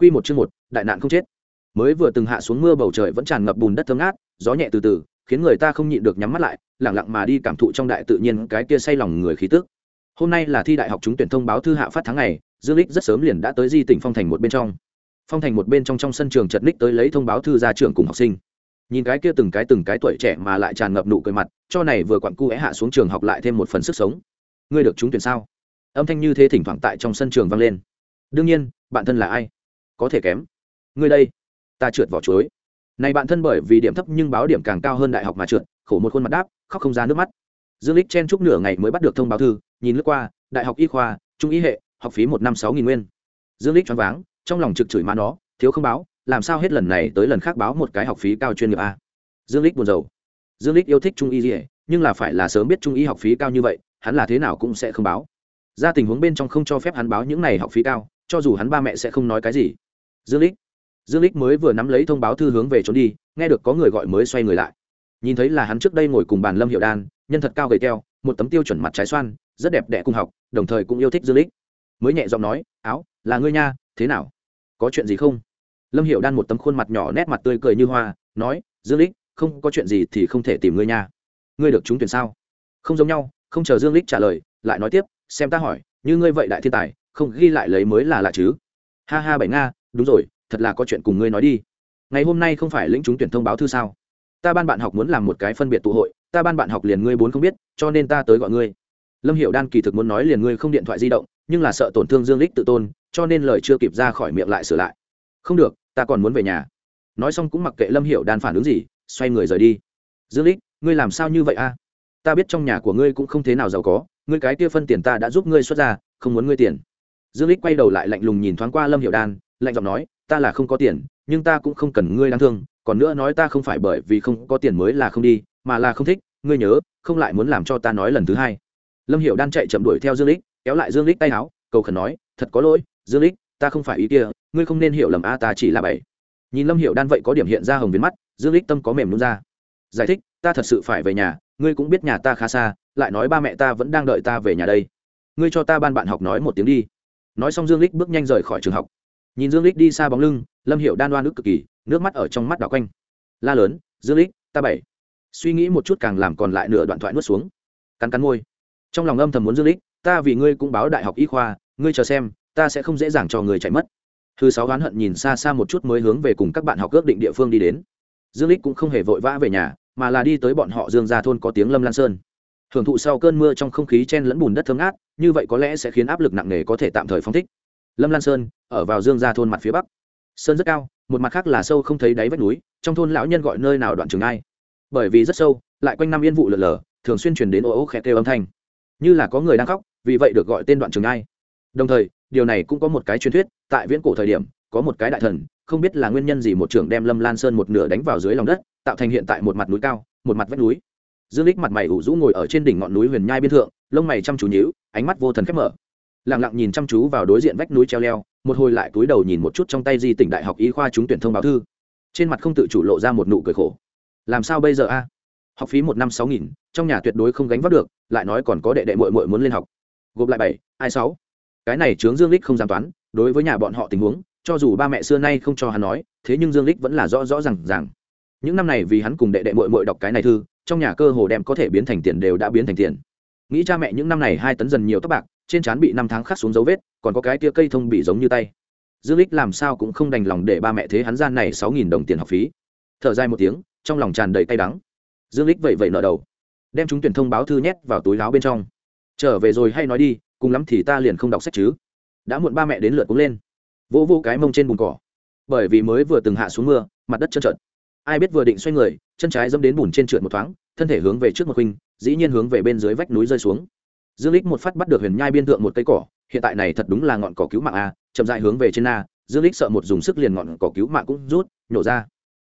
Quy một chương một, đại nạn không chết. Mới vừa từng hạ xuống mưa bầu trời vẫn tràn ngập bùn đất thơm ngát, gió nhẹ từ từ, khiến người ta không nhịn được nhắm mắt lại, lặng lặng mà đi cảm thụ trong đại tự nhiên cái kia say lòng người khí tức. Hôm nay là thi đại học chúng tuyển thông báo thư hạ phát tháng ngày, Dương Lịch rất sớm liền đã tới Di tỉnh Phong Thành một bên trong. Phong Thành một bên trong trong sân trường chợt ních tới lấy thông báo thư ra trường cùng học sinh. Nhìn cái kia từng cái từng cái tuổi trẻ mà lại tràn ngập nụ cười mặt, cho này vừa quặn cu é hạ xuống trường học lại thêm một phần sức sống. Ngươi được chúng tuyển sao? Âm thanh như thế thỉnh thoảng tại trong sân trường vang lên. Đương nhiên, bạn thân là ai? Có thể kém. Ngươi đây, ta trượt vỏ chuối. Này bạn thân bởi vì điểm thấp nhưng báo điểm càng cao hơn đại học mà trượt, khổ một khuôn mặt đáp, khóc không ra nước mắt. Dương lích chen chúc nửa ngày mới bắt được thông báo thư, nhìn lướt qua, đại học y khoa, trung y hệ, học phí một năm sáu nghìn nguyên. Dương lích choáng váng, trong lòng trực chửi má nó, thiếu không báo, làm sao hết lần này tới lần khác báo một cái học phí cao chuyên nghiệp a. Dương lích buồn rầu. Dương lích yêu thích trung y gì nhưng là phải là sớm biết trung y học phí cao như vậy, hắn là thế nào cũng sẽ không báo. Ra tình huống bên trong không cho phép hắn báo những này học phí cao, cho dù hắn ba mẹ sẽ không nói cái gì dương lích. Dương lích mới vừa nắm lấy thông báo thư hướng về trốn đi, nghe được có người gọi mới xoay người lại. Nhìn thấy là hắn trước đây ngồi cùng bàn lâm hiệu đan, nhân thật cao gầy teo, một tấm tiêu chuẩn mặt trái xoan, rất đẹp đẽ cùng học, đồng thời cũng yêu thích dương lích. Mới nhẹ giọng nói, áo, là ngươi nha, thế nào? Có chuyện gì không? Lâm hiệu đan một tấm khuôn mặt nhỏ nét mặt tươi cười như hoa, nói, dương lích, không có chuyện gì thì không thể tìm ngươi nha. Ngươi được trúng tuyển sao? Không giống nhau, không chờ dương lích trả lời, lại nói tiếp, xem ta hỏi, như ngươi vậy đại thiên tài, không ghi lại lấy mới là lạ chứ. Ha ha bảy nga đúng rồi, thật là có chuyện cùng ngươi nói đi. Ngày hôm nay không phải lĩnh chúng tuyển thông báo thư sao? Ta ban bạn học muốn làm một cái phân biệt tụ hội, ta ban bạn học liền ngươi bốn không biết, cho nên ta tới gọi ngươi. Lâm hiệu đan kỳ thực muốn nói liền ngươi không điện thoại di động, nhưng là sợ tổn thương dương lích tự tôn, cho nên lời chưa kịp ra khỏi miệng lại sửa lại. Không được, ta còn muốn về nhà. Nói xong cũng mặc kệ lâm hiệu đan phản ứng gì, xoay người rời đi. Dương lích ngươi làm sao như vậy a? Ta biết trong nhà của ngươi cũng không thế nào giàu có, ngươi cái kia phân tiền ta đã giúp ngươi xuất ra, không muốn ngươi tiền. Dương lích quay đầu lại lạnh lùng nhìn thoáng qua lâm hiệu đan lạnh giọng nói, ta là không có tiền, nhưng ta cũng không cần ngươi đáng thương, còn nữa nói ta không phải bởi vì không có tiền mới là không đi, mà là không thích, ngươi nhớ, không lại muốn làm cho ta nói lần thứ hai. Lâm hiểu đan chạy chậm đuổi theo dương lích, kéo lại dương lích tay áo, cầu khẩn nói, thật có lỗi, dương lích, ta không phải ý kia, ngươi không nên hiểu lầm a, ta chỉ là bảy. Nhìn lâm hiểu đan vậy có điểm hiện ra hồng viên mắt, dương lích tâm có mềm luôn ra. Giải thích, ta thật sự phải về nhà, ngươi cũng biết nhà ta khá xa, lại nói ba mẹ ta vẫn đang đợi ta về nhà đây. Ngươi cho ta ban bạn học nói một tiếng đi. Nói xong dương lích bước nhanh rời khỏi trường học nhìn dương lích đi xa bóng lưng, lâm hiệu đan đoan nước cực kỳ, nước mắt ở trong mắt đảo quanh. La lớn, dương lích, ta bảy suy nghĩ một chút càng làm còn lại nửa đoạn thoại nuốt xuống. Cắn cắn môi. Trong lòng âm thầm muốn dương lích, ta vì ngươi cũng báo đại học y khoa, ngươi chờ xem, ta sẽ không dễ dàng cho người chạy mất. Thứ sáu oán hận nhìn xa xa một chút mới hướng về cùng các bạn học ước định địa phương đi đến. Dương lích cũng không hề vội vã về nhà, mà là đi tới bọn họ dương gia thôn có tiếng lâm lan sơn. Hưởng thụ sau cơn mưa trong không khí chen lẫn bùn đất thơm ngát, như vậy có lẽ sẽ khiến áp lực nặng nề có thể tạm thời phong thích lâm lan sơn, ở vào dương gia thôn mặt phía bắc. Sơn rất cao, một mặt khác là sâu không thấy đáy vách núi, trong thôn lão nhân gọi nơi nào đoạn trường ai. Bởi vì rất sâu, lại quanh năm yên vụ lở lở, thường xuyên truyền đến ô ô khẽ kêu âm thanh. Như là có người đang khóc, vì vậy được gọi tên đoạn trường ai. Đồng thời, điều này cũng có một cái truyền thuyết, tại viễn cổ thời điểm, có một cái đại thần, không biết là nguyên nhân gì một trưởng đem lâm lan sơn một nửa đánh vào dưới lòng đất, tạo thành hiện tại một mặt núi cao, một mặt vách núi. Dương lích mặt mày ủ rũ ngồi ở trên đỉnh ngọn núi huyền nhai biên thượng, lông mày chăm chú nhíu, ánh mắt vô thần khép mở lặng lặng nhìn chăm chú vào đối diện vách núi treo leo, một hồi lại cúi đầu nhìn một chút trong tay di tỉnh đại học y khoa trúng tuyển thông báo thư. Trên mặt không tự chủ lộ ra một nụ cười khổ. Làm sao bây giờ a? Học phí một năm sáu nghìn, trong nhà tuyệt đối không gánh vác được, lại nói còn có đệ đệ mội mội muốn lên học. Gộp lại bảy, hai sáu. Cái này chướng dương lích không dám toán, đối với nhà bọn họ tình huống, cho dù ba mẹ xưa nay không cho hắn nói, thế nhưng dương lích vẫn là rõ rõ r à n g rằng những năm này vì hắn cùng đệ đệ mội mội đọc cái này thư, trong nhà cơ hồ đem có thể biến thành tiền đều đã biến thành tiền. Nghĩ cha mẹ những năm này hai tấn dần nhiều tóc bạc trên trán bị năm tháng khắc xuống dấu vết, còn có cái tia cây thông bị giống như tay. Dương lích làm sao cũng không đành lòng để ba mẹ thế hắn gian này sáu nghìn đồng tiền học phí. Thở dài một tiếng, trong lòng tràn đầy cay đắng. Dương lích vậy vậy nợ đầu, đem chúng tuyển thông báo thư nhét vào túi láo bên trong. Trở về rồi hay nói đi, cùng lắm thì ta liền không đọc sách chứ. Đã muộn ba mẹ đến lượt cũng lên. Vỗ vô cái mông trên bùn cỏ. Bởi vì mới vừa từng hạ xuống mưa, mặt đất trơn trợn. Ai biết vừa định xoay người, chân trái dẫm đến bùn trên trượt một thoáng, thân thể hướng về trước một huynh dĩ nhiên hướng về bên dưới vách núi rơi xuống dương lích một phát bắt được huyền nhai biên thượng một cây cỏ, hiện tại này thật đúng là ngọn cỏ cứu mạng a, chậm dại hướng về trên a dương lích sợ một dùng sức liền ngọn cỏ cứu mạng cũng rút nhổ ra.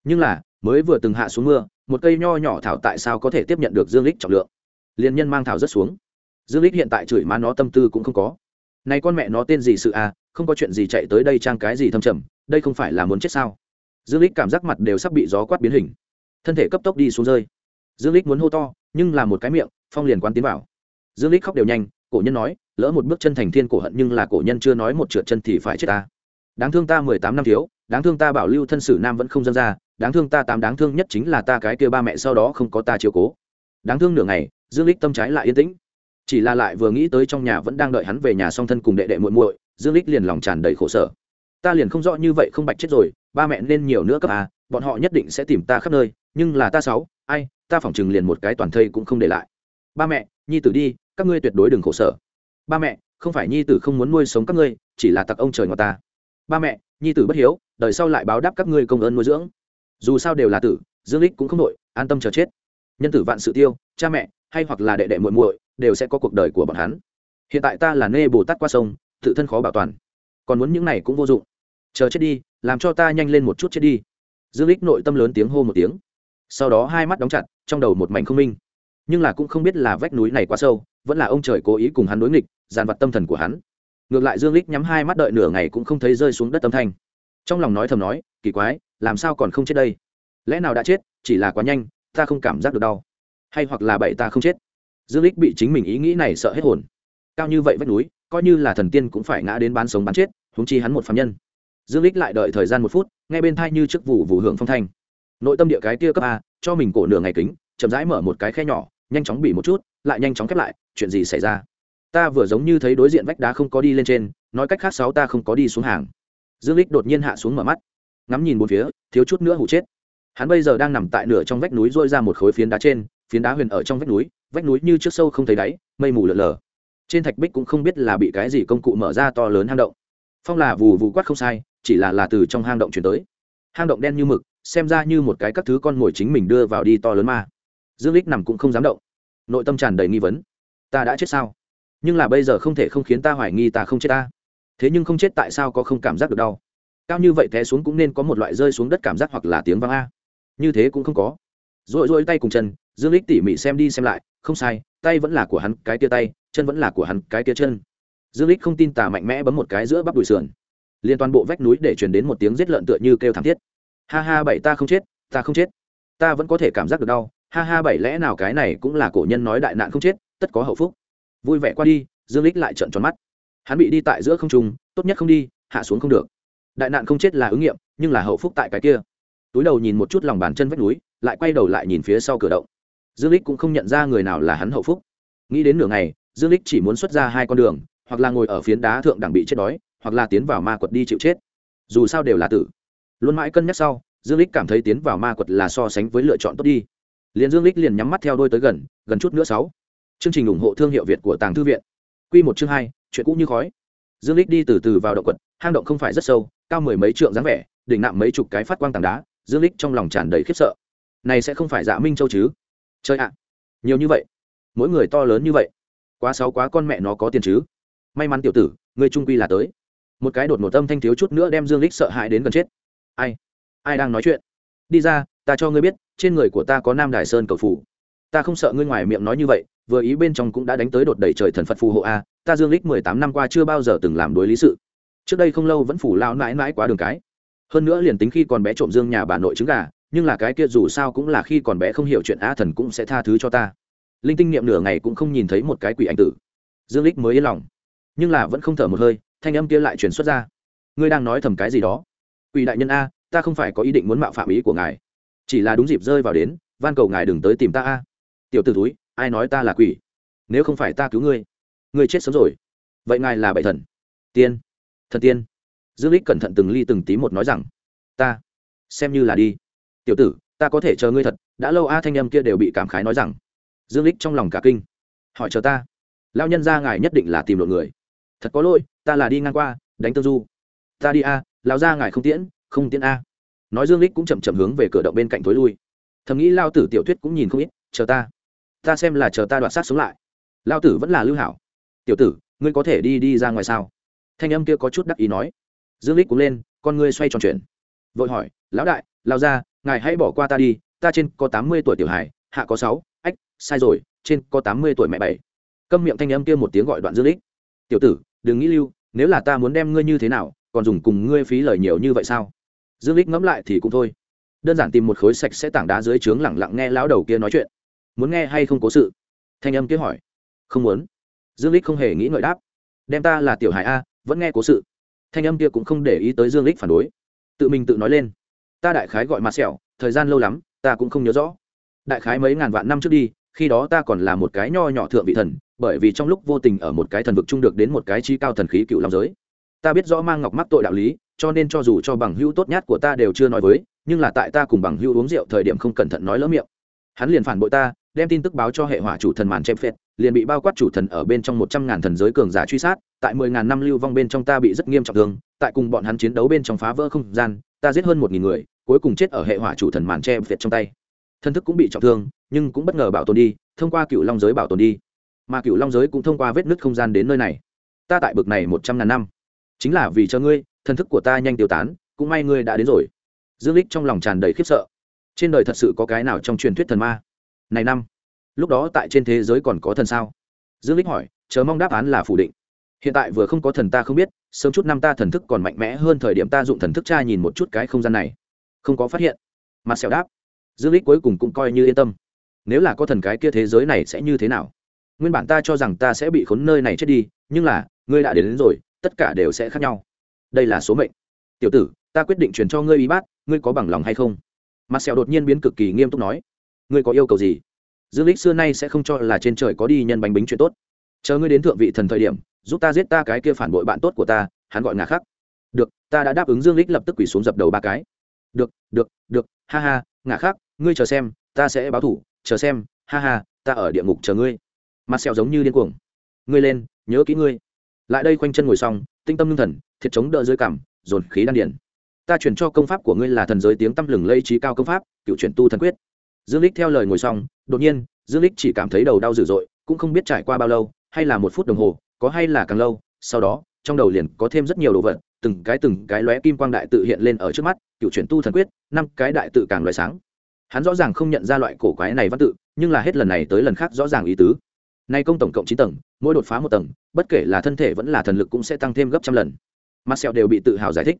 Nhưng là, mới vừa từng hạ xuống mưa, một cây nho nhỏ thảo tại sao có thể tiếp nhận được dương lích trọng lượng? Liền nhân mang thảo rất xuống. Dương lích hiện tại chửi má nó tâm tư cũng không có. Này con mẹ nó tên gì sự a, không có chuyện gì chạy tới đây trang cái gì thâm trầm, đây không phải là muốn chết sao? Dương lích cảm giác mặt đều sắp bị gió quát biến hình. Thân thể cấp tốc đi xuống rơi. Dương lích muốn hô to, nhưng là một cái miệng, phong liền quán tiến vào dương lích khóc đều nhanh, cổ nhân nói, lỡ một bước chân thành thiên cổ hận nhưng là cổ nhân chưa nói một trượt chân thì phải chết ta. Đáng thương ta mười tám năm thiếu, đáng thương ta bảo lưu thân sử nam vẫn không dân ra, đáng thương ta tám đáng thương nhất chính là ta cái kia ba mẹ sau đó không có ta chiều cố. Đáng thương nửa ngày, dương lích tâm trái lại yên tĩnh. Chỉ là lại vừa nghĩ tới trong nhà vẫn đang đợi hắn về nhà song thân cùng đệ đệ muội muội, dương lích liền lòng tràn đầy khổ sở. Ta liền không rõ như vậy không bạch chết rồi, ba mẹ nên nhiều nữa cấp à bọn họ nhất định sẽ tìm ta khắp nơi, nhưng là ta sáu, ai, ta phỏng chừng liền một cái toàn thây cũng không để lại. Ba mẹ nhi tử đi, các ngươi tuyệt đối đừng khổ sở. Ba mẹ, không phải nhi tử không muốn nuôi sống các ngươi, chỉ là tặc ông trời ngọt ta. Ba mẹ, nhi tử bất hiếu, đời sau lại báo đáp các ngươi công ơn nuôi dưỡng. Dù sao đều là tử, dương lích cũng không nội an tâm chờ chết. Nhân tử vạn sự tiêu, cha mẹ, hay hoặc là đệ đệ muội muội, đều sẽ có cuộc đời của bọn hắn. Hiện tại ta là nê bồ tát qua sông, tự thân khó bảo toàn. Còn muốn những này cũng vô dụng. Chờ chết đi, làm cho ta nhanh lên một chút chết đi. Dương lích nội tâm lớn tiếng hô một tiếng. Sau đó hai mắt đóng chặt, trong đầu một mảnh không minh nhưng là cũng không biết là vách núi này quá sâu, vẫn là ông trời cố ý cùng hắn đối nghịch, dàn vặt tâm thần của hắn. Ngược lại dương lích nhắm hai mắt đợi nửa ngày cũng không thấy rơi xuống đất tâm thanh. Trong lòng nói thầm nói, kỳ quái, làm sao còn không chết đây? Lẽ nào đã chết, chỉ là quá nhanh, ta không cảm giác được đau. Hay hoặc là bậy ta không chết? Dương lích bị chính mình ý nghĩ này sợ hết hồn. Cao như vậy vách núi, coi như là thần tiên cũng phải ngã đến bán sống bán chết, huống chi hắn một phạm nhân. Dương lích lại đợi thời gian một phút ngay bên thai như trước vụ vụ hưởng phong thanh. Nội tâm địa cái kia cấp a, cho mình cổ nửa ngày kính, chậm rãi mở một cái khe nhỏ nhanh chóng bị một chút, lại nhanh chóng khép lại, chuyện gì xảy ra? Ta vừa giống như thấy đối diện vách đá không có đi lên trên, nói cách khác sáu ta không có đi xuống hàng. Dương lích đột nhiên hạ xuống mở mắt, ngắm nhìn một phía, thiếu chút nữa hụ chết. Hắn bây giờ đang nằm tại nửa trong vách núi rôi ra một khối phiến đá trên, phiến đá huyền ở trong vách núi vách núi như trước sâu không thấy đáy, mây mù lợn lờ trên thạch bích cũng không biết là bị cái gì công cụ mở ra to lớn hang động. Phong là vù vù quát không sai, chỉ là là từ trong hang động chuyển tới. Hang động đen như mực, xem ra như một cái các thứ con mồi chính mình đưa vào đi to lớn mà dương lích nằm cũng không dám động. Nội tâm tràn đầy nghi vấn. Ta đã chết sao? Nhưng là bây giờ không thể không khiến ta hoài nghi ta không chết ta. Thế nhưng không chết tại sao có không cảm giác được đau? Cao như vậy té xuống cũng nên có một loại rơi xuống đất cảm giác hoặc là tiếng vang a. Như thế cũng không có. Rồi rồi tay cùng chân, dương lích tỉ mỉ xem đi xem lại, không sai, tay vẫn là của hắn, cái tia tay, chân vẫn là của hắn, cái tia chân. Dương lích không tin tà mạnh mẽ bấm một cái giữa bắp đùi sườn. Liên toàn bộ vách núi để truyền đến một tiếng giết lợn tựa như kêu thảm thiết. Ha ha, bảy ta không chết, ta không chết. Ta vẫn có thể cảm giác được đau ha ha, bảy lẽ nào cái này cũng là cổ nhân nói đại nạn không chết, tất có hậu phúc. Vui vẻ qua đi, dương lích lại trợn tròn mắt. Hắn bị đi tại giữa không trung, tốt nhất không đi, hạ xuống không được. Đại nạn không chết là ứng nghiệm, nhưng là hậu phúc tại cái kia. Túi đầu nhìn một chút lòng bàn chân vách núi, lại quay đầu lại nhìn phía sau cửa động. Dương lích cũng không nhận ra người nào là hắn hậu phúc. Nghĩ đến nửa ngày, dương lích chỉ muốn xuất ra hai con đường, hoặc là ngồi ở phiến đá thượng đẳng bị chết đói, hoặc là tiến vào ma quật đi chịu chết. Dù sao đều là tử. Luôn mãi cân nhắc sau, dương lích cảm thấy tiến vào ma quật là so sánh với lựa chọn tốt đi liền dương lích liền nhắm mắt theo đôi tới gần gần chút nữa sáu. Chương trình ủng hộ thương hiệu việt của tàng thư viện. Quy một chương hai, chuyện cũ như khói. Dương lích đi từ từ vào động quật, hang động không phải rất sâu, cao mười mấy trượng dáng vẻ, đỉnh nạm mấy chục cái phát quang tảng đá, dương lích trong lòng tràn đầy khiếp sợ. Này sẽ không phải dạ minh châu chứ? Chơi ạ, nhiều như vậy, mỗi người to lớn như vậy, quá sáu quá con mẹ nó có tiền chứ? May mắn tiểu tử, người trung quy là tới. Một cái đột một tâm thanh thiếu chút nữa đem dương lích sợ hãi đến gần chết. Ai ai đang nói chuyện? Đi ra ta cho ngươi biết, trên người của ta có nam đài sơn cầu phủ ta không sợ ngươi ngoài miệng nói như vậy, vừa ý bên trong cũng đã đánh tới đột đầy trời thần phật phù hộ a, ta dương lích mười tám năm qua chưa bao giờ từng làm đối lý sự. Trước đây không lâu vẫn phủ lao mãi mãi quá đường cái. Hơn nữa liền tính khi còn bé trộm dương nhà bà nội trứng gà, nhưng là cái kia dù sao cũng là khi còn bé không hiểu chuyện a thần cũng sẽ tha thứ cho ta. Linh tinh niệm nửa ngày cũng không nhìn thấy một cái quỷ anh tử. Dương lích mới yên lòng. Nhưng là vẫn không thở một hơi, thanh âm kia lại truyền xuất ra. Ngươi đang nói thầm cái gì đó? Quỷ đại nhân a, ta không phải có ý định muốn mạo phạm ý của ngài chỉ là đúng dịp rơi vào đến, van cầu ngài đừng tới tìm ta a. Tiểu t ử túi ai nói ta là quỷ? Nếu không phải ta cứu ngươi ngươi chết sớm rồi. Vậy ngài là bậy thần. Tiên. Thần tiên. Dương lích cẩn thận từng ly từng tí một nói rằng, ta, xem như là đi. Tiểu tử, ta có thể chờ ngươi thật. Đã lâu a thanh em kia đều bị cảm khái nói rằng, dương lích trong lòng cả kinh. Hỏi chờ ta. Lao nhân ra ngài nhất định là tìm lộn người. Thật có lỗi, ta là đi ngang qua, đánh tương du. Ta đi a lao ra ngài không tiễn không tiễn a nói dương lích cũng chậm chậm hướng về cửa động bên cạnh thối lui. Thầm nghĩ lao tử tiểu thuyết cũng nhìn không ít, chờ ta. Ta xem là chờ ta đoạt sát sống lại. Lao tử vẫn là lưu hảo. Tiểu tử, ngươi có thể đi đi ra ngoài sao? Thanh âm kia có chút đắc ý nói. Dương lích cũng lên, con ngươi xoay tròn chuyện vội hỏi, lão đại, lao ra ngài hãy bỏ qua ta đi, ta trên có tám mươi tuổi tiểu hải hạ có sáu, ách, sai rồi, trên có tám mươi tuổi mẹ bảy. Câm miệng thanh âm kia một tiếng gọi đoạn dương lích tiểu tử, đừng nghĩ lưu, nếu là ta muốn đem ngươi như thế nào, còn dùng cùng ngươi phí lời nhiều như vậy sao? Dương lích ngẫm lại thì cũng thôi. Đơn giản tìm một khối sạch sẽ tảng đá dưới trướng lẳng lặng nghe lão đầu kia nói chuyện. Muốn nghe hay không cố sự? Thanh âm kia hỏi. Không muốn. Dương lích không hề nghĩ ngợi đáp. Đem ta là tiểu hải a, vẫn nghe cố sự. Thanh âm kia cũng không để ý tới dương lích phản đối. Tự mình tự nói lên. Ta đại khái gọi mặt sẹo, thời gian lâu lắm, ta cũng không nhớ rõ. Đại khái mấy ngàn vạn năm trước đi, khi đó ta còn là một cái nho nhỏ thượng vị thần, bởi vì trong lúc vô tình ở một cái thần vực chung được đến một cái chi cao thần khí cựu long giới. Ta biết rõ mang ngọc mắc tội đạo lý cho nên cho dù cho bằng hữu tốt nhất của ta đều chưa nói với, nhưng là tại ta cùng bằng hữu uống rượu thời điểm không cẩn thận nói lỡ miệng. Hắn liền phản bội ta, đem tin tức báo cho hệ hỏa chủ thần màn chém phết, liền bị bao quát chủ thần ở bên trong một trăm ngàn thần giới cường giả truy sát, tại mười ngàn năm lưu vong bên trong ta bị rất nghiêm trọng thương, tại cùng bọn hắn chiến đấu bên trong phá vỡ không gian, ta giết hơn một nghìn người, cuối cùng chết ở hệ hỏa chủ thần màn chém phết trong tay. Thân thức cũng bị trọng thương, nhưng cũng bất ngờ bảo tồn đi, thông qua cựu long giới bảo tồn đi. Mà cựu long giới cũng thông qua vết nứt không gian đến nơi này. Ta tại bực này một trăm ngàn năm. Chính là vì cho ngươi Thần thức của ta nhanh tiêu tán cũng may ngươi đã đến rồi. Dương lích trong lòng tràn đầy khiếp sợ. Trên đời thật sự có cái nào trong truyền thuyết thần ma? Này năm lúc đó tại trên thế giới còn có thần sao? Dương lích hỏi chờ mong đáp án là phủ định. Hiện tại vừa không có thần ta không biết sớm chút năm ta thần thức còn mạnh mẽ hơn thời điểm ta dụng thần thức tra nhìn một chút cái không gian này. Không có phát hiện. Mặt sẹo đáp. Dương lích cuối cùng cũng coi như yên tâm. Nếu là có thần cái kia thế giới này sẽ như thế nào? Nguyên bản ta cho rằng ta sẽ bị khốn nơi này chết đi nhưng là ngươi đã đến, đến rồi tất cả đều sẽ khác nhau đây là số mệnh. Tiểu tử, ta quyết định truyền cho ngươi ý bát, ngươi có bằng lòng hay không? Mặt sẹo đột nhiên biến cực kỳ nghiêm túc nói. Ngươi có yêu cầu gì? Dương lích xưa nay sẽ không cho là trên trời có đi nhân bánh bính chuyện tốt. Chờ ngươi đến thượng vị thần thời điểm, giúp ta giết ta cái kia phản bội bạn tốt của ta, hắn gọi ngà khắc. Được, ta đã đáp ứng dương lích lập tức quỳ xuống dập đầu ba cái. Được được được, ha ha, ngà khắc, ngươi chờ xem, ta sẽ báo thủ, chờ xem, ha ha, ta ở địa ngục chờ ngươi. Mặt sẹo giống như điên cuồng. Ngươi lên, nhớ kỹ ngươi. Lại đây khoanh chân ngồi xong tinh tâm lương thần, thiệt chống đỡ dưới cảm, dồn khí đan điển ta chuyển cho công pháp của ngươi là thần giới tiếng tăm lừng lây trí cao công pháp, cựu chuyển tu thần quyết. Dương lích theo lời ngồi xong, đột nhiên, dương lích chỉ cảm thấy đầu đau dữ dội, cũng không biết trải qua bao lâu, hay là một phút đồng hồ, có hay là càng lâu, sau đó, trong đầu liền có thêm rất nhiều đồ vật, từng cái từng cái lóe kim quang đại tự hiện lên ở trước mắt, cựu chuyển tu thần quyết, năm cái đại tự càng loại sáng. Hắn rõ ràng không nhận ra loại cổ quái này văn tự, nhưng là hết lần này tới lần khác rõ ràng ý tứ nay công tổng cộng chín tầng, mỗi đột phá một tầng, bất kể là thân thể vẫn là thần lực cũng sẽ tăng thêm gấp trăm lần. Mặt sẹo đều bị tự hào giải thích.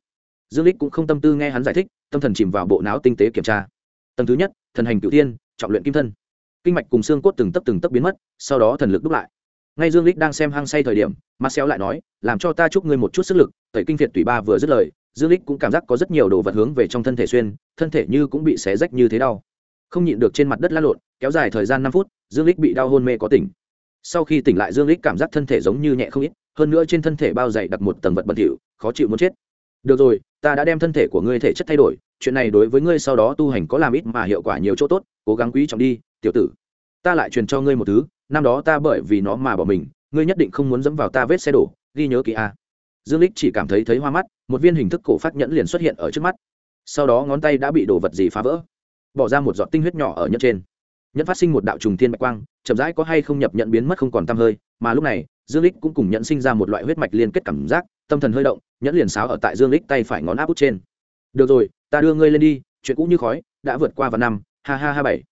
Dương lích cũng không tâm tư nghe hắn giải thích, tâm thần chìm vào bộ não tinh tế kiểm tra. Tầng thứ nhất, thần hành cựu tiên trọng luyện kim thân. Kinh mạch cùng xương cốt từng tấc từng tấc biến mất, sau đó thần lực đúc lại. Ngay dương lích đang xem hăng say thời điểm, marcel lại nói, làm cho ta chúc ngươi một chút sức lực. Tẩy kinh việt tùy ba vừa dứt lời, dương lích cũng cảm giác có rất nhiều đồ vật hướng về trong thân thể xuyên, thân thể như cũng bị xé rách như thế đau. Không nhịn được trên mặt đất lăn lộn, kéo dài thời gian năm phút, dương lích bị đau hôn mê có tỉnh sau khi tỉnh lại dương lích cảm giác thân thể giống như nhẹ không ít, hơn nữa trên thân thể bao dày đặt một tầng vật bẩn thỉu, khó chịu muốn chết. Được rồi, ta đã đem thân thể của ngươi thể chất thay đổi, chuyện này đối với ngươi sau đó tu hành có làm ít mà hiệu quả nhiều chỗ tốt, cố gắng quý trọng đi, tiểu tử. Ta lại truyền cho ngươi một thứ, năm đó ta bởi vì nó mà bỏ mình, ngươi nhất định không muốn dẫm vào ta vết xe đổ, ghi nhớ kỹ a. Dương lích chỉ cảm thấy thấy hoa mắt, một viên hình thức cổ phát nhẫn liền xuất hiện ở trước mắt. Sau đó ngón tay đã bị đồ vật gì phá vỡ, bỏ ra một giọt tinh huyết nhỏ ở nhẫn trên nhẫn phát sinh một đạo trùng thiên bạch quang, chậm rãi có hay không nhập nhận biến mất không còn tăm hơi, mà lúc này, dương lích cũng cùng nhận sinh ra một loại huyết mạch liên kết cảm giác, tâm thần hơi động, nhẫn liền sáo ở tại dương lích tay phải ngón áp út trên. Được rồi, ta đưa ngươi lên đi, chuyện cũ như khói, đã vượt qua vào năm, ha ha ha bảy.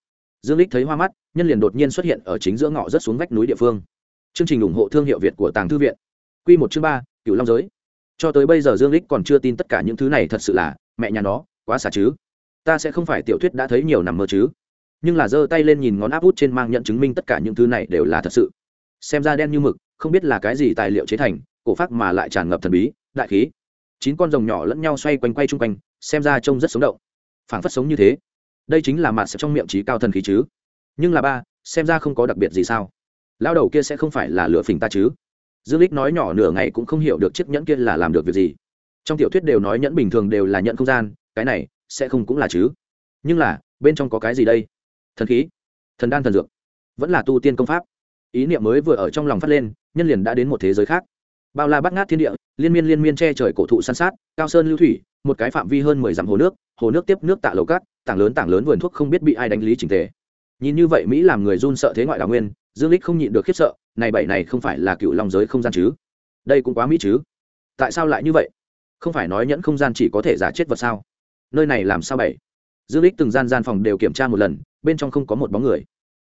Dương lích thấy hoa mắt, nhân liền đột nhiên xuất hiện ở chính giữa ngõ rất xuống vách núi địa phương. Chương trình ủng hộ thương hiệu việt của tàng thư viện. Quy một chương ba, cửu long giới. Cho tới bây giờ dương lích còn chưa tin tất cả những thứ này thật sự là mẹ nhà nó, quá xả chứ. Ta sẽ không phải tiểu thuyết đã thấy nhiều nằm mơ chứ nhưng là giơ tay lên nhìn ngón áp út trên mang nhận chứng minh tất cả những thứ này đều là thật sự. Xem ra đen như mực, không biết là cái gì tài liệu chế thành, cổ phát mà lại tràn ngập thần bí, đại khí. Chín con rồng nhỏ lẫn nhau xoay quanh quay chung quanh, xem ra trông rất sống động. Phảng phất sống như thế. Đây chính là mạt trong miệng trí cao thần khí chứ. Nhưng là ba, xem ra không có đặc biệt gì sao? Lao đầu kia sẽ không phải là lửa phình ta chứ? Dương lích nói nhỏ nửa ngày cũng không hiểu được chiếc nhẫn kia là làm được việc gì. Trong tiểu thuyết đều nói nhẫn bình thường đều là nhận không gian, cái này sẽ không cũng là chứ. Nhưng là, bên trong có cái gì đây? Thần khí. Thần đan thần dược. Vẫn là tu tiên công pháp. Ý niệm mới vừa ở trong lòng phát lên, nhân liền đã đến một thế giới khác. Bao la bắt ngát thiên địa, liên miên liên miên che trời cổ thụ san sát, cao sơn lưu thủy, một cái phạm vi hơn mười dặm hồ nước hồ nước tiếp nước tạ lầu cát, tảng lớn tảng lớn vườn thuốc không biết bị ai đánh lý trình tề. Nhìn như vậy mỹ làm người run sợ thế ngoại đào nguyên, dương lích không nhịn được khiếp sợ, này bảy này không phải là cựu long giới không gian chứ? Đây cũng quá mỹ chứ? Tại sao lại như vậy? Không phải nói nhẫn không gian chỉ có thể giả chết vật sao? Nơi này làm sao bảy? Dương lích từng gian gian phòng đều kiểm tra một lần bên trong không có một bóng người.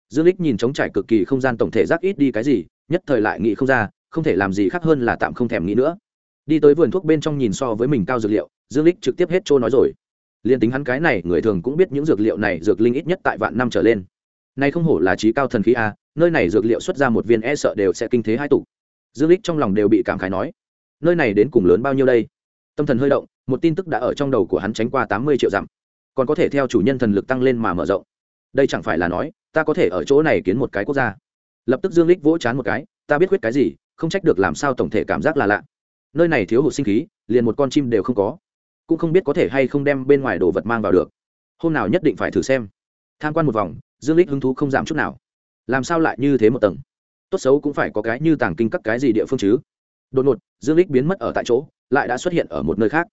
Dương lích nhìn trống trải cực kỳ không gian tổng thể rác ít đi cái gì, nhất thời lại nghĩ không ra, không thể làm gì khác hơn là tạm không thèm nghĩ nữa. Đi tới vườn thuốc bên trong nhìn so với mình cao dược liệu, dương lích trực tiếp hết trôi nói rồi. Liền tính hắn cái này, người thường cũng biết những dược liệu này dược linh ít nhất tại vạn năm trở lên. Nay không hổ là trí cao thần khí a, nơi này dược liệu xuất ra một viên e sợ đều sẽ kinh thế hai tủ. dương lích trong lòng đều bị cảm khái nói, nơi này đến cùng lớn bao nhiêu đây? Tâm thần hơi động, một tin tức đã ở trong đầu của hắn tránh qua tám mươi triệu dặm. Còn có thể theo chủ nhân thần lực tăng lên mà mở rộng đây chẳng phải là nói, ta có thể ở chỗ này kiến một cái quốc gia. Lập tức dương lích vỗ chán một cái, ta biết quyết cái gì, không trách được làm sao tổng thể cảm giác là lạ. Nơi này thiếu hụt sinh khí, liền một con chim đều không có. Cũng không biết có thể hay không đem bên ngoài đồ vật mang vào được. Hôm nào nhất định phải thử xem. Tham quan một vòng, dương lích hứng thú không giảm chút nào. Làm sao lại như thế một tầng? Tốt xấu cũng phải có cái như tàng kinh các cái gì địa phương chứ? Đột ngột, dương lích biến mất ở tại chỗ, lại đã xuất hiện ở một nơi khác.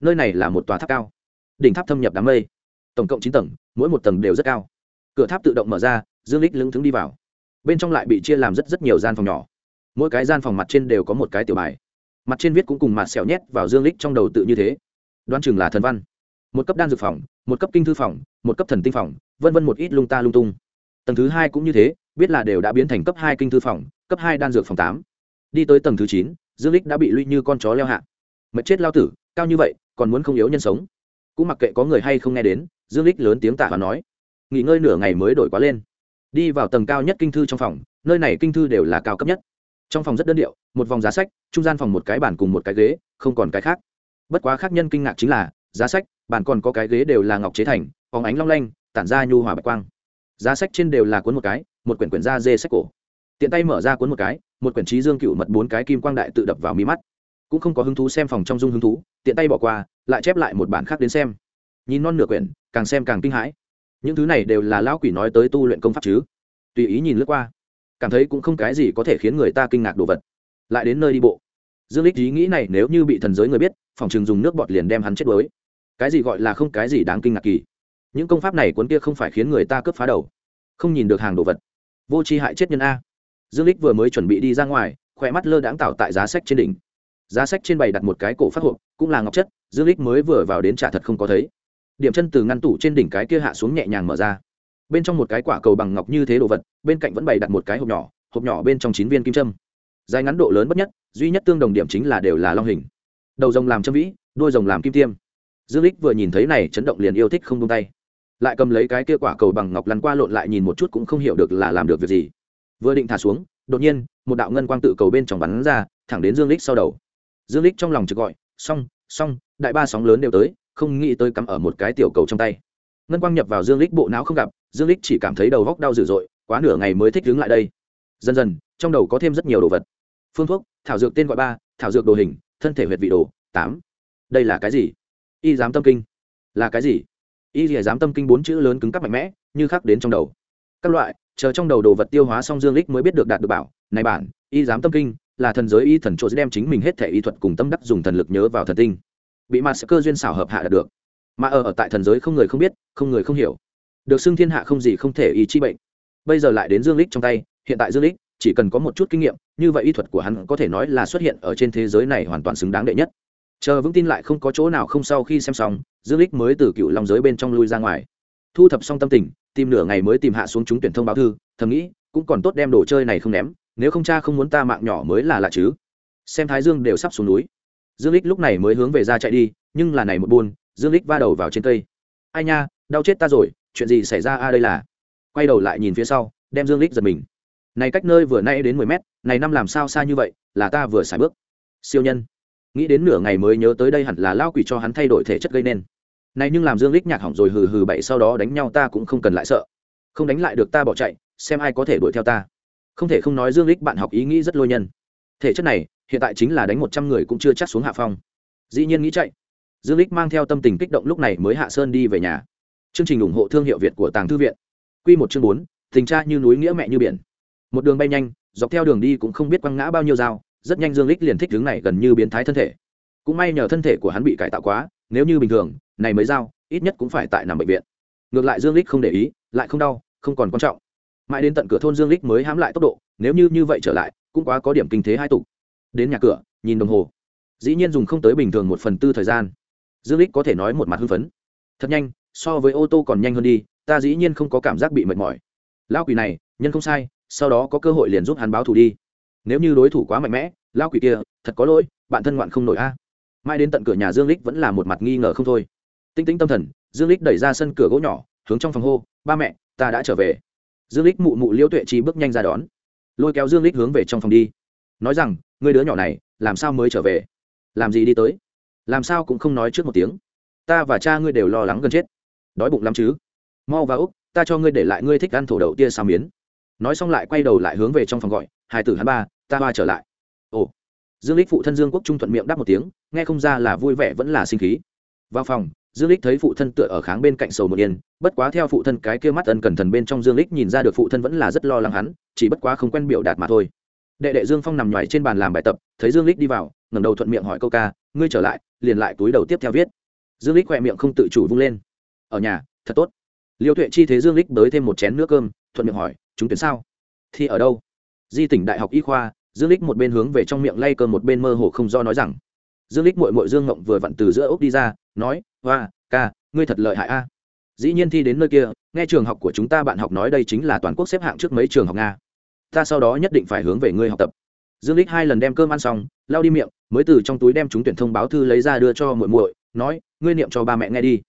Nơi này là một tòa tháp cao. Đỉnh tháp thâm nhập đám mây. Tổng cộng chín tầng, mỗi một tầng đều rất cao cửa tháp tự động mở ra, dương lích lững thững đi vào. Bên trong lại bị chia làm rất rất nhiều gian phòng nhỏ. Mỗi cái gian phòng mặt trên đều có một cái tiểu bài. Mặt trên viết cũng cùng mặt xẻo nhét vào dương lích trong đầu tự như thế. Đoán chừng là thần văn. Một cấp đan dược phòng, một cấp kinh thư phòng, một cấp thần tinh phòng, vân vân một ít lung ta lung tung. Tầng thứ hai cũng như thế, biết là đều đã biến thành cấp hai kinh thư phòng, cấp hai đan dược phòng tám. Đi tới tầng thứ chín, dương lích đã bị lụy như con chó leo hạ. Mệt chết lao tử, cao như vậy, còn muốn không yếu nhân sống. Cũng mặc kệ có người hay không nghe đến, dương lích lớn tiếng tạ và nói nghỉ ngơi nửa ngày mới đổi quá lên. Đi vào tầng cao nhất kinh thư trong phòng, nơi này kinh thư đều là cao cấp nhất. Trong phòng rất đơn điệu, một vòng giá sách, trung gian phòng một cái bàn cùng một cái ghế, không còn cái khác. Bất quá khác nhân kinh ngạc chính là, giá sách, bàn còn có cái ghế đều là ngọc chế thành, phóng ánh long lanh, tản ra nhu hòa bạch quang. Giá sách trên đều là cuốn một cái, một quyển quyển da dê sách cổ. Tiện tay mở ra cuốn một cái, một quyển trí dương cựu mật bốn cái kim quang đại tự đập vào mi mắt. Cũng không có hứng thú xem phòng trong dung hứng thú, tiện tay bỏ qua, lại chép lại một bản khác đến xem. Nhìn non nửa quyển, càng xem càng kinh hãi những thứ này đều là lão quỷ nói tới tu luyện công pháp chứ? Tùy ý nhìn lướt qua, cảm thấy cũng không cái gì có thể khiến người ta kinh ngạc đồ vật. Lại đến nơi đi bộ. Dương lích ý nghĩ này nếu như bị thần giới người biết, phòng chừng dùng nước bọt liền đem hắn chết đuối. Cái gì gọi là không cái gì đáng kinh ngạc kỳ? Những công pháp này cuốn kia không phải khiến người ta cướp phá đầu. Không nhìn được hàng đồ vật. Vô tri hại chết nhân a. Dương lích vừa mới chuẩn bị đi ra ngoài, khỏe mắt lơ đãng tạo tại giá sách trên đỉnh. Giá sách trên bày đặt một cái cổ phát hộp, cũng là ngọc chất, dương lích mới vừa vào đến trả thật không có thấy điểm chân từ ngăn tủ trên đỉnh cái kia hạ xuống nhẹ nhàng mở ra. Bên trong một cái quả cầu bằng ngọc như thế đồ vật, bên cạnh vẫn bày đặt một cái hộp nhỏ hộp nhỏ bên trong chín viên kim châm. Dài ngắn độ lớn bất nhất, duy nhất tương đồng điểm chính là đều là long hình. Đầu rồng làm châm vĩ đôi rồng làm kim tiêm. Dương lích vừa nhìn thấy này, chấn động liền yêu thích không tung tay. Lại cầm lấy cái kia quả cầu bằng ngọc lăn qua lộn lại nhìn một chút cũng không hiểu được là làm được việc gì. Vừa định thả xuống, đột nhiên, một đạo ngân quang tự cầu bên trong bắn ra, thẳng đến dương lích sau đầu. Dương lích trong lòng trực gọi, xong xong, đại ba sóng lớn đều tới không nghĩ tới cắm ở một cái tiểu cầu trong tay. Ngân quang nhập vào dương lích bộ não không gặp, dương lích chỉ cảm thấy đầu góc đau dữ dội, quá nửa ngày mới thích đứng lại đây. Dần dần, trong đầu có thêm rất nhiều đồ vật. Phương thuốc, thảo dược tên gọi ba, thảo dược đồ hình, thân thể huyệt vị đồ, tám. Đây là cái gì? Y giám tâm kinh. Là cái gì? Y dìa giám tâm kinh bốn chữ lớn cứng cắp mạnh mẽ, như khắc đến trong đầu. Các loại, chờ trong đầu đồ vật tiêu hóa xong dương lích mới biết được đạt được bảo, này bản, y giám tâm kinh, là thần giới y thần chỗ đem chính mình hết thể y thuật cùng tâm đắc dùng thần lực nhớ vào thần tinh bị mặt cơ duyên xảo hợp hạ đạt được. Mà ở, ở tại thần giới không người không biết không người không hiểu. Được xưng thiên hạ không gì không thể y chi bệnh. Bây giờ lại đến dương lích trong tay hiện tại dương lích chỉ cần có một chút kinh nghiệm như vậy y thuật của hắn có thể nói là xuất hiện ở trên thế giới này hoàn toàn xứng đáng đệ nhất. Chờ vững tin lại không có chỗ nào không sau khi xem xong dương lích mới từ cựu long giới bên trong lui ra ngoài. Thu thập xong tâm tình tìm nửa ngày mới tìm hạ xuống chúng tuyển thông báo thư thầm nghĩ cũng còn tốt đem đồ chơi này không ném nếu không cha không muốn ta mạng nhỏ mới là lạ chứ. Xem thái dương đều sắp xuống núi dương lích lúc này mới hướng về ra chạy đi, nhưng là này một buôn dương lích va đầu vào trên cây. Ai nha, đau chết ta rồi, chuyện gì xảy ra a đây là? Quay đầu lại nhìn phía sau, đem dương lích giật mình. Này cách nơi vừa nay đến mười mét, này năm làm sao xa như vậy, là ta vừa xài bước. Siêu nhân. Nghĩ đến nửa ngày mới nhớ tới đây hẳn là lao quỷ cho hắn thay đổi thể chất gây nên. Này nhưng làm dương lích nhạc hỏng rồi hừ hừ bậy, sau đó đánh nhau ta cũng không cần lại sợ. Không đánh lại được ta bỏ chạy, xem ai có thể đuổi theo ta. Không thể không nói dương lích bạn học ý nghĩ rất lôi nhân thể chất này, hiện tại chính là đánh một trăm người cũng chưa chắc xuống hạ phong. Dĩ nhiên nghĩ chạy. Dương lích mang theo tâm tình kích động lúc này mới hạ sơn đi về nhà. Chương trình ủng hộ thương hiệu việt của tàng thư viện. Quy một chương bốn, tình cha như núi nghĩa mẹ như biển. Một đường bay nhanh, dọc theo đường đi cũng không biết quăng ngã bao nhiêu dao, rất nhanh dương lích liền thích hướng này gần như biến thái thân thể. Cũng may nhờ thân thể của hắn bị cải tạo quá, nếu như bình thường, này mới dao, ít nhất cũng phải tại nằm bệnh viện. Ngược lại dương lích không để ý, lại không đau, không còn quan trọng. Mãi đến tận cửa thôn dương lích mới hãm lại tốc độ, nếu như như vậy trở lại cũng quá có điểm kinh thế hai tục. Đến nhà cửa, nhìn đồng hồ. Dĩ nhiên dùng không tới bình thường một phần tư thời gian. Dương lích có thể nói một mặt hưng phấn. Thật nhanh, so với ô tô còn nhanh hơn đi, ta dĩ nhiên không có cảm giác bị mệt mỏi. Lão quỷ này, nhân không sai, sau đó có cơ hội liền giúp hắn báo thù đi. Nếu như đối thủ quá mạnh mẽ, lão quỷ kia, thật có lỗi, bạn thân ngoạn không nổi a. À. mai đến tận cửa nhà dương lích vẫn là một mặt nghi ngờ không thôi. Tinh tinh tâm thần, dương lích đẩy ra sân cửa gỗ nhỏ, hướng trong phòng hô, ba mẹ, ta đã trở về. Dương lích mụ mụ liễu tuệ trí bước nhanh ra đón lôi kéo dương lích hướng về trong phòng đi. Nói rằng người đứa nhỏ này, làm sao mới trở về? Làm gì đi tới? Làm sao cũng không nói trước một tiếng. Ta và cha ngươi đều lo lắng gần chết. Đói bụng lắm chứ? Mau vào úc, ta cho ngươi để lại ngươi thích ăn thổ đậu tia sao miến. Nói xong lại quay đầu lại hướng về trong phòng gọi hai tử hắn ba, ta ba trở lại. Ồ. Dương lích phụ thân dương quốc trung thuận miệng đáp một tiếng, nghe không ra là vui vẻ vẫn là sinh khí. Vào phòng dương lích thấy phụ thân tựa ở kháng bên cạnh sầu một yên, bất quá theo phụ thân cái kia mắt ân cẩn thận bên trong dương lích nhìn ra được phụ thân vẫn là rất lo lắng hắn, chỉ bất quá không quen biểu đạt mà thôi. Đệ đệ dương phong nằm nhoài trên bàn làm bài tập, thấy dương lích đi vào, ngẩng đầu thuận miệng hỏi câu ca, ngươi trở lại, liền lại túi đầu tiếp theo viết. Dương lích khỏe miệng không tự chủ vung lên. Ở nhà, thật tốt. Liêu tuệ chi thế dương lích bới thêm một chén nước cơm, thuận miệng hỏi, chúng tuyển sao? Thì ở đâu? Di tỉnh đại học y khoa. Dương lích một bên hướng về trong miệng lay cơm, một bên mơ hồ không do nói rằng dương lích mội mội dương ngộng vừa vặn từ giữa ốc đi ra, nói, hoa, ca, ngươi thật lợi hại a. Dĩ nhiên thi đến nơi kia, nghe trường học của chúng ta bạn học nói đây chính là toàn quốc xếp hạng trước mấy trường học nga. Ta sau đó nhất định phải hướng về ngươi học tập. Dương lích hai lần đem cơm ăn xong lao đi miệng, mới từ trong túi đem chúng tuyển thông báo thư lấy ra đưa cho muội muội, nói, ngươi niệm cho ba mẹ nghe đi.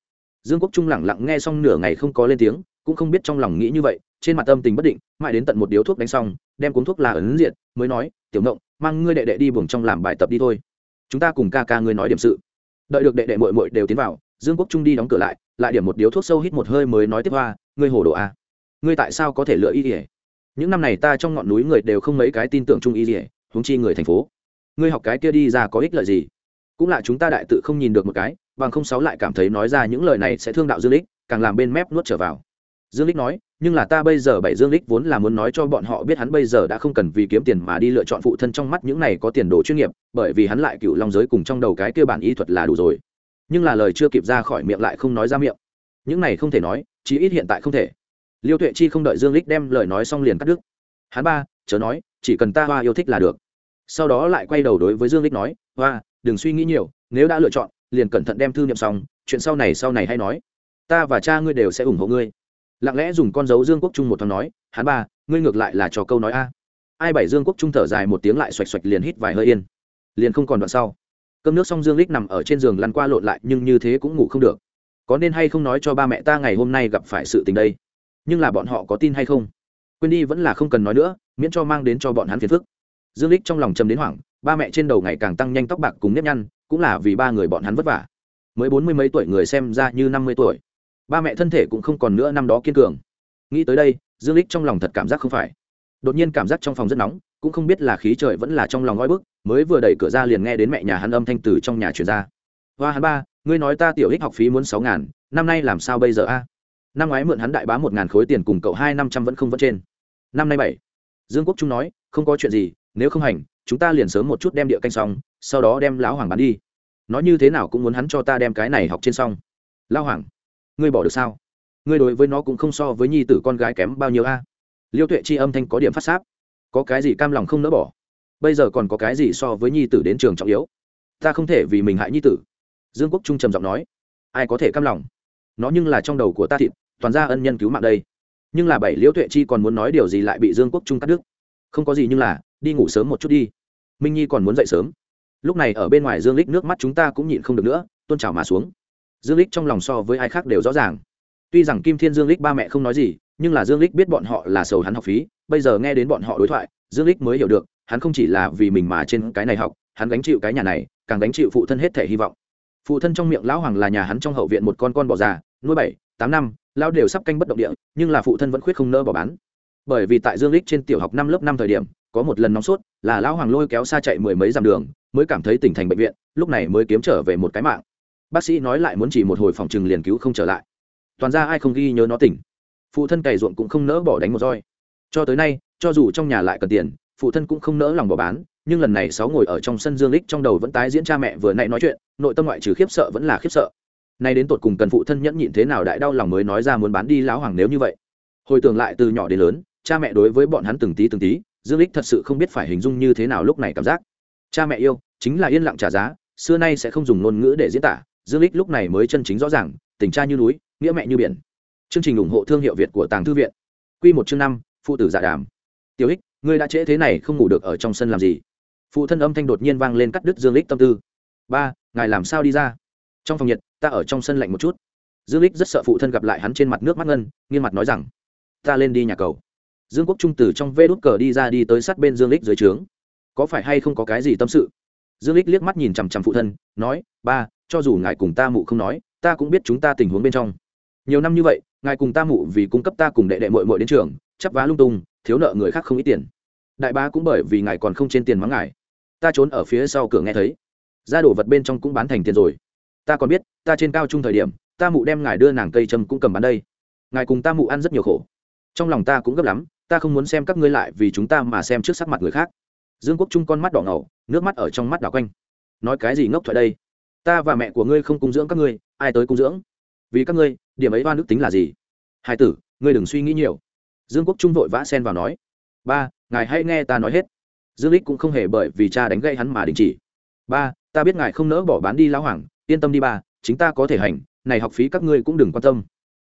Dương quốc trung lẳng lặng nghe xong nửa ngày không có lên tiếng, cũng không biết trong lòng nghĩ như vậy, trên mặt tâm tình bất định, mãi đến tận một điếu thuốc đánh xong, đem cuốn thuốc là ấn diện mới nói, tiểu ngộng, mang ngươi đệ đệ đi buồng trong làm bài tập đi thôi chúng ta cùng ca ca ngươi nói điểm sự. Đợi được đệ đệ mội mội đều tiến vào, dương quốc trung đi đóng cửa lại lại điểm một điếu thuốc sâu hít một hơi mới nói tiếp hoa, ngươi hồ đồ a. Ngươi tại sao có thể lựa y ỉa những năm này ta trong ngọn núi người đều không mấy cái tin tưởng trung y ỉa huống chi người thành phố. Ngươi học cái kia đi ra có ích lợi gì? Cũng là chúng ta đại tự không nhìn được một cái, bằng không sáu lại cảm thấy nói ra những lời này sẽ thương đạo dương lích, càng làm bên mép nuốt trở vào. Dương lích nói nhưng là ta bây giờ bảy dương lích vốn là muốn nói cho bọn họ biết hắn bây giờ đã không cần vì kiếm tiền mà đi lựa chọn phụ thân trong mắt những này có tiền đồ chuyên nghiệp, bởi vì hắn lại cựu long giới cùng trong đầu cái kia bản y thuật là đủ rồi. Nhưng là lời chưa kịp ra khỏi miệng lại không nói ra miệng. Những này không thể nói, chí ít hiện tại không thể. Liêu tuệ chi không đợi dương lích đem lời nói xong liền cắt đứt. Hắn ba, chớ nói, chỉ cần ta hoa yêu thích là được. Sau đó lại quay đầu đối với dương lích nói, hoa, đừng suy nghĩ nhiều, nếu đã lựa chọn, liền cẩn thận đem thư niệm xong, chuyện sau này sau này hay nói. Ta và cha ngươi đều sẽ ủng hộ ngươi lặng lẽ dùng con dấu dương quốc trung một thoáng nói hắn ba, ngươi ngược lại là cho câu nói a. Ai bảy dương quốc trung thở dài một tiếng lại xoạch xoạch liền hít vài hơi yên. Liền không còn đoạn sau. Cơm nước xong dương lích nằm ở trên giường lăn qua lộn lại, nhưng như thế cũng ngủ không được. Có nên hay không nói cho ba mẹ ta ngày hôm nay gặp phải sự tình đây? Nhưng là bọn họ có tin hay không? Quên đi vẫn là không cần nói nữa, miễn cho mang đến cho bọn hắn phiền phức. Dương lích trong lòng chầm đến hoảng, ba mẹ trên đầu ngày càng tăng nhanh tóc bạc cùng nếp nhăn, cũng là vì ba người bọn hắn vất vả. Mới bốn mươi mấy tuổi người xem ra như năm mươi tuổi ba mẹ thân thể cũng không còn nữa năm đó kiên cường. Nghĩ tới đây, dương lích trong lòng thật cảm giác không phải. Đột nhiên cảm giác trong phòng rất nóng, cũng không biết là khí trời vẫn là trong lòng ngói bức, mới vừa đẩy cửa ra liền nghe đến mẹ nhà hắn âm thanh từ trong nhà truyền ra. Hoa hắn ba, ngươi nói ta tiểu ích học phí muốn sáu ngàn, năm nay làm sao bây giờ a? Năm ngoái mượn hắn đại bá một ngàn khối tiền cùng cậu hai năm trăm vẫn không vẫn trên. Năm nay bảy. Dương quốc trung nói, không có chuyện gì, nếu không hành, chúng ta liền sớm một chút đem địa canh xong, sau đó đem lão hoàng bán đi. Nói như thế nào cũng muốn hắn cho ta đem cái này học trên xong. Lao hoàng ngươi bỏ được sao? Ngươi đối với nó cũng không so với nhi tử con gái kém bao nhiêu a? Liêu tuệ chi âm thanh có điểm phát sáp. Có cái gì cam lòng không nỡ bỏ? Bây giờ còn có cái gì so với nhi tử đến trường trọng yếu? Ta không thể vì mình hại nhi tử. Dương quốc trung trầm giọng nói. Ai có thể cam lòng? Nó nhưng là trong đầu của ta thịt, toàn ra ân nhân cứu mạng đây. Nhưng là bảy liễu tuệ chi còn muốn nói điều gì lại bị dương quốc trung cắt đứt? Không có gì nhưng là, đi ngủ sớm một chút đi. Minh nhi còn muốn dậy sớm. Lúc này ở bên ngoài dương lích nước mắt chúng ta cũng nhịn không được nữa, tôn trào mà xuống dương lích trong lòng so với ai khác đều rõ ràng. Tuy rằng kim thiên dương lích ba mẹ không nói gì, nhưng là dương lích biết bọn họ là sầu hắn học phí, bây giờ nghe đến bọn họ đối thoại, dương lích mới hiểu được, hắn không chỉ là vì mình mà trên cái này học, hắn gánh chịu cái nhà này, càng gánh chịu phụ thân hết thể hy vọng. Phụ thân trong miệng lão hoàng là nhà hắn trong hậu viện một con con bò già, nuôi bảy, tám năm, lão đều sắp canh bất động địa, nhưng là phụ thân vẫn khuyết không nỡ bỏ bán. Bởi vì tại dương lích trên tiểu học năm lớp năm thời điểm, có một lần nóng sốt, là lão hoàng lôi kéo xa chạy mười mấy dặm đường, mới cảm thấy tỉnh thành bệnh viện, lúc này mới kiếm trở về một cái mạng bác sĩ nói lại muốn chỉ một hồi phòng trừng liền cứu không trở lại. Toàn ra ai không ghi nhớ nó tỉnh. Phụ thân cày ruộng cũng không nỡ bỏ đánh một roi. Cho tới nay, cho dù trong nhà lại cần tiền, phụ thân cũng không nỡ lòng bỏ bán, nhưng lần này sáu ngồi ở trong sân dương lích trong đầu vẫn tái diễn cha mẹ vừa nãy nói chuyện, nội tâm ngoại trừ khiếp sợ vẫn là khiếp sợ. Nay đến tột cùng cần phụ thân nhẫn nhịn thế nào đại đau lòng mới nói ra muốn bán đi lão hoàng nếu như vậy. Hồi tưởng lại từ nhỏ đến lớn, cha mẹ đối với bọn hắn từng tí từng tí, dương lích thật sự không biết phải hình dung như thế nào lúc này cảm giác. Cha mẹ yêu, chính là yên lặng trả giá, xưa nay sẽ không dùng ngôn ngữ để diễn tả dương lích lúc này mới chân chính rõ ràng, tình cha như núi, nghĩa mẹ như biển. Chương trình ủng hộ thương hiệu việt của tàng thư viện. Quy một chương năm, phụ tử giả dạ đàm. Tiểu ích ngươi đã trễ thế này không ngủ được ở trong sân làm gì? Phụ thân âm thanh đột nhiên vang lên cắt đứt dương lích tâm tư. Ba, ngài làm sao đi ra? Trong phòng nhiệt, ta ở trong sân lạnh một chút. Dương lích rất sợ phụ thân gặp lại hắn trên mặt nước mắt ngân, nghiêng mặt nói rằng, ta lên đi nhà cầu. Dương quốc trung từ trong vê đút cờ đi ra đi tới sát bên dương lích dưới trướng. Có phải hay không có cái gì tâm sự? Dương lích liếc mắt nhìn chằm chằm phụ thân, nói, ba cho dù ngài cùng ta mụ không nói, ta cũng biết chúng ta tình huống bên trong. Nhiều năm như vậy, ngài cùng ta mụ vì cung cấp ta cùng đệ đệ mội mội đến trường chắp vá lung tung, thiếu nợ người khác không ít tiền. Đại bá cũng bởi vì ngài còn không trên tiền mắng ngài. Ta trốn ở phía sau cửa nghe thấy. Ra đổ vật bên trong cũng bán thành tiền rồi. Ta còn biết, ta trên cao trung thời điểm, ta mụ đem ngài đưa nàng cây châm cũng cầm bán đây. Ngài cùng ta mụ ăn rất nhiều khổ. Trong lòng ta cũng gấp lắm, ta không muốn xem các ngươi lại vì chúng ta mà xem trước sắc mặt người khác. Dương quốc trung con mắt đỏ ngầu, nước mắt ở trong mắt đảo quanh. Nói cái gì ngốc thoại đây? Ta và mẹ của ngươi không cung dưỡng các ngươi, ai tới cung dưỡng? Vì các ngươi, điểm ấy oan ức tính là gì? Hai tử, ngươi đừng suy nghĩ nhiều. Dương quốc trung vội vã xen vào nói. Ba, ngài hãy nghe ta nói hết. Dương lích cũng không hề bởi vì cha đánh gây hắn mà đình chỉ. Ba, ta biết ngài không nỡ bỏ bán đi lão hoàng, yên tâm đi ba, chính ta có thể hành, này học phí các ngươi cũng đừng quan tâm.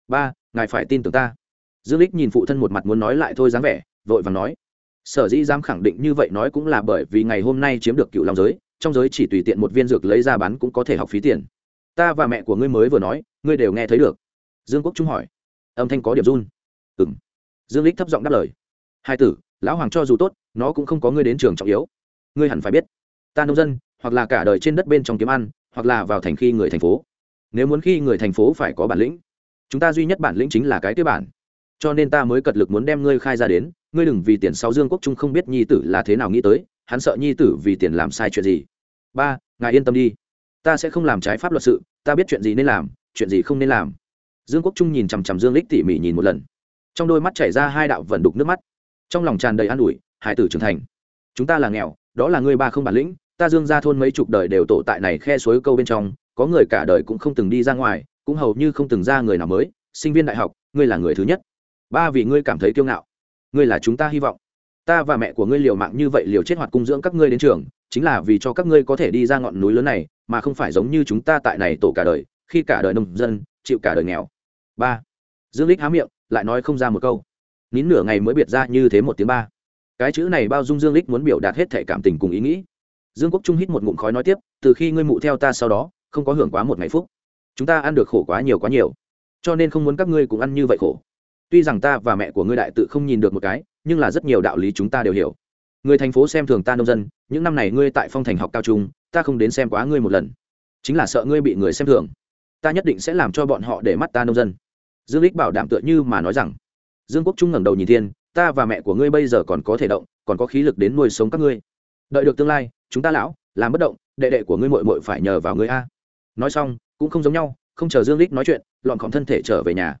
Ba, ngài phải tin tưởng ta. Dương lích nhìn phụ thân một mặt muốn nói lại thôi dáng vẻ, vội vàng nói. Sở dĩ dám khẳng định như vậy nói cũng là bởi vì ngày hôm nay chiếm được cựu long giới trong giới chỉ tùy tiện một viên dược lấy ra bán cũng có thể học phí tiền. Ta và mẹ của ngươi mới vừa nói, ngươi đều nghe thấy được. Dương quốc trung hỏi. Âm thanh có điểm run. Ừng dương lích thấp giọng đáp lời. Hai tử, lão hoàng cho dù tốt, nó cũng không có ngươi đến trường trọng yếu. Ngươi hẳn phải biết, ta nông dân, hoặc là cả đời trên đất bên trong kiếm ăn, hoặc là vào thành khi người thành phố. Nếu muốn khi người thành phố phải có bản lĩnh, chúng ta duy nhất bản lĩnh chính là cái tiêu bản. Cho nên ta mới cật lực muốn đem ngươi khai ra đến, ngươi đừng vì tiền sáu dương quốc trung không biết nhi tử là thế nào nghĩ tới hắn sợ nhi tử vì tiền làm sai chuyện gì. Ba, ngài yên tâm đi. Ta sẽ không làm trái pháp luật sự, ta biết chuyện gì nên làm, chuyện gì không nên làm. Dương quốc trung nhìn chằm chằm dương lích tỉ mỉ nhìn một lần. Trong đôi mắt chảy ra hai đạo vẩn đục nước mắt. Trong lòng tràn đầy an ủi, hải tử trưởng thành. Chúng ta là nghèo, đó là ngươi ba không bản lĩnh, ta dương ra thôn mấy chục đời đều tổ tại này khe suối câu bên trong, có người cả đời cũng không từng đi ra ngoài, cũng hầu như không từng ra người nào mới, sinh viên đại học, ngươi là người thứ nhất. Ba vì ngươi cảm thấy kiêu ngạo, ngươi là chúng ta hy vọng ta và mẹ của ngươi liều mạng như vậy liều chết hoạt cung dưỡng các ngươi đến trường, chính là vì cho các ngươi có thể đi ra ngọn núi lớn này, mà không phải giống như chúng ta tại này tổ cả đời, khi cả đời nông dân, chịu cả đời nghèo. Ba. Dương lích há miệng, lại nói không ra một câu. Nín nửa ngày mới biệt ra như thế một tiếng ba. Cái chữ này bao dung dương lích muốn biểu đạt hết thể cảm tình cùng ý nghĩ. Dương quốc trung hít một ngụm khói nói tiếp, từ khi ngươi mụ theo ta sau đó, không có hưởng quá một ngày phúc. Chúng ta ăn được khổ quá nhiều quá nhiều, cho nên không muốn các ngươi cũng ăn như vậy khổ. Tuy rằng ta và mẹ của ngươi đại tự không nhìn được một cái nhưng là rất nhiều đạo lý chúng ta đều hiểu. Người thành phố xem thường ta nông dân, những năm này ngươi tại phong thành học cao trung, ta không đến xem quá ngươi một lần. Chính là sợ ngươi bị người xem thường. Ta nhất định sẽ làm cho bọn họ để mắt ta nông dân. Dương lích bảo đảm tựa như mà nói rằng. Dương quốc trung ngẩng đầu nhìn thiên, ta và mẹ của ngươi bây giờ còn có thể động, còn có khí lực đến nuôi sống các ngươi. Đợi được tương lai, chúng ta lão, làm bất động, đệ đệ của ngươi muội muội phải nhờ vào ngươi a. Nói xong, cũng không giống nhau, không chờ dương lích nói chuyện, lọn khom thân thể trở về nhà.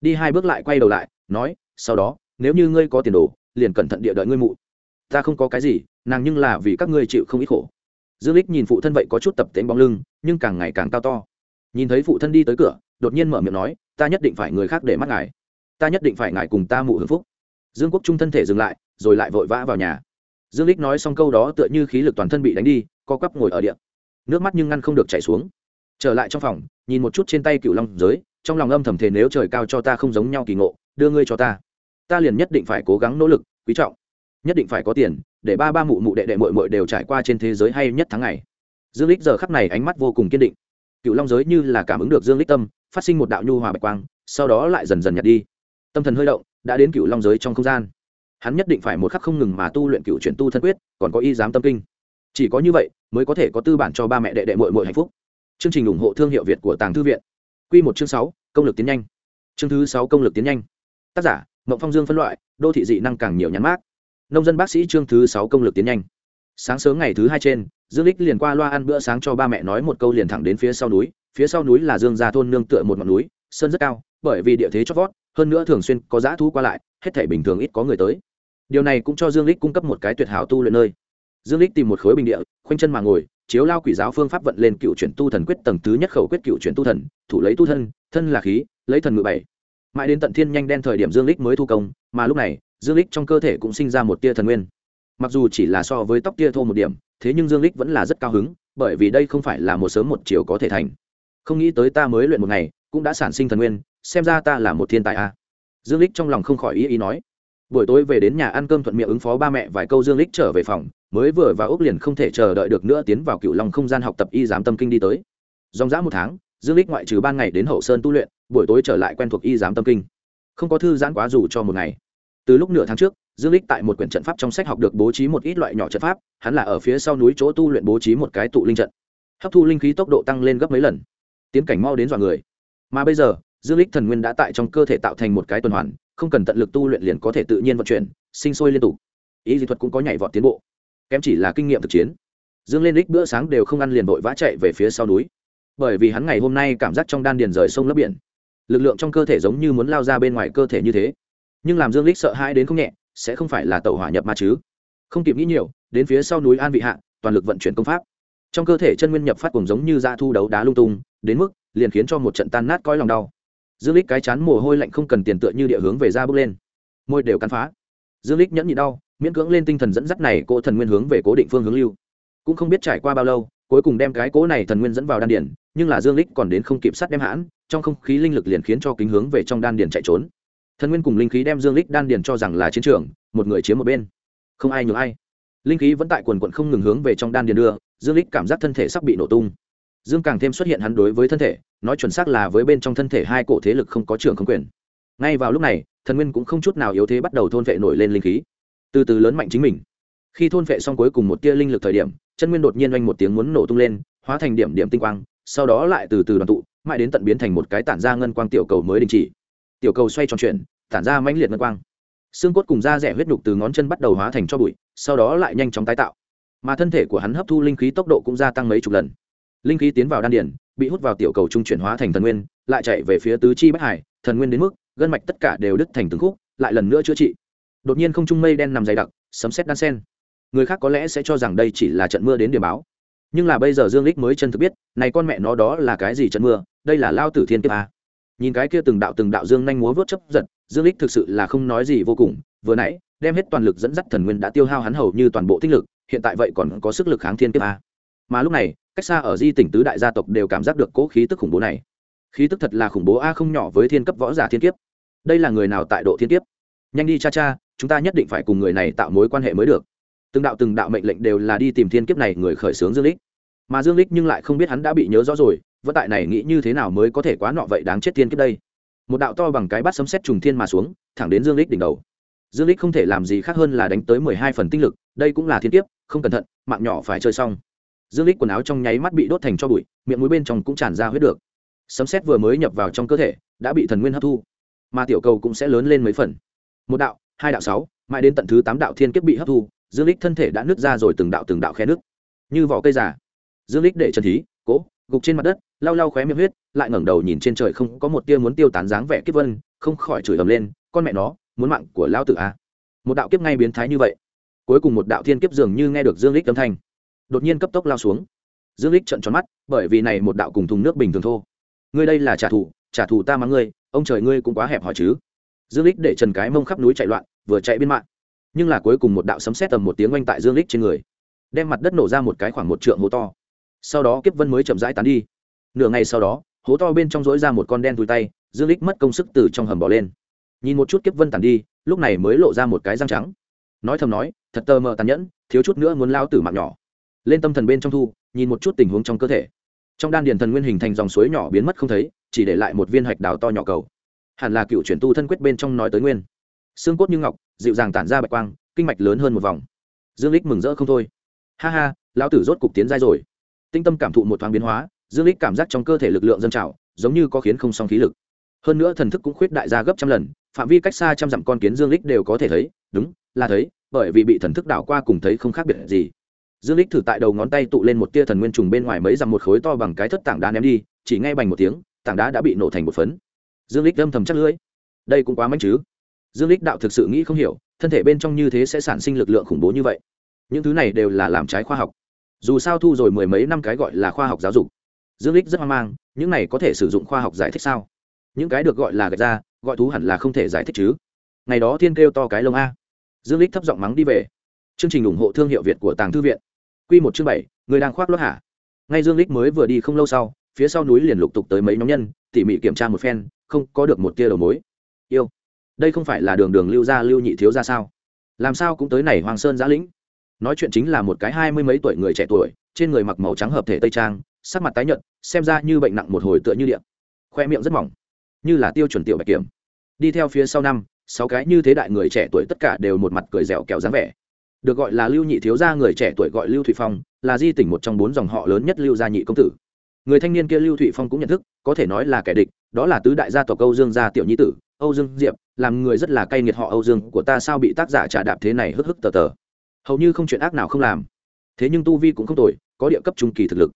Đi hai bước lại quay đầu lại, nói, sau đó nếu như ngươi có tiền đồ, liền cẩn thận địa đợi ngươi mụ. Ta không có cái gì, nàng nhưng là vì các ngươi chịu không ít khổ. Dương lích nhìn phụ thân vậy có chút tập tễnh bóng lưng, nhưng càng ngày càng cao to. Nhìn thấy phụ thân đi tới cửa, đột nhiên mở miệng nói, ta nhất định phải người khác để mắt ngài. Ta nhất định phải ngài cùng ta mụ hưởng phúc. Dương quốc trung thân thể dừng lại, rồi lại vội vã vào nhà. Dương lích nói xong câu đó tựa như khí lực toàn thân bị đánh đi, co quắp ngồi ở điện nước mắt nhưng ngăn không được chảy xuống. Trở lại trong phòng, nhìn một chút trên tay cựu long giới, trong lòng âm thầm thề nếu trời cao cho ta không giống nhau kỳ ngộ, đưa ngươi cho ta ta liền nhất định phải cố gắng nỗ lực, quý trọng. Nhất định phải có tiền, để ba ba mụ mụ đệ đệ mội mội đều trải qua trên thế giới hay nhất tháng ngày. Dương lích giờ khắc này ánh mắt vô cùng kiên định. Cựu long giới như là cảm ứng được dương lích tâm, phát sinh một đạo nhu hòa bạch quang, sau đó lại dần dần nhạt đi. Tâm thần hơi động, đã đến cựu long giới trong không gian. Hắn nhất định phải một khắc không ngừng mà tu luyện cựu chuyển tu thân quyết, còn có y giám tâm kinh. Chỉ có như vậy, mới có thể có tư bản cho ba mẹ đệ đệ mội mội hạnh phúc. Chương trình ủng hộ thương hiệu việt của tàng thư viện. Q một chương sáu, công lực tiến nhanh. Chương thứ sáu, công lực tiến nhanh. Tác giả mộng phong dương phân loại, đô thị dị năng càng nhiều nhắn mát nông dân bác sĩ chương thứ sáu công lực tiến nhanh. Sáng sớm ngày thứ hai trên, dương lích liền qua loa ăn bữa sáng cho ba mẹ nói một câu liền thẳng đến phía sau núi. Phía sau núi là dương gia thôn nương tựa một ngọn núi, sơn rất cao, bởi vì địa thế chót vót, hơn nữa thường xuyên có dã thú qua lại, hết thể bình thường ít có người tới. Điều này cũng cho dương lích cung cấp một cái tuyệt hảo tu luyện nơi. Dương lích tìm một khối bình địa, khoanh chân mà ngồi, chiếu lao quỷ giáo phương pháp vận lên cựu chuyển tu thần quyết tầng thứ nhất khẩu quyết cựu chuyển tu thần, thủ lấy tu thân thân là khí, lấy thần ngự bảy mãi đến tận thiên nhanh đen thời điểm dương lích mới thu công, mà lúc này, dương lích trong cơ thể cũng sinh ra một tia thần nguyên. Mặc dù chỉ là so với tóc tia thô một điểm, thế nhưng dương lích vẫn là rất cao hứng, bởi vì đây không phải là một sớm một chiều có thể thành. Không nghĩ tới ta mới luyện một ngày, cũng đã sản sinh thần nguyên, xem ra ta là một thiên tài a. À. dương lích trong lòng không khỏi ý ý nói. Buổi tối về đến nhà ăn cơm thuận miệng ứng phó ba mẹ vài câu dương lích trở về phòng, mới vừa vào ốc liền không thể chờ đợi được nữa tiến vào cựu lòng không gian học tập y giám tâm kinh đi tới. Dòng dã một tháng dương lích ngoại trừ ban ngày đến hậu sơn tu luyện, buổi tối trở lại quen thuộc y giám tâm kinh. Không có thư giãn quá dù cho một ngày. Từ lúc nửa tháng trước, dương lích tại một quyển trận pháp trong sách học được bố trí một ít loại nhỏ trận pháp, hắn là ở phía sau núi chỗ tu luyện bố trí một cái tụ linh trận. Hấp thu linh khí tốc độ tăng lên gấp mấy lần. Tiến cảnh mau đến dọa người. Mà bây giờ, dương lích thần nguyên đã tại trong cơ thể tạo thành một cái tuần hoàn, không cần tận lực tu luyện liền có thể tự nhiên vận chuyển, sinh sôi liên tục. Ý dị thuật cũng có nhảy vọt tiến bộ. Kém chỉ là kinh nghiệm thực chiến. Dương lên lích bữa sáng đều không ăn liền vội vã chạy về phía sau núi bởi vì hắn ngày hôm nay cảm giác trong đan điền rời sông lấp biển. Lực lượng trong cơ thể giống như muốn lao ra bên ngoài cơ thể như thế. Nhưng làm dương lích sợ hãi đến không nhẹ, sẽ không phải là tàu hỏa nhập ma chứ? Không kịp nghĩ nhiều, đến phía sau núi an vị hạ, toàn lực vận chuyển công pháp. Trong cơ thể chân nguyên nhập phát cùng giống như da thu đấu đá lung tung, đến mức liền khiến cho một trận tan nát coi lòng đau. Dương lích cái chán mồ hôi lạnh không cần tiền tựa như địa hướng về ra bước lên. Môi đều cắn phá. Dương lích nhẫn nhị đau, miễn cưỡng lên tinh thần dẫn dắt này cỗ thần nguyên hướng về cố định phương hướng lưu. Cũng không biết trải qua bao lâu, cuối cùng đem cái cỗ này thần nguyên dẫn vào đan điển nhưng là dương lích còn đến không kịp sát đem hãn, trong không khí linh lực liền khiến cho kính hướng về trong đan điền chạy trốn. Thần nguyên cùng linh khí đem dương lích đan điền cho rằng là chiến trường, một người chiếm một bên. Không ai nhường ai. Linh khí vẫn tại quần quận không ngừng hướng về trong đan điền đưa, dương lích cảm giác thân thể sắp bị nổ tung. Dương càng thêm xuất hiện hắn đối với thân thể, nói chuẩn xác là với bên trong thân thể hai cổ thế lực không có trường không quyền. Ngay vào lúc này, thần nguyên cũng không chút nào yếu thế bắt đầu thôn vệ nổi lên linh khí. Từ từ lớn mạnh chính mình. Khi thôn vệ xong cuối cùng một tia linh lực thời điểm, chân nguyên đột nhiên oanh một tiếng muốn nổ tung lên, hóa thành điểm điểm tinh quang sau đó lại từ từ đoàn tụ mãi đến tận biến thành một cái tản ra ngân quang tiểu cầu mới đình chỉ. Tiểu cầu xoay tròn chuyển tản ra mãnh liệt ngân quang. Xương cốt cùng da rẻ huyết nhục từ ngón chân bắt đầu hóa thành cho bụi sau đó lại nhanh chóng tái tạo. Mà thân thể của hắn hấp thu linh khí tốc độ cũng gia tăng mấy chục lần. Linh khí tiến vào đan điền, bị hút vào tiểu cầu trung chuyển hóa thành thần nguyên lại chạy về phía tứ chi bách hải thần nguyên đến mức gân mạch tất cả đều đứt thành từng khúc lại lần nữa chữa trị. Đột nhiên không trung mây đen nằm dày đặc sấm xét đan sen. Người khác có lẽ sẽ cho rằng đây chỉ là trận mưa đến điểm báo nhưng là bây giờ dương lích mới chân thực biết, này con mẹ nó đó là cái gì trận mưa, đây là lao tử thiên kiếp a. Nhìn cái kia từng đạo từng đạo dương nhanh múa vớt chấp giật, dương lích thực sự là không nói gì vô cùng, vừa nãy, đem hết toàn lực dẫn dắt thần nguyên đã tiêu hao hắn hầu như toàn bộ tích lực, hiện tại vậy còn có sức lực kháng thiên kiếp a. Mà lúc này, cách xa ở di tỉnh tứ đại gia tộc đều cảm giác được cố khí tức khủng bố này. Khí tức thật là khủng bố a không nhỏ với thiên cấp võ giả thiên kiếp. Đây là người nào tại độ thiên kiếp? Nhanh đi cha cha, chúng ta nhất định phải cùng người này tạo mối quan hệ mới được từng đạo từng đạo mệnh lệnh đều là đi tìm thiên kiếp này người khởi xướng dương lích mà dương lích nhưng lại không biết hắn đã bị nhớ rõ rồi, vẫn tại này nghĩ như thế nào mới có thể quá nọ vậy đáng chết thiên kiếp đây. Một đạo to bằng cái bát sấm sét trùng thiên mà xuống, thẳng đến dương lích đỉnh đầu. Dương lích không thể làm gì khác hơn là đánh tới mười hai phần tinh lực, đây cũng là thiên kiếp, không cẩn thận, mạng nhỏ phải chơi xong. Dương lích quần áo trong nháy mắt bị đốt thành cho bụi, miệng mũi bên trong cũng tràn ra huyết được. Sấm sét vừa mới nhập vào trong cơ thể, đã bị thần nguyên hấp thu. Mà tiểu cầu cũng sẽ lớn lên mấy phần. Một đạo, hai đạo sáu, mãi đến tận thứ tám đạo thiên kiếp bị hấp thu dương lích thân thể đã nứt ra rồi từng đạo từng đạo khe nứt. Như vỏ cây giả dương lích để trần thí cố gục trên mặt đất, lau lau khóe miệng huyết, lại ngẩng đầu nhìn trên trời không có một tia muốn tiêu tán dáng vẻ kiếp vân, không khỏi chửi ầm lên, con mẹ nó, muốn mạng của lao tử a à? một đạo kiếp ngay biến thái như vậy. Cuối cùng một đạo thiên kiếp dường như nghe được dương lích âm thanh, đột nhiên cấp tốc lao xuống. Dương lích trợn tròn mắt, bởi vì này một đạo cùng thùng nước bình thường thô. Ngươi đây là trả thù trả thù ta mắng ngươi, ông trời ngươi cũng quá hẹp hòi chứ. Dương lích để trần cái mông khắp núi chạy loạn, vừa chạy bên mạng nhưng là cuối cùng một đạo sấm sét tầm một tiếng oanh tại dương lích trên người, đem mặt đất nổ ra một cái khoảng một trượng hố to. Sau đó kiếp vân mới chậm rãi tán đi. Nửa ngày sau đó, hố to bên trong rỗi ra một con đen tùi tay, dương lích mất công sức từ trong hầm bỏ lên. Nhìn một chút kiếp vân tàn đi, lúc này mới lộ ra một cái răng trắng. Nói thầm nói, thật tơ mờ tàn nhẫn, thiếu chút nữa muốn lao tử mạng nhỏ. Lên tâm thần bên trong thu, nhìn một chút tình huống trong cơ thể. Trong đan điền thần nguyên hình thành dòng suối nhỏ biến mất không thấy, chỉ để lại một viên hạch đào to nhỏ cầu. Hẳn là cựu chuyển tu thân quyết bên trong nói tới nguyên xương cốt như ngọc, dịu dàng tản ra bạch quang, kinh mạch lớn hơn một vòng. Dương lích mừng rỡ không thôi. Ha ha, lão tử rốt cục tiến giai rồi. Tinh tâm cảm thụ một thoáng biến hóa, dương lích cảm giác trong cơ thể lực lượng dân trào, giống như có khiến không song khí lực. Hơn nữa thần thức cũng khuyết đại ra gấp trăm lần, phạm vi cách xa trăm dặm con kiến dương lích đều có thể thấy, đúng, là thấy, bởi vì bị thần thức đảo qua cùng thấy không khác biệt gì. Dương lích thử tại đầu ngón tay tụ lên một tia thần nguyên trùng bên ngoài mấy dặm một khối to bằng cái thất tảng đá ném đi, chỉ ngay bành một tiếng, tảng đá đã bị nổ thành một phấn. Dương lích âm thầm chắc lưỡi. Đây cũng quá mạnh chứ dương lích đạo thực sự nghĩ không hiểu, thân thể bên trong như thế sẽ sản sinh lực lượng khủng bố như vậy. Những thứ này đều là làm trái khoa học. Dù sao thu rồi mười mấy năm cái gọi là khoa học giáo dục, dương lích rất hoang mang, những này có thể sử dụng khoa học giải thích sao? Những cái được gọi là gạch ra gọi thú hẳn là không thể giải thích chứ. Ngày đó thiên kêu to cái lông a. Dương lích thấp giọng mắng đi về. Chương trình ủng hộ thương hiệu việt của tàng thư viện. Quy một chương bảy, người đang khoác lót hả? Ngay dương lích mới vừa đi không lâu sau, phía sau núi liền lục tục tới mấy nhóm nhân, tỉ mỉ kiểm tra một phen, không có được một tia đầu mối. Yêu đây không phải là đường đường lưu gia, lưu nhị thiếu ra sao? Làm sao cũng tới này hoàng sơn giã lĩnh? Nói chuyện chính là một cái hai mươi mấy tuổi người trẻ tuổi, trên người mặc màu trắng hợp thể tây trang, sắc mặt tái nhợt, xem ra như bệnh nặng một hồi tựa như điện. Khoe miệng rất mỏng, như là tiêu chuẩn tiểu bạch kiểm. Đi theo phía sau năm, sáu cái như thế đại người trẻ tuổi tất cả đều một mặt cười dẻo kẹo dáng vẻ. Được gọi là lưu nhị thiếu gia, người trẻ tuổi gọi lưu thụy phong, là di tỉnh một trong bốn dòng họ lớn nhất lưu gia nhị công tử. Người thanh niên kia lưu thụy phong cũng nhận thức, có thể nói là kẻ địch, đó là tứ đại gia tộc âu dương gia tiểu nhi tử, âu dương diệp làm người rất là cay nghiệt họ âu dương, của ta sao bị tác giả trả đạp thế này hức hức tờ tờ. Hầu như không chuyện ác nào không làm. Thế nhưng tu vi cũng không tồi, có địa cấp trung kỳ thực lực.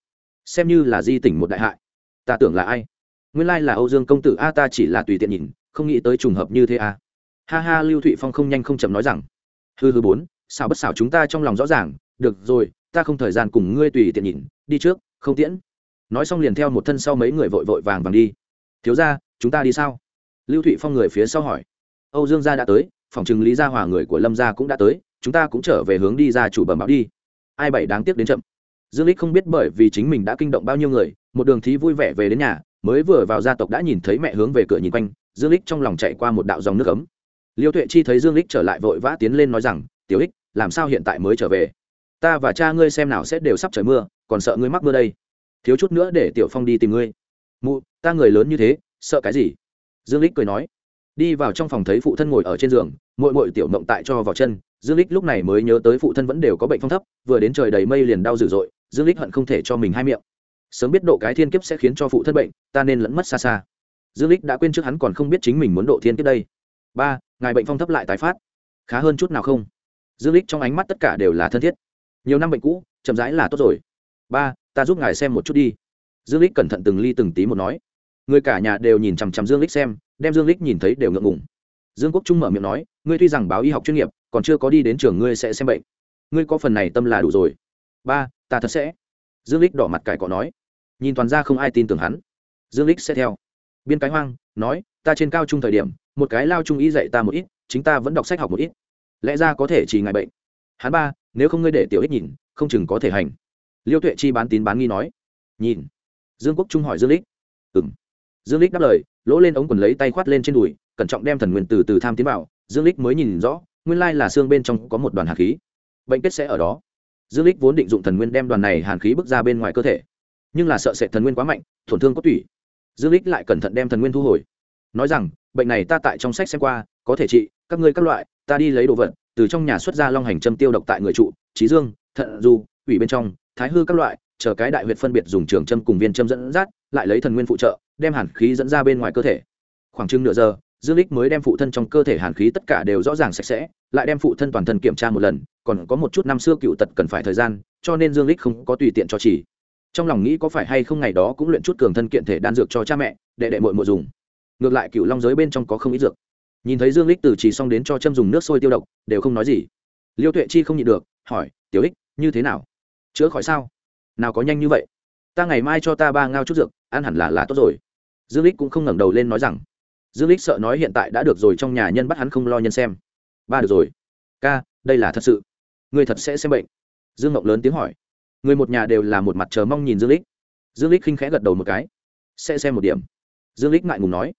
Xem như là di tỉnh một đại hại. Ta tưởng là ai? Nguyên lai là âu dương công tử, a, ta chỉ là tùy tiện nhìn, không nghĩ tới trùng hợp như thế, a. Ha ha, lưu thụy phong không nhanh không chậm nói rằng. Hư hư bốn sao bất xảo chúng ta trong lòng rõ ràng. Được rồi, ta không thời gian cùng ngươi tùy tiện nhìn, đi trước, không tiễn. Nói xong liền theo một thân sau mấy người vội vội vàng vàng đi. Thiếu ra chúng ta đi sao? Lưu thụy phong người phía sau hỏi âu dương gia đã tới, phòng chừng lý gia hòa người của lâm gia cũng đã tới, chúng ta cũng trở về hướng đi ra chủ bẩm báo đi. Ai bảy đáng tiếc đến chậm. Dương lích không biết bởi vì chính mình đã kinh động bao nhiêu người, một đường thí vui vẻ về đến nhà, mới vừa vào gia tộc đã nhìn thấy mẹ hướng về cửa nhìn quanh, dương lích trong lòng chạy qua một đạo dòng nước ấm. Liêu tuệ chi thấy dương lích trở lại vội vã tiến lên nói rằng, tiểu ích làm sao hiện tại mới trở về? Ta và cha ngươi xem nào sẽ đều sắp trời mưa, còn sợ ngươi mắc mưa đây. Thiếu chút nữa để tiểu phong đi tìm ngươi. Mụ, ta người lớn như thế, sợ cái gì? Dương lích cười nói đi vào trong phòng thấy phụ thân ngồi ở trên giường mội mội tiểu mộng tại cho vào chân, dương lích lúc này mới nhớ tới phụ thân vẫn đều có bệnh phong thấp, vừa đến trời đầy mây liền đau dữ dội, dương lích hận không thể cho mình hai miệng. Sớm biết độ cái thiên kiếp sẽ khiến cho phụ thân bệnh, ta nên lẫn mất xa xa. Dương lích đã quên trước hắn còn không biết chính mình muốn độ thiên kiếp đây. Ba, ngài bệnh phong thấp lại tái phát. Khá hơn chút nào không? Dương lích trong ánh mắt tất cả đều là thân thiết. Nhiều năm bệnh cũ, chậm rãi là tốt rồi. Ba, ta giúp ngài xem một chút đi. Dương lích cẩn thận từng ly từng tí một nói. Người cả nhà đều nhìn chằm chằm dương lích xem đem dương lích nhìn thấy đều ngượng ngùng. Dương quốc trung mở miệng nói, ngươi tuy rằng báo y học chuyên nghiệp, còn chưa có đi đến trường ngươi sẽ xem bệnh. Ngươi có phần này tâm là đủ rồi. Ba, ta thật sẽ. Dương lích đỏ mặt cải cọ nói. Nhìn toàn ra không ai tin tưởng hắn. Dương lích sẽ theo. Biên cái hoang nói, ta trên cao trung thời điểm, một cái lao trung y dạy ta một ít, chính ta vẫn đọc sách học một ít. Lẽ ra có thể chỉ ngại bệnh. Hắn ba, nếu không ngươi để tiểu ích nhìn, không chừng có thể hành. Liêu tuệ chi bán tín bán nghi nói. Nhìn. Dương quốc trung hỏi dương lích ừng dương lích đáp lời lỗ lên ống quần lấy tay khoát lên trên đùi, cẩn trọng đem thần nguyên từ từ tham tiến vào, dương lích mới nhìn rõ, nguyên lai là xương bên trong có một đoàn hàn khí. Bệnh kết sẽ ở đó. Dương lích vốn định dụng thần nguyên đem đoàn này hàn khí bước ra bên ngoài cơ thể, nhưng là sợ sệt thần nguyên quá mạnh, tổn thương có tủy. Dương lích lại cẩn thận đem thần nguyên thu hồi. Nói rằng, bệnh này ta tại trong sách xem qua, có thể trị, các ngươi các loại, ta đi lấy đồ vật, từ trong nhà xuất ra long hành châm tiêu độc tại người trụ, trí dương, thận du ủy bên trong, thái hư các loại, chờ cái đại huyệt phân biệt dùng trường châm cùng viên châm dẫn dắt, lại lấy thần nguyên phụ trợ đem hàn khí dẫn ra bên ngoài cơ thể. Khoảng chừng nửa giờ, dương lích mới đem phụ thân trong cơ thể hàn khí tất cả đều rõ ràng sạch sẽ, lại đem phụ thân toàn thân kiểm tra một lần, còn có một chút năm xưa cựu tật cần phải thời gian, cho nên dương lích không có tùy tiện cho chỉ. Trong lòng nghĩ có phải hay không ngày đó cũng luyện chút cường thân kiện thể đan dược cho cha mẹ để đệ muội muội dùng. Ngược lại cựu long giới bên trong có không ít dược. Nhìn thấy dương lích từ chỉ xong đến cho châm dùng nước sôi tiêu độc, đều không nói gì. Liêu tuệ chi không nhịn được, hỏi, tiểu ích như thế nào? Chữa khỏi sao? Nào có nhanh như vậy? Ta ngày mai cho ta ba ngao chút dược ăn hẳn là là tốt rồi. Dương lích cũng không ngẩng đầu lên nói rằng, dương lích sợ nói hiện tại đã được rồi trong nhà nhân bắt hắn không lo nhân xem. Ba được rồi. Ca, đây là thật sự. Người thật sẽ xem bệnh. Dương ngọc lớn tiếng hỏi. Người một nhà đều là một mặt chờ mong nhìn dương lích dương lích khinh khẽ gật đầu một cái. Sẽ xem một điểm. Dương lích ngại ngùng nói.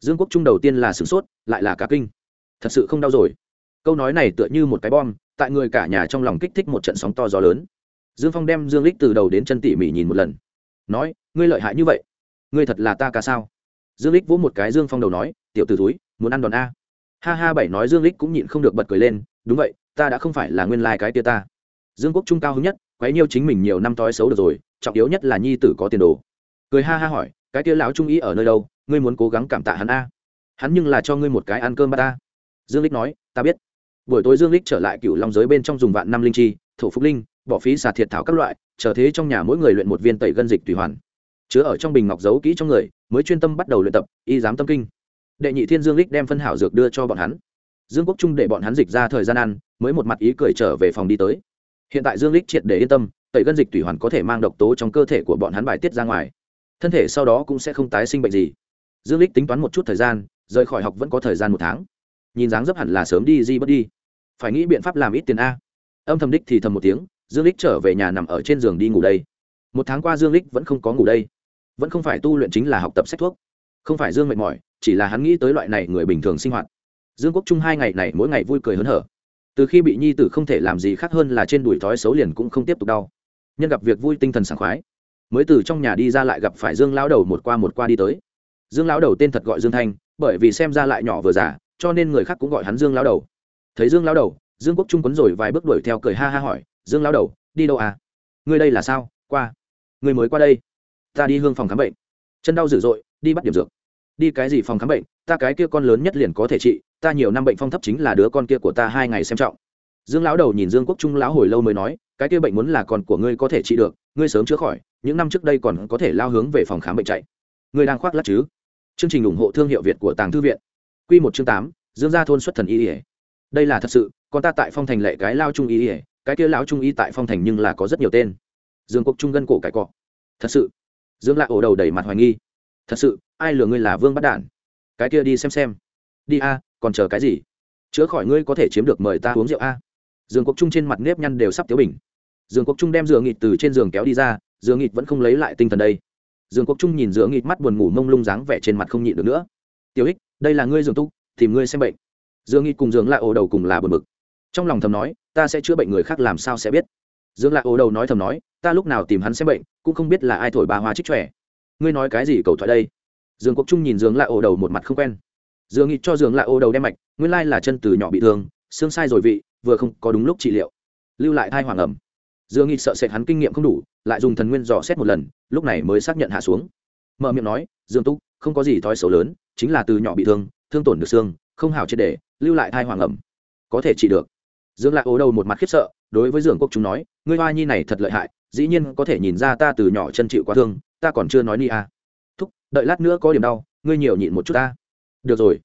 Dương quốc trung đầu tiên là sửng sốt, lại là cả kinh. Thật sự không đau rồi. Câu nói này tựa như một cái bom, tại người cả nhà trong lòng kích thích một trận sóng to gió lớn. Dương phong đem dương lích từ đầu đến chân tỉ mỉ nhìn một lần. Nói ngươi lợi hại như vậy, ngươi thật là ta ca sao? Dương lích vỗ một cái dương phong đầu nói, tiểu t ử túi muốn ăn đòn a. Ha ha bảy nói dương lích cũng nhịn không được bật cười lên, đúng vậy, ta đã không phải là nguyên lai、like、cái tia ta. Dương quốc trung cao hứng nhất, quấy nhiêu chính mình nhiều năm tối xấu được rồi, trọng yếu nhất là nhi tử có tiền đồ. Cười ha ha hỏi, cái tia lão trung ý ở nơi đâu, ngươi muốn cố gắng cảm tạ hắn a. Hắn nhưng là cho ngươi một cái ăn cơm ba ta dương lích nói, ta biết. Buổi tối dương lích trở lại cựu long giới bên trong dùng vạn năm linh chi, thổ phúc linh, bỏ phí xà thiệt thảo các loại, chờ thế trong nhà mỗi người luyện một viên tẩy gân dịch tùy hoàn chứa ở trong bình ngọc giấu kỹ trong người, mới chuyên tâm bắt đầu luyện tập, y giám tâm kinh. Đệ nhị thiên dương lích đem phân hảo dược đưa cho bọn hắn. Dương quốc trung để bọn hắn dịch ra thời gian ăn, mới một mặt ý cười trở về phòng đi tới. Hiện tại dương lích triệt để yên tâm, tẩy gân dịch tùy hoàn có thể mang độc tố trong cơ thể của bọn hắn bài tiết ra ngoài. Thân thể sau đó cũng sẽ không tái sinh bệnh gì. Dương lích tính toán một chút thời gian, rời khỏi học vẫn có thời gian một tháng. Nhìn dáng dấp hẳn là sớm đi di bất đi. Phải nghĩ biện pháp làm ít tiền a. Âm thầm đích thì thầm một tiếng, dương lích trở về nhà nằm ở trên giường đi ngủ đây. Một tháng qua dương lích vẫn không có ngủ đây vẫn không phải tu luyện chính là học tập sách thuốc. Không phải dương mệt mỏi, chỉ là hắn nghĩ tới loại này người bình thường sinh hoạt. Dương quốc trung hai ngày này mỗi ngày vui cười hớn hở. Từ khi bị nhi tử không thể làm gì khác hơn là trên đùi thói xấu liền cũng không tiếp tục đau. Nhân gặp việc vui tinh thần sảng khoái. Mới từ trong nhà đi ra lại gặp phải dương lão đầu một qua một qua đi tới. Dương lão đầu tên thật gọi dương thanh, bởi vì xem ra lại nhỏ vừa già, cho nên người khác cũng gọi hắn dương lao đầu. Thấy dương lao đầu, dương quốc trung quấn rồi vài bước đuổi theo cười ha ha hỏi, dương lao đầu, đi đâu à? Ngươi đây là sao? Qua. Ngươi mới qua đây ta đi hương phòng khám bệnh. Chân đau dữ dội, đi bắt điểm dược. Đi cái gì phòng khám bệnh? Ta cái kia con lớn nhất liền có thể trị, ta nhiều năm bệnh phong thấp chính là đứa con kia của ta hai ngày xem trọng. Dương lão đầu nhìn dương quốc trung lão hồi lâu mới nói, cái kia bệnh muốn là con của ngươi có thể trị được, ngươi sớm chữa khỏi, những năm trước đây còn có thể lao hướng về phòng khám bệnh chạy. Ngươi đang khoác lắc chứ? Chương trình ủng hộ thương hiệu việt của tàng thư viện. Q một chương tám, dương gia thôn xuất thần y ỉa đây là thật sự, con ta tại phong thành lệ cái lao trung y ỉa cái kia lão trung y tại phong thành nhưng là có rất nhiều tên. Dương quốc trung gân cổ cải cọ. Thật sự dương lại ổ đầu đầy mặt hoài nghi. Thật sự, ai lừa ngươi là vương bắt đản? Cái kia đi xem xem. Đi a, còn chờ cái gì? Chữa khỏi ngươi có thể chiếm được mời ta uống rượu a. Dương quốc trung trên mặt nếp nhăn đều sắp tiếu bình. Dương quốc trung đem giường nghịt từ trên giường kéo đi ra giường nghịt vẫn không lấy lại tinh thần đây. Dương quốc trung nhìn giữa nghịt mắt buồn ngủ mông lung dáng vẻ trên mặt không nhịn được nữa. Tiểu ích đây là ngươi giường túc tìm ngươi xem bệnh. Dương nghịt cùng giường lại ổ đầu cùng là buồn bực. Trong lòng thầm nói, ta sẽ chữa bệnh người khác làm sao sẽ biết? Dương lại ố đầu nói thầm nói, ta lúc nào tìm hắn xem bệnh, cũng không biết là ai thổi bà hoa trích trẻ ngươi nói cái gì cầu thoại đây? Dương quốc trung nhìn dương lại ố đầu một mặt không quen. Dương nghĩ cho dương lại ố đầu đem mạch, nguyên lai là chân từ nhỏ bị thương, xương sai rồi vị, vừa không có đúng lúc trị liệu. Lưu lại thai hoàng ẩm. Dương nghĩ sợ sệt hắn kinh nghiệm không đủ, lại dùng thần nguyên dò xét một lần, lúc này mới xác nhận hạ xuống. Mở miệng nói, dương túc, không có gì thói xấu lớn, chính là từ nhỏ bị thương thương tổn được xương, không hào triệt để, lưu lại thai hoàng ẩm. Có thể trị được dương lại ố đầu một mặt khiếp sợ, đối với dương quốc chúng nói, ngươi hoa nhi này thật lợi hại, dĩ nhiên có thể nhìn ra ta từ nhỏ chân chịu quá thương, ta còn chưa nói ni à. thúc, đợi lát nữa có điểm đau, ngươi nhiều nhịn một chút ta. Được rồi.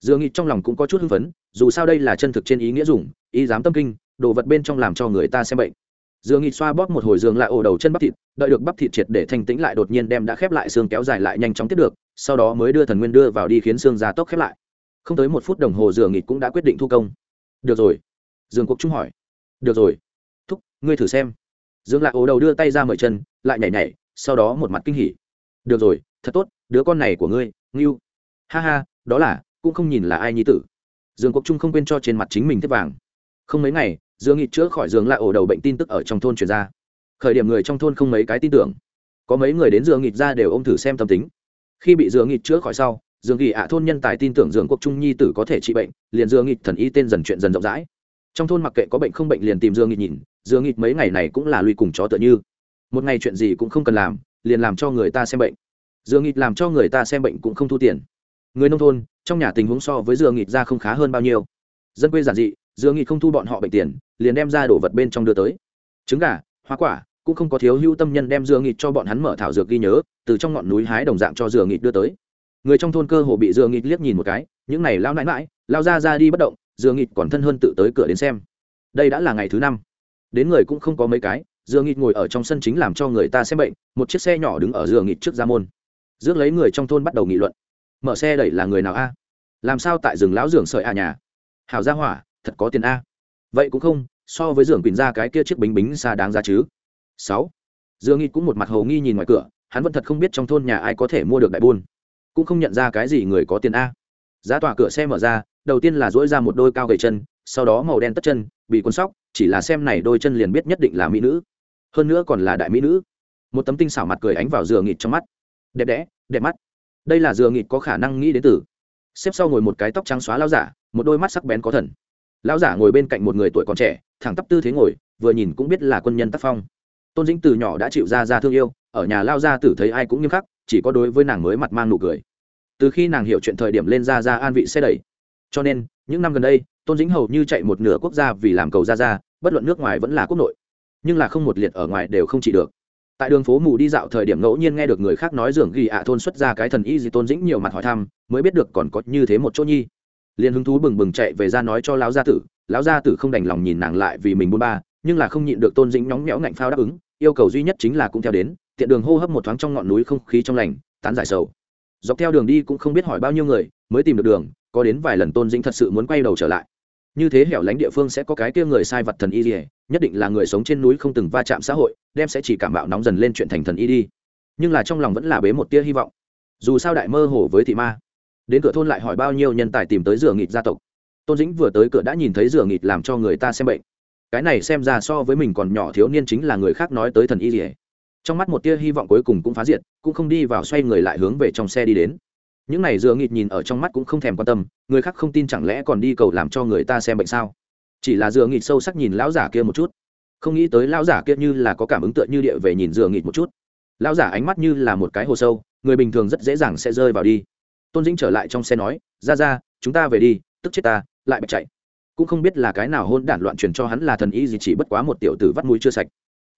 Dương nghị trong lòng cũng có chút hưng phấn, dù sao đây là chân thực trên ý nghĩa dùng, ý dám tâm kinh, đồ vật bên trong làm cho người ta xem bệnh. Dương nghị xoa bóp một hồi dương lại ổ đầu chân bắp thịt, đợi được bắp thịt triệt để thanh tĩnh lại đột nhiên đem đã khép lại xương kéo dài lại nhanh chóng tiếp được, sau đó mới đưa thần nguyên đưa vào đi khiến xương ra tốc khép lại. Không tới một phút đồng hồ dương nghị cũng đã quyết định thu công. Được rồi dương quốc trung hỏi. Được rồi. Thúc, ngươi thử xem. Dương lại ố đầu đưa tay ra mời chân, lại nhảy nhảy, sau đó một mặt kinh hỉ. Được rồi, thật tốt, đứa con này của ngươi, ngưu. Ha ha, đó là, cũng không nhìn là ai nhi tử. Dương quốc trung không quên cho trên mặt chính mình thiết vàng. Không mấy ngày, dương nghị chữa khỏi Dương lại ổ đầu bệnh tin tức ở trong thôn truyền ra. Khởi điểm người trong thôn không mấy cái tin tưởng. Có mấy người đến dương nghị ra đều ôm thử xem tâm tính. Khi bị dương nghị chữa khỏi sau, dương nghị ạ thôn nhân tài tin tưởng dương quốc trung nhi tử có thể trị bệnh, liền dương nghị thần y tên dần chuyện dần rộng rãi trong thôn mặc kệ có bệnh không bệnh liền tìm dương nghị nhìn, dương nghị mấy ngày này cũng là lui cùng chó tựa như. Một ngày chuyện gì cũng không cần làm, liền làm cho người ta xem bệnh. Dương nghị làm cho người ta xem bệnh cũng không thu tiền. Người nông thôn, trong nhà tình huống so với dương nghị ra không khá hơn bao nhiêu. Dân quê giản dị, dương nghị không thu bọn họ bệnh tiền, liền đem ra đổ vật bên trong đưa tới. Trứng gà, hoa quả, cũng không có thiếu hưu tâm nhân đem dương nghị cho bọn hắn mở thảo dược ghi nhớ, từ trong ngọn núi hái đồng dạng cho dương nghị đưa tới. Người trong thôn cơ hồ bị dương nghị liếc nhìn một cái, những này lao nãi mãi lao ra ra đi bất động dương nghị còn thân hơn tự tới cửa đến xem. Đây đã là ngày thứ năm. Đến người cũng không có mấy cái dương nghị ngồi ở trong sân chính làm cho người ta xem bệnh, một chiếc xe nhỏ đứng ở dương nghị trước ra môn. Rước lấy người trong thôn bắt đầu nghị luận. Mở xe đẩy là người nào a? Làm sao tại rừng lão giường sợi à nhà? Hảo gia hỏa, thật có tiền a. Vậy cũng không, so với giường quỳnh ra cái kia chiếc bính bính xa đáng giá chứ. Sáu. Dương nghị cũng một mặt hầu nghi nhìn ngoài cửa, hắn vẫn thật không biết trong thôn nhà ai có thể mua được đại buôn. Cũng không nhận ra cái gì người có tiền a. Giá tòa cửa xe mở ra đầu tiên là dỗi ra một đôi cao gầy chân, sau đó màu đen tất chân, bị cuốn sóc, chỉ là xem này đôi chân liền biết nhất định là mỹ nữ. Hơn nữa còn là đại mỹ nữ. Một tấm tinh xảo mặt cười ánh vào dừa nghịt trong mắt. Đẹp đẽ, đẹp mắt. Đây là dừa nghịt có khả năng nghĩ đến từ. Xếp sau ngồi một cái tóc trắng xóa lao giả, một đôi mắt sắc bén có thần. Lão giả ngồi bên cạnh một người tuổi còn trẻ, thẳng tắp tư thế ngồi, vừa nhìn cũng biết là quân nhân tác phong. Tôn dĩnh từ nhỏ đã chịu ra ra thương yêu, ở nhà lao gia tử thấy ai cũng nghiêm khắc, chỉ có đối với nàng mới mặt mang nụ cười. Từ khi nàng hiểu chuyện thời điểm lên ra ra an vị xe đẩy cho nên, những năm gần đây, tôn dĩnh hầu như chạy một nửa quốc gia vì làm cầu ra ra bất luận nước ngoài vẫn là quốc nội. Nhưng là không một liệt ở ngoài đều không trị được. Tại đường phố mù đi dạo thời điểm ngẫu nhiên nghe được người khác nói dường ghi ạ thôn xuất ra cái thần y gì tôn dĩnh nhiều mặt hỏi thăm, mới biết được còn có như thế một chỗ nhi. Liền hứng thú bừng bừng chạy về ra nói cho lão gia tử, lão gia tử không đành lòng nhìn nàng lại vì mình buôn ba, nhưng là không nhịn được tôn dĩnh nhóng nhẽo ngạnh phao đáp ứng, yêu cầu duy nhất chính là cũng theo đến, tiện đường hô hấp một thoáng trong ngọn núi không khí trong lành, tán giải sầu. Dọc theo đường đi cũng không biết hỏi bao nhiêu người, mới tìm được đường có đến vài lần tôn dĩnh thật sự muốn quay đầu trở lại. Như thế hẻo lánh địa phương sẽ có cái kia người sai vật thần y gì nhất định là người sống trên núi không từng va chạm xã hội, đem sẽ chỉ cảm bạo nóng dần lên chuyện thành thần y đi. Nhưng là trong lòng vẫn là bế một tia hy vọng. Dù sao đại mơ hồ với thị ma, đến cửa thôn lại hỏi bao nhiêu nhân tài tìm tới dừa nghịt gia tộc. Tôn dĩnh vừa tới cửa đã nhìn thấy dừa nghịt làm cho người ta xem bệnh. Cái này xem ra so với mình còn nhỏ thiếu niên chính là người khác nói tới thần y gì trong mắt một tia hy vọng cuối cùng cũng phá diệt, cũng không đi vào xoay người lại hướng về trong xe đi đến những này dựa nghịt nhìn ở trong mắt cũng không thèm quan tâm, người khác không tin chẳng lẽ còn đi cầu làm cho người ta xem bệnh sao? Chỉ là dựa nghịt sâu sắc nhìn lão giả kia một chút. Không nghĩ tới lão giả kia như là có cảm ứng tựa như địa về nhìn dựa nghịt một chút. Lão giả ánh mắt như là một cái hồ sâu, người bình thường rất dễ dàng sẽ rơi vào đi. Tôn dĩnh trở lại trong xe nói, ra ra, chúng ta về đi, tức chết ta, lại bạch chạy. Cũng không biết là cái nào hôn đản loạn truyền cho hắn là thần ý gì chỉ bất quá một tiểu tử vắt mũi chưa sạch.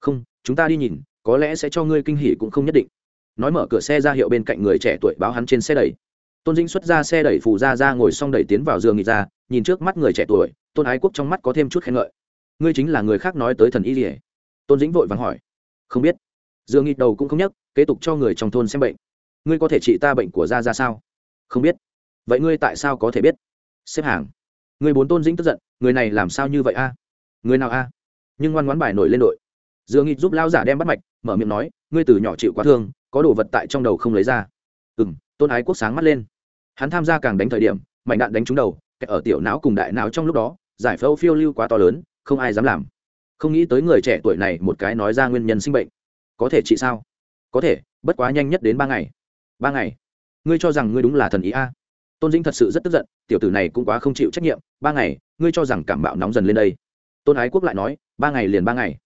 Không, chúng ta đi nhìn, có lẽ sẽ cho ngươi kinh hỉ cũng không nhất định nói mở cửa xe ra hiệu bên cạnh người trẻ tuổi báo hắn trên xe đẩy. Tôn dĩnh xuất ra xe đẩy phù ra ra ngồi xong đẩy tiến vào giường nghỉ ra, nhìn trước mắt người trẻ tuổi, tôn ái quốc trong mắt có thêm chút khen ngợi. Ngươi chính là người khác nói tới thần y rỉa tôn dĩnh vội vàng hỏi. Không biết. Giường nghỉ đầu cũng không nhắc, kế tục cho người trong thôn xem bệnh. Ngươi có thể trị ta bệnh của gia ra sao? Không biết. Vậy ngươi tại sao có thể biết? Xếp hàng. Người bốn tôn dĩnh tức giận, người này làm sao như vậy a? Người nào a? Nhưng ngoan ngoãn bài nổi lên đội. Dường nghịt giúp lao giả đem bắt mạch, mở miệng nói, ngươi từ nhỏ chịu quá thương có đồ vật tại trong đầu không lấy ra. Ừ m tôn ái quốc sáng mắt lên. Hắn tham gia càng đánh thời điểm mạnh đạn đánh trúng đầu, kẹt ở tiểu não cùng đại não trong lúc đó, giải phẫu phiêu lưu quá to lớn, không ai dám làm. Không nghĩ tới người trẻ tuổi này một cái nói ra nguyên nhân sinh bệnh. Có thể trị sao? Có thể, bất quá nhanh nhất đến ba ngày. Ba ngày? Ngươi cho rằng ngươi đúng là thần ý a? Tôn dĩnh thật sự rất tức giận, tiểu tử này cũng quá không chịu trách nhiệm. Ba ngày, ngươi cho rằng cảm bạo nóng dần lên đây. Tôn ái quốc lại nói, ba ngày liền ba ngày.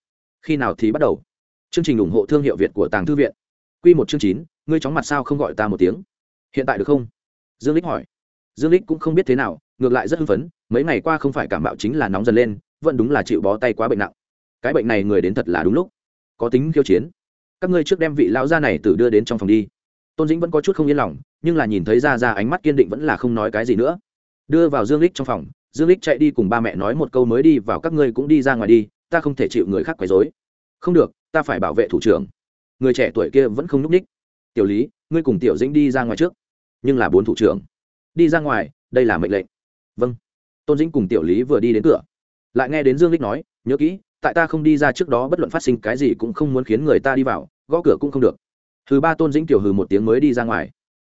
Khi nào thì bắt đầu? Chương trình ủng hộ thương hiệu việt của tàng thư viện. Quy một chương chín, ngươi chóng mặt sao không gọi ta một tiếng? Hiện tại được không? Dương Lịch hỏi. Dương Lịch cũng không biết thế nào, ngược lại rất hưng phấn, mấy ngày qua không phải cảm mạo chính là nóng dần lên, vẫn đúng là chịu bó tay quá bệnh nặng. Cái bệnh này người đến thật là đúng lúc. Có tính khiêu chiến. Các ngươi trước đem vị lão gia này tự đưa đến trong phòng đi. Tôn dĩnh vẫn có chút không yên lòng, nhưng là nhìn thấy ra ra ánh mắt kiên định vẫn là không nói cái gì nữa. Đưa vào dương Lịch trong phòng, dương Lịch chạy đi cùng ba mẹ nói một câu mới đi vào, các ngươi cũng đi ra ngoài đi, ta không thể chịu người khác quấy rối. Không được, ta phải bảo vệ thủ trưởng người trẻ tuổi kia vẫn không nhúc ních. Tiểu lý, ngươi cùng tiểu dĩnh đi ra ngoài trước, nhưng là bốn thủ trưởng. Đi ra ngoài, đây là mệnh lệnh. Vâng. Tôn dĩnh cùng tiểu lý vừa đi đến cửa, lại nghe đến dương lích nói, nhớ kỹ, tại ta không đi ra trước đó bất luận phát sinh cái gì cũng không muốn khiến người ta đi vào, gõ cửa cũng không được. Thứ ba tôn dĩnh tiểu hừ một tiếng mới đi ra ngoài.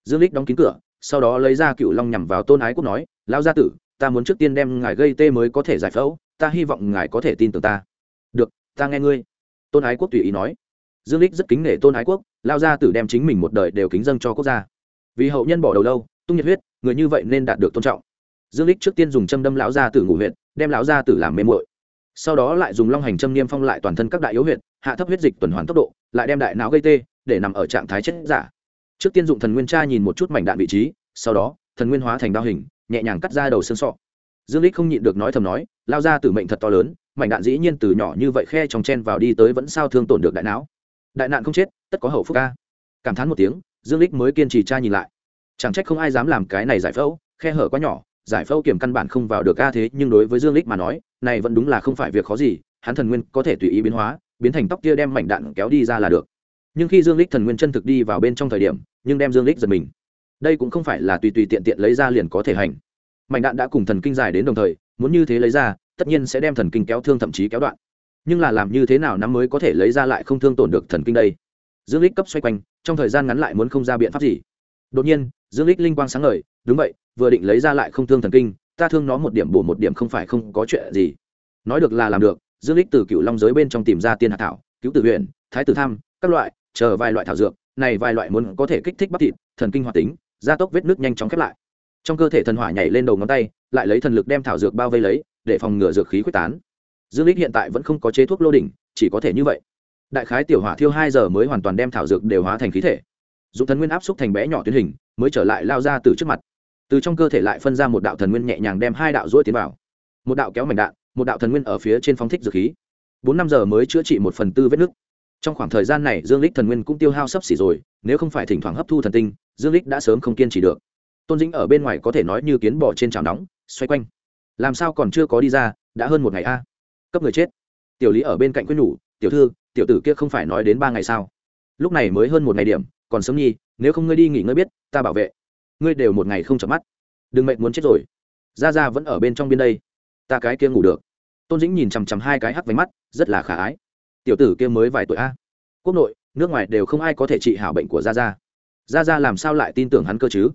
Dương lích đóng kín cửa, sau đó lấy ra cựu long nhằm vào tôn ái quốc nói, lão gia tử, ta muốn trước tiên đem ngài gây tê mới có thể giải phẫu, ta hy vọng ngài có thể tin tưởng ta. Được, ta nghe ngươi. Tôn ái quốc tùy ý nói dương lích rất kính nể tôn ái quốc lao gia tử đem chính mình một đời đều kính dâng cho quốc gia. Vì hậu nhân bỏ đầu lâu tung nhiệt huyết người như vậy nên đạt được tôn trọng. Dương lích trước tiên dùng châm đâm lão gia tử ngủ huyện, đem lão gia tử làm mê muội. Sau đó lại dùng long hành châm niêm phong lại toàn thân các đại yếu huyện, hạ thấp huyết dịch tuần hoàn tốc độ lại đem đại não gây tê để nằm ở trạng thái chết giả. Trước tiên dụng thần nguyên tra nhìn một chút mảnh đạn vị trí sau đó thần nguyên hóa thành đao hình nhẹ nhàng cắt ra đầu xương sọ. Dương lích không nhịn được nói thầm nói lao ra tử mệnh thật to lớn mảnh đạn dĩ nhiên từ nhỏ như vậy khe trong chen vào đi tới vẫn sao thương tổn được đại não đại nạn không chết, tất có hậu phúc ca. Cảm thán một tiếng, dương lích mới kiên trì tra nhìn lại. Chẳng trách không ai dám làm cái này giải phẫu, khe hở quá nhỏ, giải phẫu kiểm căn bản không vào được ca thế, nhưng đối với dương lích mà nói, này vẫn đúng là không phải việc khó gì, hắn thần nguyên có thể tùy ý biến hóa, biến thành tóc kia đem mảnh đạn kéo đi ra là được. Nhưng khi dương lích thần nguyên chân thực đi vào bên trong thời điểm, nhưng đem dương lích giật mình. Đây cũng không phải là tùy tùy tiện tiện lấy ra liền có thể hành. Mảnh đạn đã cùng thần kinh dài đến đồng thời, muốn như thế lấy ra, tất nhiên sẽ đem thần kinh kéo thương thậm chí kéo đoạn nhưng là làm như thế nào nắm mới có thể lấy ra lại không thương tổn được thần kinh đây? Dương lích cấp xoay quanh, trong thời gian ngắn lại muốn không ra biện pháp gì. Đột nhiên, dương lích linh quang sáng ngời, đúng vậy, vừa định lấy ra lại không thương thần kinh, ta thương nó một điểm bổ một điểm không phải không có chuyện gì. Nói được là làm được, dương lích từ cựu long giới bên trong tìm ra tiên hạ thảo, cứu tử huyện thái tử tham, các loại, chờ vài loại thảo dược, này vài loại muốn có thể kích thích bắp thịt, thần kinh hoạt tính, gia tốc vết nước nhanh chóng khép lại. Trong cơ thể thần hỏa nhảy lên đầu ngón tay, lại lấy thần lực đem thảo dược bao vây lấy, để phòng ngừa dược khí quyết tán dương lích hiện tại vẫn không có chế thuốc lô đỉnh, chỉ có thể như vậy. Đại khái tiểu hỏa thiêu hai giờ mới hoàn toàn đem thảo dược đều hóa thành khí thể. Dùng thần nguyên áp xúc thành bé nhỏ tuyến hình, mới trở lại lao ra từ trước mặt. Từ trong cơ thể lại phân ra một đạo thần nguyên nhẹ nhàng đem hai đạo rũi tiến vào. Một đạo kéo mảnh đạn, một đạo thần nguyên ở phía trên phóng thích dược khí. Bốn năm giờ mới chữa trị một phần tư vết nứt. Trong khoảng thời gian này, dương lích thần nguyên cũng tiêu hao sấp xỉ rồi, nếu không phải thỉnh thoảng hấp thu thần tinh, dương lích đã sớm không kiên trì được. Tôn dĩnh ở bên ngoài có thể nói như kiến bò trên chảo nóng, xoay quanh. Làm sao còn chưa có đi ra, đã hơn một ngày a cấp người chết. Tiểu lý ở bên cạnh quyết nhủ, tiểu thư, tiểu tử kia không phải nói đến ba ngày sao? Lúc này mới hơn một ngày điểm, còn sớm nhi nếu không ngươi đi nghỉ ngơi biết, ta bảo vệ. Ngươi đều một ngày không chợp mắt. Đừng mệnh muốn chết rồi. Ra ra vẫn ở bên trong biên đây. Ta cái kia ngủ được. Tôn dĩnh nhìn chằm chằm hai cái hắt váy mắt, rất là khả ái. Tiểu tử kia mới vài tuổi a. Quốc nội, nước ngoài đều không ai có thể trị hảo bệnh của gia gia. Gia gia làm sao lại tin tưởng hắn cơ chứ?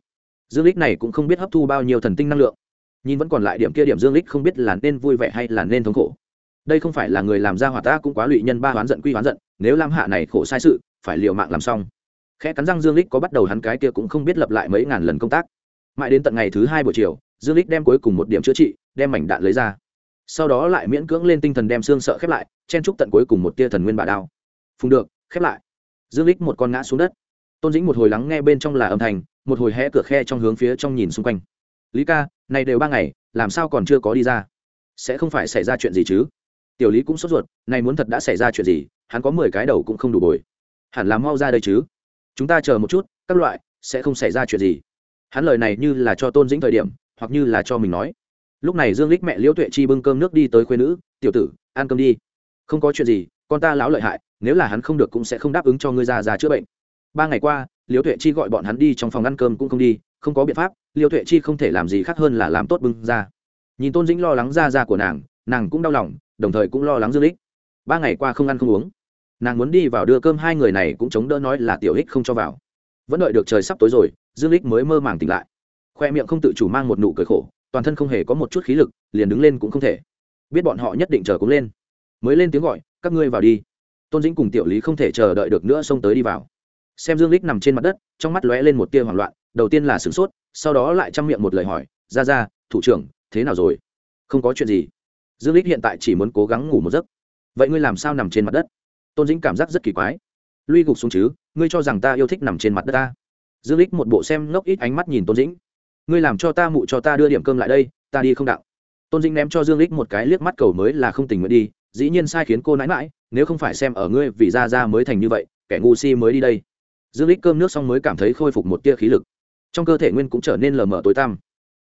Dương lích này cũng không biết hấp thu bao nhiêu thần tinh năng lượng. Nhìn vẫn còn lại điểm kia điểm dương lích không biết là nên vui vẻ hay là nên thống khổ đây không phải là người làm ra hỏa ta cũng quá lụy nhân ba hoán giận quy hoán giận, nếu lam hạ này khổ sai sự, phải liều mạng làm xong. Khẽ cắn răng dương lích có bắt đầu hắn cái kia cũng không biết lập lại mấy ngàn lần công tác. Mãi đến tận ngày thứ hai buổi chiều, dương lích đem cuối cùng một điểm chữa trị, đem mảnh đạn lấy ra. Sau đó lại miễn cưỡng lên tinh thần đem xương sợ khép lại, chen trúc tận cuối cùng một tia thần nguyên bà đao. Phùng được, khép lại. Dương lích một con ngã xuống đất. Tôn dĩnh một hồi lắng nghe bên trong là âm thanh, một hồi hé cửa khe trong hướng phía trong nhìn xung quanh. Lý ca, này đều ba ngày, làm sao còn chưa có đi ra? Sẽ không phải xảy ra chuyện gì chứ? Tiểu lý cũng sốt ruột, này muốn thật đã xảy ra chuyện gì, hắn có mười cái đầu cũng không đủ bồi. Hẳn là mau ra đây chứ. Chúng ta chờ một chút, các loại, sẽ không xảy ra chuyện gì. Hắn lời này như là cho tôn dĩnh thời điểm, hoặc như là cho mình nói. Lúc này dương lích mẹ liễu tuệ chi bưng cơm nước đi tới khuê nữ, tiểu tử, ăn cơm đi. Không có chuyện gì, con ta lão lợi hại, nếu là hắn không được cũng sẽ không đáp ứng cho ngươi ra ra chữa bệnh. Ba ngày qua, liễu tuệ chi gọi bọn hắn đi trong phòng ăn cơm cũng không đi, không có biện pháp, liễu tuệ chi không thể làm gì khác hơn là làm tốt bưng ra. Nhìn tôn dĩnh lo lắng ra ra của nàng nàng cũng đau lòng đồng thời cũng lo lắng dương lích ba ngày qua không ăn không uống. Nàng muốn đi vào đưa cơm, hai người này cũng chống đỡ nói là tiểu ích không cho vào. Vẫn đợi được trời sắp tối rồi, dương lích mới mơ màng tỉnh lại. Khoe miệng không tự chủ mang một nụ cười khổ, toàn thân không hề có một chút khí lực, liền đứng lên cũng không thể. Biết bọn họ nhất định chờ cũng lên. Mới lên tiếng gọi, các ngươi vào đi. Tôn dĩnh cùng tiểu lý không thể chờ đợi được nữa xông tới đi vào. Xem dương lích nằm trên mặt đất, trong mắt lóe lên một tia hoảng loạn, đầu tiên là sửng sốt, sau đó lại chăm miệng một lời hỏi, ra ra, thủ trưởng, thế nào rồi? Không có chuyện gì dương lích hiện tại chỉ muốn cố gắng ngủ một giấc. Vậy ngươi làm sao nằm trên mặt đất? Tôn dĩnh cảm giác rất kỳ quái. Lui gục xuống chứ, ngươi cho rằng ta yêu thích nằm trên mặt đất ta? Dương lích một bộ xem ngốc ít ánh mắt nhìn tôn dĩnh. Ngươi làm cho ta mụ cho ta đưa điểm cơm lại đây, ta đi không đạo. Tôn dĩnh ném cho dương lích một cái liếc mắt cầu mới là không tình nguyện đi, dĩ nhiên sai khiến cô nãi mãi nếu không phải xem ở ngươi vì ra ra mới thành như vậy, kẻ ngu si mới đi đây. Dương lích cơm nước xong mới cảm thấy khôi phục một tia khí lực. Trong cơ thể nguyên cũng trở nên lờ mờ tối tăm.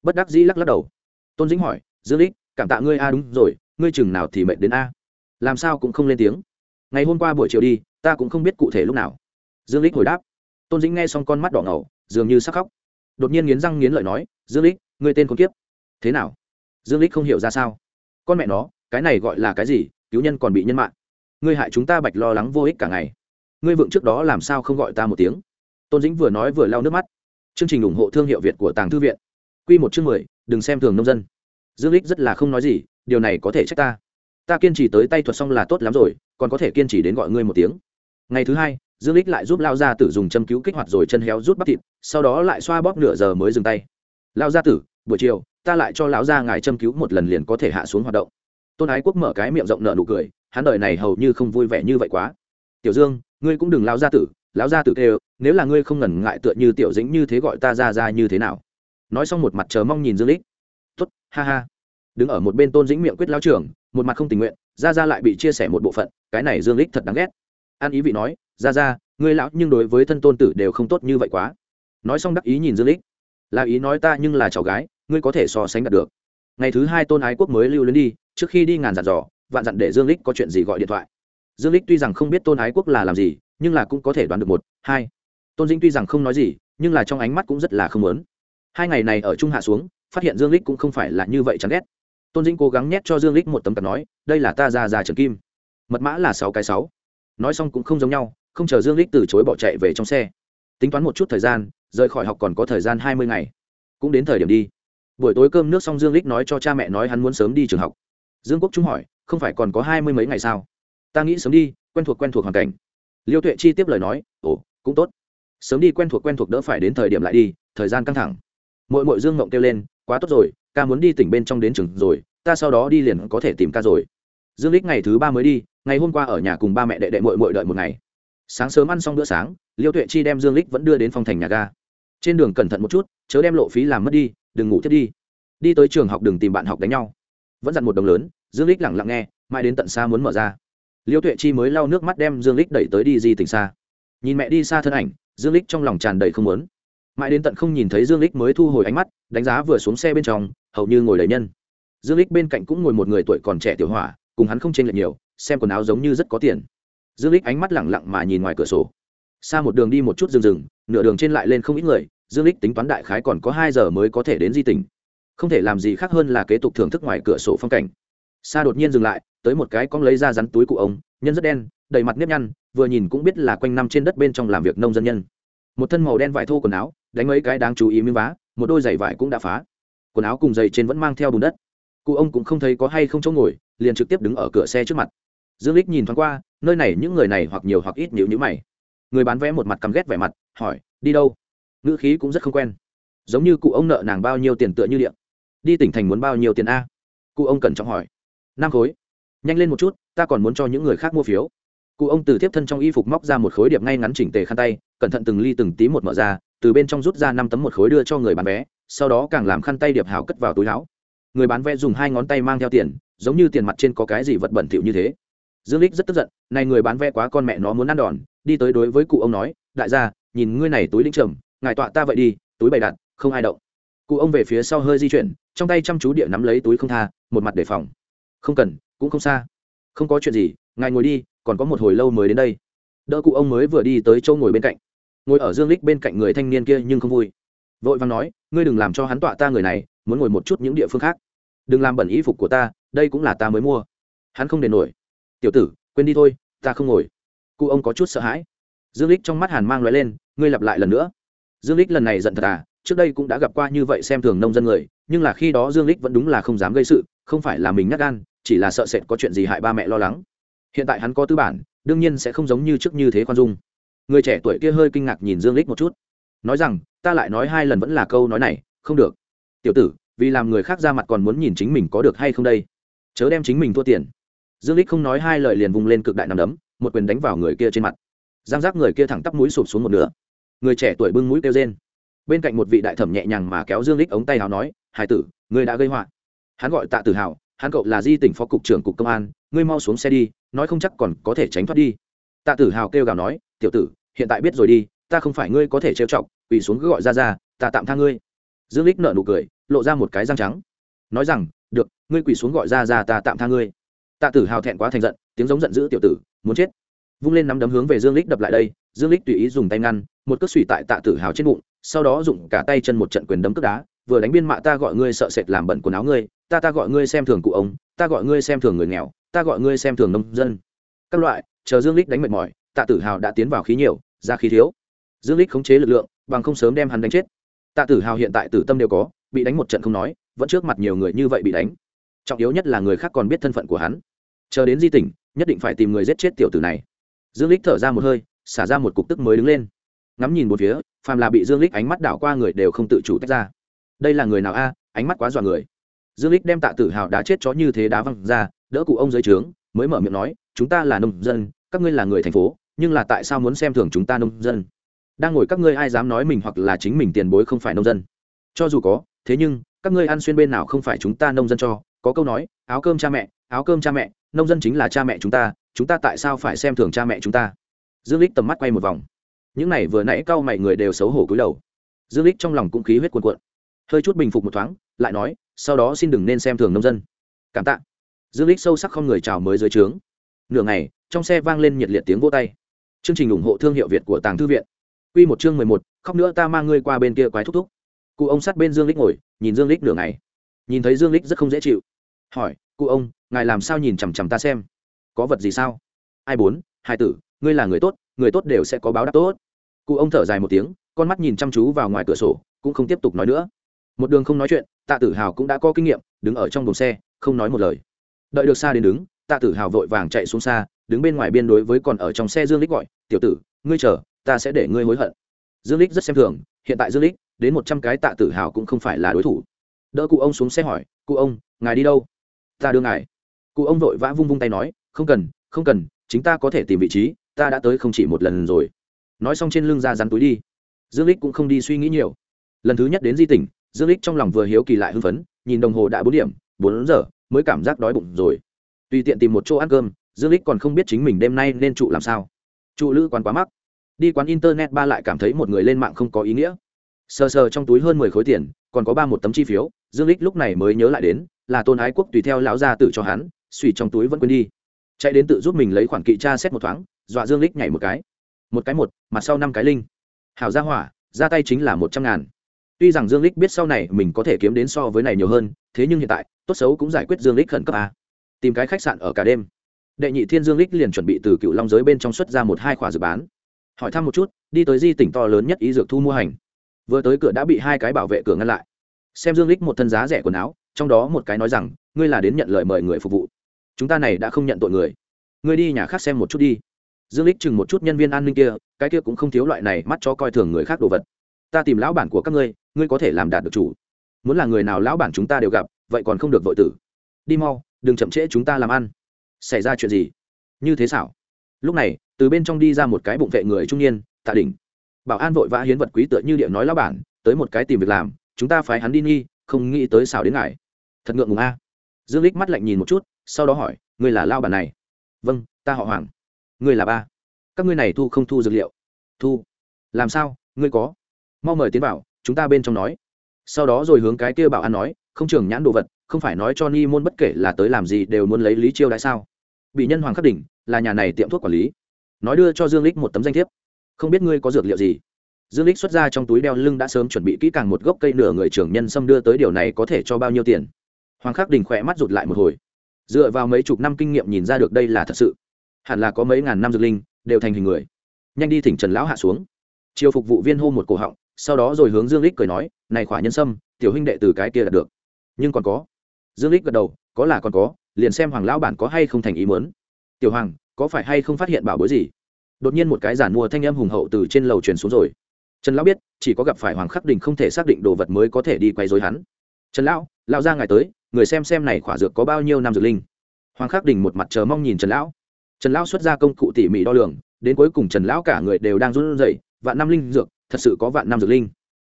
Bất đắc dĩ lắc lắc đầu. Tôn dĩnh hỏi, dương lích cảm tạ ngươi a, đúng rồi, ngươi chừng nào thì mệt đến a. Làm sao cũng không lên tiếng. Ngày hôm qua buổi chiều đi, ta cũng không biết cụ thể lúc nào. Dương lích hồi đáp. Tôn dĩnh nghe xong con mắt đỏ ngầu, dường như sắc khóc. Đột nhiên nghiến răng nghiến lợi nói, dương lích, ngươi tên con kiếp. Thế nào? Dương lích không hiểu ra sao. Con mẹ nó, cái này gọi là cái gì? Cứu nhân còn bị nhân mạng. Ngươi hại chúng ta bạch lo lắng vô ích cả ngày. Ngươi vượng trước đó làm sao không gọi ta một tiếng? Tôn dĩnh vừa nói vừa lau nước mắt. Chương trình ủng hộ thương hiệu việt của tàng thư viện. Quy một chương mười, đừng xem thường nông dân dương lích rất là không nói gì, điều này có thể trách ta. Ta kiên trì tới tay thuật xong là tốt lắm rồi, còn có thể kiên trì đến gọi ngươi một tiếng. Ngày thứ hai, dương lích lại giúp lao gia tử dùng châm cứu kích hoạt rồi chân héo rút bắp thịt, sau đó lại xoa bóp nửa giờ mới dừng tay. Lao gia tử, buổi chiều, ta lại cho lão gia ngài châm cứu một lần liền có thể hạ xuống hoạt động. Tôn ái quốc mở cái miệng rộng nở nụ cười, hắn đời này hầu như không vui vẻ như vậy quá. Tiểu dương, ngươi cũng đừng lao gia tử, lão gia tử kêu, nếu là ngươi không ngần ngại tựa như tiểu dĩnh như thế gọi ta ra ra như thế nào? Nói xong một mặt chờ mong nhìn dương lích. Tốt, ha ha đứng ở một bên tôn dĩnh miệng quyết lao trưởng một mặt không tình nguyện ra ra lại bị chia sẻ một bộ phận, cái này dương lích thật đáng ghét. An ý vị nói ra ra ngươi lão nhưng đối với thân tôn tử đều không tốt như vậy quá. Nói xong đắc ý nhìn dương lích là ý nói ta nhưng là cháu gái, ngươi có thể so sánh đạt được. Ngày thứ hai tôn ái quốc mới lưu lên đi, trước khi đi ngàn dặn dò, vạn dặn để dương lích có chuyện gì gọi điện thoại. Dương lích tuy rằng không biết tôn ái quốc là làm gì, nhưng là cũng có thể đoán được một, hai. Tôn dĩnh tuy rằng không nói gì, nhưng là trong ánh mắt cũng rất là không muốn. Hai ngày này ở trung hạ xuống, phát hiện dương lích cũng không phải là như vậy chán ghét tôn dĩnh cố gắng nhét cho dương lích một tấm cặp nói, đây là ta già già trần kim. Mật mã là sáu cái sáu. Nói xong cũng không giống nhau, không chờ dương lích từ chối bỏ chạy về trong xe. Tính toán một chút thời gian, rời khỏi học còn có thời gian hai mươi ngày. Cũng đến thời điểm đi. Buổi tối cơm nước xong dương lích nói cho cha mẹ nói hắn muốn sớm đi trường học. Dương quốc trung hỏi, không phải còn có hai mươi mấy ngày sao? Ta nghĩ sớm đi, quen thuộc quen thuộc hoàn cảnh. Liêu tuệ chi tiếp lời nói, ồ, cũng tốt. Sớm đi quen thuộc quen thuộc đỡ phải đến thời điểm lại đi, thời gian căng thẳng. Mội mội dương ngộng kêu lên, quá tốt rồi ca muốn đi tỉnh bên trong đến trường rồi, ta sau đó đi liền có thể tìm ca rồi. Dương lích ngày thứ ba mới đi, ngày hôm qua ở nhà cùng ba mẹ đệ đệ mội mội đợi một ngày. Sáng sớm ăn xong bữa sáng, liêu tuệ chi đem dương lích vẫn đưa đến phòng thành nhà ga. Trên đường cẩn thận một chút, chớ đem lộ phí làm mất đi, đừng ngủ thiết đi. Đi tới trường học đừng tìm bạn học đánh nhau. Vẫn dặn một đồng lớn, dương lích lặng lặng nghe Mai đến tận xa muốn mở ra. Liêu tuệ chi mới lau nước mắt đem dương lích đẩy tới đi di tỉnh xa. Nhìn mẹ đi xa thân ảnh, dương lích trong lòng tràn đầy không muốn mãi đến tận không nhìn thấy dương lích mới thu hồi ánh mắt, đánh giá vừa xuống xe bên trong, hầu như ngồi đầy nhân. Dương lích bên cạnh cũng ngồi một người tuổi còn trẻ tiểu hỏa, cùng hắn không chênh lệch nhiều, xem quần áo giống như rất có tiền. Dương lích ánh mắt lẳng lặng mà nhìn ngoài cửa sổ. Xa một đường đi một chút rừng rừng, nửa đường trên lại lên không ít người, dương lích tính toán đại khái còn có hai giờ mới có thể đến di tỉnh. Không thể làm gì khác hơn là kế tục thưởng thức ngoài cửa sổ phong cảnh. Xa đột nhiên dừng lại, tới một cái con lấy ra rắn túi cụ ông, nhân rất đen, đầy mặt nếp nhăn, vừa nhìn cũng biết là quanh năm trên đất bên trong làm việc nông dân nhân. Một thân màu đen vải thô quần áo đánh mấy cái đáng chú ý miếng vá, một đôi giày vải cũng đã phá. Quần áo cùng giày trên vẫn mang theo bùn đất. Cụ ông cũng không thấy có hay không chỗ ngồi, liền trực tiếp đứng ở cửa xe trước mặt. Dương lích nhìn thoáng qua, nơi này những người này hoặc nhiều hoặc ít nhịu nhữ mày. Người bán vé một mặt căm ghét vẻ mặt, hỏi, đi đâu? Ngữ khí cũng rất không quen. Giống như cụ ông nợ nàng bao nhiêu tiền tựa như điện. Đi tỉnh thành muốn bao nhiêu tiền a? Cụ ông cẩn trọng hỏi. Năm khối. Nhanh lên một chút, ta còn muốn cho những người khác mua phiếu. Cụ ông từ tiếp thân trong y phục móc ra một khối điệp ngay ngắn chỉnh tề khăn tay, cẩn thận từng ly từng tí một mở ra từ bên trong rút ra năm tấm một khối đưa cho người bán vé, sau đó càng làm khăn tay điệp hảo cất vào túi áo. Người bán vé dùng hai ngón tay mang theo tiền, giống như tiền mặt trên có cái gì vật bẩn thỉu như thế. Dương lích rất tức giận, này người bán vé quá con mẹ nó muốn ăn đòn, đi tới đối với cụ ông nói, đại gia, nhìn ngươi này túi linh trầm, ngài tọa ta vậy đi, túi bày đặt, không ai động. Cụ ông về phía sau hơi di chuyển, trong tay chăm chú địa nắm lấy túi không tha, một mặt đề phòng. Không cần, cũng không xa. Không có chuyện gì, ngài ngồi đi, còn có một hồi lâu mới đến đây. Đỡ cụ ông mới vừa đi tới chỗ ngồi bên cạnh ngồi ở dương lích bên cạnh người thanh niên kia nhưng không vui. Vội vàng nói, ngươi đừng làm cho hắn tọa ta người này, muốn ngồi một chút những địa phương khác. Đừng làm bẩn y phục của ta, đây cũng là ta mới mua. Hắn không để nổi. Tiểu tử, quên đi thôi, ta không ngồi. Cụ ông có chút sợ hãi. Dương lích trong mắt hàn mang loại lên, ngươi lặp lại lần nữa. Dương lích lần này giận thật à trước đây cũng đã gặp qua như vậy xem thường nông dân người, nhưng là khi đó dương lích vẫn đúng là không dám gây sự, không phải là mình nhắc gan, chỉ là sợ sệt có chuyện gì hại ba mẹ lo lắng. Hiện tại hắn có tư bản, đương nhiên sẽ không giống như trước như thế khoan dung người trẻ tuổi kia hơi kinh ngạc nhìn dương lích một chút. Nói rằng, ta lại nói hai lần vẫn là câu nói này, không được. Tiểu tử, vì làm người khác ra mặt còn muốn nhìn chính mình có được hay không đây? Chớ đem chính mình thua tiền. Dương lích không nói hai lời liền vùng lên cực đại nằm đấm, một quyền đánh vào người kia trên mặt. Giang giác người kia thẳng tắp mũi sụp xuống một nửa. Người trẻ tuổi bưng mũi kêu rên. Bên cạnh một vị đại thẩm nhẹ nhàng mà kéo dương lích ống tay hào nói, hải tử, ngươi đã gây họa. Hắn gọi tạ tử hào, hắn cậu là di tỉnh phó cục trưởng cục công an, ngươi mau xuống xe đi, nói không chắc còn có thể tránh thoát đi. Tạ tử hào kêu gào nói tiểu tử, hiện tại biết rồi đi, ta không phải ngươi có thể trêu chọc, quỳ xuống cứ gọi ra ra, ta tạm tha ngươi. Dương lích nợ nụ cười, lộ ra một cái răng trắng. Nói rằng, được, ngươi quỳ xuống gọi ra ra, ta tạm tha ngươi. Tạ tử hào thẹn quá thành giận, tiếng giống giận dữ tiểu tử, muốn chết. Vung lên nắm đấm hướng về dương lích đập lại đây, dương lích tùy ý dùng tay ngăn, một cước xùy tại tạ tử hào trên bụng, sau đó dùng cả tay chân một trận quyền đấm cước đá, vừa đánh biên mạ ta gọi ngươi sợ sệt làm bẩn quần áo ngươi, ta ta gọi ngươi xem thường cụ ông, ta gọi ngươi xem thường người nghèo, ta gọi ngươi xem thường nông dân. Các loại, chờ dương lích đánh mệt mỏi tạ tử hào đã tiến vào khí nhiều, ra khí thiếu. Dương lích khống chế lực lượng, bằng không sớm đem hắn đánh chết. Tạ tử hào hiện tại tử tâm đều có, bị đánh một trận không nói, vẫn trước mặt nhiều người như vậy bị đánh. Trọng yếu nhất là người khác còn biết thân phận của hắn. Chờ đến di tỉnh, nhất định phải tìm người giết chết tiểu tử này. Dương lích thở ra một hơi, xả ra một cục tức mới đứng lên. Ngắm nhìn một phía, phàm là bị dương lích ánh mắt đảo qua người đều không tự chủ tách ra. Đây là người nào a? Ánh mắt quá dọa người. Dương lích đem tạ tử hào đá chết chó như thế đá văng ra, đỡ cụ ông dưới trướng, mới mở miệng nói, chúng ta là nông dân các ngươi là người thành phố, nhưng là tại sao muốn xem thường chúng ta nông dân? Đang ngồi các ngươi ai dám nói mình hoặc là chính mình tiền bối không phải nông dân? Cho dù có, thế nhưng, các ngươi ăn xuyên bên nào không phải chúng ta nông dân cho? Có câu nói, áo cơm cha mẹ, áo cơm cha mẹ, nông dân chính là cha mẹ chúng ta chúng ta tại sao phải xem thường cha mẹ chúng ta? Dương lích tầm mắt quay một vòng. Những này vừa nãy cau mày người đều xấu hổ cúi đầu. Dương lích trong lòng cũng khí huyết cuồn cuộn. Hơi chút bình phục một thoáng, lại nói, sau đó xin đừng nên xem thường nông dân. Cảm tạ. Dương lích sâu sắc không người chào mới dưới trướng nửa ngày trong xe vang lên nhiệt liệt tiếng vô tay. Chương trình ủng hộ thương hiệu việt của tàng thư viện. Quy một chương mười một, khóc nữa ta mang ngươi qua bên kia quái thúc thúc. Cụ ông sát bên dương lích ngồi nhìn dương lích nửa ngày. Nhìn thấy dương lích rất không dễ chịu. Hỏi cụ ông ngài làm sao nhìn chằm chằm ta xem? Có vật gì sao? Ai bốn hai tử ngươi là người tốt người tốt đều sẽ có báo đáp tốt. Cụ ông thở dài một tiếng con mắt nhìn chăm chú vào ngoài cửa sổ cũng không tiếp tục nói nữa. Một đường không nói chuyện tạ tử hào cũng đã có kinh nghiệm đứng ở trong đồn xe không nói một lời. Đợi được xa đến đứng tạ tử hào vội vàng chạy xuống xa, đứng bên ngoài biên đối với còn ở trong xe dương lích gọi, tiểu tử, ngươi chờ, ta sẽ để ngươi hối hận. Dương lích rất xem thường, hiện tại dương lích đến một trăm cái tạ tử hào cũng không phải là đối thủ. Đỡ cụ ông xuống xe hỏi, cụ ông, ngài đi đâu? Ta đưa ngài. Cụ ông vội vã vung vung tay nói, không cần không cần, chính ta có thể tìm vị trí, ta đã tới không chỉ một lần rồi. Nói xong trên lưng ra rắn túi đi. Dương lích cũng không đi suy nghĩ nhiều. Lần thứ nhất đến di tỉnh, dương lích trong lòng vừa hiếu kỳ lại hưng phấn, nhìn đồng hồ đã bốn điểm, bốn giờ, mới cảm giác đói bụng rồi tùy tiện tìm một chỗ ăn cơm, dương lích còn không biết chính mình đêm nay nên trụ làm sao. Trụ lữ quán quá mắc. Đi quán internet ba lại cảm thấy một người lên mạng không có ý nghĩa. Sờ sờ trong túi hơn mười khối tiền, còn có ba một tấm chi phiếu, dương lích lúc này mới nhớ lại đến, là tôn ái quốc tùy theo lão gia tử cho hắn suy trong túi vẫn quên đi. Chạy đến tự giúp mình lấy khoản kỵ tra xét một thoáng, dọa dương lích nhảy một cái. Một cái một mặt sau năm cái linh. Hảo ra hỏa, ra tay chính là một trăm ngàn. Tuy rằng dương lích biết sau này mình có thể kiếm đến so với này nhiều hơn, thế nhưng hiện tại, tốt xấu cũng giải quyết dương lích khẩn cấp a tìm cái khách sạn ở cả đêm. Đệ nhị thiên dương lích liền chuẩn bị từ cựu long giới bên trong xuất ra một hai khỏa dự bán. Hỏi thăm một chút, đi tới di tỉnh to lớn nhất ý dược thu mua hành. Vừa tới cửa đã bị hai cái bảo vệ cửa ngăn lại. Xem dương lích một thân giá rẻ quần áo, trong đó một cái nói rằng, ngươi là đến nhận lời mời người phục vụ. Chúng ta này đã không nhận tội người. Ngươi đi nhà khác xem một chút đi. Dương lích chừng một chút nhân viên an ninh kia, cái kia cũng không thiếu loại này mắt cho coi thường người khác đồ vật. Ta tìm lão bản của các ngươi ngươi có thể làm đạt được chủ. Muốn là người nào lão bản chúng ta đều gặp, vậy còn không được vội tử. Đi mau đừng chậm trễ chúng ta làm ăn. Xảy ra chuyện gì? Như thế xảo. Lúc này, từ bên trong đi ra một cái bụng vệ người trung niên, tạ đỉnh. Bảo an vội vã hiến vật quý tựa như điện nói lao bản, tới một cái tìm việc làm, chúng ta phải hắn đi nghi, không nghĩ tới xảo đến ngài. Thật ngượng ngùng a. Dương lích mắt lạnh nhìn một chút, sau đó hỏi, ngươi là lao bản này? Vâng ta họ hoàng. Ngươi là ba. Các ngươi này thu không thu dược liệu? Thu. Làm sao? Ngươi có? Mau mời tiến vào, chúng ta bên trong nói. Sau đó rồi hướng cái kia bảo an nói, không trường nhãn đồ vật không phải nói cho ni môn bất kể là tới làm gì đều muốn lấy lý chiêu đãi sao? Bị nhân hoàng khắc đỉnh, là nhà này tiệm thuốc quản lý. Nói đưa cho dương lích một tấm danh thiếp. Không biết ngươi có dược liệu gì? Dương lích xuất ra trong túi đeo lưng đã sớm chuẩn bị kỹ càng một gốc cây nửa người trưởng nhân xâm đưa tới điều này có thể cho bao nhiêu tiền? Hoàng khắc đình khỏe mắt rụt lại một hồi. Dựa vào mấy chục năm kinh nghiệm nhìn ra được đây là thật sự. Hẳn là có mấy ngàn năm dược linh, đều thành hình người. Nhanh đi thỉnh trần lão hạ xuống. Chiều phục vụ viên hô một cổ họng, sau đó rồi hướng dương lích cười nói, này khỏa nhân sâm, tiểu huynh đệ từ cái kia đạt được. Nhưng còn có dương lích gật đầu, có là còn có, liền xem hoàng lão bản có hay không thành ý muốn. Tiểu hoàng, có phải hay không phát hiện bảo bối gì? Đột nhiên một cái giản mua thanh âm hùng hậu từ trên lầu truyền xuống rồi. Trần lão biết, chỉ có gặp phải hoàng khắc đình không thể xác định đồ vật mới có thể đi quay dối hắn. Trần lão lão ra ngày tới, người xem xem này khỏa dược có bao nhiêu năm dược linh. Hoàng khắc đình một mặt chờ mong nhìn trần lão. Trần lão xuất ra công cụ tỉ mỉ đo lường, đến cuối cùng trần lão cả người đều đang run rẩy, vạn năm linh dược, thật sự có vạn năm dược linh.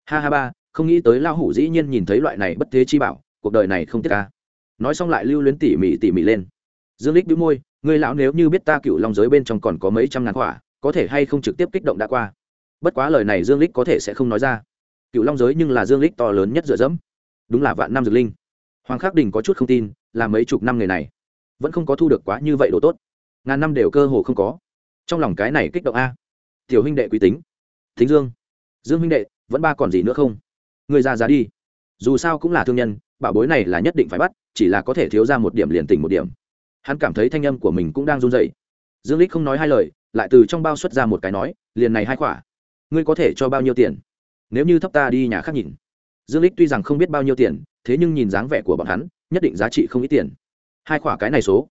Ha ha ba, không nghĩ tới lão hủ dĩ nhiên nhìn thấy loại này bất thế chi bảo cuộc đời này không tiếc ca. Nói xong lại lưu luyến tỉ mỉ tỉ mỉ lên. Dương lích đĩu môi người lão nếu như biết ta cựu long giới bên trong còn có mấy trăm ngàn quả, có thể hay không trực tiếp kích động đã qua? Bất quá lời này dương lích có thể sẽ không nói ra. Cựu long giới nhưng là dương lích to lớn nhất dựa dẫm. Đúng là vạn năm dược linh. Hoàng khắc đình có chút không tin, là mấy chục năm người này, vẫn không có thu được quá như vậy đồ tốt. Ngàn năm đều cơ hồ không có. Trong lòng cái này kích động a. Tiểu huynh đệ quý tính. Thính dương. Dương huynh đệ, vẫn ba còn gì nữa không? Người ra giá đi dù sao cũng là thương nhân, bảo bối này là nhất định phải bắt, chỉ là có thể thiếu ra một điểm liền tỉnh một điểm. Hắn cảm thấy thanh âm của mình cũng đang run dậy dương lích không nói hai lời, lại từ trong bao xuất ra một cái nói, liền này hai khỏa, ngươi có thể cho bao nhiêu tiền? Nếu như thấp ta đi nhà khác nhìn. Dương lích tuy rằng không biết bao nhiêu tiền, thế nhưng nhìn dáng vẻ của bọn hắn, nhất định giá trị không ít tiền. Hai khỏa cái này số.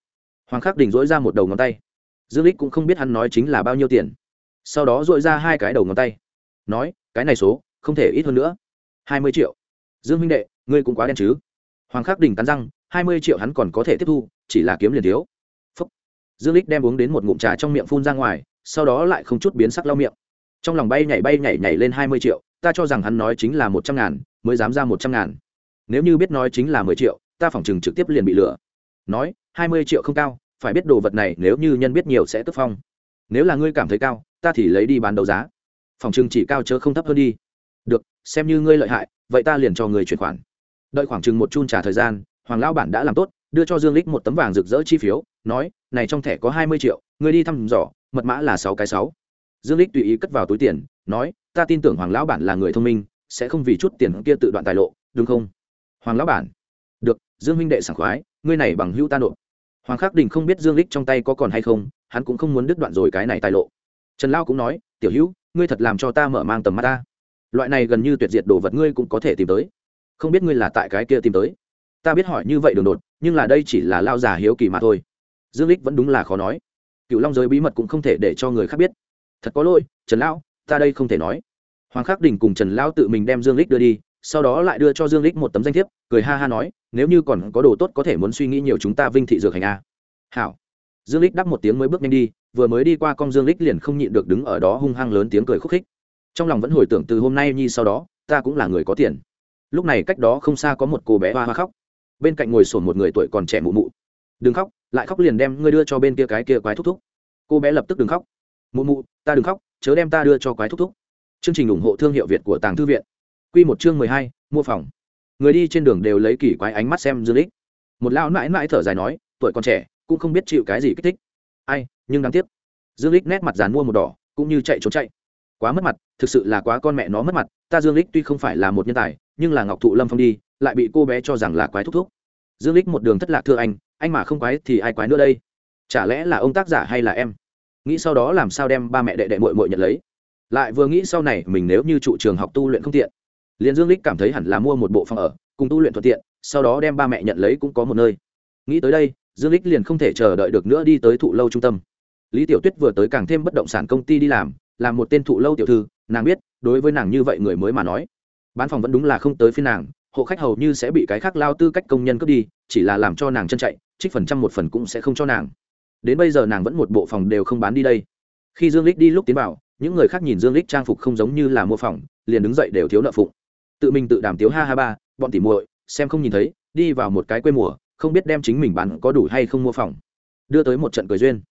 Hoàng khắc đình dỗi ra một đầu ngón tay. Dương lích cũng không biết hắn nói chính là bao nhiêu tiền. Sau đó dội ra hai cái đầu ngón tay. Nói, cái này số, không thể ít hơn nữa. Hai mươi triệu dương huynh đệ, ngươi cũng quá đen chứ. Hoàng khắc đình cắn răng, hai mươi triệu hắn còn có thể tiếp thu, chỉ là kiếm liền thiếu. Phúc. dương lích đem uống đến một ngụm trà trong miệng phun ra ngoài, sau đó lại không chút biến sắc lau miệng. Trong lòng bay nhảy bay nhảy nhảy lên hai mươi triệu, ta cho rằng hắn nói chính là một trăm ngàn, mới dám ra một trăm ngàn. Nếu như biết nói chính là mười triệu, ta phỏng chừng trực tiếp liền bị lừa. Nói, hai mươi triệu không cao, phải biết đồ vật này nếu như nhân biết nhiều sẽ tức phong. Nếu là ngươi cảm thấy cao, ta thì lấy đi bán đấu giá. Phòng chừng chỉ cao chớ không thấp hơn đi xem như ngươi lợi hại, vậy ta liền cho người chuyển khoản. Đợi khoảng chừng một chun trả thời gian, hoàng lão bản đã làm tốt, đưa cho dương lích một tấm vàng rực rỡ chi phiếu, nói, này trong thẻ có hai mươi triệu, ngươi đi thăm dò, mật mã là sáu cái sáu. Dương lích tùy ý cất vào túi tiền, nói, ta tin tưởng hoàng lão bản là người thông minh, sẽ không vì chút tiền kia tự đoạn tài lộ, đúng không? Hoàng lão bản, được, dương huynh đệ sảng khoái, ngươi này bằng hữu ta nộp. Hoàng khắc đình không biết dương lích trong tay có còn hay không, hắn cũng không muốn đứt đoạn rồi cái này tài lộ. Trần lao cũng nói, tiểu hữu, ngươi thật làm cho ta mở mang tầm mắt ta loại này gần như tuyệt diệt đồ vật ngươi cũng có thể tìm tới. Không biết ngươi là tại cái kia tìm tới. Ta biết hỏi như vậy đường đột, nhưng là đây chỉ là lao già hiếu kỳ mà thôi. Dương lích vẫn đúng là khó nói. Cựu long giới bí mật cũng không thể để cho người khác biết. Thật có lỗi, trần lão, ta đây không thể nói. Hoàng khắc đình cùng trần lão tự mình đem dương lích đưa đi, sau đó lại đưa cho dương lích một tấm danh thiếp, cười ha ha nói, nếu như còn có đồ tốt có thể muốn suy nghĩ nhiều chúng ta vinh thị dược hành a. Hảo. Dương lích đáp một tiếng mới bước nhanh đi, vừa mới đi qua con dương lích liền không nhịn được đứng ở đó hung hăng lớn tiếng cười khúc khích trong lòng vẫn hồi tưởng từ hôm nay nhi sau đó, ta cũng là người có tiền. Lúc này cách đó không xa có một cô bé hoa hoa khóc. Bên cạnh ngồi sổn một người tuổi còn trẻ mụ mụ. Đừng khóc, lại khóc liền đem ngươi đưa cho bên kia cái kia quái thúc thúc. Cô bé lập tức đừng khóc. Mụ mụ, ta đừng khóc, chớ đem ta đưa cho quái thúc thúc. Chương trình ủng hộ thương hiệu việt của tàng thư viện. Q một chương mười hai, mua phòng. Người đi trên đường đều lấy kỳ quái ánh mắt xem dương lích. Một lão mãi mãi thở dài nói, tuổi còn trẻ, cũng không biết chịu cái gì kích thích. Ai, nhưng đáng tiếc. Dương lích nét mặt dàn mua một đỏ, cũng như chạy trốn chạy quá mất mặt, thực sự là quá con mẹ nó mất mặt, ta dương lích tuy không phải là một nhân tài, nhưng là ngọc thụ lâm phong đi, lại bị cô bé cho rằng là quái thúc thúc. Dương lích một đường thất lạc thưa anh anh mà không quái thì ai quái nữa đây? Chả lẽ là ông tác giả hay là em? Nghĩ sau đó làm sao đem ba mẹ đệ đệ mội mội nhận lấy? Lại vừa nghĩ sau này mình nếu như trụ trường học tu luyện không tiện, liền dương lích cảm thấy hẳn là mua một bộ phòng ở, cùng tu luyện thuận tiện, sau đó đem ba mẹ nhận lấy cũng có một nơi. Nghĩ tới đây, dương lích liền không thể chờ đợi được nữa đi tới thụ lâu trung tâm. Lý tiểu tuyết vừa tới càng thêm bất động sản công ty đi làm làm một tên thụ lâu tiểu thư, nàng biết, đối với nàng như vậy người mới mà nói. Bán phòng vẫn đúng là không tới phía nàng, hộ khách hầu như sẽ bị cái khác lao tư cách công nhân cướp đi, chỉ là làm cho nàng chân chạy, trích phần trăm một phần cũng sẽ không cho nàng. Đến bây giờ nàng vẫn một bộ phòng đều không bán đi đây. Khi dương lích đi lúc tiến vào, những người khác nhìn dương lích trang phục không giống như là mua phòng, liền đứng dậy đều thiếu nợ phụng. Tự mình tự đàm tiếu ha ha ba, bọn tỉ muội, xem không nhìn thấy, đi vào một cái quê mùa, không biết đem chính mình bán có đủ hay không mua phòng. Đưa tới một trận cười duyên.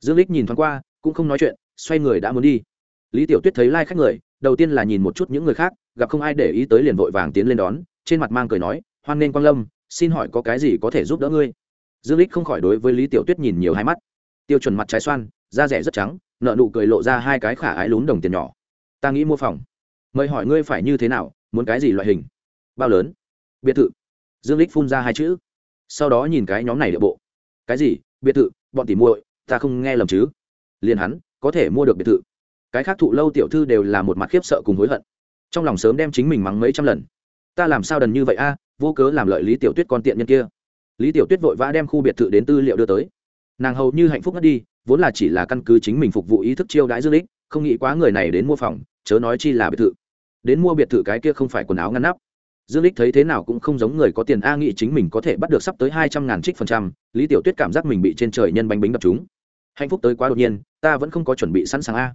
Dương lích nhìn thoáng qua, cũng không nói chuyện, xoay người đã muốn đi lý tiểu tuyết thấy lai、like、khách người, đầu tiên là nhìn một chút những người khác, gặp không ai để ý tới liền vội vàng tiến lên đón, trên mặt mang cười nói, hoan nghênh quang lâm, xin hỏi có cái gì có thể giúp đỡ ngươi? Dương lích không khỏi đối với lý tiểu tuyết nhìn nhiều hai mắt. Tiêu chuẩn mặt trái xoan, da rẻ rất trắng nợ nụ cười lộ ra hai cái khả ái lún đồng tiền nhỏ. Ta nghĩ mua phòng. Mời hỏi ngươi phải như thế nào, muốn cái gì loại hình? Bao lớn? Biệt thự. Dương lích phun ra hai chữ. Sau đó nhìn cái nhóm này địa bộ. Cái gì? Biệt thự? Bọn tỉ muội, ta không nghe lầm chứ? Liền hắn, có thể mua được biệt thự cái khác thụ lâu tiểu thư đều là một mặt khiếp sợ cùng hối hận. Trong lòng sớm đem chính mình mắng mấy trăm lần. Ta làm sao đần như vậy a, vô cớ làm lợi lý tiểu tuyết con tiện nhân kia. Lý tiểu tuyết vội vã đem khu biệt thự đến tư liệu đưa tới. Nàng hầu như hạnh phúc ngất đi, vốn là chỉ là căn cứ chính mình phục vụ ý thức chiêu đãi dương lích không nghĩ quá người này đến mua phòng, chớ nói chi là biệt thự. Đến mua biệt thự cái kia không phải quần áo ngăn nắp. Dương lích thấy thế nào cũng không giống người có tiền a nghĩ chính mình có thể bắt được sắp tới hai trăm ngàn trích phần trăm, lý tiểu tuyết cảm giác mình bị trên trời nhân bánh bính đập chúng hạnh phúc tới quá đột nhiên, ta vẫn không có chuẩn bị sẵn sàng a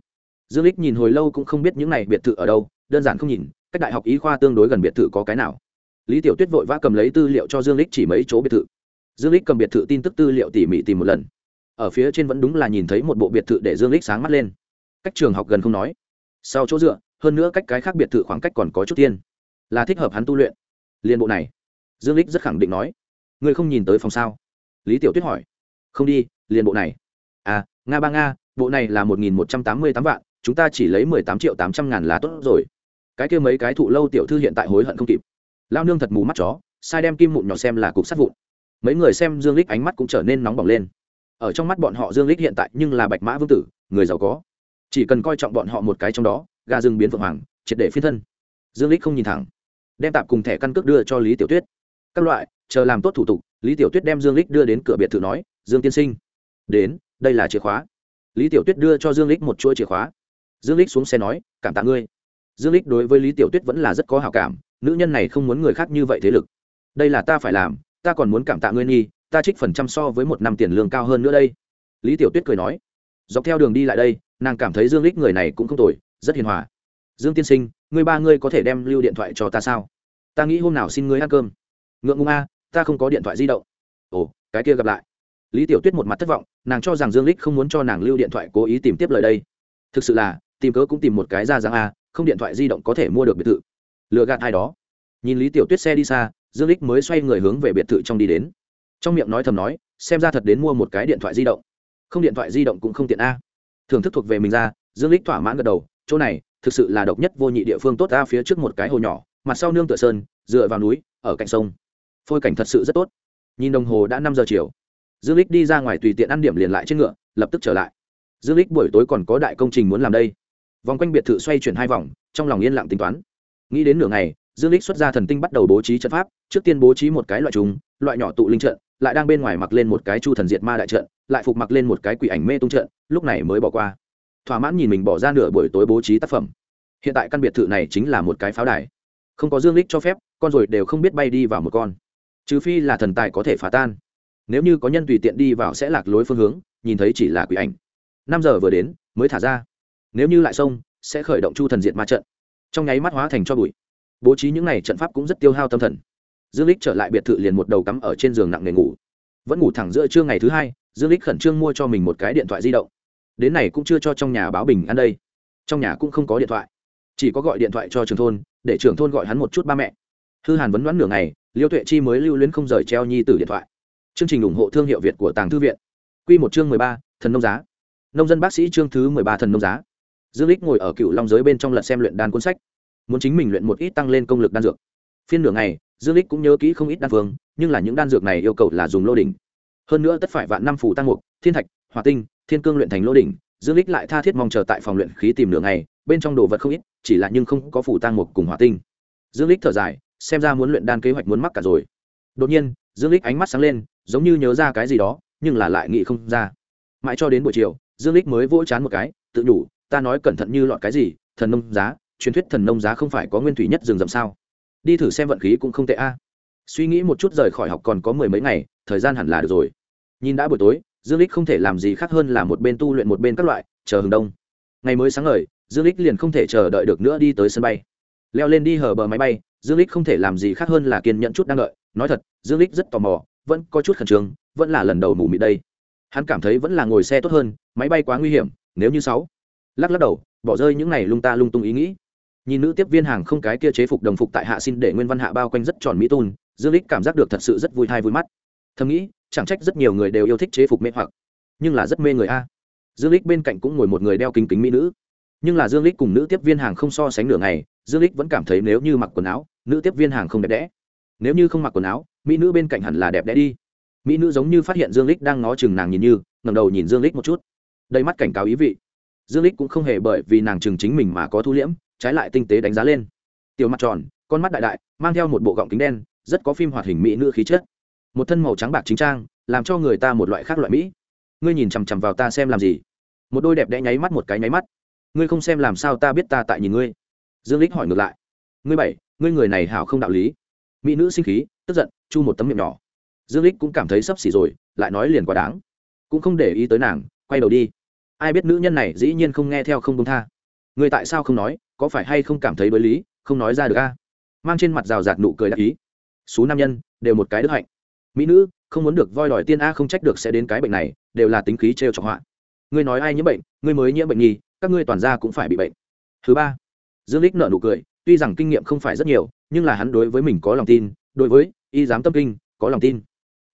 dương lích nhìn hồi lâu cũng không biết những này biệt thự ở đâu, đơn giản không nhìn, cách đại học y khoa tương đối gần biệt thự có cái nào. Lý tiểu tuyết vội vã cầm lấy tư liệu cho dương lích chỉ mấy chỗ biệt thự. Dương lích cầm biệt thự tin tức tư liệu tỉ mỉ tìm một lần. Ở phía trên vẫn đúng là nhìn thấy một bộ biệt thự để dương lích sáng mắt lên. Cách trường học gần không nói. Sau chỗ dựa, hơn nữa cách cái khác biệt thự khoảng cách còn có chút tiên. Là thích hợp hắn tu luyện. Liên bộ này. Dương lích rất khẳng định nói. Người không nhìn tới phòng sao? Lý tiểu tuyết hỏi. Không đi, liên bộ này. À nga ba nga, bộ này là một nghìn một trăm tám mươi tám vạn chúng ta chỉ lấy mười tám triệu tám trăm ngàn là tốt rồi. Cái kia mấy cái thụ lâu tiểu thư hiện tại hối hận không kịp. Lao nương thật mù mắt chó, sai đem kim mụn nhỏ xem là cục sắt vụn. Mấy người xem dương lích ánh mắt cũng trở nên nóng bỏng lên. Ở trong mắt bọn họ dương lích hiện tại nhưng là bạch mã vương tử, người giàu có. Chỉ cần coi trọng bọn họ một cái trong đó, gà rừng biến phượng hoàng, triệt để phiên thân. Dương lích không nhìn thẳng. Đem tạp cùng thẻ căn cước đưa cho lý tiểu tuyết. Các loại, chờ làm tốt thủ tục, lý tiểu tuyết đem dương lích đưa đến cửa biệt thự nói, dương tiên sinh. Đến, đây là chìa khóa. Lý tiểu tuyết đưa cho dương lích một chuỗi chìa khóa dương lích xuống xe nói, cảm tạ ngươi. Dương lích đối với lý tiểu tuyết vẫn là rất có hảo cảm, nữ nhân này không muốn người khác như vậy thế lực. Đây là ta phải làm, ta còn muốn cảm tạ ngươi nghi ta trích phần trăm so với một năm tiền lương cao hơn nữa đây. Lý tiểu tuyết cười nói, dọc theo đường đi lại đây, nàng cảm thấy dương lích người này cũng không tồi, rất hiền hòa. Dương tiên sinh, ngươi ba ngươi có thể đem lưu điện thoại cho ta sao? Ta nghĩ hôm nào xin ngươi ăn cơm. Ngượng ngùng a, ta không có điện thoại di động. Ồ, cái kia gặp lại. Lý tiểu tuyết một mặt thất vọng, nàng cho rằng dương lích không muốn cho nàng lưu điện thoại cố ý tìm tiếp lời đây. Thực sự là tìm cớ cũng tìm một cái ra rằng a, không điện thoại di động có thể mua được biệt thự. Lừa gạt ai đó. Nhìn lý tiểu tuyết xe đi xa, dương lích mới xoay người hướng về biệt thự trong đi đến. Trong miệng nói thầm nói, xem ra thật đến mua một cái điện thoại di động. Không điện thoại di động cũng không tiện a. Thưởng thức thuộc về mình ra, dương lích thỏa mãn gật đầu, chỗ này, thực sự là độc nhất vô nhị địa phương tốt ra phía trước một cái hồ nhỏ, mặt sau nương tựa sơn, dựa vào núi, ở cạnh sông. Phôi cảnh thật sự rất tốt. Nhìn đồng hồ đã năm giờ chiều. Dương lích đi ra ngoài tùy tiện ăn điểm liền lại trên ngựa, lập tức trở lại. Dương lích buổi tối còn có đại công trình muốn làm đây vòng quanh biệt thự xoay chuyển hai vòng, trong lòng yên lặng tính toán. Nghĩ đến nửa ngày, dương lích xuất ra thần tinh bắt đầu bố trí trận pháp, trước tiên bố trí một cái loại trùng, loại nhỏ tụ linh trận, lại đang bên ngoài mặc lên một cái chu thần diệt ma đại trận, lại phục mặc lên một cái quỷ ảnh mê tung trận, lúc này mới bỏ qua. Thỏa mãn nhìn mình bỏ ra nửa buổi tối bố trí tác phẩm. Hiện tại căn biệt thự này chính là một cái pháo đài. Không có dương lích cho phép, con rồi đều không biết bay đi vào một con. Trừ phi là thần tài có thể phá tan. Nếu như có nhân tùy tiện đi vào sẽ lạc lối phương hướng, nhìn thấy chỉ là quỷ ảnh. Năm giờ vừa đến, mới thả ra nếu như lại xông, sẽ khởi động chu thần diệt ma trận. Trong nháy mắt hóa thành cho bụi. Bố trí những n à y trận pháp cũng rất tiêu hao tâm thần. Dương lích trở lại biệt thự liền một đầu cắm ở trên giường nặng nề ngủ. Vẫn ngủ thẳng giữa trưa ngày thứ hai, dương lích khẩn trương mua cho mình một cái điện thoại di động. Đến này cũng chưa cho trong nhà báo bình ăn đây. Trong nhà cũng không có điện thoại. Chỉ có gọi điện thoại cho trường thôn, để trưởng thôn gọi hắn một chút ba mẹ. Hư hàn vấn đoán nửa ngày, liêu tuệ chi mới lưu luyến không rời treo nhi tử điện thoại. Chương trình ủng hộ thương hiệu việt của tàng thư viện. Q một chương mười ba, thần nông giá. Nông dân bác sĩ chương thứ mười ba thần nông giá dương lích ngồi ở cựu long giới bên trong lật xem luyện đan cuốn sách. Muốn chính mình luyện một ít tăng lên công lực đan dược. Phiên nửa ngày, dương lích cũng nhớ kỹ không ít đan phương, nhưng là những đan dược này yêu cầu là dùng lô đỉnh. Hơn nữa tất phải vạn năm phủ tăng mục, thiên thạch, hỏa tinh, thiên cương luyện thành lô đỉnh. Dương lích lại tha thiết mong chờ tại phòng luyện khí tìm nửa ngày, bên trong đồ vật không ít, chỉ là nhưng không có phủ tăng mục cùng hỏa tinh. Dương lích thở dài, xem ra muốn luyện đan kế hoạch muốn mắc cả rồi. Đột nhiên, dương lích ánh mắt sáng lên, giống như nhớ ra cái gì đó, nhưng là lại nghĩ không ra. Mãi cho đến buổi chiều, dương lích mới vỗ chán một cái, tự nhủ ta nói cẩn thận như lọt cái gì, thần nông giá, truyền thuyết thần nông giá không phải có nguyên thủy nhất rừng rậm sao? Đi thử xem vận khí cũng không tệ a. Suy nghĩ một chút rời khỏi học còn có mười mấy ngày, thời gian hẳn là được rồi. Nhìn đã buổi tối, dương lích không thể làm gì khác hơn là một bên tu luyện một bên các loại, chờ hừng đông. Ngày mới sáng ngời, dương lích liền không thể chờ đợi được nữa đi tới sân bay. Leo lên đi hở bờ máy bay, dương lích không thể làm gì khác hơn là kiên nhẫn chút đang đợi. Nói thật, dương lích rất tò mò, vẫn có chút khẩn trương, vẫn là lần đầu mù mịt đây. Hắn cảm thấy vẫn là ngồi xe tốt hơn, máy bay quá nguy hiểm, nếu như sáu lắc lắc đầu, bỏ rơi những này lung ta lung tung ý nghĩ. Nhìn nữ tiếp viên hàng không cái kia chế phục đồng phục tại hạ xin để nguyên văn hạ bao quanh rất tròn mỹ tôn dương lích cảm giác được thật sự rất vui thai vui mắt. Thầm nghĩ, chẳng trách rất nhiều người đều yêu thích chế phục mê hoặc. Nhưng là rất mê người a. À. Dương lích bên cạnh cũng ngồi một người đeo kính kính mỹ nữ. Nhưng là dương lích cùng nữ tiếp viên hàng không so sánh nửa ngày, dương lích vẫn cảm thấy nếu như mặc quần áo, nữ tiếp viên hàng không đẹp đẽ. Nếu như không mặc quần áo, mỹ nữ bên cạnh hẳn là đẹp đẽ đi. Mỹ nữ giống như phát hiện dương lích đang ngó chừng nàng nhìn như, ngẩng đầu nhìn dương lích một chút. Đầy mắt cảnh cáo ý vị dương lích cũng không hề bởi vì nàng chừng chính mình mà có thu liễm, trái lại tinh tế đánh giá lên. Tiểu mặt tròn, con mắt đại đại, mang theo một bộ gọng kính đen, rất có phim hoạt hình mỹ nữ khí chất. Một thân màu trắng bạc chính trang, làm cho người ta một loại khác loại mỹ. Ngươi nhìn chằm chằm vào ta xem làm gì? Một đôi đẹp đẽ nháy mắt, một cái nháy mắt. Ngươi không xem làm sao ta biết ta tại nhìn ngươi? Dương lích hỏi ngược lại. Ngươi bảy, ngươi người này hảo không đạo lý. Mỹ nữ sinh khí, tức giận, chu một tấm miệng nhỏ. Dương lích cũng cảm thấy sắp xỉ rồi, lại nói liền quá đáng. Cũng không để ý tới nàng, quay đầu đi ai biết nữ nhân này dĩ nhiên không nghe theo không công tha. Người tại sao không nói, có phải hay không cảm thấy đối lý, không nói ra được a? Mang trên mặt rào rạt nụ cười đại ý. Số nam nhân, đều một cái đức hạnh. Mỹ nữ, không muốn được voi đòi tiên a, không trách được sẽ đến cái bệnh này, đều là tính khí trêu trọng họa. Ngươi nói ai nhiễm bệnh, ngươi mới nhiễm bệnh nhi các ngươi toàn gia cũng phải bị bệnh. Thứ ba, dương lích nợ nụ cười, tuy rằng kinh nghiệm không phải rất nhiều, nhưng là hắn đối với mình có lòng tin, đối với y giám tâm kinh, có lòng tin.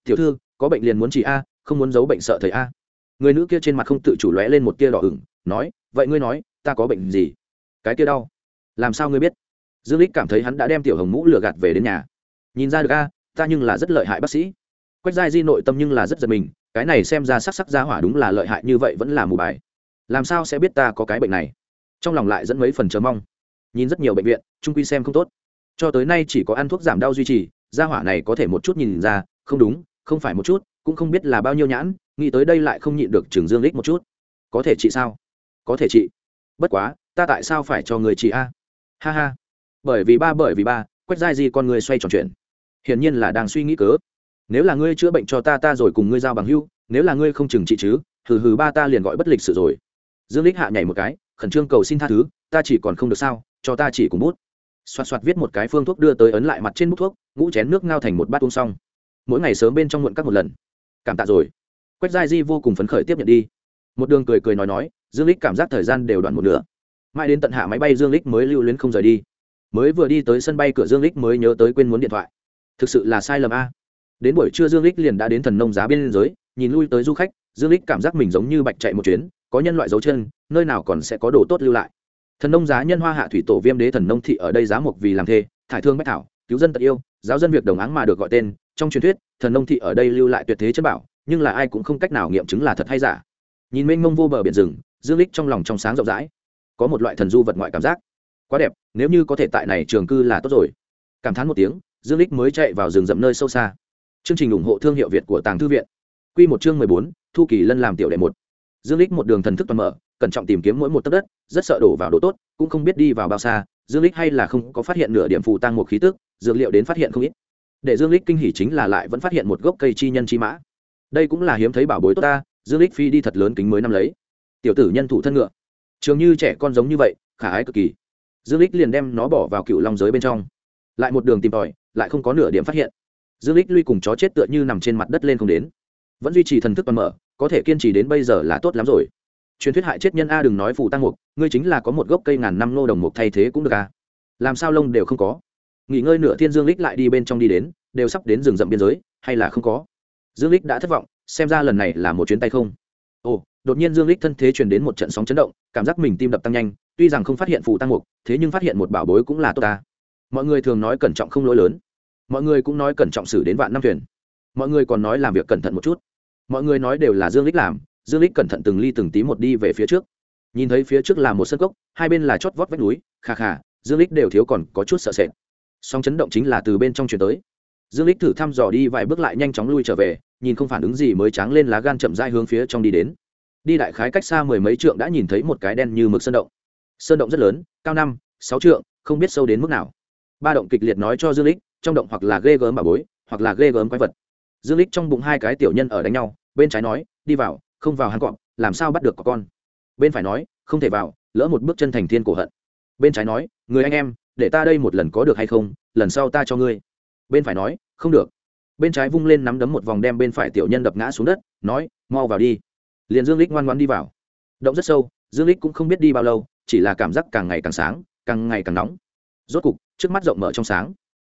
Tiểu thư, có bệnh liền muốn chỉ a, không muốn giấu bệnh sợ thầy a người nữ kia trên mặt không tự chủ lóe lên một tia đỏ ửng, nói, vậy ngươi nói, ta có bệnh gì? Cái kia đau. Làm sao ngươi biết? Dương lích cảm thấy hắn đã đem tiểu hồng mũ lừa gạt về đến nhà. Nhìn ra được a, ta nhưng là rất lợi hại bác sĩ. Quách giai di nội tâm nhưng là rất giật mình, cái này xem ra sắc sắc ra hỏa đúng là lợi hại như vậy vẫn là mù bài. Làm sao sẽ biết ta có cái bệnh này? Trong lòng lại dẫn mấy phần chờ mong. Nhìn rất nhiều bệnh viện, trung quy xem không tốt. Cho tới nay chỉ có ăn thuốc giảm đau duy trì, gia hỏa này có thể một chút nhìn ra, không đúng, không phải một chút, cũng không biết là bao nhiêu nhãn nghĩ tới đây lại không nhịn được trường dương lích một chút. Có thể chị sao? Có thể chị. Bất quá, ta tại sao phải cho người chị a? Ha ha. Bởi vì ba, bởi vì ba quách dai gì con người xoay tròn chuyện. Hiển nhiên là đang suy nghĩ cớ. Nếu là ngươi chữa bệnh cho ta ta rồi cùng ngươi giao bằng hưu nếu là ngươi không chừng trị chứ, hừ hừ ba ta liền gọi bất lịch sự rồi. Dương lích hạ nhảy một cái, khẩn trương cầu xin tha thứ, ta chỉ còn không được sao, cho ta chỉ cùng bút. Xoạt xoạt viết một cái phương thuốc đưa tới ấn lại mặt trên bút thuốc, ngũ chén nước ngao thành một bát uống xong. Mỗi ngày sớm bên trong muộn các một lần. Cảm tạ rồi quách giai di vô cùng phấn khởi tiếp nhận đi. Một đường cười cười nói nói, dương lích cảm giác thời gian đều đoạn một nửa. Mãi đến tận hạ máy bay dương lích mới lưu luyến không rời đi. Mới vừa đi tới sân bay cửa dương lích mới nhớ tới quên muốn điện thoại. Thực sự là sai lầm a. Đến buổi trưa dương lích liền đã đến thần nông giá biên giới nhìn lui tới du khách, dương lích cảm giác mình giống như bạch chạy một chuyến, có nhân loại dấu chân, nơi nào còn sẽ có đồ tốt lưu lại. Thần nông giá nhân hoa hạ thủy tổ viêm đế thần nông thị ở đây giá mục vì làm thê, thải thương bách thảo, cứu dân tận yêu, giáo dân việc đồng áng mà được gọi tên, trong truyền thuyết, thần nông thị ở đây lưu lại tuyệt thế chân bảo nhưng là ai cũng không cách nào nghiệm chứng là thật hay giả. Nhìn mênh mông vô bờ biển rừng dương lích trong lòng trong sáng rộng rãi. Có một loại thần du vật ngoại cảm giác. Quá đẹp nếu như có thể tại này trường cư là tốt rồi. Cảm thán một tiếng dương lích mới chạy vào rừng rậm nơi sâu xa. Chương trình ủng hộ thương hiệu việt của tàng thư viện. Quy một chương mười bốn, thu kỳ lân làm tiểu đệ một. Dương lích một đường thần thức toàn mở cẩn trọng tìm kiếm mỗi một tấc đất rất sợ đổ vào độ tốt cũng không biết đi vào bao xa dương lích hay là không có phát hiện nửa điểm phù tăng một khí tức dược liệu đến phát hiện không ít. Để dương lích kinh hỉ chính là lại vẫn phát hiện một gốc cây chi nhân chi mã đây cũng là hiếm thấy bảo bối tốt ta, dương lích phi đi thật lớn kính mới năm lấy. Tiểu tử nhân thủ thân ngựa. Trường như trẻ con giống như vậy, khả ái cực kỳ. Dương lích liền đem nó bỏ vào cựu long giới bên trong. Lại một đường tìm tòi, lại không có nửa điểm phát hiện. Dương lích lui cùng chó chết tựa như nằm trên mặt đất lên không đến. Vẫn duy trì thần thức toàn mở, có thể kiên trì đến bây giờ là tốt lắm rồi. Truyền thuyết hại chết nhân a đừng nói phù tăng mục, ngươi chính là có một gốc cây ngàn năm nô đồng mục thay thế cũng được a làm sao lông đều không có. Nghỉ ngơi nửa thiên dương lích lại đi bên trong đi đến, đều sắp đến rừng rậm biên giới, hay là không có dương lích đã thất vọng, xem ra lần này là một chuyến tay không. Ồ, đột nhiên dương lích thân thế truyền đến một trận sóng chấn động, cảm giác mình tim đập tăng nhanh, tuy rằng không phát hiện phù tăng mục, thế nhưng phát hiện một bảo bối cũng là tốt ta. Mọi người thường nói cẩn trọng không lỗi lớn. Mọi người cũng nói cẩn trọng xử đến vạn năm thuyền. Mọi người còn nói làm việc cẩn thận một chút. Mọi người nói đều là dương lích làm, dương lích cẩn thận từng ly từng tí một đi về phía trước. Nhìn thấy phía trước là một sân cốc, hai bên là chót vót vách núi khà khà dương lích đều thiếu còn có chút sợ sệt. Song chấn động chính là từ bên trong chuyển tới dương lích thử thăm dò đi vài bước lại nhanh chóng lui trở về, nhìn không phản ứng gì mới tráng lên lá gan chậm rãi hướng phía trong đi đến. Đi đại khái cách xa mười mấy trượng đã nhìn thấy một cái đen như mực sơn động. Sơn động rất lớn, cao năm, sáu trượng, không biết sâu đến mức nào. Ba động kịch liệt nói cho dương lích trong động hoặc là ghê gớm bà bối, hoặc là ghê gớm quái vật. Dương lích trong bụng hai cái tiểu nhân ở đánh nhau, bên trái nói, đi vào, không vào hắn cọp, làm sao bắt được có con? Bên phải nói, không thể vào, lỡ một bước chân thành thiên cổ hận. Bên trái nói, người anh em, để ta đây một lần có được hay không, lần sau ta cho ngươi bên phải nói, không được. Bên trái vung lên nắm đấm một vòng đem bên phải tiểu nhân đập ngã xuống đất, nói, mau vào đi. Liền dương lích ngoan ngoan đi vào. Động rất sâu, dương lích cũng không biết đi bao lâu, chỉ là cảm giác càng ngày càng sáng, càng ngày càng nóng. Rốt cục, trước mắt rộng mở trong sáng.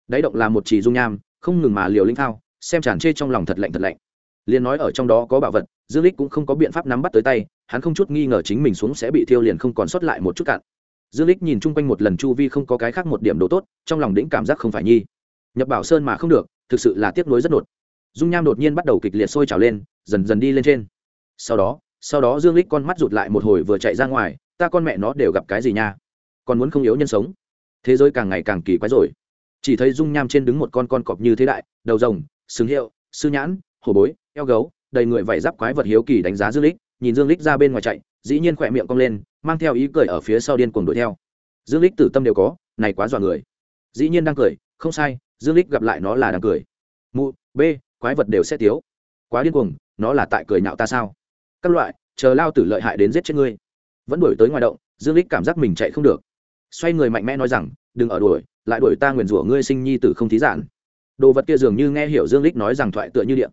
Đáy động là một trì dung nham, không ngừng mà liều linh thao, xem tràn chê trong lòng thật lạnh thật lạnh. Liền nói ở trong đó có bảo vật, dương lích cũng không có biện pháp nắm bắt tới tay, hắn không chút nghi ngờ chính mình xuống sẽ bị thiêu liền không còn sót lại một chút cạn. Dương lích nhìn chung quanh một lần chu vi không có cái khác một điểm đồ tốt, trong lòng đĩnh cảm giác không phải nhi nhập bảo sơn mà không được, thực sự là tiếc nuối rất đột dung nham đột nhiên bắt đầu kịch liệt sôi trào lên, dần dần đi lên trên. Sau đó sau đó dương lích con mắt rụt lại một hồi vừa chạy ra ngoài, ta con mẹ nó đều gặp cái gì nha? Còn muốn không yếu nhân sống? Thế giới càng ngày càng kỳ quái rồi. Chỉ thấy dung nham trên đứng một con con cọp như thế đại, đầu rồng, sừng hiệu, sư nhãn, hổ bối, eo gấu, đầy người vảy giáp quái vật hiếu kỳ đánh giá dương lích, nhìn dương lích ra bên ngoài chạy, dĩ nhiên khỏe miệng cong lên, mang theo ý cười ở phía sau điên cuồng đuổi theo. Dương lích tử tâm đều có, này quá dọa người. Dĩ nhiên đang cười, không sai dương lích gặp lại nó là đang cười. Mụ, b, quái vật đều sẽ tiếu. Quá điên cuồng, nó là tại cười nhạo ta sao? Các loại, chờ lao tử lợi hại đến giết chết ngươi. Vẫn đuổi tới ngoài động, dương lích cảm giác mình chạy không được. Xoay người mạnh mẽ nói rằng, đừng ở đuổi, lại đuổi ta nguyền rủa ngươi sinh nhi tử không thí giản đồ vật kia dường như nghe hiểu dương lích nói rằng thoại tựa như điện.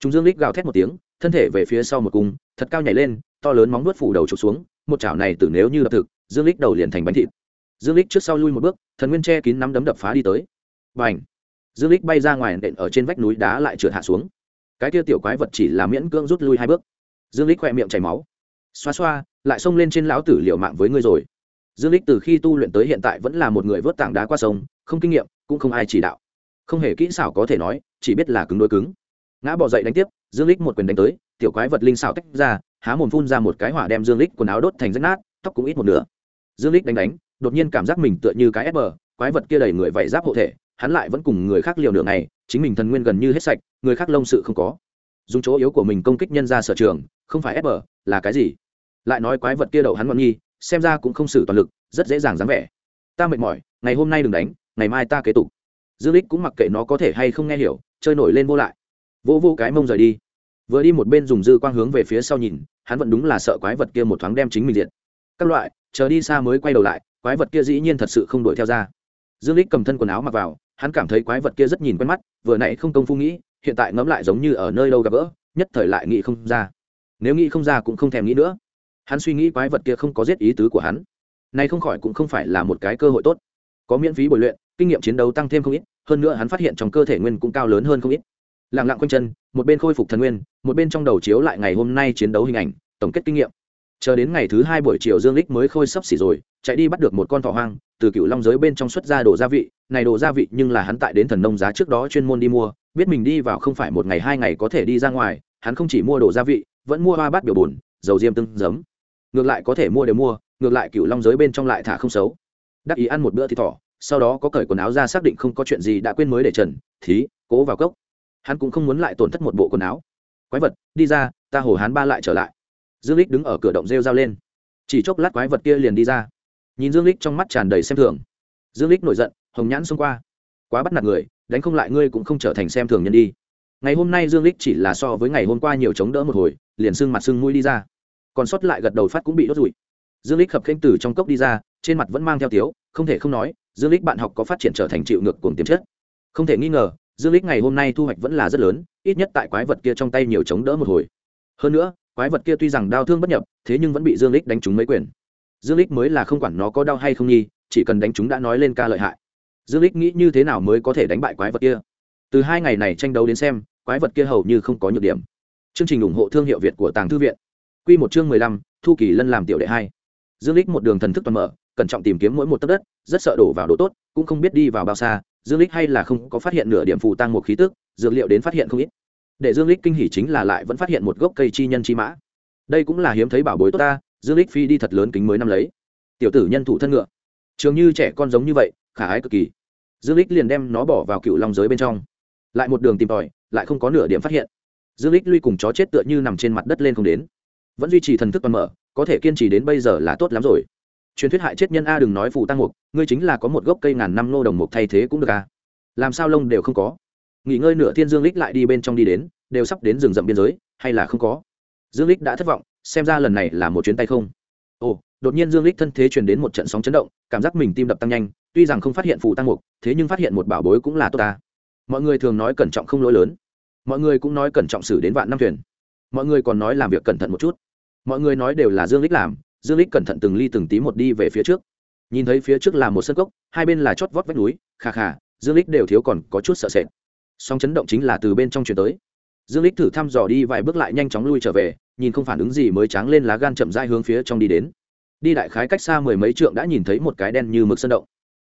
Chúng dương lích gào thét một tiếng, thân thể về phía sau một cung, thật cao nhảy lên, to lớn móng nuốt phủ đầu trục xuống, một chảo này tử nếu như đập thực, dương lích đầu liền thành bánh thịt. Dương lích trước sau lui một bước, thần nguyên che kín nắm đấm đập phá đi tới bành dương lích bay ra ngoài nện ở trên vách núi đá lại trượt hạ xuống. Cái kia tiểu quái vật chỉ là miễn cưỡng rút lui hai bước. Dương lích khoe miệng chảy máu. Xoa xoa, lại xông lên trên lão tử liều mạng với ngươi rồi. Dương lích từ khi tu luyện tới hiện tại vẫn là một người vớt tảng đá qua sông, không kinh nghiệm, cũng không ai chỉ đạo. Không hề kỹ xảo có thể nói, chỉ biết là cứng đối cứng. Ngã bỏ dậy đánh tiếp, dương lích một quyền đánh tới, tiểu quái vật linh xảo tách ra, há mồm phun ra một cái hỏa đem dương lích quần áo đốt thành rách nát, tóc cũng ít một nửa. Dương lích đánh đánh, đột nhiên cảm giác mình tựa như cái ép bờ, quái vật kia đầy người vảy giáp hộ thể hắn lại vẫn cùng người khác liều nửa ngày, chính mình thần nguyên gần như hết sạch, người khác lông sự không có. Dùng chỗ yếu của mình công kích nhân ra sở trường, không phải ép bờ, là cái gì? Lại nói quái vật kia đậu hắn ngọn nghi, xem ra cũng không xử toàn lực, rất dễ dàng dáng vẻ. Ta mệt mỏi, ngày hôm nay đừng đánh, ngày mai ta kế tục. Dương lích cũng mặc kệ nó có thể hay không nghe hiểu, chơi nổi lên vô lại. Vô vô cái mông rời đi. Vừa đi một bên dùng dư quang hướng về phía sau nhìn, hắn vẫn đúng là sợ quái vật kia một thoáng đem chính mình diệt. Các loại, chờ đi xa mới quay đầu lại, quái vật kia dĩ nhiên thật sự không đuổi theo ra. Dương lích cầm thân quần áo mặc vào hắn cảm thấy quái vật kia rất nhìn quen mắt, vừa nãy không công phu nghĩ, hiện tại ngẫm lại giống như ở nơi đâu gặp gỡ, nhất thời lại nghĩ không ra. Nếu nghĩ không ra cũng không thèm nghĩ nữa. Hắn suy nghĩ quái vật kia không có giết ý tứ của hắn. Nay không khỏi cũng không phải là một cái cơ hội tốt. Có miễn phí bồi luyện, kinh nghiệm chiến đấu tăng thêm không ít, hơn nữa hắn phát hiện trong cơ thể nguyên cũng cao lớn hơn không ít. Lặng lặng quanh chân, một bên khôi phục thần nguyên, một bên trong đầu chiếu lại ngày hôm nay chiến đấu hình ảnh, tổng kết kinh nghiệm chờ đến ngày thứ hai buổi chiều dương lích mới khôi sắp xỉ rồi, chạy đi bắt được một con thỏ hoang, từ cựu long giới bên trong xuất ra đồ gia vị. Này đồ gia vị nhưng là hắn tại đến thần nông giá trước đó chuyên môn đi mua, biết mình đi vào không phải một ngày hai ngày có thể đi ra ngoài, hắn không chỉ mua đồ gia vị, vẫn mua hoa bát biểu bùn dầu diêm tưng giấm. Ngược lại có thể mua đều mua, ngược lại cựu long giới bên trong lại thả không xấu. Đắc ý ăn một bữa thì thỏ, sau đó có cởi quần áo ra xác định không có chuyện gì đã quên mới để trần, thí, cố vào cốc. Hắn cũng không muốn lại tổn thất một bộ quần áo. Quái vật, đi ra, ta hồ hán ba lại trở lại dương lích đứng ở cửa động rêu dao lên. Chỉ chốc lát quái vật kia liền đi ra. Nhìn dương lích trong mắt tràn đầy xem thường. Dương lích nổi giận, hồng nhãn xông qua. Quá bắt nạt người, đánh không lại ngươi cũng không trở thành xem thường nhân đi. Ngày hôm nay dương lích chỉ là so với ngày hôm qua nhiều chống đỡ một hồi, liền sưng mặt sưng mũi đi ra. Còn sót lại gật đầu phát cũng bị đốt rụi. Dương lích khập khênh từ trong cốc đi ra, trên mặt vẫn mang theo tiếu, không thể không nói, dương lích bạn học có phát triển trở thành chịu ngược cùng tiềm chất. Không thể nghi ngờ, dương lích ngày hôm nay thu hoạch vẫn là rất lớn, ít nhất tại quái vật kia trong tay nhiều chống đỡ một hồi. Hơn nữa quái vật kia tuy rằng đau thương bất nhập thế nhưng vẫn bị dương lích đánh trúng mấy quyền. Dương lích mới là không quản nó có đau hay không nghi, chỉ cần đánh chúng đã nói lên ca lợi hại. Dương lích nghĩ như thế nào mới có thể đánh bại quái vật kia? Từ hai ngày này tranh đấu đến xem quái vật kia hầu như không có nhược điểm. Chương trình ủng hộ thương hiệu việt của tàng thư viện. Quy một chương mười lăm, thu kỳ lân làm tiểu đệ hai. Dương lích một đường thần thức toàn mở cẩn trọng tìm kiếm mỗi một tấc đất rất sợ đổ vào đổ tốt cũng không biết đi vào bao xa. Dương lích hay là không có phát hiện nửa điểm phù tăng một khí tức dược liệu đến phát hiện không ít để dương lích kinh hỉ chính là lại vẫn phát hiện một gốc cây chi nhân chi mã. Đây cũng là hiếm thấy bảo bối tốt ta, dương lích phi đi thật lớn kính mới năm lấy. Tiểu tử nhân thủ thân ngựa. Trường như trẻ con giống như vậy, khả ái cực kỳ. Dương lích liền đem nó bỏ vào cựu long giới bên trong. Lại một đường tìm tòi, lại không có nửa điểm phát hiện. Dương lích lui cùng chó chết tựa như nằm trên mặt đất lên không đến. Vẫn duy trì thần thức toàn mở, có thể kiên trì đến bây giờ là tốt lắm rồi. Truyền thuyết hại chết nhân a đừng nói phụ tăng mục, ngươi chính là có một gốc cây ngàn năm nô đồng mục thay thế cũng được a làm sao lông đều không có? Nghỉ ngơi nửa thiên dương lích lại đi bên trong đi đến, đều sắp đến rừng rậm biên giới, hay là không có? Dương lích đã thất vọng, xem ra lần này là một chuyến tay không. Ồ, đột nhiên dương lích thân thế truyền đến một trận sóng chấn động, cảm giác mình tim đập tăng nhanh, tuy rằng không phát hiện phụ tăng mục, thế nhưng phát hiện một bảo bối cũng là tốt ta. Mọi người thường nói cẩn trọng không lỗi lớn. Mọi người cũng nói cẩn trọng xử đến vạn năm thuyền. Mọi người còn nói làm việc cẩn thận một chút. Mọi người nói đều là dương lích làm, dương lích cẩn thận từng ly từng tí một đi về phía trước. Nhìn thấy phía trước là một sân cốc, hai bên là chót vót vách núi khà khà dương lích đều thiếu còn có chút sợ sệt song chấn động chính là từ bên trong chuyển tới. Dương lích thử thăm dò đi vài bước lại nhanh chóng lui trở về, nhìn không phản ứng gì mới tráng lên lá gan chậm rãi hướng phía trong đi đến. Đi đại khái cách xa mười mấy trượng đã nhìn thấy một cái đen như mực sơn động.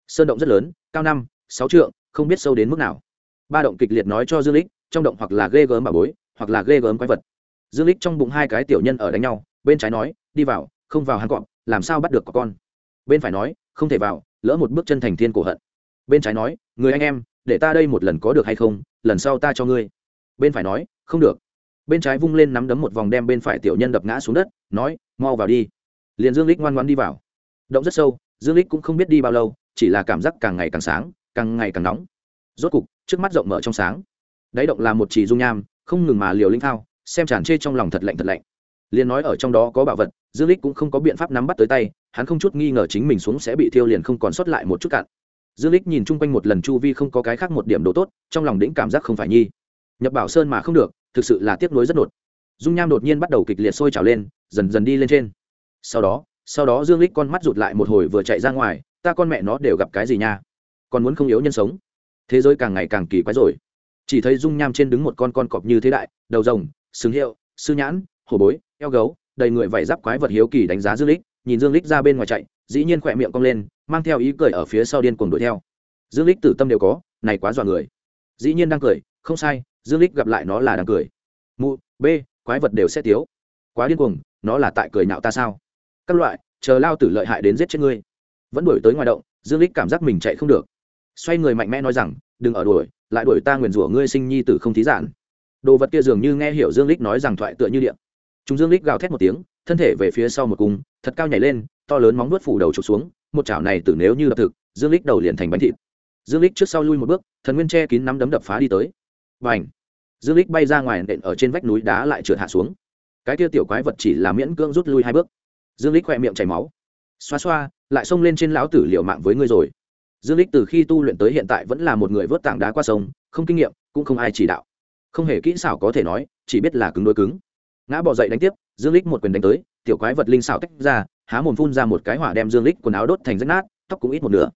Sơn động rất lớn, cao năm, sáu trượng, không biết sâu đến mức nào. Ba động kịch liệt nói cho dương lích trong động hoặc là ghê gớm bà bối, hoặc là ghê gớm quái vật. Dương lích trong bụng hai cái tiểu nhân ở đánh nhau, bên trái nói, đi vào, không vào hắn cọp, làm sao bắt được có con? Bên phải nói, không thể vào, lỡ một bước chân thành thiên cổ hận. Bên trái nói, người anh em để ta đây một lần có được hay không, lần sau ta cho ngươi. Bên phải nói, không được. Bên trái vung lên nắm đấm một vòng đem bên phải tiểu nhân đập ngã xuống đất, nói, mau vào đi. Liền dương lích ngoan ngoan đi vào. Động rất sâu, dương lích cũng không biết đi bao lâu, chỉ là cảm giác càng ngày càng sáng, càng ngày càng nóng. Rốt cục, trước mắt rộng mở trong sáng. Đáy động là một chỉ dung nham, không ngừng mà liều linh thao xem tràn chê trong lòng thật lạnh thật lạnh. Liền nói ở trong đó có bảo vật, dương lích cũng không có biện pháp nắm bắt tới tay, hắn không chút nghi ngờ chính mình xuống sẽ bị thiêu liền không còn sót lại một chút cạn dương lích nhìn chung quanh một lần chu vi không có cái khác một điểm đồ tốt, trong lòng đĩnh cảm giác không phải nhi. Nhập bảo sơn mà không được, thực sự là tiếc nuối rất đột dung nham đột nhiên bắt đầu kịch liệt sôi trào lên, dần dần đi lên trên. Sau đó sau đó dương lích con mắt rụt lại một hồi vừa chạy ra ngoài, ta con mẹ nó đều gặp cái gì nha? Còn muốn không yếu nhân sống. Thế giới càng ngày càng kỳ quái rồi. Chỉ thấy dung nham trên đứng một con con cọp như thế đại, đầu rồng, sừng hiệu, sư nhãn, hổ bối, eo gấu, đầy người vảy giáp quái vật hiếu kỳ đánh giá dương lích, nhìn dương lích ra bên ngoài chạy dĩ nhiên khỏe miệng cong lên, mang theo ý cười ở phía sau điên cuồng đuổi theo. Dương lích tử tâm đều có, này quá dọa người. Dĩ nhiên đang cười, không sai, dương lích gặp lại nó là đang cười. Mụ, b, quái vật đều sẽ tiếu. Quá điên cuồng, nó là tại cười nhạo ta sao? Các loại, chờ lao tử lợi hại đến giết chết ngươi. Vẫn đuổi tới ngoài động, dương lích cảm giác mình chạy không được. Xoay người mạnh mẽ nói rằng, đừng ở đuổi, lại đuổi ta nguyền rủa ngươi sinh nhi tử không thí giản đồ vật kia dường như nghe hiểu dương lích nói rằng thoại tựa như điện. Chúng dương lích gào thét một tiếng, thân thể về phía sau một cung thật cao nhảy lên, to lớn móng nuốt phủ đầu trục xuống, một chảo này tử nếu như đập thực, dương lích đầu liền thành bánh thịt. Dương lích trước sau lui một bước, thần nguyên che kín nắm đấm đập phá đi tới. Và ảnh dương lích bay ra ngoài, nện ở trên vách núi đá lại trượt hạ xuống. Cái kia tiểu quái vật chỉ là miễn cưỡng rút lui hai bước. Dương lích khỏe miệng chảy máu. Xoa xoa, lại xông lên trên lão tử liệu mạng với ngươi rồi. Dương lích từ khi tu luyện tới hiện tại vẫn là một người vớt tảng đá qua sông, không kinh nghiệm, cũng không ai chỉ đạo. Không hề kỹ xảo có thể nói, chỉ biết là cứng đối cứng. Ngã bỏ dậy đánh tiếp dương lích một quyền đánh tới tiểu quái vật linh xảo tách ra há mồm phun ra một cái hỏa đem dương lích quần áo đốt thành rách nát tóc cũng ít một nửa.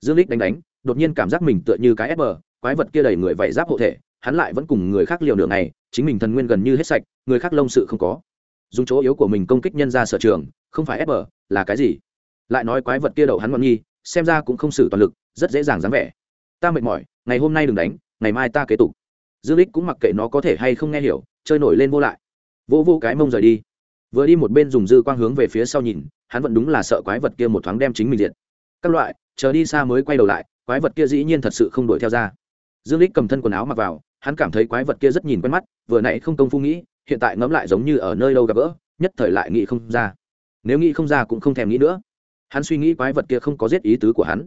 Dương lích đánh đánh đột nhiên cảm giác mình tựa như cái ép bờ quái vật kia đầy người vảy giáp hộ thể hắn lại vẫn cùng người khác liều nửa ngày chính mình thần nguyên gần như hết sạch người khác lông sự không có. Dùng chỗ yếu của mình công kích nhân ra sở trường không phải ép bờ là cái gì? Lại nói quái vật kia đậu hắn ngọn nghi, xem ra cũng không xử toàn lực rất dễ dàng dáng vẻ. Ta mệt mỏi ngày hôm nay đừng đánh ngày mai ta kế tục. Dương lích cũng mặc kệ nó có thể hay không nghe hiểu chơi nổi lên vô lại vô vô cái mông rời đi. Vừa đi một bên dùng dư quang hướng về phía sau nhìn, hắn vẫn đúng là sợ quái vật kia một thoáng đem chính mình diệt. Các loại, chờ đi xa mới quay đầu lại, quái vật kia dĩ nhiên thật sự không đuổi theo ra. Dương lích cầm thân quần áo mặc vào, hắn cảm thấy quái vật kia rất nhìn quen mắt, vừa nãy không công phu nghĩ, hiện tại ngẫm lại giống như ở nơi lâu gặp gỡ, nhất thời lại nghĩ không ra. Nếu nghĩ không ra cũng không thèm nghĩ nữa. Hắn suy nghĩ quái vật kia không có giết ý tứ của hắn.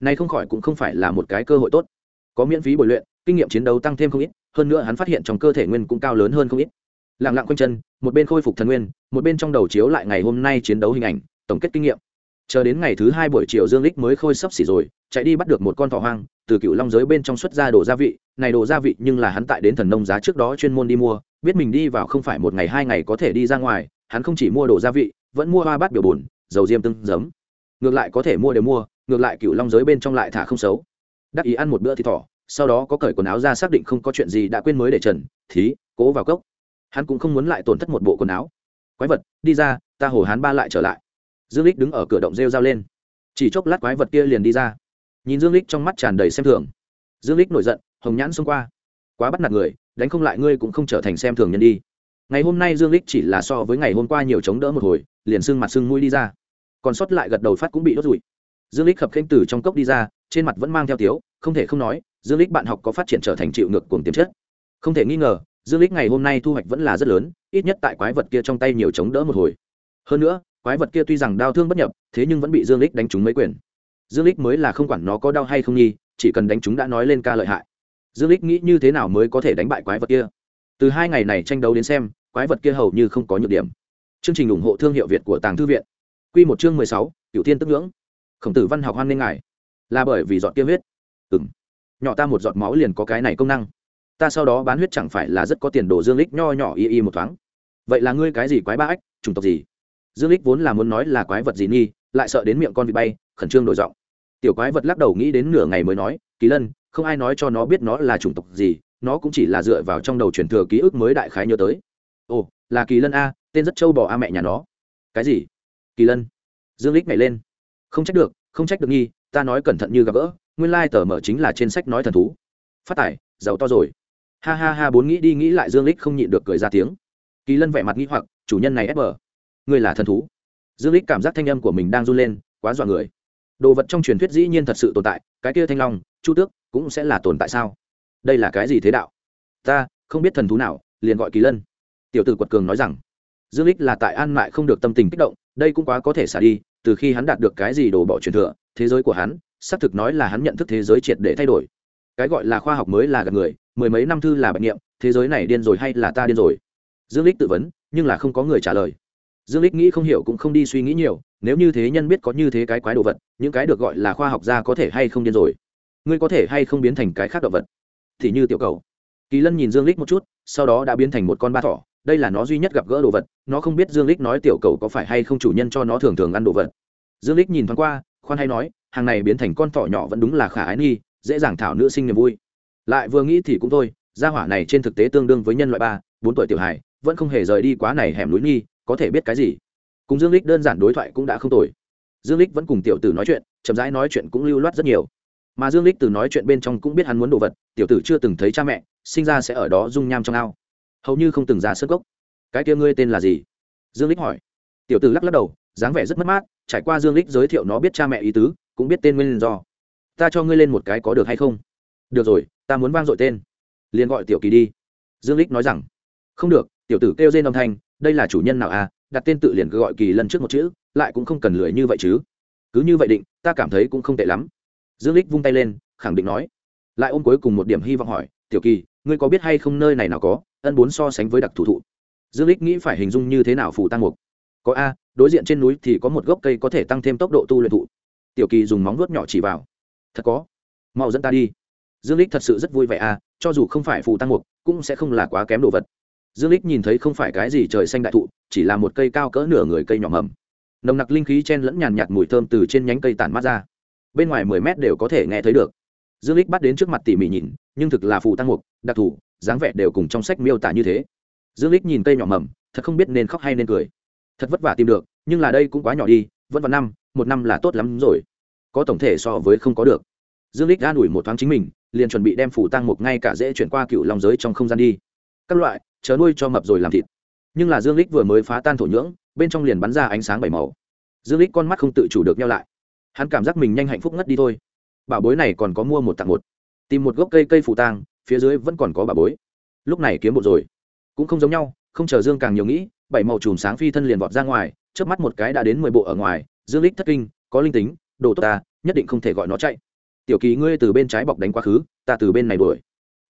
Nay không khỏi cũng không phải là một cái cơ hội tốt. Có miễn phí bồi luyện, kinh nghiệm chiến đấu tăng thêm không ít, hơn nữa hắn phát hiện trong cơ thể nguyên cũng cao lớn hơn không ít lặng lặng quanh chân, một bên khôi phục thần nguyên, một bên trong đầu chiếu lại ngày hôm nay chiến đấu hình ảnh, tổng kết kinh nghiệm. Chờ đến ngày thứ hai buổi chiều dương lích mới khôi sắp xỉ rồi, chạy đi bắt được một con thỏ hoang, từ cựu long giới bên trong xuất ra đồ gia vị, này đồ gia vị nhưng là hắn tại đến thần nông giá trước đó chuyên môn đi mua, biết mình đi vào không phải một ngày hai ngày có thể đi ra ngoài, hắn không chỉ mua đồ gia vị, vẫn mua hoa bát biểu bùn dầu diêm tưng giấm. Ngược lại có thể mua đều mua, ngược lại cựu long giới bên trong lại thả không xấu. Đắc ý ăn một bữa thì thỏ, sau đó có cởi quần áo ra xác định không có chuyện gì đã quên mới để trần, thí, cố vào cốc hắn cũng không muốn lại tổn thất một bộ quần áo. Quái vật, đi ra, ta hồ hắn ba lại trở lại. Dương lích đứng ở cửa động rêu dao lên. Chỉ chốc lát quái vật kia liền đi ra. Nhìn dương lích trong mắt tràn đầy xem thường. Dương lích nổi giận, hồng nhãn xông qua. Quá bắt nạt người, đánh không lại ngươi cũng không trở thành xem thường nhân đi. Ngày hôm nay dương lích chỉ là so với ngày hôm qua nhiều chống đỡ một hồi, liền sưng mặt sưng mũi đi ra. Còn sót lại gật đầu phát cũng bị đốt rụi dương lích khập khênh từ trong cốc đi ra, trên mặt vẫn mang theo tiếu, không thể không nói, dương lích bạn học có phát triển trở thành chịu ngược cuồng tiềm chất. Không thể nghi ngờ dương lích ngày hôm nay thu hoạch vẫn là rất lớn ít nhất tại quái vật kia trong tay nhiều chống đỡ một hồi. Hơn nữa quái vật kia tuy rằng đau thương bất nhập thế nhưng vẫn bị dương lích đánh trúng mấy quyền. Dương lích mới là không quản nó có đau hay không nhi chỉ cần đánh chúng đã nói lên ca lợi hại. Dương lích nghĩ như thế nào mới có thể đánh bại quái vật kia? Từ hai ngày này tranh đấu đến xem quái vật kia hầu như không có nhược điểm. Chương trình ủng hộ thương hiệu việt của tàng thư viện. Quy một chương mười sáu, cửu thiên tức ngưỡng. Khổng tử văn học hoan nghênh ngài. Là bởi vì giọt kia huyết. Ừm. Nhỏ ta một giọt máu liền có cái này công năng ta sau đó bán huyết chẳng phải là rất có tiền đồ dương lích nho nhỏ y y một thoáng. Vậy là ngươi cái gì quái ba ách, chủng tộc gì? Dương lích vốn là muốn nói là quái vật gì nghi, lại sợ đến miệng con vịt bay, khẩn trương đổi giọng. Tiểu quái vật lắc đầu nghĩ đến nửa ngày mới nói, kỳ lân, không ai nói cho nó biết nó là chủng tộc gì, nó cũng chỉ là dựa vào trong đầu truyền thừa ký ức mới đại khái nhớ tới. Ồ, là kỳ lân a, tên rất trâu bò a mẹ nhà nó. Cái gì? Kỳ lân. Dương lích nhảy lên. Không trách được, không trách được nghi, ta nói cẩn thận như gặp gỡ, nguyên lai tờ mở chính là trên sách nói thần thú. Phát tải giàu to rồi ha ha ha, bốn nghĩ đi nghĩ lại dương lích không nhịn được cười ra tiếng. Kỳ lân vẻ mặt nghĩ hoặc, chủ nhân này ép bờ. Ngươi là thần thú. Dương lích cảm giác thanh âm của mình đang run lên, quá dọa người. Đồ vật trong truyền thuyết dĩ nhiên thật sự tồn tại, cái kia thanh long, chu tước cũng sẽ là tồn tại sao? Đây là cái gì thế đạo? Ta, không biết thần thú nào, liền gọi kỳ lân. Tiểu tử quật cường nói rằng, dương lích là tại an mại không được tâm tình kích động, đây cũng quá có thể xả đi, từ khi hắn đạt được cái gì đồ bỏ truyền thừa, thế giới của hắn, xác thực nói là hắn nhận thức thế giới triệt để thay đổi. Cái gọi là khoa học mới là gần người mười mấy năm thư là bệnh nghiệm, thế giới này điên rồi hay là ta điên rồi? Dương lích tự vấn, nhưng là không có người trả lời. Dương lích nghĩ không hiểu cũng không đi suy nghĩ nhiều, nếu như thế nhân biết có như thế cái quái đồ vật, những cái được gọi là khoa học gia có thể hay không điên rồi? Ngươi có thể hay không biến thành cái khác động vật? Thì như tiểu cầu. Kỳ lân nhìn dương lích một chút, sau đó đã biến thành một con ba thỏ. Đây là nó duy nhất gặp gỡ đồ vật, nó không biết dương lích nói tiểu cầu có phải hay không chủ nhân cho nó thường thường ăn đồ vật. Dương lích nhìn thoáng qua, khoan hay nói, hàng này biến thành con thỏ nhỏ vẫn đúng là khả ái nghi, dễ dàng thảo nữ sinh niềm vui lại vừa nghĩ thì cũng thôi, gia hỏa này trên thực tế tương đương với nhân loại ba, bốn tuổi tiểu hài, vẫn không hề rời đi quá này hẻm núi nghi, có thể biết cái gì. Cùng dương lích đơn giản đối thoại cũng đã không tồi. Dương lích vẫn cùng tiểu tử nói chuyện, chậm rãi nói chuyện cũng lưu loát rất nhiều. Mà dương lích từ nói chuyện bên trong cũng biết hắn muốn đồ vật, tiểu tử chưa từng thấy cha mẹ, sinh ra sẽ ở đó dung nham trong ao. Hầu như không từng ra sơ gốc cái kia ngươi tên là gì? Dương lích hỏi. Tiểu tử lắc lắc đầu, dáng vẻ rất mất mát, trải qua dương lích giới thiệu nó biết cha mẹ ý tứ, cũng biết tên nguyên do. Ta cho ngươi lên một cái có được hay không? Được rồi, ta muốn vang dội tên. Liền gọi tiểu kỳ đi. Dương lích nói rằng, không được, tiểu tử kêu trên âm thanh, đây là chủ nhân nào à đặt tên tự liền cứ gọi kỳ lần trước một chữ, lại cũng không cần lười như vậy chứ. Cứ như vậy định, ta cảm thấy cũng không tệ lắm. Dương lích vung tay lên, khẳng định nói. Lại ôm cuối cùng một điểm hy vọng hỏi, tiểu kỳ, ngươi có biết hay không nơi này nào có, ân bốn so sánh với đặc thủ thụ? Dương lích nghĩ phải hình dung như thế nào phủ tăng mục. Có a, đối diện trên núi thì có một gốc cây có thể tăng thêm tốc độ tu luyện thụ. Tiểu kỳ dùng móng vuốt nhỏ chỉ vào. Thật có. Mau dẫn ta đi dương lích thật sự rất vui vẻ à, cho dù không phải phù tăng mục cũng sẽ không là quá kém đồ vật. Dương lích nhìn thấy không phải cái gì trời xanh đại thụ chỉ là một cây cao cỡ nửa người cây nhỏ mầm. Nồng nặc linh khí chen lẫn nhàn nhạt mùi thơm từ trên nhánh cây tản mát ra. Bên ngoài mười mét đều có thể nghe thấy được. Dương lích bắt đến trước mặt tỉ mỉ nhìn nhưng thực là phù tăng mục đặc thù dáng vẻ đều cùng trong sách miêu tả như thế. Dương lích nhìn cây nhỏ mầm thật không biết nên khóc hay nên cười. Thật vất vả tìm được nhưng là đây cũng quá nhỏ đi vẫn vào năm một năm là tốt lắm rồi. Có tổng thể so với không có được dương lích an ủi một thoáng chính mình, liền chuẩn bị đem phủ tăng mục ngay cả dễ chuyển qua cựu long giới trong không gian đi. Các loại chớ nuôi cho mập rồi làm thịt. Nhưng là dương lích vừa mới phá tan thổ nhưỡng, bên trong liền bắn ra ánh sáng bảy màu. Dương lích con mắt không tự chủ được nhau lại. Hắn cảm giác mình nhanh hạnh phúc ngất đi thôi. Bảo bối này còn có mua một tặng một. Tìm một gốc cây cây phủ tang, phía dưới vẫn còn có bảo bối. Lúc này kiếm một rồi. Cũng không giống nhau, không chờ dương càng nhiều nghĩ, bảy màu chùm sáng phi thân liền vọt ra ngoài trước mắt một cái đã đến mười bộ ở ngoài. Dương lích thất kinh, có linh tính, đồ tốt ta, nhất định không thể gọi nó chạy tiểu kỳ ngươi từ bên trái bọc đánh quá khứ, ta từ bên này đuổi.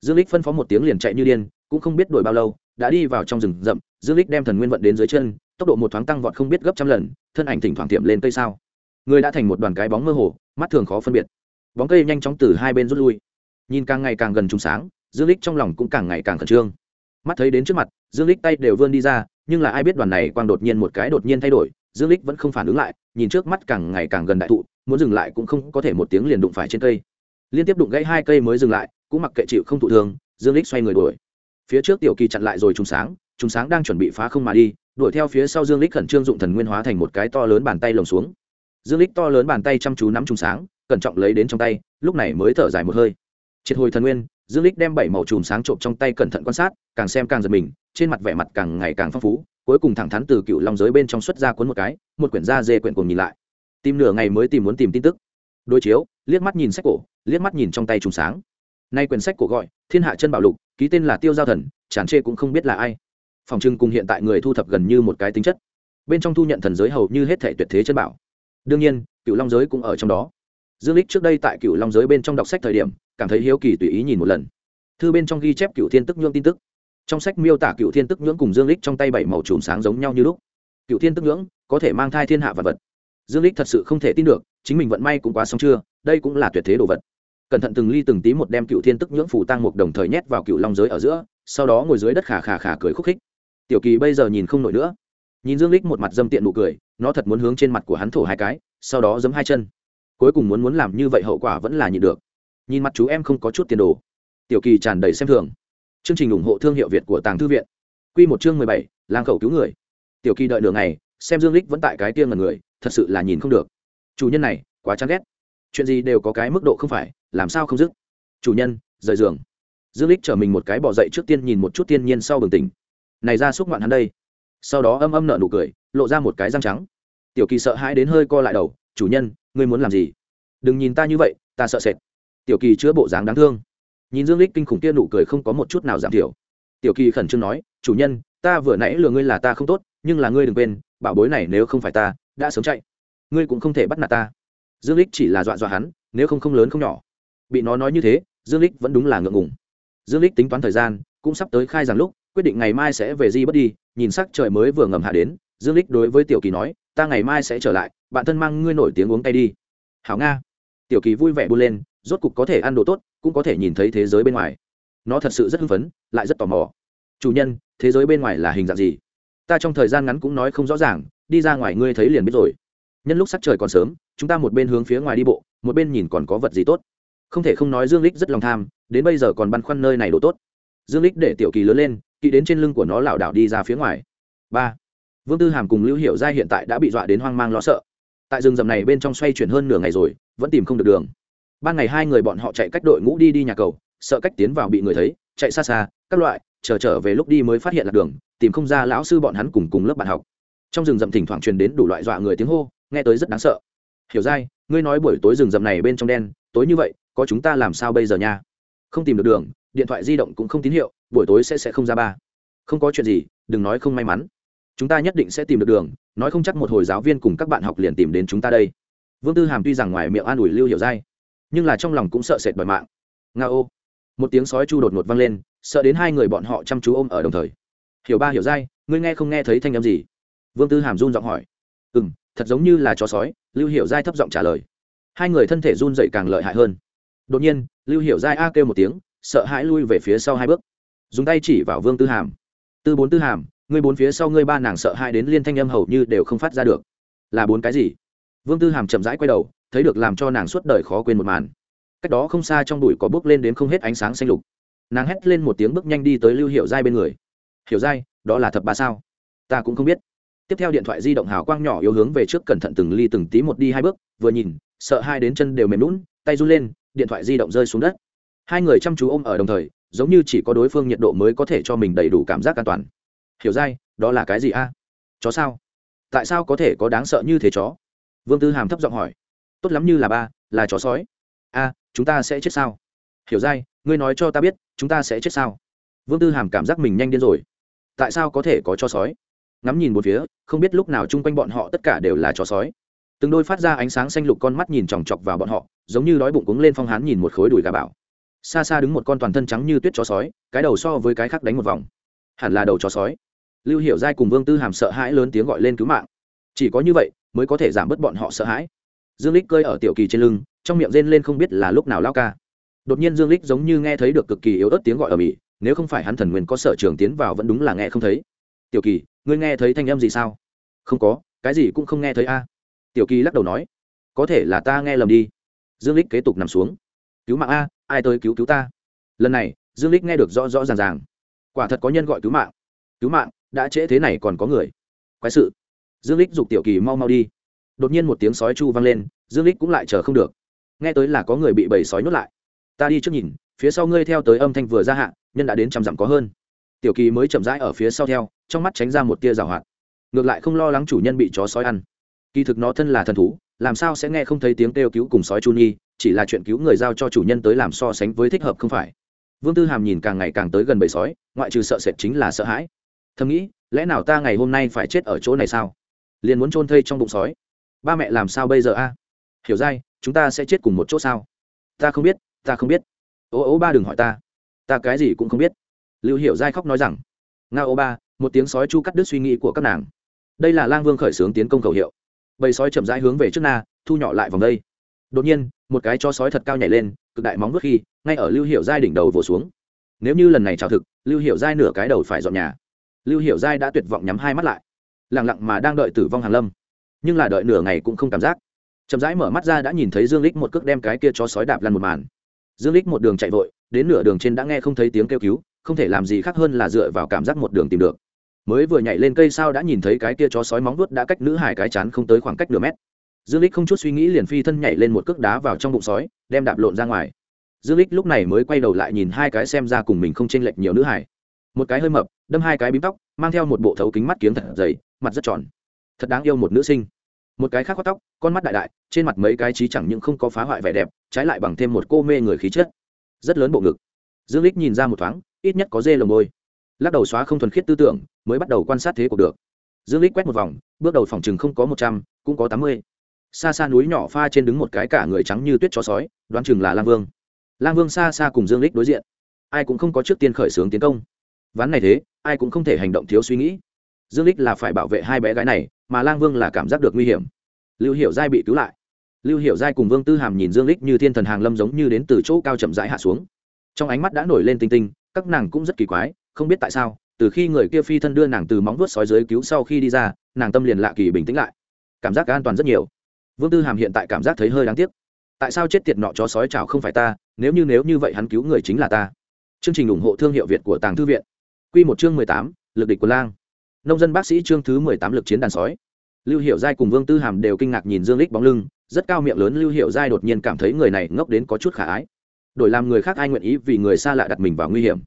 Dương lích phân phó một tiếng liền chạy như điên, cũng không biết đuổi bao lâu, đã đi vào trong rừng rậm, dương lích đem thần nguyên vận đến dưới chân, tốc độ một thoáng tăng vọt không biết gấp trăm lần, thân ảnh thỉnh thoảng tiệm lên cây sao. Người đã thành một đoàn cái bóng mơ hồ, mắt thường khó phân biệt. Bóng cây nhanh chóng từ hai bên rút lui. Nhìn càng ngày càng gần trùng sáng, dương lích trong lòng cũng càng ngày càng khẩn trương. Mắt thấy đến trước mặt, dương lích tay đều vươn đi ra, nhưng là ai biết đoàn này quang đột nhiên một cái đột nhiên thay đổi, dương lích vẫn không phản ứng lại, nhìn trước mắt càng ngày càng gần đại thụ muốn dừng lại cũng không có thể một tiếng liền đụng phải trên cây. Liên tiếp đụng gãy hai cây mới dừng lại, cũng mặc kệ chịu không thụ thương, dương lích xoay người đuổi. Phía trước tiểu kỳ chặn lại rồi trùng sáng trùng sáng đang chuẩn bị phá không mà đi, đuổi theo phía sau dương lích khẩn trương dụng thần nguyên hóa thành một cái to lớn bàn tay lồng xuống. Dương lích to lớn bàn tay chăm chú nắm trùng sáng, cẩn trọng lấy đến trong tay, lúc này mới thở dài một hơi. Triệt hồi thần nguyên, dương lích đem bảy màu chùm sáng trộm trong tay cẩn thận quan sát, càng xem càng giật mình, trên mặt vẻ mặt càng ngày càng phong phú, cuối cùng thẳng thắn từ cựu long giới bên trong xuất ra cuốn một cái, một quyển da dê quyển cùng nhìn lại tìm nửa ngày mới tìm muốn tìm tin tức. Đối chiếu, liếc mắt nhìn sách cổ, liếc mắt nhìn trong tay trùng sáng. Nay quyển sách cổ gọi, thiên hạ chân bảo lục, ký tên là tiêu giao thần tràn trê cũng không biết là ai. Phòng trưng cùng hiện tại người thu thập gần như một cái tính chất. Bên trong thu nhận thần giới hầu như hết thể tuyệt thế chân bảo. Đương nhiên cựu long giới cũng ở trong đó. Dương lích trước đây tại cựu long giới bên trong đọc sách thời điểm, cảm thấy hiếu kỳ tùy ý nhìn một lần. Thư bên trong ghi chép cựu thiên tức nhưỡng tin tức. Trong sách miêu tả cựu thiên tức nhưỡng cùng dương lích trong tay bảy màu chùm sáng giống nhau như lúc. Cựu thiên tức nhưỡng có thể mang thai thiên hạ vật vật dương lích thật sự không thể tin được, chính mình vận may cũng quá xong chưa, đây cũng là tuyệt thế đồ vật. Cẩn thận từng ly từng tí một đem cựu thiên tức nhưỡng phủ tăng một đồng thời nhét vào cựu long giới ở giữa, sau đó ngồi dưới đất khà khà khà cười khúc khích. Tiểu kỳ bây giờ nhìn không nổi nữa. Nhìn dương lích một mặt dâm tiện nụ cười, nó thật muốn hướng trên mặt của hắn thổ hai cái, sau đó giấm hai chân. Cuối cùng muốn muốn làm như vậy hậu quả vẫn là nhịn được. Nhìn mặt chú em không có chút tiền đồ. Tiểu kỳ tràn đầy xem thường. Chương trình ủng hộ thương hiệu việt của tàng thư viện. Quy một chương mười bảy, lang khẩu cứu người. Tiểu kỳ đợi nửa ngày xem dương lích vẫn tại cái tiêng ngần người, thật sự là nhìn không được. Chủ nhân này, quá chán ghét. Chuyện gì đều có cái mức độ không phải, làm sao không dứt? Chủ nhân, rời giường. Dương lích chở mình một cái bỏ dậy trước tiên nhìn một chút tiên nhiên sau bừng tỉnh. Này ra xúc ngoạn hắn đây. Sau đó âm âm nợ nụ cười, lộ ra một cái răng trắng. Tiểu kỳ sợ hãi đến hơi co lại đầu, chủ nhân, ngươi muốn làm gì? Đừng nhìn ta như vậy, ta sợ sệt. Tiểu kỳ chữa bộ dáng đáng thương. Nhìn dương lích kinh khủng kia nụ cười không có một chút nào giảm thiểu. Tiểu kỳ khẩn trương nói, chủ nhân, ta vừa nãy lừa ngươi là ta không tốt, nhưng là ngươi đừng quên bảo bối này nếu không phải ta, đã sớm chạy. Ngươi cũng không thể bắt nạt ta. Dương lích chỉ là dọa dọa hắn, nếu không không lớn không nhỏ. Bị nó nói như thế, dương lích vẫn đúng là ngượng ngùng. Dương lích tính toán thời gian, cũng sắp tới khai giảng lúc, quyết định ngày mai sẽ về di bất đi, nhìn sắc trời mới vừa ngầm hạ đến, dương lích đối với tiểu kỳ nói, ta ngày mai sẽ trở lại, bạn thân mang ngươi nổi tiếng uống tay đi. Hảo nga. Tiểu kỳ vui vẻ buôn lên, rốt cục có thể ăn đồ tốt, cũng có thể nhìn thấy thế giới bên ngoài. Nó thật sự rất hưng phấn, lại rất tò mò. Chủ nhân, thế giới bên ngoài là hình dạng gì? Ta trong thời gian ngắn cũng nói không rõ ràng, đi ra ngoài ngươi thấy liền biết rồi. Nhân lúc sắc trời còn sớm, chúng ta một bên hướng phía ngoài đi bộ, một bên nhìn còn có vật gì tốt. Không thể không nói dương lích rất lòng tham, đến bây giờ còn băn khoăn nơi này đồ tốt. Dương lích để tiểu kỳ lớn lên kỵ đến trên lưng của nó lảo đảo đi ra phía ngoài. Ba. Vương tư hàm cùng lưu hiệu giai hiện tại đã bị dọa đến hoang mang lo sợ. Tại rừng rậm này bên trong xoay chuyển hơn nửa ngày rồi, vẫn tìm không được đường. Ban ngày hai người bọn họ chạy cách đội ngũ đi đi nhà cầu, sợ cách tiến vào bị người thấy, chạy xa xa, các loại chờ trở, trở về lúc đi mới phát hiện là đường tìm không ra lão sư bọn hắn cùng cùng lớp bạn học. Trong rừng rậm thỉnh thoảng truyền đến đủ loại dọa người tiếng hô nghe tới rất đáng sợ. Hiểu dai ngươi nói buổi tối rừng rậm này bên trong đen tối như vậy có chúng ta làm sao bây giờ nha? Không tìm được đường điện thoại di động cũng không tín hiệu buổi tối sẽ sẽ không ra ba. Không có chuyện gì đừng nói không may mắn. Chúng ta nhất định sẽ tìm được đường nói không chắc một hồi giáo viên cùng các bạn học liền tìm đến chúng ta đây. Vương tư hàm tuy rằng ngoài miệng an ủi lưu hiểu dai nhưng là trong lòng cũng sợ sệt đòi mạng. Nga ô một tiếng sói chu đột ngột vang lên, sợ đến hai người bọn họ chăm chú ôm ở đồng thời. Hiểu ba, hiểu dai ngươi nghe không nghe thấy thanh âm gì? Vương tư hàm run giọng hỏi. Ừ m thật giống như là chó sói. Lưu hiểu dai thấp giọng trả lời. Hai người thân thể run dậy càng lợi hại hơn. Đột nhiên, lưu hiểu dai a kêu một tiếng, sợ hãi lui về phía sau hai bước. Dùng tay chỉ vào vương tư hàm. Tư bốn tư hàm, ngươi bốn phía sau ngươi ba nàng sợ hãi đến liên thanh âm hầu như đều không phát ra được. Là bốn cái gì? Vương tư hàm chậm rãi quay đầu, thấy được làm cho nàng suốt đời khó quên một màn cách đó không xa trong đùi có bước lên đến không hết ánh sáng xanh lục. Nàng hét lên một tiếng bước nhanh đi tới lưu hiệu giai bên người. Hiểu giai, đó là thập ba sao? Ta cũng không biết. Tiếp theo điện thoại di động hào quang nhỏ yếu hướng về trước cẩn thận từng ly từng tí một đi hai bước, vừa nhìn, sợ hai đến chân đều mềm lún, tay run lên, điện thoại di động rơi xuống đất. Hai người chăm chú ôm ở đồng thời, giống như chỉ có đối phương nhiệt độ mới có thể cho mình đầy đủ cảm giác an toàn. Hiểu dai đó là cái gì a? Chó sao? Tại sao có thể có đáng sợ như thế chó? Vương tư hàm thấp giọng hỏi. Tốt lắm như là ba, là chó sói. A chúng ta sẽ chết sao? Hiểu dai, ngươi nói cho ta biết, chúng ta sẽ chết sao? Vương tư hàm cảm giác mình nhanh điên rồi. Tại sao có thể có chó sói? Ngắm nhìn một phía, không biết lúc nào chung quanh bọn họ tất cả đều là chó sói. Từng đôi phát ra ánh sáng xanh lục con mắt nhìn chòng chọc vào bọn họ, giống như đói bụng cúng lên phong hán nhìn một khối đùi gà bảo. Xa xa đứng một con toàn thân trắng như tuyết chó sói, cái đầu so với cái khác đánh một vòng. Hẳn là đầu chó sói. Lưu hiểu giai cùng vương tư hàm sợ hãi lớn tiếng gọi lên cứu mạng. Chỉ có như vậy, mới có thể giảm bớt bọn họ sợ hãi. Dương lích cơi ở tiểu kỳ trên lưng trong miệng rên lên không biết là lúc nào lao ca. Đột nhiên dương lích giống như nghe thấy được cực kỳ yếu ớt tiếng gọi ở mỹ, nếu không phải hắn thần nguyên có sở trường tiến vào vẫn đúng là nghe không thấy. Tiểu kỳ, ngươi nghe thấy thanh âm gì sao? Không có, cái gì cũng không nghe thấy a. Tiểu kỳ lắc đầu nói, có thể là ta nghe lầm đi. Dương lích kế tục nằm xuống. Cứu mạng a, ai tới cứu cứu ta? Lần này, dương lích nghe được rõ rõ ràng ràng. Quả thật có nhân gọi cứu mạng. Cứu mạng, đã trễ thế này còn có người. Quái sự. Dương lích giục tiểu kỳ mau mau đi. Đột nhiên một tiếng sói chu vang lên, dương lích cũng lại chờ không được nghe tới là có người bị bầy sói nhốt lại. Ta đi trước nhìn, phía sau ngươi theo tới âm thanh vừa ra hạ, nhân đã đến trăm dặm có hơn. Tiểu kỳ mới chậm rãi ở phía sau theo, trong mắt tránh ra một tia rào hoạt. Ngược lại không lo lắng chủ nhân bị chó sói ăn. Kỳ thực nó thân là thần thú, làm sao sẽ nghe không thấy tiếng kêu cứu cùng sói chu nhi chỉ là chuyện cứu người giao cho chủ nhân tới làm so sánh với thích hợp không phải. Vương tư hàm nhìn càng ngày càng tới gần bầy sói, ngoại trừ sợ sệt chính là sợ hãi. Thầm nghĩ, lẽ nào ta ngày hôm nay phải chết ở chỗ này sao? Liền muốn trôn thây trong bụng sói. Ba mẹ làm sao bây giờ a? Hiểu dai chúng ta sẽ chết cùng một chỗ sao? Ta không biết, ta không biết. Ô ô ba đừng hỏi ta. Ta cái gì cũng không biết. Lưu hiểu dai khóc nói rằng, nga ô ba, một tiếng sói chu cắt đứt suy nghĩ của các nàng. Đây là lang vương khởi xướng tiến công khẩu hiệu. Bầy sói chậm rãi hướng về trước na, thu nhỏ lại vòng đây. Đột nhiên, một cái cho sói thật cao nhảy lên, cực đại móng vớt khi, ngay ở lưu hiệu giai đỉnh đầu vỗ xuống. Nếu như lần này trào thực, lưu hiệu giai nửa cái đầu phải dọn nhà. Lưu hiệu giai đã tuyệt vọng nhắm hai mắt lại lẳng lặng mà đang đợi tử vong hàn lâm. Nhưng là đợi nửa ngày cũng không cảm giác chậm rãi mở mắt ra đã nhìn thấy dương lích một cước đem cái kia cho sói đạp lăn một màn. Dương lích một đường chạy vội, đến nửa đường trên đã nghe không thấy tiếng kêu cứu, không thể làm gì khác hơn là dựa vào cảm giác một đường tìm được. Mới vừa nhảy lên cây sao đã nhìn thấy cái kia chó sói móng vuốt đã cách nữ hải cái chán không tới khoảng cách nửa mét. Dương lích không chút suy nghĩ liền phi thân nhảy lên một cước đá vào trong bụng sói, đem đạp lộn ra ngoài. Dương lích lúc này mới quay đầu lại nhìn hai cái xem ra cùng mình không chênh lệch nhiều nữ hải một cái hơi mập, đâm hai cái bím tóc, mang theo một bộ thấu kính mắt kiếng thật dày, mặt rất tròn. Thật đáng yêu một nữ sinh. Một cái khác khoác tóc, con mắt đại đại trên mặt mấy cái trí chẳng những không có phá hoại vẻ đẹp, trái lại bằng thêm một cô mê người khí chất. Rất lớn bộ ngực. Dương lích nhìn ra một thoáng, ít nhất có dê lồng môi lắc đầu xóa không thuần khiết tư tưởng, mới bắt đầu quan sát thế cuộc được. Dương lích quét một vòng, bước đầu phòng chừng không có một trăm, cũng có tám mươi. Xa xa núi nhỏ pha trên đứng một cái cả người trắng như tuyết chó sói, đoán chừng là lang vương. Lang vương xa xa cùng dương lích đối diện. Ai cũng không có trước tiên khởi xướng tiến công. Ván này thế, ai cũng không thể hành động thiếu suy nghĩ. Dương lích là phải bảo vệ hai bé gái này, mà lang vương là cảm giác được nguy hiểm. Lưu hiểu giai bị cứu lại lưu hiểu giai cùng vương tư hàm nhìn dương lích như thiên thần hàng lâm giống như đến từ chỗ cao chậm rãi hạ xuống. Trong ánh mắt đã nổi lên tinh tinh, các nàng cũng rất kỳ quái, không biết tại sao, từ khi người kia phi thân đưa nàng từ móng vuốt sói dưới cứu sau khi đi ra, nàng tâm liền lạ kỳ bình tĩnh lại. Cảm giác an toàn rất nhiều. Vương tư hàm hiện tại cảm giác thấy hơi đáng tiếc. Tại sao chết tiệt nọ chó sói chảo không phải ta, nếu như nếu như vậy hắn cứu người chính là ta. Chương trình ủng hộ thương hiệu việt của tàng thư viện. Q một chương mười tám, lực địch của lang. Nông dân bác sĩ chương thứ mười tám lực chiến đàn sói. Lưu hiệu giai cùng vương tư hàm đều kinh ngạc nhìn dương lích bóng lưng rất cao miệng lớn lưu hiệu giai đột nhiên cảm thấy người này ngốc đến có chút khả ái. Đổi làm người khác ai nguyện ý vì người xa lạ đặt mình vào nguy hiểm.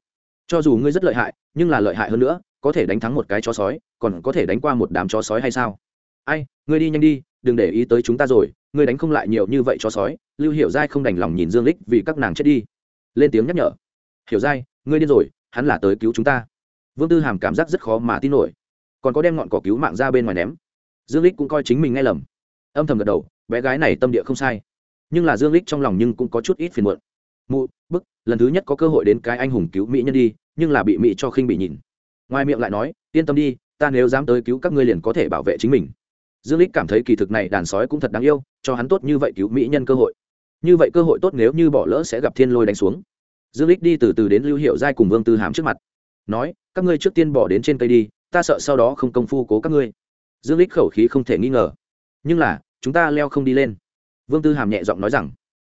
Cho dù ngươi rất lợi hại, nhưng là lợi hại hơn nữa, có thể đánh thắng một cái chó sói, còn có thể đánh qua một đám chó sói hay sao? Ai, ngươi đi nhanh đi, đừng để ý tới chúng ta rồi, ngươi đánh không lại nhiều như vậy chó sói, lưu hiểu giai không đành lòng nhìn dương lích vì các nàng chết đi. Lên tiếng nhắc nhở. Hiểu giai, ngươi điên rồi, hắn là tới cứu chúng ta. Vương tư hàm cảm giác rất khó mà tin nổi. Còn có đem ngọn cỏ cứu mạng ra bên ngoài ném. Dương lích cũng coi chính mình nghe lầm. Âm thầm gật đầu bé gái này tâm địa không sai. Nhưng là dương lích trong lòng nhưng cũng có chút ít phiền muộn. Mụ, bức, lần thứ nhất có cơ hội đến cái anh hùng cứu mỹ nhân đi, nhưng là bị mỹ cho khinh bị nhìn. Ngoài miệng lại nói, yên tâm đi, ta nếu dám tới cứu các ngươi liền có thể bảo vệ chính mình. Dương lích cảm thấy kỳ thực này đàn sói cũng thật đáng yêu, cho hắn tốt như vậy cứu mỹ nhân cơ hội. Như vậy cơ hội tốt nếu như bỏ lỡ sẽ gặp thiên lôi đánh xuống. Dương lích đi từ từ đến lưu hiệu giai cùng vương tư hàm trước mặt. Nói, các ngươi trước tiên bỏ đến trên cây đi, ta sợ sau đó không công phu cố các ngươi. Dương lích khẩu khí không thể nghi ngờ. Nhưng là chúng ta leo không đi lên. Vương tư hàm nhẹ giọng nói rằng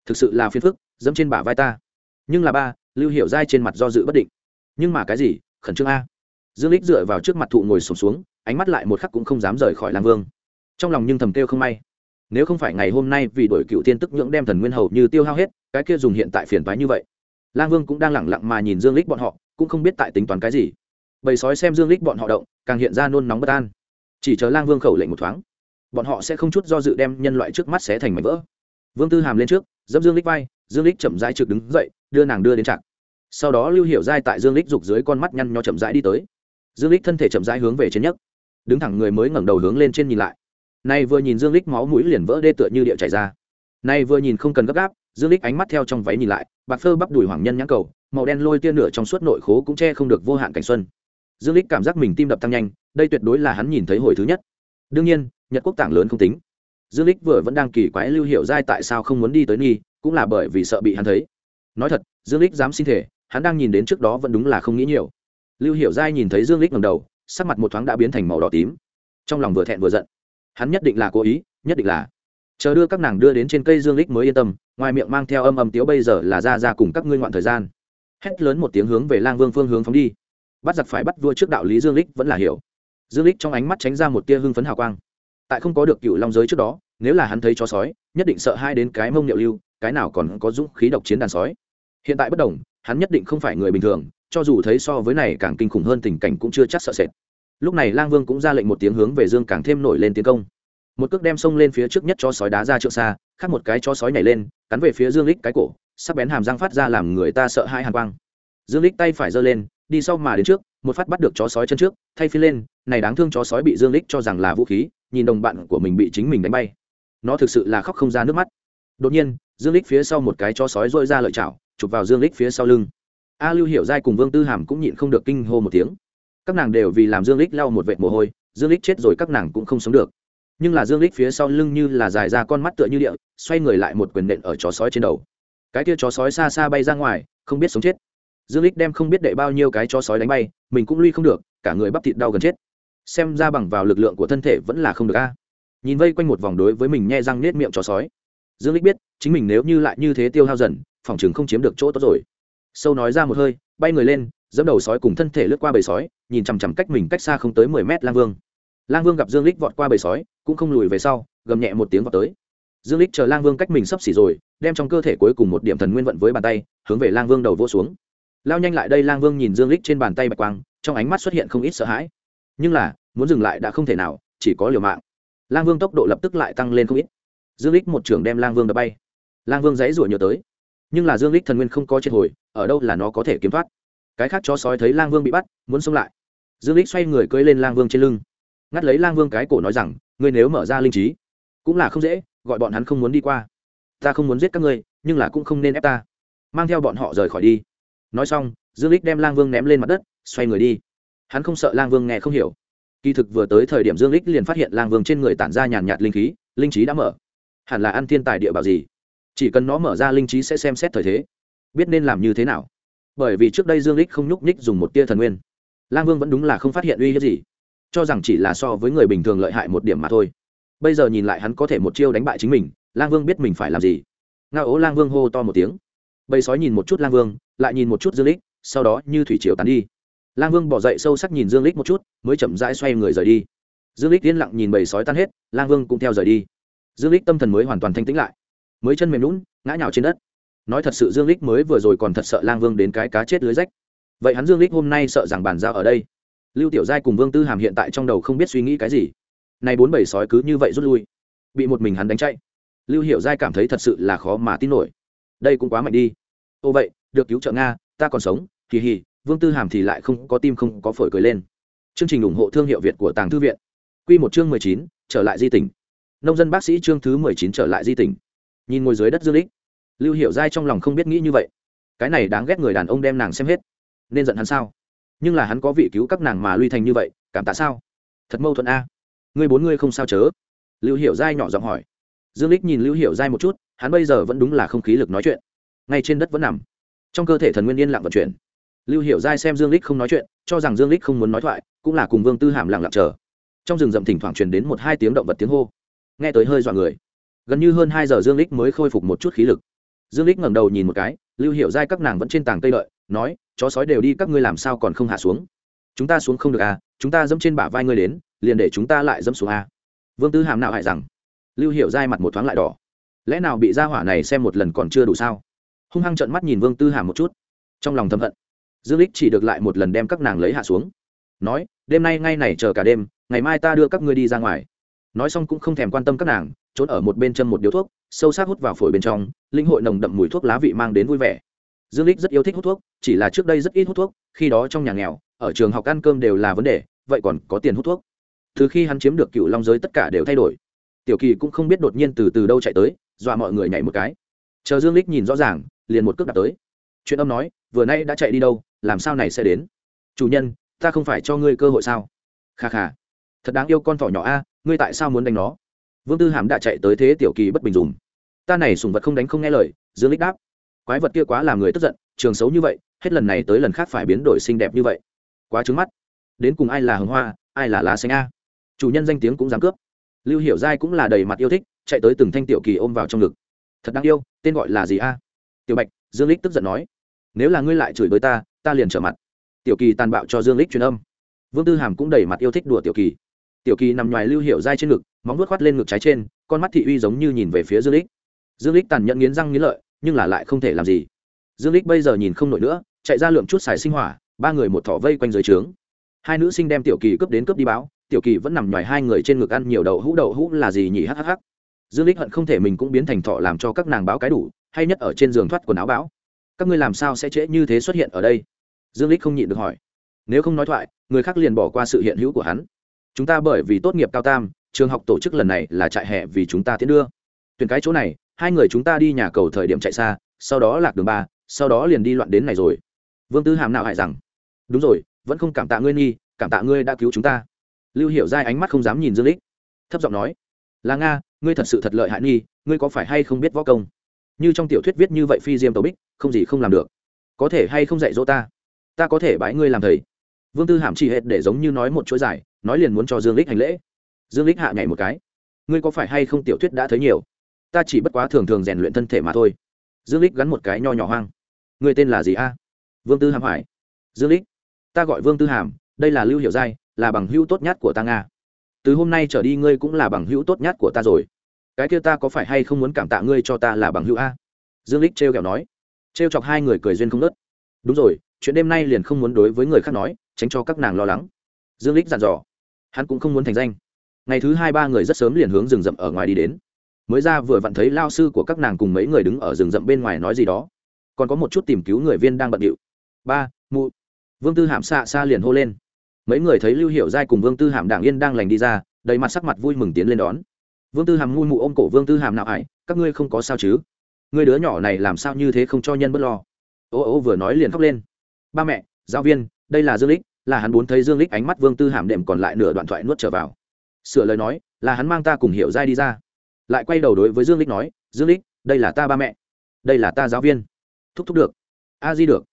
thực sự là phiền phức dẫm trên bả vai ta. Nhưng là ba lưu Hiểu giai trên mặt do dự bất định. Nhưng mà cái gì khẩn trương a. Dương lích dựa vào trước mặt thụ ngồi sụp xuống, xuống ánh mắt lại một khắc cũng không dám rời khỏi lang vương. Trong lòng nhưng thầm kêu không may. Nếu không phải ngày hôm nay vì đổi cựu tiên tức nhưỡng đem thần nguyên hầu như tiêu hao hết cái kia dùng hiện tại phiền toái như vậy. Lang vương cũng đang lẳng lặng mà nhìn dương lích bọn họ cũng không biết tại tính toán cái gì. Bầy sói xem dương lích bọn họ động càng hiện ra nôn nóng bất an. Chỉ chờ lang vương khẩu lệnh một thoáng bọn họ sẽ không chút do dự đem nhân loại trước mắt xé thành mảnh vỡ. Vương tư hàm lên trước, dẫm dương lích vai, dương lích chậm rãi trực đứng dậy, đưa nàng đưa đến trạc. Sau đó lưu hiểu giai tại dương lích rục dưới con mắt nhăn nho chậm rãi đi tới. Dương lích thân thể chậm rãi hướng về trên nhất đứng thẳng người mới ngẩng đầu hướng lên trên nhìn lại. Nay vừa nhìn dương lích máu mũi liền vỡ đê tựa như địa chảy ra. Nay vừa nhìn không cần gấp gáp, dương lích ánh mắt theo trong váy nhìn lại, bạc phơ bắp đùi hoàng nhân nhãn cầu, màu đen lôi tia nửa trong suốt nội khố cũng che không được vô hạn cảnh xuân. Dương lích cảm giác mình tim đập tăng nhanh, đây tuyệt đối là hắn nhìn thấy hồi thứ nhất. Đương nhiên nhật quốc tảng lớn không tính. Dương lích vừa vẫn đang kỳ quái lưu hiểu giai tại sao không muốn đi tới nghi cũng là bởi vì sợ bị hắn thấy. Nói thật, dương lích dám xin thể, hắn đang nhìn đến trước đó vẫn đúng là không nghĩ nhiều. Lưu hiểu giai nhìn thấy dương lích ngầm đầu, sắc mặt một thoáng đã biến thành màu đỏ tím. Trong lòng vừa thẹn vừa giận. Hắn nhất định là cố ý, nhất định là. Chờ đưa các nàng đưa đến trên cây dương lích mới yên tâm, ngoài miệng mang theo âm âm tiếu bây giờ là ra ra cùng các ngươi ngoạn thời gian. Hét lớn một tiếng hướng về lang vương phương hướng phóng đi. Bắt giặc phải bắt vua trước đạo lý dương lích vẫn là hiểu. Dương lích trong ánh mắt tránh ra một tia hưng phấn hào quang tại không có được cựu long giới trước đó, nếu là hắn thấy chó sói, nhất định sợ hai đến cái mông liệu lưu, cái nào còn có dũng khí độc chiến đàn sói. Hiện tại bất đồng, hắn nhất định không phải người bình thường, cho dù thấy so với này càng kinh khủng hơn tình cảnh cũng chưa chắc sợ sệt. Lúc này lang vương cũng ra lệnh một tiếng hướng về dương càng thêm nổi lên tiến công. Một cước đem sông lên phía trước nhất cho sói đá ra trượng xa, khác một cái cho sói nhảy lên, cắn về phía dương lích cái cổ, sắc bén hàm răng phát ra làm người ta sợ hai hàn quang. Dương lích tay phải giơ lên, đi sau mà đến trước, một phát bắt được chó sói chân trước, thay phi lên, này đáng thương chó sói bị dương lích cho rằng là vũ khí nhìn đồng bạn của mình bị chính mình đánh bay. Nó thực sự là khóc không ra nước mắt. Đột nhiên, dương lích phía sau một cái chó sói rôi ra lợi chảo, chụp vào dương lích phía sau lưng. A lưu hiểu giai cùng vương tư hàm cũng nhịn không được kinh hô một tiếng. Các nàng đều vì làm dương lích lau một vệt mồ hôi, dương lích chết rồi các nàng cũng không sống được. Nhưng là dương lích phía sau lưng như là dài ra con mắt tựa như địa, xoay người lại một quyền nện ở chó sói trên đầu. Cái kia chó sói xa xa bay ra ngoài, không biết sống chết. Dương lích đem không biết đệ bao nhiêu cái chó sói đánh bay, mình cũng lui không được, cả người bắp thịt đau gần chết xem ra bằng vào lực lượng của thân thể vẫn là không được a. Nhìn vây quanh một vòng đối với mình nhe răng nết miệng chó sói. Dương lích biết, chính mình nếu như lại như thế tiêu hao dần, phòng chừng không chiếm được chỗ tốt rồi. Sâu nói ra một hơi, bay người lên dẫm đầu sói cùng thân thể lướt qua bầy sói, nhìn chằm chằm cách mình cách xa không tới mười mét lang vương. Lang vương gặp dương lích vọt qua bầy sói, cũng không lùi về sau, gầm nhẹ một tiếng vọt tới. Dương lích chờ lang vương cách mình sắp xỉ rồi, đem trong cơ thể cuối cùng một điểm thần nguyên vận với bàn tay, hướng về lang vương đầu vỗ xuống. Lao nhanh lại đây, lang vương nhìn dương lích trên bàn tay bạch quang, trong ánh mắt xuất hiện không ít sợ hãi nhưng là, muốn dừng lại đã không thể nào, chỉ có liều mạng. Lang vương tốc độ lập tức lại tăng lên không ít. Dương lích một trưởng đem lang vương đập bay. Lang vương dãy rủa nhớ tới. Nhưng là dương lích thần nguyên không có chết hồi, ở đâu là nó có thể kiếm thoát? Cái khác chó sói thấy lang vương bị bắt, muốn xông lại. Dương lích xoay người cưỡi lên lang vương trên lưng. Ngắt lấy lang vương cái cổ nói rằng, ngươi nếu mở ra linh trí, cũng là không dễ, gọi bọn hắn không muốn đi qua. Ta không muốn giết các ngươi, nhưng là cũng không nên ép ta. Mang theo bọn họ rời khỏi đi. Nói xong, dương lích đem lang vương ném lên mặt đất, xoay người đi hắn không sợ lang vương nghe không hiểu. Kỳ thực vừa tới thời điểm dương lích liền phát hiện lang vương trên người tản ra nhàn nhạt linh khí, linh trí đã mở. Hẳn là ăn thiên tài địa bảo gì? Chỉ cần nó mở ra linh trí sẽ xem xét thời thế. Biết nên làm như thế nào. Bởi vì trước đây dương lích không nhúc nhích dùng một tia thần nguyên. Lang vương vẫn đúng là không phát hiện uy hiếp gì. Cho rằng chỉ là so với người bình thường lợi hại một điểm mà thôi. Bây giờ nhìn lại hắn có thể một chiêu đánh bại chính mình, lang vương biết mình phải làm gì. Nga ố lang vương hô to một tiếng. Bầy sói nhìn một chút lang vương, lại nhìn một chút dương lích, sau đó như thủy triều tán đi lang vương bỏ dậy sâu sắc nhìn dương lích một chút, mới chậm rãi xoay người rời đi. Dương lích yên lặng nhìn bầy sói tan hết, lang vương cũng theo rời đi. Dương lích tâm thần mới hoàn toàn thanh tĩnh lại. Mới chân mềm lún ngã nhào trên đất. Nói thật sự dương lích mới vừa rồi còn thật sợ lang vương đến cái cá chết lưới rách. Vậy hắn dương lích hôm nay sợ rằng bàn giao ở đây. Lưu tiểu giai cùng vương tư hàm hiện tại trong đầu không biết suy nghĩ cái gì. Nay bốn bầy sói cứ như vậy rút lui. Bị một mình hắn đánh chạy. Lưu hiểu giai cảm thấy thật sự là khó mà tin nổi. Đây cũng quá mạnh đi. Ô vậy, được cứu trợ nga, ta còn sống kỳ hì vương tư hàm thì lại không có tim không có phổi cười lên. Chương trình ủng hộ thương hiệu việt của tàng thư viện. Q một chương mười chín, trở lại di tỉnh. Nông dân bác sĩ chương thứ mười chín trở lại di tỉnh. Nhìn ngồi dưới đất dương lích, lưu hiểu giai trong lòng không biết nghĩ như vậy. Cái này đáng ghét người đàn ông đem nàng xem hết. Nên giận hắn sao? Nhưng là hắn có vị cứu các nàng mà luy thành như vậy, cảm tạ sao? Thật mâu thuẫn a. Ngươi bốn ngươi không sao chớ? Lưu hiểu giai nhỏ giọng hỏi. Dương lích nhìn lưu hiểu giai một chút, hắn bây giờ vẫn đúng là không khí lực nói chuyện. Ngay trên đất vẫn nằm. Trong cơ thể thần nguyên yên lặng vận chuyển lưu hiểu giai xem dương lích không nói chuyện cho rằng dương lích không muốn nói thoại cũng là cùng vương tư hàm lặng lặng chờ. Trong rừng rậm thỉnh thoảng truyền đến một hai tiếng động vật tiếng hô. Nghe tới hơi dọa người. Gần như hơn hai giờ dương lích mới khôi phục một chút khí lực. Dương lích ngẩng đầu nhìn một cái lưu hiểu giai các nàng vẫn trên tàng cây lợi, nói chó sói đều đi các ngươi làm sao còn không hạ xuống? Chúng ta xuống không được à chúng ta dẫm trên bả vai ngươi đến liền để chúng ta lại dẫm xuống à. Vương tư hàm nào hại rằng. Lưu hiểu giai mặt một thoáng lại đỏ. Lẽ nào bị gia hỏa này xem một lần còn chưa đủ sao? Hung hăng trợn mắt nhìn vương tư hàm một chút. Trong lòng thầm hận dương lích chỉ được lại một lần đem các nàng lấy hạ xuống. Nói, đêm nay ngay này chờ cả đêm, ngày mai ta đưa các ngươi đi ra ngoài. Nói xong cũng không thèm quan tâm các nàng, trốn ở một bên chân một điếu thuốc, sâu sắc hút vào phổi bên trong, linh hội nồng đậm mùi thuốc lá vị mang đến vui vẻ. Dương lích rất yêu thích hút thuốc, chỉ là trước đây rất ít hút thuốc, khi đó trong nhà nghèo, ở trường học ăn cơm đều là vấn đề, vậy còn có tiền hút thuốc. Từ khi hắn chiếm được cựu long giới tất cả đều thay đổi. Tiểu kỳ cũng không biết đột nhiên từ từ đâu chạy tới, dọa mọi người nhảy một cái. Chờ dương lích nhìn rõ ràng, liền một cước đặt tới chuyện âm nói, vừa nay đã chạy đi đâu, làm sao này sẽ đến? Chủ nhân, ta không phải cho ngươi cơ hội sao? Kha kha. Thật đáng yêu con thỏ nhỏ a, ngươi tại sao muốn đánh nó? Vương tư hàm đã chạy tới thế tiểu kỳ bất bình dùng. Ta này sùng vật không đánh không nghe lời, dương lích đáp. Quái vật kia quá làm người tức giận, trường xấu như vậy, hết lần này tới lần khác phải biến đổi xinh đẹp như vậy. Quá trứng mắt. Đến cùng ai là hồng hoa, ai là lá xanh a? Chủ nhân danh tiếng cũng dám cướp. Lưu hiểu giai cũng là đầy mặt yêu thích, chạy tới từng thanh tiểu kỳ ôm vào trong ngực. Thật đáng yêu, tên gọi là gì a? Tiểu bạch, dương lích tức giận nói nếu là ngươi lại chửi với ta ta liền trở mặt. Tiểu kỳ tàn bạo cho dương lích truyền âm. Vương tư hàm cũng đầy mặt yêu thích đùa tiểu kỳ. Tiểu kỳ nằm ngoài lưu hiệu dai trên ngực, móng vuốt khoát lên ngực trái trên, con mắt thị uy giống như nhìn về phía dương lích dương lích tàn nhẫn nghiến răng nghiến lợi, nhưng là lại không thể làm gì. Dương lích bây giờ nhìn không nổi nữa, chạy ra lượm chút xài sinh hỏa, ba người một thỏ vây quanh dưới trướng. Hai nữ sinh đem tiểu kỳ cướp đến cướp đi báo, tiểu kỳ vẫn nằm ngoài hai người trên ngực ăn nhiều đậu hũ đậu hũ là gì nhỉ, hắc hắc. dương lích hận không thể mình cũng biến thành thọ làm cho các nàng báo cái đủ, hay nhất ở trên giường thoát quần áo báo các ngươi làm sao sẽ trễ như thế xuất hiện ở đây? Dương lích không nhịn được hỏi. Nếu không nói thoại, người khác liền bỏ qua sự hiện hữu của hắn. Chúng ta bởi vì tốt nghiệp cao tam, trường học tổ chức lần này là trại hè vì chúng ta tiến đưa. Tuyển cái chỗ này, hai người chúng ta đi nhà cầu thời điểm chạy xa, sau đó lạc đường ba, sau đó liền đi loạn đến này rồi. Vương tư hàm nào hại rằng, đúng rồi, vẫn không cảm tạ ngươi nghi, cảm tạ ngươi đã cứu chúng ta. Lưu hiểu giai ánh mắt không dám nhìn dương lích thấp giọng nói, là nga, ngươi thật sự thật lợi hại nghi, ngươi có phải hay không biết võ công? Như trong tiểu thuyết viết như vậy phi diêm tàu bích không gì không làm được. Có thể hay không dạy dỗ ta? Ta có thể bãi ngươi làm thầy. Vương tư hàm chỉ hệt để giống như nói một chuỗi dài, nói liền muốn cho dương lích hành lễ. Dương lích hạ nhảy một cái. Ngươi có phải hay không tiểu thuyết đã thấy nhiều? Ta chỉ bất quá thường thường rèn luyện thân thể mà thôi. Dương lích gắn một cái nho nhỏ hoang. Ngươi tên là gì a? Vương tư hàm hỏi. Dương lích ta gọi vương tư hàm đây là lưu hiểu giai là bằng hữu tốt nhất của ta nga. Từ hôm nay trở đi ngươi cũng là bằng hữu tốt nhất của ta rồi. Cái kia ta có phải hay không muốn cảm tạ ngươi cho ta là bằng hữu a? Dương lích trêu kẹo nói trêu chọc hai người cười duyên không nớt. Đúng rồi, chuyện đêm nay liền không muốn đối với người khác nói, tránh cho các nàng lo lắng. Dương lích dặn dò. Hắn cũng không muốn thành danh. Ngày thứ hai ba người rất sớm liền hướng rừng rậm ở ngoài đi đến. Mới ra vừa vặn thấy lao sư của các nàng cùng mấy người đứng ở rừng rậm bên ngoài nói gì đó. Còn có một chút tìm cứu người viên đang bận điệu. Ba, mụ. Vương tư hàm xa xa liền hô lên. Mấy người thấy lưu Hiểu giai cùng vương tư hàm đảng yên đang lành đi ra, đầy mặt sắc mặt vui mừng tiến lên đón. Vương tư hàm ngu mụ ôm cổ vương tư hàm nào ải, các ngươi không có sao chứ? Người đứa nhỏ này làm sao như thế không cho nhân bớt lo? Ô ô vừa nói liền khóc lên. Ba mẹ, giáo viên, đây là dương lích, là hắn muốn thấy dương lích ánh mắt vương tư hàm đệm còn lại nửa đoạn thoại nuốt trở vào. Sửa lời nói, là hắn mang ta cùng hiểu giai đi ra. Lại quay đầu đối với dương lích nói, dương lích, đây là ta ba mẹ. Đây là ta giáo viên. Thúc thúc được. A di được.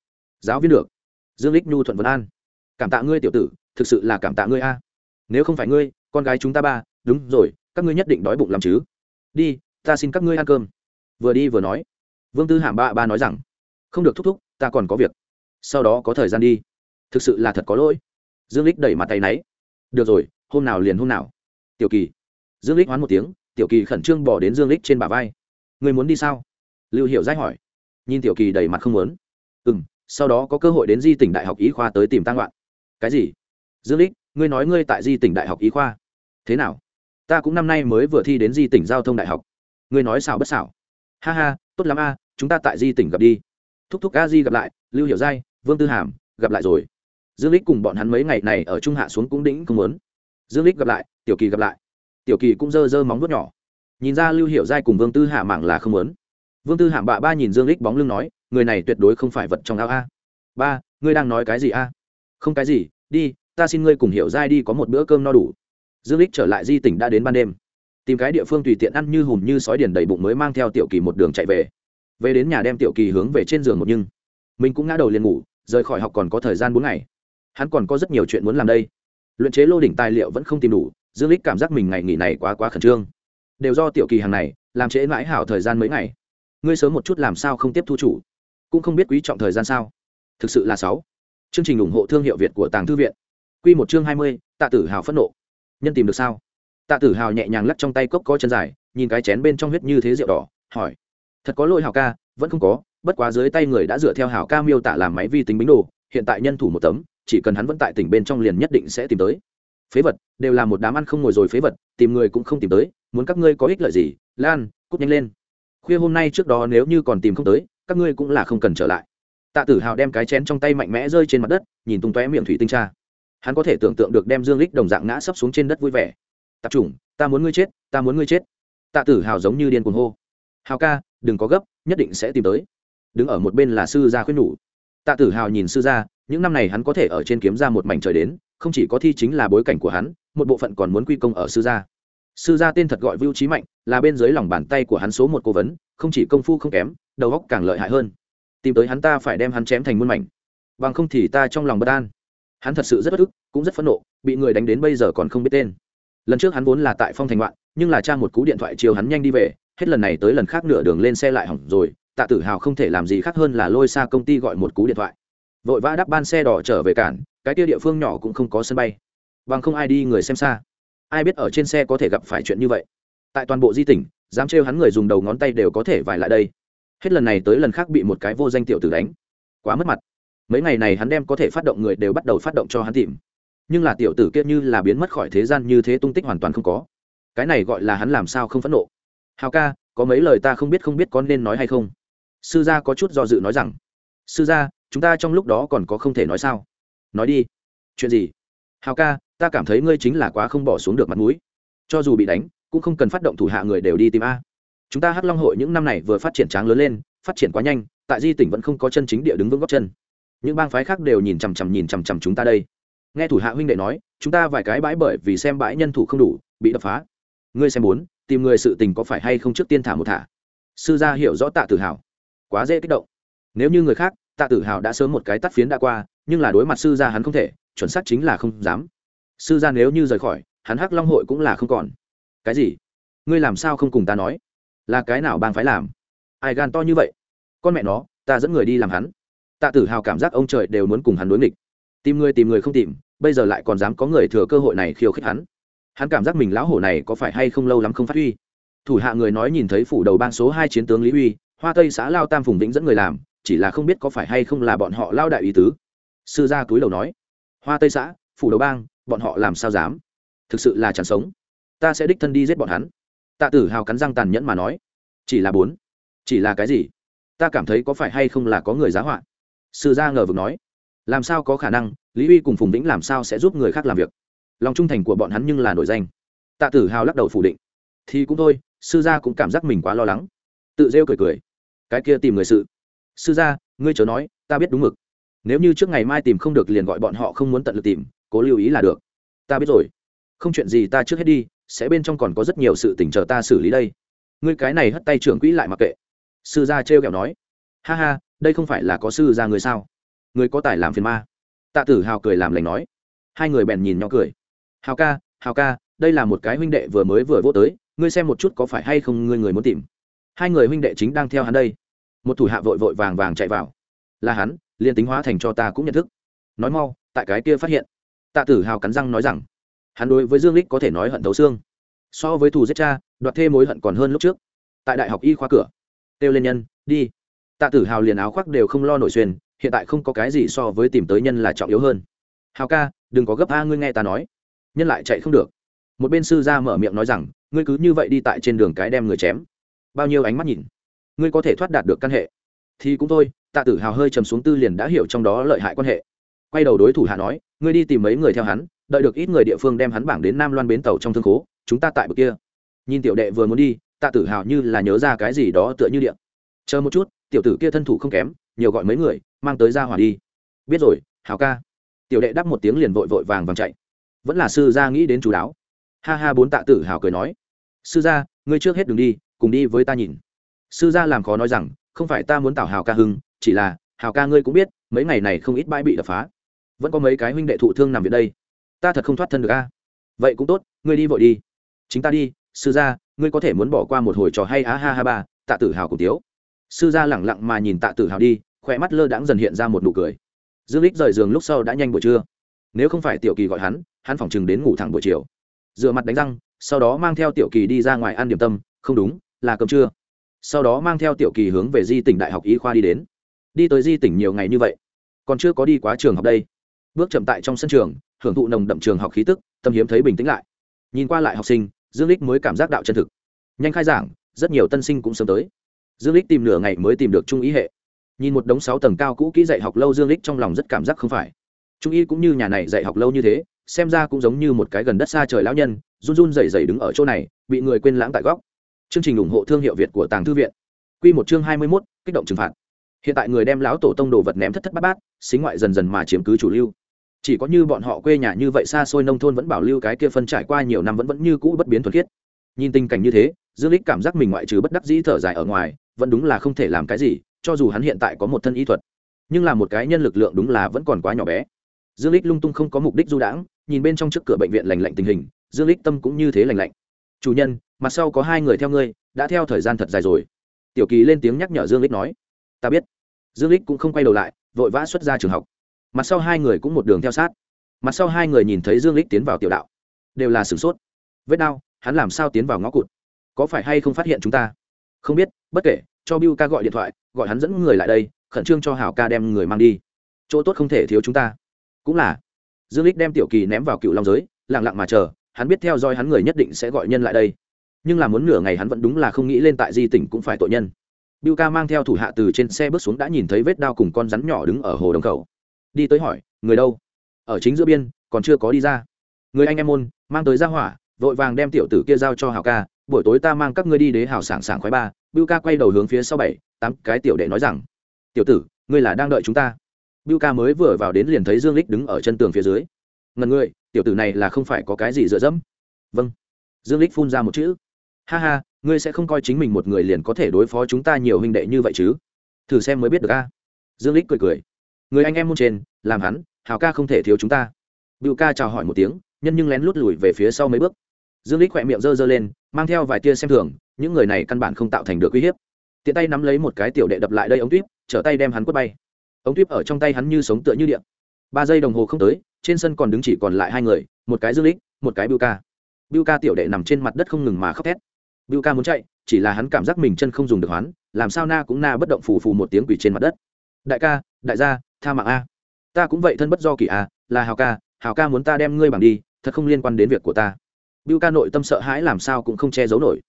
Giáo viên được. Dương lích nhu thuận vân an. Cảm tạ ngươi tiểu tử, thực sự là cảm tạ ngươi a. Nếu không phải ngươi, con gái chúng ta ba, đúng rồi, các ngươi nhất định đói bụng làm chứ. Đi, ta xin các ngươi ăn cơm vừa đi vừa nói. Vương tư hàm ba ba nói rằng, không được thúc thúc, ta còn có việc. Sau đó có thời gian đi. Thực sự là thật có lỗi. Dương lích đẩy mặt tay náy. Được rồi, hôm nào liền hôm nào. Tiểu kỳ. Dương lích hoán một tiếng, tiểu kỳ khẩn trương bỏ đến dương lích trên bả vai. Người muốn đi sao? Lưu hiệu giai hỏi. Nhìn tiểu kỳ đầy mặt không muốn. Ừ m sau đó có cơ hội đến di tỉnh đại học y khoa tới tìm tăng loạn. Cái gì? Dương lích ngươi nói ngươi tại di tỉnh đại học y khoa. Thế nào? Ta cũng năm nay mới vừa thi đến di tỉnh giao thông đại học. Ngươi nói sao bất xảo ha ha, tốt lắm a, chúng ta tại di tỉnh gặp đi. Thúc thúc a di gặp lại, lưu hiểu giai, vương tư hàm, gặp lại rồi. Dương lích cùng bọn hắn mấy ngày này ở trung hạ xuống cũng đĩnh không muốn. Dương lích gặp lại, tiểu kỳ gặp lại. Tiểu kỳ cũng dơ dơ móng vuốt nhỏ. Nhìn ra lưu hiểu giai cùng vương tư hạ mạng là không muốn. Vương tư hạm bạ ba nhìn dương lích bóng lưng nói, người này tuyệt đối không phải vật trong ao a. Ba, ngươi đang nói cái gì a? Không cái gì, đi, ta xin ngươi cùng hiểu giai đi có một bữa cơm no đủ. Dương lích trở lại di tỉnh đã đến ban đêm tìm cái địa phương tùy tiện ăn như hùm như sói điền đầy bụng mới mang theo tiểu kỳ một đường chạy về. Về đến nhà đem tiểu kỳ hướng về trên giường một nhưng. Mình cũng ngã đầu liền ngủ, rời khỏi học còn có thời gian bốn ngày. Hắn còn có rất nhiều chuyện muốn làm đây. Luyện chế lô đỉnh tài liệu vẫn không tìm đủ, dương lích cảm giác mình ngày nghỉ này quá quá khẩn trương. Đều do tiểu kỳ hàng này, làm trễ mãi hảo thời gian mấy ngày. Ngươi sớm một chút làm sao không tiếp thu chủ? Cũng không biết quý trọng thời gian sao? Thực sự là sáu. Chương trình ủng hộ thương hiệu việt của tàng thư viện. Quy một chương hai mươi, tạ tử hào phẫn nộ. Nhân tìm được sao? Tạ tử hào nhẹ nhàng lắc trong tay cốc có chân dài, nhìn cái chén bên trong huyết như thế rượu đỏ, hỏi, thật có lỗi hào ca, vẫn không có, bất quá dưới tay người đã dựa theo hào ca miêu tả làm máy vi tính bính đồ, hiện tại nhân thủ một tấm, chỉ cần hắn vẫn tại tỉnh bên trong liền nhất định sẽ tìm tới. Phế vật, đều là một đám ăn không ngồi rồi phế vật, tìm người cũng không tìm tới, muốn các ngươi có ích lợi gì, lan, cút nhanh lên. Khuya hôm nay trước đó nếu như còn tìm không tới, các ngươi cũng là không cần trở lại. Tạ tử hào đem cái chén trong tay mạnh mẽ rơi trên mặt đất, nhìn tung tóe miệng thủy tinh tra hắn có thể tưởng tượng được đem dương lích đồng dạng ngã sấp xuống trên đất vui vẻ tạp chủng, ta muốn ngươi chết, ta muốn ngươi chết. Tạ tử hào giống như điên cuồng hô. Hào ca, đừng có gấp, nhất định sẽ tìm tới. Đứng ở một bên là sư gia khuyên nhủ. Tạ tử hào nhìn sư gia, những năm này hắn có thể ở trên kiếm ra một mảnh trời đến, không chỉ có thi chính là bối cảnh của hắn, một bộ phận còn muốn quy công ở sư gia. Sư gia tên thật gọi vưu trí mạnh, là bên dưới lòng bàn tay của hắn số một cố vấn, không chỉ công phu không kém, đầu óc càng lợi hại hơn. Tìm tới hắn ta phải đem hắn chém thành muôn mảnh. Bằng không thì ta trong lòng bất an. Hắn thật sự rất bất ức, cũng rất phẫn nộ, bị người đánh đến bây giờ còn không biết tên lần trước hắn vốn là tại phong thành ngoạn, nhưng là trang một cú điện thoại chiều hắn nhanh đi về, hết lần này tới lần khác nửa đường lên xe lại hỏng rồi, tạ tử hào không thể làm gì khác hơn là lôi xa công ty gọi một cú điện thoại. Vội vã đắp ban xe đỏ trở về cản cái kia địa phương nhỏ cũng không có sân bay. Bằng không ai đi người xem xa. Ai biết ở trên xe có thể gặp phải chuyện như vậy. Tại toàn bộ di tỉnh, dám trêu hắn người dùng đầu ngón tay đều có thể vải lại đây. Hết lần này tới lần khác bị một cái vô danh tiểu tử đánh. Quá mất mặt. Mấy ngày này hắn đem có thể phát động người đều bắt đầu phát động cho hắn tìm nhưng là tiểu tử kia như là biến mất khỏi thế gian như thế tung tích hoàn toàn không có. Cái này gọi là hắn làm sao không phẫn nộ? Hào ca, có mấy lời ta không biết không biết có nên nói hay không? Sư gia có chút do dự nói rằng, sư gia, chúng ta trong lúc đó còn có không thể nói sao? Nói đi. Chuyện gì? Hào ca, ta cảm thấy ngươi chính là quá không bỏ xuống được mặt mũi. Cho dù bị đánh, cũng không cần phát động thủ hạ người đều đi tìm a. Chúng ta hắc long hội những năm này vừa phát triển tráng lớn lên, phát triển quá nhanh, tại di tỉnh vẫn không có chân chính địa đứng vững góc chân. Những bang phái khác đều nhìn chằm chằm nhìn chằm chằm chúng ta đây nghe thủ hạ huynh đệ nói, chúng ta vài cái bãi bởi vì xem bãi nhân thủ không đủ, bị đập phá. Ngươi xem muốn tìm người sự tình có phải hay không trước tiên thả một thả? Sư gia hiểu rõ tạ tự hào quá dễ kích động. Nếu như người khác, tạ tự hào đã sớm một cái tắt phiến đã qua, nhưng là đối mặt sư gia hắn không thể, chuẩn xác chính là không dám. Sư gia nếu như rời khỏi, hắn hắc long hội cũng là không còn. Cái gì? Ngươi làm sao không cùng ta nói? Là cái nào bang phái làm? Ai gan to như vậy? Con mẹ nó, ta dẫn người đi làm hắn. Tạ tử hào cảm giác ông trời đều muốn cùng hắn đối nghịch. Tìm người tìm người không tìm bây giờ lại còn dám có người thừa cơ hội này khiêu khích hắn. Hắn cảm giác mình lão hổ này có phải hay không lâu lắm không phát huy. Thủ hạ người nói nhìn thấy phủ đầu bang số hai chiến tướng lý uy, hoa tây xã lao tam phùng vĩnh dẫn người làm, chỉ là không biết có phải hay không là bọn họ lao đại ý tứ. Sư gia túi đầu nói, hoa tây xã, phủ đầu bang, bọn họ làm sao dám? Thực sự là chẳng sống. Ta sẽ đích thân đi giết bọn hắn. Tạ tử hào cắn răng tàn nhẫn mà nói, chỉ là bốn? Chỉ là cái gì? Ta cảm thấy có phải hay không là có người giá họa? Sư gia ngờ vực nói, làm sao có khả năng? Lý uy cùng phùng vĩnh làm sao sẽ giúp người khác làm việc lòng trung thành của bọn hắn nhưng là nổi danh tạ tử hào lắc đầu phủ định thì cũng thôi sư gia cũng cảm giác mình quá lo lắng tự rêu cười cười cái kia tìm người sự sư gia ngươi chớ nói ta biết đúng mực nếu như trước ngày mai tìm không được liền gọi bọn họ không muốn tận lực tìm cố lưu ý là được ta biết rồi không chuyện gì ta trước hết đi sẽ bên trong còn có rất nhiều sự tình chờ ta xử lý đây ngươi cái này hất tay trưởng quỹ lại mặc kệ sư gia trêu kẹo nói ha ha đây không phải là có sư gia người sao người có tài làm phiền ma tạ tử hào cười làm lành nói. Hai người bèn nhìn nhau cười. Hào ca hào ca, đây là một cái huynh đệ vừa mới vừa vô tới, ngươi xem một chút có phải hay không ngươi người muốn tìm. Hai người huynh đệ chính đang theo hắn đây. Một thủ hạ vội vội vàng vàng chạy vào. Là hắn, liền tính hóa thành cho ta cũng nhận thức. Nói mau, tại cái kia phát hiện. Tạ tử hào cắn răng nói rằng, hắn đối với dương lích có thể nói hận thấu xương. So với thù giết cha, đoạt thêm mối hận còn hơn lúc trước. Tại đại học y khoa cửa. Kêu lên nhân, đi. Tạ tử hào liền áo khoác đều không lo nổi xuyên hiện tại không có cái gì so với tìm tới nhân là trọng yếu hơn. Hào ca, đừng có gấp a, ngươi nghe ta nói. Nhân lại chạy không được. Một bên sư ra mở miệng nói rằng, ngươi cứ như vậy đi tại trên đường cái đem người chém. Bao nhiêu ánh mắt nhìn. Ngươi có thể thoát đạt được căn hệ. Thì cũng thôi, tạ tử hào hơi trầm xuống tư liền đã hiểu trong đó lợi hại quan hệ. Quay đầu đối thủ hạ nói, ngươi đi tìm mấy người theo hắn, đợi được ít người địa phương đem hắn bảng đến nam loan bến tàu trong thương khố, chúng ta tại bực kia. Nhìn tiểu đệ vừa muốn đi, tạ tử hào như là nhớ ra cái gì đó tựa như điện. Chờ một chút, tiểu tử kia thân thủ không kém nhiều gọi mấy người, mang tới ra hỏa đi. Biết rồi, hào ca. Tiểu đệ đáp một tiếng liền vội vội vàng vàng chạy. Vẫn là sư gia nghĩ đến chú đáo. Ha ha bốn tạ tử hào cười nói. Sư gia, ngươi trước hết đừng đi, cùng đi với ta nhìn. Sư gia làm khó nói rằng, không phải ta muốn tảo hào ca hưng, chỉ là, hào ca ngươi cũng biết, mấy ngày này không ít bãi bị đập phá. Vẫn có mấy cái huynh đệ thụ thương nằm viện đây. Ta thật không thoát thân được a. Vậy cũng tốt, ngươi đi vội đi. Chính ta đi, sư gia, ngươi có thể muốn bỏ qua một hồi trò hay á ha ha ba, tạ tử hào cùng tiếu sư gia lẳng lặng mà nhìn tạ tử hào đi khỏe mắt lơ đãng dần hiện ra một nụ cười. Dương lích rời giường lúc sau đã nhanh buổi trưa. Nếu không phải tiểu kỳ gọi hắn hắn phỏng chừng đến ngủ thẳng buổi chiều. Rửa mặt đánh răng, sau đó mang theo tiểu kỳ đi ra ngoài ăn điểm tâm, không đúng, là cơm trưa. Sau đó mang theo tiểu kỳ hướng về di tỉnh đại học y khoa đi đến. Đi tới di tỉnh nhiều ngày như vậy, còn chưa có đi quá trường học đây. Bước chậm tại trong sân trường, hưởng thụ nồng đậm trường học khí tức, tâm hiếm thấy bình tĩnh lại. Nhìn qua lại học sinh, dương lích mới cảm giác đạo chân thực. Nhanh khai giảng, rất nhiều tân sinh cũng sớm tới dương lích tìm nửa ngày mới tìm được trung ý hệ. Nhìn một đống sáu tầng cao cũ kỹ dạy học lâu dương lích trong lòng rất cảm giác không phải. Trung y cũng như nhà này dạy học lâu như thế xem ra cũng giống như một cái gần đất xa trời lão nhân run run rẩy rẩy đứng ở chỗ này bị người quên lãng tại góc. Chương trình ủng hộ thương hiệu việt của tàng thư viện. Quy một chương hai mươi 21, kích động trừng phạt. Hiện tại người đem lão tổ tông đồ vật ném thất thất bát bát xính ngoại dần dần mà chiếm cứ chủ lưu. Chỉ có như bọn họ quê nhà như vậy xa xôi nông thôn vẫn bảo lưu cái kia phân trải qua nhiều năm vẫn vẫn như cũ bất biến thuần khiết. Nhìn tình cảnh như thế dương lích cảm giác mình ngoại trừ bất đắc dĩ thở dài ở ngoài vẫn đúng là không thể làm cái gì, cho dù hắn hiện tại có một thân y thuật. Nhưng là một cái nhân lực lượng đúng là vẫn còn quá nhỏ bé. Dương lích lung tung không có mục đích du đãng, nhìn bên trong trước cửa bệnh viện lành lạnh tình hình, dương lích tâm cũng như thế lành lạnh. Chủ nhân, mặt sau có hai người theo ngươi, đã theo thời gian thật dài rồi. Tiểu kỳ lên tiếng nhắc nhở dương lích nói. Ta biết. Dương lích cũng không quay đầu lại, vội vã xuất ra trường học. Mặt sau hai người cũng một đường theo sát. Mặt sau hai người nhìn thấy dương lích tiến vào tiểu đạo. Đều là sửng sốt. Vết đau, hắn làm sao tiến vào ngõ cụt? Có phải hay không phát hiện chúng ta? Không biết, bất kể, cho biu ca gọi điện thoại, gọi hắn dẫn người lại đây, khẩn trương cho hảo ca đem người mang đi. Chỗ tốt không thể thiếu chúng ta. Cũng là. Dương lích đem tiểu kỳ ném vào cựu long giới, lặng lặng mà chờ, hắn biết theo dõi hắn người nhất định sẽ gọi nhân lại đây. Nhưng là muốn nửa ngày hắn vẫn đúng là không nghĩ lên tại di tỉnh cũng phải tội nhân. Biu ca mang theo thủ hạ từ trên xe bước xuống đã nhìn thấy vết đao cùng con rắn nhỏ đứng ở hồ đồng khẩu. Đi tới hỏi, người đâu? Ở chính giữa biên, còn chưa có đi ra. Người anh em môn, mang tới ra hỏa, vội vàng đem tiểu tử kia giao cho hào ca buổi tối ta mang các ngươi đi đế hào sảng sảng khoái ba Bưu ca quay đầu hướng phía sau bảy, tám cái tiểu đệ nói rằng, tiểu tử, ngươi là đang đợi chúng ta. Bưu ca mới vừa vào đến liền thấy dương lích đứng ở chân tường phía dưới. Ngần ngươi, tiểu tử này là không phải có cái gì dựa dẫm. Vâng. Dương lích phun ra một chữ. Ha ha, ngươi sẽ không coi chính mình một người liền có thể đối phó chúng ta nhiều huynh đệ như vậy chứ? Thử xem mới biết được a. Dương lích cười cười. Người anh em môn trên, làm hắn, hào ca không thể thiếu chúng ta. Bưu ca chào hỏi một tiếng, nhân nhưng lén lút lùi về phía sau mấy bước dương lích khỏe miệng dơ dơ lên, mang theo vài tia xem thường, những người này căn bản không tạo thành được uy hiếp. Tiện tay nắm lấy một cái tiểu đệ đập lại đây ống tuyếp, trở tay đem hắn quất bay. Ống tuyếp ở trong tay hắn như sống tựa như điện. Ba giây đồng hồ không tới, trên sân còn đứng chỉ còn lại hai người, một cái dương lích, một cái bưu ca. Bưu ca tiểu đệ nằm trên mặt đất không ngừng mà khóc thét. Bưu ca muốn chạy, chỉ là hắn cảm giác mình chân không dùng được hoán làm sao na cũng na bất động phù phù một tiếng quỷ trên mặt đất. Đại ca, đại gia, tha mạng a. Ta cũng vậy thân bất do kỳ a, là hào ca hào ca muốn ta đem ngươi bằng đi, thật không liên quan đến việc của ta bưu ca nội tâm sợ hãi làm sao cũng không che giấu nổi.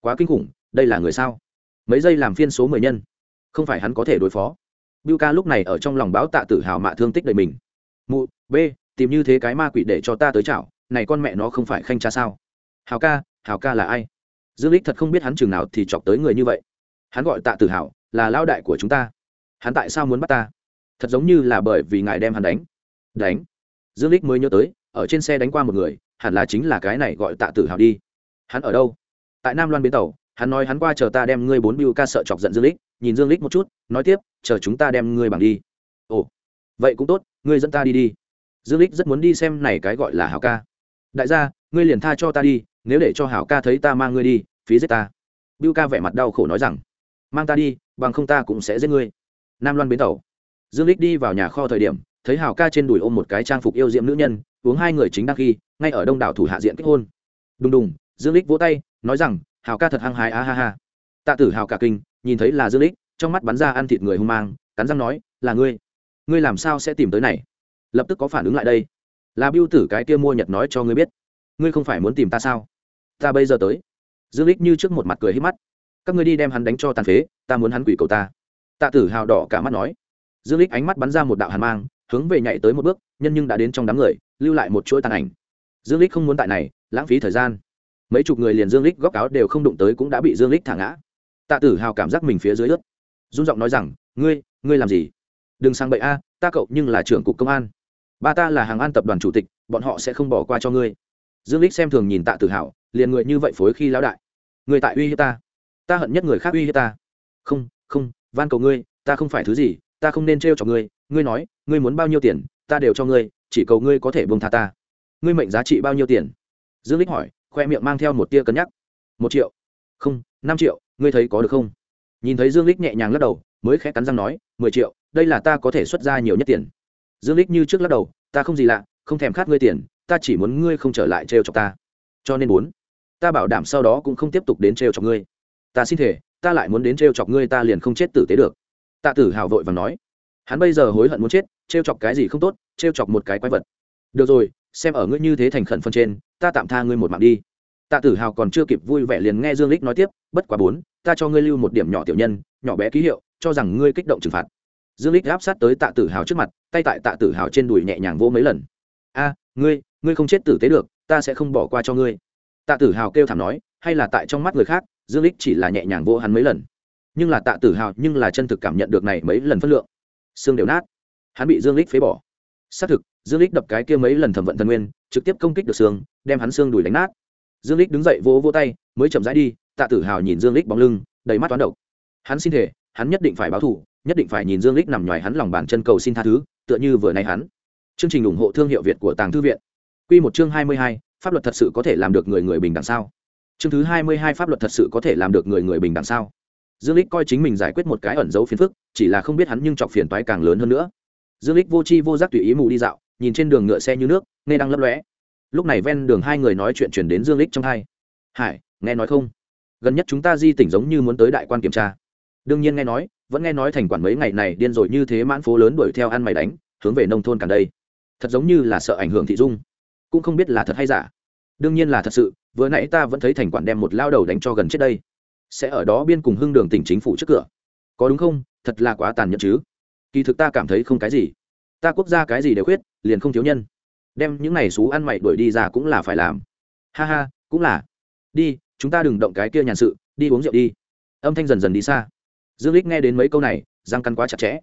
Quá kinh khủng, đây là người sao? Mấy giây làm phiên số mười nhân. Không phải hắn có thể đối phó. Bưu ca lúc này ở trong lòng báo tạ tự hào mạ thương tích đầy mình. Mụ, b, tìm như thế cái ma quỷ để cho ta tới chảo, này con mẹ nó không phải khanh cha sao? Hào ca hào ca là ai? Dương lích thật không biết hắn chừng nào thì chọc tới người như vậy. Hắn gọi tạ tự hào, là lao đại của chúng ta. Hắn tại sao muốn bắt ta? Thật giống như là bởi vì ngài đem hắn đánh. Đánh. Dương lích mới nhớ tới, ở trên xe đánh qua một người hẳn là chính là cái này gọi tạ tử hào đi. Hắn ở đâu? Tại nam loan bến tàu, hắn nói hắn qua chờ ta đem ngươi bốn Biu ca sợ chọc giận dương lích nhìn dương lích một chút, nói tiếp, chờ chúng ta đem ngươi bằng đi. Ồ, vậy cũng tốt, ngươi dẫn ta đi đi. Dương lích rất muốn đi xem này cái gọi là hảo ca. Đại gia, ngươi liền tha cho ta đi, nếu để cho hảo ca thấy ta mang ngươi đi, phí giết ta. Biu ca vẻ mặt đau khổ nói rằng, mang ta đi, bằng không ta cũng sẽ giết ngươi. Nam loan bến tàu. Dương lích đi vào nhà kho thời điểm, thấy hảo ca trên đùi ôm một cái trang phục yêu diệm nữ nhân, uống hai người chính đăng khi ngay ở đông đảo thủ hạ diện kết hôn. Đùng đùng, dương lích vỗ tay, nói rằng, hào ca thật hăng hái, a ha ha. Tạ tử hào cả kinh, nhìn thấy là dương lích, trong mắt bắn ra ăn thịt người hung mang, cắn răng nói, là ngươi. Ngươi làm sao sẽ tìm tới này? Lập tức có phản ứng lại đây. Là biêu tử cái kia mua nhật nói cho ngươi biết. Ngươi không phải muốn tìm ta sao? Ta bây giờ tới. Dương lích như trước một mặt cười hít mắt. Các ngươi đi đem hắn đánh cho tàn phế, ta muốn hắn quỷ cầu ta. Tạ tử hào đỏ cả mắt nói. Dương lích ánh mắt bắn ra một đạo hàn mang, hướng về nhảy tới một bước, nhân nhưng đã đến trong đám người, lưu lại một chuỗi tàn ảnh dương lích không muốn tại này, lãng phí thời gian. Mấy chục người liền dương lích góc áo đều không đụng tới cũng đã bị dương lích thả ngã. Tạ tử hào cảm giác mình phía dưới ướt. Run giọng nói rằng, ngươi ngươi làm gì? Đừng sang bậy a, ta cậu nhưng là trưởng cục công an. Ba ta là hàng an tập đoàn chủ tịch, bọn họ sẽ không bỏ qua cho ngươi. Dương lích xem thường nhìn tạ tử hào, liền người như vậy phối khi lão đại. Người tại uy hiếp ta. Ta hận nhất người khác uy hiếp ta. Không không, van cầu ngươi, ta không phải thứ gì, ta không nên trêu cho ngươi. Ngươi nói, ngươi muốn bao nhiêu tiền, ta đều cho ngươi, chỉ cầu ngươi có thể buông tha ta ngươi mệnh giá trị bao nhiêu tiền? Dương lích hỏi khoe miệng mang theo một tia cân nhắc. Một triệu. Không năm triệu ngươi thấy có được không? Nhìn thấy dương lích nhẹ nhàng lắc đầu mới khẽ cắn răng nói mười triệu đây là ta có thể xuất ra nhiều nhất tiền. Dương lích như trước lắc đầu ta không gì lạ không thèm khát ngươi tiền ta chỉ muốn ngươi không trở lại trêu chọc ta. Cho nên muốn, ta bảo đảm sau đó cũng không tiếp tục đến trêu chọc ngươi. Ta xin thể ta lại muốn đến trêu chọc ngươi ta liền không chết tử tế được. Tạ tử hào vội và nói hắn bây giờ hối hận muốn chết trêu chọc cái gì không tốt trêu chọc một cái quái vật. Được rồi xem ở ngươi như thế thành khẩn phân trên, ta tạm tha ngươi một mạng đi. Tạ tử hào còn chưa kịp vui vẻ liền nghe dương lích nói tiếp, bất quá bốn, ta cho ngươi lưu một điểm nhỏ tiểu nhân, nhỏ bé ký hiệu, cho rằng ngươi kích động trừng phạt. Dương lích áp sát tới tạ tử hào trước mặt, tay tại tạ tử hào trên đùi nhẹ nhàng vỗ mấy lần. A, ngươi ngươi không chết tử tế được, ta sẽ không bỏ qua cho ngươi. Tạ tử hào kêu thảm nói, hay là tại trong mắt người khác, dương lích chỉ là nhẹ nhàng vỗ hắn mấy lần. Nhưng là tạ tử hào nhưng là chân thực cảm nhận được này mấy lần phân lượng. Xương đều nát. Hắn bị dương lích phế bỏ xác thực dương lích đập cái kia mấy lần thẩm vận thần nguyên trực tiếp công kích được xương đem hắn xương đùi đánh nát. Dương lích đứng dậy vỗ vỗ tay mới chậm rãi đi tạ tử hào nhìn dương lích bóng lưng đầy mắt toán độc. Hắn xin thể hắn nhất định phải báo thù nhất định phải nhìn dương lích nằm ngoài hắn lòng bàn chân cầu xin tha thứ tựa như vừa nay hắn. Chương trình ủng hộ thương hiệu việt của tàng thư viện. Quy một chương 22, pháp luật thật sự có thể làm được người người bình đẳng sao? Chương thứ 22 pháp luật thật sự có thể làm được người người bình đẳng sao? Dương lích coi chính mình giải quyết một cái ẩn dấu phiền phức chỉ là không biết hắn nhưng chọc phiền toái càng lớn hơn nữa dương lích vô chi vô giác tùy ý mù đi dạo, nhìn trên đường ngựa xe như nước, nghe đang lấp lóe. Lúc này ven đường hai người nói chuyện chuyển đến dương lích trong hai. Hải, nghe nói không? Gần nhất chúng ta di tỉnh giống như muốn tới đại quan kiểm tra. Đương nhiên nghe nói, vẫn nghe nói thành quản mấy ngày này điên rồi như thế mãn phố lớn đuổi theo ăn mày đánh, hướng về nông thôn cả đây. Thật giống như là sợ ảnh hưởng thị dung. Cũng không biết là thật hay giả. Đương nhiên là thật sự, vừa nãy ta vẫn thấy thành quản đem một lao đầu đánh cho gần chết đây. Sẽ ở đó biên cùng hưng đường tỉnh chính phủ trước cửa. Có đúng không? Thật là quá tàn nhẫn chứ kỳ thực ta cảm thấy không cái gì. Ta quốc gia cái gì đều khuyết, liền không thiếu nhân. Đem những này xú ăn mày đuổi đi ra cũng là phải làm. Ha ha, cũng là. Đi, chúng ta đừng động cái kia nhàn sự, đi uống rượu đi. Âm thanh dần dần đi xa. Dương lích nghe đến mấy câu này, răng căn quá chặt chẽ.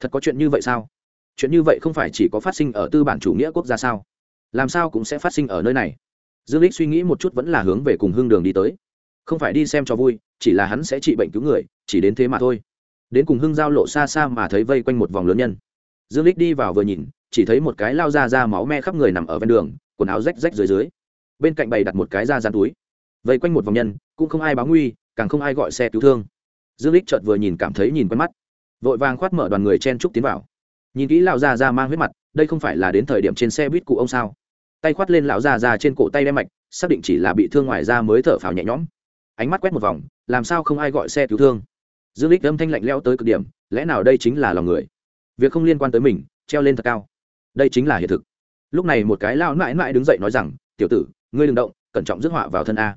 Thật có chuyện như vậy sao? Chuyện như vậy không phải chỉ có phát sinh ở tư bản chủ nghĩa quốc gia sao? Làm sao cũng sẽ phát sinh ở nơi này? Dương lích suy nghĩ một chút vẫn là hướng về cùng hương đường đi tới. Không phải đi xem cho vui, chỉ là hắn sẽ trị bệnh cứu người, chỉ đến thế mà thôi đến cùng hưng giao lộ xa xa mà thấy vây quanh một vòng lớn nhân. Dương lích đi vào vừa nhìn, chỉ thấy một cái lao ra ra máu me khắp người nằm ở ven đường, quần áo rách rách dưới dưới. Bên cạnh bày đặt một cái da dán túi. Vây quanh một vòng nhân, cũng không ai báo nguy, càng không ai gọi xe cứu thương. Dương lích chợt vừa nhìn cảm thấy nhìn quen mắt. Vội vàng khoát mở đoàn người chen trúc tiến vào. Nhìn kỹ lão già ra mang huyết mặt, đây không phải là đến thời điểm trên xe buýt cụ ông sao? Tay khoát lên lão già ra trên cổ tay đem mạch, xác định chỉ là bị thương ngoài da mới thở phào nhẹ nhõm. Ánh mắt quét một vòng, làm sao không ai gọi xe cứu thương? Dương lích âm thanh lạnh lẽo tới cực điểm, lẽ nào đây chính là lòng người? Việc không liên quan tới mình, treo lên thật cao. Đây chính là hiện thực. Lúc này một cái lao mãi mãi đứng dậy nói rằng, tiểu tử, ngươi đừng động, cẩn trọng rước họa vào thân a.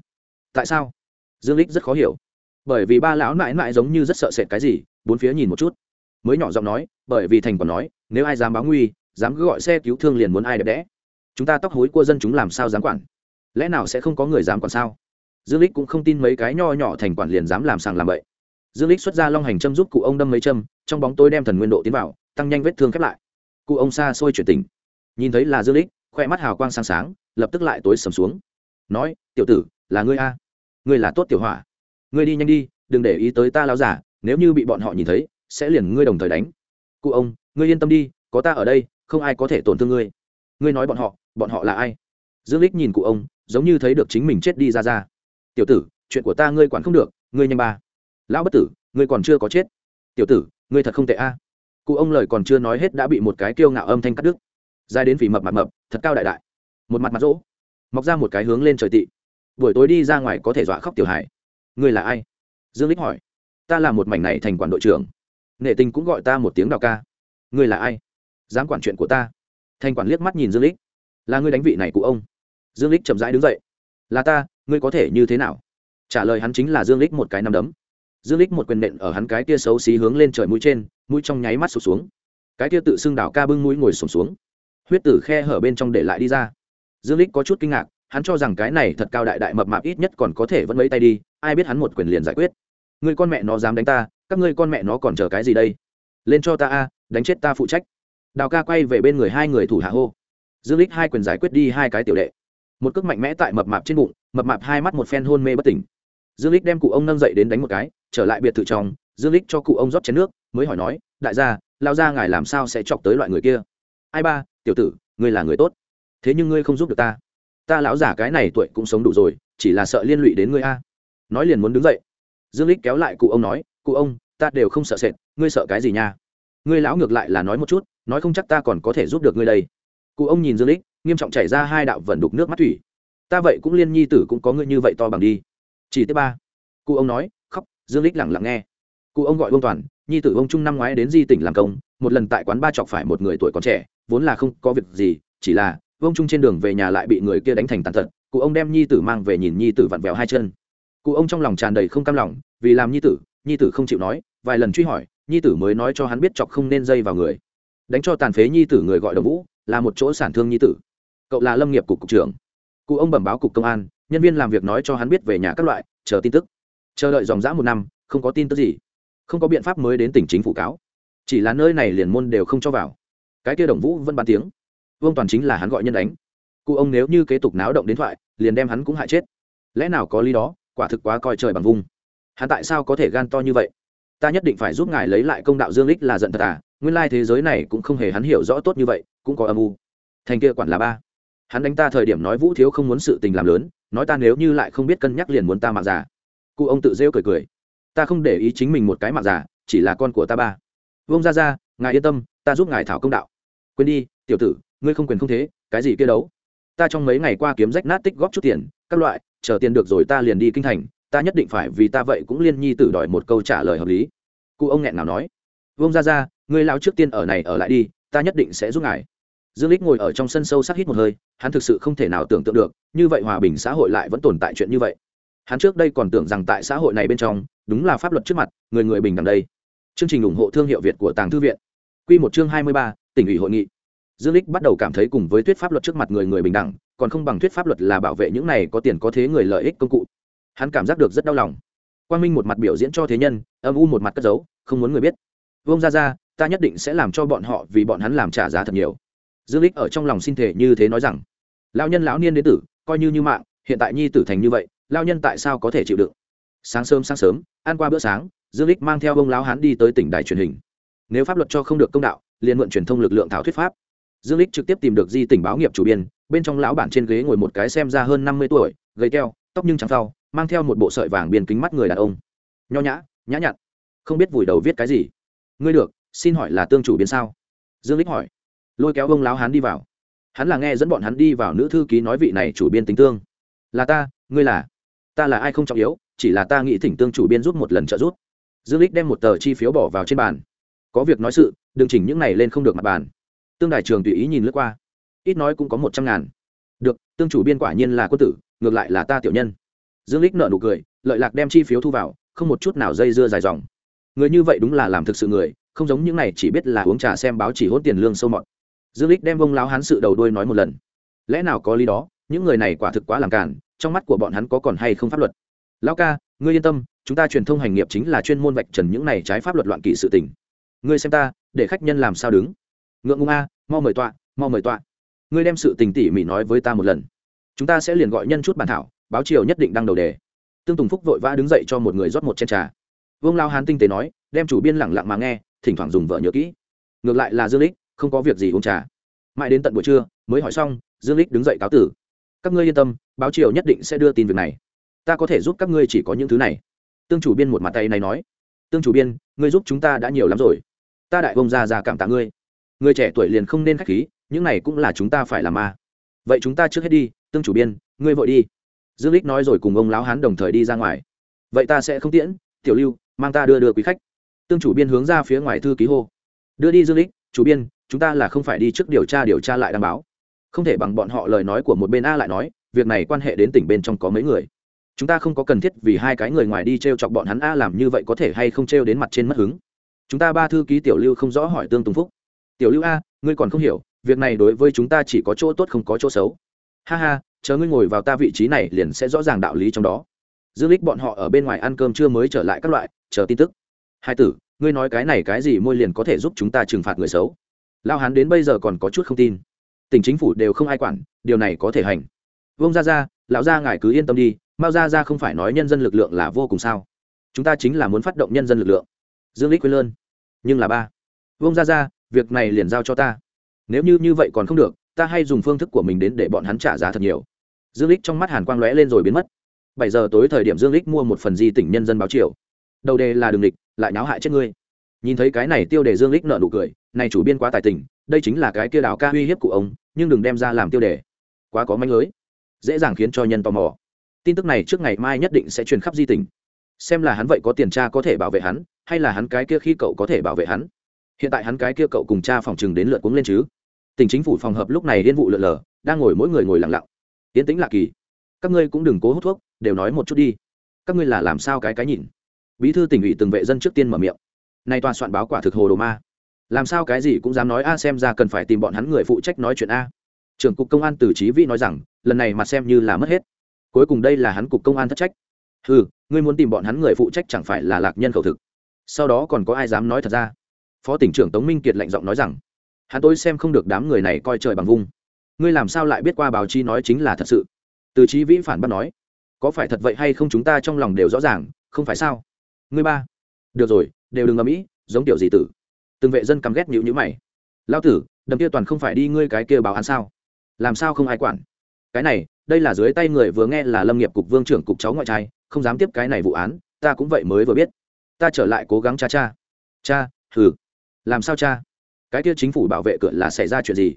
Tại sao? Dương lích rất khó hiểu. Bởi vì ba lão mãi mãi giống như rất sợ sệt cái gì, bốn phía nhìn một chút. Mới nhỏ giọng nói, bởi vì thành còn nói, nếu ai dám báo nguy, dám cứ gọi xe cứu thương liền muốn ai đẹp đẽ. Chúng ta tóc hối của dân chúng làm sao dám quản? Lẽ nào sẽ không có người dám quản sao? Dương lích cũng không tin mấy cái nho nhỏ thành quản liền dám làm sàng làm bậy dương lích xuất ra long hành châm giúp cụ ông đâm mấy châm, trong bóng tôi đem thần nguyên độ tiến vào, tăng nhanh vết thương khép lại. Cụ ông xa xôi chuyển tình nhìn thấy là dương lích khoe mắt hào quang sáng sáng, lập tức lại tối sầm xuống. Nói, tiểu tử, là ngươi a? Ngươi là tốt tiểu hỏa ngươi đi nhanh đi, đừng để ý tới ta lao giả nếu như bị bọn họ nhìn thấy, sẽ liền ngươi đồng thời đánh. Cụ ông, ngươi yên tâm đi, có ta ở đây, không ai có thể tổn thương ngươi. Ngươi nói bọn họ bọn họ là ai? Dương lích nhìn cụ ông, giống như thấy được chính mình chết đi ra ra. Tiểu tử, chuyện của ta ngươi quản không được, ngươi nhanh ba lão bất tử, ngươi còn chưa có chết. Tiểu tử, ngươi thật không tệ a. Cụ ông lời còn chưa nói hết đã bị một cái kiêu ngạo âm thanh cắt đứt. Dài đến phỉ mập mặt mập, thật cao đại đại. Một mặt mặt rỗ. Mọc ra một cái hướng lên trời tị. Buổi tối đi ra ngoài có thể dọa khóc tiểu hải ngươi là ai? Dương lích hỏi. Ta là một mảnh này thành quản đội trưởng. Nghệ tình cũng gọi ta một tiếng đào ca. Ngươi là ai? Dám quản chuyện của ta. Thành quản liếc mắt nhìn dương lích. Là ngươi đánh vị này cụ ông. Dương lích chậm rãi đứng dậy. Là ta, ngươi có thể như thế nào? Trả lời hắn chính là dương lích một cái nằm đấm dương lích một quyền nện ở hắn cái kia xấu xí hướng lên trời mũi trên, mũi trong nháy mắt sụp xuống. Cái kia tự xưng đảo ca bưng mũi ngồi sụp xuống. Huyết tử khe hở bên trong để lại đi ra. Dương lích có chút kinh ngạc, hắn cho rằng cái này thật cao đại đại mập mạp ít nhất còn có thể vẫn mấy tay đi, ai biết hắn một quyền liền giải quyết. Người con mẹ nó dám đánh ta, các ngươi con mẹ nó còn chờ cái gì đây? Lên cho ta a, đánh chết ta phụ trách. Đào ca quay về bên người hai người thủ hạ hô. Dương lích hai quyền giải quyết đi hai cái tiểu đệ. Một cước mạnh mẽ tại mập mạp trên bụng, mập mạp hai mắt một phen hôn mê bất tỉnh dương lích đem cụ ông nâng dậy đến đánh một cái, trở lại biệt thự trong, dương lích cho cụ ông rót chén nước, mới hỏi nói, đại gia lao ra ngài làm sao sẽ chọc tới loại người kia? Ai ba, tiểu tử, ngươi là người tốt. Thế nhưng ngươi không giúp được ta. Ta lão giả cái này tuổi cũng sống đủ rồi, chỉ là sợ liên lụy đến ngươi a. Nói liền muốn đứng dậy. Dương lích kéo lại cụ ông nói, cụ ông, ta đều không sợ sệt, ngươi sợ cái gì nha? Ngươi lão ngược lại là nói một chút, nói không chắc ta còn có thể giúp được ngươi đây. Cụ ông nhìn dương lích nghiêm trọng chảy ra hai đạo vẩn đục nước mắt thủy. Ta vậy cũng liên nhi tử cũng có ngươi như vậy to bằng đi chỉ thứ ba. Cụ ông nói, khóc, dương lích lẳng lặng nghe. Cụ ông gọi ông toàn, nhi tử ông trung năm ngoái đến di tỉnh làm công, một lần tại quán ba chọc phải một người tuổi còn trẻ, vốn là không có việc gì, chỉ là, ông trung trên đường về nhà lại bị người kia đánh thành tàn tật, cụ ông đem nhi tử mang về nhìn nhi tử vặn vẹo hai chân. Cụ ông trong lòng tràn đầy không cam lòng, vì làm nhi tử nhi tử không chịu nói, vài lần truy hỏi, nhi tử mới nói cho hắn biết chọc không nên dây vào người. Đánh cho tàn phế nhi tử người gọi đồng vũ, là một chỗ sản thương nhi tử. Cậu là lâm nghiệp cục cục trưởng. Cụ ông bẩm báo cục công an nhân viên làm việc nói cho hắn biết về nhà các loại, chờ tin tức. Chờ đợi dòng dã một năm, không có tin tức gì. Không có biện pháp mới đến tỉnh chính phủ cáo. Chỉ là nơi này liền môn đều không cho vào. Cái kia đồng vũ vẫn bàn tiếng. Vương toàn chính là hắn gọi nhân đánh. Cụ ông nếu như kế tục náo động đến thoại, liền đem hắn cũng hại chết. Lẽ nào có lý đó, quả thực quá coi trời bằng vung. Hắn tại sao có thể gan to như vậy? Ta nhất định phải giúp ngài lấy lại công đạo dương lích là giận thật à? Nguyên lai thế giới này cũng không hề hắn hiểu rõ tốt như vậy, cũng có âm u. Thành kia quản là ba hắn đánh ta thời điểm nói vũ thiếu không muốn sự tình làm lớn, nói ta nếu như lại không biết cân nhắc liền muốn ta mạng già. Cụ ông tự rêu cười cười. Ta không để ý chính mình một cái mạng già, chỉ là con của ta ba. Vông ra ra ngài yên tâm, ta giúp ngài thảo công đạo. Quên đi, tiểu tử, ngươi không quyền không thế, cái gì kia đấu? Ta trong mấy ngày qua kiếm rách nát tích góp chút tiền, các loại, chờ tiền được rồi ta liền đi kinh thành, ta nhất định phải vì ta vậy cũng liên nhi tử đòi một câu trả lời hợp lý. Cụ ông nghẹn nào nói. Vông ra ra ngươi lao trước tiên ở này ở lại đi, ta nhất định sẽ giúp ngài dương lích ngồi ở trong sân sâu sắc hít một hơi, hắn thực sự không thể nào tưởng tượng được, như vậy hòa bình xã hội lại vẫn tồn tại chuyện như vậy. Hắn trước đây còn tưởng rằng tại xã hội này bên trong, đúng là pháp luật trước mặt, người người bình đẳng đây. Chương trình ủng hộ thương hiệu việt của tàng thư viện. Quy một chương hai mươi ba, tỉnh ủy hội nghị. Dương lích bắt đầu cảm thấy cùng với thuyết pháp luật trước mặt người người bình đẳng, còn không bằng thuyết pháp luật là bảo vệ những này có tiền có thế người lợi ích công cụ. Hắn cảm giác được rất đau lòng. Quang minh một mặt biểu diễn cho thế nhân, âm u một mặt cất giấu, không muốn người biết. Vông ra ra ta nhất định sẽ làm cho bọn họ vì bọn hắn làm trả giá thật nhiều dương lích ở trong lòng xin thể như thế nói rằng lao nhân lão niên đến tử, coi như như mạng, hiện tại nhi tử thành như vậy lao nhân tại sao có thể chịu đựng? Sáng sớm sáng sớm, ăn qua bữa sáng, dương lích mang theo ông lão hán đi tới tỉnh đài truyền hình. Nếu pháp luật cho không được công đạo, liền mượn truyền thông lực lượng thảo thuyết pháp. Dương lích trực tiếp tìm được di tỉnh báo nghiệp chủ biên, bên trong lão bản trên ghế ngồi một cái xem ra hơn năm mươi tuổi, gầy keo, tóc nhưng trắng sau mang theo một bộ sợi vàng biên kính mắt người đàn ông. Nho nhã nhã nhặn. Không biết vùi đầu viết cái gì. Ngươi được, xin hỏi là tương chủ biên sao? Dương lích hỏi lôi kéo ông lão hán đi vào. Hắn là nghe dẫn bọn hắn đi vào nữ thư ký nói vị này chủ biên tính tương. Là ta, ngươi là. Ta là ai không trọng yếu, chỉ là ta nghĩ thỉnh tương chủ biên giúp một lần trợ giúp. Dương lích đem một tờ chi phiếu bỏ vào trên bàn. Có việc nói sự, đừng chỉnh những này lên không được mặt bàn. Tương đại trường tùy ý nhìn lướt qua. Ít nói cũng có một trăm ngàn. Được, tương chủ biên quả nhiên là quân tử, ngược lại là ta tiểu nhân. Dương lích nợ nụ cười, lợi lạc đem chi phiếu thu vào, không một chút nào dây dưa dài dòng. Người như vậy đúng là làm thực sự người, không giống những này chỉ biết là uống trà xem báo chỉ hốt tiền lương sâu mọt dương lích đem vông láo hắn sự đầu đuôi nói một lần. Lẽ nào có lý đó? Những người này quả thực quá làm cản trong mắt của bọn hắn có còn hay không pháp luật? Lão ca, ngươi yên tâm, chúng ta truyền thông hành nghiệp chính là chuyên môn vạch trần những này trái pháp luật loạn kỵ sự tình. Ngươi xem ta, để khách nhân làm sao đứng? Ngượng ngung a, mau mời tọa, mau mời tọa. Ngươi đem sự tình tỉ mỉ nói với ta một lần. Chúng ta sẽ liền gọi nhân chút bản thảo, báo chiều nhất định đăng đầu đề. Tương tùng phúc vội vã đứng dậy cho một người rót một chén trà. Vương lao hán tinh tế nói, đem chủ biên lẳng lặng mà nghe, thỉnh thoảng dùng vợ nhớ kỹ. Ngược lại là dương lích không có việc gì uống trà. Mãi đến tận buổi trưa, mới hỏi xong, dương lích đứng dậy cáo tử. Các ngươi yên tâm, báo triều nhất định sẽ đưa tin việc này. Ta có thể giúp các ngươi chỉ có những thứ này. Tương chủ biên một mặt tay này nói. Tương chủ biên, ngươi giúp chúng ta đã nhiều lắm rồi. Ta đại bông ra ra cảm tạ ngươi. Người trẻ tuổi liền không nên khách khí, những này cũng là chúng ta phải làm mà. Vậy chúng ta trước hết đi, tương chủ biên, ngươi vội đi. Dương lích nói rồi cùng ông lão hán đồng thời đi ra ngoài. Vậy ta sẽ không tiễn, tiểu lưu, mang ta đưa đưa quý khách. Tương chủ biên hướng ra phía ngoài thư ký hô. Đưa đi dương lích, chủ biên chúng ta là không phải đi trước điều tra điều tra lại đảm bảo không thể bằng bọn họ lời nói của một bên a lại nói, việc này quan hệ đến tỉnh bên trong có mấy người. Chúng ta không có cần thiết vì hai cái người ngoài đi t r e o chọc bọn hắn a làm như vậy có thể hay không t r e o đến mặt trên mất hứng. Chúng ta ba thư ký tiểu lưu không rõ hỏi tương tùng phúc. Tiểu lưu a, ngươi còn không hiểu, việc này đối với chúng ta chỉ có chỗ tốt không có chỗ xấu. Ha ha, chờ ngươi ngồi vào ta vị trí này liền sẽ rõ ràng đạo lý trong đó. Dương lích bọn họ ở bên ngoài ăn cơm chưa mới trở lại các loại, chờ tin tức. Hai tử, ngươi nói cái này cái gì môi liền có thể giúp chúng ta trừng phạt người xấu lao hán đến bây giờ còn có chút không tin. Tỉnh chính phủ đều không ai quản, điều này có thể hành. Vông ra ra lão gia ngài cứ yên tâm đi, mao ra ra không phải nói nhân dân lực lượng là vô cùng sao. Chúng ta chính là muốn phát động nhân dân lực lượng. Dương lích quên lơn. Nhưng là ba. Vông ra ra việc này liền giao cho ta. Nếu như như vậy còn không được, ta hay dùng phương thức của mình đến để bọn hắn trả giá thật nhiều. Dương lích trong mắt hàn quang lóe lên rồi biến mất. Bảy giờ tối thời điểm dương lích mua một phần di tỉnh nhân dân báo triều đầu đề là đường địch, lại náo hại chết ngươi nhìn thấy cái này tiêu đề dương lích nợ nụ cười, này chủ biên quá tài tình, đây chính là cái kia đào ca uy hiếp của ông, nhưng đừng đem ra làm tiêu đề. Quá có manh lưới. Dễ dàng khiến cho nhân tò mò. Tin tức này trước ngày mai nhất định sẽ truyền khắp di tỉnh xem là hắn vậy có tiền cha có thể bảo vệ hắn, hay là hắn cái kia khi cậu có thể bảo vệ hắn. Hiện tại hắn cái kia cậu cùng cha phòng chừng đến lượt cuống lên chứ. Tỉnh chính phủ phòng hợp lúc này liên vụ lượn lờ, đang ngồi mỗi người ngồi lặng lặng. Tiến tĩnh lạ kỳ, các ngươi cũng đừng cố hút thuốc, đều nói một chút đi. Các ngươi là làm sao cái cái nhìn? Bí thư tỉnh ủy từng vệ dân trước tiên mở miệng nay toàn soạn báo quả thực hồ đồ ma. Làm sao cái gì cũng dám nói, a, xem ra cần phải tìm bọn hắn người phụ trách nói chuyện a. Trưởng cục công an từ trí vĩ nói rằng, lần này mặt xem như là mất hết. Cuối cùng đây là hắn cục công an thất trách. Ừ ngươi muốn tìm bọn hắn người phụ trách chẳng phải là lạc nhân khẩu thực. Sau đó còn có ai dám nói thật ra? Phó tỉnh trưởng tống minh kiệt lạnh giọng nói rằng, hắn tôi xem không được đám người này coi trời bằng vung. Ngươi làm sao lại biết qua báo chí nói chính là thật sự? Từ trí vĩ phản bác nói, có phải thật vậy hay không chúng ta trong lòng đều rõ ràng, không phải sao? Ngươi ba. Được rồi đều đừng ở mỹ giống tiểu gì tử. Từng vệ dân căm ghét nhịu nhữ mày. Lao tử, đầm kia toàn không phải đi ngươi cái kia báo án sao? Làm sao không ai quản? Cái này, đây là dưới tay người vừa nghe là lâm nghiệp cục vương trưởng cục cháu ngoại trai, không dám tiếp cái này vụ án, ta cũng vậy mới vừa biết. Ta trở lại cố gắng cha cha. Cha thử làm sao cha? Cái kia chính phủ bảo vệ cửa là xảy ra chuyện gì?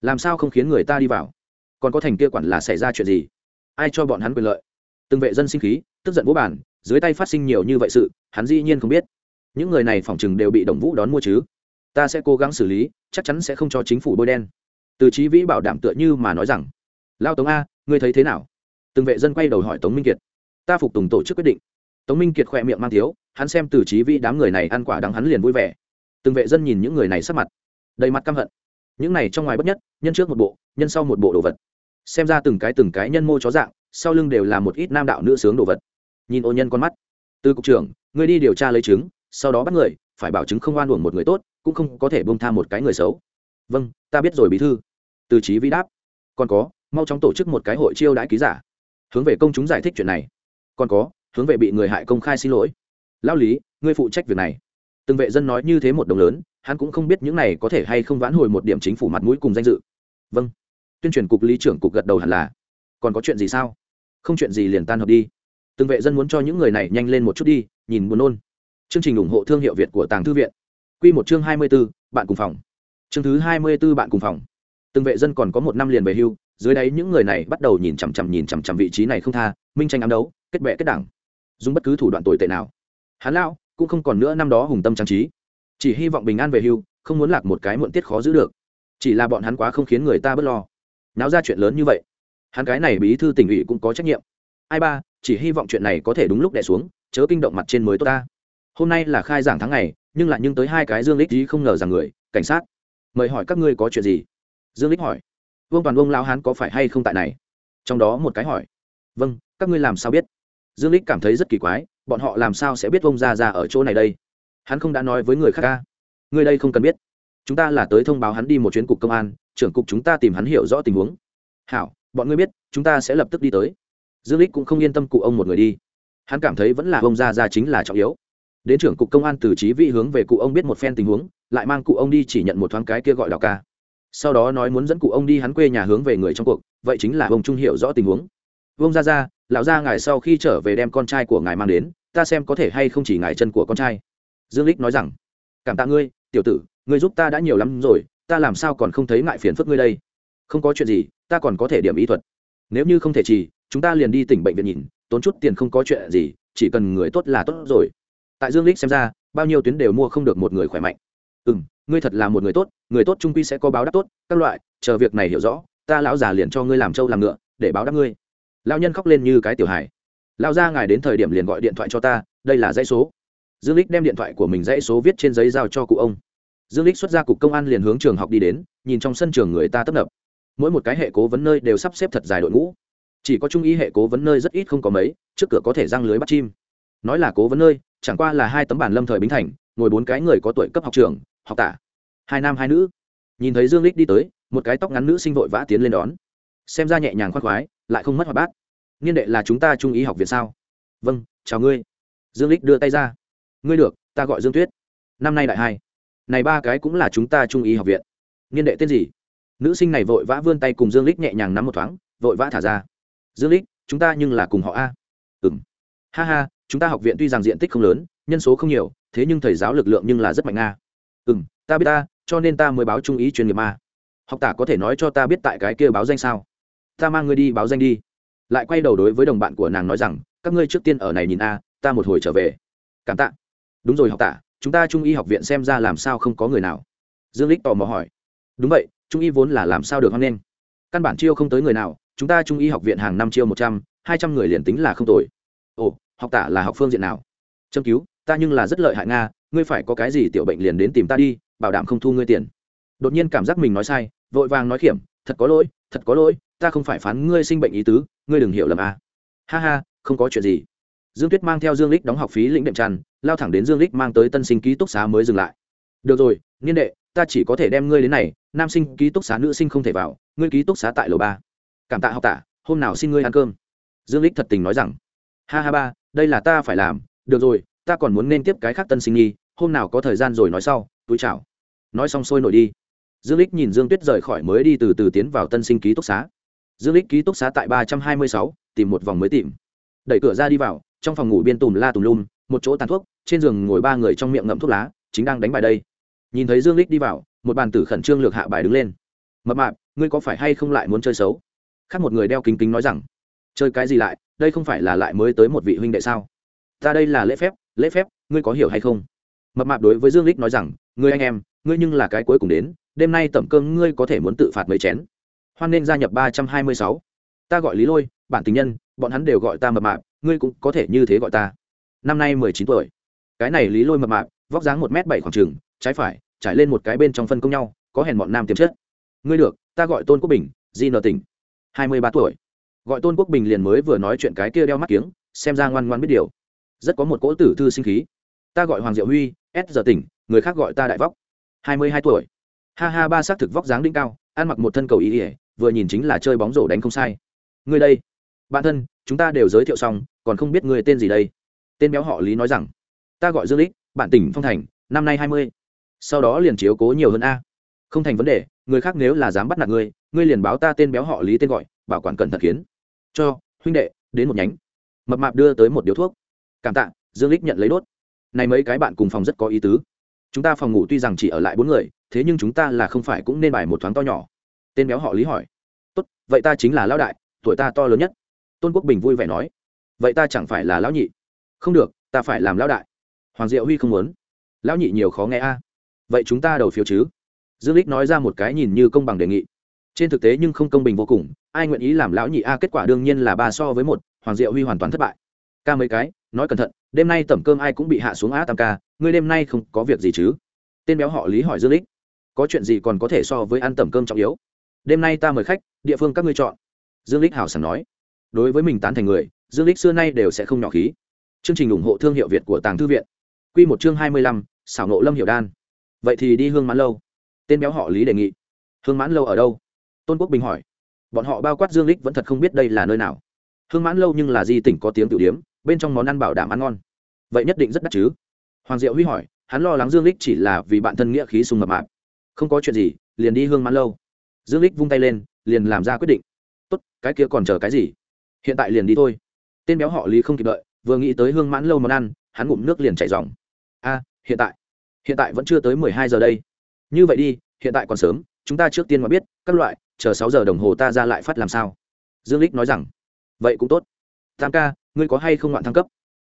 Làm sao không khiến người ta đi vào? Còn có thành kia quản là xảy ra chuyện gì? Ai cho bọn hắn quyền lợi? Từng vệ dân sinh khí, tức giận bố bản dưới tay phát sinh nhiều như vậy sự, hắn dĩ nhiên không biết những người này phỏng chừng đều bị đồng vũ đón mua chứ. Ta sẽ cố gắng xử lý, chắc chắn sẽ không cho chính phủ bôi đen. Từ trí vĩ bảo đảm tựa như mà nói rằng, lao tống a, ngươi thấy thế nào? Từng vệ dân quay đầu hỏi tống minh kiệt. Ta phục tùng tổ chức quyết định. Tống minh kiệt khỏe miệng mang thiếu, hắn xem từ trí vĩ đám người này ăn quả đắng hắn liền vui vẻ. Từng vệ dân nhìn những người này sắc mặt, đầy mặt căm hận. Những này trong ngoài bất nhất, nhân trước một bộ, nhân sau một bộ đồ vật. Xem ra từng cái từng cái nhân mô chó dạng, sau lưng đều là một ít nam đạo nữ sướng đồ vật. Nhìn ô nhân con mắt. Từ cục trưởng người đi điều tra lấy chứng sau đó bắt người, phải bảo chứng không oan uổng một người tốt, cũng không có thể bông tha một cái người xấu. Vâng ta biết rồi bí thư. Từ trí vĩ đáp. Còn có, mau chóng tổ chức một cái hội chiêu đãi ký giả. Hướng về công chúng giải thích chuyện này. Còn có, hướng về bị người hại công khai xin lỗi. Lao lý, ngươi phụ trách việc này. Từng vệ dân nói như thế một đồng lớn, hắn cũng không biết những này có thể hay không vãn hồi một điểm chính phủ mặt mũi cùng danh dự. Vâng. Tuyên truyền cục lý trưởng cục gật đầu hẳn là. Còn có chuyện gì sao? Không chuyện gì liền tan hợp đi. Từng vệ dân muốn cho những người này nhanh lên một chút đi, nhìn buồn nôn chương trình ủng hộ thương hiệu việt của tàng thư viện. Quy một chương hai mươi b ố bạn cùng phòng. Chương thứ hai mươi b ố bạn cùng phòng. Từng vệ dân còn có một năm liền về hưu, dưới đấy những người này bắt đầu nhìn chằm chằm nhìn chằm chằm vị trí này không tha, minh tranh ám đấu, kết bè kết đảng. Dùng bất cứ thủ đoạn tồi tệ nào. Hắn lao cũng không còn nữa năm đó hùng tâm trang trí. Chỉ hy vọng bình an về hưu, không muốn lạc một cái muộn tiết khó giữ được. Chỉ là bọn hắn quá không khiến người ta bất lo. Náo ra chuyện lớn như vậy. Hắn cái này bí thư tỉnh ủy cũng có trách nhiệm. Ai ba, chỉ hy vọng chuyện này có thể đúng lúc đè xuống, chớ kinh động mặt trên mới tốt ta hôm nay là khai giảng tháng này, nhưng lại nhưng tới hai cái dương lích ý không ngờ rằng người cảnh sát. Mời hỏi các ngươi có chuyện gì? Dương lích hỏi. Vương toàn vương lao hán có phải hay không tại này? Trong đó một cái hỏi. Vâng các ngươi làm sao biết? Dương lích cảm thấy rất kỳ quái bọn họ làm sao sẽ biết vông ra ra ở chỗ này đây? Hắn không đã nói với người khác ca. Người đây không cần biết. Chúng ta là tới thông báo hắn đi một chuyến cục công an trưởng cục chúng ta tìm hắn hiểu rõ tình huống. Hảo bọn ngươi biết chúng ta sẽ lập tức đi tới. Dương lích cũng không yên tâm cụ ông một người đi. Hắn cảm thấy vẫn là vông ra ra chính là trọng yếu đến trưởng cục công an từ trí vị hướng về cụ ông biết một phen tình huống, lại mang cụ ông đi chỉ nhận một thoáng cái kia gọi đào ca. Sau đó nói muốn dẫn cụ ông đi hắn quê nhà hướng về người trong cuộc, vậy chính là ông trung hiểu rõ tình huống. Vương ra ra lão gia ngài sau khi trở về đem con trai của ngài mang đến, ta xem có thể hay không chỉ ngài chân của con trai. Dương lích nói rằng, cảm tạ ngươi, tiểu tử, ngươi giúp ta đã nhiều lắm rồi, ta làm sao còn không thấy ngại phiền phức ngươi đây? Không có chuyện gì, ta còn có thể điểm ý thuật. Nếu như không thể trì, chúng ta liền đi tỉnh bệnh viện nhìn, tốn chút tiền không có chuyện gì, chỉ cần người tốt là tốt rồi tại dương lích xem ra, bao nhiêu tuyến đều mua không được một người khỏe mạnh. Ừ ngươi thật là một người tốt người tốt trung quy sẽ có báo đáp tốt, các loại, chờ việc này hiểu rõ, ta lão già liền cho ngươi làm trâu làm ngựa, để báo đáp ngươi. Lao nhân khóc lên như cái tiểu hài. Lao ra ngài đến thời điểm liền gọi điện thoại cho ta, đây là dãy số. Dương lích đem điện thoại của mình dãy số viết trên giấy giao cho cụ ông. Dương lích xuất ra cục công an liền hướng trường học đi đến, nhìn trong sân trường người ta tấp nập. Mỗi một cái hệ cố vấn nơi đều sắp xếp thật dài đội ngũ. Chỉ có trung ý hệ cố vấn nơi rất ít không có mấy, trước cửa có thể răng lưới bắt chim nói là cố vấn nơi, chẳng qua là hai tấm bản lâm thời bính thành, ngồi bốn cái người có tuổi cấp học trường, học tả. Hai nam hai nữ. Nhìn thấy dương lích đi tới, một cái tóc ngắn nữ sinh vội vã tiến lên đón. Xem ra nhẹ nhàng khoác khoái, lại không mất hoạt bát. Niên đệ là chúng ta trung ý học viện sao? Vâng chào ngươi. Dương lích đưa tay ra. Ngươi được, ta gọi dương tuyết. Năm nay đại hai. Này ba cái cũng là chúng ta trung ý học viện. Niên đệ tên gì? Nữ sinh này vội vã vươn tay cùng dương lích nhẹ nhàng nắm một thoáng, vội vã thả ra. Dương lích chúng ta nhưng là cùng họ a. Ừm ha ha, chúng ta học viện tuy rằng diện tích không lớn, nhân số không nhiều, thế nhưng thầy giáo lực lượng nhưng là rất mạnh a ừm, ta biết ta, cho nên ta mới báo trung ý chuyên nghiệp a học tả có thể nói cho ta biết tại cái kia báo danh sao? Ta mang ngươi đi báo danh đi. Lại quay đầu đối với đồng bạn của nàng nói rằng, các ngươi trước tiên ở này nhìn a, ta một hồi trở về. Cảm tạ. Đúng rồi học tả, chúng ta trung y học viện xem ra làm sao không có người nào. Dương lích tò mò hỏi. Đúng vậy, trung y vốn là làm sao được hoan nghênh? Căn bản chiêu không tới người nào, chúng ta trung y học viện hàng năm chiêu một trăm, hai trăm người liền tính là không tồi ồ, học tả là học phương diện nào? Châm cứu, ta nhưng là rất lợi hại nga, ngươi phải có cái gì tiểu bệnh liền đến tìm ta đi, bảo đảm không thu ngươi tiền. Đột nhiên cảm giác mình nói sai, vội vàng nói kiểm thật có lỗi, thật có lỗi, ta không phải phán ngươi sinh bệnh ý tứ, ngươi đừng hiểu lầm à. ha ha, không có chuyện gì. Dương tuyết mang theo dương lích đóng học phí lĩnh đệm tràn, lao thẳng đến dương lích mang tới tân sinh ký túc xá mới dừng lại. Được rồi, niên đệ, ta chỉ có thể đem ngươi đến này, nam sinh ký túc xá nữ sinh không thể vào, ngươi ký túc xá tại lầu ba. Cảm tạ học tạ hôm nào xin ngươi ăn cơm. Dương lích thật tình nói rằng ha ha ba, đây là ta phải làm. Được rồi, ta còn muốn nên tiếp cái khác tân sinh nghi. Hôm nào có thời gian rồi nói sau. Túi chào. Nói xong sôi nổi đi. Dương lích nhìn dương tuyết rời khỏi mới đi từ từ tiến vào tân sinh ký túc xá. Dương lích ký túc xá tại ba trăm hai mươi sáu, tìm một vòng mới tìm. Đẩy cửa ra đi vào, trong phòng ngủ biên tùm la tùm lum, một chỗ tàn thuốc, trên giường ngồi ba người trong miệng ngậm thuốc lá, chính đang đánh bài đây. Nhìn thấy dương lích đi vào, một bàn tử khẩn trương lược hạ bài đứng lên. Mập mạp, ngươi có phải hay không lại muốn chơi xấu? Khác một người đeo kính kính nói rằng, chơi cái gì lại đây không phải là lại mới tới một vị huynh đệ sao? Ta đây là lễ phép lễ phép, ngươi có hiểu hay không? Mập mạp đối với dương lích nói rằng, ngươi anh em, ngươi nhưng là cái cuối cùng đến, đêm nay tẩm cơm ngươi có thể muốn tự phạt mấy chén. Hoan nên gia nhập ba trăm hai mươi sáu. Ta gọi lý lôi, bản tình nhân, bọn hắn đều gọi ta mập mạp, ngươi cũng có thể như thế gọi ta. Năm nay mười chín tuổi. Cái này lý lôi mập mạp, vóc dáng một m bảy khoảng trừng trái phải, trải lên một cái bên trong phân công nhau, có hèn bọn nam tiềm chất. Ngươi được, ta gọi tôn quốc bình, di nợ tỉnh. Hai mươi ba tuổi gọi tôn quốc bình liền mới vừa nói chuyện cái kia đeo mắt kiếng, xem ra ngoan ngoan biết điều. Rất có một cỗ tử thư sinh khí. Ta gọi hoàng diệu huy, s giờ tỉnh, người khác gọi ta đại vóc. Hai mươi hai tuổi. Ha ha, ba xác thực vóc dáng đỉnh cao, ăn mặc một thân cầu ý ỉa vừa nhìn chính là chơi bóng rổ đánh không sai. Ngươi đây. Bạn thân, chúng ta đều giới thiệu xong, còn không biết người tên gì đây. Tên béo họ lý nói rằng, ta gọi dương lích, bạn tỉnh phong thành, năm nay hai mươi. Sau đó liền chiếu cố nhiều hơn a. Không thành vấn đề, người khác nếu là dám bắt nạt ngươi ngươi liền báo ta tên béo họ lý tên gọi, bảo quản cẩn thận kiến cho huynh đệ đến một nhánh. Mập mạp đưa tới một điếu thuốc. Cảm tạ, dương lích nhận lấy đốt. Này mấy cái bạn cùng phòng rất có ý tứ. Chúng ta phòng ngủ tuy rằng chỉ ở lại bốn người, thế nhưng chúng ta là không phải cũng nên bài một thoáng to nhỏ. Tên béo họ lý hỏi. Tốt, vậy ta chính là lão đại, tuổi ta to lớn nhất. Tôn quốc bình vui vẻ nói. Vậy ta chẳng phải là lão nhị? Không được, ta phải làm lão đại. Hoàng diệu huy không muốn. Lão nhị nhiều khó nghe a. Vậy chúng ta đầu phiếu chứ? Dương lích nói ra một cái nhìn như công bằng đề nghị. Trên thực tế nhưng không công bình vô cùng ai nguyện ý làm lão nhị a kết quả đương nhiên là ba so với một hoàng diệu huy hoàn toàn thất bại. Ca mấy cái nói cẩn thận đêm nay tẩm cơm ai cũng bị hạ xuống a tam ca ngươi đêm nay không có việc gì chứ? Tên béo họ lý hỏi dương lích có chuyện gì còn có thể so với ăn tẩm cơm trọng yếu? Đêm nay ta mời khách địa phương các ngươi chọn. Dương lích hảo sảng nói. Đối với mình tán thành người dương lích xưa nay đều sẽ không nhỏ khí. Chương trình ủng hộ thương hiệu việt của tàng thư viện. Quy một chương hai mươi lăm, xảo nộ lâm hiểu đan. Vậy thì đi hương mãn lâu. Tên béo họ lý đề nghị. Hương mãn lâu ở đâu? Tôn quốc bình hỏi bọn họ bao quát dương lích vẫn thật không biết đây là nơi nào. Hương mãn lâu nhưng là di tỉnh có tiếng tự điếm, bên trong món ăn bảo đảm ăn ngon. Vậy nhất định rất đắt chứ? Hoàng diệu huy hỏi, hắn lo lắng dương lích chỉ là vì bạn thân nghĩa khí sung mập mạp. Không có chuyện gì, liền đi hương mãn lâu. Dương lích vung tay lên, liền làm ra quyết định. Tốt, cái kia còn chờ cái gì? Hiện tại liền đi thôi. Tên béo họ lý không kịp đợi, vừa nghĩ tới hương mãn lâu món ăn, hắn ngụm nước liền chảy dòng. A, hiện tại. Hiện tại vẫn chưa tới mười hai giờ đây. Như vậy đi, hiện tại còn sớm, chúng ta trước tiên mà biết, các loại chờ sáu giờ đồng hồ ta ra lại phát làm sao? Dương lích nói rằng, vậy cũng tốt. Tam ca, ngươi có hay không ngoạn thăng cấp?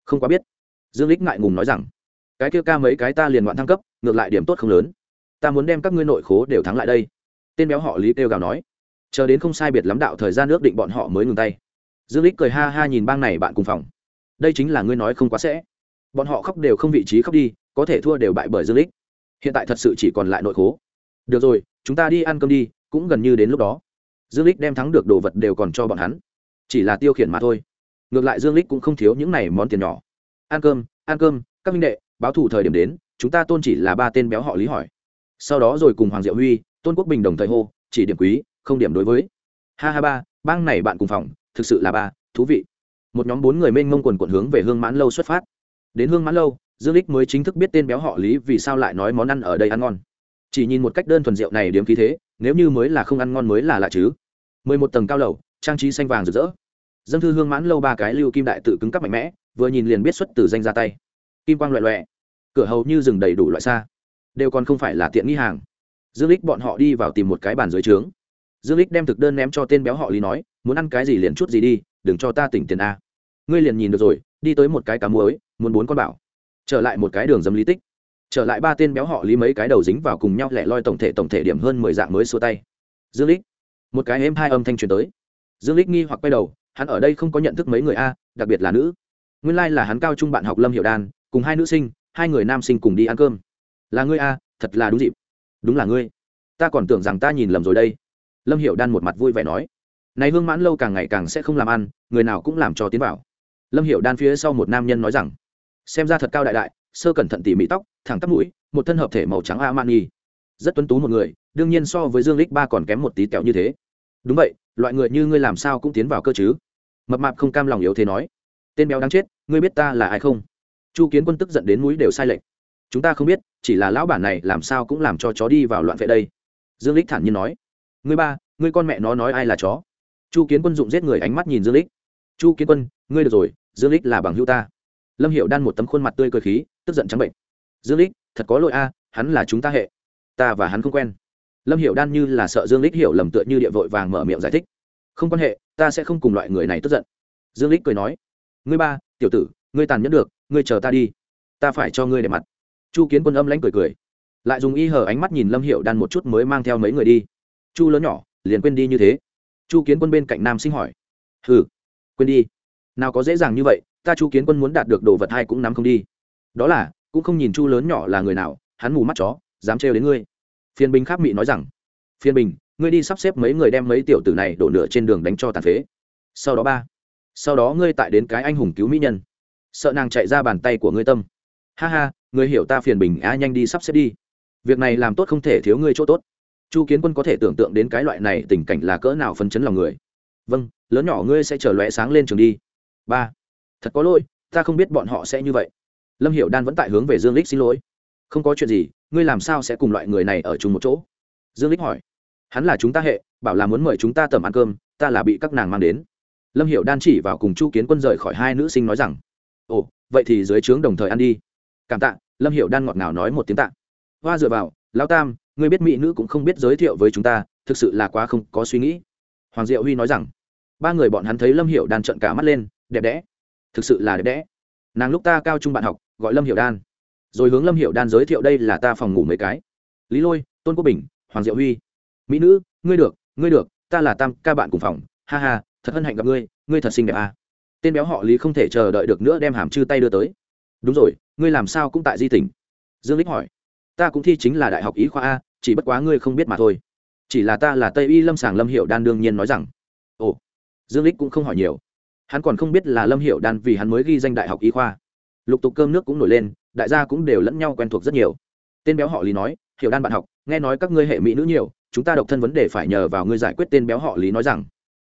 Không quá biết. Dương lích ngại ngùng nói rằng, cái kia ca mấy cái ta liền ngoạn thăng cấp, ngược lại điểm tốt không lớn. Ta muốn đem các ngươi nội khố đều thắng lại đây. Tên béo họ lý kêu gào nói, chờ đến không sai biệt lắm đạo thời gian nước định bọn họ mới ngừng tay. Dương lích cười ha ha nhìn bang này bạn cùng phòng. Đây chính là ngươi nói không quá sẽ. Bọn họ khóc đều không vị trí khóc đi, có thể thua đều bại bởi dương lích hiện tại thật sự chỉ còn lại nội khố. Được rồi, chúng ta đi ăn cơm đi cũng gần như đến lúc đó. Dương lích đem thắng được đồ vật đều còn cho bọn hắn. Chỉ là tiêu khiển mà thôi. Ngược lại dương lích cũng không thiếu những này món tiền nhỏ. Ăn cơm ăn cơm, các minh đệ, báo thủ thời điểm đến, chúng ta tôn chỉ là ba tên béo họ lý hỏi. Sau đó rồi cùng hoàng diệu huy, tôn quốc bình đồng thời hô, chỉ điểm quý, không điểm đối với. Ha ha ba, bang này bạn cùng phòng, thực sự là ba, thú vị. Một nhóm bốn người mênh mông quần quận hướng về hương mãn lâu xuất phát. Đến hương mãn lâu, dương lích mới chính thức biết tên béo họ lý vì sao lại nói món ăn ở đây ăn ngon. Chỉ nhìn một cách đơn thuần rượu này điếm khí thế nếu như mới là không ăn ngon mới là lạ chứ. mười một tầng cao lầu, trang trí xanh vàng rực rỡ. Dân thư hương mãn lâu ba cái lưu kim đại tự cứng cắp mạnh mẽ, vừa nhìn liền biết xuất từ danh ra tay. Kim quang loẹ loẹ. Cửa hầu như rừng đầy đủ loại xa. Đều còn không phải là tiện nghi hàng. Dương lích bọn họ đi vào tìm một cái bàn dưới trướng. Dương lích đem thực đơn ném cho tên béo họ lý nói, muốn ăn cái gì liền chút gì đi, đừng cho ta tỉnh tiền a. Ngươi liền nhìn được rồi, đi tới một cái cá muối, muốn bốn con bảo. Trở lại một cái đường dâm lý tích trở lại ba tên béo họ lý mấy cái đầu dính vào cùng nhau lẻ loi tổng thể tổng thể điểm hơn mười dạng mới xua tay. Dương lích. Một cái êm hai âm thanh truyền tới. Dương lích nghi hoặc quay đầu, hắn ở đây không có nhận thức mấy người a, đặc biệt là nữ. Nguyên lai like là hắn cao trung bạn học lâm hiệu đan, cùng hai nữ sinh, hai người nam sinh cùng đi ăn cơm. Là ngươi a, thật là đúng dịp. Đúng là ngươi. Ta còn tưởng rằng ta nhìn lầm rồi đây. Lâm hiệu đan một mặt vui vẻ nói. Này hương mãn lâu càng ngày càng sẽ không làm ăn, người nào cũng làm cho tiến vào. Lâm hiệu đan phía sau một nam nhân nói rằng, xem ra thật cao đại đại sơ cẩn thận tỉ mỉ tóc, thẳng tắp mũi, một thân hợp thể màu trắng a man nghi rất tuấn tú một người, đương nhiên so với dương lích ba còn kém một tí kẹo như thế. Đúng vậy, loại người như ngươi làm sao cũng tiến vào cơ chứ? Mập mạp không cam lòng yếu thế nói. Tên béo đáng chết, ngươi biết ta là ai không? Chu kiến quân tức giận đến mũi đều sai lệch. Chúng ta không biết, chỉ là lão bản này làm sao cũng làm cho chó đi vào loạn vệ đây. Dương lích thản nhiên nói. Ngươi ba, ngươi con mẹ nó nói ai là chó? Chu kiến quân dụng giết người ánh mắt nhìn dương lích. Chu kiến quân, ngươi được rồi, dương lích là bằng hữu ta lâm hiệu đan một tấm khuôn mặt tươi cơ khí, tức giận trắng bệnh. Dương lích, thật có lỗi a, hắn là chúng ta hệ. Ta và hắn không quen. Lâm hiệu đan như là sợ dương lích hiểu lầm tựa như địa vội vàng mở miệng giải thích. Không quan hệ, ta sẽ không cùng loại người này tức giận. Dương lích cười nói, ngươi ba, tiểu tử, ngươi tàn nhẫn được, ngươi chờ ta đi. Ta phải cho ngươi để mặt. Chu kiến quân âm lãnh cười cười, lại dùng y hờ ánh mắt nhìn lâm hiệu đan một chút mới mang theo mấy người đi. Chu lớn nhỏ, liền quên đi như thế. Chu kiến quân bên cạnh nam sinh hỏi ừ quên đi. Nào có dễ dàng như vậy ta chu kiến quân muốn đạt được đồ vật hai cũng nắm không đi. Đó là, cũng không nhìn chu lớn nhỏ là người nào, hắn mù mắt chó, dám trêu đến ngươi. Phiên bình kháp mị nói rằng, phiên bình, ngươi đi sắp xếp mấy người đem mấy tiểu tử này đổ nửa trên đường đánh cho tàn phế. Sau đó ba, sau đó ngươi tại đến cái anh hùng cứu mỹ nhân. Sợ nàng chạy ra bàn tay của ngươi tâm. Ha ha, ngươi hiểu ta phiền bình, á, nhanh đi sắp xếp đi. Việc này làm tốt không thể thiếu ngươi chỗ tốt. Chu kiến quân có thể tưởng tượng đến cái loại này tình cảnh là cỡ nào phấn chấn lòng người. Vâng lớn nhỏ ngươi sẽ chờ lóe sáng lên trường đi. Ba thật có lỗi, ta không biết bọn họ sẽ như vậy. Lâm hiểu đan vẫn tại hướng về dương lích xin lỗi. Không có chuyện gì, ngươi làm sao sẽ cùng loại người này ở chung một chỗ? Dương lích hỏi. Hắn là chúng ta hệ, bảo là muốn mời chúng ta tầm ăn cơm, ta là bị các nàng mang đến. Lâm hiểu đan chỉ vào cùng chu kiến quân rời khỏi hai nữ sinh nói rằng, ồ, vậy thì dưới trướng đồng thời ăn đi. Cảm tạ, lâm hiểu đan ngọt ngào nói một tiếng tạ. Hoa dựa vào lao tam, ngươi biết mỹ nữ cũng không biết giới thiệu với chúng ta, thực sự là quá không có suy nghĩ. Hoàng diệu huy nói rằng, ba người bọn hắn thấy lâm hiểu đan trận cả mắt lên, đẹp đẽ thực sự là đẹp đẽ. Nàng lúc ta cao trung bạn học, gọi lâm hiểu đan. Rồi hướng lâm hiểu đan giới thiệu đây là ta phòng ngủ mấy cái. Lý lôi, tôn quốc bình, hoàng diệu huy. Mỹ nữ, ngươi được ngươi được, ta là tam ca bạn cùng phòng. Ha ha, thật hân hạnh gặp ngươi ngươi thật xinh đẹp à. tên béo họ lý không thể chờ đợi được nữa đem hàm chư tay đưa tới. Đúng rồi, ngươi làm sao cũng tại di tỉnh. Dương lích hỏi. Ta cũng thi chính là đại học ý khoa a, chỉ bất quá ngươi không biết mà thôi. Chỉ là ta là tây y lâm sàng lâm hiệu đan đương nhiên nói rằng. Ồ. Dương lích cũng không hỏi nhiều hắn còn không biết là lâm hiệu đan vì hắn mới ghi danh đại học y khoa. Lục tục cơm nước cũng nổi lên, đại gia cũng đều lẫn nhau quen thuộc rất nhiều. Tên béo họ lý nói hiệu đan bạn học, nghe nói các ngươi hệ mỹ nữ nhiều, chúng ta độc thân vấn đề phải nhờ vào ngươi giải quyết. Tên béo họ lý nói rằng,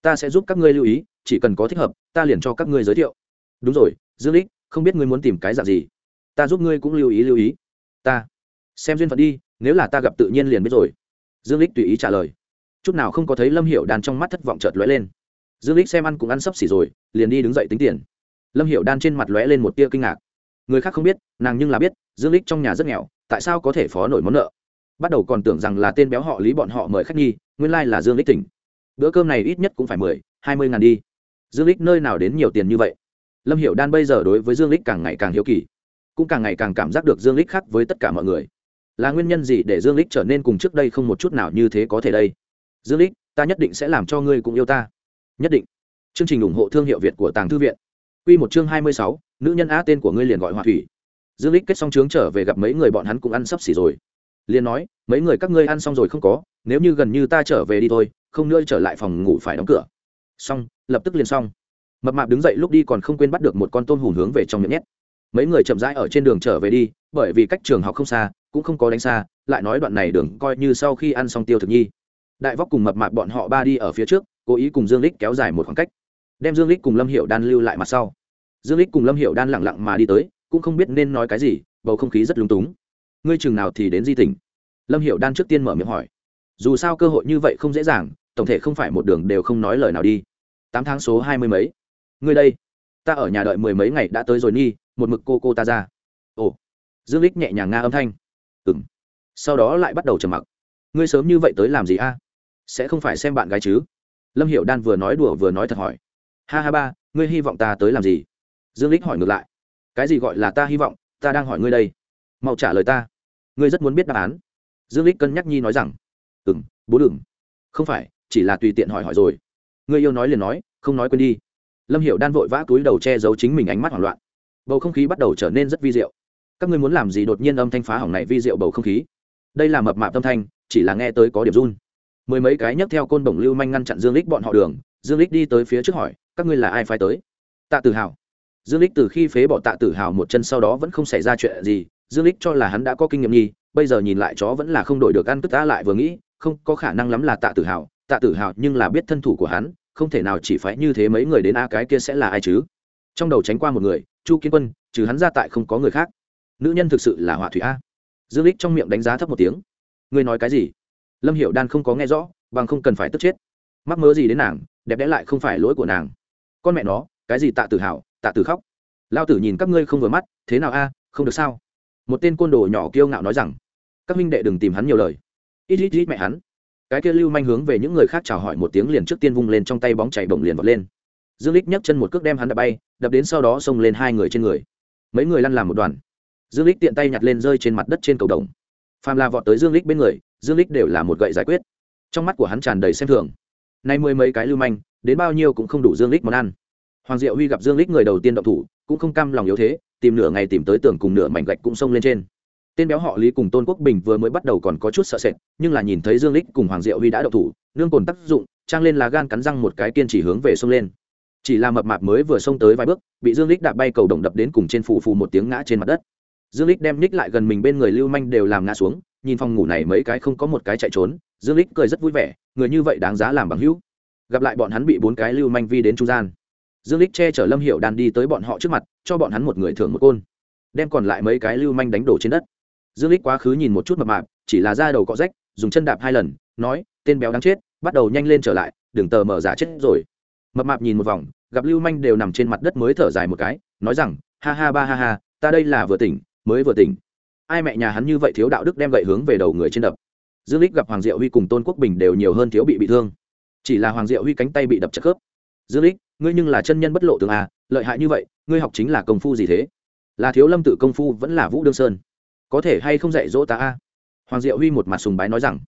ta sẽ giúp các ngươi lưu ý, chỉ cần có thích hợp, ta liền cho các ngươi giới thiệu. Đúng rồi, dương lích, không biết ngươi muốn tìm cái dạng gì? Ta giúp ngươi cũng lưu ý lưu ý. Ta, xem duyên phận đi, nếu là ta gặp tự nhiên liền biết rồi. Dương lích tùy ý trả lời. Chút nào không có thấy lâm hiểu đan trong mắt thất vọng chợt lóe lên dương lích xem ăn cũng ăn sấp xỉ rồi, liền đi đứng dậy tính tiền. Lâm hiểu đan trên mặt lóe lên một tia kinh ngạc. Người khác không biết, nàng nhưng là biết, dương lích trong nhà rất nghèo, tại sao có thể phó nổi món nợ? Bắt đầu còn tưởng rằng là tên béo họ lý bọn họ mời khách nghi, nguyên lai là dương lích tỉnh. Bữa cơm này ít nhất cũng phải mười, hai mươi ngàn đi. Dương lích nơi nào đến nhiều tiền như vậy? Lâm hiểu đan bây giờ đối với dương lích càng ngày càng hiếu kỳ, cũng càng ngày càng cảm giác được dương lích khác với tất cả mọi người. Là nguyên nhân gì để dương lích trở nên cùng trước đây không một chút nào như thế có thể đây? Dương lích, ta nhất định sẽ làm cho ngươi cũng yêu ta nhất định. Chương trình ủng hộ thương hiệu việt của tàng thư viện. Quy một chương hai mươi sáu, nữ nhân á tên của ngươi liền gọi hòa thủy. Dương lích kết xong trướng trở về gặp mấy người bọn hắn cũng ăn sắp xỉ rồi. Liền nói mấy người các ngươi ăn xong rồi không có nếu như gần như ta trở về đi thôi không nữa trở lại phòng ngủ phải đóng cửa. Xong lập tức liền xong. Mập mạp đứng dậy lúc đi còn không quên bắt được một con tôm hùn hướng về trong miệng nhét. Mấy người chậm rãi ở trên đường trở về đi bởi vì cách trường học không xa cũng không có đánh xa lại nói đoạn này đường coi như sau khi ăn xong tiêu thực nhi. Đại vóc cùng mập mạp bọn họ ba đi ở phía trước cố ý cùng dương lích kéo dài một khoảng cách, đem dương lích cùng lâm hiệu đan lưu lại mặt sau. Dương lích cùng lâm hiệu đan lặng lặng mà đi tới, cũng không biết nên nói cái gì, bầu không khí rất lúng túng. Ngươi chừng nào thì đến di tỉnh? Lâm hiệu đan trước tiên mở miệng hỏi. Dù sao cơ hội như vậy không dễ dàng, tổng thể không phải một đường đều không nói lời nào đi. Tám tháng số hai mươi mấy. Ngươi đây, ta ở nhà đợi mười mấy ngày đã tới rồi nhi, một mực cô cô ta ra. Ồ. Dương lích nhẹ nhàng nga âm thanh. Ừng sau đó lại bắt đầu trầm mặc. Ngươi sớm như vậy tới làm gì a? Sẽ không phải xem bạn gái chứ? Lâm hiệu đan vừa nói đùa vừa nói thật hỏi. Ha ha ba, ngươi hy vọng ta tới làm gì? Dương lích hỏi ngược lại. Cái gì gọi là ta hy vọng, ta đang hỏi ngươi đây. Mau trả lời ta. Ngươi rất muốn biết đáp án. Dương lích cân nhắc nhi nói rằng. Ừng bố đừng. Không phải, chỉ là tùy tiện hỏi hỏi rồi. Ngươi yêu nói liền nói, không nói quên đi. Lâm hiệu đan vội vã túi đầu che giấu chính mình ánh mắt hoảng loạn. Bầu không khí bắt đầu trở nên rất vi diệu. Các ngươi muốn làm gì đột nhiên âm thanh phá hỏng này vi diệu bầu không khí? Đây là mập mạp tâm thanh, chỉ là nghe tới có điểm run mười mấy cái nhấc theo côn bổng lưu manh ngăn chặn dương lích bọn họ đường, dương lích đi tới phía trước hỏi, các ngươi là ai phái tới? Tạ tử hào. Dương lích từ khi phế bỏ tạ tử hào một chân sau đó vẫn không xảy ra chuyện gì, dương lích cho là hắn đã có kinh nghiệm nhi, bây giờ nhìn lại chó vẫn là không đổi được ăn cứ ta lại vừa nghĩ, không có khả năng lắm là tạ tử hào, tạ tử hào nhưng là biết thân thủ của hắn, không thể nào chỉ phải như thế mấy người đến a cái kia sẽ là ai chứ? Trong đầu tránh qua một người, chu kiến quân, trừ hắn ra tại không có người khác. Nữ nhân thực sự là họa thủy a. Dương lích trong miệng đánh giá thấp một tiếng. Ngươi nói cái gì? Lâm hiểu đan không có nghe rõ, bằng không cần phải tức chết. Mắc mớ gì đến nàng, đẹp đẽ lại không phải lỗi của nàng. Con mẹ nó, cái gì tạ tự hào tạ tự khóc. Lao tử nhìn các ngươi không vừa mắt, thế nào a, không được sao? Một tên côn đồ nhỏ kiêu ngạo nói rằng, các minh đệ đừng tìm hắn nhiều lời. Ít ít ít mẹ hắn. Cái kia lưu manh hướng về những người khác chào hỏi một tiếng liền trước tiên vung lên trong tay bóng chảy bổng liền vọt lên. Dương lích nhấc chân một cước đem hắn đập bay, đập đến sau đó xông lên hai người trên người. Mấy người lăn làm một đoàn. Dương lích tiện tay nhặt lên rơi trên mặt đất trên cầu đồng. Phàm là vọt tới dương lích bên người dương lích đều là một gậy giải quyết. Trong mắt của hắn tràn đầy xem thường. Nay mười mấy cái lưu manh, đến bao nhiêu cũng không đủ dương lích món ăn. Hoàng diệu huy gặp dương lích người đầu tiên động thủ, cũng không cam lòng yếu thế, tìm nửa ngày tìm tới tường cùng nửa mảnh gạch cũng xông lên trên. Tên béo họ lý cùng tôn quốc bình vừa mới bắt đầu còn có chút sợ sệt, nhưng là nhìn thấy dương lích cùng hoàng diệu huy đã động thủ, nương cồn tác dụng, trang lên là gan cắn răng một cái kiên chỉ hướng về xông lên. Chỉ là mập mạp mới vừa xông tới vài bước, bị dương lích đạp bay cầu động đập đến cùng trên phù phù một tiếng ngã trên mặt đất dương lích đem ních lại gần mình bên người lưu manh đều làm ngã xuống, nhìn phòng ngủ này mấy cái không có một cái chạy trốn, dương lích cười rất vui vẻ, người như vậy đáng giá làm bằng hữu. Gặp lại bọn hắn bị bốn cái lưu manh vi đến trung gian. Dương lích che chở lâm hiệu đàn đi tới bọn họ trước mặt, cho bọn hắn một người thưởng một côn. Đem còn lại mấy cái lưu manh đánh đổ trên đất. Dương lích quá khứ nhìn một chút mập mạp, chỉ là ra đầu cọ rách, dùng chân đạp hai lần, nói, tên béo đáng chết, bắt đầu nhanh lên trở lại, đừng tờ mở giả chết rồi. Mập mạp nhìn một vòng, gặp lưu manh đều nằm trên mặt đất mới thở dài một cái, nói rằng, ha ha ba ha ha, ta đây là vừa tỉnh mới vừa tỉnh. Ai mẹ nhà hắn như vậy thiếu đạo đức đem gậy hướng về đầu người trên đập. Dương lích gặp hoàng diệu huy cùng tôn quốc bình đều nhiều hơn thiếu bị bị thương. Chỉ là hoàng diệu huy cánh tay bị đập chất khớp. Dương lích, ngươi nhưng là chân nhân bất lộ tường à lợi hại như vậy, ngươi học chính là công phu gì thế? Là thiếu lâm tự công phu vẫn là vũ đương sơn. Có thể hay không dạy dỗ ta a? Hoàng diệu huy một mặt sùng bái nói rằng,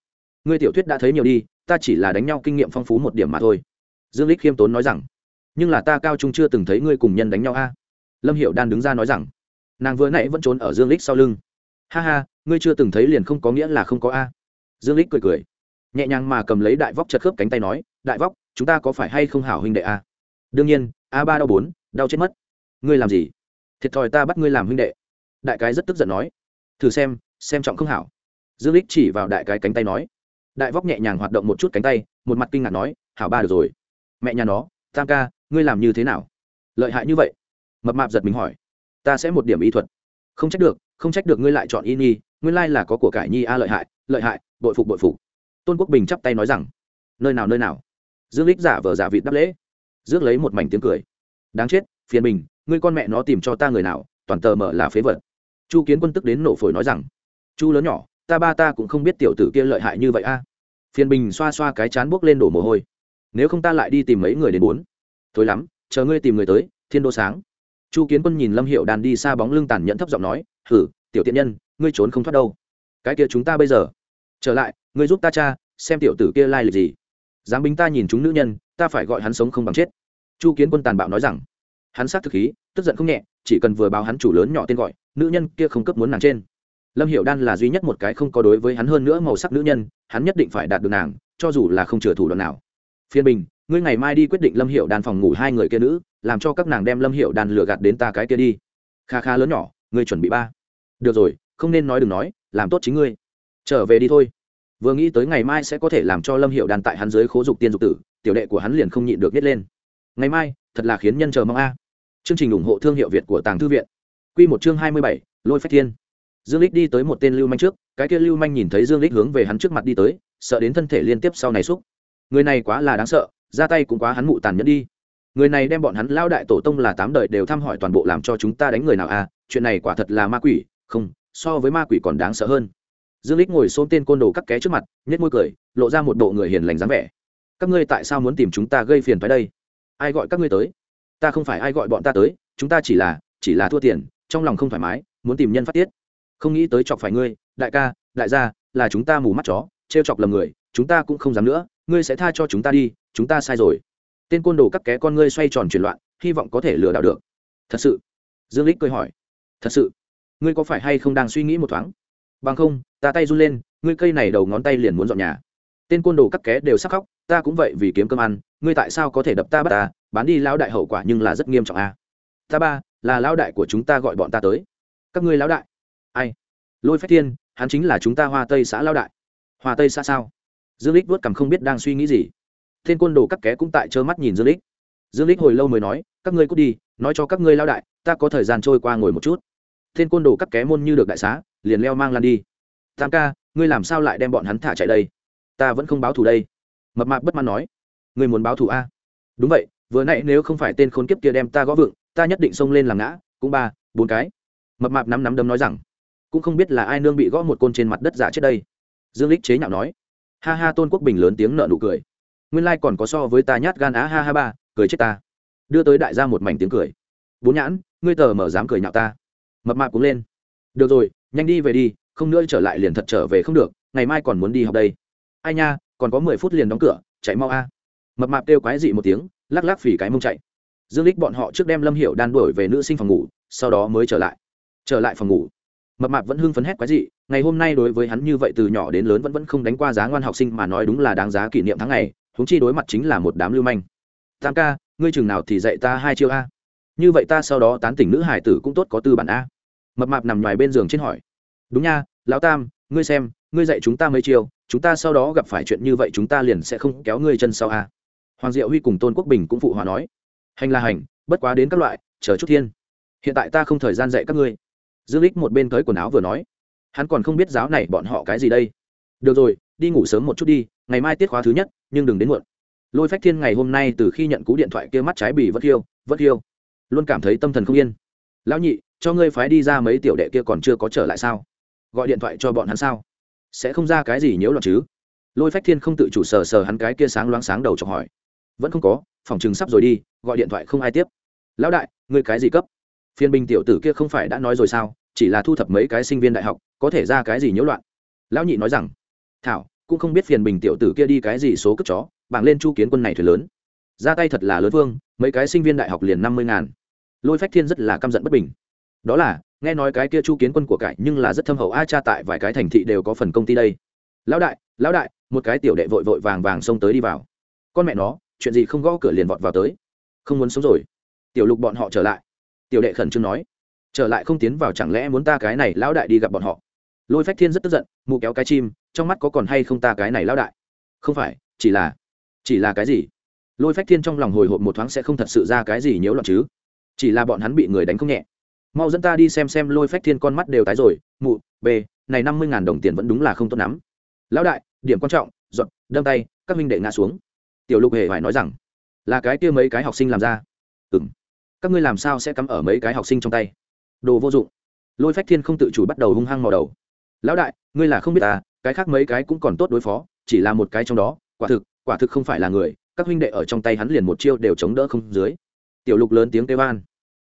ngươi tiểu thuyết đã thấy nhiều đi, ta chỉ là đánh nhau kinh nghiệm phong phú một điểm mà thôi. Dương lích khiêm tốn nói rằng, nhưng là ta cao trung chưa từng thấy ngươi cùng nhân đánh nhau a. Lâm hiệu đan đứng ra nói rằng nàng vừa nãy vẫn trốn ở dương lích sau lưng. Ha ha, ngươi chưa từng thấy liền không có nghĩa là không có a. Dương lích cười cười, nhẹ nhàng mà cầm lấy đại vóc chật khớp cánh tay nói, đại vóc, chúng ta có phải hay không hảo huynh đệ a? Đương nhiên, a ba đau bốn, đau chết mất. Ngươi làm gì? Thiệt thòi ta bắt ngươi làm huynh đệ. Đại cái rất tức giận nói, thử xem xem trọng không hảo. Dương lích chỉ vào đại cái cánh tay nói. Đại vóc nhẹ nhàng hoạt động một chút cánh tay, một mặt kinh ngạc nói, hảo ba được rồi. Mẹ nhà nó, tam ca, ngươi làm như thế nào? Lợi hại như vậy. Mập mạp giật mình hỏi ta sẽ một điểm ý thuật. Không trách được, không trách được ngươi lại chọn y nhi nguyên lai là có của cải nhi a lợi hại lợi hại, bội phục bội phục. Tôn quốc bình chắp tay nói rằng, nơi nào nơi nào. Dương lích giả vờ giả vịt đáp lễ. Rước lấy một mảnh tiếng cười. Đáng chết, phiền bình ngươi con mẹ nó tìm cho ta người nào, toàn tờ mở là phế vật. Chu kiến quân tức đến nổ phổi nói rằng, chu lớn nhỏ, ta ba ta cũng không biết tiểu tử kia lợi hại như vậy a. Phiền bình xoa xoa cái chán buốc lên đổ mồ hôi. Nếu không ta lại đi tìm mấy người đến bốn. Thôi lắm, chờ ngươi tìm người tới, thiên đô sáng chu kiến quân nhìn lâm hiệu đàn đi xa bóng lưng tàn nhẫn thấp giọng nói, hử, tiểu tiện nhân, ngươi trốn không thoát đâu. Cái kia chúng ta bây giờ. Trở lại, ngươi giúp ta cha, xem tiểu tử kia lai lịch gì. Dám bính ta nhìn chúng nữ nhân, ta phải gọi hắn sống không bằng chết. Chu kiến quân tàn bạo nói rằng. Hắn sát thực khí, tức giận không nhẹ, chỉ cần vừa báo hắn chủ lớn nhỏ tên gọi, nữ nhân kia không cấp muốn nàng trên. Lâm hiệu đan là duy nhất một cái không có đối với hắn hơn nữa màu sắc nữ nhân, hắn nhất định phải đạt được nàng, cho dù là không chừa thủ đoạn nào. Phiên bình, ngươi ngày mai đi quyết định lâm hiệu đan phòng ngủ hai người kia nữ làm cho các nàng đem lâm hiệu đan lừa gạt đến ta cái kia đi. Kha kha lớn nhỏ, ngươi chuẩn bị ba. Được rồi, không nên nói đừng nói, làm tốt chính ngươi. Trở về đi thôi. Vừa nghĩ tới ngày mai sẽ có thể làm cho lâm hiệu đan tại hắn dưới khố dục tiên dục tử, tiểu đệ của hắn liền không nhịn được biết lên. Ngày mai, thật là khiến nhân chờ mong a. Chương trình ủng hộ thương hiệu việt của tàng thư viện. Q một chương hai mươi bảy, lôi phách thiên. Dương lích đi tới một tên lưu manh trước, cái kia lưu manh nhìn thấy dương lích hướng về hắn trước mặt đi tới, sợ đến thân thể liên tiếp sau này xúc. Người này quá là đáng sợ, ra tay cũng quá hắn mụ tàn nhẫn đi người này đem bọn hắn lao đại tổ tông là tám đời đều thăm hỏi toàn bộ làm cho chúng ta đánh người nào à? Chuyện này quả thật là ma quỷ. Không, so với ma quỷ còn đáng sợ hơn. Dương lích ngồi xôn tên côn đồ cắt ké trước mặt nhét môi cười, lộ ra một bộ người hiền lành dáng vẻ. Các ngươi tại sao muốn tìm chúng ta gây phiền tới đây? Ai gọi các ngươi tới? Ta không phải ai gọi bọn ta tới, chúng ta chỉ là chỉ là thua tiền, trong lòng không thoải mái, muốn tìm nhân phát tiết. Không nghĩ tới chọc phải ngươi, đại ca, đại gia, là chúng ta mù mắt chó, trêu chọc lầm người, chúng ta cũng không dám nữa, ngươi sẽ tha cho chúng ta đi, chúng ta sai rồi tên côn đồ cắt ké con ngươi xoay tròn chuyển loạn, hy vọng có thể lừa đảo được. Thật sự? Dương lích cười hỏi. Thật sự? Ngươi có phải hay không đang suy nghĩ một thoáng? Bằng không, ta tay run lên, ngươi cây này đầu ngón tay liền muốn dọn nhà. Tên côn đồ cắt ké đều sắc khóc, ta cũng vậy vì kiếm cơm ăn, ngươi tại sao có thể đập ta bắt ta, bán đi lão đại hậu quả nhưng là rất nghiêm trọng a. À? ta ba, là lão đại của chúng ta gọi bọn ta tới. Các ngươi lão đại? Ai? Lôi phách thiên, hắn chính là chúng ta hoa tây xã lão đại. Hoa tây xã sao? Dương lích vuốt cằm không biết đang suy nghĩ gì tên côn đồ các ké cũng tại trơ mắt nhìn dương lích. Dương lích hồi lâu mới nói, các ngươi cút đi, nói cho các ngươi lao đại, ta có thời gian trôi qua ngồi một chút. Tên côn đồ các ké môn như được đại xá, liền leo mang lan đi. Tam ca, ngươi làm sao lại đem bọn hắn thả chạy đây? Ta vẫn không báo thù đây. Mập mạp bất mãn nói, ngươi muốn báo thù a? Đúng vậy, vừa nãy nếu không phải tên khốn kiếp kia đem ta gõ vựng ta nhất định xông lên làm ngã, cũng ba, bốn cái. Mập mạp nắm nắm đấm nói rằng, cũng không biết là ai nương bị gõ một côn trên mặt đất giả chết đây. Dương lích chế nhạo nói, ha ha, tôn quốc bình lớn tiếng nợ nụ cười nguyên lai còn có so với ta nhát gan á ha ha ba, cười chết ta. Đưa tới đại gia một mảnh tiếng cười. Bốn nhãn, ngươi tờ mở dám cười nhạo ta. Mập mạp cũng lên. Được rồi, nhanh đi về đi, không nữa trở lại liền thật trở về không được, ngày mai còn muốn đi học đây. Ai nha, còn có mười phút liền đóng cửa, chạy mau a. Mập mạp kêu quái dị một tiếng, lắc lắc phỉ cái mông chạy. Dương lích bọn họ trước đem lâm hiểu đan đuổi về nữ sinh phòng ngủ, sau đó mới trở lại. Trở lại phòng ngủ. Mập mạp vẫn hưng phấn hét quái dị, ngày hôm nay đối với hắn như vậy từ nhỏ đến lớn vẫn vẫn không đánh qua giá ngoan học sinh mà nói đúng là đáng giá kỷ niệm tháng ngày huống chi đối mặt chính là một đám lưu manh. Tam ca, ngươi chừng nào thì dạy ta hai chiêu a? Như vậy ta sau đó tán tỉnh nữ hải tử cũng tốt có tư bản a. Mập mạp nằm ngoài bên giường trên hỏi. Đúng nha, lão tam, ngươi xem, ngươi dạy chúng ta mấy chiêu, chúng ta sau đó gặp phải chuyện như vậy chúng ta liền sẽ không kéo ngươi chân sau a. Hoàng diệu huy cùng tôn quốc bình cũng phụ hòa nói. Hành là hành, bất quá đến các loại, chờ chút thiên. Hiện tại ta không thời gian dạy các ngươi. Dương lích một bên tới quần áo vừa nói. Hắn còn không biết giáo này bọn họ cái gì đây. Được rồi, đi ngủ sớm một chút đi, ngày mai tiết khóa thứ nhất nhưng đừng đến muộn. Lôi phách thiên ngày hôm nay từ khi nhận cú điện thoại kia mắt trái bì vất hiêu vất hiêu luôn cảm thấy tâm thần không yên. Lão nhị, cho ngươi phái đi ra mấy tiểu đệ kia còn chưa có trở lại sao? Gọi điện thoại cho bọn hắn sao? Sẽ không ra cái gì nhiễu loạn chứ? Lôi phách thiên không tự chủ sờ sờ hắn cái kia sáng loáng sáng đầu chọc hỏi. Vẫn không có, phòng chừng sắp rồi đi, gọi điện thoại không ai tiếp. Lão đại, ngươi cái gì cấp? Phiên binh tiểu tử kia không phải đã nói rồi sao? Chỉ là thu thập mấy cái sinh viên đại học, có thể ra cái gì nhiễu loạn? Lão nhị nói rằng, thảo cũng không biết phiền bình tiểu tử kia đi cái gì số cất chó, bảng lên chu kiến quân này thuyền lớn. Ra tay thật là lớn vương, mấy cái sinh viên đại học liền năm mươi ngàn. Lôi phách thiên rất là căm giận bất bình. Đó là, nghe nói cái kia chu kiến quân của cải nhưng là rất thâm hậu, a cha tại vài cái thành thị đều có phần công ty đây. Lão đại lão đại, một cái tiểu đệ vội vội vàng vàng xông tới đi vào. Con mẹ nó, chuyện gì không gõ cửa liền vọt vào tới. Không muốn sống rồi. Tiểu lục bọn họ trở lại. Tiểu đệ khẩn trương nói. Trở lại không tiến vào chẳng lẽ muốn ta cái này, lão đại đi gặp bọn họ lôi phách thiên rất tức giận mụ kéo cái chim trong mắt có còn hay không ta cái này lão đại không phải chỉ là chỉ là cái gì lôi phách thiên trong lòng hồi hộp một thoáng sẽ không thật sự ra cái gì nhiễu loạn chứ chỉ là bọn hắn bị người đánh không nhẹ mau dẫn ta đi xem xem lôi phách thiên con mắt đều tái rồi mụ b này năm mươi đồng tiền vẫn đúng là không tốt lắm lão đại điểm quan trọng dọn đâm tay các minh đệ ngã xuống tiểu lục hề phải nói rằng là cái kia mấy cái học sinh làm ra ừ m các ngươi làm sao sẽ cắm ở mấy cái học sinh trong tay đồ vô dụng lôi phách thiên không tự chủ bắt đầu hung hăng màu đầu lão đại, ngươi là không biết à cái khác mấy cái cũng còn tốt đối phó, chỉ là một cái trong đó, quả thực quả thực không phải là người, các huynh đệ ở trong tay hắn liền một chiêu đều chống đỡ không dưới. Tiểu lục lớn tiếng kêu an.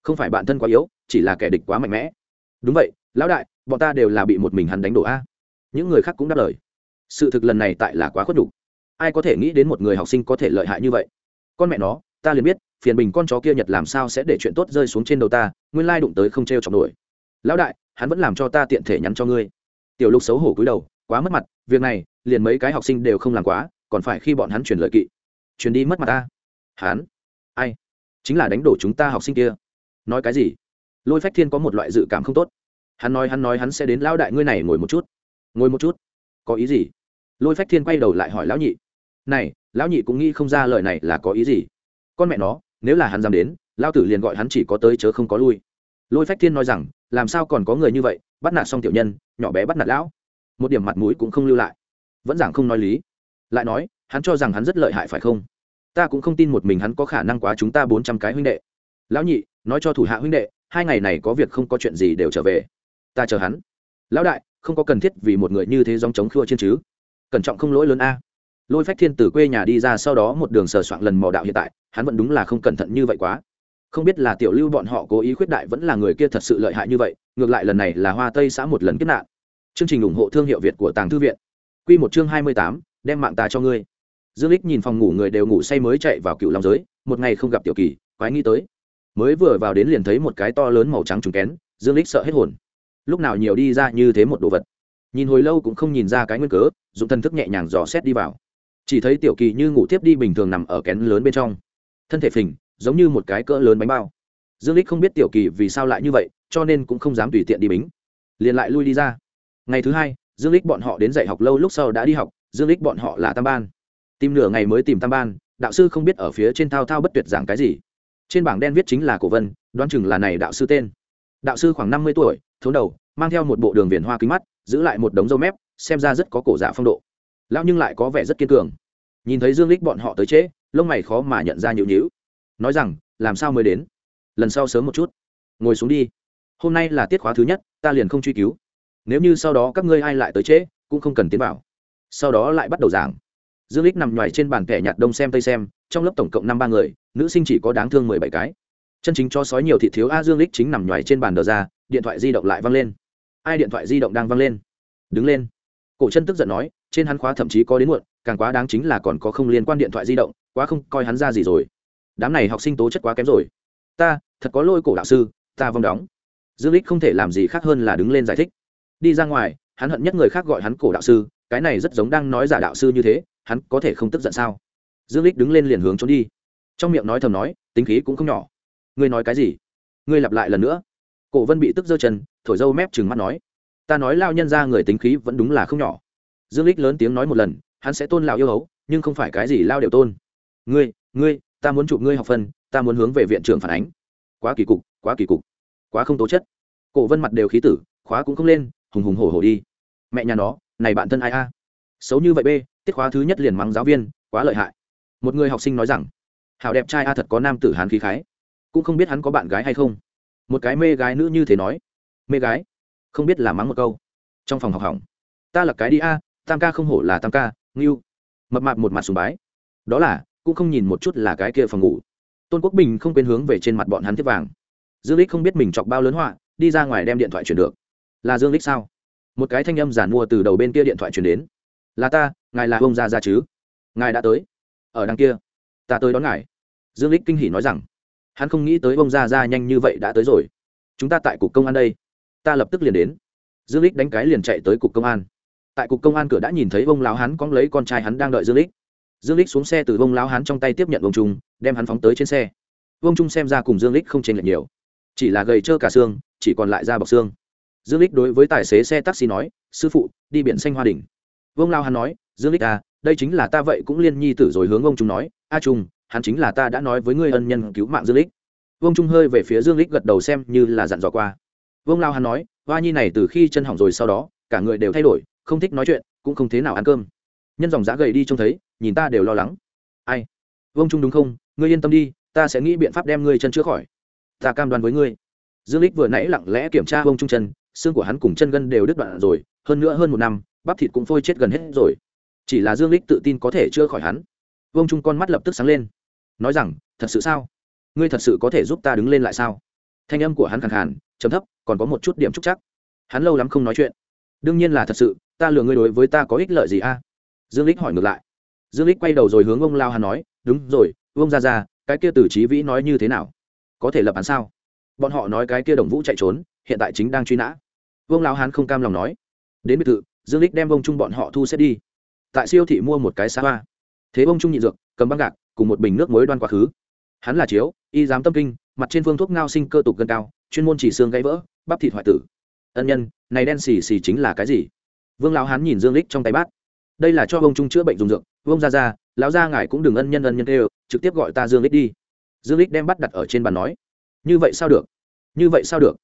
Không phải bản thân quá yếu, chỉ là kẻ địch quá mạnh mẽ. Đúng vậy, lão đại, bọn ta đều là bị một mình hắn đánh đổ a. Những người khác cũng đáp lời. Sự thực lần này tại là quá khuất đủ. Ai có thể nghĩ đến một người học sinh có thể lợi hại như vậy? Con mẹ nó, ta liền biết, phiền bình con chó kia nhật làm sao sẽ để chuyện tốt rơi xuống trên đầu ta, nguyên lai đụng tới không t r e o chọc nổi. Lão đại, hắn vẫn làm cho ta tiện thể nhắn cho ngươi tiểu lục xấu hổ cúi đầu, quá mất mặt, việc này, liền mấy cái học sinh đều không làm quá, còn phải khi bọn hắn truyền lợi kỵ. Truyền đi mất mặt ta. Hắn. Ai? Chính là đánh đổ chúng ta học sinh kia. Nói cái gì? Lôi phách thiên có một loại dự cảm không tốt. Hắn nói hắn nói hắn sẽ đến lão đại ngươi này ngồi một chút. Ngồi một chút? Có ý gì? Lôi phách thiên quay đầu lại hỏi lão nhị. Này, lão nhị cũng nghĩ không ra lời này là có ý gì. Con mẹ nó, nếu là hắn dám đến lao tử liền gọi hắn chỉ có tới chớ không có lui. Lôi phách thiên nói rằng, làm sao còn có người như vậy bắt nạt xong tiểu nhân, nhỏ bé bắt nạt lão. Một điểm mặt mũi cũng không lưu lại. Vẫn giảng không nói lý. Lại nói, hắn cho rằng hắn rất lợi hại phải không? Ta cũng không tin một mình hắn có khả năng quá chúng ta bốn trăm cái huynh đệ. Lão nhị, nói cho thủ hạ huynh đệ, hai ngày này có việc không có chuyện gì đều trở về. Ta chờ hắn. Lão đại, không có cần thiết vì một người như thế dòng chống khua trên chứ. Cẩn trọng không lỗi lớn a. Lôi phách thiên từ quê nhà đi ra sau đó một đường sờ soạn lần mò đạo hiện tại, hắn vẫn đúng là không cẩn thận như vậy quá không biết là tiểu lưu bọn họ cố ý khuyết đại vẫn là người kia thật sự lợi hại như vậy, ngược lại lần này là hoa tây xã một lần kết nạn. Chương trình ủng hộ thương hiệu việt của tàng thư viện. Q một chương hai mươi tám, đem mạng ta cho ngươi. Dương lích nhìn phòng ngủ người đều ngủ say mới chạy vào cựu long giới, một ngày không gặp tiểu kỳ, quái nghĩ tới. Mới vừa vào đến liền thấy một cái to lớn màu trắng trùng kén, dương lích sợ hết hồn. Lúc nào nhiều đi ra như thế một đồ vật. Nhìn hồi lâu cũng không nhìn ra cái nguyên cớ, dùng thân thức nhẹ nhàng dò xét đi vào. Chỉ thấy tiểu kỳ như ngủ tiếp đi bình thường nằm ở kén lớn bên trong. Thân thể phình giống như một cái cỡ lớn bánh bao. Dương lích không biết tiểu kỳ vì sao lại như vậy, cho nên cũng không dám tùy tiện đi bính. Liền lại lui đi ra. Ngày thứ hai, dương lích bọn họ đến dạy học lâu lúc sau đã đi học, dương lích bọn họ là tam ban. Tìm nửa ngày mới tìm tam ban, đạo sư không biết ở phía trên thao thao bất tuyệt giảng cái gì. Trên bảng đen viết chính là cổ vân, đoán chừng là này đạo sư tên. Đạo sư khoảng năm mươi tuổi, thốn đầu, mang theo một bộ đường viền hoa kính mắt, giữ lại một đống râu mép, xem ra rất có cổ dạ phong độ. Lão nhưng lại có vẻ rất kiên cường. Nhìn thấy dương lích bọn họ tới trễ, lông mày khó mà nhận ra nhịu nhịu nói rằng, làm sao mới đến? Lần sau sớm một chút. Ngồi xuống đi. Hôm nay là tiết khóa thứ nhất, ta liền không truy cứu. Nếu như sau đó các ngươi ai lại tới trễ, cũng không cần tiến vào. Sau đó lại bắt đầu giảng. Dương lích nằm ngoài trên bàn kẻ nhạt đông xem tây xem, trong lớp tổng cộng năm ba người, nữ sinh chỉ có đáng thương mười bảy cái. Chân chính cho sói nhiều thị thiếu a dương lích chính nằm ngoài trên bàn đờ ra, điện thoại di động lại văng lên. Ai điện thoại di động đang văng lên? Đứng lên. Cổ chân tức giận nói, trên hắn khóa thậm chí có đến muộn, càng quá đáng chính là còn có không liên quan điện thoại di động, quá không coi hắn ra gì rồi đám này học sinh tố chất quá kém rồi. Ta, thật có lôi cổ đạo sư, ta vong đóng. Dương lích không thể làm gì khác hơn là đứng lên giải thích. Đi ra ngoài, hắn hận nhất người khác gọi hắn cổ đạo sư, cái này rất giống đang nói giả đạo sư như thế, hắn có thể không tức giận sao? Dương lích đứng lên liền hướng trốn đi. Trong miệng nói thầm nói, tính khí cũng không nhỏ. Ngươi nói cái gì? Ngươi lặp lại lần nữa. Cổ vân bị tức giơ chân, thổi dâu mép chừng mắt nói, ta nói lao nhân ra người tính khí vẫn đúng là không nhỏ. Dương lích lớn tiếng nói một lần, hắn sẽ tôn lão yêu hấu, nhưng không phải cái gì lao đều tôn. Ngươi ngươi ta muốn chụp ngươi học phân, ta muốn hướng về viện trưởng phản ánh. Quá kỳ cục, quá kỳ cục, quá không tố chất. Cổ vân mặt đều khí tử, khóa cũng không lên, hùng hùng hổ hổ đi. Mẹ nhà nó, này bạn thân ai a? Xấu như vậy b tiết khóa thứ nhất liền mắng giáo viên, quá lợi hại. Một người học sinh nói rằng, hảo đẹp trai a, thật có nam tử hán khí khái. Cũng không biết hắn có bạn gái hay không. Một cái mê gái nữ như thế nói. Mê gái? Không biết là mắng một câu. Trong phòng học hỏng. Ta là cái đi a, tam ca không hổ là tam ca, ngưu. Mập mạp một mặt sùng bái. Đó là cũng không nhìn một chút là cái kia phòng ngủ. Tôn quốc bình không quên hướng về trên mặt bọn hắn tiếp vàng. Dương lích không biết mình chọc bao lớn họa, đi ra ngoài đem điện thoại chuyển được. Là dương lích sao? Một cái thanh âm giản mua từ đầu bên kia điện thoại chuyển đến. Là ta, ngài là ông ra ra chứ? Ngài đã tới. Ở đằng kia. Ta tới đón ngài. Dương lích kinh hỉ nói rằng. Hắn không nghĩ tới ông ra ra nhanh như vậy đã tới rồi. Chúng ta tại cục công an đây. Ta lập tức liền đến. Dương lích đánh cái liền chạy tới cục công an. Tại cục công an cửa đã nhìn thấy ông lão hắn cóng lấy con trai hắn đang đợi dương lích dương lích xuống xe từ vông lão hắn trong tay tiếp nhận vông trung, đem hắn phóng tới trên xe. Vông trung xem ra cùng dương lích không chênh lệch nhiều. Chỉ là gầy trơ cả xương, chỉ còn lại da bọc xương. Dương lích đối với tài xế xe taxi nói, sư phụ, đi biển xanh hoa đỉnh. Vương lao hắn nói, dương lích à đây chính là ta vậy cũng liên nhi tử rồi, hướng ông trung nói, a trung, hắn chính là ta đã nói với ngươi ân nhân cứu mạng dương lích. Vương trung hơi về phía dương lích gật đầu xem như là dặn dò qua. Vương lao hắn nói, hoa nhi này từ khi chân hỏng rồi sau đó, cả người đều thay đổi, không thích nói chuyện, cũng không thế nào ăn cơm nhân dòng giã gầy đi trông thấy, nhìn ta đều lo lắng. Ai? Vương trung đúng không? Ngươi yên tâm đi, ta sẽ nghĩ biện pháp đem ngươi chân chữa khỏi. Ta cam đoan với ngươi. Dương lích vừa nãy lặng lẽ kiểm tra vương trung chân, xương của hắn cùng chân gân đều đứt đoạn rồi, hơn nữa hơn một năm, bắp thịt cũng phôi chết gần hết rồi. Chỉ là dương lích tự tin có thể chữa khỏi hắn. Vương trung con mắt lập tức sáng lên. Nói rằng, thật sự sao? Ngươi thật sự có thể giúp ta đứng lên lại sao? Thanh âm của hắn khàn khàn chấm thấp, còn có một chút điểm trúc chắc. Hắn lâu lắm không nói chuyện. Đương nhiên là thật sự, ta lừa ngươi đối với ta có ích lợi gì a? Dương lích hỏi ngược lại. Dương lích quay đầu rồi hướng ông lao hắn nói, đúng rồi, ông ra ra cái kia từ trí vĩ nói như thế nào? Có thể lập án sao? Bọn họ nói cái kia đồng vũ chạy trốn, hiện tại chính đang truy nã. Vương lao hán không cam lòng nói, đến biệt thự, dương lích đem ông chung bọn họ thu xếp đi. Tại siêu thị mua một cái xa hoa. Thế ông chung nhị dược, cầm băng gạc, cùng một bình nước muối đoan quá khứ. Hắn là chiếu, y giám tâm kinh, mặt trên phương thuốc ngao sinh cơ tục gân cao, chuyên môn chỉ xương gãy vỡ, bắp thịt hoại tử. Ân nhân, này đen xì xì chính là cái gì? Vương lão hán nhìn dương lích trong tay bát đây là cho ông trung chữa bệnh dùng dược vương ra ra, lão gia ngài cũng đừng ân nhân ân nhân kêu, trực tiếp gọi ta dương lích đi. Dương lích đem bắt đặt ở trên bàn nói, như vậy sao được? Như vậy sao được?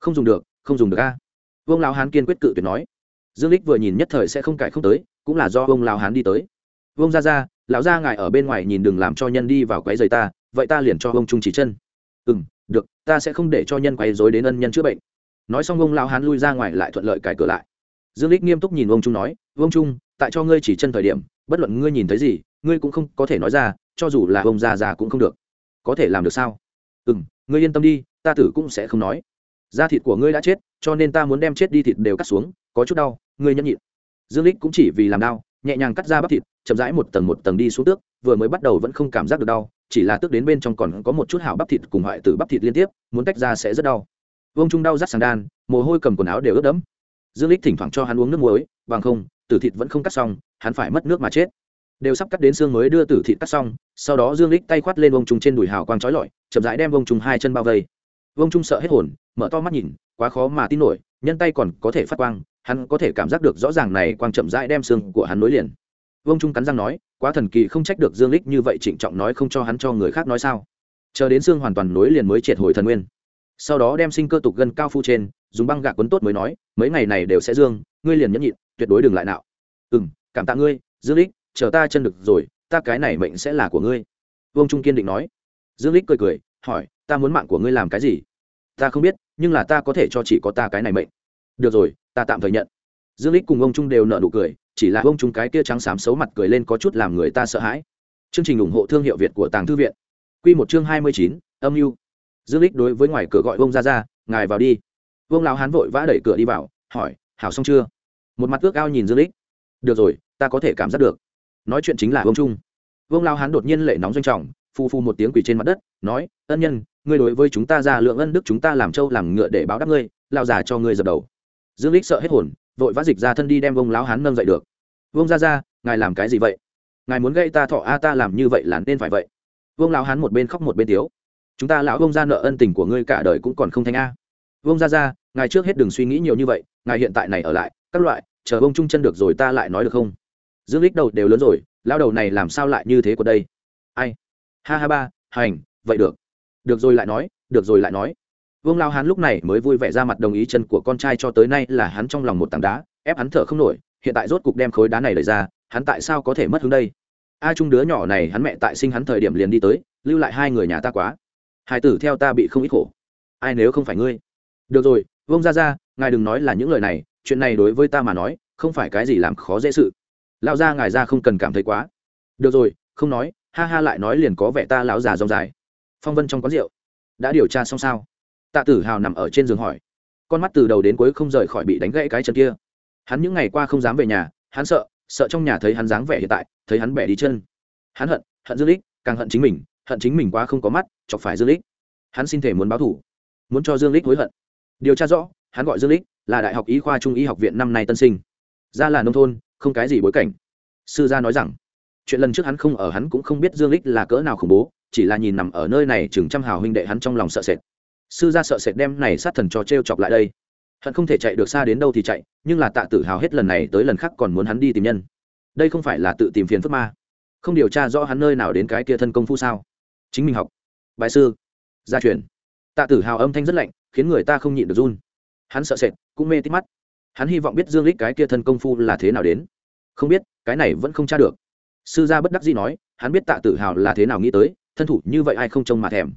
Không dùng được, không dùng được a. Vương lão hán kiên quyết cự tuyệt nói. Dương lích vừa nhìn nhất thời sẽ không cải không tới, cũng là do vương lão hán đi tới. Vương ra ra, lão gia ngài ở bên ngoài nhìn đừng làm cho nhân đi vào quấy giày ta, vậy ta liền cho ông trung chỉ chân. Ừ được, ta sẽ không để cho nhân quấy rối đến ân nhân chữa bệnh. Nói xong ông lão hán lui ra ngoài lại thuận lợi cải cửa lại. Dương lích nghiêm túc nhìn ông trung nói ông trung tại cho ngươi chỉ chân thời điểm, bất luận ngươi nhìn thấy gì, ngươi cũng không có thể nói ra, cho dù là ông già già cũng không được. Có thể làm được sao? Ừ ngươi yên tâm đi, ta tử cũng sẽ không nói. Da thịt của ngươi đã chết, cho nên ta muốn đem chết đi thịt đều cắt xuống, có chút đau, ngươi nhẫn nhịn. Dương lích cũng chỉ vì làm đau, nhẹ nhàng cắt ra bắp thịt, chậm rãi một tầng một tầng đi xuống tước, vừa mới bắt đầu vẫn không cảm giác được đau, chỉ là tước đến bên trong còn có một chút hảo bắp thịt cùng hoại tử bắp thịt liên tiếp, muốn tách ra sẽ rất đau. Vông trung đau rắt sàng đan, mồ hôi cầm quần áo đều ướt đẫm dương lích thỉnh thoảng cho hắn uống nước muối, bằng không, tử thịt vẫn không cắt xong, hắn phải mất nước mà chết. Đều sắp cắt đến xương mới đưa tử thịt cắt xong, sau đó dương lích tay khoát lên vông trung trên đùi hào quang trói lọi, chậm rãi đem vông trung hai chân bao vây. Vông trung sợ hết hồn, mở to mắt nhìn, quá khó mà tin nổi, nhân tay còn có thể phát quang, hắn có thể cảm giác được rõ ràng này quang chậm rãi đem xương của hắn nối liền. Vông trung cắn răng nói, quá thần kỳ không trách được dương lích như vậy trịnh trọng nói không cho hắn cho người khác nói sao. Chờ đến xương hoàn toàn nối liền mới triệt hồi thần nguyên. Sau đó đem sinh cơ tục gân cao phu trên dùng băng gạc quấn tốt mới nói, mấy ngày này đều sẽ dương, ngươi liền nhẫn nhịn, tuyệt đối đừng lại nào ừ m cảm tạ ngươi, dương lích, chờ ta chân được rồi, ta cái này mệnh sẽ là của ngươi. Vương trung kiên định nói. Dương lích cười cười, hỏi, ta muốn mạng của ngươi làm cái gì? Ta không biết, nhưng là ta có thể cho chỉ có ta cái này mệnh. Được rồi, ta tạm thời nhận. Dương lích cùng ông trung đều nợ nụ cười, chỉ là ông trung cái kia trắng xám xấu mặt cười lên có chút làm người ta sợ hãi. Chương trình ủng hộ thương hiệu việt của tàng thư viện. Quy một chương hai mươi chín, âm mưu. Dương lích đối với ngoài cửa gọi ông ra ra ngài vào đi vương lão hán vội vã đẩy cửa đi vào, hỏi, hảo xong chưa? Một mặt ước ao nhìn dương lích được rồi, ta có thể cảm giác được. Nói chuyện chính là vương trung. Vương lão hán đột nhiên lệ nóng doanh trọng phu phu một tiếng quỳ trên mặt đất, nói, ân nhân, ngươi đối với chúng ta ra lượng ân đức chúng ta làm trâu làm ngựa để báo đáp ngươi lao già cho ngươi dập đầu. Dương lích sợ hết hồn, vội vã dịch ra thân đi đem Vương lão hán nâng dậy được. Vương ra ra ngài làm cái gì vậy? Ngài muốn gây ta thọ a, ta làm như vậy là nên phải vậy. Vương lão hán một bên khóc một bên tiếu, chúng ta lão Vương ra nợ ân tình của ngươi cả đời cũng còn không thanh a vông ra ra ngài trước hết đừng suy nghĩ nhiều như vậy, ngài hiện tại này ở lại, các loại, chờ bông trung chân được rồi ta lại nói được không? Dương lích đầu đều lớn rồi lao đầu này làm sao lại như thế của đây? Ai? Ha ha ba, hành, vậy được. Được rồi lại nói, được rồi lại nói. Vương lao hán lúc này mới vui vẻ ra mặt đồng ý chân của con trai cho tới nay là hắn trong lòng một tảng đá, ép hắn thở không nổi, hiện tại rốt cục đem khối đá này lời ra, hắn tại sao có thể mất hướng đây? A chung đứa nhỏ này, hắn mẹ tại sinh hắn thời điểm liền đi tới, lưu lại hai người nhà ta quá. Hai tử theo ta bị không ít khổ. Ai nếu không phải ngươi? Được rồi, vương ra ra ngài đừng nói là những lời này, chuyện này đối với ta mà nói, không phải cái gì làm khó dễ sự. Lão gia ngài ra không cần cảm thấy quá. Được rồi, không nói, ha ha lại nói liền có vẻ ta lão già rong dài. Phong vân trong quán rượu. Đã điều tra xong sao? Tạ tử hào nằm ở trên giường hỏi. Con mắt từ đầu đến cuối không rời khỏi bị đánh gãy cái chân kia. Hắn những ngày qua không dám về nhà, hắn sợ sợ trong nhà thấy hắn dáng vẻ hiện tại, thấy hắn bẻ đi chân. Hắn hận hận dương lích, càng hận chính mình, hận chính mình quá không có mắt, chọc phải dương lích. Hắn xin thể muốn báo thủ, muốn cho dương lích hối hận điều tra rõ, hắn gọi dương lích, là đại học y khoa trung y học viện năm nay tân sinh. Ra là nông thôn, không cái gì bối cảnh. Sư gia nói rằng, chuyện lần trước hắn không ở, hắn cũng không biết dương lích là cỡ nào khủng bố, chỉ là nhìn nằm ở nơi này chừng trăm hào huynh đệ hắn trong lòng sợ sệt. Sư gia sợ sệt đem này sát thần cho trêu chọc lại đây. Hắn không thể chạy được xa đến đâu thì chạy, nhưng là tạ tử hào hết lần này tới lần khác còn muốn hắn đi tìm nhân. Đây không phải là tự tìm phiền phức ma. Không điều tra rõ hắn nơi nào đến cái kia thân công phu sao? Chính mình học. Bài sư. Gia truyền. Tạ tử hào âm thanh rất lạnh khiến người ta không nhịn được run. Hắn sợ sệt, cũng mê tít mắt. Hắn hy vọng biết dương lích cái kia thân công phu là thế nào đến. Không biết, cái này vẫn không tra được. Sư gia bất đắc dĩ nói, hắn biết tạ tử hào là thế nào nghĩ tới, thân thủ như vậy ai không trông mà thèm.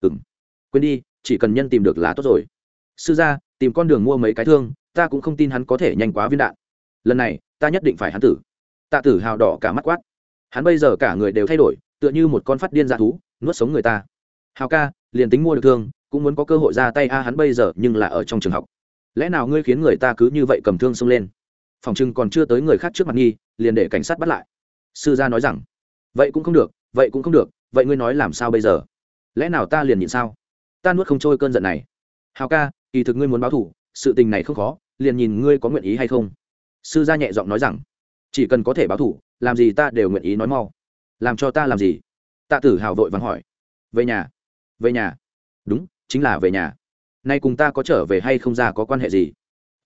Ừ m quên đi, chỉ cần nhân tìm được là tốt rồi. Sư gia, tìm con đường mua mấy cái thương, ta cũng không tin hắn có thể nhanh quá viên đạn. Lần này, ta nhất định phải hắn tử. Tạ tử hào đỏ cả mắt quát. Hắn bây giờ cả người đều thay đổi, tựa như một con phát điên dạ thú, nuốt sống người ta. Hào ca, liền tính mua được thương cũng muốn có cơ hội ra tay. A, hắn bây giờ nhưng là ở trong trường học. Lẽ nào ngươi khiến người ta cứ như vậy cầm thương xông lên? Phòng chừng còn chưa tới người khác trước mặt nghi, liền để cảnh sát bắt lại. Sư gia nói rằng, vậy cũng không được, vậy cũng không được, vậy ngươi nói làm sao bây giờ? Lẽ nào ta liền nhịn sao? Ta nuốt không trôi cơn giận này. Hào ca, kỳ thực ngươi muốn báo thủ sự tình này không khó, liền nhìn ngươi có nguyện ý hay không. Sư gia nhẹ giọng nói rằng, chỉ cần có thể báo thủ làm gì ta đều nguyện ý nói mau. Làm cho ta làm gì? Tạ tử hào vội vàng hỏi. Về nhà về nhà. Đúng chính là về nhà. Nay cùng ta có trở về hay không ra có quan hệ gì?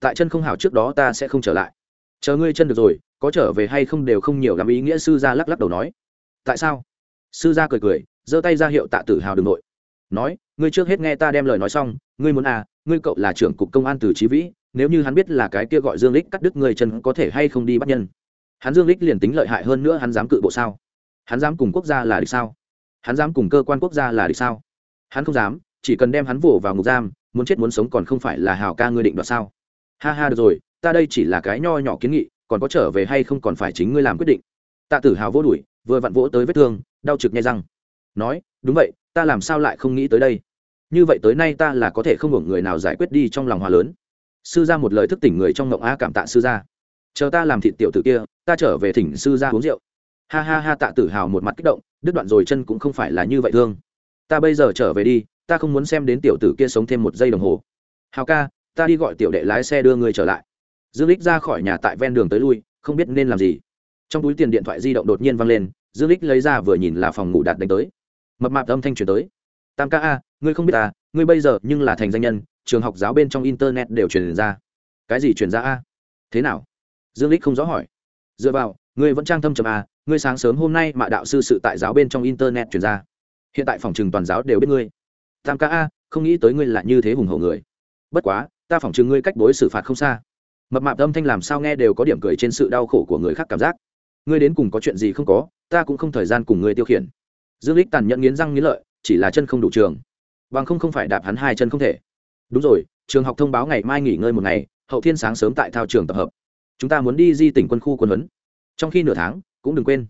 Tại chân không hảo trước đó ta sẽ không trở lại. Chờ ngươi chân được rồi, có trở về hay không đều không nhiều lắm ý nghĩa sư gia lắc lắc đầu nói. Tại sao? Sư gia cười cười, giơ tay ra hiệu tạ tử hào đ ư n g nội. Nói, ngươi trước hết nghe ta đem lời nói xong, ngươi muốn à ngươi cậu là trưởng cục công an từ trí vĩ, nếu như hắn biết là cái kia gọi dương lích cắt đứt người chân có thể hay không đi bắt nhân? Hắn dương lích liền tính lợi hại hơn nữa hắn dám cự bộ sao? Hắn dám cùng quốc gia là địch sao? Hắn dám cùng cơ quan quốc gia là địch sao? Hắn không dám chỉ cần đem hắn vồ vào ngục giam, muốn chết muốn sống còn không phải là hào ca ngươi định đoạt sao? Ha ha, được rồi, ta đây chỉ là cái nho nhỏ kiến nghị, còn có trở về hay không còn phải chính ngươi làm quyết định. Tạ tử hào vô đuổi, vừa vặn vỗ tới vết thương, đau trực nhai răng. Nói, đúng vậy, ta làm sao lại không nghĩ tới đây? Như vậy tới nay ta là có thể không hưởng người nào giải quyết đi trong lòng hòa lớn. Sư gia một lời thức tỉnh người trong ngộng a cảm tạ sư gia. Chờ ta làm thịt tiểu tử kia, ta trở về thỉnh sư gia uống rượu. Ha ha ha, tạ tử hào một mặt kích động, đứt đoạn rồi chân cũng không phải là như vậy thương. Ta bây giờ trở về đi ta không muốn xem đến tiểu tử kia sống thêm một giây đồng hồ. Hào ca, ta đi gọi tiểu đệ lái xe đưa người trở lại. Dương lích ra khỏi nhà tại ven đường tới lui, không biết nên làm gì. Trong túi tiền điện thoại di động đột nhiên văng lên, dương lích lấy ra vừa nhìn là phòng ngủ đạt đánh tới. Mập mạp âm thanh truyền tới. Tam ca a, ngươi không biết à ngươi bây giờ nhưng là thành danh nhân, trường học giáo bên trong internet đều truyền ra. Cái gì truyền ra a? Thế nào? Dương lích không rõ hỏi. Dựa vào, ngươi vẫn trang thâm trầm a ngươi sáng sớm hôm nay mà đạo sư sự tại giáo bên trong internet truyền ra. Hiện tại phòng trường toàn giáo đều biết ngươi tam ca a, không nghĩ tới ngươi là như thế hùng hậu người. Bất quá, ta phỏng chừng ngươi cách bối xử phạt không xa. Mập mạp âm thanh làm sao nghe đều có điểm cười trên sự đau khổ của người khác cảm giác. Ngươi đến cùng có chuyện gì không có, ta cũng không thời gian cùng ngươi tiêu khiển. Dương lích tàn nhẫn nghiến răng nghiến lợi, chỉ là chân không đủ trường. Bằng không không phải đạp hắn hai chân không thể. Đúng rồi, trường học thông báo ngày mai nghỉ ngơi một ngày, hậu thiên sáng sớm tại thao trường tập hợp. Chúng ta muốn đi di tỉnh quân khu quân huấn. Trong khi nửa tháng, cũng đừng quên.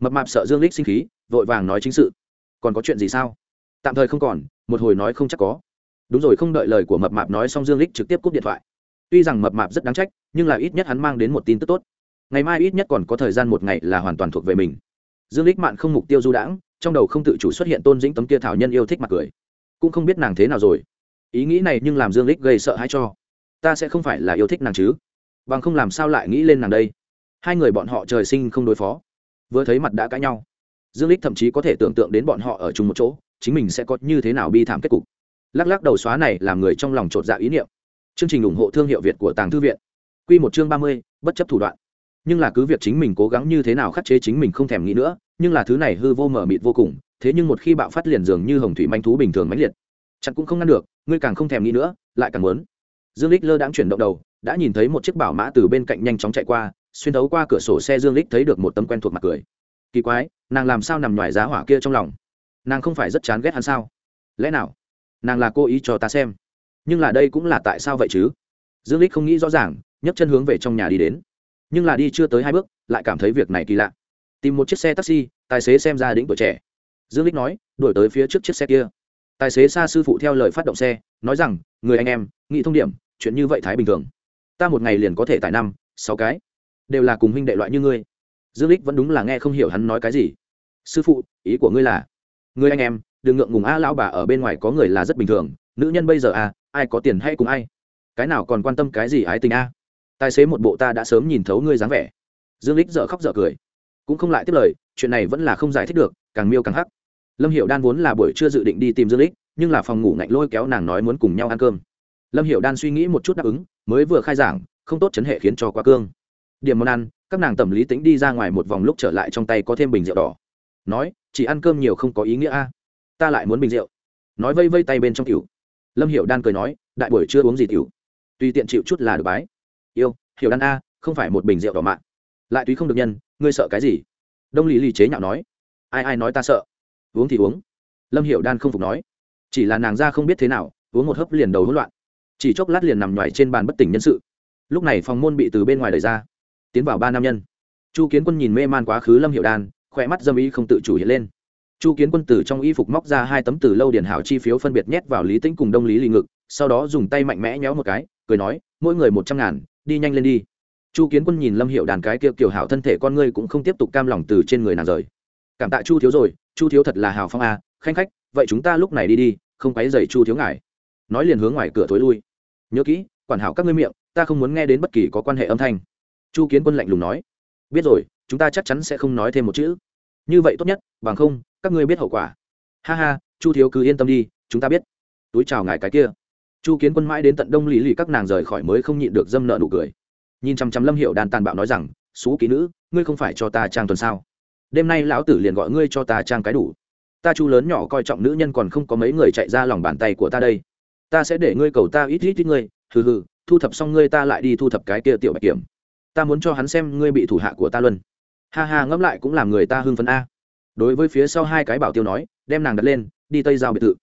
Mập mạp sợ dương lích sinh khí, vội vàng nói chính sự. Còn có chuyện gì sao? Tạm thời không còn một hồi nói không chắc có. Đúng rồi, không đợi lời của mập mạp nói xong dương lích trực tiếp cúp điện thoại. Tuy rằng mập mạp rất đáng trách, nhưng là ít nhất hắn mang đến một tin tức tốt. Ngày mai ít nhất còn có thời gian một ngày là hoàn toàn thuộc về mình. Dương lích mạn không mục tiêu du đãng, trong đầu không tự chủ xuất hiện tôn dĩnh tấm kia thảo nhân yêu thích mặt cười. Cũng không biết nàng thế nào rồi. Ý nghĩ này nhưng làm dương lích gây sợ hãi cho. Ta sẽ không phải là yêu thích nàng chứ. Bằng không làm sao lại nghĩ lên nàng đây? Hai người bọn họ trời sinh không đối phó. Vừa thấy mặt đã cãi nhau. Dương lích thậm chí có thể tưởng tượng đến bọn họ ở chung một chỗ chính mình sẽ có như thế nào bi thảm kết cục. Lắc lắc đầu xóa này làm người trong lòng trột dạ ý niệm. Chương trình ủng hộ thương hiệu việt của tàng thư viện. Quy một chương ba mươi, bất chấp thủ đoạn. Nhưng là cứ việc chính mình cố gắng như thế nào khắc chế chính mình không thèm nghĩ nữa nhưng là thứ này hư vô mở mịt vô cùng thế nhưng một khi bạo phát liền dường như hồng thủy manh thú bình thường mãnh liệt. Chặn cũng không ngăn được ngươi càng không thèm nghĩ nữa lại càng muốn. Dương lích lơ đãng chuyển động đầu đã nhìn thấy một chiếc bảo mã từ bên cạnh nhanh chóng chạy qua xuyên thấu qua cửa sổ xe dương lích thấy được một tấm quen thuộc mặt cười. Kỳ quái nàng làm sao nằm ngoài giá hỏa kia trong lòng? Nàng không phải rất chán ghét hắn sao? Lẽ nào nàng là cố ý cho ta xem? Nhưng là đây cũng là tại sao vậy chứ? Dương lích không nghĩ rõ ràng, nhấc chân hướng về trong nhà đi đến. Nhưng là đi chưa tới hai bước, lại cảm thấy việc này kỳ lạ. Tìm một chiếc xe taxi, tài xế xem ra đĩnh tuổi trẻ. Dương lích nói, đuổi tới phía trước chiếc xe kia. Tài xế xa sư phụ theo lời phát động xe, nói rằng, người anh em, nghĩ thông điểm, chuyện như vậy thái bình thường. Ta một ngày liền có thể tải năm, sáu cái. Đều là cùng huynh đệ loại như ngươi. Dương lích vẫn đúng là nghe không hiểu hắn nói cái gì. Sư phụ, ý của ngươi là người anh em, đừng ngượng ngùng a, lão bà ở bên ngoài có người là rất bình thường. Nữ nhân bây giờ a ai có tiền hay cùng ai? Cái nào còn quan tâm cái gì ái tình a? Tài xế một bộ ta đã sớm nhìn thấu ngươi dáng vẻ. Dương lích dở khóc dở cười. Cũng không lại tiếp lời, chuyện này vẫn là không giải thích được, càng miêu càng hắc. Lâm hiệu đan vốn là buổi chưa dự định đi tìm dương lích nhưng là phòng ngủ ngạnh lôi kéo nàng nói muốn cùng nhau ăn cơm. Lâm hiệu đan suy nghĩ một chút đáp ứng, mới vừa khai giảng, không tốt chấn hệ khiến cho quá cương. Điểm món ăn, các nàng tầm lý tính đi ra ngoài một vòng lúc trở lại trong tay có thêm bình rượu đỏ nói, chỉ ăn cơm nhiều không có ý nghĩa a. Ta lại muốn bình rượu. Nói vây vây tay bên trong cửu lâm hiểu đan cười nói, đại buổi chưa uống gì tiểu? Tùy tiện chịu chút là được bái. Yêu, hiểu đan a, không phải một bình rượu đỏ mạng. Lại túy không được nhân, ngươi sợ cái gì? Đông lý lì chế nhạo nói, ai ai nói ta sợ? Uống thì uống. Lâm hiểu đan không phục nói, chỉ là nàng ra không biết thế nào, uống một hớp liền đầu hỗn loạn. Chỉ chốc lát liền nằm ngoài trên bàn bất tỉnh nhân sự. Lúc này phòng môn bị từ bên ngoài đẩy ra, tiến vào ba nam nhân. Chu kiến quân nhìn mê man quá khứ lâm hiệu đan khỏe mắt dâm ý không tự chủ hiện lên. Chu kiến quân tử trong y phục móc ra hai tấm từ lâu điển hảo chi phiếu phân biệt nhét vào lý tĩnh cùng đông lý lì ngực, sau đó dùng tay mạnh mẽ nhéo một cái, cười nói, mỗi người một trăm ngàn, đi nhanh lên đi. Chu kiến quân nhìn lâm hiệu đàn cái kia kiểu hảo thân thể con ngươi cũng không tiếp tục cam lòng từ trên người nàng rời. Cảm tạ chu thiếu rồi, chu thiếu thật là hào phong a à, khanh khách, vậy chúng ta lúc này đi đi, không quấy dày chu thiếu ngài. Nói liền hướng ngoài cửa thối lui. Nhớ kỹ, quản hảo các ngươi miệng, ta không muốn nghe đến bất kỳ có quan hệ âm thanh. Chu kiến quân lạnh lùng nói biết rồi, chúng ta chắc chắn sẽ không nói thêm một chữ. Như vậy tốt nhất, bằng không, các ngươi biết hậu quả. Ha ha, chu thiếu cứ yên tâm đi, chúng ta biết. Túi chào ngài cái kia. Chu kiến quân mãi đến tận đông lì lì các nàng rời khỏi mới không nhịn được dâm nợ nụ cười. Nhìn chăm chăm lâm hiệu đàn tàn bạo nói rằng, xú ký nữ, ngươi không phải cho ta trang tuần sao? Đêm nay lão tử liền gọi ngươi cho ta trang cái đủ. Ta chu lớn nhỏ coi trọng nữ nhân còn không có mấy người chạy ra lòng bàn tay của ta đây. Ta sẽ để ngươi cầu ta ít ít ít ngươi. Hừ hừ, thu thập xong ngươi ta lại đi thu thập cái kia tiểu bạch kiểm ta muốn cho hắn xem ngươi bị thủ hạ của ta luân. Ha ha, ngẫm lại cũng làm người ta hưng phấn a. Đối với phía sau hai cái bảo tiêu nói, đem nàng đặt lên, đi tây giao biệt thự.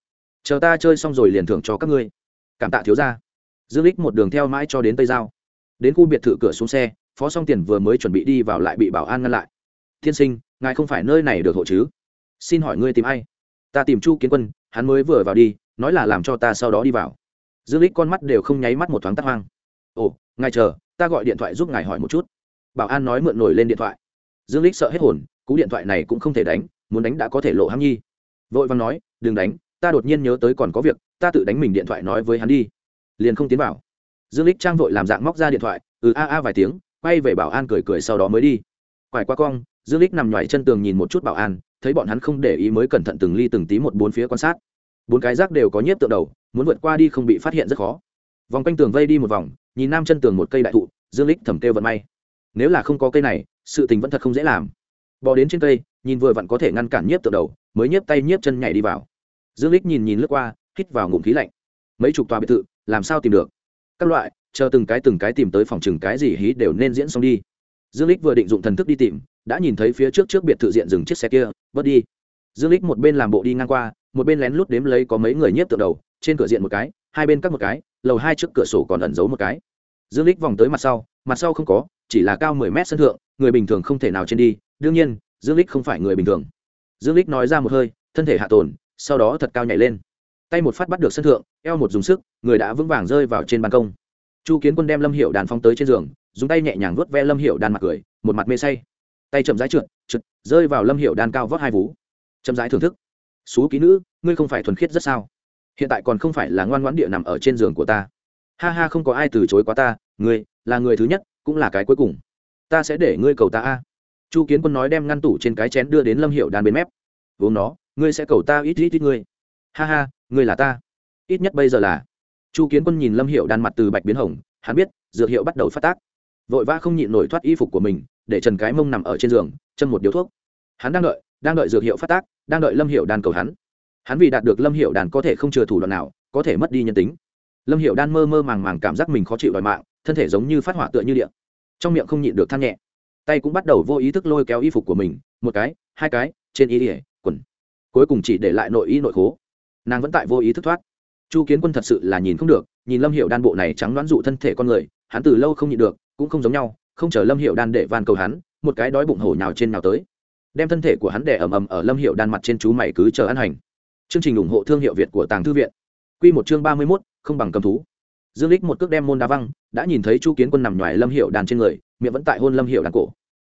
Chờ ta chơi xong rồi liền thưởng cho các ngươi. Cảm tạ thiếu ra dương lích một đường theo mãi cho đến tây giao. Đến khu biệt thự cửa xuống xe, phó song tiền vừa mới chuẩn bị đi vào lại bị bảo an ngăn lại. Thiên sinh, ngài không phải nơi này được hộ chứ? Xin hỏi ngươi tìm ai? Ta tìm chu kiến quân, hắn mới vừa vào đi, nói là làm cho ta sau đó đi vào. Dương lích con mắt đều không nháy mắt một thoáng tắt hoang. Ồ, ngài chờ ta gọi điện thoại giúp ngài hỏi một chút. Bảo an nói mượn nổi lên điện thoại. Dương lích sợ hết hồn, cú điện thoại này cũng không thể đánh, muốn đánh đã có thể lộ ham nhi. Vội vàng nói, đừng đánh, ta đột nhiên nhớ tới còn có việc, ta tự đánh mình điện thoại nói với hắn đi. Liền không tiến vào. Dương lích trang vội làm dạng móc ra điện thoại ừ a a vài tiếng, quay về bảo an cười cười sau đó mới đi. Quải qua cong, dương lích nằm ngoài chân tường nhìn một chút bảo an, thấy bọn hắn không để ý mới cẩn thận từng ly từng tí một bốn phía quan sát. Bốn cái rác đều có nhiếp tượng đầu, muốn vượt qua đi không bị phát hiện rất khó. Vòng quanh tường vây đi một vòng nhìn nam chân tường một cây đại thụ, dương lích thầm kêu vận may. Nếu là không có cây này, sự tình vẫn thật không dễ làm. Bò đến trên cây, nhìn vừa vặn có thể ngăn cản nhiếp tượng đầu, mới nhiếp tay nhiếp chân nhảy đi vào. Dương lích nhìn nhìn lướt qua, hít vào ngụm khí lạnh. Mấy chục tòa biệt thự, làm sao tìm được? Các loại, chờ từng cái từng cái tìm tới phòng chừng cái gì hí đều nên diễn xong đi. Dương lích vừa định dụng thần thức đi tìm, đã nhìn thấy phía trước trước biệt thự diện dừng chiếc xe kia, bớt đi. Dương lích một bên làm bộ đi ngang qua, một bên lén lút đếm lấy có mấy người nhiếp tượng đầu, trên cửa diện một cái, hai bên cắt một cái, lầu hai trước cửa sổ còn ẩn giấu một cái dương lích vòng tới mặt sau mặt sau không có, chỉ là cao 10 mét sân thượng, người bình thường không thể nào trên đi. Đương nhiên, dương lích không phải người bình thường. Dương lích nói ra một hơi, thân thể hạ tồn, sau đó thật cao nhảy lên. Tay một phát bắt được sân thượng, eo một dùng sức, người đã vững vàng rơi vào trên ban công. Chu kiến quân đem lâm hiệu đàn phong tới trên giường, dùng tay nhẹ nhàng vuốt ve lâm hiệu đàn mặt cười, một mặt mê say. Tay chậm rãi trượt trượt, rơi vào lâm hiệu đàn cao vót hai vú. Chậm rãi thưởng thức. Xú ký nữ, ngươi không phải thuần khiết rất sao? Hiện tại còn không phải là ngoan ngoãn địa nằm ở trên giường của ta ha ha không có ai từ chối quá ta, ngươi là người thứ nhất, cũng là cái cuối cùng. Ta sẽ để ngươi cầu ta a. Chu kiến quân nói đem ngăn tủ trên cái chén đưa đến lâm hiệu đan bên mép. Uống nó, ngươi sẽ cầu ta ít ít ít ngươi. Ha ha, ngươi là ta. Ít nhất bây giờ là. Chu kiến quân nhìn lâm hiệu đan mặt từ bạch biến hồng, hắn biết, dược hiệu bắt đầu phát tác. Vội vã không nhịn nổi thoát y phục của mình, để trần cái mông nằm ở trên giường chân một điếu thuốc. Hắn đang đợi đang đợi dược hiệu phát tác, đang đợi lâm hiệu đan cầu hắn. Hắn vì đạt được lâm hiệu Đàn có thể không chừa thủ đoạn nào, có thể mất đi nhân tính lâm hiệu đan mơ mơ màng màng cảm giác mình khó chịu đòi mạng, thân thể giống như phát hỏa tựa như điện trong miệng không nhịn được than nhẹ. Tay cũng bắt đầu vô ý thức lôi kéo y phục của mình, một cái, hai cái, trên y ỉa quần. Cuối cùng chỉ để lại nội y nội khố. Nàng vẫn tại vô ý thức thoát. Chu kiến quân thật sự là nhìn không được, nhìn lâm hiệu đan bộ này trắng đoán dụ thân thể con người, hắn từ lâu không nhịn được, cũng không giống nhau, không chờ lâm hiệu đan để van cầu hắn, một cái đói bụng hổ nhào trên nhào tới. Đem thân thể của hắn để ầm ầm ở lâm hiệu đan mặt trên chú mày cứ chờ ăn hành. Chương trình ủng hộ thương hiệu việt của tàng thư viện quy một chương ba mươi mốt, không bằng cầm thú. Dương lịch một cước đem môn đá văng, đã nhìn thấy chu kiến quân nằm ngoài lâm hiệu đàn trên người, miệng vẫn tại hôn lâm hiệu đàn cổ.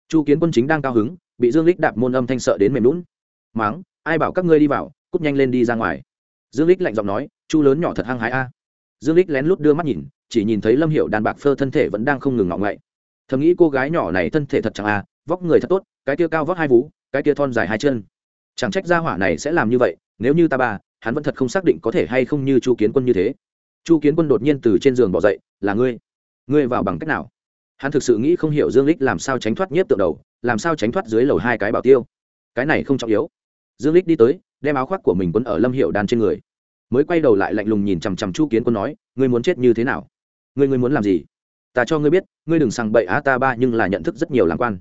Chu kiến quân chính đang cao hứng, bị dương lịch đạp môn âm thanh sợ đến mềm nhũn. máng, ai bảo các ngươi đi vào cúp nhanh lên đi ra ngoài. Dương lịch lạnh giọng nói, chu lớn nhỏ thật hăng hái a. Dương lịch lén lút đưa mắt nhìn, chỉ nhìn thấy lâm hiệu đàn bạc phơ thân thể vẫn đang không ngừng ngọ ngậy. Thầm nghĩ cô gái nhỏ này thân thể thật chẳng a vóc người thật tốt, cái kia cao vóc hai vú, cái kia thon dài hai chân. Chẳng trách gia hỏa này sẽ làm như vậy, nếu như ta bà hắn vẫn thật không xác định có thể hay không như chu kiến quân như thế. Chu kiến quân đột nhiên từ trên giường bỏ dậy, là ngươi? Ngươi vào bằng cách nào? Hắn thực sự nghĩ không hiểu dương lích làm sao tránh thoát nhiếp tượng đầu, làm sao tránh thoát dưới lầu hai cái bảo tiêu. Cái này không trọng yếu. Dương lích đi tới, đem áo khoác của mình quấn ở lâm hiệu đan trên người. Mới quay đầu lại lạnh lùng nhìn chằm chằm chu kiến quân nói, ngươi muốn chết như thế nào? Ngươi ngươi muốn làm gì? Ta cho ngươi biết, ngươi đừng sang bậy á ta ba nhưng là nhận thức rất nhiều làm quan.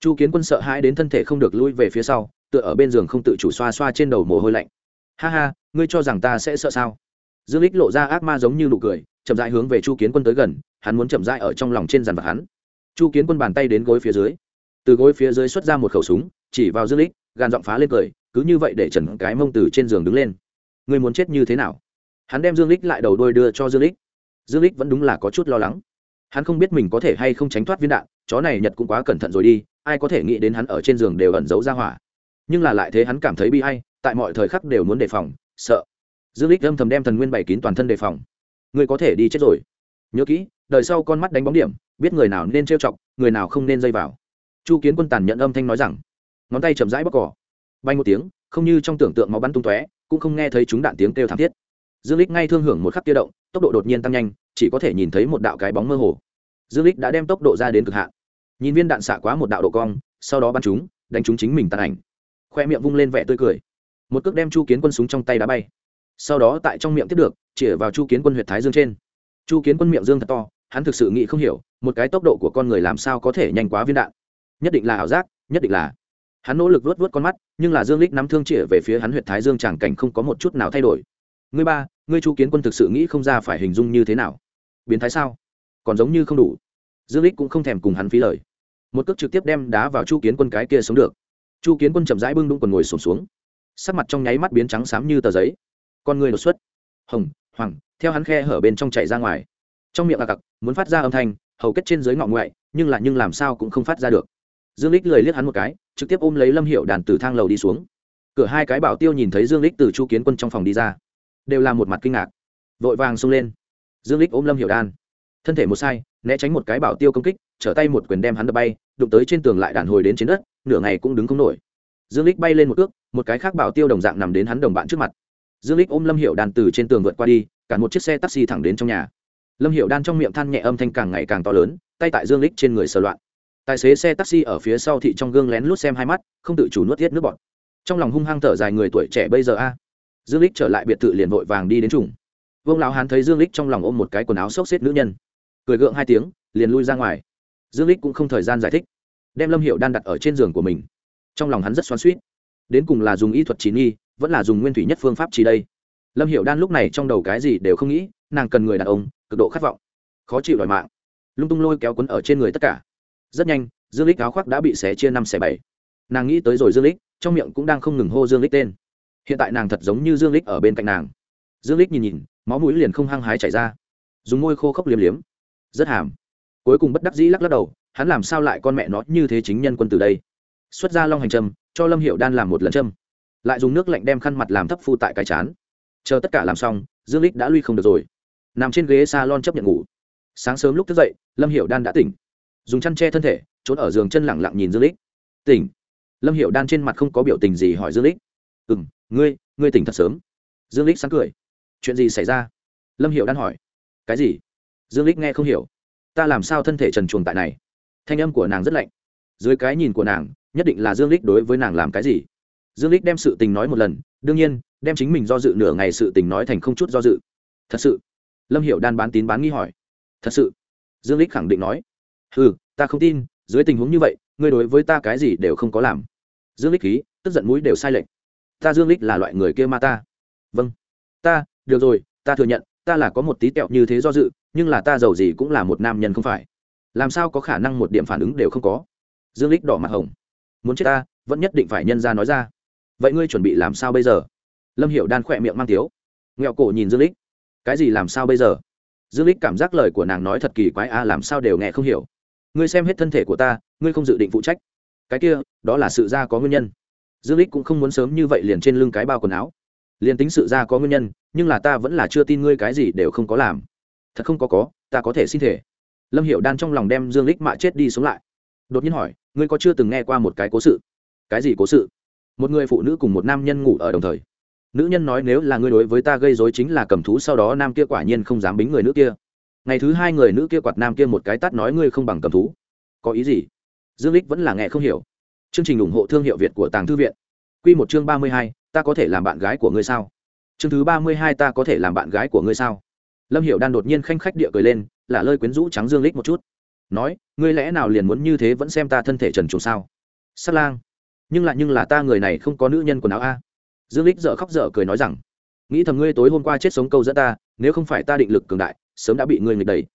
Chu kiến quân sợ hãi đến thân thể không được lui về phía sau, tựa ở bên giường không tự chủ xoa xoa trên đầu mồ hôi lạnh ha ha, ngươi cho rằng ta sẽ sợ sao? Dương lích lộ ra ác ma giống như nụ cười, chậm rãi hướng về chu kiến quân tới gần, hắn muốn chậm rãi ở trong lòng trên dàn vật hắn. Chu kiến quân bàn tay đến gối phía dưới. Từ gối phía dưới xuất ra một khẩu súng, chỉ vào dương lích, gan giọng phá lên cười, cứ như vậy để trần cái mông từ trên giường đứng lên. Ngươi muốn chết như thế nào? Hắn đem dương lích lại đầu đôi đưa cho dương lích. Dương lích vẫn đúng là có chút lo lắng. Hắn không biết mình có thể hay không tránh thoát viên đạn, chó này nhật cũng quá cẩn thận rồi đi, ai có thể nghĩ đến hắn ở trên giường đều ẩn giấu ra hỏa. Nhưng là lại thế hắn cảm thấy bi hay tại mọi thời khắc đều muốn đề phòng, sợ. Dương lích âm thầm đem thần nguyên bày kín toàn thân đề phòng. Người có thể đi chết rồi. Nhớ kỹ, đời sau con mắt đánh bóng điểm, biết người nào nên trêu chọc, người nào không nên dây vào. Chu kiến quân tàn nhận âm thanh nói rằng, ngón tay chậm rãi bóc cỏ bay một tiếng, không như trong tưởng tượng máu bắn tung tóe, cũng không nghe thấy chúng đạn tiếng kêu thảm thiết. Dương lích ngay thương hưởng một khắc tiêu động, tốc độ đột nhiên tăng nhanh, chỉ có thể nhìn thấy một đạo cái bóng mơ hồ. Dương lích đã đem tốc độ ra đến cực hạn. Nhìn viên đạn xạ quá một đạo độ cong, sau đó bắn chúng, đánh chúng chính mình tàn ảnh. Khoe miệng vung lên vẻ tươi cười một cước đem chu kiến quân súng trong tay đá bay. Sau đó tại trong miệng tiếp được, chĩa vào chu kiến quân huyện thái dương trên. Chu kiến quân miệng dương thật to, hắn thực sự nghĩ không hiểu, một cái tốc độ của con người làm sao có thể nhanh quá viên đạn. Nhất định là ảo giác, nhất định là. Hắn nỗ lực vớt vớt con mắt, nhưng là dương lích nắm thương chĩa về phía hắn huyện thái dương chẳng cảnh không có một chút nào thay đổi. Ngươi ba, ngươi chu kiến quân thực sự nghĩ không ra phải hình dung như thế nào. Biến thái sao? Còn giống như không đủ. Dương lích cũng không thèm cùng hắn phí lời. Một cước trực tiếp đem đá vào chu kiến quân cái kia sống được. Chu kiến quân chậm rãi bưng đúng quần ngồi sổm xuống sắc mặt trong nháy mắt biến trắng xám như tờ giấy. Con người đột xuất. Hồng, hoàng, theo hắn khe hở bên trong chạy ra ngoài. Trong miệng là cặc, muốn phát ra âm thanh, hầu kết trên dưới ngọn ngoại nhưng là nhưng làm sao cũng không phát ra được. Dương lích lười liếc hắn một cái, trực tiếp ôm lấy lâm hiệu đàn từ thang lầu đi xuống. Cửa hai cái bảo tiêu nhìn thấy dương lích từ chu kiến quân trong phòng đi ra, đều là một mặt kinh ngạc. Vội vàng xông lên. Dương lích ôm lâm hiệu đan thân thể một sai, né tránh một cái bảo tiêu công kích, trở tay một quyền đem hắn đập bay, đụng tới trên tường lại đàn hồi đến trên đất, nửa ngày cũng đứng không nổi dương lích bay lên một cước, một cái khác bảo tiêu đồng dạng nằm đến hắn đồng bạn trước mặt. Dương lích ôm lâm hiệu đan từ trên tường vượt qua đi, cả một chiếc xe taxi thẳng đến trong nhà. Lâm hiệu đan trong miệng than nhẹ âm thanh càng ngày càng to lớn, tay tại dương lích trên người sờ loạn. Tài xế xe taxi ở phía sau thị trong gương lén lút xem hai mắt, không tự chủ nuốt thiết nước bọt. Trong lòng hung hăng thở dài người tuổi trẻ bây giờ a. Dương lích trở lại biệt thự liền vội vàng đi đến trùng. Vương lão hán thấy dương lích trong lòng ôm một cái quần áo xốc xếp nữ nhân. Cười gượng hai tiếng, liền lui ra ngoài. Dương lích cũng không thời gian giải thích, đem lâm hiệu đan đặt ở trên giường của mình trong lòng hắn rất xoắn suýt. Đến cùng là dùng y thuật trí nghi, vẫn là dùng nguyên thủy nhất phương pháp chỉ đây. Lâm hiệu đan lúc này trong đầu cái gì đều không nghĩ, nàng cần người đàn ông, cực độ khát vọng. Khó chịu đòi mạng. Lung tung lôi kéo quấn ở trên người tất cả. Rất nhanh, dương lích áo khoác đã bị xé chia năm xẻ bảy. Nàng nghĩ tới rồi dương lích, trong miệng cũng đang không ngừng hô dương lích tên. Hiện tại nàng thật giống như dương lích ở bên cạnh nàng. Dương lích nhìn nhìn, máu mũi liền không hăng hái chảy ra. Dùng môi khô khốc liếm liếm. Rất hàm. Cuối cùng bất đắc dĩ lắc lắc đầu, hắn làm sao lại con mẹ nó như thế chính nhân quân từ đây? Xuất ra long hành trâm cho lâm hiệu đan làm một lần trâm lại dùng nước lạnh đem khăn mặt làm thấp phu tại cái chán. Chờ tất cả làm xong, dương lích đã lui không được rồi. Nằm trên ghế salon chấp nhận ngủ. Sáng sớm lúc thức dậy, lâm hiệu đan đã tỉnh. Dùng chăn che thân thể, trốn ở giường chân lẳng lặng nhìn dương lích tỉnh. Lâm hiệu đan trên mặt không có biểu tình gì hỏi dương lích ừ m ngươi ngươi tỉnh thật sớm. Dương lích sáng cười. Chuyện gì xảy ra? Lâm hiệu đan hỏi. Cái gì? Dương lích nghe không hiểu. Ta làm sao thân thể trần chuồng tại này? Thanh âm của nàng rất lạnh dưới cái nhìn của nàng, nhất định là dương lích đối với nàng làm cái gì. Dương lích đem sự tình nói một lần, đương nhiên, đem chính mình do dự nửa ngày sự tình nói thành không chút do dự. Thật sự? Lâm hiểu đan bán tín bán nghi hỏi. Thật sự? Dương lích khẳng định nói. Ừ ta không tin, dưới tình huống như vậy, ngươi đối với ta cái gì đều không có làm. Dương lích khí, tức giận mũi đều sai lệch. Ta dương lích là loại người kia ma ta. Vâng. Ta, được rồi, ta thừa nhận, ta là có một tí tẹo như thế do dự, nhưng là ta giàu gì cũng là một nam nhân không phải. Làm sao có khả năng một điểm phản ứng đều không có? Dương lích đỏ mặt hồng. Muốn chết ta, vẫn nhất định phải nhân ra nói ra. Vậy ngươi chuẩn bị làm sao bây giờ? Lâm hiểu đan khỏe miệng mang tiếu. Nghẹo cổ nhìn dương lích. Cái gì làm sao bây giờ? Dương lích cảm giác lời của nàng nói thật kỳ quái a làm sao đều nghe không hiểu. Ngươi xem hết thân thể của ta, ngươi không dự định phụ trách. Cái kia, đó là sự ra có nguyên nhân. Dương lích cũng không muốn sớm như vậy liền trên lưng cái bao quần áo. Liền tính sự ra có nguyên nhân, nhưng là ta vẫn là chưa tin ngươi cái gì đều không có làm. Thật không có có, ta có thể xin thể. Lâm hiểu đan trong lòng đem dương lích mạ chết đi sống lại đột nhiên hỏi ngươi có chưa từng nghe qua một cái cố sự? Cái gì cố sự? Một người phụ nữ cùng một nam nhân ngủ ở đồng thời. Nữ nhân nói nếu là ngươi đối với ta gây dối chính là cầm thú sau đó nam kia quả nhiên không dám bính người nữ kia. Ngày thứ hai người nữ kia quạt nam kia một cái tắt nói ngươi không bằng cầm thú. Có ý gì? Dương lích vẫn là nghe không hiểu. Chương trình ủng hộ thương hiệu việt của tàng thư viện. Quy một chương ba mươi hai, ta có thể làm bạn gái của ngươi sao? Chương thứ ba mươi hai ta có thể làm bạn gái của ngươi sao? Lâm hiểu đan đột nhiên khanh khách địa cười lên là lơi quyến rũ trắng dương lích một chút nói, ngươi lẽ nào liền muốn như thế vẫn xem ta thân thể trần trùng sao? Sắt lang. Nhưng lại, nhưng là ta người này không có nữ nhân quần áo a. Dương lích dở khóc dở cười nói rằng, nghĩ thầm ngươi tối hôm qua chết sống câu dẫn ta, nếu không phải ta định lực cường đại, sớm đã bị ngươi nghịch đầy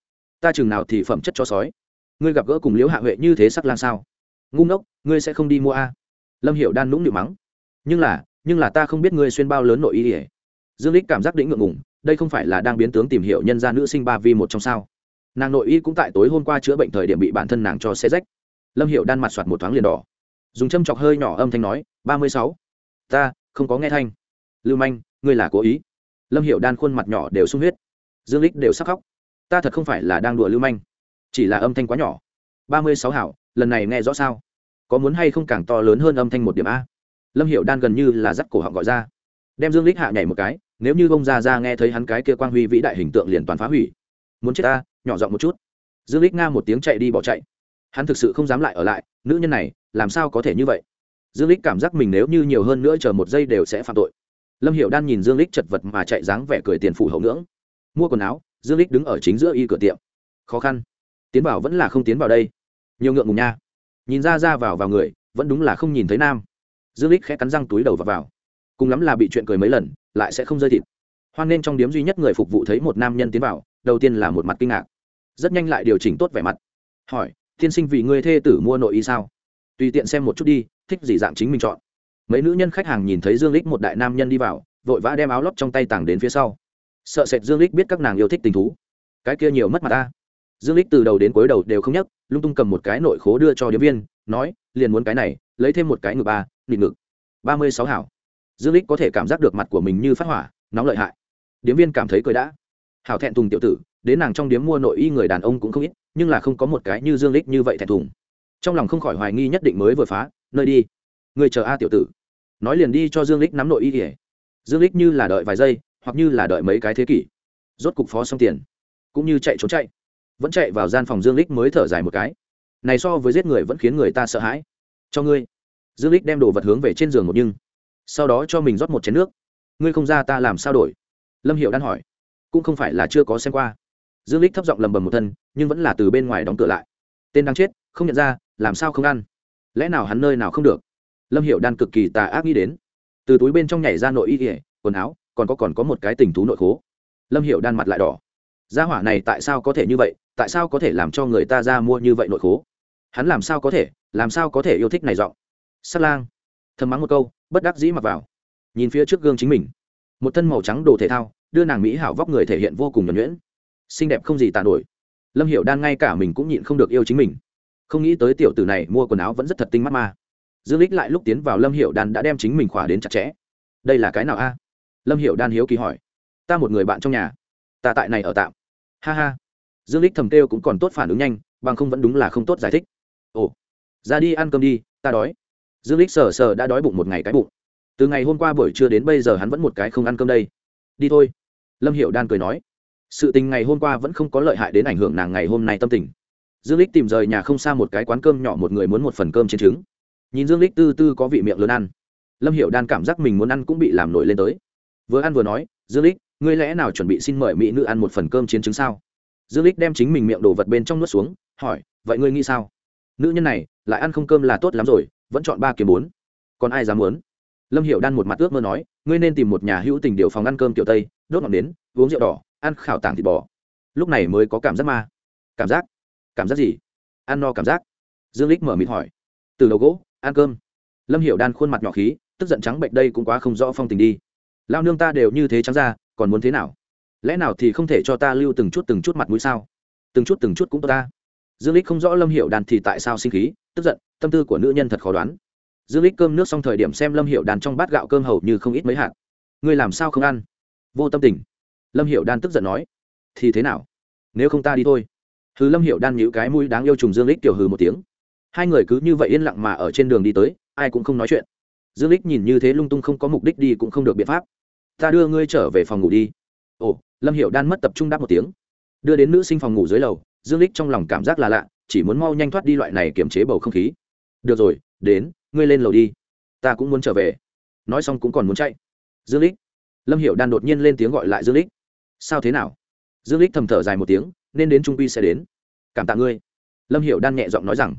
ta chừng nào thì phẩm chất cho sói. Ngươi gặp gỡ cùng liễu hạ huệ như thế sắc lang sao? Ngu ngốc, ngươi sẽ không đi mua a? Lâm hiểu đan nũng nịu mắng, nhưng là nhưng là ta không biết ngươi xuyên bao lớn nội ý ỉa dương lích cảm giác đĩnh ngượng ngùng, đây không phải là đang biến tướng tìm hiểu nhân gia nữ sinh ba vi một trong sao? Nàng nội y cũng tại tối hôm qua chữa bệnh thời điểm bị bản thân nàng cho xe rách. Lâm hiệu đan mặt soạt một thoáng liền đỏ. Dùng châm chọc hơi nhỏ âm thanh nói, ba mươi sáu. Ta, không có nghe thanh. Lưu manh, ngươi là cố ý. Lâm hiệu đan khuôn mặt nhỏ đều sung huyết. Dương lích đều sắc khóc. Ta thật không phải là đang đùa lưu manh, chỉ là âm thanh quá nhỏ. Ba mươi sáu hảo, lần này nghe rõ sao? Có muốn hay không càng to lớn hơn âm thanh một điểm a? Lâm hiệu đan gần như là dắt cổ họng gọi ra. Đem dương lích hạ nhảy một cái, nếu như bông ra ra nghe thấy hắn cái kia quang huy vĩ đại hình tượng liền toàn phá hủy. Muốn chết ta nhỏ giọng một chút. Dương lích nga một tiếng chạy đi bỏ chạy. Hắn thực sự không dám lại ở lại nữ nhân này làm sao có thể như vậy? Dương lích cảm giác mình nếu như nhiều hơn nữa chờ một giây đều sẽ phạm tội. Lâm hiểu đan nhìn dương lích chật vật mà chạy dáng vẻ cười tiền phủ hậu ngưỡng. Mua quần áo dương lích đứng ở chính giữa y cửa tiệm. Khó khăn. Tiến vào vẫn là không tiến vào đây. Nhiều ngượng ngùng nha. Nhìn ra ra vào vào người vẫn đúng là không nhìn thấy nam. Dương lích khẽ cắn răng túi đầu vào, vào. cùng lắm là bị chuyện cười mấy lần lại sẽ không rơi thịt. Hoan nên trong điếm duy nhất người phục vụ thấy một nam nhân tiến vào đầu tiên là một mặt kinh ngạc. Rất nhanh lại điều chỉnh tốt vẻ mặt. Hỏi, tiên sinh vì ngươi thê tử mua nội y sao? Tùy tiện xem một chút đi, thích gì dạng chính mình chọn. Mấy nữ nhân khách hàng nhìn thấy dương lích một đại nam nhân đi vào, vội vã đem áo lót trong tay tàng đến phía sau. Sợ sệt dương lích biết các nàng yêu thích tình thú. Cái kia nhiều mất mặt ta. Dương lích từ đầu đến cuối đầu đều không nhắc, lung tung cầm một cái nội khố đưa cho điếm viên, nói, liền muốn cái này, lấy thêm một cái ngực ba, nịt ngực. Ba mươi sáu hảo. Dương lích có thể cảm giác được mặt của mình như phát hỏa, nóng lợi hại. Điếm viên cảm thấy cười đã hảo thẹn thùng tiểu tử, đến nàng trong điếm mua nội y người đàn ông cũng không ít, nhưng là không có một cái như dương lích như vậy thẹn thùng. Trong lòng không khỏi hoài nghi nhất định mới vừa phá, nơi đi người chờ a tiểu tử. Nói liền đi cho dương lích nắm nội y kể dương lích như là đợi vài giây, hoặc như là đợi mấy cái thế kỷ. Rốt cục phó xong tiền, cũng như chạy trốn chạy. Vẫn chạy vào gian phòng dương lích mới thở dài một cái. Này so với giết người vẫn khiến người ta sợ hãi. Cho ngươi. Dương lích đem đồ vật hướng về trên giường một nhưng, sau đó cho mình rót một chén nước. Ngươi không ra ta làm sao đổi? Lâm hiệu đan hỏi cũng không phải là chưa có xem qua. Dương lích thấp giọng lầm bầm một thân, nhưng vẫn là từ bên ngoài đóng cửa lại. Tên đang chết, không nhận ra, làm sao không ăn? Lẽ nào hắn nơi nào không được? Lâm hiệu đan cực kỳ tà ác nghĩ đến. Từ túi bên trong nhảy ra nội y ỉa quần áo, còn có còn có một cái tình thú nội khố. Lâm hiệu đan mặt lại đỏ. Gia hỏa này tại sao có thể như vậy? Tại sao có thể làm cho người ta ra mua như vậy nội khố? Hắn làm sao có thể, làm sao có thể yêu thích này giọng? Sắt lang. Thầm mắng một câu, bất đắc dĩ mặc vào. Nhìn phía trước gương chính mình. Một thân màu trắng đồ thể thao đưa nàng mỹ hảo vóc người thể hiện vô cùng nhuẩn nhuyễn. Xinh đẹp không gì tàn nổi. Lâm hiểu đan ngay cả mình cũng nhịn không được yêu chính mình. Không nghĩ tới tiểu tử này mua quần áo vẫn rất thật tinh mắt ma dương lích lại lúc tiến vào lâm hiểu đan đã đem chính mình khỏa đến chặt chẽ. Đây là cái nào a? Lâm hiểu đan hiếu kỳ hỏi. Ta một người bạn trong nhà. Ta tại này ở tạm. Ha ha. Dương lích thầm kêu cũng còn tốt phản ứng nhanh, bằng không vẫn đúng là không tốt giải thích. Ồ. Ra đi ăn cơm đi, ta đói. Dương lích sờ sờ đã đói bụng một ngày cái bụng. Từ ngày hôm qua buổi trưa đến bây giờ hắn vẫn một cái không ăn cơm đây. Đi thôi lâm hiệu đan cười nói, sự tình ngày hôm qua vẫn không có lợi hại đến ảnh hưởng nàng ngày hôm nay tâm tình. Dương lích tìm rời nhà không xa một cái quán cơm nhỏ một người muốn một phần cơm trên trứng. Nhìn dương lích tư tư có vị miệng lớn ăn. Lâm hiệu đan cảm giác mình muốn ăn cũng bị làm nổi lên tới. Vừa ăn vừa nói, dương lích ngươi lẽ nào chuẩn bị xin mời mỹ nữ ăn một phần cơm chiến trứng sao? Dương lích đem chính mình miệng đồ vật bên trong nuốt xuống, hỏi, vậy ngươi nghĩ sao? Nữ nhân này, lại ăn không cơm là tốt lắm rồi, vẫn chọn ba kiếm bốn. Còn ai dám muốn? Lâm hiệu đan một mặt ước mơ nói ngươi nên tìm một nhà hữu tình điều phòng ăn cơm kiểu tây, đốt ngọn nến, uống rượu đỏ, ăn khảo tảng thịt bò. Lúc này mới có cảm giác ma. Cảm giác? Cảm giác gì? Ăn no cảm giác. Dương lích mở mịt hỏi. Từ đầu gỗ, ăn cơm. Lâm Hiểu đan khuôn mặt nhỏ khí, tức giận trắng bệnh đây cũng quá không rõ phong tình đi. Lao nương ta đều như thế trắng ra, còn muốn thế nào? Lẽ nào thì không thể cho ta lưu từng chút từng chút mặt mũi sao? Từng chút từng chút cũng tốt ta. Dương lích không rõ lâm Hiểu Đan thì tại sao sinh khí, tức giận, tâm tư của nữ nhân thật khó đoán dương lích cơm nước xong thời điểm xem lâm hiệu đàn trong bát gạo cơm hầu như không ít mấy hạt. Ngươi làm sao không ăn? Vô tâm tình. Lâm hiệu đan tức giận nói. Thì thế nào? Nếu không ta đi thôi. Hừ, lâm hiệu đan nhữ cái mũi đáng yêu trùng dương lích tiểu hừ một tiếng. Hai người cứ như vậy yên lặng mà ở trên đường đi tới, ai cũng không nói chuyện. Dương lích nhìn như thế lung tung không có mục đích đi cũng không được biện pháp. Ta đưa ngươi trở về phòng ngủ đi. Ồ, lâm hiệu đan mất tập trung đáp một tiếng. Đưa đến nữ sinh phòng ngủ dưới lầu, dương lích trong lòng cảm giác là lạ, chỉ muốn mau nhanh thoát đi loại này kiềm chế bầu không khí. Được rồi, đến ngươi lên lầu đi, ta cũng muốn trở về. Nói xong cũng còn muốn chạy. Dương lích, lâm Hiểu đan đột nhiên lên tiếng gọi lại dương lích. Sao thế nào? Dương lích thầm thở dài một tiếng, nên đến trung quy sẽ đến. Cảm tạ ngươi. Lâm Hiểu đan nhẹ giọng nói rằng,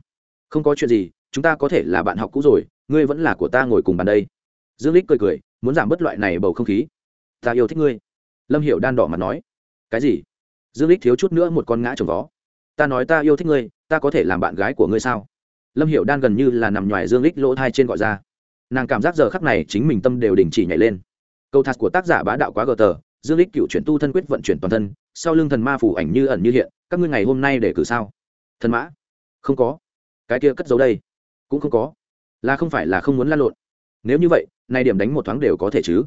không có chuyện gì, chúng ta có thể là bạn học cũ rồi, ngươi vẫn là của ta ngồi cùng bàn đây. Dương lích cười cười, muốn giảm bớt loại này bầu không khí. Ta yêu thích ngươi. Lâm Hiểu đan đỏ mặt nói. Cái gì? Dương lích thiếu chút nữa một con ngã trồng vó. Ta nói ta yêu thích ngươi, ta có thể làm bạn gái của ngươi sao? Lâm hiệu đan gần như là nằm ngoài dương lích lỗ thai trên gọi ra. Nàng cảm giác giờ khắc này chính mình tâm đều đình chỉ nhảy lên. Câu thạt của tác giả bá đạo quá gờ tờ, dương lích cựu chuyển tu thân quyết vận chuyển toàn thân, sau lưng thần ma phủ ảnh như ẩn như hiện, các ngươi ngày hôm nay để cử sao? Thần mã? Không có. Cái kia cất giấu đây? Cũng không có. Là không phải là không muốn la lộn. Nếu như vậy, nay điểm đánh một thoáng đều có thể chứ.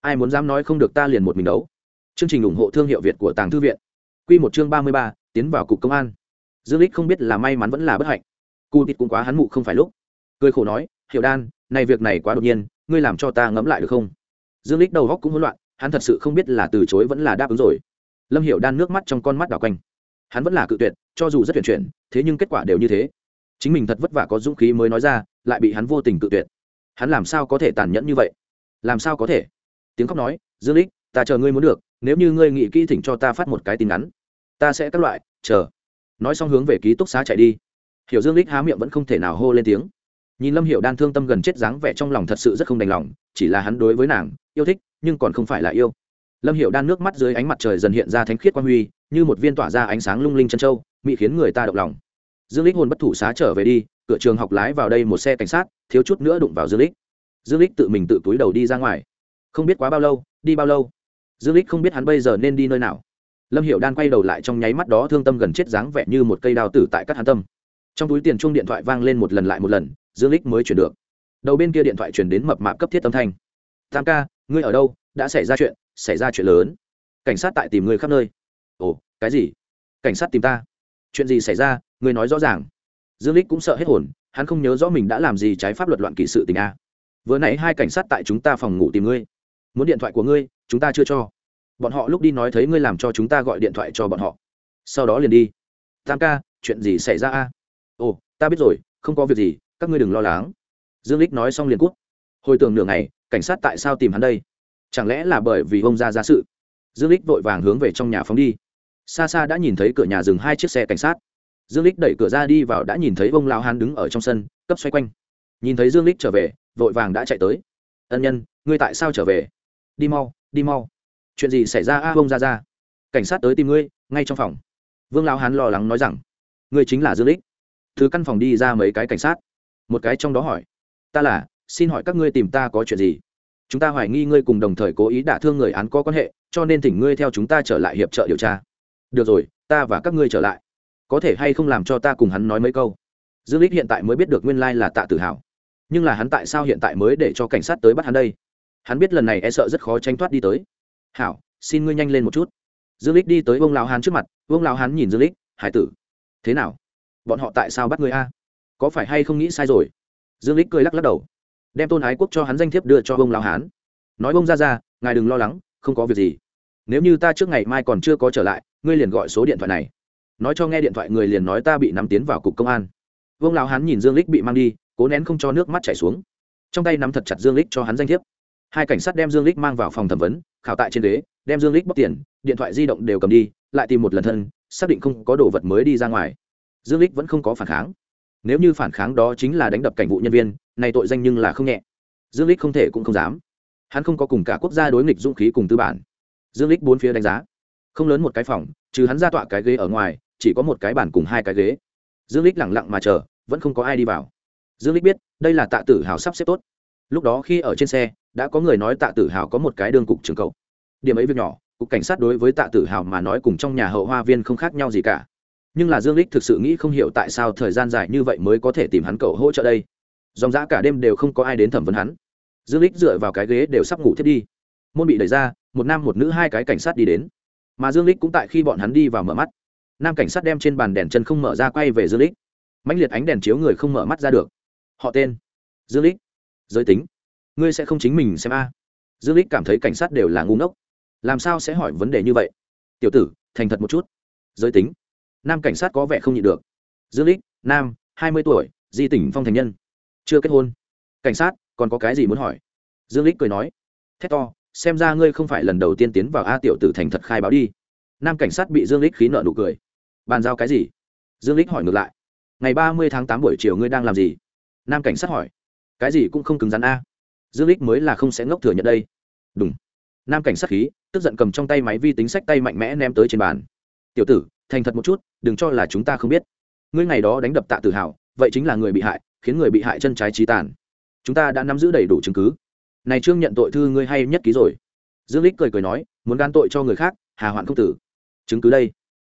Ai muốn dám nói không được ta liền một mình đấu. Chương trình ủng hộ thương hiệu việt của tàng thư viện. Q một chương ba mươi ba, tiến vào cục công an. Dương lích không biết là may mắn vẫn là bất hạnh cụ tịt cũng quá hắn mụ không phải lúc. Cười khổ nói, hiểu đan, này việc này quá đột nhiên, ngươi làm cho ta ngẫm lại được không? Dương lích đầu góc cũng hỗn loạn, hắn thật sự không biết là từ chối vẫn là đáp ứng rồi. Lâm hiểu đan nước mắt trong con mắt đảo quanh. Hắn vẫn là cự tuyệt, cho dù rất tuyển chuyển, thế nhưng kết quả đều như thế. Chính mình thật vất vả có dũng khí mới nói ra, lại bị hắn vô tình cự tuyệt. Hắn làm sao có thể tàn nhẫn như vậy? Làm sao có thể? Tiếng khóc nói, dương lích ta chờ ngươi muốn được, nếu như ngươi nghĩ kỹ thỉnh cho ta phát một cái tin ngắn ta sẽ các loại, chờ. Nói xong hướng về ký túc xá chạy đi hiểu dương lích há miệng vẫn không thể nào hô lên tiếng. Nhìn lâm hiểu đan thương tâm gần chết dáng vẻ trong lòng thật sự rất không đành lòng, chỉ là hắn đối với nàng, yêu thích, nhưng còn không phải là yêu. Lâm hiểu đan nước mắt dưới ánh mặt trời dần hiện ra thánh khiết quan huy, như một viên tỏa ra ánh sáng lung linh chân châu, mỹ khiến người ta động lòng. Dương lích hồn bất thủ xá trở về đi, cửa trường học lái vào đây một xe cảnh sát, thiếu chút nữa đụng vào dương lích. Dương lích tự mình tự túi đầu đi ra ngoài. Không biết quá bao lâu, đi bao lâu? Dương lích không biết hắn bây giờ nên đi nơi nào. Lâm Hiểu đan quay đầu lại trong nháy mắt đó thương tâm gần chết dáng vẻ như một cây đao tử tại các hắn tâm trong túi tiền chuông điện thoại vang lên một lần lại một lần, dương lích mới chuyển được. Đầu bên kia điện thoại chuyển đến mập mạp cấp thiết âm thanh. Tam ca, ngươi ở đâu? Đã xảy ra chuyện, xảy ra chuyện lớn. Cảnh sát tại tìm ngươi khắp nơi. Ồ, cái gì? Cảnh sát tìm ta? Chuyện gì xảy ra? Ngươi nói rõ ràng. Dương lích cũng sợ hết hồn, hắn không nhớ rõ mình đã làm gì trái pháp luật loạn kỷ sự tình a. Vừa nãy hai cảnh sát tại chúng ta phòng ngủ tìm ngươi. Muốn điện thoại của ngươi, chúng ta chưa cho. Bọn họ lúc đi nói thấy ngươi làm cho chúng ta gọi điện thoại cho bọn họ. Sau đó liền đi. Tam ca, chuyện gì xảy ra a? Ồ, ta biết rồi, không có việc gì, các ngươi đừng lo lắng. Dương lích nói xong liền cút. Hồi tưởng nửa ngày, cảnh sát tại sao tìm hắn đây? Chẳng lẽ là bởi vì ông ra ra sự? Dương lích vội vàng hướng về trong nhà phóng đi. Xa xa đã nhìn thấy cửa nhà dừng hai chiếc xe cảnh sát. Dương lích đẩy cửa ra đi vào đã nhìn thấy ông lao hán đứng ở trong sân, cấp xoay quanh. Nhìn thấy dương lích trở về, vội vàng đã chạy tới. Ân nhân, ngươi tại sao trở về? Đi mau đi mau. Chuyện gì xảy ra a, ông ra ra? Cảnh sát tới tìm ngươi, ngay trong phòng. Vương lao hán lo lắng nói rằng, ngươi chính là dương lích từ căn phòng đi ra mấy cái cảnh sát. Một cái trong đó hỏi, ta là, xin hỏi các ngươi tìm ta có chuyện gì? Chúng ta hoài nghi ngươi cùng đồng thời cố ý đả thương người án có quan hệ, cho nên thỉnh ngươi theo chúng ta trở lại hiệp trợ điều tra. Được rồi, ta và các ngươi trở lại. Có thể hay không làm cho ta cùng hắn nói mấy câu? Dương lích hiện tại mới biết được nguyên lai là tạ tự hào nhưng là hắn tại sao hiện tại mới để cho cảnh sát tới bắt hắn đây? Hắn biết lần này e sợ rất khó tranh thoát đi tới. Hảo, xin ngươi nhanh lên một chút. Dương lích đi tới vương lão hán trước mặt. Vương lão hán nhìn dương lích hải tử, thế nào? Bọn họ tại sao bắt ngươi a? Có phải hay không nghĩ sai rồi? Dương lích cười lắc lắc đầu. Đem tôn ái quốc cho hắn danh thiếp đưa cho bông lão hán. Nói bông ra ra, ngài đừng lo lắng, không có việc gì. Nếu như ta trước ngày mai còn chưa có trở lại, ngươi liền gọi số điện thoại này. Nói cho nghe điện thoại người liền nói ta bị nắm tiến vào cục công an. Vương lão hán nhìn dương lích bị mang đi, cố nén không cho nước mắt chảy xuống. Trong tay nắm thật chặt dương lích cho hắn danh thiếp. Hai cảnh sát đem dương lích mang vào phòng thẩm vấn, khảo tại trên ghế, đem dương lích bóc tiền, điện thoại di động đều cầm đi, lại tìm một lần thân, xác định không có đồ vật mới đi ra ngoài dương lích vẫn không có phản kháng. Nếu như phản kháng đó chính là đánh đập cảnh vụ nhân viên, này tội danh nhưng là không nhẹ. Dương lích không thể cũng không dám. Hắn không có cùng cả quốc gia đối nghịch dũng khí cùng tư bản. Dương lích bốn phía đánh giá. Không lớn một cái phòng, trừ hắn ra tọa cái ghế ở ngoài, chỉ có một cái bàn cùng hai cái ghế. Dương lích lẳng lặng mà chờ, vẫn không có ai đi vào. Dương lích biết, đây là tạ tử hào sắp xếp tốt. Lúc đó khi ở trên xe, đã có người nói tạ tử hào có một cái đương cục trường cầu điểm ấy việc nhỏ, cục cảnh sát đối với tạ tử hào mà nói cùng trong nhà hậu hoa viên không khác nhau gì cả nhưng là dương lích thực sự nghĩ không hiểu tại sao thời gian dài như vậy mới có thể tìm hắn cậu hỗ trợ đây. Dòng dã cả đêm đều không có ai đến thẩm vấn hắn. Dương lích dựa vào cái ghế đều sắp ngủ thiết đi. Môn bị đẩy ra, một nam một nữ hai cái cảnh sát đi đến. Mà dương lích cũng tại khi bọn hắn đi vào mở mắt. Nam cảnh sát đem trên bàn đèn chân không mở ra quay về dương lích. Mãnh liệt ánh đèn chiếu người không mở mắt ra được. Họ tên? Dương lích. Giới tính? Ngươi sẽ không chính mình xem a? Dương lích cảm thấy cảnh sát đều là ngu ngốc. Làm sao sẽ hỏi vấn đề như vậy? Tiểu tử, thành thật một chút. Giới tính? Nam cảnh sát có vẻ không nhịn được. Dương lích, nam, hai mươi tuổi, di tỉnh phong thành nhân. Chưa kết hôn. Cảnh sát, còn có cái gì muốn hỏi? Dương lích cười nói. Thét to, xem ra ngươi không phải lần đầu tiên tiến vào a tiểu tử thành thật khai báo đi. Nam cảnh sát bị dương lích khí nợ nụ cười. Bàn giao cái gì? Dương lích hỏi ngược lại. Ngày ba mươi tháng tám buổi chiều ngươi đang làm gì? Nam cảnh sát hỏi. Cái gì cũng không cứng rắn a. Dương lích mới là không sẽ ngốc thừa nhận đây. Đúng nam cảnh sát khí, tức giận cầm trong tay máy vi tính sách tay mạnh mẽ ném tới trên bàn. Tiểu tử thành thật một chút, đừng cho là chúng ta không biết. Ngươi ngày đó đánh đập tạ tự hào, vậy chính là người bị hại, khiến người bị hại chân trái trí tàn. Chúng ta đã nắm giữ đầy đủ chứng cứ. Này trương nhận tội thư ngươi hay nhất ký rồi. Dương lích cười cười nói, muốn gan tội cho người khác, hà hoạn không tử. Chứng cứ đây.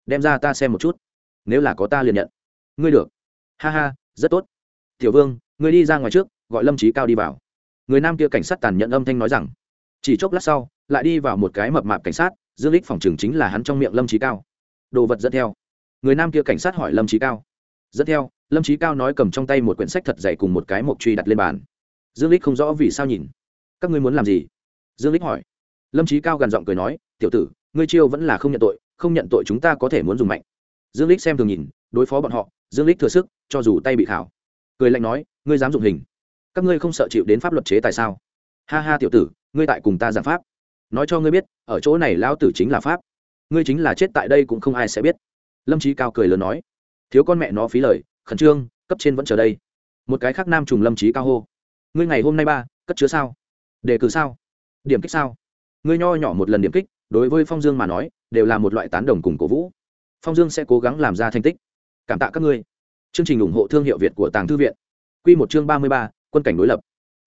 Đem ra ta xem một chút. Nếu là có ta liền nhận. Ngươi được. Ha ha, rất tốt. Tiểu vương, ngươi đi ra ngoài trước, gọi lâm trí cao đi vào. Người nam kia cảnh sát tàn nhận âm thanh nói rằng. Chỉ chốc lát sau, lại đi vào một cái mập mạp cảnh sát, dương lích phòng trường chính là hắn trong miệng lâm trí cao đồ vật dẫn theo. Người nam kia cảnh sát hỏi lâm trí cao. Dẫn theo, lâm trí cao nói cầm trong tay một quyển sách thật dày cùng một cái mộc truy đặt lên bàn. Dương lích không rõ vì sao nhìn. Các ngươi muốn làm gì? Dương lích hỏi. Lâm trí cao gằn giọng cười nói, tiểu tử, ngươi chiêu vẫn là không nhận tội, không nhận tội chúng ta có thể muốn dùng mạnh. Dương lích xem thường nhìn, đối phó bọn họ, dương lích thừa sức, cho dù tay bị khảo. Cười lạnh nói, ngươi dám dụng hình. Các ngươi không sợ chịu đến pháp luật chế tại sao? Ha ha, tiểu tử, ngươi tại cùng ta giảng pháp. Nói cho ngươi biết, ở chỗ này lão tử chính là pháp ngươi chính là chết tại đây cũng không ai sẽ biết. Lâm trí cao cười lớn nói, thiếu con mẹ nó phí lời, khẩn trương, cấp trên vẫn chờ đây. Một cái khác nam trùng lâm trí cao hô, ngươi ngày hôm nay ba, cất chứa sao? Đề cử sao? Điểm kích sao? Ngươi nho nhỏ một lần điểm kích, đối với phong dương mà nói, đều là một loại tán đồng cùng cổ vũ. Phong dương sẽ cố gắng làm ra thành tích. Cảm tạ các ngươi. Chương trình ủng hộ thương hiệu việt của tàng thư viện. Q một chương ba mươi ba, quân cảnh đối lập.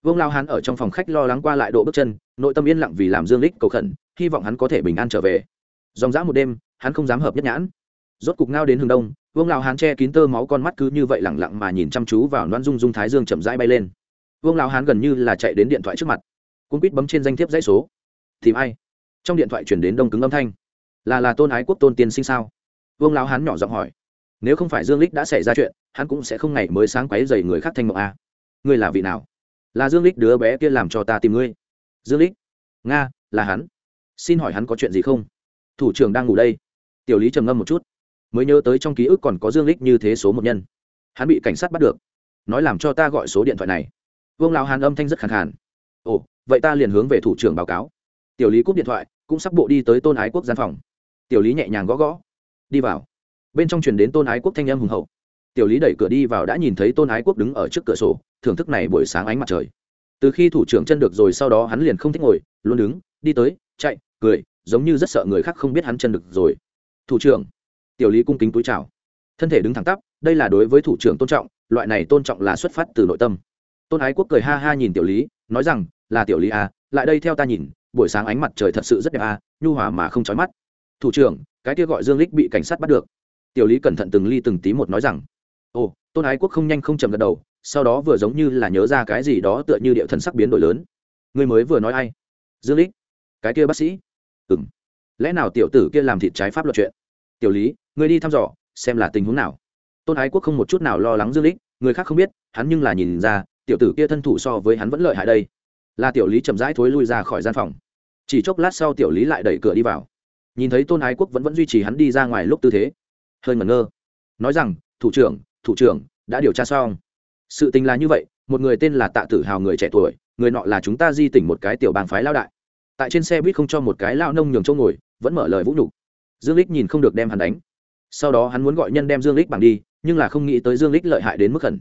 Vương lao hán ở trong phòng khách lo lắng qua lại độ bước chân, nội tâm yên lặng vì làm dương lích cầu khẩn, hy vọng hắn có thể bình an trở về dòng dã một đêm, hắn không dám hợp nhất nhãn. Rốt cục ngao đến hướng đông, vương lão hán che kín tơ máu con mắt cứ như vậy lẳng lặng mà nhìn chăm chú vào loan dung dung thái dương chậm rãi bay lên. Vương lão hán gần như là chạy đến điện thoại trước mặt. Cuốn quýt bấm trên danh thiếp dãy số. Tìm ai? Trong điện thoại chuyển đến đông cứng âm thanh. Là là tôn ái quốc tôn tiên sinh sao? Vương lão hán nhỏ giọng hỏi. Nếu không phải dương lích đã xảy ra chuyện, hắn cũng sẽ không ngày mới sáng quấy dày người khác thanh mộng a à. ngươi là vị nào? Là dương lích đứa bé kia làm cho ta tìm ngươi. Dương lích. Nga, là hắn. Xin hỏi hắn có chuyện gì không? Thủ trưởng đang ngủ đây. Tiểu lý trầm ngâm một chút, mới nhớ tới trong ký ức còn có dương lích như thế số một nhân. Hắn bị cảnh sát bắt được, nói làm cho ta gọi số điện thoại này. Vương lão hàn âm thanh rất khẳng khàn. Ồ, vậy ta liền hướng về thủ trưởng báo cáo. Tiểu lý cúp điện thoại, cũng sắp bộ đi tới tôn ái quốc gian phòng. Tiểu lý nhẹ nhàng gõ gõ. Đi vào. Bên trong truyền đến tôn ái quốc thanh âm hùng hậu. Tiểu lý đẩy cửa đi vào đã nhìn thấy tôn ái quốc đứng ở trước cửa sổ, thưởng thức này buổi sáng ánh mặt trời. Từ khi thủ trưởng chân được rồi sau đó hắn liền không thích ngồi, luôn đứng, đi tới, chạy, cười giống như rất sợ người khác không biết hắn chân được rồi. Thủ trưởng, tiểu lý cung kính túi chào. Thân thể đứng thẳng tắp, đây là đối với thủ trưởng tôn trọng, loại này tôn trọng là xuất phát từ nội tâm. Tôn ái quốc cười ha ha nhìn tiểu lý, nói rằng, là tiểu lý à lại đây theo ta nhìn, buổi sáng ánh mặt trời thật sự rất đẹp à nhu hòa mà không chói mắt. Thủ trưởng, cái kia gọi dương lích bị cảnh sát bắt được. Tiểu lý cẩn thận từng ly từng tí một nói rằng. Ồ, tôn ái quốc không nhanh không chậm gật đầu, sau đó vừa giống như là nhớ ra cái gì đó tựa như điệu thần sắc biến đổi lớn. Người mới vừa nói ai? Dương lích cái kia bác sĩ ừ m lẽ nào tiểu tử kia làm thịt trái pháp luật chuyện? Tiểu lý người đi thăm dò, xem là tình huống nào. Tôn ái quốc không một chút nào lo lắng dương lích, người khác không biết, hắn nhưng là nhìn ra, tiểu tử kia thân thủ so với hắn vẫn lợi hại đây. Là tiểu lý chậm rãi thối lui ra khỏi gian phòng. Chỉ chốc lát sau tiểu lý lại đẩy cửa đi vào. Nhìn thấy tôn ái quốc vẫn vẫn duy trì hắn đi ra ngoài lúc tư thế, hơi ngẩn ngơ. Nói rằng, thủ trưởng thủ trưởng, đã điều tra xong. Sự tình là như vậy, một người tên là tạ tử hào người trẻ tuổi, người nọ là chúng ta di tỉnh một cái tiểu bang phái lao đại tại trên xe buýt không cho một cái lao nông nhường chỗ ngồi, vẫn mở lời vũ nhục. Dương lích nhìn không được đem hắn đánh. Sau đó hắn muốn gọi nhân đem dương lích bằng đi, nhưng là không nghĩ tới dương lích lợi hại đến mức khẩn.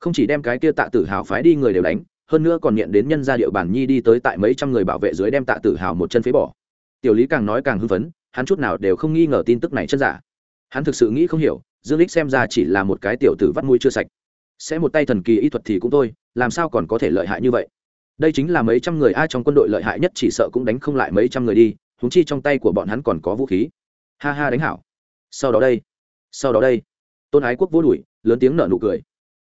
Không chỉ đem cái kia tạ tử hào phái đi người đều đánh, hơn nữa còn nhận đến nhân gia địa bàn nhi đi tới tại mấy trăm người bảo vệ dưới đem tạ tử hào một chân phế bỏ. Tiểu lý càng nói càng hưng phấn, hắn chút nào đều không nghi ngờ tin tức này chân giả. Hắn thực sự nghĩ không hiểu, dương lích xem ra chỉ là một cái tiểu tử vắt mũi chưa sạch. Sẽ một tay thần kỳ y thuật thì cũng thôi, làm sao còn có thể lợi hại như vậy? Đây chính là mấy trăm người ai trong quân đội lợi hại nhất chỉ sợ cũng đánh không lại mấy trăm người đi húng chi trong tay của bọn hắn còn có vũ khí. Ha ha đánh hảo. Sau đó đây. Sau đó đây. Tôn ái quốc vô đùi lớn tiếng nở nụ cười.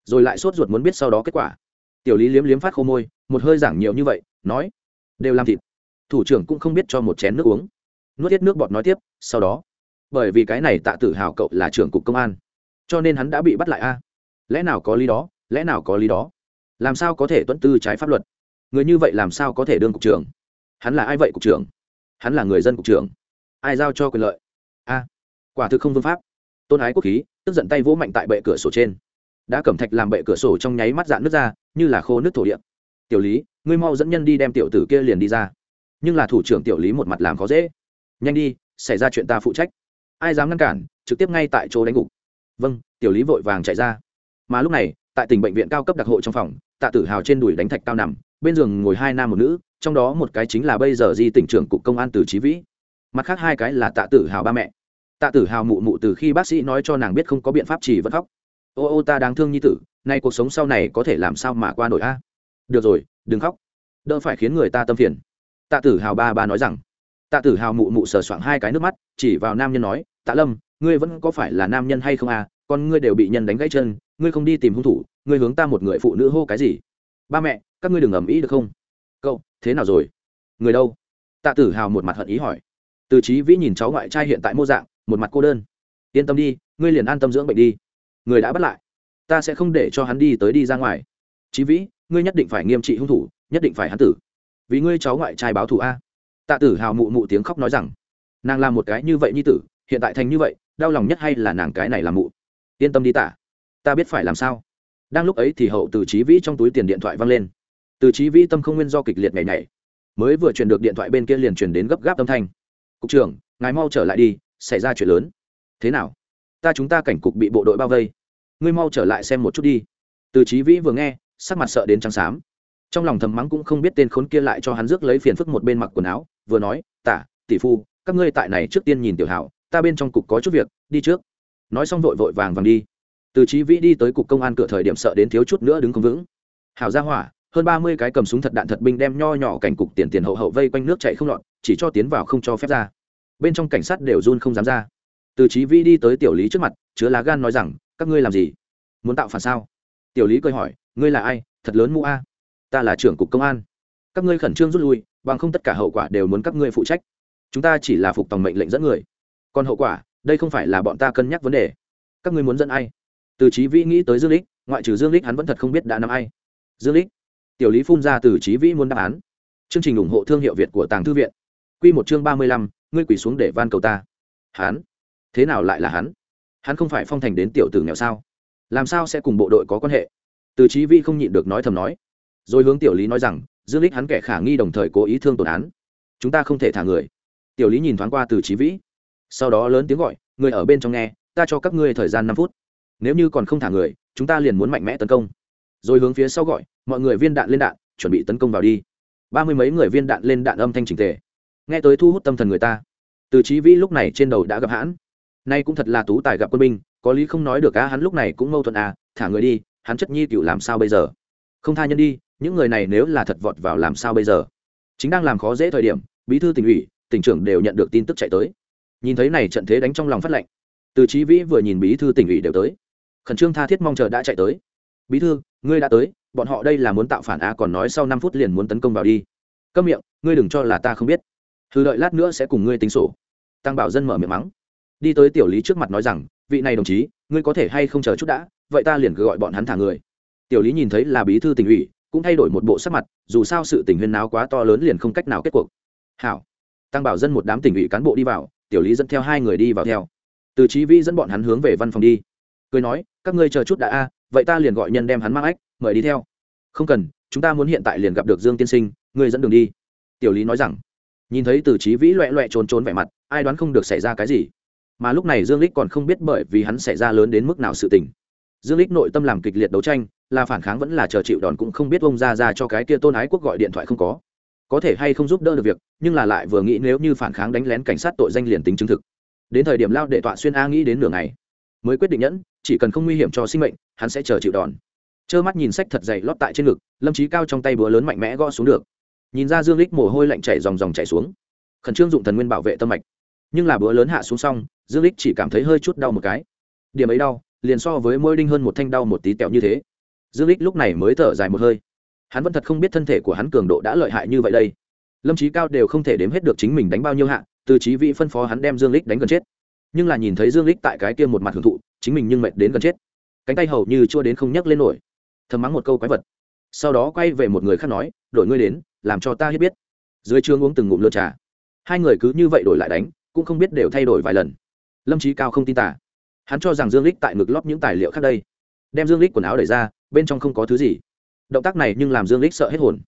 Rồi lại sốt ruột muốn biết sau đó kết quả. Tiểu lý liếm liếm phát khô môi, một hơi giảng nhiều như vậy, nói, đều làm thịt. Thủ trưởng cũng không biết cho một chén nước uống. Nuốt hết nước bọt nói tiếp, sau đó, bởi vì cái này tạ tử hào cậu là trưởng cục công an, cho nên hắn đã bị bắt lại a. Lẽ nào có lý đó, lẽ nào có lý đó? Làm sao có thể tuân tư trái pháp luật? Người như vậy làm sao có thể đương cục trưởng? Hắn là ai vậy cục trưởng? Hắn là người dân cục trưởng. Ai giao cho quyền lợi? A, quả thực không vương pháp. Tôn ái quốc khí, tức giận tay vỗ mạnh tại bệ cửa sổ trên. Đã cẩm thạch làm bệ cửa sổ trong nháy mắt dạn nước ra, như là khô nước thổ địa. Tiểu lý, ngươi mau dẫn nhân đi đem tiểu tử kia liền đi ra. Nhưng là thủ trưởng tiểu lý một mặt làm khó dễ. Nhanh đi, xảy ra chuyện ta phụ trách. Ai dám ngăn cản, trực tiếp ngay tại chỗ đánh gục. Vâng tiểu lý vội vàng chạy ra. Mà lúc này, tại tỉnh bệnh viện cao cấp đặc hộ trong phòng, tạ tử hào trên đùi đánh thạch cao nằm bên giường ngồi hai nam một nữ, trong đó một cái chính là bây giờ di tỉnh trưởng cục công an từ trí vĩ. Mặt khác hai cái là tạ tử hào ba mẹ. Tạ tử hào mụ mụ từ khi bác sĩ nói cho nàng biết không có biện pháp chỉ vẫn khóc. Ô ô ta đáng thương như tử, nay cuộc sống sau này có thể làm sao mà qua nổi a? Được rồi, đừng khóc. Đỡ phải khiến người ta tâm phiền. Tạ tử hào ba ba nói rằng. Tạ tử hào mụ mụ sờ soạng hai cái nước mắt, chỉ vào nam nhân nói, tạ lâm, ngươi vẫn có phải là nam nhân hay không à con ngươi đều bị nhân đánh gãy chân, ngươi không đi tìm hung thủ, ngươi hướng ta một người phụ nữ hô cái gì? Ba mẹ các ngươi đừng ầm ĩ được không? Cậu thế nào rồi? Người đâu? Tạ tử hào một mặt hận ý hỏi. Từ trí vĩ nhìn cháu ngoại trai hiện tại mô dạng một mặt cô đơn. Yên tâm đi ngươi liền an tâm dưỡng bệnh đi. Người đã bắt lại. Ta sẽ không để cho hắn đi tới đi ra ngoài. Trí vĩ ngươi nhất định phải nghiêm trị hung thủ nhất định phải hắn tử. Vì ngươi cháu ngoại trai báo thù a. Tạ tử hào mụ mụ tiếng khóc nói rằng. Nàng làm một cái như vậy như tử hiện tại thành như vậy đau lòng nhất hay là nàng cái này làm mụ? Yên tâm đi tạ, ta biết phải làm sao. Đang lúc ấy thì hậu từ trí vĩ trong túi tiền điện thoại văng lên từ trí vĩ tâm không nguyên do kịch liệt ngày nhảy. Mới vừa truyền được điện thoại bên kia liền truyền đến gấp gáp âm thanh. Cục trưởng, ngài mau trở lại đi, xảy ra chuyện lớn. Thế nào? Ta chúng ta cảnh cục bị bộ đội bao vây. Ngươi mau trở lại xem một chút đi. Từ trí vĩ vừa nghe, sắc mặt sợ đến trắng xám. Trong lòng thầm mắng cũng không biết tên khốn kia lại cho hắn rước lấy phiền phức một bên mặc quần áo, vừa nói, tả, tỷ phu, các ngươi tại này trước tiên nhìn tiểu hảo, ta bên trong cục có chút việc, đi trước. Nói xong vội vội vàng vàng đi. Từ trí vĩ đi tới cục công an cửa thời điểm sợ đến thiếu chút nữa đứng không vững. Hảo ra hỏa hơn ba mươi cái cầm súng thật đạn thật binh đem nho nhỏ cảnh cục tiền tiền hậu hậu vây quanh nước chạy không lọt, chỉ cho tiến vào không cho phép ra. Bên trong cảnh sát đều run không dám ra. Từ trí vi đi tới tiểu lý trước mặt, chứa lá gan nói rằng, các ngươi làm gì? Muốn tạo phản sao? Tiểu lý cười hỏi, ngươi là ai? Thật lớn mũ a. Ta là trưởng cục công an. Các ngươi khẩn trương rút lui, bằng không tất cả hậu quả đều muốn các ngươi phụ trách. Chúng ta chỉ là phục tòng mệnh lệnh dẫn người. Còn hậu quả, đây không phải là bọn ta cân nhắc vấn đề. Các ngươi muốn dẫn ai? Từ trí vi nghĩ tới dương lích, ngoại trừ dương lích hắn vẫn thật không biết đã nắm ai. Dương lích tiểu lý phun ra từ trí vĩ muốn đáp án. Chương trình ủng hộ thương hiệu việt của tàng thư viện. Quy một chương ba mươi lăm, ngươi quỳ xuống để van cầu ta. Hắn thế nào lại là hắn? Hắn không phải phong thành đến tiểu tử nghèo sao? Làm sao sẽ cùng bộ đội có quan hệ? Từ trí vĩ không nhịn được nói thầm nói. Rồi hướng tiểu lý nói rằng dương lích hắn kẻ khả nghi đồng thời cố ý thương tổn án chúng ta không thể thả người. Tiểu lý nhìn thoáng qua từ trí vĩ. Sau đó lớn tiếng gọi người ở bên trong nghe ta cho các ngươi thời gian năm phút. Nếu như còn không thả người chúng ta liền muốn mạnh mẽ tấn công rồi hướng phía sau gọi, mọi người viên đạn lên đạn, chuẩn bị tấn công vào đi. Ba mươi mấy người viên đạn lên đạn âm thanh trình tề. Nghe tới thu hút tâm thần người ta. Từ trí vĩ lúc này trên đầu đã gặp hãn. Nay cũng thật là tú tài gặp quân binh, có lý không nói được á, hắn lúc này cũng mâu thuẫn à thả người đi, hắn chất nhi cựu làm sao bây giờ? Không tha nhân đi, những người này nếu là thật vọt vào làm sao bây giờ? Chính đang làm khó dễ thời điểm, bí thư tỉnh ủy, tỉnh trưởng đều nhận được tin tức chạy tới. Nhìn thấy này trận thế đánh trong lòng phát lệnh. Từ trí vĩ vừa nhìn bí thư tỉnh ủy đều tới. Khẩn trương tha thiết mong chờ đã chạy tới. Bí thư ngươi đã tới, bọn họ đây là muốn tạo phản á, còn nói sau năm phút liền muốn tấn công vào đi. Câm miệng, ngươi đừng cho là ta không biết. Hư đợi lát nữa sẽ cùng ngươi tính sổ. Tăng bảo dân mở miệng mắng. Đi tới tiểu lý trước mặt nói rằng, vị này đồng chí, ngươi có thể hay không chờ chút đã, vậy ta liền gọi bọn hắn thả người. Tiểu lý nhìn thấy là bí thư tỉnh ủy, cũng thay đổi một bộ sắc mặt, dù sao sự tình huyên náo quá to lớn liền không cách nào kết cuộc. Hảo. Tăng bảo dân một đám tỉnh ủy cán bộ đi vào, tiểu lý dẫn theo hai người đi vào theo. Từ trí vĩ dẫn bọn hắn hướng về văn phòng đi. Cười nói, các ngươi chờ chút đã a vậy ta liền gọi nhân đem hắn mang ách, mời đi theo. Không cần, chúng ta muốn hiện tại liền gặp được dương tiên sinh, ngươi dẫn đường đi. Tiểu lý nói rằng. Nhìn thấy từ trí vĩ loẹ loẹ trốn trốn vẻ mặt, ai đoán không được xảy ra cái gì. Mà lúc này dương lích còn không biết bởi vì hắn xảy ra lớn đến mức nào sự tình. Dương lích nội tâm làm kịch liệt đấu tranh, là phản kháng vẫn là chờ chịu đòn cũng không biết ông ra ra cho cái kia tôn ái quốc gọi điện thoại không có. Có thể hay không giúp đỡ được việc, nhưng là lại vừa nghĩ nếu như phản kháng đánh lén cảnh sát tội danh liền tính chứng thực. Đến thời điểm lao để tọa xuyên a nghĩ đến nửa ngày mới quyết định nhẫn, chỉ cần không nguy hiểm cho sinh mệnh, hắn sẽ chờ chịu đòn. Trơ mắt nhìn sách thật dày lót tại trên ngực, lâm trí cao trong tay búa lớn mạnh mẽ gõ xuống được. Nhìn ra dương lích mồ hôi lạnh chảy dòng dòng chảy xuống. Khẩn trương dụng thần nguyên bảo vệ tâm mạch. Nhưng là búa lớn hạ xuống xong, dương lích chỉ cảm thấy hơi chút đau một cái. Điểm ấy đau, liền so với môi đinh hơn một thanh đau một tí tẹo như thế. Dương lích lúc này mới thở dài một hơi. Hắn vẫn thật không biết thân thể của hắn cường độ đã lợi hại như vậy đây. Lâm trí cao đều không thể đếm hết được chính mình đánh bao nhiêu hạ, từ trí vị phân phó hắn đem dương lích đánh gần chết nhưng là nhìn thấy dương lích tại cái kia một mặt hưởng thụ, chính mình nhưng mệt đến gần chết. Cánh tay hầu như chua đến không nhấc lên nổi. Thầm mắng một câu quái vật. Sau đó quay về một người khác nói, đổi ngươi đến, làm cho ta hết biết. Dưới trường uống từng ngụm lơ trà. Hai người cứ như vậy đổi lại đánh, cũng không biết đều thay đổi vài lần. Lâm trí cao không tin tả hắn cho rằng dương lích tại ngực lót những tài liệu khác đây. Đem dương lích quần áo đẩy ra, bên trong không có thứ gì. Động tác này nhưng làm dương lích sợ hết hồn.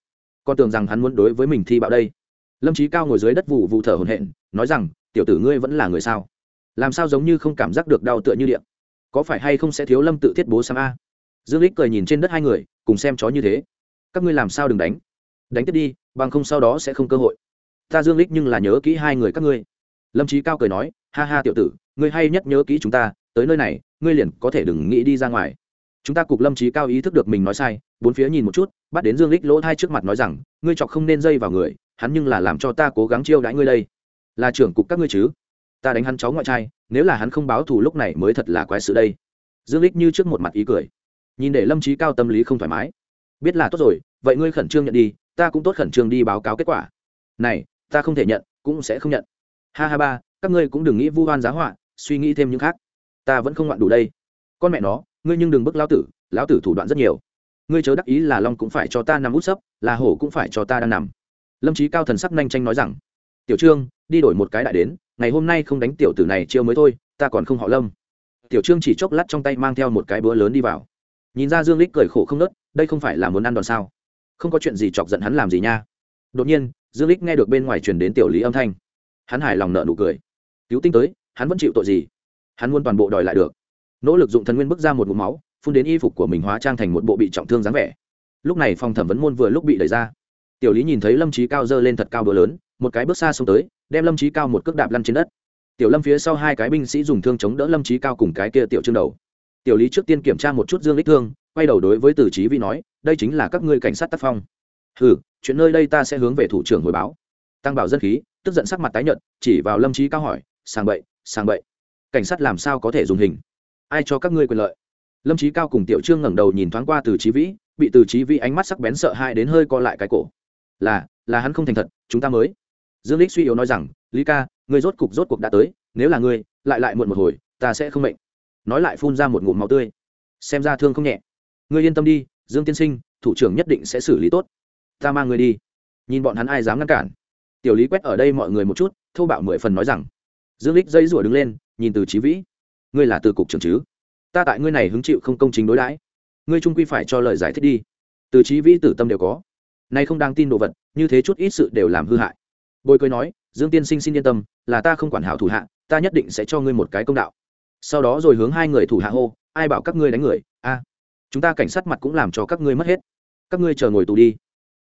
Con tưởng rằng hắn muốn đối với mình thi bạo đây. Lâm trí cao ngồi dưới đất vụ vụ thở hồn hện nói rằng, tiểu tử ngươi vẫn là người sao? Làm sao giống như không cảm giác được đau tựa như điện? Có phải hay không sẽ thiếu lâm tự thiết bố sang a? Dương lích cười nhìn trên đất hai người, cùng xem chó như thế. Các ngươi làm sao đừng đánh? Đánh tiếp đi, bằng không sau đó sẽ không cơ hội. Ta dương lích nhưng là nhớ kỹ hai người các ngươi. Lâm trí cao cười nói, ha ha tiểu tử, ngươi hay nhất nhớ kỹ chúng ta, tới nơi này, ngươi liền có thể đừng nghĩ đi ra ngoài. Chúng ta cục lâm trí cao ý thức được mình nói sai, bốn phía nhìn một chút, bắt đến dương lích lỗ thai trước mặt nói rằng, ngươi chọc không nên dây vào người, hắn nhưng là làm cho ta cố gắng chiêu đãi ngươi đây. Là trưởng cục các ngươi chứ? Ta đánh hắn cháu ngoại trai, nếu là hắn không báo thù lúc này mới thật là quái sự đây. Dương lích như trước một mặt ý cười. Nhìn để lâm trí cao tâm lý không thoải mái. Biết là tốt rồi, vậy ngươi khẩn trương nhận đi, ta cũng tốt khẩn trương đi báo cáo kết quả. Này, ta không thể nhận, cũng sẽ không nhận. Ha ha ba, các ngươi cũng đừng nghĩ vu oan giá họa, suy nghĩ thêm những khác. Ta vẫn không ngoạn đủ đây. Con mẹ nó, ngươi nhưng đừng bức lão tử lão tử thủ đoạn rất nhiều. Ngươi chớ đắc ý là long cũng phải cho ta nằm út sấp, là hổ cũng phải cho ta đang nằm. Lâm trí cao thần sắc nhanh tranh nói rằng, tiểu trương, đi đổi một cái đại đến ngày hôm nay không đánh tiểu tử này chiêu mới thôi, ta còn không họ lâm. Tiểu trương chỉ chốc lát trong tay mang theo một cái búa lớn đi vào. Nhìn ra dương lích cười khổ không nớt, đây không phải là muốn ăn đòn sao? Không có chuyện gì chọc giận hắn làm gì nha? Đột nhiên, dương lích nghe được bên ngoài truyền đến tiểu lý âm thanh. Hắn hài lòng nợ nụ cười. Cứu tinh tới, hắn vẫn chịu tội gì? Hắn muốn toàn bộ đòi lại được. Nỗ lực dụng thần nguyên bước ra một ngụm máu, phun đến y phục của mình hóa trang thành một bộ bị trọng thương dáng vẻ. Lúc này phòng thẩm vấn môn vừa lúc bị đẩy ra. Tiểu lý nhìn thấy lâm trí cao dơ lên thật cao bữa lớn, một cái bước xa xông tới đem lâm trí cao một cước đạp lăn trên đất tiểu lâm phía sau hai cái binh sĩ dùng thương chống đỡ lâm trí cao cùng cái kia tiểu trương đầu tiểu lý trước tiên kiểm tra một chút dương lích thương quay đầu đối với từ trí vi nói đây chính là các ngươi cảnh sát tác phong ừ chuyện nơi đây ta sẽ hướng về thủ trưởng hồi báo tăng bảo dân khí tức giận sắc mặt tái nhợt chỉ vào lâm trí cao hỏi sang bậy sang bậy. cảnh sát làm sao có thể dùng hình ai cho các ngươi quyền lợi lâm trí cao cùng tiểu trương ngẩng đầu nhìn thoáng qua từ trí vĩ bị từ trí vĩ ánh mắt sắc bén sợ hãi đến hơi co lại cái cổ là là hắn không thành thật, chúng ta mới dương lích suy yếu nói rằng, lý ca, ngươi rốt cục, rốt cuộc đã tới, nếu là ngươi, lại lại muộn một hồi, ta sẽ không mệnh. Nói lại phun ra một ngụm máu tươi. Xem ra thương không nhẹ. Ngươi yên tâm đi, dương tiên sinh, thủ trưởng nhất định sẽ xử lý tốt. Ta mang ngươi đi. Nhìn bọn hắn ai dám ngăn cản. Tiểu lý quét ở đây mọi người một chút, thô bạo mười phần nói rằng. Dương lích dây rủa đứng lên, nhìn từ trí vĩ. Ngươi là từ cục trưởng chứ? Ta tại ngươi này hứng chịu không công chính đối đãi. Ngươi trung quy phải cho lời giải thích đi. Từ trí vĩ tử tâm đều có. Nay không đang tin đồ vật, như thế chút ít sự đều làm hư hại bồi cười nói, dương tiên sinh xin yên tâm, là ta không quản hảo thủ hạ, ta nhất định sẽ cho ngươi một cái công đạo. Sau đó rồi hướng hai người thủ hạ hô, ai bảo các ngươi đánh người? A, chúng ta cảnh sát mặt cũng làm cho các ngươi mất hết. Các ngươi chờ ngồi tù đi.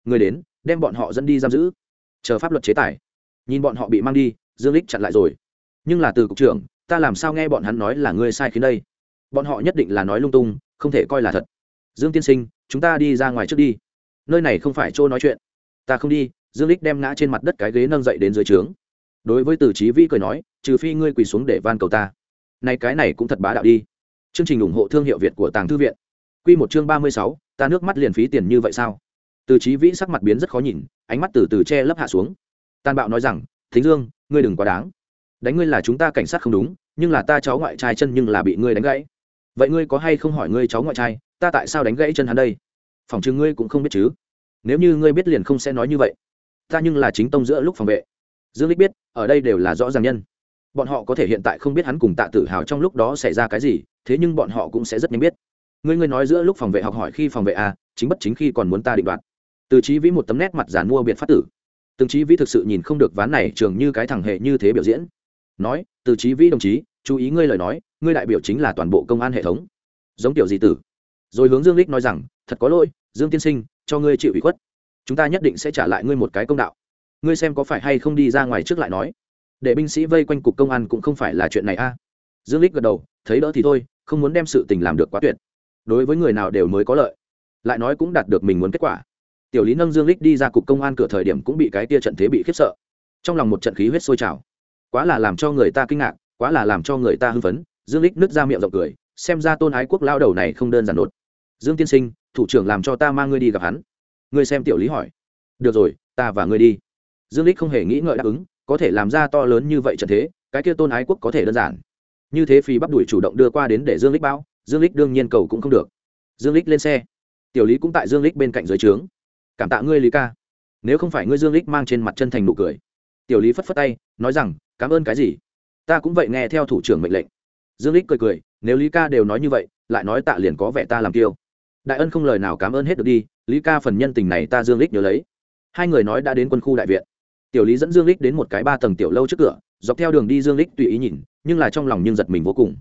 Người đến, đem bọn họ dẫn đi giam giữ. Chờ pháp luật chế tài. Nhìn bọn họ bị mang đi, dương lích chặn lại rồi. Nhưng là từ cục trưởng, ta làm sao nghe bọn hắn nói là ngươi sai khiến đây? Bọn họ nhất định là nói lung tung, không thể coi là thật. Dương tiên sinh, chúng ta đi ra ngoài trước đi. Nơi này không phải chỗ nói chuyện. Ta không đi dương lích đem ngã trên mặt đất cái ghế nâng dậy đến dưới trướng. Đối với từ trí vĩ cười nói trừ phi ngươi quỳ xuống để van cầu ta. Này cái này cũng thật bá đạo đi. Chương trình ủng hộ thương hiệu việt của tàng thư viện. Quy một chương ba mươi sáu, ta nước mắt liền phí tiền như vậy sao? Từ trí vĩ sắc mặt biến rất khó nhìn ánh mắt từ từ che lấp hạ xuống. Tàn bạo nói rằng thính dương ngươi đừng quá đáng. Đánh ngươi là chúng ta cảnh sát không đúng nhưng là ta cháu ngoại trai chân nhưng là bị ngươi đánh gãy. Vậy ngươi có hay không hỏi ngươi cháu ngoại trai ta tại sao đánh gãy chân hắn đây? Phòng chừng ngươi cũng không biết chứ. Nếu như ngươi biết liền không sẽ nói như vậy ta nhưng là chính tông giữa lúc phòng vệ. Dương lích biết, ở đây đều là rõ ràng nhân. Bọn họ có thể hiện tại không biết hắn cùng tạ Tử hào trong lúc đó xảy ra cái gì, thế nhưng bọn họ cũng sẽ rất nhanh biết. Ngươi ngươi nói giữa lúc phòng vệ học hỏi khi phòng vệ à chính bất chính khi còn muốn ta định đoạt. Từ trí vĩ một tấm nét mặt giàn mua biệt phát tử. Từng trí vĩ thực sự nhìn không được ván này trường như cái thằng hệ như thế biểu diễn. Nói, từ trí vĩ đồng chí, chú ý ngươi lời nói, ngươi đại biểu chính là toàn bộ công an hệ thống. Giống tiểu gì tử. Rồi hướng dương lích nói rằng, thật có lỗi, dương tiên sinh, cho ngươi chịu ủy khuất chúng ta nhất định sẽ trả lại ngươi một cái công đạo. Ngươi xem có phải hay không đi ra ngoài trước lại nói. Để binh sĩ vây quanh cục công an cũng không phải là chuyện này a. Dương lích gật đầu, thấy đỡ thì thôi, không muốn đem sự tình làm được quá tuyệt. Đối với người nào đều mới có lợi. Lại nói cũng đạt được mình muốn kết quả. Tiểu lý nâng dương lích đi ra cục công an cửa thời điểm cũng bị cái tia trận thế bị khiếp sợ. Trong lòng một trận khí huyết sôi trào. Quá là làm cho người ta kinh ngạc, quá là làm cho người ta hưng phấn, dương lích nứt ra miệng rộng cười, xem ra tôn ái quốc lao đầu này không đơn giản đột dương tiên sinh, thủ trưởng làm cho ta mang ngươi đi gặp hắn ngươi xem tiểu lý hỏi. Được rồi, ta và ngươi đi. Dương lích không hề nghĩ ngợi đáp ứng, có thể làm ra to lớn như vậy trận thế, cái kia tôn ái quốc có thể đơn giản. Như thế phi bắp đuổi chủ động đưa qua đến để dương lích bao. dương lích đương nhiên cầu cũng không được. Dương lích lên xe. Tiểu lý cũng tại dương lích bên cạnh dưới trướng. Cảm tạ ngươi, lý ca. Nếu không phải ngươi dương lích mang trên mặt chân thành nụ cười. Tiểu lý phất phất tay, nói rằng, cảm ơn cái gì? Ta cũng vậy nghe theo thủ trưởng mệnh lệnh. Dương lích cười cười, nếu lý ca đều nói như vậy, lại nói tạ liền có vẻ ta làm tiêu đại ân không lời nào cảm ơn hết được đi lý ca phần nhân tình này ta dương lích nhớ lấy. Hai người nói đã đến quân khu đại viện. Tiểu lý dẫn dương lích đến một cái ba tầng tiểu lâu trước cửa, dọc theo đường đi dương lích tùy ý nhìn, nhưng là trong lòng nhưng giật mình vô cùng.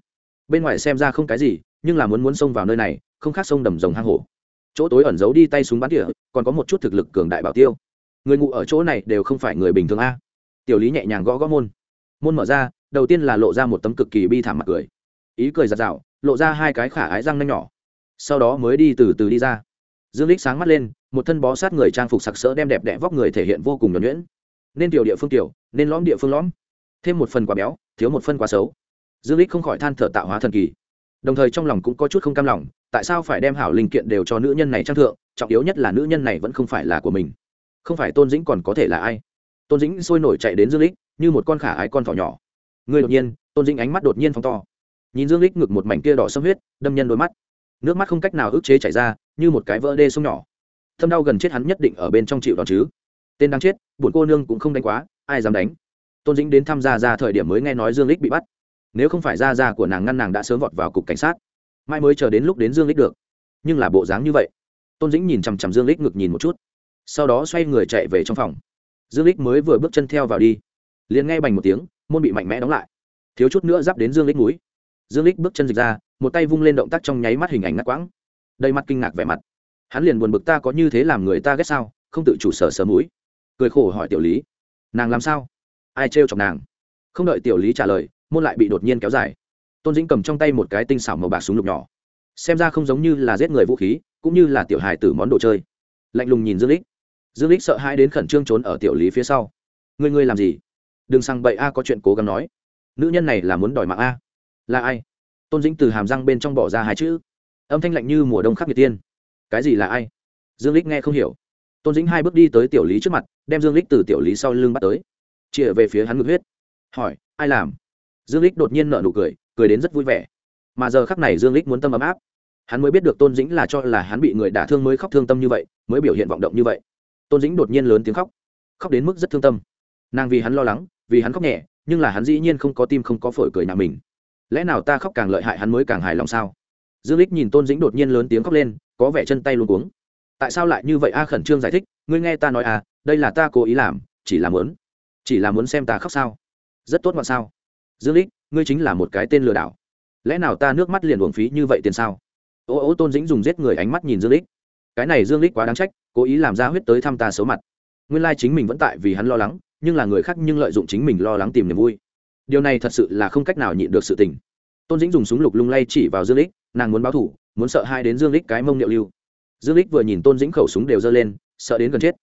Bên ngoài xem ra không cái gì, nhưng là muốn muốn xông vào nơi này, không khác sông đầm rồng hang hổ. Chỗ tối ẩn giấu đi tay súng bắn tỉa, còn có một chút thực lực cường đại bảo tiêu. Người ngụ ở chỗ này đều không phải người bình thường a. Tiểu lý nhẹ nhàng gõ gõ môn. Môn mở ra, đầu tiên là lộ ra một tấm cực kỳ bi thảm mặt cười. Ý cười giặt rào lộ ra hai cái khả ái răng nanh nhỏ. Sau đó mới đi từ từ đi ra dương lích sáng mắt lên, một thân bó sát người trang phục sặc sỡ đem đẹp đẽ vóc người thể hiện vô cùng nhuẩn nhuyễn. Nên tiểu địa phương tiểu, nên lõm địa phương lõm. Thêm một phần quá béo, thiếu một phân quá xấu. Dương lích không khỏi than thở tạo hóa thần kỳ. Đồng thời trong lòng cũng có chút không cam lòng, tại sao phải đem hảo linh kiện đều cho nữ nhân này trang thượng, trọng yếu nhất là nữ nhân này vẫn không phải là của mình. Không phải tôn dĩnh còn có thể là ai? Tôn dĩnh sôi nổi chạy đến dương lích, như một con khả ái con thỏ nhỏ. Người đột nhiên, tôn dĩnh ánh mắt đột nhiên phóng to. Nhìn dương lích ngực một mảnh kia đỏ sâm huyết, đâm nhân đôi mắt. Nước mắt không cách nào ức chế chảy ra như một cái vỡ đê sông nhỏ. Thâm đau gần chết hắn nhất định ở bên trong chịu đòn chứ. Tên đang chết bụn cô nương cũng không đánh quá, ai dám đánh? Tôn dĩnh đến tham gia ra thời điểm mới nghe nói dương lích bị bắt. Nếu không phải Ra Ra của nàng ngăn nàng đã sớm vọt vào cục cảnh sát mai mới chờ đến lúc đến dương lích được. Nhưng là bộ dáng như vậy. Tôn dĩnh nhìn chằm chằm dương lích ngực nhìn một chút. Sau đó xoay người chạy về trong phòng. Dương lích mới vừa bước chân theo vào đi, liền nghe bành một tiếng, môn bị mạnh mẽ đóng lại. Thiếu chút nữa giáp đến dương lích núi dương lích bước chân dịch ra, một tay vung lên động tác trong nháy mắt hình ảnh ngắt quãng đầy mặt kinh ngạc vẻ mặt. Hắn liền buồn bực ta có như thế làm người ta ghét sao, không tự chủ sở sờ mũi. Cười khổ hỏi tiểu lý, nàng làm sao? Ai trêu chọc nàng? Không đợi tiểu lý trả lời, môn lại bị đột nhiên kéo dài. Tôn dĩnh cầm trong tay một cái tinh xảo màu bạc súng lục nhỏ. Xem ra không giống như là giết người vũ khí, cũng như là tiểu hài tử món đồ chơi. Lạnh lùng nhìn dương lích. Dương lích sợ hãi đến khẩn trương trốn ở tiểu lý phía sau. Ngươi ngươi làm gì? Đừng sang bậy a, có chuyện cố gắng nói. Nữ nhân này là muốn đòi mạng a. Là ai? Tôn dĩnh từ hàm răng bên trong bỏ ra hai chữ âm thanh lạnh như mùa đông khắc nghiệt tiên. Cái gì là ai? Dương lích nghe không hiểu. Tôn dĩnh hai bước đi tới tiểu lý trước mặt, đem dương lích từ tiểu lý sau lưng bắt tới. Chĩa về phía hắn ngực huyết. Hỏi, ai làm? Dương lích đột nhiên nở nụ cười cười đến rất vui vẻ. Mà giờ khắc này dương lích muốn tâm ấm áp. Hắn mới biết được tôn dĩnh là cho là hắn bị người đả thương mới khóc thương tâm như vậy, mới biểu hiện vọng động như vậy. Tôn dĩnh đột nhiên lớn tiếng khóc. Khóc đến mức rất thương tâm. Nàng vì hắn lo lắng, vì hắn khóc nhẹ, nhưng là hắn dĩ nhiên không có tim không có phổi cười nhà mình. Lẽ nào ta khóc càng lợi hại hắn mới càng hài lòng sao? Dương lích nhìn tôn dĩnh đột nhiên lớn tiếng khóc lên, có vẻ chân tay luôn cuống. Tại sao lại như vậy? A khẩn trương giải thích, ngươi nghe ta nói à đây là ta cố ý làm, chỉ là muốn, chỉ là muốn xem ta khóc sao? Rất tốt mà sao? Dương lích ngươi chính là một cái tên lừa đảo. Lẽ nào ta nước mắt liền uổng phí như vậy tiền sao? Ô ô, tôn dĩnh dùng giết người ánh mắt nhìn dương lích cái này dương lích quá đáng trách, cố ý làm ra huyết tới thăm ta xấu mặt. Nguyên lai chính mình vẫn tại vì hắn lo lắng, nhưng là người khác nhưng lợi dụng chính mình lo lắng tìm niềm vui. Điều này thật sự là không cách nào nhịn được sự tình tôn dĩnh dùng súng lục lung lay chỉ vào dương lích, nàng muốn báo thủ, muốn sợ hai đến dương lích cái mông niệu lưu. Dương lích vừa nhìn tôn dĩnh khẩu súng đều giơ lên, sợ đến gần chết.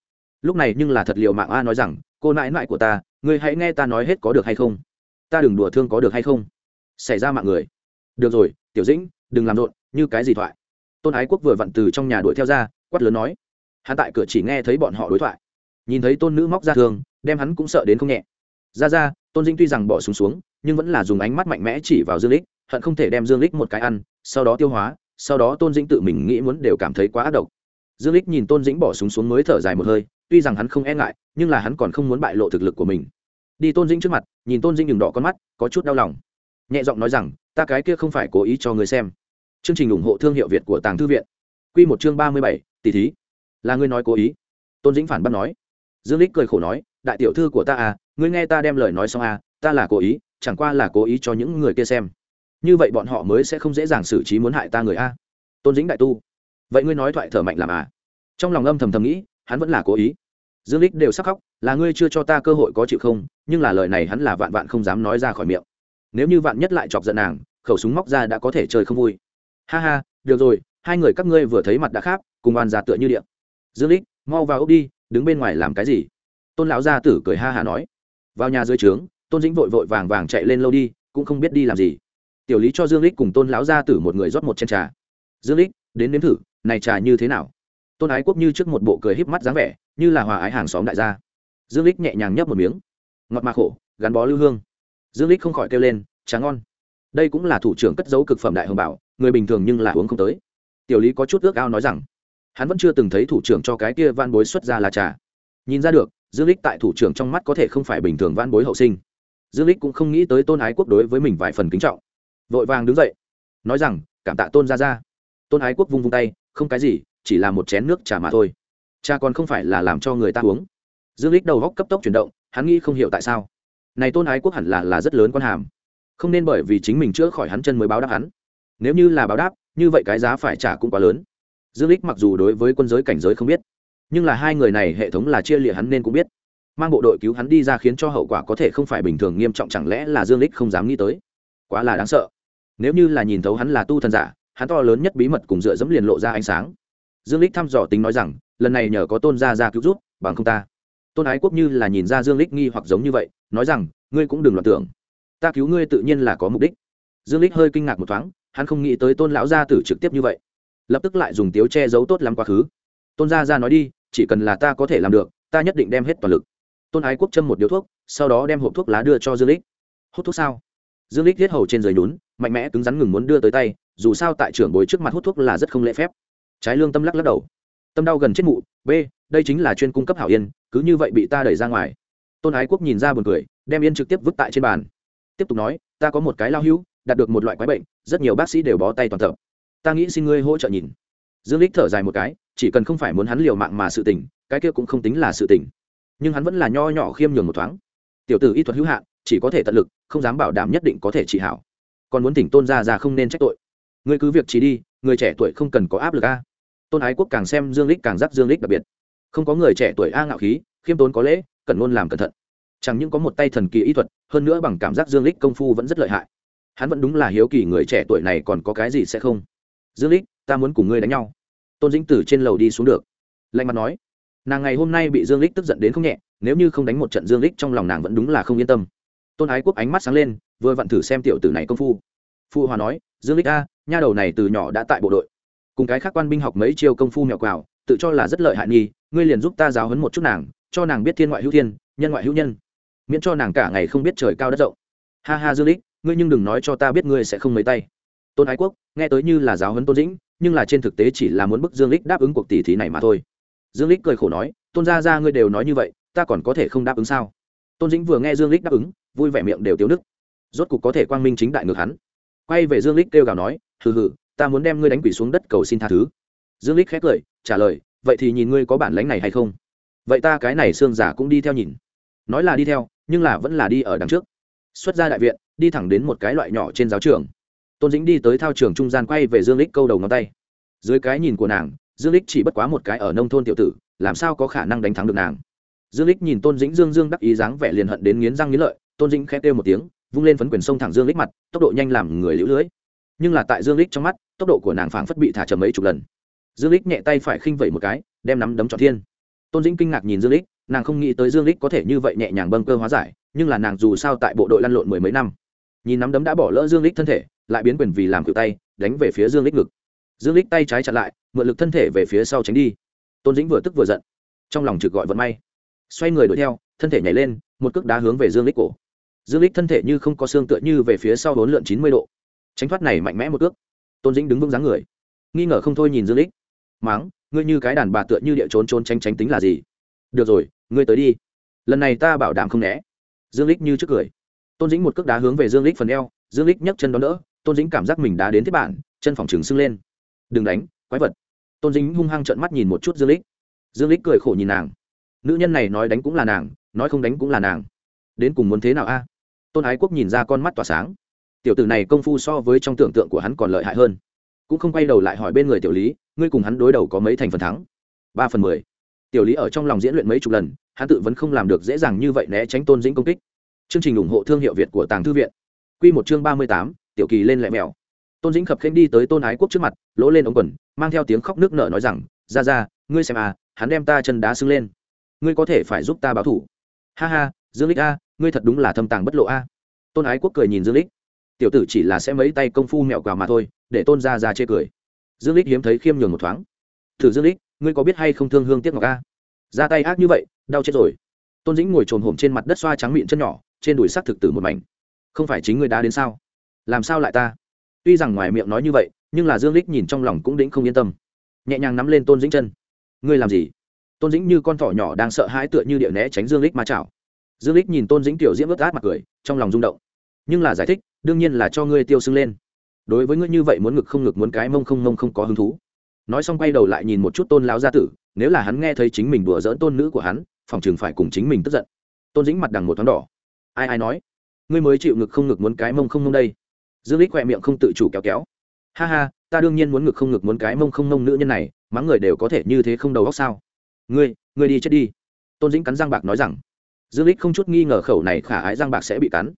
Lúc này nhưng là thật liệu mạng a nói rằng, cô nãi nãi của ta, ngươi hãy nghe ta nói hết có được hay không? Ta đừng đùa thương có được hay không? Xảy ra mạng người. Được rồi, tiểu dĩnh, đừng làm rộn, như cái gì thoại? Tôn ái quốc vừa vặn từ trong nhà đuổi theo ra, quát lớn nói. Hắn tại cửa chỉ nghe thấy bọn họ đối thoại. Nhìn thấy tôn nữ móc ra thương, đem hắn cũng sợ đến không nhẹ ra ra tôn dĩnh tuy rằng bỏ súng xuống, xuống nhưng vẫn là dùng ánh mắt mạnh mẽ chỉ vào dương lích hận không thể đem dương lích một cái ăn sau đó tiêu hóa sau đó tôn dĩnh tự mình nghĩ muốn đều cảm thấy quá ác độc. Dương lích nhìn tôn dĩnh bỏ súng xuống mới thở dài một hơi tuy rằng hắn không e ngại nhưng là hắn còn không muốn bại lộ thực lực của mình. Đi tôn dĩnh trước mặt nhìn tôn dĩnh đừng đỏ con mắt có chút đau lòng. Nhẹ giọng nói rằng ta cái kia không phải cố ý cho người xem. Chương trình ủng hộ thương hiệu việt của tàng thư viện. Quy một chương ba mươi bảy tỷ thí. Là ngươi nói cố ý? Tôn dĩnh phản bác nói. Dương lích cười khổ nói đại tiểu thư của ta à ngươi nghe ta đem lời nói xong à ta là cố ý, chẳng qua là cố ý cho những người kia xem. Như vậy bọn họ mới sẽ không dễ dàng xử trí muốn hại ta người a. Tôn dĩnh đại tu, vậy ngươi nói thoại thở mạnh làm à? Trong lòng âm thầm thầm nghĩ, hắn vẫn là cố ý. Dương lích đều sắc khóc, là ngươi chưa cho ta cơ hội có chịu không? Nhưng là lời này hắn là vạn vạn không dám nói ra khỏi miệng. Nếu như vạn nhất lại chọc giận nàng, khẩu súng móc ra đã có thể chơi không vui. Ha ha, được rồi, hai người các ngươi vừa thấy mặt đã khác cùng oan ra tựa như điện. Dương lích, mau vào ốc đi, đứng bên ngoài làm cái gì? Tôn lão gia tử cười ha hả nói, vào nhà dưới trướng, tôn dĩnh vội vội vàng vàng chạy lên lâu đi, cũng không biết đi làm gì. Tiểu lý cho dương lích cùng tôn lão gia tử một người rót một chén trà. Dương lích, đến nếm thử, này trà như thế nào? Tôn ái quốc như trước một bộ cười híp mắt dáng vẻ, như là hòa ái hàng xóm đại gia. Dương lích nhẹ nhàng nhấp một miếng. Ngọt mà khổ, gắn bó lưu hương. Dương lích không khỏi kêu lên, trà ngon. Đây cũng là thủ trưởng cất dấu cực phẩm đại hồng bảo, người bình thường nhưng là uống không tới. Tiểu lý có chút ước ao nói rằng, hắn vẫn chưa từng thấy thủ trưởng cho cái kia van bối xuất ra là trà. Nhìn ra được dương lích tại thủ trưởng trong mắt có thể không phải bình thường van bối hậu sinh. Dương lích cũng không nghĩ tới tôn ái quốc đối với mình vài phần kính trọng. Vội vàng đứng dậy, nói rằng, cảm tạ tôn ra ra tôn ái quốc vung vung tay, không cái gì, chỉ là một chén nước trà mà thôi. Cha còn không phải là làm cho người ta uống. Dương lích đầu góc cấp tốc chuyển động, hắn nghĩ không hiểu tại sao. Này tôn ái quốc hẳn là là rất lớn con hàm. Không nên bởi vì chính mình chữa khỏi hắn chân mới báo đáp hắn. Nếu như là báo đáp, như vậy cái giá phải trả cũng quá lớn. Dương lích mặc dù đối với quân giới cảnh giới không biết nhưng là hai người này hệ thống là chia lịa hắn nên cũng biết. Mang bộ đội cứu hắn đi ra khiến cho hậu quả có thể không phải bình thường, nghiêm trọng chẳng lẽ là dương lích không dám nghĩ tới? Quá là đáng sợ. Nếu như là nhìn thấu hắn là tu thần giả, hắn to lớn nhất bí mật cùng dựa dẫm liền lộ ra ánh sáng. Dương lích thăm dò tính nói rằng, lần này nhờ có tôn gia ra cứu giúp, bằng không ta. Tôn ái quốc như là nhìn ra dương lích nghi hoặc giống như vậy, nói rằng, ngươi cũng đừng loạn tưởng. Ta cứu ngươi tự nhiên là có mục đích. Dương lích hơi kinh ngạc một thoáng, hắn không nghĩ tới tôn lão gia tử trực tiếp như vậy. Lập tức lại dùng tiếu che giấu tốt lắm quá khứ. Tôn gia ra nói đi chỉ cần là ta có thể làm được, ta nhất định đem hết toàn lực. Tôn ái quốc châm một điếu thuốc, sau đó đem hộp thuốc lá đưa cho dương lích. Hút thuốc sao? Dương lích thiết hầu trên dưới nhún, mạnh mẽ cứng rắn ngừng muốn đưa tới tay, dù sao tại trưởng bối trước mặt hút thuốc là rất không lễ phép. Trái lương tâm lắc lắc đầu. Tâm đau gần chết mụ, b, đây chính là chuyên cung cấp hảo yên, cứ như vậy bị ta đẩy ra ngoài. Tôn ái quốc nhìn ra buồn cười, đem yên trực tiếp vứt tại trên bàn. Tiếp tục nói, ta có một cái lao hữu, đạt được một loại quái bệnh, rất nhiều bác sĩ đều bó tay toàn tập. Ta nghĩ xin ngươi hỗ trợ nhìn. Dương lích thở dài một cái chỉ cần không phải muốn hắn liều mạng mà sự tỉnh cái kia cũng không tính là sự tỉnh nhưng hắn vẫn là nho nhỏ khiêm nhường một thoáng. Tiểu tử y thuật hữu hạn, chỉ có thể tận lực, không dám bảo đảm nhất định có thể trị hảo. Còn muốn tỉnh tôn ra ra không nên trách tội. Người cứ việc chỉ đi, người trẻ tuổi không cần có áp lực a. Tôn ái quốc càng xem dương lích càng giác dương lích đặc biệt. Không có người trẻ tuổi a ngạo khí, khiêm tốn có lễ cần luôn làm cẩn thận. Chẳng những có một tay thần kỳ y thuật, hơn nữa bằng cảm giác dương lích công phu vẫn rất lợi hại. Hắn vẫn đúng là hiếu kỳ người trẻ tuổi này còn có cái gì sẽ không. Dương lích ta muốn cùng ngươi đánh nhau tôn dĩnh tử trên lầu đi xuống được lạnh mặt nói nàng ngày hôm nay bị dương lích tức giận đến không nhẹ nếu như không đánh một trận dương lích trong lòng nàng vẫn đúng là không yên tâm tôn ái quốc ánh mắt sáng lên vừa vặn thử xem tiểu tử này công phu phu hòa nói dương lích a nha đầu này từ nhỏ đã tại bộ đội cùng cái khác quan binh học mấy chiêu công phu mèo quào, tự cho là rất lợi hại nghi ngươi liền giúp ta giáo hấn một chút nàng, cho nàng biết thiên ngoại hữu thiên, nhân ngoại hữu nhân, miễn cho nàng cả ngày không biết trời cao đất rộng. Ha ha dương lích, ngươi nhưng đừng nói cho ta biết ngươi sẽ không mấy tay. Tôn ái quốc, nghe tới như là giáo hấn tôn dĩnh nhưng là trên thực tế chỉ là muốn bức dương lích đáp ứng cuộc tỷ thí này mà thôi. Dương lích cười khổ nói, tôn gia gia ngươi đều nói như vậy, ta còn có thể không đáp ứng sao? Tôn dĩnh vừa nghe dương lích đáp ứng, vui vẻ miệng đều tiêu nức. Rốt cục có thể quang minh chính đại ngược hắn. Quay về dương lích kêu gào nói, hừ hừ, ta muốn đem ngươi đánh quỷ xuống đất cầu xin tha thứ. Dương lích khép cười, trả lời, vậy thì nhìn ngươi có bản lãnh này hay không? Vậy ta cái này xương giả cũng đi theo nhìn. Nói là đi theo, nhưng là vẫn là đi ở đằng trước. Xuất ra đại viện, đi thẳng đến một cái loại nhỏ trên giáo trường tôn dĩnh đi tới thao trường trung gian quay về dương lích câu đầu ngón tay. Dưới cái nhìn của nàng, dương lích chỉ bất quá một cái ở nông thôn tiểu tử, làm sao có khả năng đánh thắng được nàng? Dương lích nhìn tôn dĩnh dương dương đắc ý dáng vẻ liền hận đến nghiến răng nghiến lợi, tôn dĩnh khẽ kêu một tiếng, vung lên phấn quyền sông thẳng dương lích mặt, tốc độ nhanh làm người liễu lưới. Nhưng là tại dương lích trong mắt, tốc độ của nàng phảng phất bị thả chậm mấy chục lần. Dương lích nhẹ tay phải khinh vẩy một cái, đem nắm đấm trọn thiên. Tôn dĩnh kinh ngạc nhìn dương lích, nàng không nghĩ tới dương lích có thể như vậy nhẹ nhàng bâng cơ hóa giải, nhưng là nàng dù sao tại bộ đội lăn lộn mười mấy năm, nhìn nắm đấm đã bỏ lỡ dương lích thân thể lại biến quyền vì làm cự tay, đánh về phía dương lích ngực. Dương lích tay trái chặn lại, mượn lực thân thể về phía sau tránh đi. Tôn dĩnh vừa tức vừa giận, trong lòng trực gọi vận may. Xoay người đuổi theo, thân thể nhảy lên, một cước đá hướng về dương lích cổ. Dương lích thân thể như không có xương tựa như về phía sau bốn lượn chín mươi độ. Tránh thoát này mạnh mẽ một cước. Tôn dĩnh đứng vững dáng người. Nghi ngờ không thôi nhìn dương lích. Máng, ngươi như cái đàn bà tựa như địa trốn trốn tránh tránh tính là gì? Được rồi, ngươi tới đi. Lần này ta bảo đảm không né. Dương lích như trước cười. Tôn dĩnh một cước đá hướng về dương lích phần eo, dương lích nhấc chân đón đỡ tôn dĩnh cảm giác mình đã đến thiết bản, chân phòng trường sưng lên. Đừng đánh, quái vật. Tôn dĩnh hung hăng trợn mắt nhìn một chút dương lích dương lích cười khổ nhìn nàng. Nữ nhân này nói đánh cũng là nàng, nói không đánh cũng là nàng. Đến cùng muốn thế nào a? Tôn ái quốc nhìn ra con mắt tỏa sáng. Tiểu tử này công phu so với trong tưởng tượng của hắn còn lợi hại hơn. Cũng không quay đầu lại hỏi bên người tiểu lý, ngươi cùng hắn đối đầu có mấy thành phần thắng? Ba phần mười. Tiểu lý ở trong lòng diễn luyện mấy chục lần, hắn tự vẫn không làm được dễ dàng như vậy né tránh tôn dĩnh công kích. Chương trình ủng hộ thương hiệu việt của tàng thư viện. Q một chương ba mươi tám tiểu kỳ lên lẹ mèo. Tôn dĩnh khập khênh đi tới tôn ái quốc trước mặt, lỗ lên ống quần, mang theo tiếng khóc nước nở nói rằng, ra ra, ngươi xem à hắn đem ta chân đá sưng lên. Ngươi có thể phải giúp ta báo thủ. Ha ha, dương lích a, ngươi thật đúng là thâm tàng bất lộ a. Tôn ái quốc cười nhìn dương lích tiểu tử chỉ là sẽ mấy tay công phu mẹo quào mà thôi, để tôn ra ra chê cười. Dương lích hiếm thấy khiêm nhường một thoáng. Thử dương lích ngươi có biết hay không thương hương tiếc ngọc a? Ra tay ác như vậy, đau chết rồi. Tôn dĩnh ngồi trồn hổm trên mặt đất xoa trắng miệng chân nhỏ, trên đùi xác thực tử một mảnh. Không phải chính ngươi đá đến sao? Làm sao lại ta? Tuy rằng ngoài miệng nói như vậy, nhưng là dương lích nhìn trong lòng cũng đĩnh không yên tâm. Nhẹ nhàng nắm lên tôn dĩnh chân. Ngươi làm gì? Tôn dĩnh như con thỏ nhỏ đang sợ hãi tựa như địa né tránh dương lích ma chảo. Dương lích nhìn tôn dĩnh tiểu diễm ướt át mặt cười, trong lòng rung động. Nhưng là giải thích, đương nhiên là cho ngươi tiêu sưng lên. Đối với ngươi như vậy muốn ngực không ngực muốn cái mông không mông không có hứng thú. Nói xong quay đầu lại nhìn một chút tôn lão gia tử, nếu là hắn nghe thấy chính mình đùa dỡn tôn nữ của hắn, phòng trường phải cùng chính mình tức giận. Tôn dĩnh mặt đằng một thoáng đỏ. Ai ai nói? Ngươi mới chịu ngực không ngực muốn cái mông không mông đây dương lích khoe miệng không tự chủ kéo kéo. Ha ha, ta đương nhiên muốn ngực không ngực muốn cái mông không mông nữ nhân này, mắng người đều có thể như thế không đầu óc sao? Ngươi ngươi đi chết đi. Tôn dĩnh cắn răng bạc nói rằng. Dương lích không chút nghi ngờ khẩu này khả ái răng bạc sẽ bị cắn.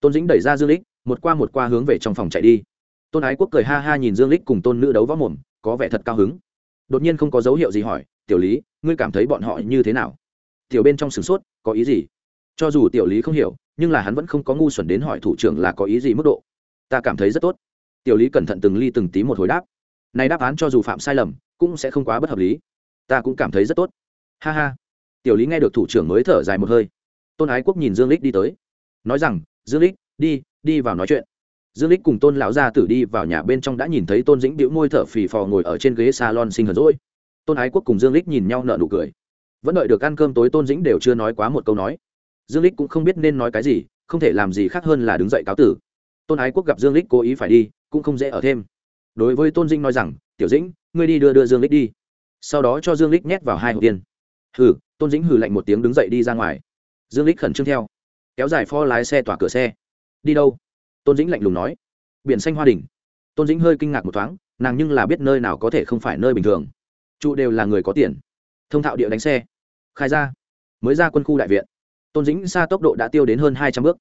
Tôn dĩnh đẩy ra dương lích, một qua một qua hướng về trong phòng chạy đi. Tôn ái quốc cười ha ha nhìn dương lích cùng tôn nữ đấu võ mồm, có vẻ thật cao hứng. Đột nhiên không có dấu hiệu gì hỏi, tiểu lý, ngươi cảm thấy bọn họ như thế nào? Tiểu bên trong sửng sốt, có ý gì? Cho dù tiểu lý không hiểu, nhưng là hắn vẫn không có ngu xuẩn đến hỏi thủ trưởng là có ý gì mức độ ta cảm thấy rất tốt. Tiểu lý cẩn thận từng ly từng tí một hồi đáp. Này đáp án cho dù phạm sai lầm, cũng sẽ không quá bất hợp lý. Ta cũng cảm thấy rất tốt. Ha ha. Tiểu lý nghe được thủ trưởng mới thở dài một hơi. Tôn ái quốc nhìn dương lích đi tới. Nói rằng, dương lích, đi đi vào nói chuyện. Dương lích cùng tôn lão gia tử đi vào nhà bên trong đã nhìn thấy tôn dĩnh bĩu môi thở phì phò ngồi ở trên ghế salon sinh hờn rỗi tôn ái quốc cùng dương lích nhìn nhau nợ nụ cười. Vẫn đợi được ăn cơm tối, tôn dĩnh đều chưa nói quá một câu nói. Dương lích cũng không biết nên nói cái gì, không thể làm gì khác hơn là đứng dậy cáo tử tôn ái quốc gặp dương lích cố ý phải đi, cũng không dễ ở thêm. Đối với tôn dĩnh nói rằng, tiểu dĩnh, ngươi đi đưa đưa dương lích đi. Sau đó cho dương lích nhét vào hai hộp tiền. Hừ, tôn dĩnh hừ lạnh một tiếng đứng dậy đi ra ngoài. Dương lích khẩn trương theo, kéo dài pho lái xe tỏa cửa xe. Đi đâu? Tôn dĩnh lạnh lùng nói. Biển xanh hoa đình tôn dĩnh hơi kinh ngạc một thoáng, nàng nhưng là biết nơi nào có thể không phải nơi bình thường. Trụ đều là người có tiền. Thông thạo địa đánh xe. Khai ra. Mới ra quân khu đại viện. Tôn dĩnh xa tốc độ đã tiêu đến hơn hai trăm bước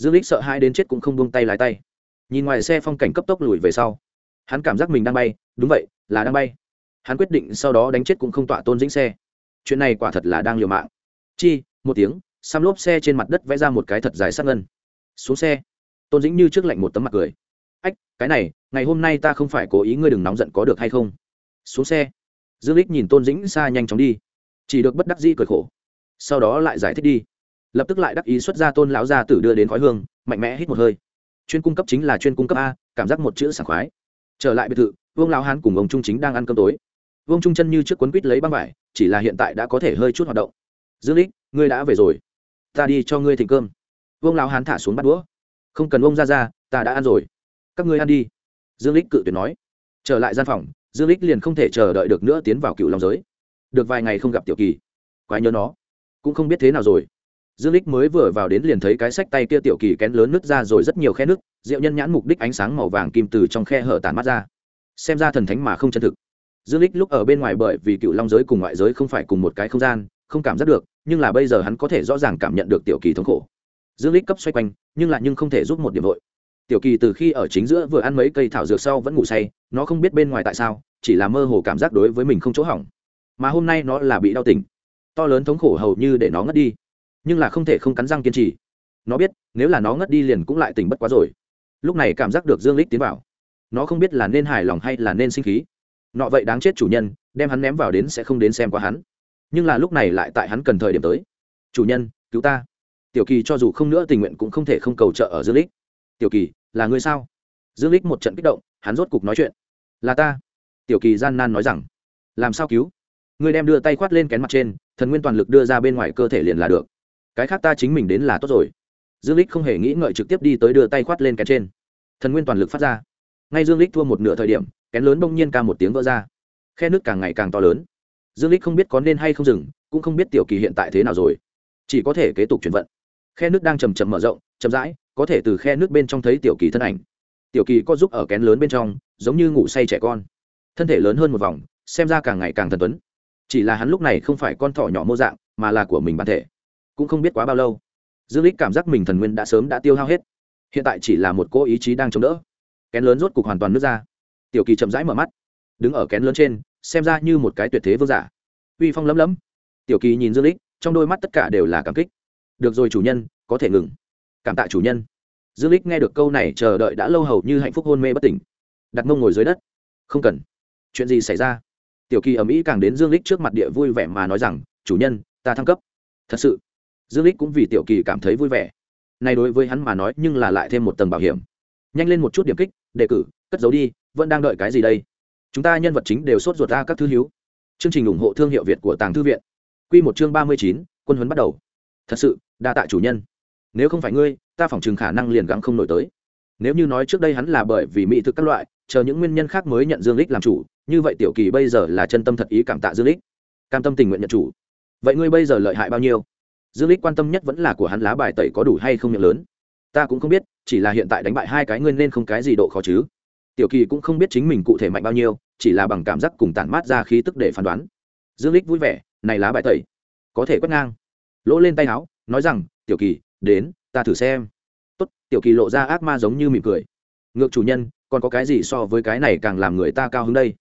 dương lích sợ hai đến chết cũng không buông tay lái tay. Nhìn ngoài xe phong cảnh cấp tốc lùi về sau, hắn cảm giác mình đang bay, đúng vậy, là đang bay. Hắn quyết định sau đó đánh chết cũng không tọa tôn dĩnh xe. Chuyện này quả thật là đang liều mạng. Chi, một tiếng, xăm lốp xe trên mặt đất vẽ ra một cái thật dài sát ngân. Xuống xe. Tôn dĩnh như trước lạnh một tấm mặt cười. Ách, cái này, ngày hôm nay ta không phải cố ý ngươi đừng nóng giận có được hay không? Xuống xe. Dương lích nhìn tôn dĩnh xa nhanh chóng đi. Chỉ được bất đắc dĩ cười khổ. Sau đó lại giải thích đi lập tức lại đắc ý xuất ra tôn lão gia tử đưa đến khói hương, mạnh mẽ hít một hơi. Chuyên cung cấp chính là chuyên cung cấp a, cảm giác một chữ sảng khoái. Trở lại biệt thự, vương lão hán cùng ông trung chính đang ăn cơm tối. Vương trung chân như trước quấn quýt lấy băng vải, chỉ là hiện tại đã có thể hơi chút hoạt động. Dương lích, ngươi đã về rồi. Ta đi cho ngươi thịnh cơm. Vương lão hán thả xuống bắt đũa. Không cần ông ra ra, ta đã ăn rồi. Các ngươi ăn đi. Dương lích cự tuyệt nói. Trở lại gian phòng, dương lích liền không thể chờ đợi được nữa tiến vào cựu long giới. Được vài ngày không gặp tiểu kỳ. Quái nhớ nó. Cũng không biết thế nào rồi dương lích mới vừa vào đến liền thấy cái sách tay kia tiểu kỳ kén lớn nứt ra rồi rất nhiều khe nứt Diệu nhân nhãn mục đích ánh sáng màu vàng kim từ trong khe hở tàn mắt ra. Xem ra thần thánh mà không chân thực. Dương lích lúc ở bên ngoài bởi vì cựu long giới cùng ngoại giới không phải cùng một cái không gian, không cảm giác được, nhưng là bây giờ hắn có thể rõ ràng cảm nhận được tiểu kỳ thống khổ. Dương lích cấp xoay quanh, nhưng lại nhưng không thể giúp một điểm vội. Tiểu kỳ từ khi ở chính giữa vừa ăn mấy cây thảo dược sau vẫn ngủ say, nó không biết bên ngoài tại sao, chỉ là mơ hồ cảm giác đối với mình không chỗ hỏng. Mà hôm nay nó là bị đau tỉnh. To lớn thống khổ hầu như để nó ngất đi nhưng là không thể không cắn răng kiên trì. Nó biết, nếu là nó ngất đi liền cũng lại tỉnh bất quá rồi. Lúc này cảm giác được dương lích tiến vào. Nó không biết là nên hài lòng hay là nên sinh khí. Nọ vậy đáng chết chủ nhân, đem hắn ném vào đến sẽ không đến xem qua hắn. Nhưng là lúc này lại tại hắn cần thời điểm tới. Chủ nhân, cứu ta. Tiểu kỳ cho dù không nữa tình nguyện cũng không thể không cầu trợ ở dương lích tiểu kỳ, là ngươi sao? Dương lích một trận kích động, hắn rốt cục nói chuyện. Là ta. Tiểu kỳ gian nan nói rằng. Làm sao cứu? Ngươi đem đưa tay khoát lên kén mặt trên, thần nguyên toàn lực đưa ra bên ngoài cơ thể liền là được cái khác ta chính mình đến là tốt rồi. Dương lích không hề nghĩ ngợi trực tiếp đi tới đưa tay khoát lên kén trên. Thần nguyên toàn lực phát ra. Ngay dương lích thua một nửa thời điểm, kén lớn bỗng nhiên ca một tiếng vỡ ra. Khe nước càng ngày càng to lớn. Dương lích không biết có nên hay không dừng, cũng không biết tiểu kỳ hiện tại thế nào rồi. Chỉ có thể kế tục chuyển vận. Khe nước đang chầm chậm mở rộng, chậm rãi, có thể từ khe nước bên trong thấy tiểu kỳ thân ảnh. Tiểu kỳ có giúp ở kén lớn bên trong, giống như ngủ say trẻ con. Thân thể lớn hơn một vòng, xem ra càng ngày càng thần tuấn. Chỉ là hắn lúc này không phải con thỏ nhỏ mô dạng, mà là của mình bản thể cũng không biết quá bao lâu. Dương lích cảm giác mình thần nguyên đã sớm đã tiêu hao hết. Hiện tại chỉ là một cô ý chí đang chống đỡ. Kén lớn rốt cục hoàn toàn nước ra. Tiểu kỳ chậm rãi mở mắt, đứng ở kén lớn trên, xem ra như một cái tuyệt thế vương giả. Uy phong lấm lấm. Tiểu kỳ nhìn dương lích trong đôi mắt tất cả đều là cảm kích. Được rồi chủ nhân, có thể ngừng. Cảm tạ chủ nhân. Dương lích nghe được câu này chờ đợi đã lâu hầu như hạnh phúc hôn mê bất tỉnh. Đặt mông ngồi dưới đất. Không cần. Chuyện gì xảy ra? Tiểu kỳ ở mỹ càng đến dương lích trước mặt địa vui vẻ mà nói rằng, chủ nhân, ta thăng cấp. Thật sự? Dương lích cũng vì tiểu kỳ cảm thấy vui vẻ. Này đối với hắn mà nói nhưng là lại thêm một tầng bảo hiểm. Nhanh lên một chút điểm kích, đề cử, cất giấu đi, vẫn đang đợi cái gì đây? Chúng ta nhân vật chính đều sốt ruột ra các thứ hiếu chương trình ủng hộ thương hiệu việt của tàng thư viện. Quy một chương ba mươi chín, quân huấn bắt đầu. Thật sự, đa tạ chủ nhân. Nếu không phải ngươi, ta phỏng chừng khả năng liền gắng không nổi tới. Nếu như nói trước đây hắn là bởi vì mỹ thực các loại, chờ những nguyên nhân khác mới nhận dương lích làm chủ, như vậy tiểu kỳ bây giờ là chân tâm thật ý cảm tạ dương lích cam tâm tình nguyện nhận chủ. Vậy ngươi bây giờ lợi hại bao nhiêu? Dương lích quan tâm nhất vẫn là của hắn lá bài tẩy có đủ hay không miệng lớn. Ta cũng không biết, chỉ là hiện tại đánh bại hai cái ngươi nên không cái gì độ khó chứ. Tiểu kỳ cũng không biết chính mình cụ thể mạnh bao nhiêu, chỉ là bằng cảm giác cùng tản mát ra khí tức để phán đoán. Dương lích vui vẻ, này lá bài tẩy, có thể quét ngang. Lỗ lên tay áo, nói rằng, tiểu kỳ, đến, ta thử xem. Tốt. Tiểu kỳ lộ ra ác ma giống như mỉm cười. Ngược chủ nhân, còn có cái gì so với cái này càng làm người ta cao hứng đây?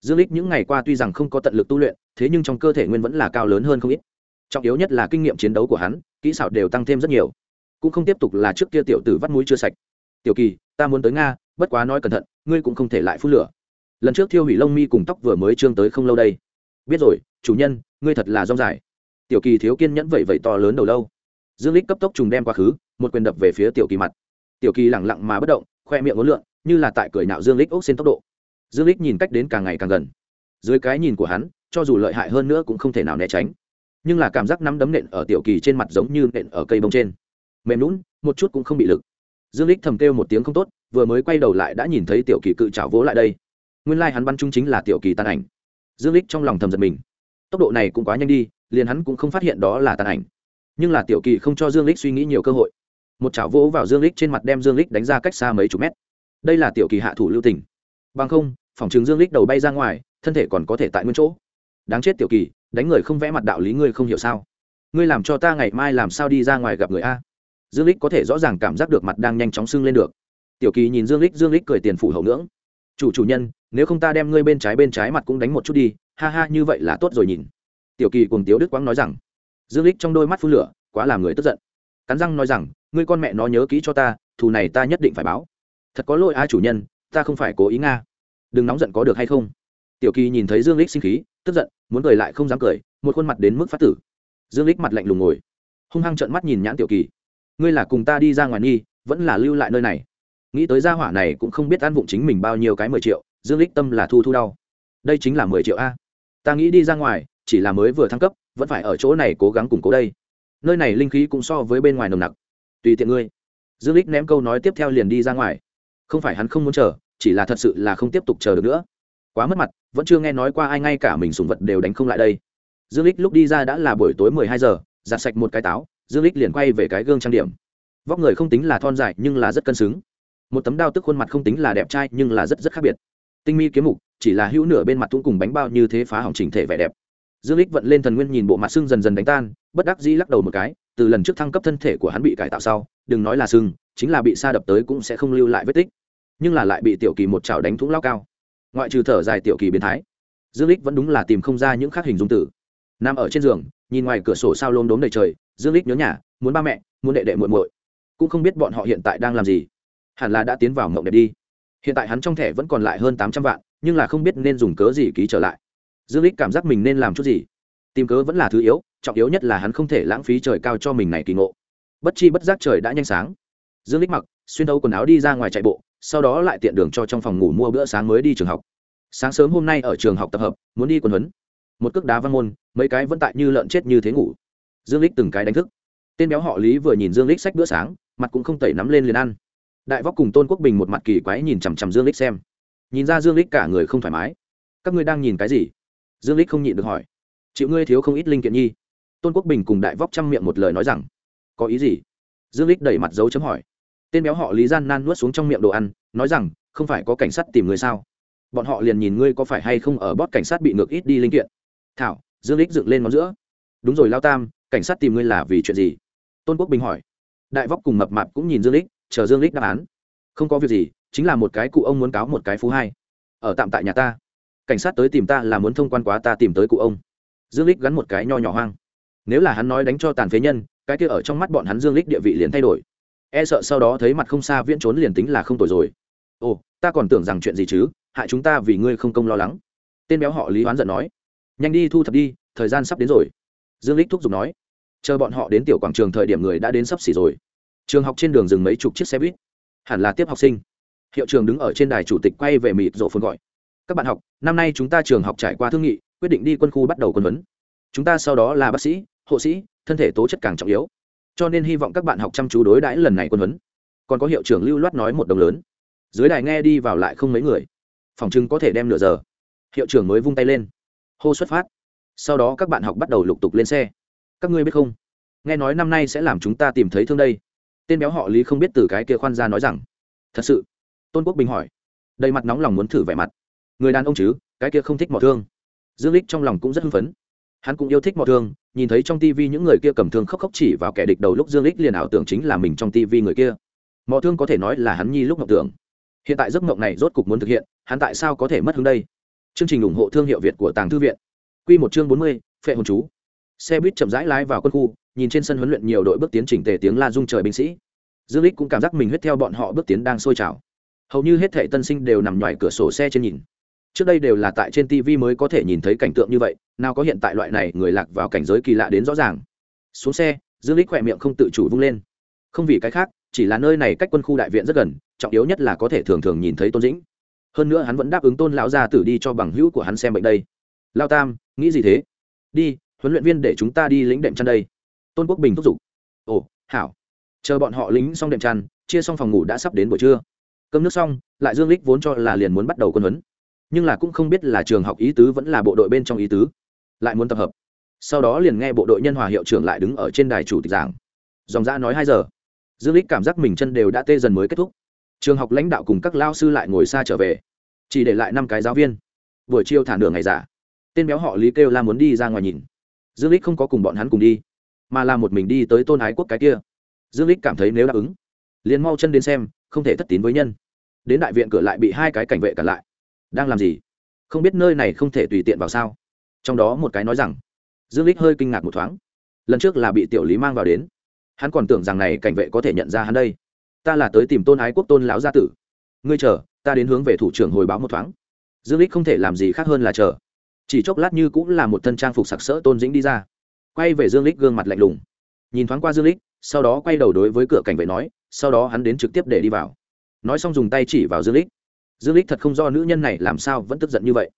Dương lích những ngày qua tuy rằng không có tận lực tu luyện, thế nhưng trong cơ thể nguyên vẫn là cao lớn hơn không ít trọng yếu nhất là kinh nghiệm chiến đấu của hắn, kỹ xảo đều tăng thêm rất nhiều. Cũng không tiếp tục là trước kia tiểu tử vắt mũi chưa sạch. Tiểu kỳ, ta muốn tới nga, bất quá nói cẩn thận, ngươi cũng không thể lại phun lửa. Lần trước thiêu hủy lông mi cùng tóc vừa mới trương tới không lâu đây. Biết rồi, chủ nhân, ngươi thật là rong dài. Tiểu kỳ thiếu kiên nhẫn vậy vậy to lớn đầu lâu. Dương lích cấp tốc trùng đem quá khứ, một quyền đập về phía tiểu kỳ mặt. Tiểu kỳ lẳng lặng mà bất động, khoe miệng ngốn lượn, như là tại cười nạo dương lích ốc xên tốc độ. Dương lích nhìn cách đến càng ngày càng gần. Dưới cái nhìn của hắn, cho dù lợi hại hơn nữa cũng không thể nào né tránh nhưng là cảm giác nắm đấm nện ở tiểu kỳ trên mặt giống như nện ở cây bông trên. Mềm lún một chút cũng không bị lực. Dương lích thầm kêu một tiếng không tốt, vừa mới quay đầu lại đã nhìn thấy tiểu kỳ cự chảo vỗ lại đây. Nguyên lai like hắn bắn chung chính là tiểu kỳ tàn ảnh. Dương lích trong lòng thầm giật mình. Tốc độ này cũng quá nhanh đi, liền hắn cũng không phát hiện đó là tàn ảnh. Nhưng là tiểu kỳ không cho dương lích suy nghĩ nhiều cơ hội. Một chảo vỗ vào dương lích trên mặt đem dương lích đánh ra cách xa mấy chục mét. Đây là tiểu kỳ hạ thủ lưu tình. Bằng không, phòng chứng dương lích đầu bay ra ngoài, thân thể còn có thể tại nguyên chỗ. Đáng chết tiểu kỳ đánh người không vẽ mặt đạo lý ngươi không hiểu sao? Ngươi làm cho ta ngày mai làm sao đi ra ngoài gặp người a? Dương lích có thể rõ ràng cảm giác được mặt đang nhanh chóng sưng lên được. Tiểu kỳ nhìn dương lích dương lích cười tiền phủ hậu ngưỡng. Chủ chủ nhân, nếu không ta đem ngươi bên trái bên trái mặt cũng đánh một chút đi, ha ha, như vậy là tốt rồi nhìn. Tiểu kỳ cùng tiếu đức quang nói rằng. Dương lích trong đôi mắt phun lửa, quá làm người tức giận. Cắn răng nói rằng, ngươi con mẹ nó nhớ kỹ cho ta, thù này ta nhất định phải báo. Thật có lỗi ai chủ nhân, ta không phải cố ý nga. Đừng nóng giận có được hay không? Tiểu kỳ nhìn thấy dương lích sinh khí, tức giận, muốn cười lại không dám cười, một khuôn mặt đến mức phát tử. Dương lích mặt lạnh lùng ngồi, hung hăng trợn mắt nhìn nhãn tiểu kỳ. Ngươi là cùng ta đi ra ngoài nghi, vẫn là lưu lại nơi này. Nghĩ tới gia hỏa này cũng không biết ăn vụng chính mình bao nhiêu cái mười triệu, dương lích tâm là thu thu đau. Đây chính là mười triệu a. Ta nghĩ đi ra ngoài, chỉ là mới vừa thăng cấp, vẫn phải ở chỗ này cố gắng củng cố đây. Nơi này linh khí cũng so với bên ngoài nồng nặc. Tùy tiện ngươi. Dương lích ném câu nói tiếp theo liền đi ra ngoài. Không phải hắn không muốn chờ, chỉ là thật sự là không tiếp tục chờ được nữa quá mất mặt, vẫn chưa nghe nói qua ai ngay cả mình sùng vật đều đánh không lại đây. Dương lích lúc đi ra đã là buổi tối mười hai giờ, giặt sạch một cái táo, dương lích liền quay về cái gương trang điểm. Vóc người không tính là thon dài nhưng là rất cân xứng. Một tấm đao tức khuôn mặt không tính là đẹp trai nhưng là rất rất khác biệt. Tinh mi kiếm mục, chỉ là hữu nửa bên mặt cũng cùng bánh bao như thế phá hỏng chỉnh thể vẻ đẹp. Dương lích vận lên thần nguyên nhìn bộ mặt sưng dần dần đánh tan, bất đắc dĩ lắc đầu một cái, từ lần trước thăng cấp thân thể của hắn bị cải tạo sau, đừng nói là sưng, chính là bị sa đập tới cũng sẽ không lưu lại vết tích. Nhưng là lại bị tiểu kỳ một chảo đánh thúng lao cao ngoại trừ thở dài tiểu kỳ biến thái, dương lích vẫn đúng là tìm không ra những khác hình dung tử nằm ở trên giường, nhìn ngoài cửa sổ sao lốm đốm đầy trời, dương lích nhớ nhà, muốn ba mẹ, muốn đệ đệ muội muội. Cũng không biết bọn họ hiện tại đang làm gì. Hẳn là đã tiến vào mộng đẹp đi. Hiện tại hắn trong thẻ vẫn còn lại hơn tám trăm vạn, nhưng là không biết nên dùng cớ gì ký trở lại. Dương lích cảm giác mình nên làm chút gì. Tìm cớ vẫn là thứ yếu, trọng yếu nhất là hắn không thể lãng phí trời cao cho mình này kỳ ngộ. Bất chi bất giác trời đã nhanh sáng. Dương lích mặc, xuyên thấu quần áo đi ra ngoài chạy bộ sau đó lại tiện đường cho trong phòng ngủ mua bữa sáng mới đi trường học. Sáng sớm hôm nay ở trường học tập hợp, muốn đi quần huấn. Một cước đá văn môn, mấy cái vẫn tại như lợn chết như thế ngủ. Dương lích từng cái đánh thức. Tên béo họ lý vừa nhìn dương lích sách bữa sáng, mặt cũng không tẩy nắm lên liền ăn. Đại vóc cùng tôn quốc bình một mặt kỳ quái nhìn chằm chằm dương lích xem. Nhìn ra dương lích cả người không thoải mái. Các ngươi đang nhìn cái gì? Dương lích không nhịn được hỏi. Chịu ngươi thiếu không ít linh kiện nhi. Tôn quốc bình cùng đại vóc chăm miệng một lời nói rằng. Có ý gì? Dương lích đẩy mặt dấu chấm hỏi tên béo họ lý gian nan nuốt xuống trong miệng đồ ăn, nói rằng, không phải có cảnh sát tìm người sao? Bọn họ liền nhìn ngươi có phải hay không ở bót cảnh sát bị ngược ít đi linh kiện. Thảo, dương lích dựng lên ngón giữa. Đúng rồi lao tam, cảnh sát tìm ngươi là vì chuyện gì? Tôn quốc bình hỏi. Đại vóc cùng mập mạp cũng nhìn dương lích, chờ dương lích đáp án. Không có việc gì, chính là một cái cụ ông muốn cáo một cái phú hai. Ở tạm tại nhà ta. Cảnh sát tới tìm ta là muốn thông quan quá ta tìm tới cụ ông. Dương lích gắn một cái nho nhỏ hoang. Nếu là hắn nói đánh cho tàn phế nhân, cái kia ở trong mắt bọn hắn dương lích địa vị liền thay đổi e sợ sau đó thấy mặt không xa viễn trốn liền tính là không tội rồi. Ồ, ta còn tưởng rằng chuyện gì chứ, hại chúng ta vì ngươi không công lo lắng. Tên béo họ lý hoán giận nói. Nhanh đi thu thập đi, thời gian sắp đến rồi. Dương lích thúc giục nói. Chờ bọn họ đến tiểu quảng trường thời điểm người đã đến sắp xỉ rồi. Trường học trên đường dừng mấy chục chiếc xe buýt. Hẳn là tiếp học sinh. Hiệu trường đứng ở trên đài chủ tịch quay về mịt rộ phồn gọi. Các bạn học, năm nay chúng ta trường học trải qua thương nghị, quyết định đi quân khu bắt đầu quân vấn chúng ta sau đó là bác sĩ, hộ sĩ, thân thể tố chất càng trọng yếu cho nên hy vọng các bạn học chăm chú đối đãi lần này quân huấn. Còn có hiệu trưởng lưu loát nói một đồng lớn. Dưới đài nghe đi vào lại không mấy người. Phòng trưng có thể đem nửa giờ. Hiệu trưởng mới vung tay lên. Hô xuất phát. Sau đó các bạn học bắt đầu lục tục lên xe. Các ngươi biết không? Nghe nói năm nay sẽ làm chúng ta tìm thấy thương đây. Tên béo họ lý không biết từ cái kia khoan ra nói rằng. Thật sự. Tôn quốc bình hỏi. Đầy mặt nóng lòng muốn thử vẻ mặt. Người đàn ông chứ, cái kia không thích mỏ thương. Dương lích trong lòng cũng rất hưng phấn hắn cũng yêu thích mọi thương nhìn thấy trong tivi những người kia cầm thương khóc khóc chỉ vào kẻ địch đầu lúc dương lích liền ảo tưởng chính là mình trong tivi người kia. Mọi thương có thể nói là hắn nhi lúc mộng tưởng. Hiện tại giấc mộng này rốt cục muốn thực hiện hắn tại sao có thể mất hướng đây? Chương trình ủng hộ thương hiệu việt của tàng thư viện. Quy một chương bốn mươi, phệ hồn chú. Xe buýt chậm rãi lái vào quân khu nhìn trên sân huấn luyện nhiều đội bước tiến chỉnh tề tiếng la rung trời binh sĩ. Dương lích cũng cảm giác mình huyết theo bọn họ bước tiến đang sôi trào. Hầu như hết thảy tân sinh đều nằm ngoài cửa sổ xe trên nhìn trước đây đều là tại trên tv mới có thể nhìn thấy cảnh tượng như vậy, nào có hiện tại loại này người lạc vào cảnh giới kỳ lạ đến rõ ràng. Xuống xe, dương lích khỏe miệng không tự chủ vung lên. Không vì cái khác, chỉ là nơi này cách quân khu đại viện rất gần, trọng yếu nhất là có thể thường thường nhìn thấy tôn dĩnh. Hơn nữa hắn vẫn đáp ứng tôn lão gia tử đi cho bằng hữu của hắn xem bệnh đây. Lao tam, nghĩ gì thế? Đi, huấn luyện viên để chúng ta đi lĩnh đệm chăn đây. Tôn quốc bình thúc giục. Ồ, hảo. Chờ bọn họ lính xong đệm chăn, chia xong phòng ngủ đã sắp đến buổi trưa. Cơm nước xong, lại dương lích vốn cho là liền muốn bắt đầu quân huấn nhưng là cũng không biết là trường học ý tứ vẫn là bộ đội bên trong ý tứ. Lại muốn tập hợp. Sau đó liền nghe bộ đội nhân hòa hiệu trưởng lại đứng ở trên đài chủ tịch giảng. Dòng ra nói hai giờ. Dương lích cảm giác mình chân đều đã tê dần mới kết thúc. Trường học lãnh đạo cùng các lao sư lại ngồi xa trở về. Chỉ để lại năm cái giáo viên. Buổi chiều thả nửa ngày giả. Tên béo họ lý kêu la muốn đi ra ngoài nhìn. Dương lích không có cùng bọn hắn cùng đi, mà là một mình đi tới tôn ái quốc cái kia. Dương lích cảm thấy nếu đáp ứng, liền mau chân đến xem, không thể thất tín với nhân. Đến đại viện cửa lại bị hai cái cảnh vệ cản lại đang làm gì? Không biết nơi này không thể tùy tiện vào sao? Trong đó một cái nói rằng, dương lích hơi kinh ngạc một thoáng. Lần trước là bị tiểu lý mang vào đến. Hắn còn tưởng rằng này cảnh vệ có thể nhận ra hắn đây. Ta là tới tìm tôn ái quốc tôn lão gia tử. Ngươi chờ, ta đến hướng về thủ trưởng hồi báo một thoáng. Dương lích không thể làm gì khác hơn là chờ. Chỉ chốc lát như cũng là một thân trang phục sặc sỡ tôn dĩnh đi ra. Quay về dương lích gương mặt lạnh lùng. Nhìn thoáng qua dương lích, sau đó quay đầu đối với cửa cảnh vệ nói, sau đó hắn đến trực tiếp để đi vào. Nói xong dùng tay chỉ vào dương lích dương lích thật không do nữ nhân này làm sao vẫn tức giận như vậy.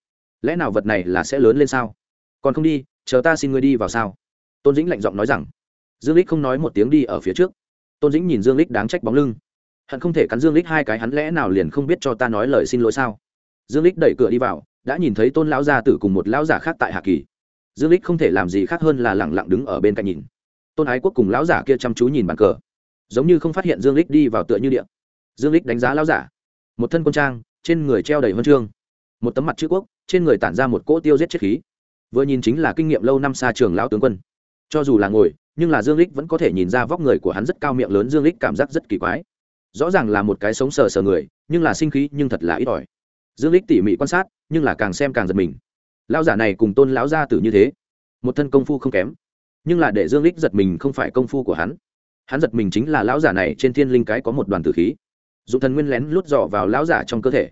Lẽ nào vật này là sẽ lớn lên sao? Còn không đi, chờ ta xin ngươi đi vào sao? Tôn dĩnh lạnh giọng nói rằng. Dương lích không nói một tiếng đi ở phía trước. Tôn dĩnh nhìn dương lích đáng trách bóng lưng. Hận không thể cắn dương lích hai cái hắn lẽ nào liền không biết cho ta nói lời xin lỗi sao? Dương lích đẩy cửa đi vào, đã nhìn thấy tôn lão gia tử cùng một lão giả khác tại hạ kỳ. Dương lích không thể làm gì khác hơn là lẳng lặng đứng ở bên cạnh nhìn. Tôn ái quốc cùng lão giả kia chăm chú nhìn bàn cờ. Giống như không phát hiện dương lích đi vào tựa như điện dương lích đánh giá lão giả. Một thân quân trang trên người treo đầy huân chương. Một tấm mặt chữ quốc, trên người tản ra một cỗ tiêu giết chết khí. Vừa nhìn chính là kinh nghiệm lâu năm xa trường lão tướng quân. Cho dù là ngồi, nhưng là dương lích vẫn có thể nhìn ra vóc người của hắn rất cao miệng lớn, dương lích cảm giác rất kỳ quái. Rõ ràng là một cái sống sờ sờ người, nhưng là sinh khí nhưng thật là ít ỏi. Dương lích tỉ mỉ quan sát, nhưng là càng xem càng giật mình. Lão giả này cùng tôn lão gia tử như thế, một thân công phu không kém. Nhưng là để dương lích giật mình không phải công phu của hắn. Hắn giật mình chính là lão giả này trên thiên linh cái có một đoàn tử khí dụng thần nguyên lén lút dò vào lão giả trong cơ thể.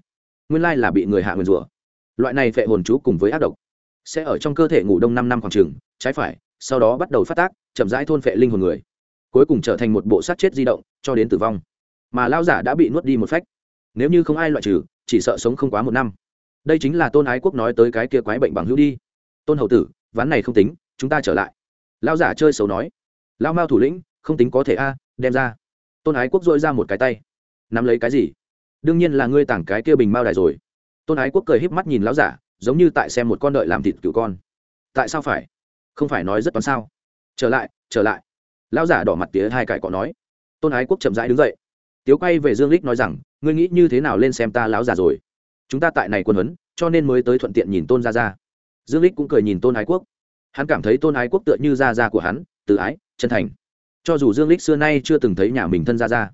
Nguyên lai là bị người hạ nguyên rủa. Loại này phệ hồn chú cùng với ác độc sẽ ở trong cơ thể ngủ đông năm năm khoảng trường trái phải, sau đó bắt đầu phát tác, chậm rãi thôn phệ linh hồn người. Cuối cùng trở thành một bộ sát chết di động, cho đến tử vong. Mà lão giả đã bị nuốt đi một phách. Nếu như không ai loại trừ, chỉ sợ sống không quá một năm. Đây chính là tôn ái quốc nói tới cái kia quái bệnh bằng hữu đi. Tôn hậu tử, ván này không tính, chúng ta trở lại. Lão giả chơi xấu nói. Lão mao thủ lĩnh, không tính có thể a, đem ra. Tôn ái quốc dội ra một cái tay nắm lấy cái gì? Đương nhiên là ngươi tảng cái kia bình mao đài rồi. Tôn ái quốc cười híp mắt nhìn lão giả, giống như tại xem một con đợi làm thịt cựu con. Tại sao phải? Không phải nói rất toán sao? Trở lại trở lại. Lão giả đỏ mặt tía hai cải cọ nói. Tôn ái quốc chậm rãi đứng dậy. Tiếu quay về dương lích nói rằng, ngươi nghĩ như thế nào lên xem ta lão giả rồi? Chúng ta tại này quân huấn, cho nên mới tới thuận tiện nhìn tôn ra ra dương lích cũng cười nhìn tôn ái quốc. Hắn cảm thấy tôn ái quốc tựa như ra ra của hắn, tự ái, chân thành. Cho dù dương lích xưa nay chưa từng thấy nhà mình thân ra ra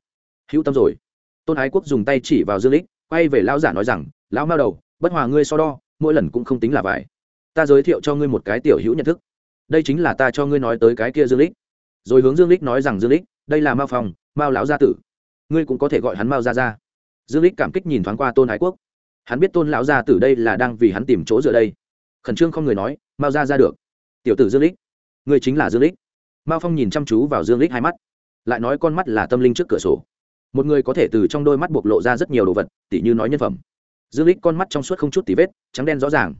hữu tâm rồi tôn ái quốc dùng tay chỉ vào dương lích, quay về lão giả nói rằng, lão mao đầu, bất hòa ngươi so đo, mỗi lần cũng không tính là vải. Ta giới thiệu cho ngươi một cái tiểu hữu nhận thức. Đây chính là ta cho ngươi nói tới cái kia dương lích. Rồi hướng dương lích nói rằng, dương lích, đây là mao phòng mao lão gia tử. Ngươi cũng có thể gọi hắn mao gia gia. Dương lích cảm kích nhìn thoáng qua tôn ái quốc. Hắn biết tôn lão gia tử đây là đang vì hắn tìm chỗ dựa đây. Khẩn trương không người nói, mao gia ra được. Tiểu tử dương lích, ngươi chính là dương lích. Mao phong nhìn chăm chú vào dương lích hai mắt, lại nói con mắt là tâm linh trước cửa sổ một người có thể từ trong đôi mắt bộc lộ ra rất nhiều đồ vật, tỉ như nói nhân phẩm. Dương lích con mắt trong suốt không chút tì vết, trắng đen rõ ràng.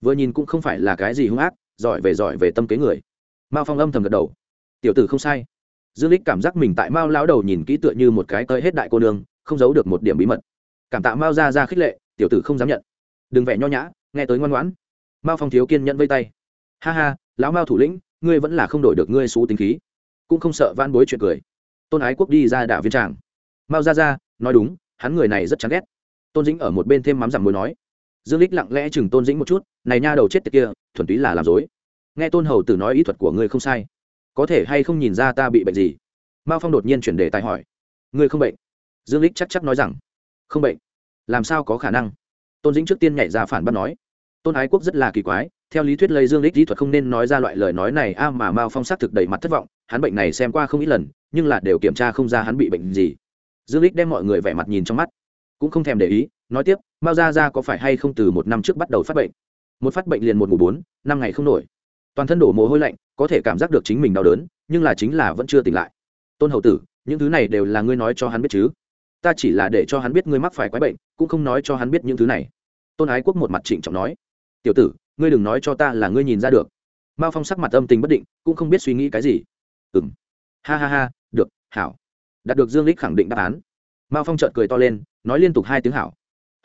Vừa nhìn cũng không phải là cái gì hung ác, giỏi về giỏi về tâm kế người. Mao phong âm thầm gật đầu. Tiểu tử không sai. Dương lích cảm giác mình tại mao lão đầu nhìn kỹ tựa như một cái tới hết đại cô nương, không giấu được một điểm bí mật. Cảm tạ mao ra ra khích lệ, tiểu tử không dám nhận. Đừng vẻ nho nhã, nghe tới ngoan ngoãn. Mao phong thiếu kiên nhẫn vây tay. Ha ha, lão mao thủ lĩnh, ngươi vẫn là không đổi được ngươi xú tính khí. Cũng không sợ van bối chuyện cười. Tôn ái quốc đi ra đảo viên tràng mao ra ra nói đúng, hắn người này rất chán ghét. Tôn dĩnh ở một bên thêm mắm giảm mối nói. Dương lích lặng lẽ chừng tôn dĩnh một chút, này nha đầu chết tiệt kia, thuần túy là làm dối. Nghe tôn hầu tử nói ý thuật của ngươi không sai. Có thể hay không nhìn ra ta bị bệnh gì? Mao phong đột nhiên chuyển đề tài hỏi. Ngươi không bệnh? Dương lích chắc chắc nói rằng, không bệnh. Làm sao có khả năng? Tôn dĩnh trước tiên nhảy ra phản bác nói. Tôn ái quốc rất là kỳ quái, theo lý thuyết lây dương lích lý thuật không nên nói ra loại lời nói này, a, mà mao phong xác thực đầy mặt thất vọng, hắn bệnh này xem qua không ít lần, nhưng là đều kiểm tra không ra hắn bị bệnh gì dương lích đem mọi người vẻ mặt nhìn trong mắt, cũng không thèm để ý, nói tiếp, mao ra ra có phải hay không từ một năm trước bắt đầu phát bệnh? Một phát bệnh liền một mùa bốn, năm ngày không nổi. Toàn thân đổ mồ hôi lạnh, có thể cảm giác được chính mình đau đớn, nhưng là chính là vẫn chưa tỉnh lại. Tôn hậu tử, những thứ này đều là ngươi nói cho hắn biết chứ? Ta chỉ là để cho hắn biết ngươi mắc phải quái bệnh, cũng không nói cho hắn biết những thứ này. Tôn ái quốc một mặt trịnh trọng nói. Tiểu tử, ngươi đừng nói cho ta là ngươi nhìn ra được. Mao phong sắc mặt âm tình bất định, cũng không biết suy nghĩ cái gì. Ừ m ha ha ha, được, hảo đạt được dương lích khẳng định đáp án. Mao phong trợt cười to lên, nói liên tục hai tiếng hảo.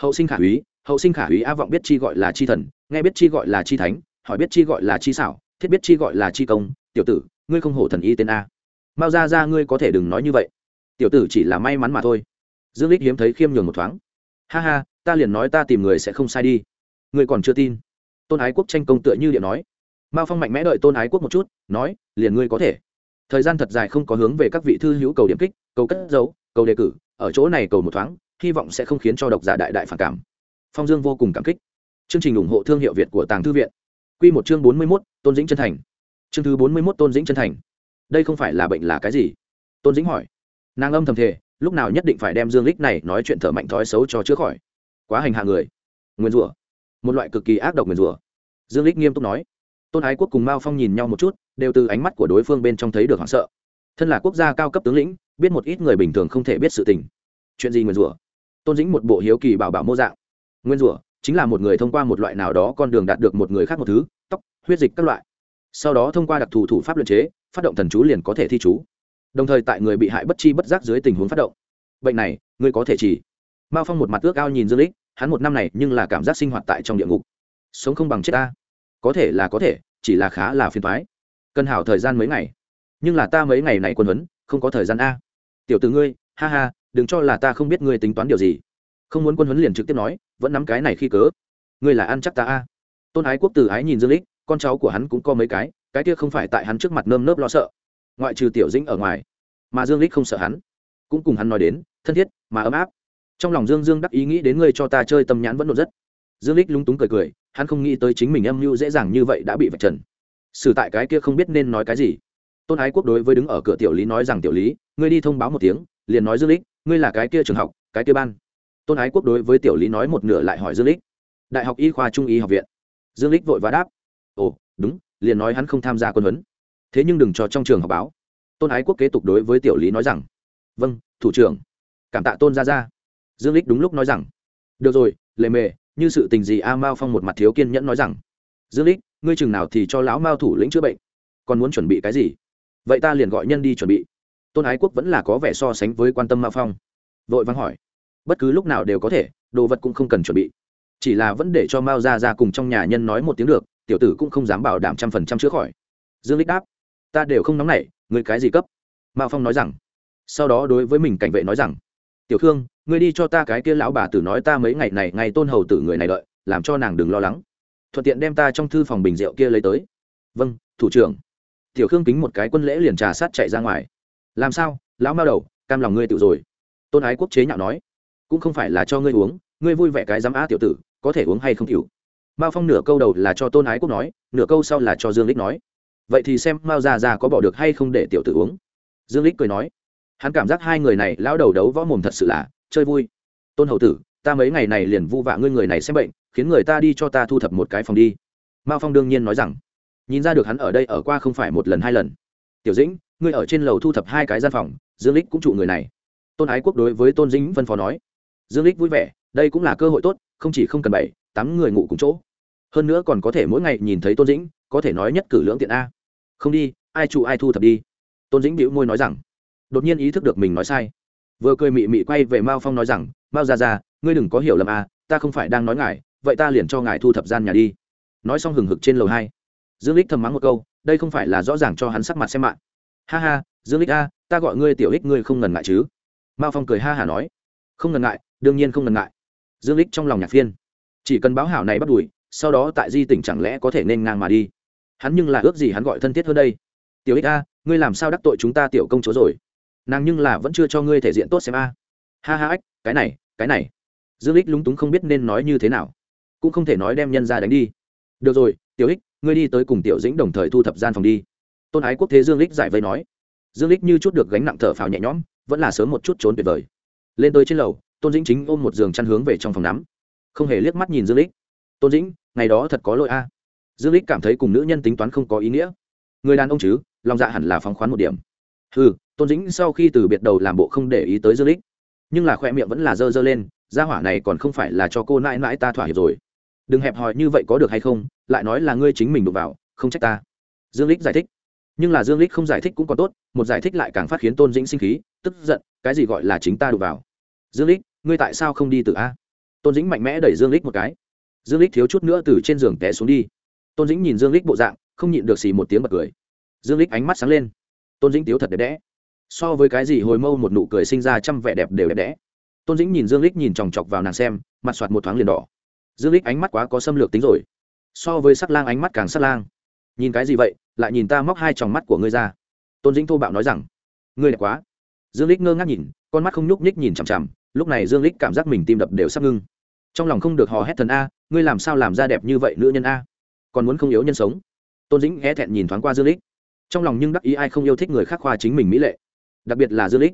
Hậu sinh khả úy, hậu sinh khả úy a vọng biết chi gọi là chi thần, nghe biết chi gọi là chi thánh, hỏi biết chi gọi là chi xảo, thiết biết chi gọi là chi công. Tiểu tử, ngươi không hổ thần y tên a. Mao ra ra ngươi có thể đừng nói như vậy. Tiểu tử chỉ là may mắn mà thôi. Dương lích hiếm thấy khiêm nhường một thoáng. Ha ha, ta liền nói ta tìm người sẽ không sai đi. Ngươi còn chưa tin. Tôn ái quốc tranh công tựa như điện nói. Mao phong mạnh mẽ đợi tôn ái quốc một chút, nói, liền ngươi có thể. Thời gian thật dài không có hướng về các vị thư hữu cầu điểm kích cầu cất giấu, cầu đề cử, ở chỗ này cầu một thoáng, hy vọng sẽ không khiến cho độc giả đại đại phản cảm. Phong dương vô cùng cảm kích. Chương trình ủng hộ thương hiệu việt của tàng thư viện. Q một chương bốn mươi mốt, tôn dĩnh chân thành. Chương thứ bốn mươi mốt, tôn dĩnh chân thành. Đây không phải là bệnh là cái gì? Tôn dĩnh hỏi. Nàng âm thầm thề, lúc nào nhất định phải đem dương lích này nói chuyện thở mạnh thói xấu cho chữa khỏi. Quá hành hạ người. Nguyên rủa. Một loại cực kỳ ác độc nguyên rủa. Dương lích nghiêm túc nói. Tôn ái quốc cùng mao phong nhìn nhau một chút, đều từ ánh mắt của đối phương bên trong thấy được hoảng sợ thân là quốc gia cao cấp tướng lĩnh, biết một ít người bình thường không thể biết sự tình. Chuyện gì nguyên rủa? Tôn dĩnh một bộ hiếu kỳ bảo bảo mô dạng. Nguyên rủa chính là một người thông qua một loại nào đó con đường đạt được một người khác một thứ, tóc, huyết dịch các loại. Sau đó thông qua đặc thù thủ pháp luật chế, phát động thần chú liền có thể thi chú. Đồng thời tại người bị hại bất chi bất giác dưới tình huống phát động. Bệnh này, ngươi có thể chỉ. Mao phong một mặt ước ao nhìn dương lích, hắn một năm này nhưng là cảm giác sinh hoạt tại trong địa ngục. Sống không bằng chết ta. Có thể là có thể, chỉ là khá là phiền thoái cần hảo thời gian mấy ngày nhưng là ta mấy ngày này quân huấn, không có thời gian a. Tiểu t ử ngươi, ha ha, đừng cho là ta không biết ngươi tính toán điều gì. Không muốn quân huấn liền trực tiếp nói, vẫn nắm cái này khi cớ. Ngươi là ăn chắc ta a. Tôn ái quốc tử ái nhìn dương lích, con cháu của hắn cũng có mấy cái cái kia không phải tại hắn trước mặt nơm nớp lo sợ. Ngoại trừ tiểu dĩnh ở ngoài, mà dương lích không sợ hắn. Cũng cùng hắn nói đến, thân thiết, mà ấm áp. Trong lòng dương dương đắc ý nghĩ đến ngươi cho ta chơi tâm nhãn vẫn nộn rất. Dương lích lúng túng cười cười, hắn không nghĩ tới chính mình âm mưu dễ dàng như vậy đã bị vạch trần. Xử tại cái kia không biết nên nói cái gì tôn ái quốc đối với đứng ở cửa tiểu lý nói rằng, tiểu lý, ngươi đi thông báo một tiếng, liền nói dương lích, ngươi là cái kia trường học, cái kia ban. Tôn ái quốc đối với tiểu lý nói một nửa lại hỏi dương lích. Đại học y khoa trung y học viện. Dương lích vội vã đáp. Ồ, đúng, liền nói hắn không tham gia quân huấn. Thế nhưng đừng cho trong trường học báo. Tôn ái quốc kế tục đối với tiểu lý nói rằng. Vâng thủ trưởng. Cảm tạ tôn ra ra dương lích đúng lúc nói rằng. Được rồi lề mề, như sự tình gì a mao phong một mặt thiếu kiên nhẫn nói rằng. Dương lích, ngươi chừng nào thì cho lão mao thủ lĩnh chữa bệnh. Còn muốn chuẩn bị cái gì? Vậy ta liền gọi nhân đi chuẩn bị. Tôn ái quốc vẫn là có vẻ so sánh với quan tâm mao phong. Vội vắng hỏi, bất cứ lúc nào đều có thể, đồ vật cũng không cần chuẩn bị. Chỉ là vẫn để cho mao ra ra cùng trong nhà nhân nói một tiếng được, tiểu tử cũng không dám bảo đảm trăm phần trăm chữa khỏi. Dương lích đáp, ta đều không nóng nảy người cái gì cấp? Mao phong nói rằng, sau đó đối với mình cảnh vệ nói rằng, tiểu khương, ngươi đi cho ta cái kia lão bà tử nói ta mấy ngày này, ngày tôn hầu tử người này đợi, làm cho nàng đừng lo lắng. Thuận tiện đem ta trong thư phòng bình rượu kia lấy tới. Vâng thủ trưởng tiểu khương kính một cái quân lễ liền trà sát chạy ra ngoài. Làm sao? Lão mao đầu, cam lòng ngươi tự rồi. Tôn ái quốc chế nhạo nói, cũng không phải là cho ngươi uống, ngươi vui vẻ cái dám á tiểu tử, có thể uống hay không tiểu. Mao phong nửa câu đầu là cho tôn ái quốc nói, nửa câu sau là cho dương lích nói. Vậy thì xem mao già già có bỏ được hay không để tiểu tử uống. Dương lích cười nói, hắn cảm giác hai người này lão đầu đấu võ mồm thật sự là chơi vui. Tôn hậu tử, ta mấy ngày này liền vu vạ ngươi người này xem bệnh, khiến người ta đi cho ta thu thập một cái phòng đi. Mao phong đương nhiên nói rằng nhìn ra được hắn ở đây ở qua không phải một lần, hai lần. Tiểu dĩnh, ngươi ở trên lầu thu thập hai cái gian phòng, dương lích cũng trụ người này. Tôn ái quốc đối với tôn dĩnh phân phó nói. Dương lích vui vẻ, đây cũng là cơ hội tốt, không chỉ không cần bảy, tám người ngủ cùng chỗ. Hơn nữa còn có thể mỗi ngày nhìn thấy tôn dĩnh, có thể nói nhất cử lưỡng tiện a. Không đi, ai trụ ai thu thập đi. Tôn dĩnh bĩu môi nói rằng. Đột nhiên ý thức được mình nói sai. Vừa cười mị mị quay về mao phong nói rằng, mao ra ra ngươi đừng có hiểu lầm a, ta không phải đang nói ngài, vậy ta liền cho ngài thu thập gian nhà đi. Nói xong hừng hực trên lầu hai dương lích thầm mắng một câu, đây không phải là rõ ràng cho hắn sắc mặt xem mạng. Ha ha, dương lích a, ta gọi ngươi tiểu ích ngươi không ngần ngại chứ? Mao phong cười ha hả nói. Không ngần ngại, đương nhiên không ngần ngại. Dương lích trong lòng nhạc phiên. Chỉ cần báo hảo này bắt đuổi, sau đó tại di tỉnh chẳng lẽ có thể nên ngang mà đi. Hắn nhưng là ước gì hắn gọi thân thiết hơn đây. Tiểu ích a, ngươi làm sao đắc tội chúng ta tiểu công chúa rồi? Nàng nhưng là vẫn chưa cho ngươi thể diện tốt xem a. Ha ha ách, cái này cái này. Dương lích lúng túng không biết nên nói như thế nào. Cũng không thể nói đem nhân ra đánh đi. Được rồi tiểu ích, ngươi đi tới cùng tiểu dĩnh đồng thời thu thập gian phòng đi. Tôn ái quốc thế dương lích giải vây nói. Dương lích như chút được gánh nặng thở phào nhẹ nhõm, vẫn là sớm một chút trốn tuyệt vời. Lên tới trên lầu, tôn dĩnh chính ôm một giường chăn hướng về trong phòng nắm. Không hề liếc mắt nhìn dương lích. Tôn dĩnh, ngày đó thật có lỗi a. Dương lích cảm thấy cùng nữ nhân tính toán không có ý nghĩa. Người đàn ông chứ, lòng dạ hẳn là phóng khoán một điểm. Ừ tôn dĩnh sau khi từ biệt đầu làm bộ không để ý tới dương lích. Nhưng là khoe miệng vẫn là dơ dơ lên, gia hỏa này còn không phải là cho cô nãi nãi ta thỏa hiệp rồi đừng hẹp hòi như vậy có được hay không, lại nói là ngươi chính mình đụng vào, không trách ta. Dương lích giải thích. Nhưng là dương lích không giải thích cũng còn tốt, một giải thích lại càng phát khiến tôn dĩnh sinh khí, tức giận, cái gì gọi là chính ta đụng vào? Dương lích, ngươi tại sao không đi từ a? Tôn dĩnh mạnh mẽ đẩy dương lích một cái. Dương lích thiếu chút nữa từ trên giường té xuống đi. Tôn dĩnh nhìn dương lích bộ dạng, không nhịn được xì một tiếng bật cười. Dương lích ánh mắt sáng lên. Tôn dĩnh tiếu thật đẹp đẽ. So với cái gì hồi mâu một nụ cười sinh ra trăm vẻ đẹp đều đẹp đẽ. Tôn dĩnh nhìn dương lích nhìn chòng chọc vào nàng xem, mặt soạt một thoáng liền đỏ dương lích ánh mắt quá có xâm lược tính rồi. So với sắc lang ánh mắt càng sắc lang. Nhìn cái gì vậy, lại nhìn ta móc hai tròng mắt của ngươi ra. Tôn dĩnh thô bạo nói rằng, ngươi đẹp quá. Dương lích ngơ ngác nhìn, con mắt không nhúc nhích nhìn chằm chằm, lúc này dương lích cảm giác mình tim đập đều sắp ngưng. Trong lòng không được hò hét thần a, ngươi làm sao làm ra đẹp như vậy nữ nhân a? Còn muốn không yếu nhân sống. Tôn dĩnh ghé thẹn nhìn thoáng qua dương lích. Trong lòng nhưng đắc ý ai không yêu thích người khác khoa chính mình mỹ lệ. Đặc biệt là dương lích.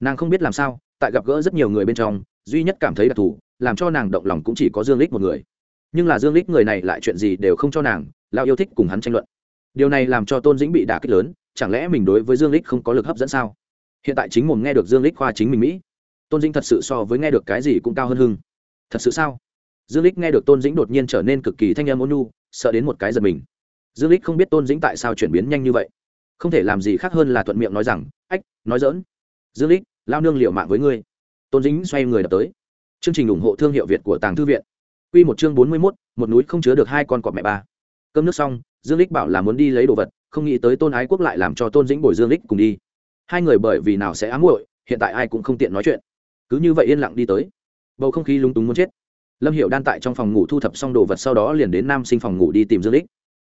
Nàng không biết làm sao, tại gặp gỡ rất nhiều người bên trong duy nhất cảm thấy đặc thù, làm cho nàng động lòng cũng chỉ có dương lích một người. Nhưng là dương lích người này lại chuyện gì đều không cho nàng lao yêu thích cùng hắn tranh luận. Điều này làm cho tôn dĩnh bị đả kích lớn, chẳng lẽ mình đối với dương lích không có lực hấp dẫn sao? Hiện tại chính mồm nghe được dương lích khoa chính mình mỹ. Tôn dĩnh thật sự so với nghe được cái gì cũng cao hơn hưng. Thật sự sao? Dương lích nghe được tôn dĩnh đột nhiên trở nên cực kỳ thanh âm ôn nhu, sợ đến một cái giật mình. Dương lích không biết tôn dĩnh tại sao chuyển biến nhanh như vậy. Không thể làm gì khác hơn là thuận miệng nói rằng, ách, nói dỡn dương lích, lao nương liệu mạng với ngươi tôn dĩnh xoay người đập tới. Chương trình ủng hộ thương hiệu việt của tàng thư viện. Quy một chương bốn mươi 41, một núi không chứa được hai con cọp mẹ ba. Cơm nước xong dương lích bảo là muốn đi lấy đồ vật không nghĩ tới tôn ái quốc lại làm cho tôn dĩnh bồi dương lích cùng đi. Hai người bởi vì nào sẽ ám muội hiện tại ai cũng không tiện nói chuyện. Cứ như vậy yên lặng đi tới. Bầu không khí lúng túng muốn chết. Lâm Hiểu đan tại trong phòng ngủ thu thập xong đồ vật sau đó liền đến nam sinh phòng ngủ đi tìm dương lích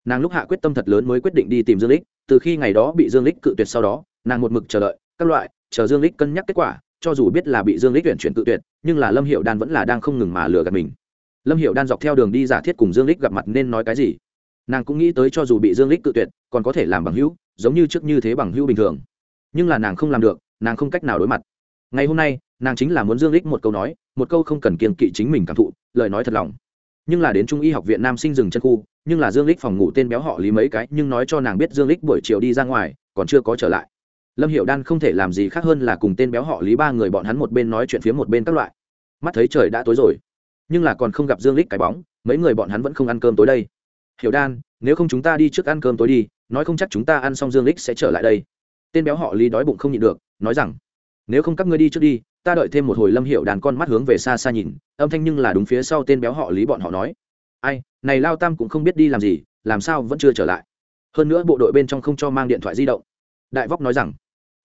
nàng lúc hạ quyết tâm thật lớn mới quyết định đi tìm dương lích từ khi ngày đó bị dương lích cự tuyệt sau đó nàng một mực chờ đợi các loại chờ dương lích cân nhắc kết quả cho dù biết là bị dương lích tuyển chuyển tự tuyệt, nhưng là lâm hiệu đan vẫn là đang không ngừng mà lừa gạt mình. Lâm hiệu đan dọc theo đường đi giả thiết cùng dương lích gặp mặt nên nói cái gì? Nàng cũng nghĩ tới cho dù bị dương lích tự tuyệt, còn có thể làm bằng hữu, giống như trước như thế bằng hữu bình thường. Nhưng là nàng không làm được, nàng không cách nào đối mặt. Ngày hôm nay, nàng chính là muốn dương lích một câu nói, một câu không cần kiên kỵ chính mình cảm thụ, lời nói thật lòng. Nhưng là đến trung y học viện nam sinh dừng chân khu, nhưng là dương lích phòng ngủ tên béo họ lý mấy cái, nhưng nói cho nàng biết dương lích buổi chiều đi ra ngoài, còn chưa có trở lại lâm hiệu đan không thể làm gì khác hơn là cùng tên béo họ lý ba người bọn hắn một bên nói chuyện phía một bên các loại. Mắt thấy trời đã tối rồi, nhưng là còn không gặp dương lích cái bóng, mấy người bọn hắn vẫn không ăn cơm tối đây. Hiểu đan, nếu không chúng ta đi trước ăn cơm tối đi, nói không chắc chúng ta ăn xong dương lích sẽ trở lại đây. Tên béo họ lý đói bụng không nhịn được, nói rằng, nếu không các ngươi đi trước đi, ta đợi thêm một hồi lâm hiệu đàn con mắt hướng về xa xa nhìn, âm thanh nhưng là đúng phía sau tên béo họ lý bọn họ nói. Ai, này lao tam cũng không biết đi làm gì, làm sao vẫn chưa trở lại. Hơn nữa bộ đội bên trong không cho mang điện thoại di động đại vóc nói rằng,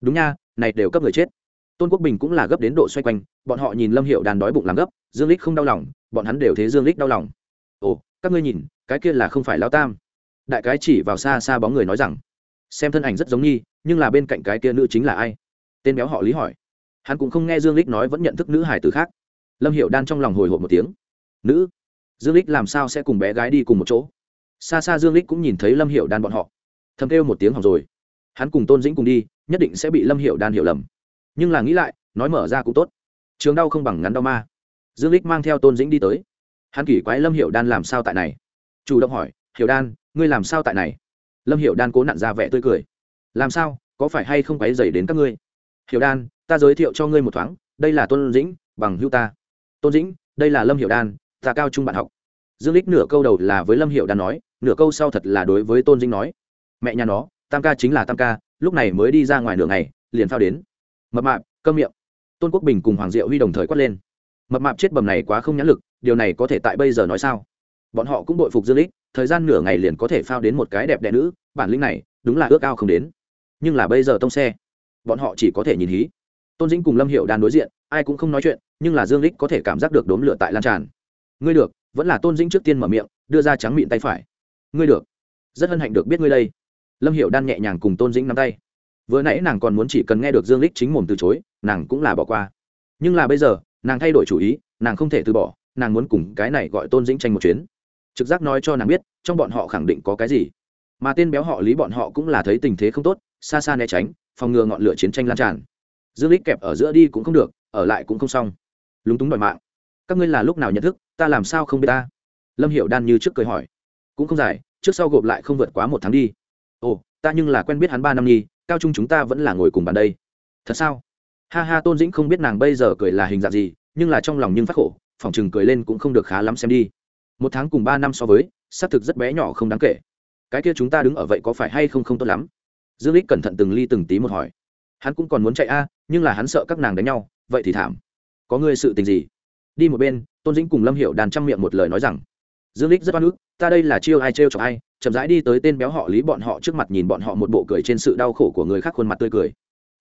đúng nha, này đều cấp người chết. Tôn quốc bình cũng là gấp đến độ xoay quanh, bọn họ nhìn lâm hiệu đàn đói bụng làm gấp, dương lích không đau lòng, bọn hắn đều thế dương lích đau lòng. Ồ, các ngươi nhìn, cái kia là không phải lao tam. Đại cái chỉ vào xa xa bóng người nói rằng, xem thân ảnh rất giống nhi nhưng là bên cạnh cái kia nữ chính là ai? Tên béo họ lý hỏi. Hắn cũng không nghe dương lích nói vẫn nhận thức nữ hải từ khác. Lâm hiệu đan trong lòng hồi hộp một tiếng. Nữ, dương lích làm sao sẽ cùng bé gái đi cùng một chỗ? Xa xa dương lích cũng nhìn thấy lâm hiệu đan bọn họ. Thầm kêu một tiếng hỏng rồi hắn cùng tôn dĩnh cùng đi, nhất định sẽ bị lâm hiệu đan hiểu lầm. Nhưng là nghĩ lại, nói mở ra cũng tốt. Trường đau không bằng ngắn đau ma. Dương lích mang theo tôn dĩnh đi tới. Hắn kỳ quái lâm hiệu đan làm sao tại này? Chủ động hỏi hiệu đan, ngươi làm sao tại này? Lâm hiệu đan cố nặn ra vẻ tươi cười. Làm sao? Có phải hay không quấy dày đến các ngươi? Hiệu đan, ta giới thiệu cho ngươi một thoáng, đây là tôn dĩnh, bằng hưu ta. Tôn dĩnh, đây là lâm hiệu đan, ta cao trung bạn học. Dương lích nửa câu đầu là với lâm hiệu đan nói, nửa câu sau thật là đối với tôn dĩnh nói. Mẹ nhà nó tam ca chính là tam ca, lúc này mới đi ra ngoài nửa ngày, liền phao đến. Mập mạp cơm miệng. Tôn quốc bình cùng hoàng diệu huy đồng thời quát lên. Mập mạp chết bầm này quá không nhãn lực, điều này có thể tại bây giờ nói sao? Bọn họ cũng bội phục dương lích, thời gian nửa ngày liền có thể phao đến một cái đẹp đẽ nữ, bản lĩnh này, đúng là ước ao không đến. Nhưng là bây giờ tông xe, bọn họ chỉ có thể nhìn hí. Tôn dĩnh cùng lâm hiệu đàn đối diện, ai cũng không nói chuyện, nhưng là dương lích có thể cảm giác được đốm lửa tại lan tràn. Ngươi được, vẫn là tôn dĩnh trước tiên mở miệng, đưa ra trắng miệng tay phải. Ngươi được. Rất hân hạnh được biết ngươi đây lâm hiệu đan nhẹ nhàng cùng tôn dĩnh nắm tay. Vừa nãy nàng còn muốn chỉ cần nghe được dương lích chính mồm từ chối, nàng cũng là bỏ qua. Nhưng là bây giờ, nàng thay đổi chủ ý, nàng không thể từ bỏ, nàng muốn cùng cái này gọi tôn dĩnh tranh một chuyến. Trực giác nói cho nàng biết, trong bọn họ khẳng định có cái gì. Mà tên béo họ lý bọn họ cũng là thấy tình thế không tốt, xa xa né tránh, phòng ngừa ngọn lửa chiến tranh lan tràn. Dương lích kẹp ở giữa đi cũng không được, ở lại cũng không xong. Lúng túng đòi mạng. Các ngươi là lúc nào nhận thức, ta làm sao không biết ta? Lâm hiểu đan như trước cười hỏi. Cũng không dài, trước sau gộp lại không vượt quá một tháng đi ta nhưng là quen biết hắn ba năm nhi, cao trung chúng ta vẫn là ngồi cùng bàn đây. Thật sao? Ha ha, tôn dĩnh không biết nàng bây giờ cười là hình dạng gì, nhưng là trong lòng nhưng phát khổ phòng chừng cười lên cũng không được khá lắm xem đi. Một tháng cùng ba năm so với, xác thực rất bé nhỏ không đáng kể. Cái kia chúng ta đứng ở vậy có phải hay không không tốt lắm? Dương lích cẩn thận từng ly từng tí một hỏi. Hắn cũng còn muốn chạy a, nhưng là hắn sợ các nàng đánh nhau, vậy thì thảm. Có ngươi sự tình gì? Đi một bên, tôn dĩnh cùng lâm hiệu đàn trăm miệng một lời nói rằng dương lích rất oan ức, ta đây là chiêu ai trêu cho ai? Chậm rãi đi tới tên béo họ lý bọn họ trước mặt nhìn bọn họ một bộ cười trên sự đau khổ của người khác khuôn mặt tươi cười.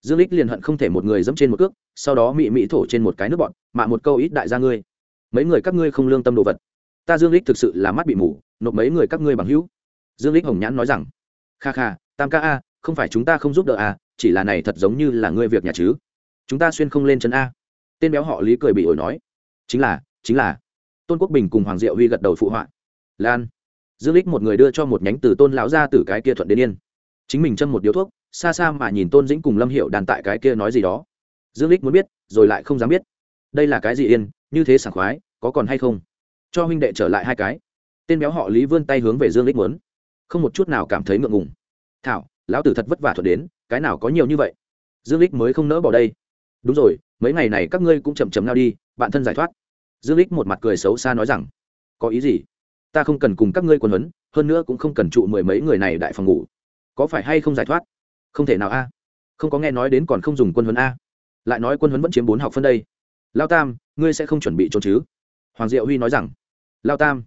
Dương lích liền hận không thể một người dẫm trên một cước, sau đó mị mị thổ trên một cái nước bọn, mạ một câu ít đại gia ngươi. Mấy người các ngươi không lương tâm đồ vật. Ta dương lích thực sự là mắt bị mù, nộp mấy người các ngươi bằng hữu. Dương lích hồng nhãn nói rằng, kha kha, tam ca a, không phải chúng ta không giúp đỡ a, chỉ là này thật giống như là ngươi việc nhà chứ. Chúng ta xuyên không lên chân a. Tên béo họ lý cười bị ổi nói, chính là chính là tôn quốc bình cùng hoàng diệu huy gật đầu phụ họa. Lan. Dương lích một người đưa cho một nhánh từ tôn lão ra từ cái kia thuận đến yên. Chính mình châm một điếu thuốc, xa xa mà nhìn tôn dĩnh cùng lâm hiệu đàn tại cái kia nói gì đó. Dương lích muốn biết, rồi lại không dám biết. Đây là cái gì yên, như thế sảng khoái, có còn hay không? Cho huynh đệ trở lại hai cái. Tên béo họ lý vươn tay hướng về dương lích muốn. Không một chút nào cảm thấy ngượng ngùng. Thảo, lão tử thật vất vả thuật đến, cái nào có nhiều như vậy? Dương lích mới không nỡ bỏ đây. Đúng rồi, mấy ngày này các ngươi cũng chậm chậm nào đi, bạn thân giải thoát dương lích một mặt cười xấu xa nói rằng, có ý gì? Ta không cần cùng các ngươi quân huấn, hơn nữa cũng không cần trụ mười mấy người này đại phòng ngủ. Có phải hay không giải thoát? Không thể nào a. Không có nghe nói đến còn không dùng quân huấn a. Lại nói quân huấn vẫn chiếm bốn học phân đây. Lao tam, ngươi sẽ không chuẩn bị trốn chứ? Hoàng diệu huy nói rằng, lao tam,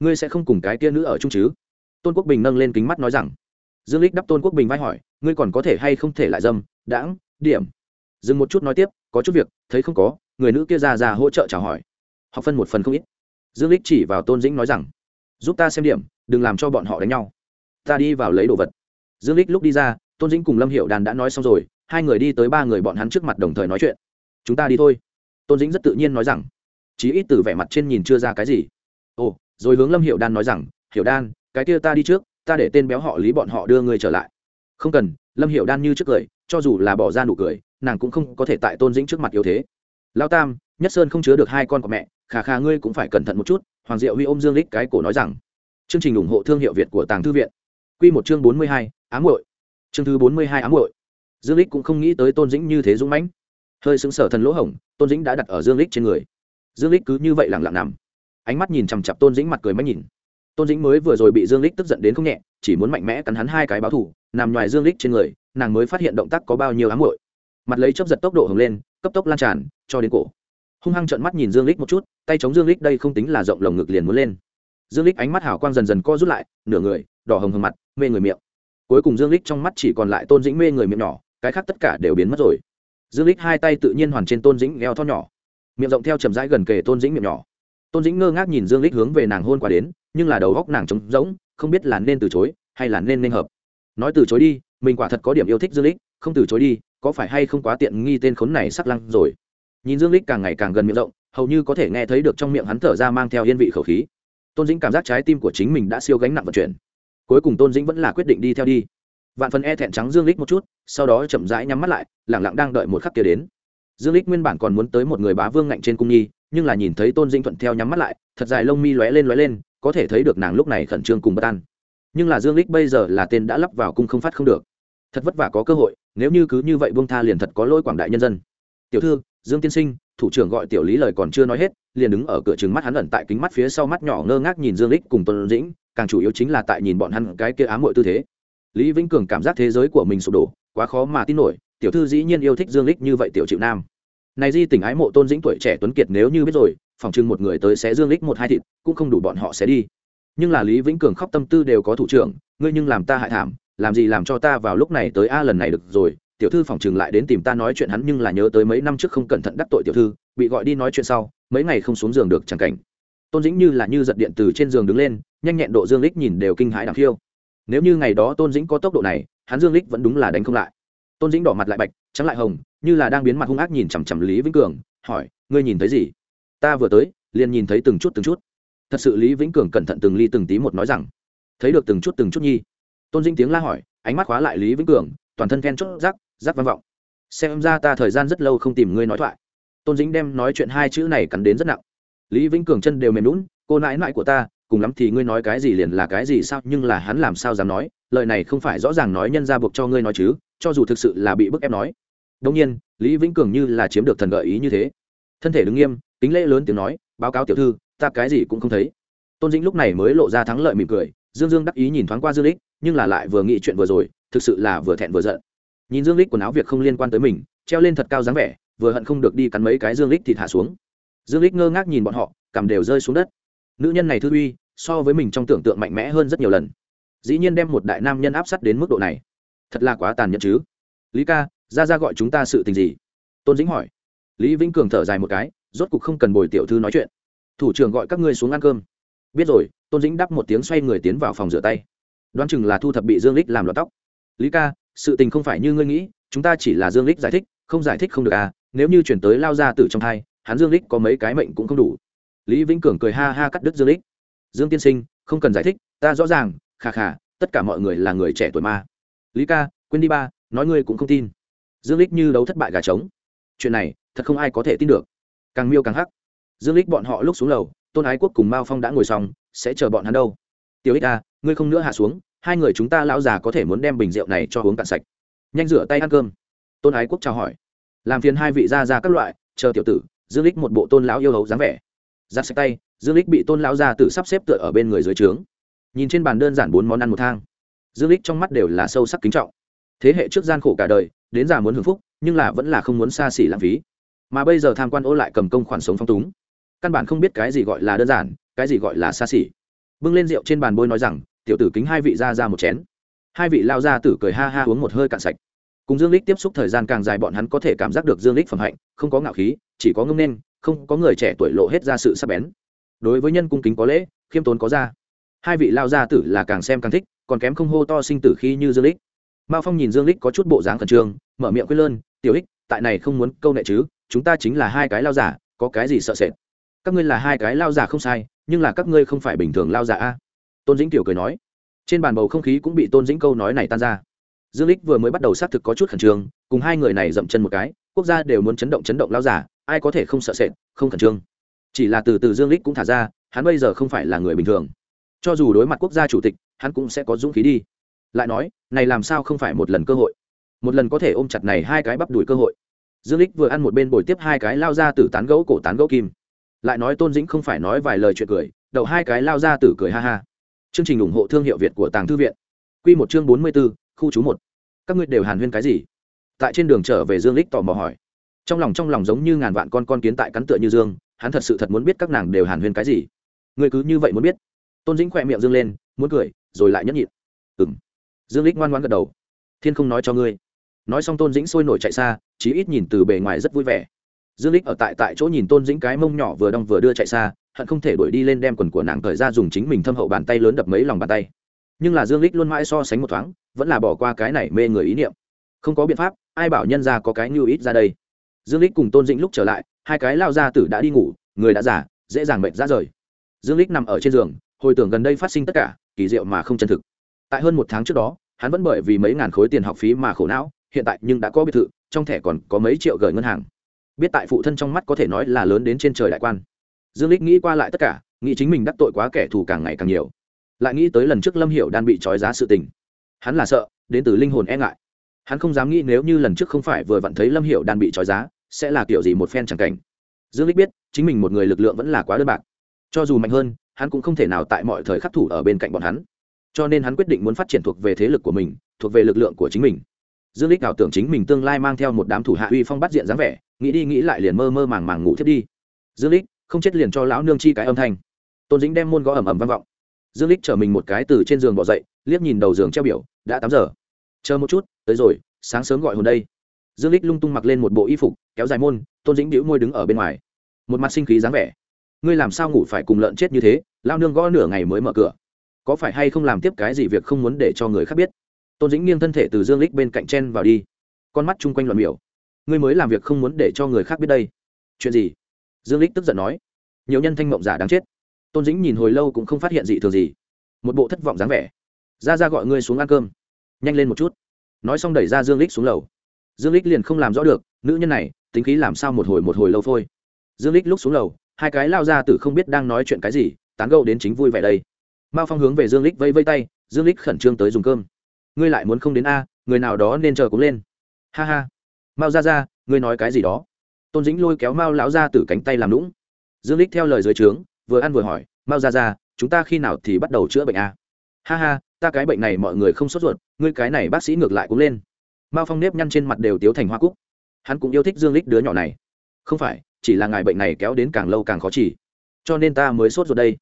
ngươi sẽ không cùng cái tia nữ ở chung chứ? Tôn quốc bình nâng lên kính mắt nói rằng, dương lích đắp tôn quốc bình vai hỏi, ngươi còn có thể hay không thể lại dâm, đãng, điểm? Dừng một chút nói tiếp, có chút việc, thấy không có, người nữ kia ra ra hỗ trợ chào hỏi học phân một phần không ít. Dương lích chỉ vào tôn dĩnh nói rằng, giúp ta xem điểm, đừng làm cho bọn họ đánh nhau. Ta đi vào lấy đồ vật. Dương lích lúc đi ra, tôn dĩnh cùng lâm hiệu đàn đã nói xong rồi, hai người đi tới ba người bọn hắn trước mặt đồng thời nói chuyện. Chúng ta đi thôi. Tôn dĩnh rất tự nhiên nói rằng, chí ít từ vẻ mặt trên nhìn chưa ra cái gì. Ồ, rồi hướng lâm hiệu đan nói rằng hiệu đan, cái kia ta đi trước, ta để tên béo họ lý bọn họ đưa người trở lại. Không cần. Lâm hiệu đan như trước cười, cho dù là bỏ ra nụ cười, nàng cũng không có thể tại tôn dĩnh trước mặt yếu thế. Lao tam, nhất sơn không chứa được hai con của mẹ khà khà ngươi cũng phải cẩn thận một chút, hoàng diệu huy ôm dương lích cái cổ nói rằng. Chương trình ủng hộ thương hiệu việt của tàng thư viện. Q một chương bốn mươi hai ám hội chương thứ bốn mươi hai ám hội dương lích cũng không nghĩ tới tôn dĩnh như thế dũng mãnh. Hơi xứng sở thần lỗ hổng, tôn dĩnh đã đặt ở dương lích trên người. Dương lích cứ như vậy lẳng lặng nằm. Ánh mắt nhìn chằm chặp tôn dĩnh mặt cười mắt nhìn. Tôn dĩnh mới vừa rồi bị dương lích tức giận đến không nhẹ, chỉ muốn mạnh mẽ cắn hắn hai cái báo thủ nằm ngoài dương lích trên người, nàng mới phát hiện động tác có bao nhiêu ám hội mặt lấy chấp giật tốc độ hồng lên, cấp tốc lan tràn, cho đến cổ hung hăng trợn mắt nhìn dương lích một chút, tay chống dương lích đây không tính là rộng lồng ngực liền muốn lên. Dương lích ánh mắt hào quang dần dần co rút lại, nửa người, đỏ hồng hồng mặt, mê người miệng. Cuối cùng dương lích trong mắt chỉ còn lại tôn dĩnh mê người miệng nhỏ, cái khác tất cả đều biến mất rồi. Dương lích hai tay tự nhiên hoàn trên tôn dĩnh eo thon nhỏ, miệng rộng theo chầm rãi gần kề tôn dĩnh miệng nhỏ. Tôn dĩnh ngơ ngác nhìn dương lích hướng về nàng hôn qua đến, nhưng là đầu góc nàng trống rỗng, không biết là nên từ chối, hay là nên nên hợp. Nói từ chối đi, mình quả thật có điểm yêu thích dương lích, không từ chối đi, có phải hay không quá tiện nghi tên khốn này sắc lăng rồi nhìn dương lích càng ngày càng gần miệng rộng, hầu như có thể nghe thấy được trong miệng hắn thở ra mang theo yên vị khẩu khí. Tôn dĩnh cảm giác trái tim của chính mình đã siêu gánh nặng vận chuyển. Cuối cùng tôn dĩnh vẫn là quyết định đi theo đi. Vạn phần e thẹn trắng dương lích một chút, sau đó chậm rãi nhắm mắt lại, lẳng lặng đang đợi một khắc kia đến. Dương lích nguyên bản còn muốn tới một người bá vương ngạnh trên cung nhi, nhưng là nhìn thấy tôn dĩnh thuận theo nhắm mắt lại, thật dài lông mi lóe lên lóe lên, có thể thấy được nàng lúc này khẩn trương cùng bất an. Nhưng là dương lích bây giờ là tên đã lắp vào cung không phát không được. Thật vất vả có cơ hội, nếu như cứ như vậy buông tha liền thật có lỗi quảng đại nhân dân. Tiểu thư dương tiên sinh, thủ trưởng gọi tiểu lý lời còn chưa nói hết, liền đứng ở cửa trừng mắt hắn ẩn tại kính mắt phía sau mắt nhỏ ngơ ngác nhìn dương lích cùng tôn dĩnh, càng chủ yếu chính là tại nhìn bọn hắn cái kia ám muội tư thế. Lý vĩnh cường cảm giác thế giới của mình sụp đổ, quá khó mà tin nổi, tiểu thư dĩ nhiên yêu thích dương lích như vậy tiểu chịu nam. Này di tình ái mộ tôn dĩnh tuổi trẻ tuấn kiệt nếu như biết rồi, phòng trưng một người tới sẽ dương lích một hai thịt, cũng không đủ bọn họ sẽ đi. Nhưng là lý vĩnh cường khóc tâm tư đều có thủ trưởng, ngươi nhưng làm ta hại thảm, làm gì làm cho ta vào lúc này tới a lần này được rồi tiểu thư phòng trường lại đến tìm ta nói chuyện hắn nhưng là nhớ tới mấy năm trước không cẩn thận đắc tội tiểu thư, bị gọi đi nói chuyện sau, mấy ngày không xuống giường được chẳng cảnh. Tôn dĩnh như là như giật điện từ trên giường đứng lên, nhanh nhẹn độ dương lích nhìn đều kinh hãi đằng khiêu. Nếu như ngày đó tôn dĩnh có tốc độ này, hắn dương lích vẫn đúng là đánh không lại. Tôn dĩnh đỏ mặt lại bạch, trắng lại hồng, như là đang biến mặt hung ác nhìn chằm chằm lý vĩnh cường, hỏi, ngươi nhìn thấy gì? Ta vừa tới, liền nhìn thấy từng chút từng chút. Thật sự lý vĩnh cường cẩn thận từng ly từng tí một nói rằng, thấy được từng chút từng chút nhi. Tôn dĩnh tiếng la hỏi, ánh mắt khóa lại lý vĩnh cường, toàn thân then chốt rắc giáp vang vọng. Xem ra ta thời gian rất lâu không tìm ngươi nói thoại. Tôn dĩnh đem nói chuyện hai chữ này cắn đến rất nặng. Lý vĩnh cường chân đều mềm lún cô nãi nãi của ta, cùng lắm thì ngươi nói cái gì liền là cái gì sao, nhưng là hắn làm sao dám nói? Lời này không phải rõ ràng nói nhân ra buộc cho ngươi nói chứ, cho dù thực sự là bị bức ép nói. Đông nhiên, lý vĩnh cường như là chiếm được thần gợi ý như thế. Thân thể đứng nghiêm tính lễ lớn tiếng nói, báo cáo tiểu thư, ta cái gì cũng không thấy. Tôn dĩnh lúc này mới lộ ra thắng lợi mỉm cười, dương dương đắc ý nhìn thoáng qua dương lích, nhưng là lại vừa nghĩ chuyện vừa rồi, thực sự là vừa thẹn vừa giận nhìn dương lích quần áo việc không liên quan tới mình, treo lên thật cao dáng vẻ, vừa hận không được đi cắn mấy cái dương lích thịt hạ xuống. Dương lích ngơ ngác nhìn bọn họ cầm đều rơi xuống đất. Nữ nhân này thư uy, so với mình trong tưởng tượng mạnh mẽ hơn rất nhiều lần. Dĩ nhiên đem một đại nam nhân áp sát đến mức độ này. Thật là quá tàn nhẫn chứ. Lý ca, ra ra gọi chúng ta sự tình gì? Tôn dĩnh hỏi. Lý vĩnh cường thở dài một cái, rốt cục không cần bồi tiểu thư nói chuyện. Thủ trưởng gọi các ngươi xuống ăn cơm. Biết rồi, tôn dĩnh đắp một tiếng xoay người tiến vào phòng rửa tay. Đoán chừng là thu thập bị dương lích làm lọt tóc. Lý ca sự tình không phải như ngươi nghĩ, chúng ta chỉ là dương lích giải thích, không giải thích không được à nếu như chuyển tới lao ra từ trong thai, hắn dương lích có mấy cái mệnh cũng không đủ. Lý vĩnh cường cười ha ha cắt đứt dương lích. Dương tiên sinh, không cần giải thích, ta rõ ràng khà khà tất cả mọi người là người trẻ tuổi ma lý ca, quên đi ba, nói ngươi cũng không tin. Dương lích như đấu thất bại gà trống. Chuyện này, thật không ai có thể tin được. Càng miêu càng hắc. Dương lích bọn họ lúc xuống lầu, tôn ái quốc cùng mao phong đã ngồi xong, sẽ chờ bọn hắn đâu? Tiểu ích a à, ngươi không nữa hạ xuống hai người chúng ta lão già có thể muốn đem bình rượu này cho uống cạn sạch. Nhanh rửa tay ăn cơm. Tôn ái quốc chào hỏi. Làm phiền hai vị ra ra các loại, chờ tiểu tử, dương lích một bộ tôn lão yêu hấu dáng vẻ. Giặt sạch tay, dương lích bị tôn lão gia tử sắp xếp tựa ở bên người dưới trướng. Nhìn trên bàn đơn giản bốn món ăn một thang, dương lích trong mắt đều là sâu sắc kính trọng. Thế hệ trước gian khổ cả đời, đến già muốn hưởng phúc, nhưng là vẫn là không muốn xa xỉ lãng phí. Mà bây giờ tham quan ô lại cầm công khoản sống phong túng. Căn bản không biết cái gì gọi là đơn giản, cái gì gọi là xa xỉ. Bưng lên rượu trên bàn bôi nói rằng tiểu tử kính hai vị ra ra một chén. Hai vị lao ra tử cười ha ha uống một hơi cạn sạch. Cùng dương lích tiếp xúc thời gian càng dài bọn hắn có thể cảm giác được dương lích phẩm hạnh, không có ngạo khí, chỉ có ngông nên, không có người trẻ tuổi lộ hết ra sự sắc bén. Đối với nhân cung kính có lễ, khiêm tốn có ra. Hai vị lao gia tử là càng xem càng thích, còn kém không hô to sinh tử khi như dương lích mao phong nhìn dương lích có chút bộ dáng khẩn trương, mở miệng quyết lơn, tiểu ích tại này không muốn câu nệ chứ, chúng ta chính là hai cái lao giả, có cái gì sợ sệt? Các ngươi là hai cái lao giả không sai, nhưng là các ngươi không phải bình thường lao giả a tôn dĩnh tiểu cười nói, trên bàn bầu không khí cũng bị tôn dĩnh câu nói này tan ra. Dương lích vừa mới bắt đầu xác thực có chút khẩn trương, cùng hai người này dậm chân một cái, quốc gia đều muốn chấn động chấn động lao giả, ai có thể không sợ sệt, không khẩn trương. Chỉ là từ từ dương lích cũng thả ra, hắn bây giờ không phải là người bình thường. Cho dù đối mặt quốc gia chủ tịch, hắn cũng sẽ có dũng khí đi. Lại nói, này làm sao không phải một lần cơ hội? Một lần có thể ôm chặt này hai cái bắp đùi cơ hội. Dương lích vừa ăn một bên bồi tiếp hai cái lao ra từ tán gấu cổ tán gấu kim. Lại nói tôn dĩnh không phải nói vài lời chuyện cười đậu hai cái lao ra từ cười ha ha chương trình ủng hộ thương hiệu việt của tàng thư viện. Quy một chương bốn mươi 44, khu chú một. Các ngươi đều hàn huyên cái gì? Tại trên đường trở về dương Lịch tò mò hỏi. Trong lòng trong lòng giống như ngàn vạn con con kiến tại cắn tựa như dương hắn thật sự thật muốn biết các nàng đều hàn huyên cái gì. Ngươi cứ như vậy muốn biết. Tôn dĩnh khỏe miệng dương lên muốn cười rồi lại nhẫn nhịn. Ừm. dương Lịch ngoan ngoãn gật đầu. Thiên không nói cho ngươi. Nói xong tôn dĩnh sôi nổi chạy xa chí ít nhìn từ bề ngoài rất vui vẻ. Dương Lịch ở tại tại chỗ nhìn tôn dĩnh cái mông nhỏ vừa đong vừa đưa chạy xa hận không thể đuổi đi lên đem quần của nàng thời ra dùng chính mình thâm hậu bàn tay lớn đập mấy lòng bàn tay. Nhưng là dương lích luôn mãi so sánh một thoáng, vẫn là bỏ qua cái này mê người ý niệm. Không có biện pháp, ai bảo nhân ra có cái như ít ra đây. Dương lích cùng tôn dĩnh lúc trở lại, hai cái lao ra tử đã đi ngủ, người đã giả dễ dàng mệt ra rời. Dương lích nằm ở trên giường, hồi tưởng gần đây phát sinh tất cả, kỳ diệu mà không chân thực. Tại hơn một tháng trước đó, hắn vẫn bởi vì mấy ngàn khối tiền học phí mà khổ não, hiện tại nhưng đã có biệt thự, trong thẻ còn có mấy triệu gửi ngân hàng. Biết tại phụ thân trong mắt có thể nói là lớn đến trên trời đại quan dương lích nghĩ qua lại tất cả, nghĩ chính mình đắc tội quá kẻ thù càng ngày càng nhiều. Lại nghĩ tới lần trước lâm hiểu đan bị trói giá sự tình. Hắn là sợ, đến từ linh hồn e ngại. Hắn không dám nghĩ nếu như lần trước không phải vừa vặn thấy lâm hiểu đan bị trói giá, sẽ là kiểu gì một phen chẳng cảnh. Dương lích biết, chính mình một người lực lượng vẫn là quá đơn bạc. Cho dù mạnh hơn, hắn cũng không thể nào tại mọi thời khắc thủ ở bên cạnh bọn hắn. Cho nên hắn quyết định muốn phát triển thuộc về thế lực của mình, thuộc về lực lượng của chính mình. Dương lích ảo tưởng chính mình tương lai mang theo một đám thủ hạ uy phong bắt diện dáng vẻ, nghĩ đi nghĩ lại liền mơ mơ màng màng ngủ thiết đi. Dương lích không chết liền cho lão nương chi cái âm thanh. Tôn dĩnh đem môn gõ ẩm ẩm vang vọng. Dương lích chở mình một cái từ trên giường bỏ dậy, liếc nhìn đầu giường treo biểu, đã tám giờ. Chờ một chút, tới rồi, sáng sớm gọi hồn đây. Dương lích lung tung mặc lên một bộ y phục, kéo dài môn, tôn dĩnh bĩu môi đứng ở bên ngoài. Một mặt sinh khí dáng vẻ. Ngươi làm sao ngủ phải cùng lợn chết như thế lao nương gõ nửa ngày mới mở cửa. Có phải hay không làm tiếp cái gì việc không muốn để cho người khác biết? Tôn dĩnh nghiêng thân thể từ dương lích bên cạnh chen vào đi. Con mắt chung quanh loạn miểu. Ngươi mới làm việc không muốn để cho người khác biết đây. Chuyện gì? Dương lích tức giận nói, nhiều nhân thanh mộng giả đáng chết. Tôn dĩnh nhìn hồi lâu cũng không phát hiện gì thường gì. Một bộ thất vọng dáng vẻ. Ra ra gọi ngươi xuống ăn cơm. Nhanh lên một chút. Nói xong đẩy ra dương lích xuống lầu. Dương lích liền không làm rõ được, nữ nhân này, tính khí làm sao một hồi một hồi lâu phôi? Dương lích lúc xuống lầu, hai cái lao ra tử không biết đang nói chuyện cái gì, tán gẫu đến chính vui vẻ đây. Mao phong hướng về dương lích vây vây tay, dương lích khẩn trương tới dùng cơm. Ngươi lại muốn không đến a, người nào đó nên chờ cũng lên. Ha ha. Mao ra ra, ngươi nói cái gì đó? Tôn dĩnh lôi kéo mao lão ra từ cánh tay làm lũng. Dương lích theo lời dưới trướng, vừa ăn vừa hỏi, mao ra ra chúng ta khi nào thì bắt đầu chữa bệnh a ha ha, ta cái bệnh này mọi người không sốt ruột, ngươi cái này bác sĩ ngược lại cũng lên. Mao phong nếp nhăn trên mặt đều tiếu thành hoa cúc. Hắn cũng yêu thích dương lích đứa nhỏ này. Không phải, chỉ là ngài bệnh này kéo đến càng lâu càng khó chỉ, cho nên ta mới sốt ruột đây.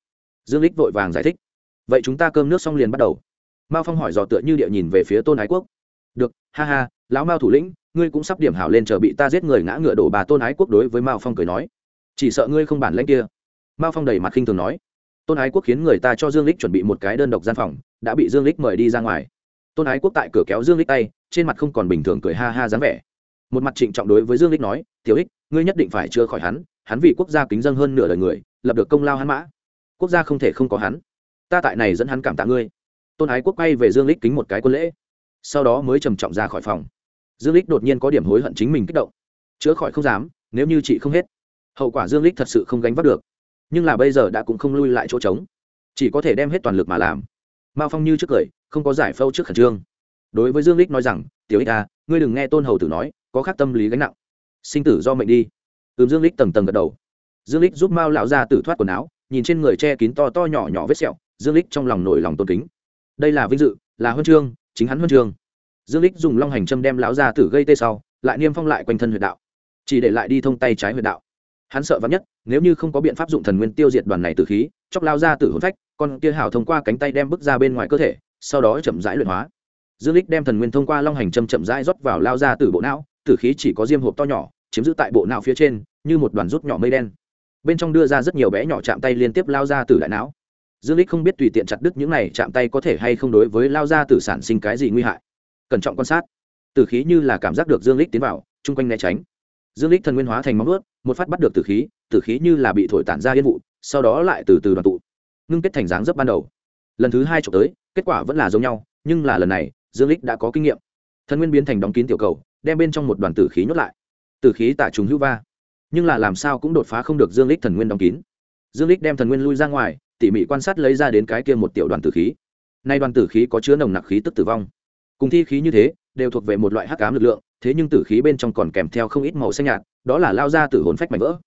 Dương lích vội vàng giải thích. Vậy chúng ta cơm nước xong liền bắt đầu. Mao phong hỏi dò tựa như địa nhìn về phía tôn ái quốc. Được, ha ha, lão mao thủ lĩnh ngươi cũng sắp điểm hảo lên chờ bị ta giết người ngã ngựa đổ bà tôn ái quốc đối với mao phong cười nói. Chỉ sợ ngươi không bản lãnh kia. Mao phong đầy mặt khinh thường nói. Tôn ái quốc khiến người ta cho dương lích chuẩn bị một cái đơn độc gian phòng, đã bị dương lích mời đi ra ngoài. Tôn ái quốc tại cửa kéo dương lích tay, trên mặt không còn bình thường cười ha ha dáng vẻ. Một mặt trịnh trọng đối với dương lích nói, tiểu ích ngươi nhất định phải chữa khỏi hắn hắn vì quốc gia kính dân hơn nửa đời người, lập được công lao hắn mã. Quốc gia không thể không có hắn. Ta tại này dẫn hắn cảm tạ ngươi. Tôn ái quốc quay về dương lích kính một cái quân lễ. Sau đó mới trầm trọng ra khỏi phòng dương lích đột nhiên có điểm hối hận chính mình kích động. Chữa khỏi không dám, nếu như chị không hết, hậu quả dương lích thật sự không gánh vác được. Nhưng là bây giờ đã cũng không lui lại chỗ trống. Chỉ có thể đem hết toàn lực mà làm. Mao phong như trước cười, không có giải phâu trước khẩn trương. Đối với dương lích nói rằng, tiểu ích à ngươi đừng nghe tôn hầu tử nói, có khác tâm lý gánh nặng. Sinh tử do mệnh đi. Ừm, dương lích tầng tầng gật đầu. Dương lích giúp mao lão ra tử thoát quần áo, nhìn trên người che kín to to nhỏ nhỏ vết sẹo, dương lích trong lòng nổi lòng tôn kính. Đây là vinh dự, là huân chương, chính hắn huân chương dương lích dùng long hành châm đem lão Gia tử gây tê sau, lại niêm phong lại quanh thân huyệt đạo. Chỉ để lại đi thông tay trái huyệt đạo. Hắn sợ vắn nhất, nếu như không có biện pháp dụng thần nguyên tiêu diệt đoàn này tử khí chóc lao ra tử hồn phách, con kia hảo thông qua cánh tay đem bước ra bên ngoài cơ thể, sau đó chậm rãi luyện hóa. Dương lích đem thần nguyên thông qua long hành châm chậm rãi rót vào lao ra từ bộ não, tử khí chỉ có diêm hộp to nhỏ, chiếm giữ tại bộ não phía trên, như một đoàn rút nhỏ mây đen. Bên trong đưa ra rất nhiều bé nhỏ chạm tay liên tiếp lao ra từ đại não. Dương lích không biết tùy tiện chặt đứt những này chạm tay có thể hay không đối với lao ra từ sản sinh cái gì nguy hại cẩn trọng quan sát. Tử khí như là cảm giác được dương lích tiến vào, chung quanh né tránh. Dương lích thần nguyên hóa thành móng ướt một phát bắt được tử khí tử khí như là bị thổi tản ra yên vụ, sau đó lại từ từ đoàn tụ, ngưng kết thành dáng dấp ban đầu. Lần thứ hai trộm tới, kết quả vẫn là giống nhau, nhưng là lần này, dương lích đã có kinh nghiệm. Thần nguyên biến thành đóng kín tiểu cầu, đem bên trong một đoàn tử khí nhốt lại. Tử khí tả trùng hữu va, nhưng là làm sao cũng đột phá không được dương lích thần nguyên đóng kín. Dương lích đem thần nguyên lui ra ngoài, tỉ mỉ quan sát lấy ra đến cái kia một tiểu đoàn tử khí. Nay đoàn tử khí có chứa nồng nặc khí tức tử vong cùng thi khí như thế đều thuộc về một loại hắc ám lực lượng thế nhưng tử khí bên trong còn kèm theo không ít màu xanh nhạt đó là lao ra tử hồn phách mảnh vỡ.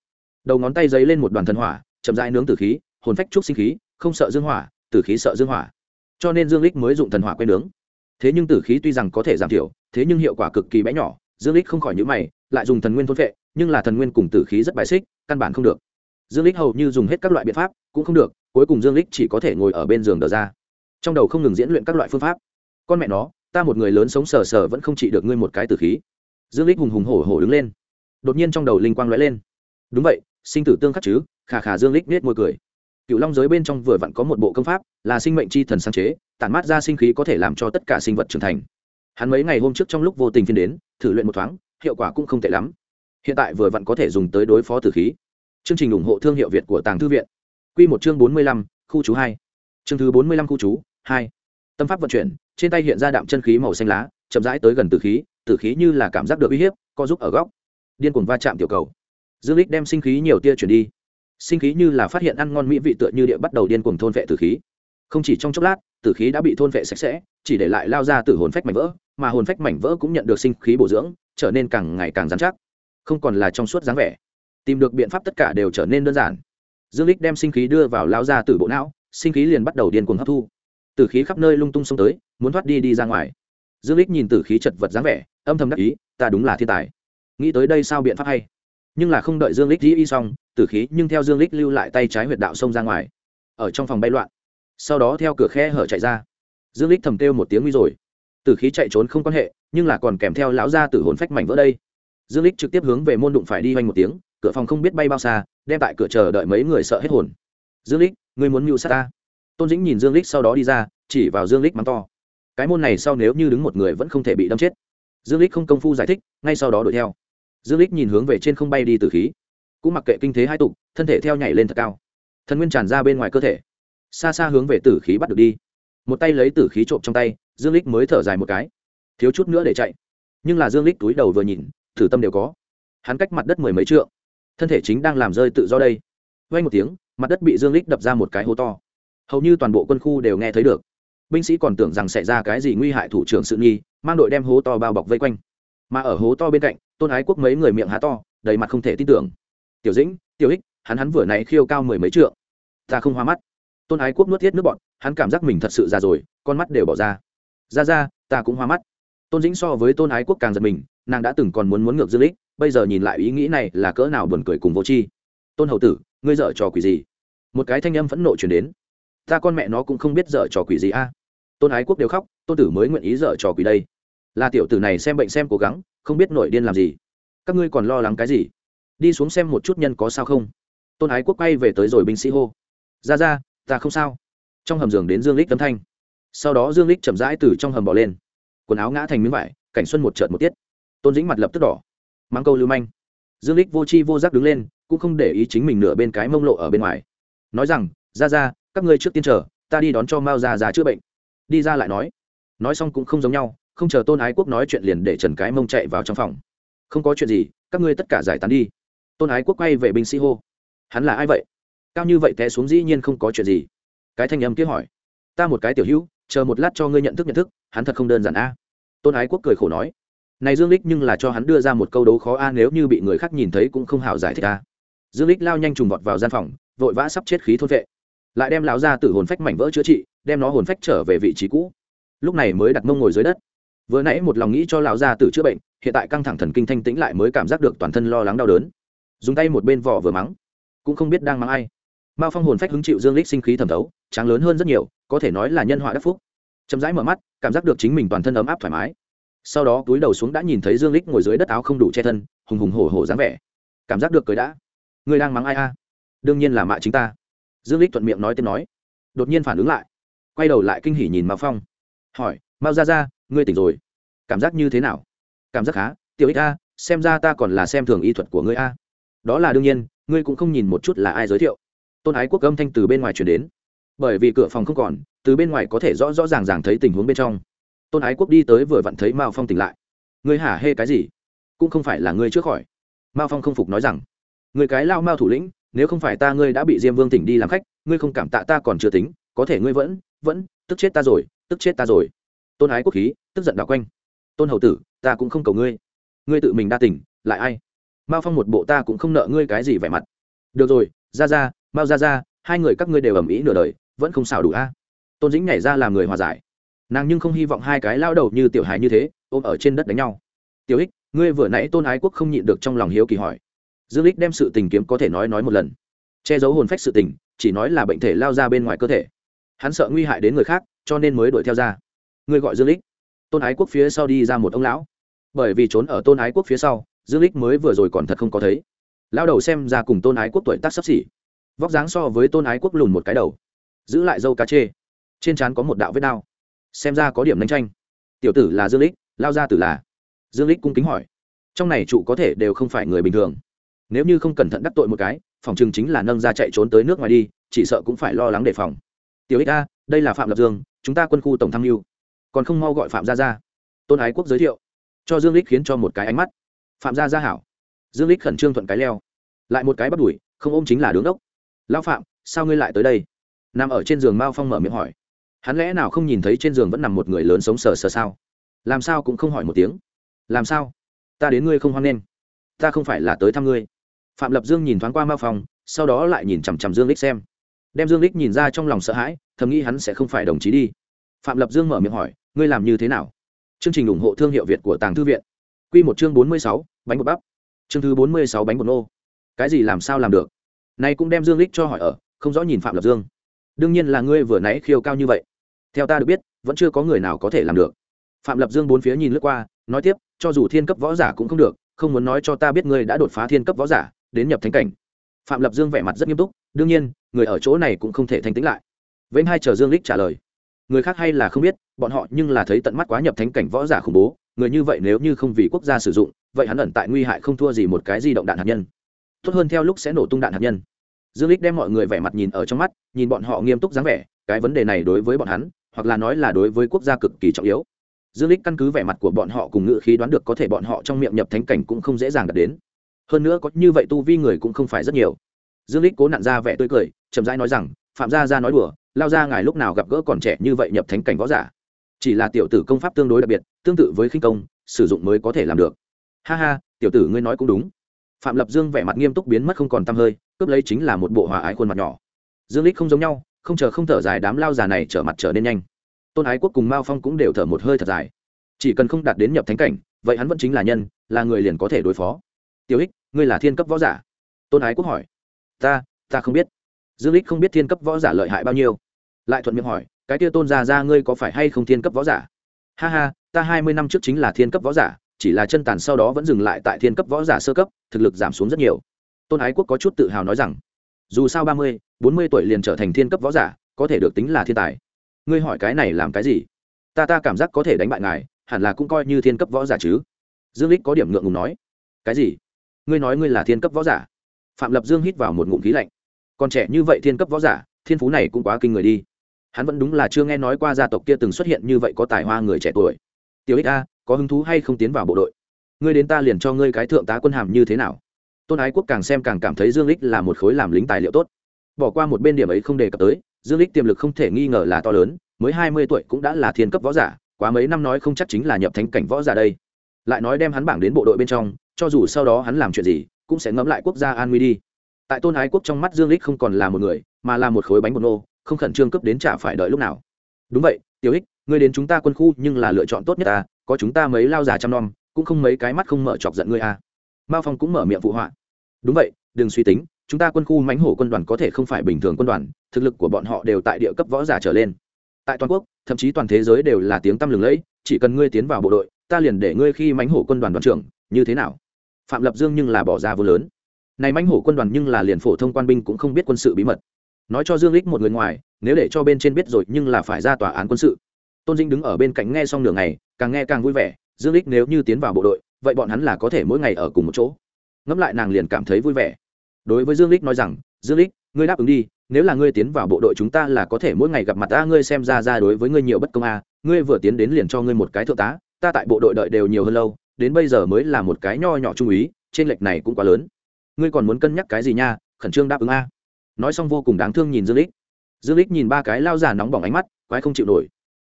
Đầu ngón tay dấy lên một đoàn thần hỏa chậm rãi nướng tử khí hồn phách trúc sinh khí không sợ dương hỏa tử khí sợ dương hỏa. Cho nên dương lích mới dụng thần hỏa quay nướng. Thế nhưng tử khí tuy rằng có thể giảm thiểu thế nhưng hiệu quả cực kỳ bé nhỏ dương lích không khỏi nhíu mày lại dùng thần nguyên thôn phệ, nhưng là thần nguyên cùng tử khí rất bài xích căn bản không được. Dương lích hầu như dùng hết các loại biện pháp cũng không được cuối cùng dương lích chỉ có thể ngồi ở bên giường đờ ra. Trong đầu không ngừng diễn luyện các loại phương pháp. Con mẹ nó ta một người lớn sống sờ sờ vẫn không trị được ngươi một cái tử khí. Dương lích hùng hùng hổ hổ đứng lên. Đột nhiên trong đầu linh quang lóe lên. Đúng vậy, sinh tử tương khắc chứ, khà khà dương lích nết môi cười. Cựu long giới bên trong vừa vặn có một bộ công pháp, là sinh mệnh chi thần sáng chế, tản mát ra sinh khí có thể làm cho tất cả sinh vật trưởng thành. Hắn mấy ngày hôm trước trong lúc vô tình phiên đến, thử luyện một thoáng, hiệu quả cũng không tệ lắm. Hiện tại vừa vặn có thể dùng tới đối phó tử khí. Chương trình ủng hộ thương hiệu việt của tàng thư viện. Q một chương bốn mươi lăm, khu chú hai. Chương thứ bốn mươi lăm, khu chú hai tâm pháp vận chuyển, trên tay hiện ra đạm chân khí màu xanh lá, chậm rãi tới gần tử khí tử khí như là cảm giác được uy hiếp, co giúp ở góc. Điên cuồng va chạm tiểu cầu. Dương lích đem sinh khí nhiều tia chuyển đi. Sinh khí như là phát hiện ăn ngon mỹ vị tựa như địa bắt đầu điên cuồng thôn vệ tử khí. Không chỉ trong chốc lát, tử khí đã bị thôn vệ sạch sẽ, chỉ để lại lao ra từ hồn phách mảnh vỡ, mà hồn phách mảnh vỡ cũng nhận được sinh khí bổ dưỡng, trở nên càng ngày càng dán chắc. Không còn là trong suốt dáng vẻ. Tìm được biện pháp tất cả đều trở nên đơn giản. Dương lích đem sinh khí đưa vào lao ra từ bộ não, sinh khí liền bắt đầu điên cuồng hấp thu tử khí khắp nơi lung tung xông tới, muốn thoát đi đi ra ngoài. Dương lích nhìn tử khí chật vật dáng vẻ, âm thầm đắc ý, ta đúng là thiên tài. Nghĩ tới đây sao biện pháp hay? Nhưng là không đợi dương lích dĩ y xong, tử khí nhưng theo dương lích lưu lại tay trái huyệt đạo xông ra ngoài. Ở trong phòng bay loạn. Sau đó theo cửa khe hở chạy ra. Dương lích thầm kêu một tiếng nguy rồi. Tử khí chạy trốn không quan hệ, nhưng là còn kèm theo lão gia tử hồn phách mảnh vỡ đây. Dương lích trực tiếp hướng về môn đụng phải đi hoành một tiếng, cửa phòng không biết bay bao xa, đem tại cửa chờ đợi mấy người sợ hết hồn. Dương lích người muốn mưu sát ta? Tôn dĩnh nhìn dương lích sau đó đi ra, chỉ vào dương lích mắng to. Cái môn này sau nếu như đứng một người vẫn không thể bị đâm chết. Dương lích không công phu giải thích, ngay sau đó đuổi theo. Dương lích nhìn hướng về trên không bay đi từ khí. Cũng mặc kệ kinh thế hai tục, thân thể theo nhảy lên thật cao. Thần nguyên tràn ra bên ngoài cơ thể. Xa xa hướng về tử khí bắt được đi. Một tay lấy tử khí trộm trong tay, dương lích mới thở dài một cái. Thiếu chút nữa để chạy. Nhưng là dương lích túi đầu vừa nhìn, thử tâm đều có. Hắn cách mặt đất mười mấy trượng. Thân thể chính đang làm rơi tự do đây. Vay một tiếng, mặt đất bị dương lích đập ra một cái hố to hầu như toàn bộ quân khu đều nghe thấy được. Binh sĩ còn tưởng rằng sẽ ra cái gì nguy hại thủ trưởng sự nghi, mang đội đem hố to bao bọc vây quanh. Mà ở hố to bên cạnh, tôn ái quốc mấy người miệng há to, đầy mặt không thể tin tưởng. Tiểu dĩnh, tiểu ích hắn hắn vừa nãy khiêu cao mười mấy trượng. Ta không hoa mắt. Tôn ái quốc nuốt thiết nước bọn hắn cảm giác mình thật sự già rồi, con mắt đều bỏ ra. Ra ra, ta cũng hoa mắt. Tôn dĩnh so với tôn ái quốc càng giật mình, nàng đã từng còn muốn muốn ngược dương lích bây giờ nhìn lại ý nghĩ này là cỡ nào buồn cười cùng vô tri. Tôn hậu tử, ngươi dở trò quỷ gì? Một cái thanh âm phẫn nộ chuyển đến ta con mẹ nó cũng không biết dở trò quỷ gì a. Tôn ái quốc đều khóc, tôn tử mới nguyện ý dở trò quỷ đây. Là tiểu tử này xem bệnh xem cố gắng, không biết nổi điên làm gì. Các ngươi còn lo lắng cái gì? Đi xuống xem một chút nhân có sao không? Tôn ái quốc quay về tới rồi binh sĩ hô. Ra ra, ta không sao. Trong hầm giường đến dương lích tấm thanh. Sau đó dương lích chậm rãi từ trong hầm bỏ lên. Quần áo ngã thành miếng vải, cảnh xuân một trợt một tiết. Tôn dĩnh mặt lập tức đỏ. Mang câu lưu manh. Dương lích vô chi vô giác đứng lên, cũng không để ý chính mình nửa bên cái mông lộ ở bên ngoài. Nói rằng, ra ra các ngươi trước tiên chờ, ta đi đón cho mao già già chữa bệnh. Đi ra lại nói. Nói xong cũng không giống nhau, không chờ tôn ái quốc nói chuyện liền để trần cái mông chạy vào trong phòng. Không có chuyện gì, các ngươi tất cả giải tán đi. Tôn ái quốc quay về binh sĩ hô. Hắn là ai vậy? Cao như vậy té xuống dĩ nhiên không có chuyện gì. Cái thanh âm kia hỏi. Ta một cái tiểu hữu, chờ một lát cho ngươi nhận thức nhận thức, hắn thật không đơn giản a. Tôn ái quốc cười khổ nói. Này dương lích nhưng là cho hắn đưa ra một câu đấu khó a, nếu như bị người khác nhìn thấy cũng không hảo giải thích a. Dương lích lao nhanh trùng vọt vào gian phòng, vội vã sắp chết khí thôn vệ lại đem lão ra từ hồn phách mảnh vỡ chữa trị, đem nó hồn phách trở về vị trí cũ. Lúc này mới đặt mông ngồi dưới đất. Vừa nãy một lòng nghĩ cho lão gia tử chữa bệnh, hiện tại căng thẳng thần kinh thanh tĩnh lại mới cảm giác được toàn thân lo lắng đau đớn. Dùng tay một bên vỏ vừa mắng. Cũng không biết đang mắng ai. Mao phong hồn phách hứng chịu dương lích sinh khí thẩm thấu, tráng lớn hơn rất nhiều, có thể nói là nhân họa đắc phúc. Chậm rãi mở mắt, cảm giác được chính mình toàn thân ấm áp thoải mái. Sau đó túi đầu xuống đã nhìn thấy dương lích ngồi dưới đất áo không đủ che thân, hùng hùng hổ hổ dáng vẻ. Cảm giác được cười đã. Người đang mắng ai a? Đương nhiên là mạ chính ta dương lích thuận miệng nói tên nói. Đột nhiên phản ứng lại, quay đầu lại kinh hỉ nhìn mao phong. Hỏi, mao ra ra ngươi tỉnh rồi? Cảm giác như thế nào? Cảm giác khá. Tiểu ích a, xem ra ta còn là xem thường y thuật của ngươi a. Đó là đương nhiên, ngươi cũng không nhìn một chút là ai giới thiệu. Tôn ái quốc âm thanh từ bên ngoài chuyển đến. Bởi vì cửa phòng không còn, từ bên ngoài có thể rõ rõ ràng ràng thấy tình huống bên trong. Tôn ái quốc đi tới vừa vặn thấy mao phong tỉnh lại. Ngươi hả hê cái gì? Cũng không phải là ngươi trước khỏi. Mao phong không phục nói rằng. Người cái lao mao thủ lĩnh nếu không phải ta ngươi đã bị diêm vương tỉnh đi làm khách, ngươi không cảm tạ ta còn chưa tính, có thể ngươi vẫn vẫn, tức chết ta rồi, tức chết ta rồi. Tôn ái quốc khí, tức giận đảo quanh. Tôn hầu tử, ta cũng không cầu ngươi. Ngươi tự mình đa tỉnh lại ai? Mao phong một bộ ta cũng không nợ ngươi cái gì vẻ mặt. Được rồi, ra ra, mao ra ra, hai người các ngươi đều ầm ĩ nửa đời, vẫn không xào đủ a. Tôn dĩnh nhảy ra làm người hòa giải. Nàng nhưng không hy vọng hai cái lao đầu như tiểu hài như thế, ôm ở trên đất đánh nhau. Tiểu ích ngươi vừa nãy tôn ái quốc không nhịn được trong lòng hiếu kỳ hỏi dương lích đem sự tình kiếm có thể nói nói một lần. Che giấu hồn phách sự tình, chỉ nói là bệnh thể lao ra bên ngoài cơ thể. Hắn sợ nguy hại đến người khác, cho nên mới đuổi theo ra. Người gọi dương lích tôn ái quốc phía sau đi ra một ông lão. Bởi vì trốn ở tôn ái quốc phía sau, dương lích mới vừa rồi còn thật không có thấy. Lao đầu xem ra cùng tôn ái quốc tuổi tác sắp xỉ. Vóc dáng so với tôn ái quốc lùn một cái đầu. Giữ lại dâu cá chê. Trên trán có một đạo vết đao. Xem ra có điểm nanh tranh tiểu tử là dương lích lao ra tử là. Dương lích cung kính hỏi. Trong này trụ có thể đều không phải người bình thường nếu như không cẩn thận đắc tội một cái, phòng chừng chính là nâng ra chạy trốn tới nước ngoài đi, chỉ sợ cũng phải lo lắng đề phòng. Tiểu ích a, đây là phạm lập dương, chúng ta quân khu tổng tham mưu. Còn không mau gọi phạm gia gia. Tôn ái quốc giới thiệu. Cho dương lích khiến cho một cái ánh mắt. Phạm gia gia hảo. Dương lích khẩn trương thuận cái leo. Lại một cái bắt đuổi, không ôm chính là đứng ốc lão phạm, sao ngươi lại tới đây? Nằm ở trên giường mao phong mở miệng hỏi. Hắn lẽ nào không nhìn thấy trên giường vẫn nằm một người lớn sống sờ sờ sao? Làm sao cũng không hỏi một tiếng. Làm sao? Ta đến ngươi không hoan nghênh. Ta không phải là tới thăm ngươi phạm lập dương nhìn thoáng qua mao phong sau đó lại nhìn chằm chằm dương lích xem. Đem dương lích nhìn ra trong lòng sợ hãi thầm nghĩ hắn sẽ không phải đồng chí đi. Phạm lập dương mở miệng hỏi ngươi làm như thế nào? Chương trình ủng hộ thương hiệu việt của tàng thư viện. Quy một chương bốn mươi sáu, bánh bột bắp. Chương thứ bốn mươi sáu bánh bột nô. Cái gì làm sao làm được? Nay cũng đem dương lích cho hỏi ở không rõ nhìn phạm lập dương. Đương nhiên là ngươi vừa nãy khiêu cao như vậy. Theo ta được biết vẫn chưa có người nào có thể làm được. Phạm lập dương bốn phía nhìn lướt qua nói tiếp cho dù thiên cấp võ giả cũng không được không muốn nói cho ta biết ngươi đã đột phá thiên cấp võ giả đến nhập thánh cảnh. Phạm lập dương vẻ mặt rất nghiêm túc, đương nhiên, người ở chỗ này cũng không thể thanh tĩnh lại. Vĩnh hai chờ dương lích trả lời. Người khác hay là không biết, bọn họ nhưng là thấy tận mắt quá nhập thánh cảnh võ giả khủng bố, người như vậy nếu như không vì quốc gia sử dụng, vậy hắn ẩn tại nguy hại không thua gì một cái di động đạn hạt nhân. Tốt hơn theo lúc sẽ nổ tung đạn hạt nhân. Dương lích đem mọi người vẻ mặt nhìn ở trong mắt, nhìn bọn họ nghiêm túc dáng vẻ, cái vấn đề này đối với bọn hắn, hoặc là nói là đối với quốc gia cực kỳ trọng yếu. Dương lích căn cứ vẻ mặt của bọn họ cùng ngữ khí đoán được có thể bọn họ trong miệng nhập thánh cảnh cũng không dễ dàng đạt đến hơn nữa có như vậy tu vi người cũng không phải rất nhiều. Dương lích cố nặn ra vẻ tươi cười, chậm rãi nói rằng, phạm gia ra nói đùa, lao ra ngài lúc nào gặp gỡ còn trẻ như vậy nhập thánh cảnh võ giả. Chỉ là tiểu tử công pháp tương đối đặc biệt, tương tự với khinh công, sử dụng mới có thể làm được. Ha ha, tiểu tử ngươi nói cũng đúng. Phạm lập dương vẻ mặt nghiêm túc biến mất không còn t hơi, cướp lấy chính là một bộ hòa ái khuôn mặt nhỏ. Dương lích không giống nhau, không chờ không thở dài đám lao già này trở mặt trở nên nhanh. Tôn ái quốc cùng mao phong cũng đều thở một hơi thật dài. Chỉ cần không đạt đến nhập thánh cảnh, vậy hắn vẫn chính là nhân, là người liền có thể đối phó. Tiểu ích ngươi là thiên cấp võ giả? Tôn ái quốc hỏi. Ta ta không biết. Dương ích không biết thiên cấp võ giả lợi hại bao nhiêu. Lại thuận miệng hỏi, cái kia tôn già ra ngươi có phải hay không thiên cấp võ giả? Ha ha, ta hai mươi năm trước chính là thiên cấp võ giả, chỉ là chân tàn sau đó vẫn dừng lại tại thiên cấp võ giả sơ cấp, thực lực giảm xuống rất nhiều. Tôn ái quốc có chút tự hào nói rằng, dù sao ba mươi, bốn mươi tuổi liền trở thành thiên cấp võ giả, có thể được tính là thiên tài. Ngươi hỏi cái này làm cái gì? Ta ta cảm giác có thể đánh bại ngài, hẳn là cũng coi như thiên cấp võ giả chứ. Dương lích có điểm ngượng ngùng nói. Cái gì? Ngươi nói ngươi là thiên cấp võ giả. Phạm lập dương hít vào một ngụm khí lạnh. Còn trẻ như vậy thiên cấp võ giả, thiên phú này cũng quá kinh người đi. Hắn vẫn đúng là chưa nghe nói qua gia tộc kia từng xuất hiện như vậy có tài hoa người trẻ tuổi. Tiểu ích a, có hứng thú hay không tiến vào bộ đội? Ngươi đến ta liền cho ngươi cái thượng tá quân hàm như thế nào? Tôn ái quốc càng xem càng cảm thấy dương lích là một khối làm lính tài liệu tốt. Bỏ qua một bên điểm ấy không đề cập tới, dương lích tiềm lực không thể nghi ngờ là to lớn, mới hai mươi tuổi cũng đã là thiên cấp võ giả, quá mấy năm nói không chắc chính là nhập thánh cảnh võ giả đây. Lại nói đem hắn bảng đến bộ đội bên trong cho dù sau đó hắn làm chuyện gì, cũng sẽ ngẫm lại quốc gia an nguy đi. Tại tôn ái quốc trong mắt dương lích không còn là một người, mà là một khối bánh bột nô, không khẩn trương cấp đến trả phải đợi lúc nào. Đúng vậy, tiểu ích, ngươi đến chúng ta quân khu nhưng là lựa chọn tốt nhất ta, có chúng ta mấy lao già chăm nom, cũng không mấy cái mắt không mở chọc giận ngươi à. Mao phong cũng mở miệng phụ họa. Đúng vậy, đừng suy tính, chúng ta quân khu mãnh hổ quân đoàn có thể không phải bình thường quân đoàn, thực lực của bọn họ đều tại địa cấp võ giả trở lên. Tại toàn quốc, thậm chí toàn thế giới đều là tiếng tăm lừng lẫy, chỉ cần ngươi tiến vào bộ đội, ta liền để ngươi khi mãnh hổ quân đoàn đoàn trưởng, như thế nào? Phạm lập dương nhưng là bỏ ra vô lớn. Này mãnh hổ quân đoàn nhưng là liền phổ thông quan binh cũng không biết quân sự bí mật. Nói cho dương lích một người ngoài, nếu để cho bên trên biết rồi nhưng là phải ra tòa án quân sự. Tôn dinh đứng ở bên cạnh nghe xong nửa ngày, càng nghe càng vui vẻ, dương lích nếu như tiến vào bộ đội, vậy bọn hắn là có thể mỗi ngày ở cùng một chỗ. Ngẫm lại nàng liền cảm thấy vui vẻ. Đối với dương lích nói rằng, dương lích, ngươi đáp ứng đi, nếu là ngươi tiến vào bộ đội chúng ta là có thể mỗi ngày gặp mặt ta, ngươi xem ra ra đối với ngươi nhiều bất công a, ngươi vừa tiến đến liền cho ngươi một cái thượng tá, ta tại bộ đội đợi đều nhiều hơn lâu đến bây giờ mới là một cái nho nhỏ trung úy, trên lệch này cũng quá lớn. Ngươi còn muốn cân nhắc cái gì nha, khẩn trương đáp ứng a. Nói xong vô cùng đáng thương nhìn dương lích. Dương lích nhìn ba cái lao già nóng bỏng ánh mắt, quái không chịu nổi.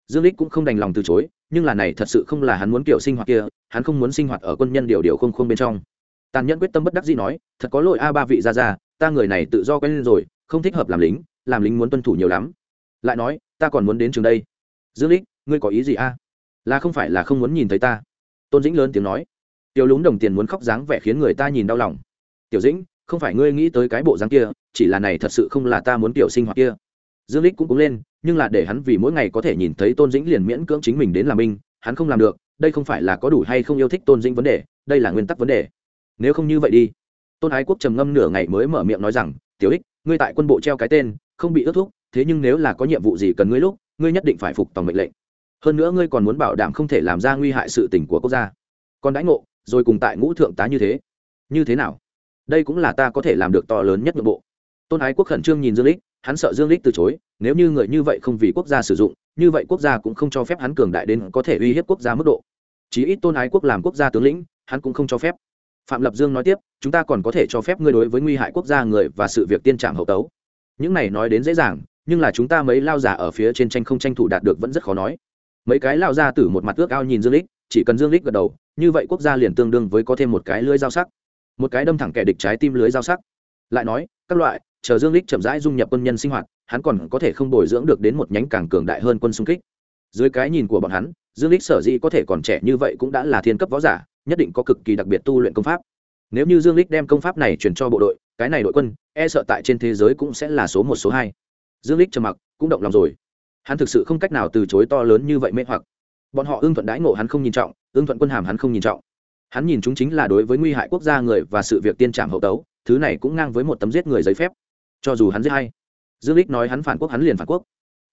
Dương lích cũng không đành lòng từ chối, nhưng là này thật sự không là hắn muốn kiểu sinh hoạt kia, hắn không muốn sinh hoạt ở quân nhân điều điều không không bên trong. Tàn nhẫn quyết tâm bất đắc dĩ nói, thật có lỗi a ba vị ra ra ta người này tự do quen lên rồi, không thích hợp làm lính làm lính muốn tuân thủ nhiều lắm. Lại nói, ta còn muốn đến trường đây. Dương lích, ngươi có ý gì a? Là không phải là không muốn nhìn thấy ta tôn dĩnh lớn tiếng nói. Tiểu lún đồng tiền muốn khóc dáng vẻ khiến người ta nhìn đau lòng. Tiểu dĩnh, không phải ngươi nghĩ tới cái bộ dáng kia, chỉ là này thật sự không là ta muốn tiểu sinh hoạt kia. Dương lích cũng cúng lên, nhưng là để hắn vì mỗi ngày có thể nhìn thấy tôn dĩnh liền miễn cưỡng chính mình đến làm binh, hắn không làm được, đây không phải là có đủ hay không yêu thích tôn dĩnh vấn đề, đây là nguyên tắc vấn đề. Nếu không như vậy đi. Tôn ái quốc trầm ngâm nửa ngày mới mở miệng nói rằng, tiểu ích, ngươi tại quân bộ treo cái tên, không bị ước thúc, thế nhưng nếu là có nhiệm vụ gì cần ngươi lúc, ngươi nhất định phải phục tòng mệnh lệnh hơn nữa ngươi còn muốn bảo đảm không thể làm ra nguy hại sự tình của quốc gia. Còn đãi ngộ, rồi cùng tại ngũ thượng tá như thế. Như thế nào? Đây cũng là ta có thể làm được to lớn nhất nội bộ. Tôn ái quốc khẩn trương nhìn dương lích, hắn sợ dương lích từ chối, nếu như người như vậy không vì quốc gia sử dụng, như vậy quốc gia cũng không cho phép hắn cường đại đến có thể uy hiếp quốc gia mức độ. Chí ít tôn ái quốc làm quốc gia tướng lĩnh, hắn cũng không cho phép. Phạm lập dương nói tiếp, chúng ta còn có thể cho phép ngươi đối với nguy hại quốc gia người và sự việc tiên trạm hậu tấu. Những này nói đến dễ dàng, nhưng là chúng ta mấy lao giả ở phía trên tranh không tranh thủ đạt được vẫn rất khó nói mấy cái lao ra từ một mặt ước ao nhìn dương lích, chỉ cần dương lích gật đầu, như vậy quốc gia liền tương đương với có thêm một cái lưới dao sắc. Một cái đâm thẳng kẻ địch trái tim lưới dao sắc. Lại nói, các loại, chờ dương lích chậm rãi dung nhập quân nhân sinh hoạt, hắn còn có thể không bồi dưỡng được đến một nhánh càng cường đại hơn quân xung kích. Dưới cái nhìn của bọn hắn, dương lích sở dĩ có thể còn trẻ như vậy cũng đã là thiên cấp võ giả, nhất định có cực kỳ đặc biệt tu luyện công pháp. Nếu như dương lích đem công pháp này truyền cho bộ đội, cái này đội quân e sợ tại trên thế giới cũng sẽ là số một, số hai. Dương lích trầm mặc, cũng động lòng rồi hắn thực sự không cách nào từ chối to lớn như vậy mê hoặc. Bọn họ ưng thuận đãi ngộ hắn không nhìn trọng ưng thuận quân hàm hắn không nhìn trọng. Hắn nhìn chúng chính là đối với nguy hại quốc gia người và sự việc tiên trảm hậu tấu thứ này cũng ngang với một tấm giết người giấy phép. Cho dù hắn giết hay dương lích nói hắn phản quốc hắn liền phản quốc.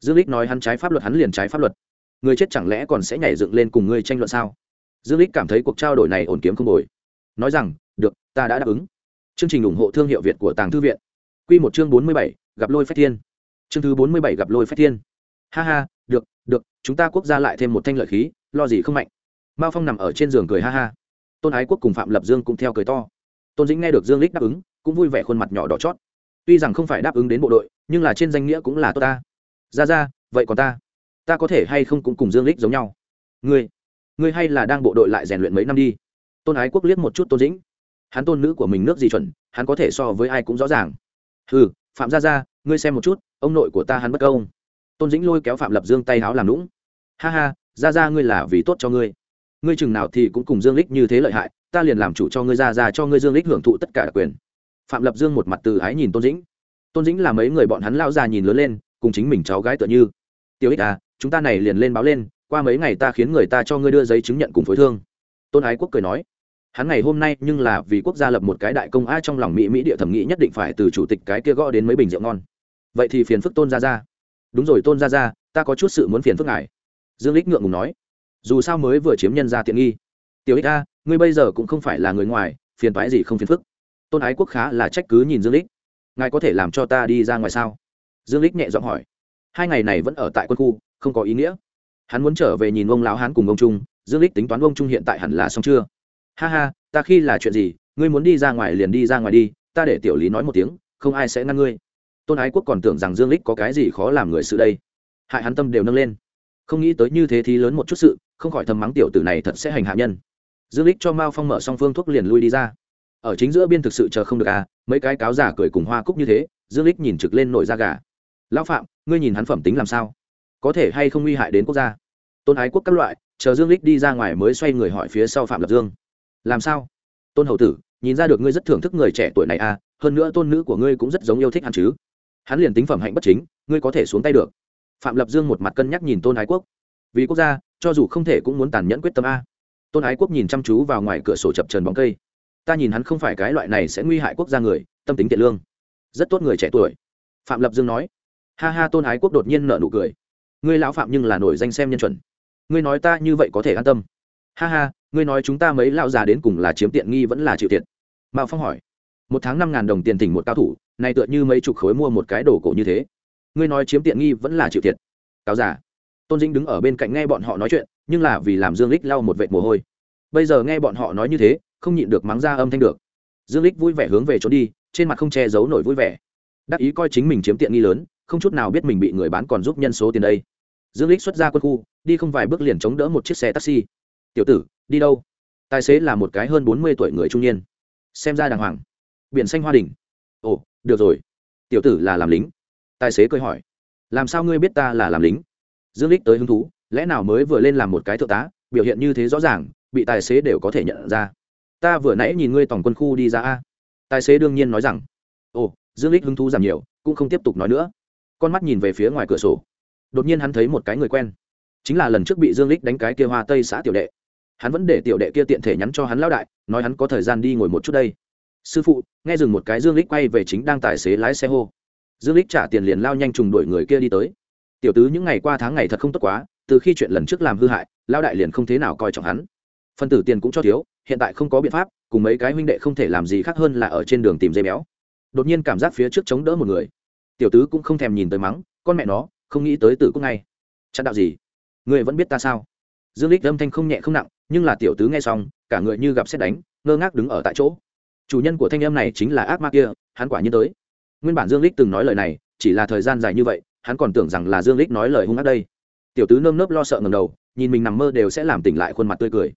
Dương lích nói hắn trái pháp luật hắn liền trái pháp luật. Người chết chẳng lẽ còn sẽ nhảy dựng lên cùng ngươi tranh luận sao? Dương lích cảm thấy cuộc trao đổi này ổn kiếm không đổi nói rằng được ta đã đáp ứng. Chương trình ủng hộ thương hiệu việt của tàng thư viện. Quy một chương 47, gặp lôi phách thiên. Chương thứ 47 gặp lôi phách thiên ha ha, được được, chúng ta quốc gia lại thêm một thanh lợi khí, lo gì không mạnh. Mao phong nằm ở trên giường cười ha ha. Tôn ái quốc cùng phạm lập dương cũng theo cười to. Tôn dĩnh nghe được dương lích đáp ứng, cũng vui vẻ khuôn mặt nhỏ đỏ chót. Tuy rằng không phải đáp ứng đến bộ đội, nhưng là trên danh nghĩa cũng là tốt ta. Ra ra, vậy còn ta? Ta có thể hay không cũng cùng dương lích giống nhau? Ngươi ngươi hay là đang bộ đội lại rèn luyện mấy năm đi? Tôn ái quốc liếc một chút tôn dĩnh. Hắn tôn nữ của mình nước gì chuẩn, hắn có thể so với ai cũng rõ ràng. Ừ phạm gia gia ngươi xem một chút, ông nội của ta hắn bất công tôn dĩnh lôi kéo phạm lập dương tay háo làm lũng ha ha ra ra ngươi là vì tốt cho ngươi. Ngươi chừng nào thì cũng cùng dương lích như thế lợi hại, ta liền làm chủ cho ngươi ra ra cho ngươi dương lích hưởng thụ tất cả đặc quyền. Phạm lập dương một mặt từ ái nhìn tôn dĩnh. Tôn dĩnh là mấy người bọn hắn lao ra nhìn lớn lên, cùng chính mình cháu gái tựa như. Tiêu ích à chúng ta này liền lên báo lên, qua mấy ngày ta khiến người ta cho ngươi đưa giấy chứng nhận cùng phối thương. Tôn ái quốc cười nói. Hắn ngày hôm nay nhưng là vì quốc gia lập một cái đại công a trong lòng mỹ mỹ địa thẩm nghĩ nhất định phải từ chủ tịch cái kia gõ đến mấy bình rượu ngon. Vậy thì phiền phức tôn ra ra đúng rồi tôn ra ra ta có chút sự muốn phiền phức ngài. Dương lích ngượng ngùng nói. Dù sao mới vừa chiếm nhân ra tiện nghi. Tiểu ích a, ngươi bây giờ cũng không phải là người ngoài, phiền toái gì không phiền phức. Tôn ái quốc khá là trách cứ nhìn dương lích. Ngài có thể làm cho ta đi ra ngoài sao? Dương lích nhẹ giọng hỏi. Hai ngày này vẫn ở tại quân khu, không có ý nghĩa. Hắn muốn trở về nhìn ông lão hán cùng ông trung, dương lích tính toán ông trung hiện tại hẳn là xong chưa? Ha ha, ta khi là chuyện gì, ngươi muốn đi ra ngoài liền đi ra ngoài đi, ta để tiểu lý nói một tiếng, không ai sẽ ngăn ngươi tôn ái quốc còn tưởng rằng dương lích có cái gì khó làm người sự đây. Hại hắn tâm đều nâng lên. Không nghĩ tới như thế thì lớn một chút sự, không khỏi thầm mắng tiểu tử này thật sẽ hành hạ nhân. Dương lích cho mao phong mở xong phương thuốc liền lui đi ra. Ở chính giữa biên thực sự chờ không được à mấy cái cáo giả cười cùng hoa cúc như thế, dương lích nhìn trực lên nổi da gà. Lão phạm, ngươi nhìn hắn phẩm tính làm sao? Có thể hay không nguy hại đến quốc gia? Tôn ái quốc các loại, chờ dương lích đi ra ngoài mới xoay người hỏi phía sau phạm lập dương. Làm sao? Tôn hậu tử, nhìn ra được ngươi rất thưởng thức người trẻ tuổi này à hơn nữa tôn nữ của ngươi cũng rất giống yêu thích hắn chứ hắn liền tính phẩm hạnh bất chính, ngươi có thể xuống tay được. Phạm lập dương một mặt cân nhắc nhìn tôn ái quốc. Vì quốc gia, cho dù không thể cũng muốn tàn nhẫn quyết tâm a. Tôn ái quốc nhìn chăm chú vào ngoài cửa sổ chập trần bóng cây. Ta nhìn hắn không phải cái loại này sẽ nguy hại quốc gia người, tâm tính tiện lương. Rất tốt người trẻ tuổi. Phạm lập dương nói. Ha ha, tôn ái quốc đột nhiên nợ nụ cười. Ngươi lão phạm nhưng là nổi danh xem nhân chuẩn. Ngươi nói ta như vậy có thể an tâm. Ha ha, ngươi nói chúng ta mấy lão già đến cùng là chiếm tiện nghi vẫn là chịu thiệt. Mạo phong hỏi. Một tháng năm ngàn đồng tiền thỉnh một cao thủ này tựa như mấy chục khối mua một cái đồ cổ như thế. Ngươi nói chiếm tiện nghi vẫn là chịu thiệt. Cáo giả. Tôn dĩnh đứng ở bên cạnh nghe bọn họ nói chuyện, nhưng là vì làm dương lích lau một vệt mồ hôi. Bây giờ nghe bọn họ nói như thế, không nhịn được mắng ra âm thanh được. Dương lích vui vẻ hướng về trốn đi, trên mặt không che giấu nổi vui vẻ. Đắc ý coi chính mình chiếm tiện nghi lớn, không chút nào biết mình bị người bán còn giúp nhân số tiền đây. Dương lích xuất ra quân khu, đi không vài bước liền chống đỡ một chiếc xe taxi. Tiểu tử, đi đâu? Tài xế là một cái hơn bốn mươi tuổi người trung niên. Xem ra đàng hoàng. Biển xanh hoa đình ồ được rồi. Tiểu tử là làm lính. Tài xế cười hỏi. Làm sao ngươi biết ta là làm lính? Dương lích tới hứng thú, lẽ nào mới vừa lên làm một cái thượng tá, biểu hiện như thế rõ ràng, bị tài xế đều có thể nhận ra. Ta vừa nãy nhìn ngươi tổng quân khu đi ra a. Tài xế đương nhiên nói rằng, ồ, dương lích hứng thú giảm nhiều, cũng không tiếp tục nói nữa. Con mắt nhìn về phía ngoài cửa sổ. Đột nhiên hắn thấy một cái người quen. Chính là lần trước bị dương lích đánh cái kia hoa tây xã tiểu đệ. Hắn vẫn để tiểu đệ kia tiện thể nhắn cho hắn lão đại, nói hắn có thời gian đi ngồi một chút đây sư phụ, nghe dừng một cái dương lích quay về chính đang tài xế lái xe hô. Dương lích trả tiền liền lao nhanh trùng đuổi người kia đi tới. Tiểu tứ những ngày qua tháng ngày thật không tốt quá, từ khi chuyện lần trước làm hư hại, lao đại liền không thế nào coi trọng hắn. Phân tử tiền cũng cho thiếu, hiện tại không có biện pháp, cùng mấy cái huynh đệ không thể làm gì khác hơn là ở trên đường tìm dây béo. Đột nhiên cảm giác phía trước chống đỡ một người. Tiểu tứ cũng không thèm nhìn tới mắng, con mẹ nó, không nghĩ tới tử cũng ngay. Chặn đạo gì, người vẫn biết ta sao? Dương lích âm thanh không nhẹ không nặng, nhưng là tiểu tứ nghe xong, cả người như gặp xét đánh, ngơ ngác đứng ở tại chỗ chủ nhân của thanh âm này chính là ác ma kia, hắn quả nhiên tới. Nguyên bản dương lích từng nói lời này, chỉ là thời gian dài như vậy, hắn còn tưởng rằng là dương lích nói lời hung ác đây. Tiểu tứ nơm nớp lo sợ ngầm đầu, nhìn mình nằm mơ đều sẽ làm tỉnh lại khuôn mặt tươi cười.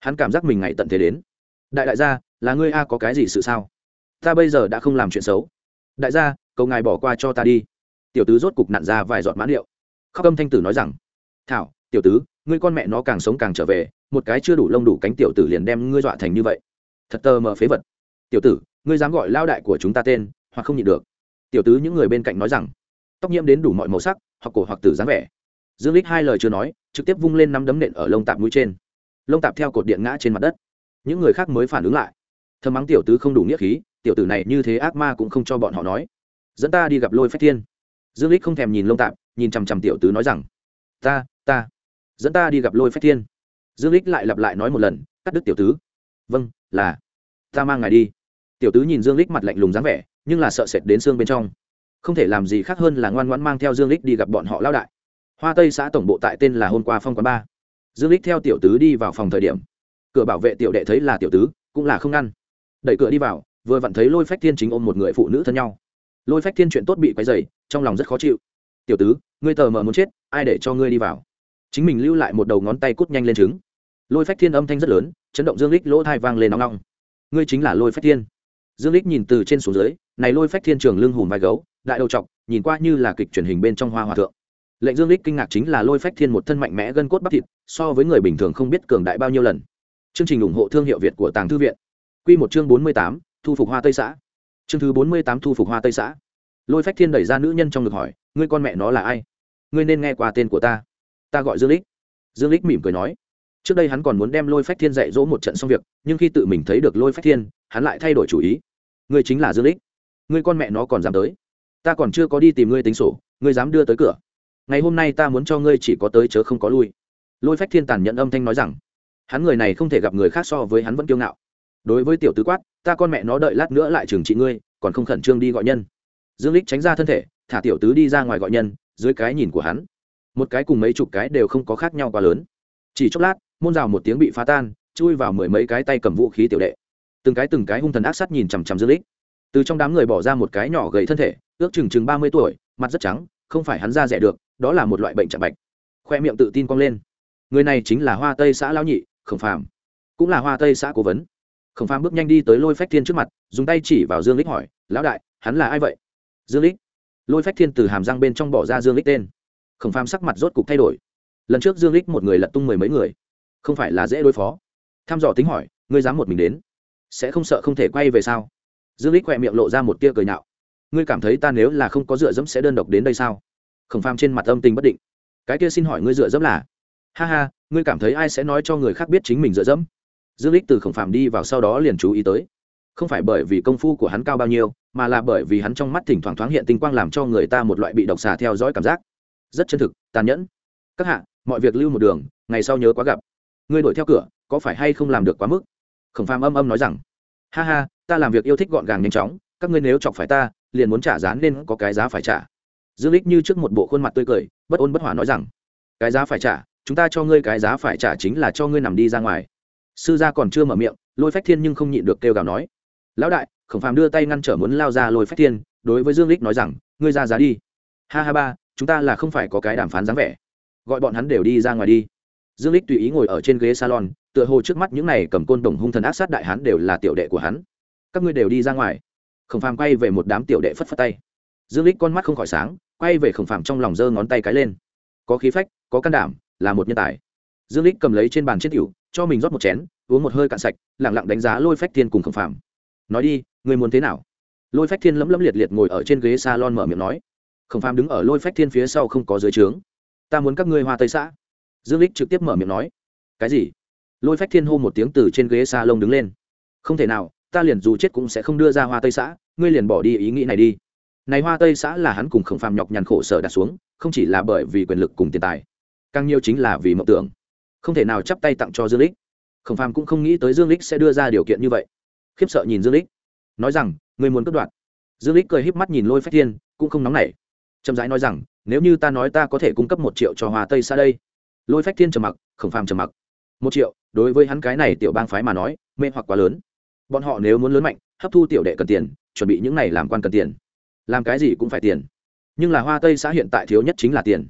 Hắn cảm giác mình ngày tận thế đến. Đại đại gia, là ngươi a có cái gì sự sao? Ta bây giờ đã không làm chuyện xấu. Đại gia, cầu ngài bỏ qua cho ta đi. Tiểu tứ rốt cục nặn ra vài giọt mãn liệu khóc âm thanh tử nói rằng, thảo, tiểu tứ, ngươi con mẹ nó càng sống càng trở về, một cái chưa đủ lông đủ cánh tiểu tử liền đem ngươi dọa thành như vậy. Thật tơ mờ phế vật tiểu tử, ngươi dám gọi lao đại của chúng ta tên, hoặc không nhịn được. Tiểu tứ những người bên cạnh nói rằng. Tóc nhiễm đến đủ mọi màu sắc, hoặc cổ hoặc tử dáng vẻ. Dương lích hai lời chưa nói, trực tiếp vung lên nắm đấm nện ở lông tạp mũi trên. Lông tạp theo cột điện ngã trên mặt đất. Những người khác mới phản ứng lại. Thầm mắng tiểu tứ không đủ nghĩa khí, tiểu tử này như thế ác ma cũng không cho bọn họ nói. Dẫn ta đi gặp lôi phách thiên. Dương lích không thèm nhìn lông tạp, nhìn chằm chằm tiểu tứ nói rằng. Ta ta, dẫn ta đi gặp lôi phách thiên. Dương lích lại lặp lại nói một lần, cắt đứt tiểu tứ. Vâng là, ta mang ngài đi tiểu tứ nhìn dương lích mặt lạnh lùng dáng vẻ, nhưng là sợ sệt đến xương bên trong. Không thể làm gì khác hơn là ngoan ngoãn mang theo dương lích đi gặp bọn họ lao đại. Hoa tây xã tổng bộ tại tên là hôm qua phong quán ba. Dương lích theo tiểu tứ đi vào phòng thời điểm. Cửa bảo vệ tiểu đệ thấy là tiểu tứ, cũng là không ngăn. Đẩy cửa đi vào, vừa vặn thấy lôi phách thiên chính ôm một người phụ nữ thân nhau. Lôi phách thiên chuyện tốt bị quấy dày trong lòng rất khó chịu. Tiểu tứ, ngươi tờ mờ muốn chết, ai để cho ngươi đi vào? Chính mình lưu lại một đầu ngón tay cút nhanh lên trứng. Lôi phách thiên âm thanh rất lớn, chấn động dương lích lỗ thai vang lên nóng nóng ngươi chính là lôi phách thiên dương lích nhìn từ trên xuống dưới này lôi phách thiên trường lưng hùm vai gấu đại đầu trọc nhìn qua như là kịch truyền hình bên trong hoa hòa thượng. Lệnh dương lích kinh ngạc chính là lôi phách thiên một thân mạnh mẽ gân cốt bắp thịt so với người bình thường không biết cường đại bao nhiêu lần. Chương trình ủng hộ thương hiệu việt của tàng thư viện. Quy một chương bốn mươi tám, thu phục hoa tây xã. Chương thứ bốn mươi tám thu phục hoa tây xã. Lôi phách thiên đẩy ra nữ nhân trong ngực hỏi ngươi con mẹ nó là ai? Ngươi nên nghe qua tên của ta. Ta gọi dương lích dương lích mỉm cười nói trước đây hắn còn muốn đem lôi phách thiên dạy dỗ một trận xong việc nhưng khi tự mình thấy được lôi phách thiên hắn lại thay đổi chủ ý ngươi chính là dương lích ngươi con mẹ nó còn dám tới. Ta còn chưa có đi tìm ngươi tính sổ, ngươi dám đưa tới cửa. Ngày hôm nay ta muốn cho ngươi chỉ có tới chớ không có lui. Lôi phách thiên tàn nhận âm thanh nói rằng. Hắn người này không thể gặp người khác so với hắn vẫn kiêu ngạo. Đối với tiểu tứ quát, ta con mẹ nó đợi lát nữa lại trừng trị ngươi, còn không khẩn trương đi gọi nhân. Dương lích tránh ra thân thể, thả tiểu tứ đi ra ngoài gọi nhân, dưới cái nhìn của hắn, một cái cùng mấy chục cái đều không có khác nhau quá lớn. Chỉ chốc lát, môn rào một tiếng bị phá tan, chui vào mười mấy cái tay cầm vũ khí tiểu đệ từng cái từng cái hung thần ác sát nhìn chằm chằm dương lích từ trong đám người bỏ ra một cái nhỏ gầy thân thể, ước chừng chừng ba mươi tuổi, mặt rất trắng, không phải hắn ra rẻ được, đó là một loại bệnh chạm bạch. Khoe miệng tự tin cong lên. Người này chính là hoa tây xã lão nhị, khổng phàm. Cũng là hoa tây xã cố vấn. Khổng phàm bước nhanh đi tới lôi phách thiên trước mặt, dùng tay chỉ vào dương lích hỏi, lão đại, hắn là ai vậy? Dương lích lôi phách thiên từ hàm răng bên trong bỏ ra dương lích tên. Khổng phàm sắc mặt rốt cục thay đổi. Lần trước dương lích một người lật tung mười mấy người. Không phải là dễ đối phó. Tham dò tính hỏi, ngươi dám một mình đến? Sẽ không sợ không thể quay về sao? Dương lích khoe miệng lộ ra một tia cười nhạo. Ngươi cảm thấy ta nếu là không có dựa dẫm sẽ đơn độc đến đây sao? Khổng phàm trên mặt âm tình bất định. Cái kia xin hỏi ngươi dựa dẫm là? Ha ha, ngươi cảm thấy ai sẽ nói cho người khác biết chính mình dựa dẫm? Dương lích từ khổng phàm đi vào sau đó liền chú ý tới. Không phải bởi vì công phu của hắn cao bao nhiêu, mà là bởi vì hắn trong mắt thỉnh thoảng thoáng hiện tinh quang làm cho người ta một loại bị độc xà theo dõi cảm giác. Rất chân thực, tàn nhẫn. Các hạ, mọi việc lưu một đường, ngày sau nhớ quá gặp. Ngươi đuổi theo cửa, có phải hay không làm được quá mức? Khổng phàm âm âm nói rằng, ha ha, ta làm việc yêu thích gọn gàng nhanh chóng, các ngươi nếu chọc phải ta, liền muốn trả giá nên có cái giá phải trả. Dương lích như trước một bộ khuôn mặt tươi cười, bất ôn bất hỏa nói rằng, cái giá phải trả, chúng ta cho ngươi cái giá phải trả chính là cho ngươi nằm đi ra ngoài. Sư gia còn chưa mở miệng, lôi phách thiên nhưng không nhịn được kêu gào nói, lão đại, khổng phàm đưa tay ngăn trở muốn lao ra lôi phách thiên, đối với dương lích nói rằng, ngươi ra giá đi. Ha ha ba, chúng ta là không phải có cái đàm phán dáng vẻ. Gọi bọn hắn đều đi ra ngoài đi. Dương lích tùy ý ngồi ở trên ghế salon tựa hồ trước mắt những này cầm côn đồng hung thần ác sát đại hán đều là tiểu đệ của hắn. Các ngươi đều đi ra ngoài. Khổng phàm quay về một đám tiểu đệ phất phất tay. Dương lích con mắt không khỏi sáng, quay về khổng phàm trong lòng giơ ngón tay cái lên. Có khí phách, có can đảm, là một nhân tài. Dương lích cầm lấy trên bàn chiếc tiểu cho mình rót một chén, uống một hơi cạn sạch lẳng lặng đánh giá lôi phách thiên cùng khổng phàm. Nói đi người muốn thế nào? Lôi phách thiên lấm lấm liệt liệt ngồi ở trên ghế salon mở miệng nói. Khổng phàm đứng ở lôi phách thiên phía sau không có dưới trướng. Ta muốn các ngươi hoa tây xã. Dương lích trực tiếp mở miệng nói. Cái gì? Lôi phách thiên hô một tiếng từ trên ghế salon đứng lên. Không thể nào, ta liền dù chết cũng sẽ không đưa ra hoa tây xã, ngươi liền bỏ đi ý nghĩ này đi. Này hoa tây xã là hắn cùng khổng phàm nhọc nhằn khổ sở đặt xuống, không chỉ là bởi vì quyền lực cùng tiền tài, càng nhiều chính là vì mộng tưởng. Không thể nào chắp tay tặng cho dương lích. Khổng phàm cũng không nghĩ tới dương lích sẽ đưa ra điều kiện như vậy. Khiếp sợ nhìn dương lích. Nói rằng người muốn cất đoạt. Dương lích cười híp mắt nhìn lôi phách thiên, cũng không nóng nảy. Chậm rãi nói rằng, nếu như ta nói ta có thể cung cấp một triệu cho hoa tây xã đây. Lôi phách thiên trầm mặc, khổng phàm trầm mặc một triệu, đối với hắn cái này tiểu bang phái mà nói, mê hoặc quá lớn. Bọn họ nếu muốn lớn mạnh, hấp thu tiểu đệ cần tiền, chuẩn bị những này làm quan cần tiền. Làm cái gì cũng phải tiền. Nhưng là hoa tây xã hiện tại thiếu nhất chính là tiền.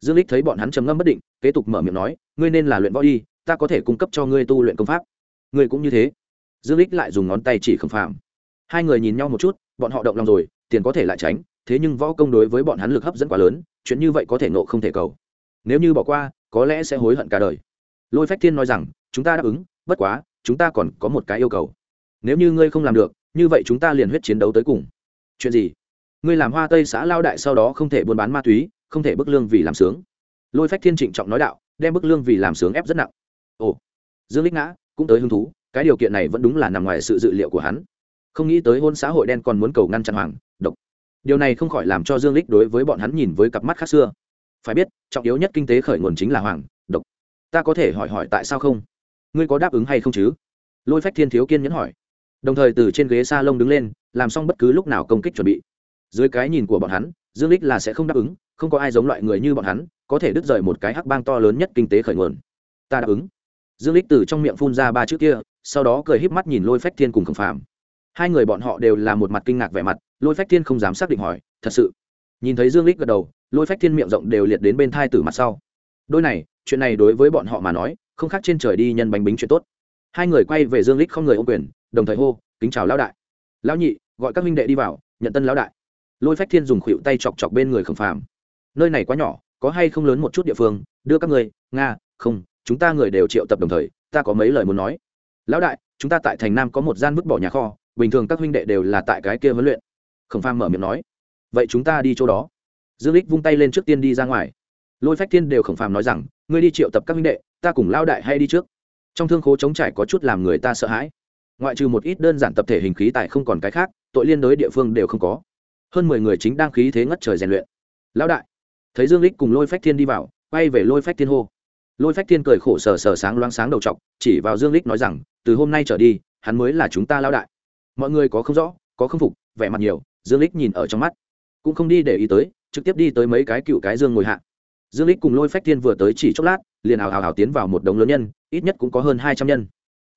Dương lích thấy bọn hắn trầm ngâm bất định, kế tục mở miệng nói, ngươi nên là luyện võ đi ta có thể cung cấp cho ngươi tu luyện công pháp. Ngươi cũng như thế. Dương lích lại dùng ngón tay chỉ khổng phàm. Hai người nhìn nhau một chút, bọn họ động lòng rồi, tiền có thể lại tránh, thế nhưng võ công đối với bọn hắn lực hấp dẫn quá lớn, chuyện như vậy có thể nộ không thể cầu. Nếu như bỏ qua, có lẽ sẽ hối hận cả đời lôi phách thiên nói rằng, chúng ta đáp ứng, bất quá, chúng ta còn có một cái yêu cầu. Nếu như ngươi không làm được, như vậy chúng ta liền huyết chiến đấu tới cùng. Chuyện gì? Ngươi làm hoa tây xã lao đại sau đó không thể buôn bán ma túy, không thể bức lương vì làm sướng. Lôi phách thiên trịnh trọng nói đạo, đem bức lương vì làm sướng ép rất nặng. Ồ. Dương lích ngã cũng tới hứng thú, cái điều kiện này vẫn đúng là nằm ngoài sự dự liệu của hắn. Không nghĩ tới hôn xã hội đen còn muốn cầu ngăn chặn hoàng, độc. Điều này không khỏi làm cho dương lích đối với bọn hắn nhìn với cặp mắt khác xưa. Phải biết, trọng yếu nhất kinh tế khởi nguồn chính là hoàng ta có thể hỏi hỏi tại sao không? Ngươi có đáp ứng hay không chứ? Lôi phách thiên thiếu kiên nhẫn hỏi. Đồng thời từ trên ghế s a lông đứng lên, làm xong bất cứ lúc nào công kích chuẩn bị. Dưới cái nhìn của bọn hắn, dương lích là sẽ không đáp ứng, không có ai giống loại người như bọn hắn, có thể đứt rời một cái hắc bang to lớn nhất kinh tế khởi nguồn. Ta đáp ứng. Dương lích từ trong miệng phun ra ba chữ kia, sau đó cười híp mắt nhìn lôi phách thiên cùng khổng phàm. Hai người bọn họ đều là một mặt kinh ngạc vẻ mặt, lôi phách thiên không dám xác định hỏi, thật sự? Nhìn thấy dương lích gật đầu, lôi phách thiên miệng rộng đều liệt đến bên thai tử mặt sau đôi này, chuyện này đối với bọn họ mà nói, không khác trên trời đi nhân bánh bính chuyện tốt. Hai người quay về dương lích không người ô quyền, đồng thời hô, kính chào lão đại. Lão nhị, gọi các minh đệ đi vào, nhận tân lão đại. Lôi phách thiên dùng khuỷu tay chọc chọc bên người khổng phàm. Nơi này quá nhỏ, có hay không lớn một chút địa phương, đưa các người nga, không, chúng ta người đều triệu tập đồng thời, ta có mấy lời muốn nói. Lão đại, chúng ta tại thành nam có một gian vứt bỏ nhà kho, bình thường các huynh đệ đều là tại cái kia huấn luyện. Khổng phàm mở miệng nói. Vậy chúng ta đi chỗ đó. Dương lích vung tay lên trước tiên đi ra ngoài lôi phách thiên đều khổng phàm nói rằng, ngươi đi triệu tập các minh đệ, ta cùng lao đại hay đi trước. Trong thương khố chống trải có chút làm người ta sợ hãi. Ngoại trừ một ít đơn giản tập thể hình khí tại không còn cái khác, tội liên đối địa phương đều không có. Hơn mười người chính đang khí thế ngất trời rèn luyện. Lão đại. Thấy dương lích cùng lôi phách thiên đi vào, quay về lôi phách thiên hô. Lôi phách thiên cười khổ sờ sờ sáng loáng sáng đầu t chỉ vào dương lích nói rằng, từ hôm nay trở đi, hắn mới là chúng ta lão đại. Mọi người có không rõ, có không phục, vẻ mặt nhiều, dương lích nhìn ở trong mắt. Cũng không đi để ý tới, trực tiếp đi tới mấy cái cựu cái dương ngồi hạ dương lích cùng lôi phách thiên vừa tới chỉ chốc lát, liền ào ào ào tiến vào một đống lớn nhân, ít nhất cũng có hơn hai trăm nhân.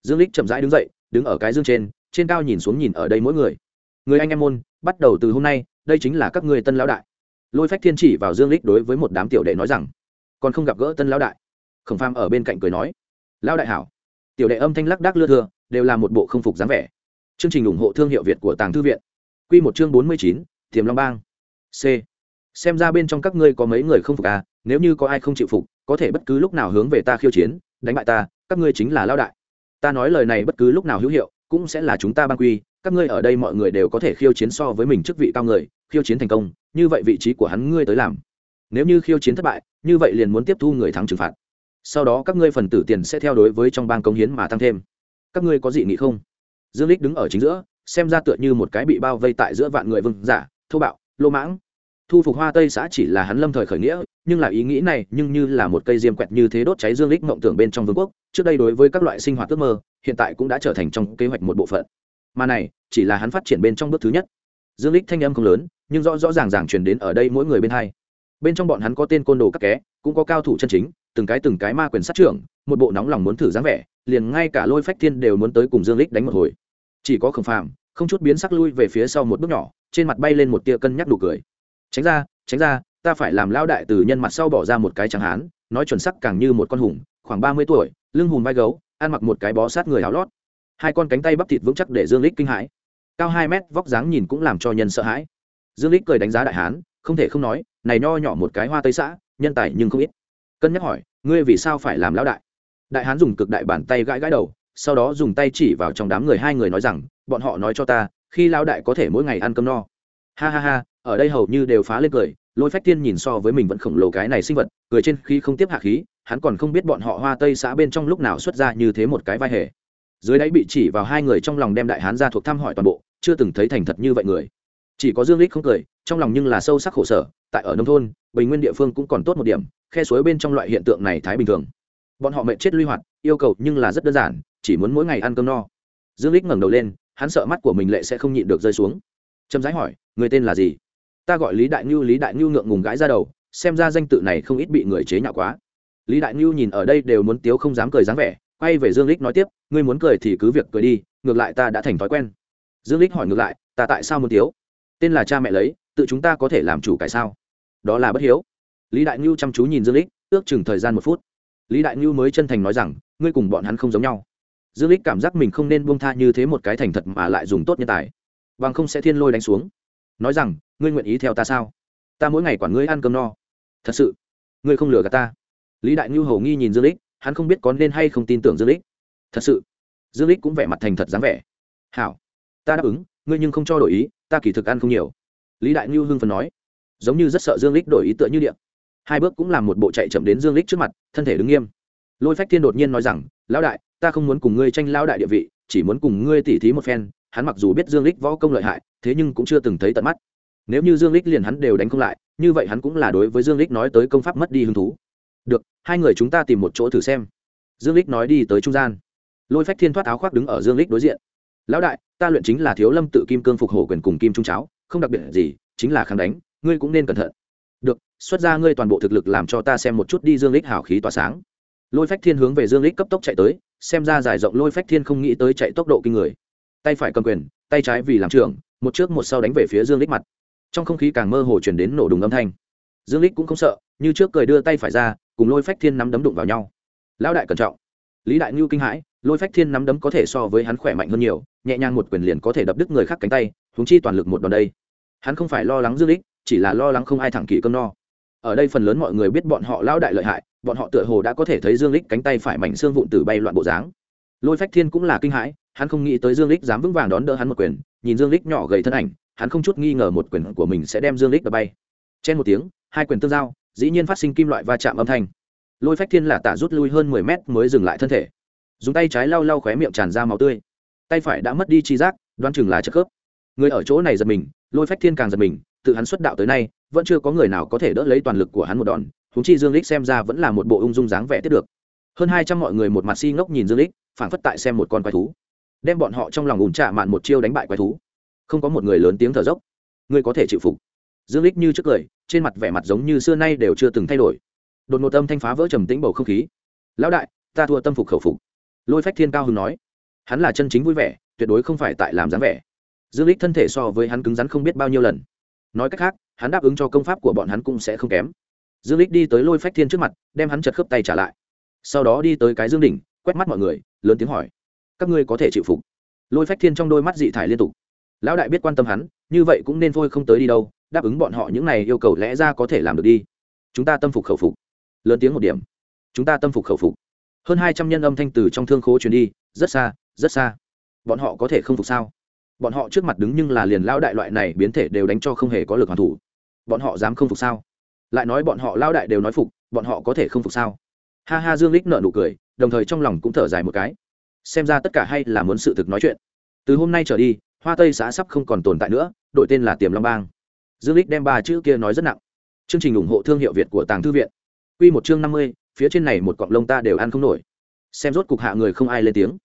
Dương lích chậm rãi đứng dậy, đứng ở cái dương trên trên cao nhìn xuống nhìn ở đây mỗi người. Người anh em môn, bắt đầu từ hôm nay, đây chính là các người tân lão đại. Lôi phách thiên chỉ vào dương lích đối với một đám tiểu đệ nói rằng, còn không gặp gỡ tân lão đại? Khổng pham ở bên cạnh cười nói, lão đại hảo. Tiểu đệ âm thanh lắc đắc lưa thưa, đều là một bộ không phục dáng vẻ. Chương trình ủng hộ thương hiệu việt của tàng thư viện. Quy một chương bốn mươi chín tiềm long bang. C xem ra bên trong các ngươi có mấy người không phục à nếu như có ai không chịu phục, có thể bất cứ lúc nào hướng về ta khiêu chiến, đánh bại ta, các ngươi chính là lao đại. Ta nói lời này bất cứ lúc nào hữu hiệu, cũng sẽ là chúng ta ban quy, các ngươi ở đây mọi người đều có thể khiêu chiến so với mình chức vị cao người, khiêu chiến thành công, như vậy vị trí của hắn ngươi tới làm. Nếu như khiêu chiến thất bại, như vậy liền muốn tiếp thu người thắng trừng phạt. Sau đó các ngươi phần tử tiền sẽ theo đối với trong bang công hiến mà tăng thêm. Các ngươi có gì nghĩ không? Dương lích đứng ở chính giữa, xem ra tựa như một cái bị bao vây tại giữa vạn người vương giả, thô bạo, lô mãng thu phục hoa tây xã chỉ là hắn lâm thời khởi nghĩa, nhưng là ý nghĩ này nhưng như là một cây diêm quẹt như thế đốt cháy dương lích mộng tưởng bên trong vương quốc. Trước đây đối với các loại sinh hoạt ước mơ, hiện tại cũng đã trở thành trong kế hoạch một bộ phận. Mà này, chỉ là hắn phát triển bên trong bước thứ nhất. Dương lích thanh âm không lớn, nhưng rõ rõ ràng ràng truyền đến ở đây mỗi người bên hai. Bên trong bọn hắn có tên côn đồ các ké cũng có cao thủ chân chính, từng cái từng cái ma quyền sát trưởng, một bộ nóng lòng muốn thử dáng vẻ, liền ngay cả lôi phách thiên đều muốn tới cùng dương lích đánh một hồi. Chỉ có khổng phàm, không chút biến sắc lui về phía sau một bước nhỏ, trên mặt bay lên một tia cân nhắc đủ cười tránh ra tránh ra, ta phải làm lao đại từ nhân mặt sau bỏ ra một cái chẳng hán, nói chuẩn sắc càng như một con hùng, khoảng ba mươi tuổi, lưng hùm vai gấu, ăn mặc một cái bó sát người áo lót. Hai con cánh tay bắp thịt vững chắc để dương lích kinh hãi. Cao hai mét, vóc dáng nhìn cũng làm cho nhân sợ hãi. Dương lích cười đánh giá đại hán, không thể không nói, này nho nhỏ một cái hoa tây xã, nhân tài nhưng không ít. Cân nhắc hỏi, ngươi vì sao phải làm lão đại? Đại hán dùng cực đại bàn tay gãi gãi đầu, sau đó dùng tay chỉ vào trong đám người hai người nói rằng, bọn họ nói cho ta, khi lão đại có thể mỗi ngày ăn cơm no ha ha ha, ở đây hầu như đều phá lên cười, lôi phách tiên nhìn so với mình vẫn khổng lồ cái này sinh vật, cười trên khi không tiếp hạ khí, hắn còn không biết bọn họ hoa tây xã bên trong lúc nào xuất ra như thế một cái vai hề. Dưới đáy bị chỉ vào hai người trong lòng đem đại hán ra thuộc thăm hỏi toàn bộ, chưa từng thấy thành thật như vậy người. Chỉ có dương lích không cười, trong lòng nhưng là sâu sắc khổ sở, tại ở nông thôn, bình nguyên địa phương cũng còn tốt một điểm, khe suối bên trong loại hiện tượng này thái bình thường. Bọn họ mệt chết lưu hoạt, yêu cầu nhưng là rất đơn giản, chỉ muốn mỗi ngày ăn cơm no. Dương lích ngẩng đầu lên, hắn sợ mắt của mình lệ sẽ không nhịn được rơi xuống trầm rãi hỏi, người tên là gì? Ta gọi lý đại ngưu lý đại ngưu ngượng ngùng gãi ra đầu, xem ra danh tự này không ít bị người chế nhạo quá. Lý đại ngưu nhìn ở đây đều muốn tiếu không dám cười dáng vẻ, quay về dương lích nói tiếp, ngươi muốn cười thì cứ việc cười đi, ngược lại ta đã thành thói quen. Dương lích hỏi ngược lại, ta tại sao muốn tiếu? Tên là cha mẹ lấy, tự chúng ta có thể làm chủ cái sao? Đó là bất hiếu. Lý đại ngưu chăm chú nhìn dương lích, ước chừng thời gian một phút. Lý đại ngưu mới chân thành nói rằng, ngươi cùng bọn hắn không giống nhau. Dương lích cảm giác mình không nên buông tha như thế một cái thành thật mà lại dùng tốt nhân tài bằng không sẽ thiên lôi đánh xuống. Nói rằng, ngươi nguyện ý theo ta sao? Ta mỗi ngày quản ngươi ăn cơm no. Thật sự, ngươi không lừa gạt ta. Lý đại ngưu hầu nghi nhìn dương lích, hắn không biết có nên hay không tin tưởng dương lích. Thật sự, dương lích cũng vẻ mặt thành thật dáng vẻ. Hảo, ta đáp ứng, ngươi nhưng không cho đổi ý, ta kỳ thực ăn không nhiều. Lý đại ngưu hưng phần nói. Giống như rất sợ dương lích đổi ý tựa như điện. Hai bước cũng làm một bộ chạy chậm đến dương lích trước mặt, thân thể đứng nghiêm. Lôi phách thiên đột nhiên nói rằng, lão đại, ta không muốn cùng ngươi tranh lão đại địa vị, chỉ muốn cùng ngươi tỉ thí một phen hắn mặc dù biết dương lích võ công lợi hại, thế nhưng cũng chưa từng thấy tận mắt. Nếu như dương lích liền hắn đều đánh không lại, như vậy hắn cũng là đối với dương lích nói tới công pháp mất đi hứng thú. Được, hai người chúng ta tìm một chỗ thử xem. Dương lích nói đi tới trung gian. Lôi phách thiên thoát áo khoác đứng ở dương lích đối diện. Lão đại, ta luyện chính là thiếu lâm tự kim cương phục hổ quyền cùng kim trung cháo, không đặc biệt gì, chính là kháng đánh, ngươi cũng nên cẩn thận. Được, xuất ra ngươi toàn bộ thực lực làm cho ta xem một chút đi dương lích hào khí tỏa sáng. Lôi phách thiên hướng về dương lích cấp tốc chạy tới, xem ra giải rộng lôi phách thiên không nghĩ tới chạy tốc độ kinh người tay phải cầm quyền, tay trái vì làm trưởng, một trước một sau đánh về phía dương lích mặt. Trong không khí càng mơ hồ chuyển đến nổ đùng âm thanh. Dương lích cũng không sợ, như trước cười đưa tay phải ra, cùng lôi phách thiên nắm đấm đụng vào nhau. Lão đại cẩn trọng. Lý đại ngưu kinh hãi, lôi phách thiên nắm đấm có thể so với hắn khỏe mạnh hơn nhiều, nhẹ nhàng một quyền liền có thể đập đứt người khác cánh tay húng chi toàn lực một đòn đây. Hắn không phải lo lắng dương lích, chỉ là lo lắng không ai thẳng kỵ cơm no. Ở đây phần lớn mọi người biết bọn họ lão đại lợi hại, bọn họ tựa hồ đã có thể thấy dương lích cánh tay phải mảnh xương vụn từ bay loạn bộ dáng. Lôi phách thiên cũng là kinh hãi hắn không nghĩ tới dương lích dám vững vàng đón đỡ hắn một quyền, nhìn dương lích nhỏ gầy thân ảnh, hắn không chút nghi ngờ một quyền của mình sẽ đem dương lích đập bay. Trên một tiếng, hai quyền tương giao, dĩ nhiên phát sinh kim loại va chạm âm thanh. Lôi phách thiên là tả rút lui hơn mười mét mới dừng lại thân thể. Dùng tay trái lau lau khóe miệng tràn ra máu tươi. Tay phải đã mất đi chi giác đoán chừng là chất khớp. Người ở chỗ này giật mình, lôi phách thiên càng giật mình, tự hắn xuất đạo tới nay, vẫn chưa có người nào có thể đỡ lấy toàn lực của hắn một đòn húng chi dương lích xem ra vẫn là một bộ ung dung dáng vẻ tiếp được. Hơn hai trăm mọi người một mặt si ngốc nhìn dương lích, phảng phất tại xem một con quái thú đem bọn họ trong lòng ủn trả mạn một chiêu đánh bại quái thú. Không có một người lớn tiếng thở dốc. Ngươi có thể chịu phục. Dương lích như trước cười trên mặt vẻ mặt giống như xưa nay đều chưa từng thay đổi. Đột ngột âm thanh phá vỡ trầm tĩnh bầu không khí. Lão đại, ta thua tâm phục khẩu phục. Lôi phách thiên cao hưng nói. Hắn là chân chính vui vẻ, tuyệt đối không phải tại làm dáng vẻ. Dương lích thân thể so với hắn cứng rắn không biết bao nhiêu lần. Nói cách khác, hắn đáp ứng cho công pháp của bọn hắn cũng sẽ không kém. Dương lích đi tới lôi phách thiên trước mặt, đem hắn chật khớp tay trả lại. Sau đó đi tới cái dương đỉnh, quét mắt mọi người, lớn tiếng hỏi các ngươi có thể chịu phục. Lôi phách thiên trong đôi mắt dị thải liên tục. Lão đại biết quan tâm hắn, như vậy cũng nên thôi không tới đi đâu, đáp ứng bọn họ những này yêu cầu lẽ ra có thể làm được đi. Chúng ta tâm phục khẩu phục. Lớn tiếng một điểm. Chúng ta tâm phục khẩu phục. Hơn hai trăm nhân âm thanh từ trong thương khố truyền đi, rất xa rất xa. Bọn họ có thể không phục sao? Bọn họ trước mặt đứng nhưng là liền lao đại loại này biến thể đều đánh cho không hề có lực hoàn thủ. Bọn họ dám không phục sao? Lại nói bọn họ lao đại đều nói phục, bọn họ có thể không phục sao? Ha ha, dương lích nợ nụ cười, đồng thời trong lòng cũng thở dài một cái xem ra tất cả hay là muốn sự thực nói chuyện. Từ hôm nay trở đi, hoa tây xã sắp không còn tồn tại nữa đổi tên là tiềm long bang. Dương lích đem ba chữ kia nói rất nặng. Chương trình ủng hộ thương hiệu việt của tàng thư viện. Quy một chương năm mươi, phía trên này một cọng lông ta đều ăn không nổi. Xem rốt cục hạ người không ai lên tiếng.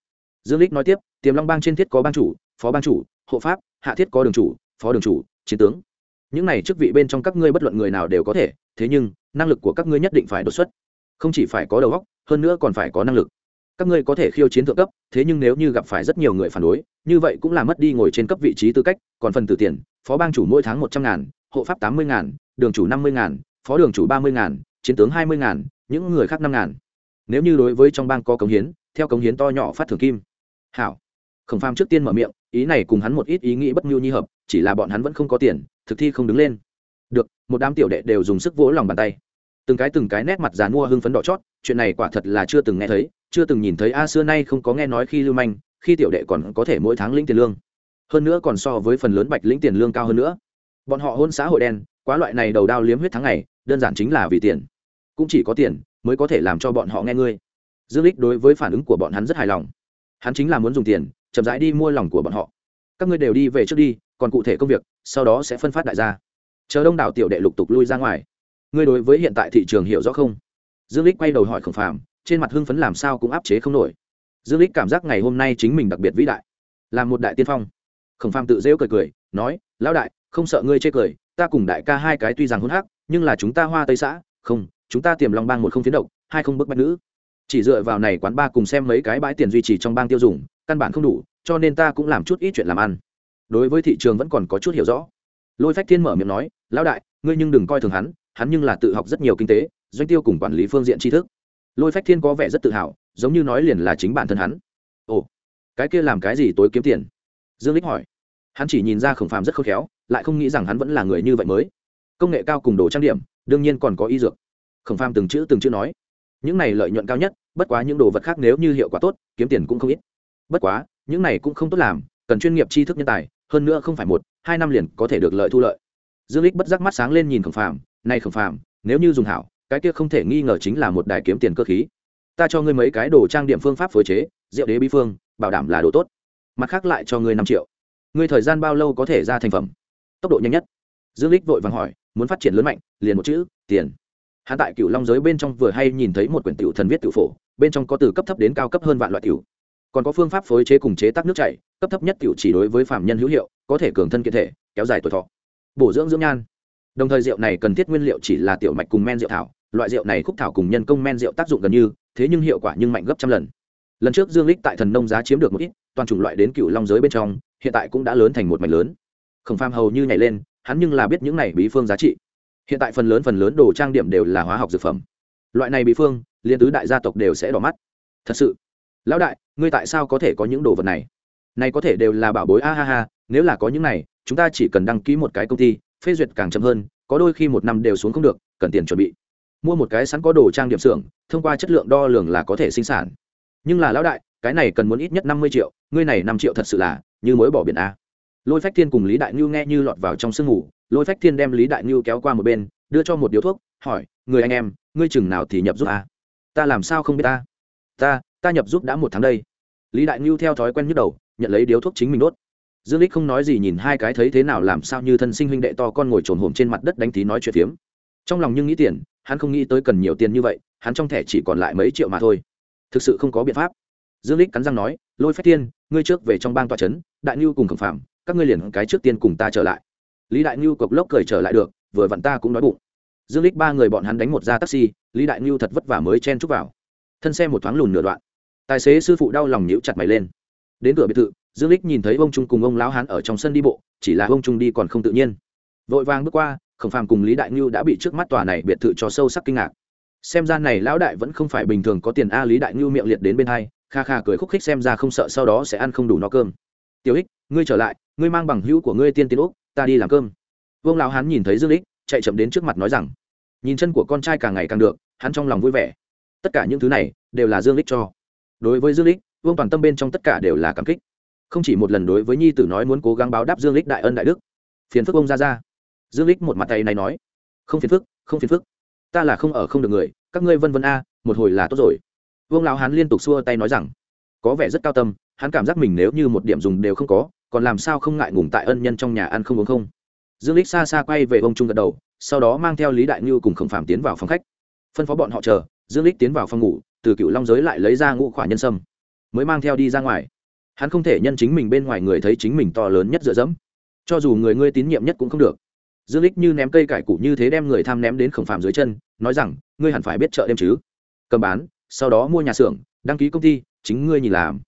Dương lích nói tiếp, tiềm long bang trên thiết có bang chủ, phó bang chủ, hộ pháp, hạ thiết có đường chủ, phó đường chủ, chiến tướng. Những này chức vị bên trong các ngươi bất luận người nào đều có thể, thế nhưng, năng lực của các ngươi nhất định phải đột xuất. Không chỉ phải có đầu óc, hơn nữa còn phải có năng lực các ngươi có thể khiêu chiến thượng cấp, thế nhưng nếu như gặp phải rất nhiều người phản đối, như vậy cũng là mất đi ngồi trên cấp vị trí tư cách, còn phần từ tiền, phó bang chủ mỗi tháng một trăm ngàn, hộ pháp tám mươi ngàn, đường chủ năm mươi ngàn, phó đường chủ ba mươi ngàn, chiến tướng hai mươi ngàn, những người khác năm ngàn. Nếu như đối với trong bang có cống hiến, theo cống hiến to nhỏ phát thưởng kim. Hảo. Khổng pham trước tiên mở miệng, ý này cùng hắn một ít ý nghĩ bất nhu nhi hợp, chỉ là bọn hắn vẫn không có tiền, thực thi không đứng lên. Được, một đám tiểu đệ đều dùng sức vỗ lòng bàn tay từng cái từng cái nét mặt dàn mua hưng phấn đỏ chót, chuyện này quả thật là chưa từng nghe thấy, chưa từng nhìn thấy a, xưa nay không có nghe nói khi lưu manh, khi tiểu đệ còn có thể mỗi tháng lĩnh tiền lương. Hơn nữa còn so với phần lớn bạch lĩnh tiền lương cao hơn nữa. Bọn họ hôn xã hội đen, quá loại này đầu đao liếm huyết tháng ngày, đơn giản chính là vì tiền. Cũng chỉ có tiền mới có thể làm cho bọn họ nghe ngươi. Dương lích đối với phản ứng của bọn hắn rất hài lòng. Hắn chính là muốn dùng tiền, chậm rãi đi mua lòng của bọn họ. Các ngươi đều đi về trước đi, còn cụ thể công việc, sau đó sẽ phân phát đại gia. Chờ đông đảo tiểu đệ lục tục lui ra ngoài ngươi đối với hiện tại thị trường hiểu rõ không? Dương lích quay đầu hỏi khổng phàm, trên mặt hưng phấn làm sao cũng áp chế không nổi. Dương lích cảm giác ngày hôm nay chính mình đặc biệt vĩ đại, là một đại tiên phong. Khổng phàm tự rêu cười cười, nói, lão đại, không sợ ngươi chê cười, ta cùng đại ca hai cái tuy rằng hôn hắc, nhưng là chúng ta hoa tây xã, không, chúng ta tiềm long bang một không phiến độc, hai không bức bách nữ. Chỉ dựa vào này quán ba cùng xem mấy cái bãi tiền duy trì trong bang tiêu dùng, căn bản không đủ, cho nên ta cũng làm chút ít chuyện làm ăn. Đối với thị trường vẫn còn có chút hiểu rõ. Lôi phách thiên mở miệng nói, lão đại, ngươi nhưng đừng coi thường hắn hắn nhưng là tự học rất nhiều kinh tế, doanh tiêu cùng quản lý phương diện tri thức. Lôi phách thiên có vẻ rất tự hào, giống như nói liền là chính bản thân hắn. Ồ, cái kia làm cái gì tối kiếm tiền? Dương lích hỏi. Hắn chỉ nhìn ra khổng phàm rất khôn khéo, lại không nghĩ rằng hắn vẫn là người như vậy mới. Công nghệ cao cùng đồ trang điểm, đương nhiên còn có y dược. Khổng phàm từng chữ từng chữ nói. Những này lợi nhuận cao nhất, bất quá những đồ vật khác nếu như hiệu quả tốt, kiếm tiền cũng không ít. Bất quá, những này cũng không tốt làm, cần chuyên nghiệp tri thức nhân tài, hơn nữa không phải một, hai năm liền có thể được lợi thu lợi. Dương lích bất giác mắt sáng lên nhìn khổng phàm nay khổng phàm, nếu như dùng hảo, cái kia không thể nghi ngờ chính là một đài kiếm tiền cơ khí. Ta cho ngươi mấy cái đồ trang điểm phương pháp phối chế, rượu đế bí phương, bảo đảm là đồ tốt. Mặt khác lại cho ngươi năm triệu. Ngươi thời gian bao lâu có thể ra thành phẩm? Tốc độ nhanh nhất. Dương lích vội vàng hỏi, muốn phát triển lớn mạnh, liền một chữ, tiền. Hắn tại cựu long giới bên trong vừa hay nhìn thấy một quyển tiểu thần viết tiểu phổ, bên trong có từ cấp thấp đến cao cấp hơn vạn loại tiểu. Còn có phương pháp phối chế cùng chế tác nước chảy, cấp thấp nhất tiểu chỉ đối với phạm nhân hữu hiệu, có thể cường thân kiện thể, kéo dài tuổi thọ. Bổ dưỡng dưỡng nhan đồng thời rượu này cần thiết nguyên liệu chỉ là tiểu mạch cùng men rượu thảo, loại rượu này khúc thảo cùng nhân công men rượu tác dụng gần như, thế nhưng hiệu quả nhưng mạnh gấp trăm lần. Lần trước dương lích tại thần nông giá chiếm được một ít, toàn chủng loại đến cựu long giới bên trong, hiện tại cũng đã lớn thành một mảnh lớn. Khổng phàm hầu như nhảy lên, hắn nhưng là biết những này bí phương giá trị. Hiện tại phần lớn phần lớn đồ trang điểm đều là hóa học dược phẩm. Loại này bí phương liên tứ đại gia tộc đều sẽ đỏ mắt. Thật sự, lão đại, ngươi tại sao có thể có những đồ vật này? Này có thể đều là bảo bối, a ha ha, nếu là có những này, chúng ta chỉ cần đăng ký một cái công ty phê duyệt càng chậm hơn, có đôi khi một năm đều xuống không được, cần tiền chuẩn bị. Mua một cái sẵn có đồ trang điểm xưởng, thông qua chất lượng đo lường là có thể sinh sản. Nhưng là lão đại, cái này cần muốn ít nhất năm mươi triệu, ngươi này năm triệu thật sự là, như mới bỏ biển a. Lôi phách thiên cùng lý đại ngưu nghe như lọt vào trong sương ngủ, lôi phách thiên đem lý đại ngưu kéo qua một bên, đưa cho một điếu thuốc, hỏi, người anh em, ngươi chừng nào thì nhập giúp a? Ta làm sao không biết ta ta ta nhập giúp đã một tháng đây. Lý đại ngưu theo thói quen nhức đầu, nhận lấy điếu thuốc chính mình đốt dương lích không nói gì nhìn hai cái thấy thế nào làm sao như thân sinh huynh đệ to con ngồi trồn hổm trên mặt đất đánh tí nói chuyện phiếm. Trong lòng nhưng nghĩ tiền, hắn không nghĩ tới cần nhiều tiền như vậy, hắn trong thẻ chỉ còn lại mấy triệu mà thôi. Thực sự không có biện pháp. Dương lích cắn răng nói, lôi phách tiên ngươi trước về trong bang tòa trấn đại ngưu cùng khẩm phạm các ngươi liền cái trước tiên cùng ta trở lại. Lý đại ngưu cộc lốc cười trở lại được, vừa vặn ta cũng nói bụng. Dương lích ba người bọn hắn đánh một ra taxi, lý đại ngưu thật vất vả mới chen chúc vào. Thân xe một thoáng lùn nửa đoạn. Tài xế sư phụ đau lòng nhíu chặt mày lên. Đến cửa biệt thự dương lích nhìn thấy ông trung cùng ông lão hán ở trong sân đi bộ, chỉ là ông trung đi còn không tự nhiên. Vội vàng bước qua, khổng phàm cùng lý đại ngưu đã bị trước mắt tòa này biệt thự cho sâu sắc kinh ngạc. Xem ra này lão đại vẫn không phải bình thường có tiền a, lý đại ngưu miệng liệt đến bên hai, kha kha cười khúc khích xem ra không sợ sau đó sẽ ăn không đủ no cơm. Tiểu ích, ngươi trở lại, ngươi mang bằng hữu của ngươi tiên tiến úc, ta đi làm cơm. Vương lão hán nhìn thấy dương lích chạy chậm đến trước mặt nói rằng, nhìn chân của con trai càng ngày càng được, hắn trong lòng vui vẻ. Tất cả những thứ này đều là dương lích cho. Đối với dương lích vương toàn tâm bên trong tất cả đều là cảm kích không chỉ một lần đối với nhi tử nói muốn cố gắng báo đáp dương lích đại ân đại đức, phiền phức ông ra ra. Dương lích một mặt tay này nói, không phiền phức, không phiền phức, ta là không ở không được người, các ngươi vân vân a, một hồi là tốt rồi. Vương lão hán liên tục xua tay nói rằng, có vẻ rất cao tâm, hắn cảm giác mình nếu như một điểm dùng đều không có, còn làm sao không ngại ngùng tại ân nhân trong nhà ăn không uống không. Dương lích xa xa quay về ông trung gật đầu, sau đó mang theo lý đại ngưu cùng khổng Phàm tiến vào phòng khách. Phân phó bọn họ chờ, dương lích tiến vào phòng ngủ, từ cựu long giới lại lấy ra ngũ khỏa nhân sâm, mới mang theo đi ra ngoài hắn không thể nhân chính mình bên ngoài người thấy chính mình to lớn nhất dựa dẫm. Cho dù người ngươi tín nhiệm nhất cũng không được. Dương lích như ném cây cải củ như thế đem người tham ném đến khổng phàm dưới chân, nói rằng, ngươi hẳn phải biết chợ đêm chứ? Cầm bán, sau đó mua nhà xưởng, đăng ký công ty, chính ngươi nhìn làm.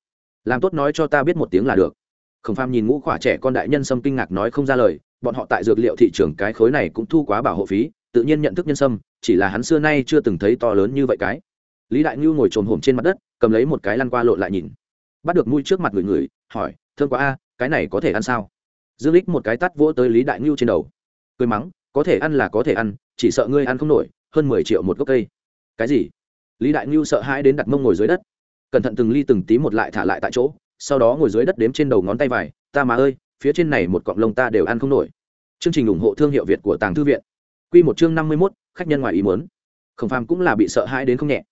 Làm tốt nói cho ta biết một tiếng là được. Khổng phàm nhìn ngũ khỏa trẻ con đại nhân sâm kinh ngạc nói không ra lời, bọn họ tại dược liệu thị trường cái khối này cũng thu quá bảo hộ phí, tự nhiên nhận thức nhân sâm, chỉ là hắn xưa nay chưa từng thấy to lớn như vậy cái. Lý đại ngưu ngồi trồm hổm trên mặt đất, cầm lấy một cái lăn qua lộn lại nhìn bắt được mũi trước mặt người người, hỏi thương quá a, cái này có thể ăn sao? Dương lích một cái tắt vỗ tới lý đại ngưu trên đầu. Cười mắng, có thể ăn là có thể ăn, chỉ sợ ngươi ăn không nổi, hơn mười triệu một gốc cây. Cái gì? Lý đại ngưu sợ hãi đến đặt mông ngồi dưới đất. Cẩn thận từng ly từng tí một lại thả lại tại chỗ, sau đó ngồi dưới đất đếm trên đầu ngón tay vải ta mà ơi, phía trên này một cọng lông ta đều ăn không nổi. Chương trình ủng hộ thương hiệu việt của tàng thư viện. Q một chương năm mươi mốt, khách nhân ngoài ý muốn. Khổng phàm cũng là bị sợ hãi đến không nhẹ.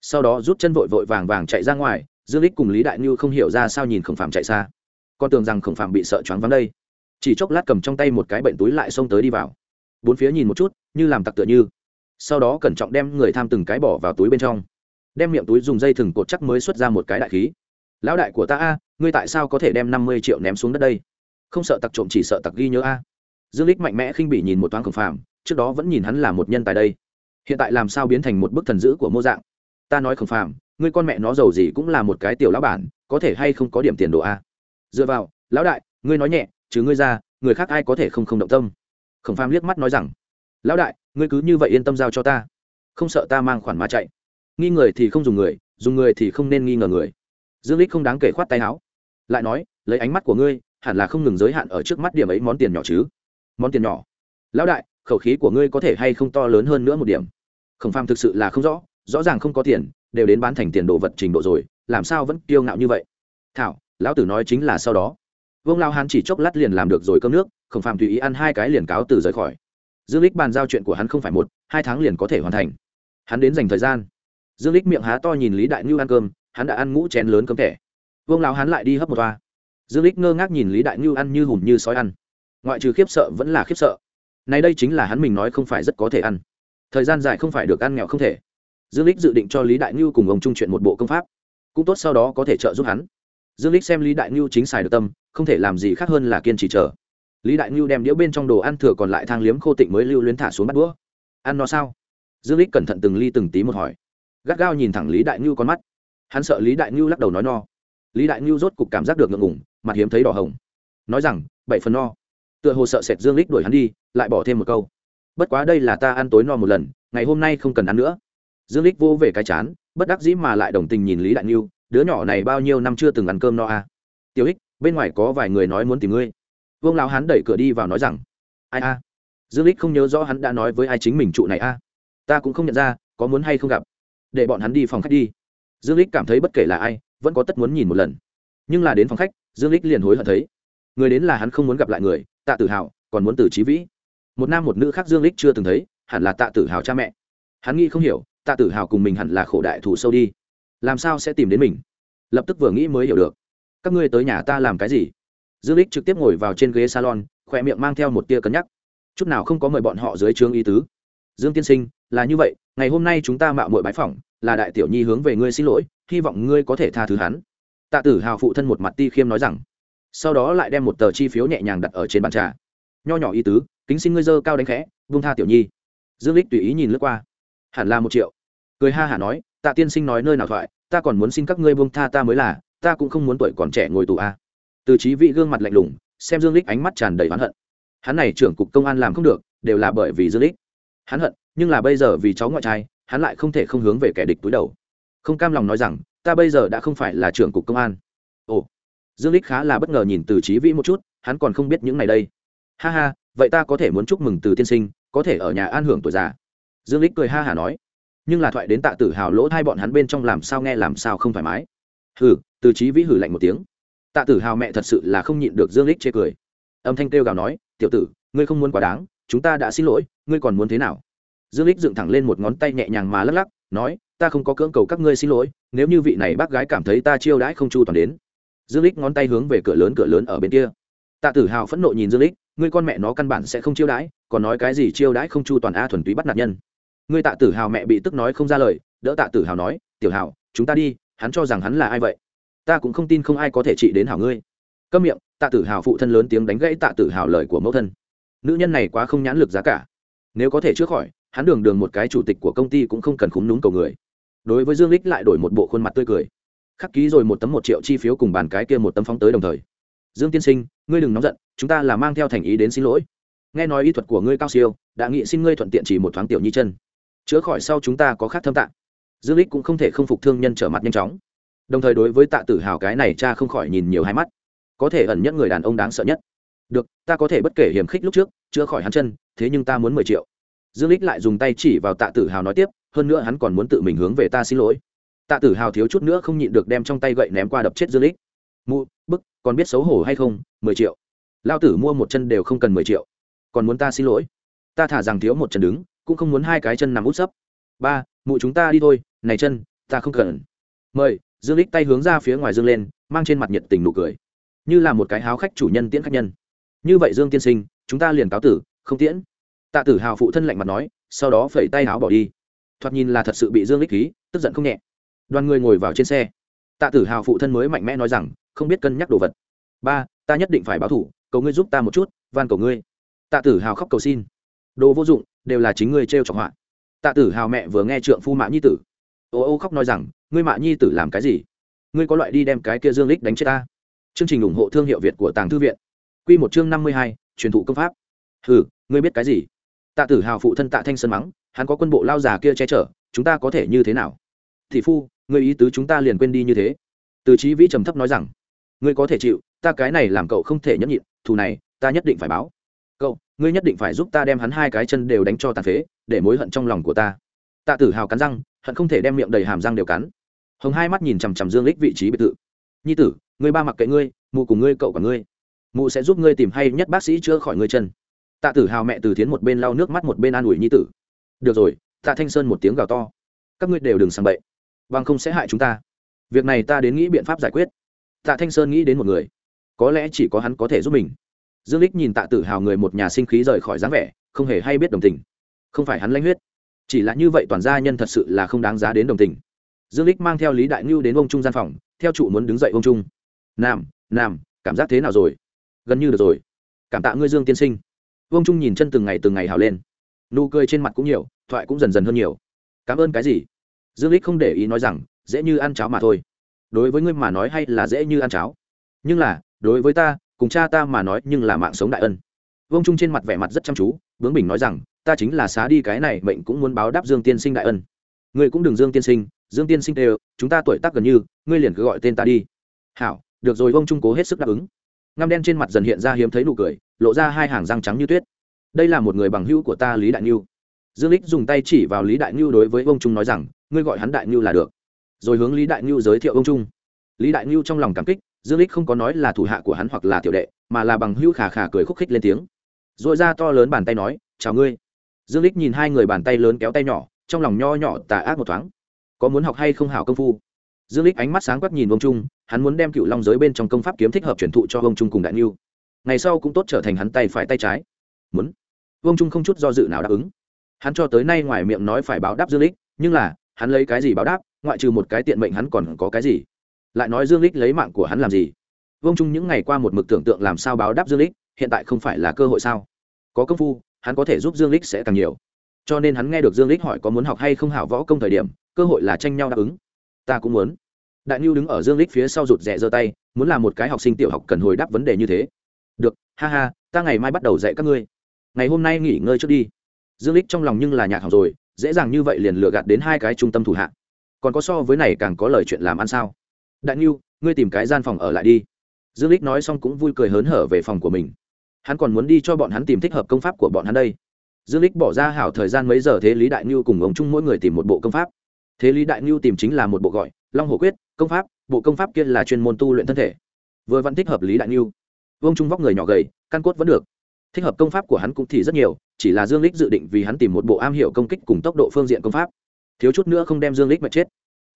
Sau đó rút chân vội vội vàng vàng chạy ra ngoài dương lích cùng lý đại ngưu không hiểu ra sao nhìn khổng phàm chạy xa. Con tưởng rằng khổng phàm bị sợ choáng vắng đây. Chỉ chốc lát cầm trong tay một cái bệnh túi lại xông tới đi vào. Bốn phía nhìn một chút, như làm tặc tựa như. Sau đó cẩn trọng đem người tham từng cái bỏ vào túi bên trong. Đem miệng túi dùng dây thừng cột chắc mới xuất ra một cái đại khí. Lão đại của ta a, ngươi tại sao có thể đem năm mươi triệu ném xuống đất đây? Không sợ tặc trộm chỉ sợ tặc ghi nhớ a. Dương lích mạnh mẽ khinh bị nhìn một thoáng khổng phàm, trước đó vẫn nhìn hắn là một nhân tài đây. Hiện tại làm sao biến thành một bức thần dữ của mô dạng? Ta nói khổng phàm ngươi con mẹ nó giàu gì cũng là một cái tiểu lão bản, có thể hay không có điểm tiền đồ a? Dựa vào, lão đại, ngươi nói nhẹ chứ ngươi ra, người khác ai có thể không không động tâm? Khổng phàm liếc mắt nói rằng, lão đại, ngươi cứ như vậy yên tâm giao cho ta, không sợ ta mang khoản mà chạy. Nghi người thì không dùng người dùng người thì không nên nghi ngờ người. Dương lích không đáng kể khoát tay áo, lại nói, lấy ánh mắt của ngươi, hẳn là không ngừng giới hạn ở trước mắt điểm ấy món tiền nhỏ chứ? Món tiền nhỏ? Lão đại, khẩu khí của ngươi có thể hay không to lớn hơn nữa một điểm? Khổng phàm thực sự là không rõ rõ ràng không có tiền đều đến bán thành tiền đồ vật trình độ rồi, làm sao vẫn kiêu ngạo như vậy? Thảo, lão tử nói chính là sau đó. Vương lao hán chỉ chốc lát liền làm được rồi cơm nước khổng phàm tùy ý ăn hai cái liền cáo từ rời khỏi. Dương lích bàn giao chuyện của hắn không phải một, hai tháng liền có thể hoàn thành. Hắn đến dành thời gian. Dương lích miệng há to nhìn lý đại ngưu ăn cơm, hắn đã ăn ngũ chén lớn cơm thẻ. Vương lão hắn lại đi hấp một toa. Dương lích ngơ ngác nhìn lý đại ngưu ăn như hùm như sói ăn. Ngoại trừ khiếp sợ vẫn là khiếp sợ. Này đây chính là hắn mình nói không phải rất có thể ăn. Thời gian dài không phải được ăn nghèo không thể dương lích dự định cho lý đại ngưu cùng ông trung chuyện một bộ công pháp. Cũng tốt sau đó có thể trợ giúp hắn. Dương lích xem lý đại ngưu chính xài được tâm, không thể làm gì khác hơn là kiên trì chờ. Lý đại ngưu đem đĩa bên trong đồ ăn thừa còn lại thang liếm khô tịnh mới lưu luyến thả xuống bắt đũa. Ăn nó sao? Dương lích cẩn thận từng ly từng tí một hỏi. Gắt gao nhìn thẳng lý đại ngưu con mắt. Hắn sợ lý đại ngưu lắc đầu nói no. Lý đại ngưu rốt cục cảm giác được ngượng ngủng mặt hiếm thấy đỏ hồng. Nói rằng, bảy phần no. Tựa hồ sợ sệt dương lích đuổi hắn đi, lại bỏ thêm một câu. Bất quá đây là ta ăn tối no một lần, ngày hôm nay không cần ăn nữa dương lích vô về cái chán bất đắc dĩ mà lại đồng tình nhìn lý đại Niu, đứa nhỏ này bao nhiêu năm chưa từng ăn cơm no à. tiểu ích bên ngoài có vài người nói muốn tìm ngươi. Vương lão hắn đẩy cửa đi vào nói rằng ai a? Dương lích không nhớ rõ hắn đã nói với ai chính mình trụ này a. Ta cũng không nhận ra có muốn hay không gặp? Để bọn hắn đi phòng khách đi. Dương lích cảm thấy bất kể là ai vẫn có tất muốn nhìn một lần. Nhưng là đến phòng khách dương lích liền hối hận thấy người đến là hắn không muốn gặp lại người tạ tự hào còn muốn từ trí vĩ. Một nam một nữ khác dương lích chưa từng thấy hẳn là tạ tử hào cha mẹ. Hắn nghĩ không hiểu tạ tử hào cùng mình hẳn là khổ đại thủ sâu đi. Làm sao sẽ tìm đến mình? Lập tức vừa nghĩ mới hiểu được. Các ngươi tới nhà ta làm cái gì? Dương lích trực tiếp ngồi vào trên ghế salon, khỏe miệng mang theo một tia cân nhắc. Chút nào không có mời bọn họ dưới trướng ý tứ. Dương tiên sinh, là như vậy, ngày hôm nay chúng ta mạo muội bái phỏng, là đại tiểu nhi hướng về ngươi xin lỗi, hy vọng ngươi có thể tha thứ hắn. Tạ tử hào phụ thân một mặt ti khiêm nói rằng. Sau đó lại đem một tờ chi phiếu nhẹ nhàng đặt ở trên bàn trà. Nho nhỏ ý tứ, kính xin ngươi dơ cao đánh khẽ vung tha tiểu nhi. Dương lích tùy ý nhìn lướt qua. Hẳn là một triệu cười ha hả nói, tạ tiên sinh nói nơi nào thoại, ta còn muốn xin các ngươi buông tha ta mới là, ta cũng không muốn tuổi còn trẻ ngồi tù a. Từ trí vị gương mặt lạnh lùng, xem dương lích ánh mắt tràn đầy oán hận. Hắn này trưởng cục công an làm không được, đều là bởi vì dương lích hắn hận, nhưng là bây giờ vì cháu ngoại trai, hắn lại không thể không hướng về kẻ địch túi đầu. Không cam lòng nói rằng, ta bây giờ đã không phải là trưởng cục công an. Ồ. Dương lích khá là bất ngờ nhìn từ trí vĩ một chút, hắn còn không biết những này đây. Ha ha, vậy ta có thể muốn chúc mừng từ tiên sinh, có thể ở nhà an hưởng tuổi già. Dương lích cười ha hả nói nhưng là thoại đến tạ tử hào lỗ hai bọn hắn bên trong làm sao nghe làm sao không thoải mái. Hừ, từ trí vĩ hử lạnh một tiếng. Tạ tử hào mẹ thật sự là không nhịn được dương lích chê cười. Âm thanh kêu gào nói, tiểu tử, ngươi không muốn quá đáng, chúng ta đã xin lỗi, ngươi còn muốn thế nào? Dương lích dựng thẳng lên một ngón tay nhẹ nhàng mà lắc lắc, nói, ta không có cưỡng cầu các ngươi xin lỗi, nếu như vị này bác gái cảm thấy ta chiêu đãi không chu toàn đến. Dương lích ngón tay hướng về cửa lớn cửa lớn ở bên kia. Tạ tử hào phẫn nộ nhìn dương lích, ngươi con mẹ nó căn bản sẽ không chiêu đãi, còn nói cái gì chiêu đãi không chu toàn a thuần túy bắt nạt nhân ngươi tạ tử hào mẹ bị tức nói không ra lời, đỡ tạ tử hào nói, tiểu hào, chúng ta đi, hắn cho rằng hắn là ai vậy? Ta cũng không tin không ai có thể trị đến hảo ngươi. Câm miệng, tạ tử hào phụ thân lớn tiếng đánh gãy tạ tử hào lời của mẫu thân. Nữ nhân này quá không nhãn lực giá cả. Nếu có thể chữa khỏi, hắn đường đường một cái chủ tịch của công ty cũng không cần khúng núm cầu người. Đối với dương lích lại đổi một bộ khuôn mặt tươi cười. Khắc ký rồi một tấm một triệu chi phiếu cùng bàn cái kia một tấm phóng tới đồng thời. Dương tiên sinh, ngươi đừng nóng giận, chúng ta là mang theo thành ý đến xin lỗi. Nghe nói y thuật của ngươi cao siêu, đã nghị xin ngươi thuận tiện chỉ một thoáng tiểu nhi chân chữa khỏi sau chúng ta có khác thâm tạng. Dương lích cũng không thể không phục thương nhân trở mặt nhanh chóng. Đồng thời đối với tạ tử hào cái này cha không khỏi nhìn nhiều hai mắt. Có thể ẩn nhất người đàn ông đáng sợ nhất. Được, ta có thể bất kể hiểm khích lúc trước chữa khỏi hắn chân, thế nhưng ta muốn mười triệu. Dương lích lại dùng tay chỉ vào tạ tử hào nói tiếp, hơn nữa hắn còn muốn tự mình hướng về ta xin lỗi. Tạ tử hào thiếu chút nữa không nhịn được đem trong tay gậy ném qua đập chết dương lích mụ, bức, còn biết xấu hổ hay không, mười triệu. Lao tử mua một chân đều không cần mười triệu. Còn muốn ta xin lỗi? Ta thả rằng thiếu một chân đứng cũng không muốn hai cái chân nằm út sấp. Ba, mụ chúng ta đi thôi, này chân, ta không cần. Mời, dương lích tay hướng ra phía ngoài dương lên, mang trên mặt nhiệt tình nụ cười. Như là một cái háo khách chủ nhân tiễn khách nhân. Như vậy dương tiên sinh, chúng ta liền cáo tử, không tiễn. Tạ tử hào phụ thân lạnh mặt nói, sau đó phẩy tay háo bỏ đi. Thoạt nhìn là thật sự bị dương lích khí, tức giận không nhẹ. Đoàn người ngồi vào trên xe. Tạ tử hào phụ thân mới mạnh mẽ nói rằng, không biết cân nhắc đồ vật. Ba, ta nhất định phải báo thủ, cầu ngươi giúp ta một chút, van cầu ngươi. Tạ tử hào khóc cầu xin. Đồ vô dụng đều là chính ngươi trêu chọc họa. Tạ tử hào mẹ vừa nghe trượng phu mã nhi tử. Ô ô khóc nói rằng, ngươi mạ nhi tử làm cái gì? Ngươi có loại đi đem cái kia dương lích đánh chết ta. Chương trình ủng hộ thương hiệu việt của tàng thư viện. Q một chương năm mươi hai, truyền thụ công pháp. Ừ ngươi biết cái gì? Tạ tử hào phụ thân tạ thanh sơn mắng, hắn có quân bộ lao già kia che chở, chúng ta có thể như thế nào? Thị phu, ngươi ý tứ chúng ta liền quên đi như thế. Từ trí vĩ trầm thấp nói rằng, ngươi có thể chịu, ta cái này làm cậu không thể nhẫn nhịn, thù này, ta nhất định phải báo ngươi nhất định phải giúp ta đem hắn hai cái chân đều đánh cho tàn phế, để mối hận trong lòng của ta. Tạ tử hào cắn răng, hận không thể đem miệng đầy hàm răng đều cắn. Hồng hai mắt nhìn chằm chằm dương lích vị trí biệt thự. Nhi tử, ngươi ba mặc kệ ngươi, mụ cùng ngươi, cậu và ngươi. Mụ sẽ giúp ngươi tìm hay nhất bác sĩ chữa khỏi ngươi chân. Tạ tử hào mẹ từ Thiến một bên lau nước mắt một bên an ủi nhi tử. Được rồi, tạ thanh sơn một tiếng gào to. Các ngươi đều đừng sang bậy, bằng không sẽ hại chúng ta. Việc này ta đến nghĩ biện pháp giải quyết. Tạ thanh sơn nghĩ đến một người. Có lẽ chỉ có hắn có thể giúp mình dương lích nhìn tạ tử hào người một nhà sinh khí rời khỏi dáng vẻ, không hề hay biết đồng tình. Không phải hắn lãnh huyết, chỉ là như vậy toàn gia nhân thật sự là không đáng giá đến đồng tình. Dương lích mang theo lý đại ngưu đến ông trung gian phòng, theo trụ muốn đứng dậy ông trung. Nam nam, cảm giác thế nào rồi? Gần như được rồi. Cảm tạ ngươi dương tiên sinh. Ông trung nhìn chân từng ngày từng ngày hào lên. Nụ cười trên mặt cũng nhiều, thoại cũng dần dần hơn nhiều. Cảm ơn cái gì? Dương lích không để ý nói rằng, dễ như ăn cháo mà thôi. Đối với ngươi mà nói hay là dễ như ăn cháo. Nhưng là, đối với ta cùng cha ta mà nói nhưng là mạng sống đại ân. Vông trung trên mặt vẻ mặt rất chăm chú, bướng bình nói rằng, ta chính là xá đi cái này mệnh cũng muốn báo đáp dương tiên sinh đại ân. Ngươi cũng đừng dương tiên sinh, dương tiên sinh đều, chúng ta tuổi tác gần như, ngươi liền cứ gọi tên ta đi. Hảo, được rồi vông trung cố hết sức đáp ứng. Ngăm đen trên mặt dần hiện ra hiếm thấy nụ cười, lộ ra hai hàng răng trắng như tuyết. Đây là một người bằng hữu của ta lý đại ngưu dương lích dùng tay chỉ vào lý đại ngưu đối với vông trung nói rằng, ngươi gọi hắn đại ngưu là được. Rồi hướng lý đại ngưu giới thiệu vông trung. Lý đại ngưu trong lòng cảm kích dương lích không có nói là thủ hạ của hắn hoặc là tiểu đệ, mà là bằng hữu khà khà cười khúc khích lên tiếng. Rồi ra to lớn bàn tay nói, chào ngươi. Dương lích nhìn hai người bàn tay lớn kéo tay nhỏ, trong lòng nho nhỏ tà ác một thoáng. Có muốn học hay không hảo công phu? Dương lích ánh mắt sáng quắc nhìn vông trung, hắn muốn đem cựu long giới bên trong công pháp kiếm thích hợp truyền thụ cho vông trung cùng đại niu ngày sau cũng tốt trở thành hắn tay phải tay trái. Muốn. Vông trung không chút do dự nào đáp ứng. Hắn cho tới nay ngoài miệng nói phải báo đáp dương lích nhưng là, hắn lấy cái gì báo đáp, ngoại trừ một cái tiện mệnh hắn còn có cái gì? Lại nói dương lích lấy mạng của hắn làm gì? Vông trung những ngày qua một mực tưởng tượng làm sao báo đáp dương lích, hiện tại không phải là cơ hội sao? Có công phu, hắn có thể giúp dương lích sẽ càng nhiều. Cho nên hắn nghe được dương lích hỏi có muốn học hay không hảo võ công thời điểm, cơ hội là tranh nhau đáp ứng. Ta cũng muốn. Đại nhu đứng ở dương lích phía sau rụt rè giơ tay, muốn làm một cái học sinh tiểu học cần hồi đáp vấn đề như thế. Được, ha ha, ta ngày mai bắt đầu dạy các ngươi. Ngày hôm nay nghỉ ngơi trước đi. Dương lích trong lòng nhưng là nhạc học rồi, dễ dàng như vậy liền lừa gạt đến hai cái trung tâm thủ hạ. Còn có so với này càng có lời chuyện làm ăn sao? Đại Niu, ngươi tìm cái gian phòng ở lại đi. Dương lích nói xong cũng vui cười hớn hở về phòng của mình. Hắn còn muốn đi cho bọn hắn tìm thích hợp công pháp của bọn hắn đây. Dương lích bỏ ra hảo thời gian mấy giờ thế lý đại ngưu cùng ông chung mỗi người tìm một bộ công pháp. Thế lý đại ngưu tìm chính là một bộ gọi long Hổ quyết công pháp bộ công pháp kia là chuyên môn tu luyện thân thể. Vừa vẫn thích hợp lý đại ngưu. Vương trung vóc người nhỏ gầy căn cốt vẫn được. Thích hợp công pháp của hắn cũng thì rất nhiều chỉ là dương lích dự định vì hắn tìm một bộ am hiểu công kích cùng tốc độ phương diện công pháp. Thiếu chút nữa không đem dương lích mà chết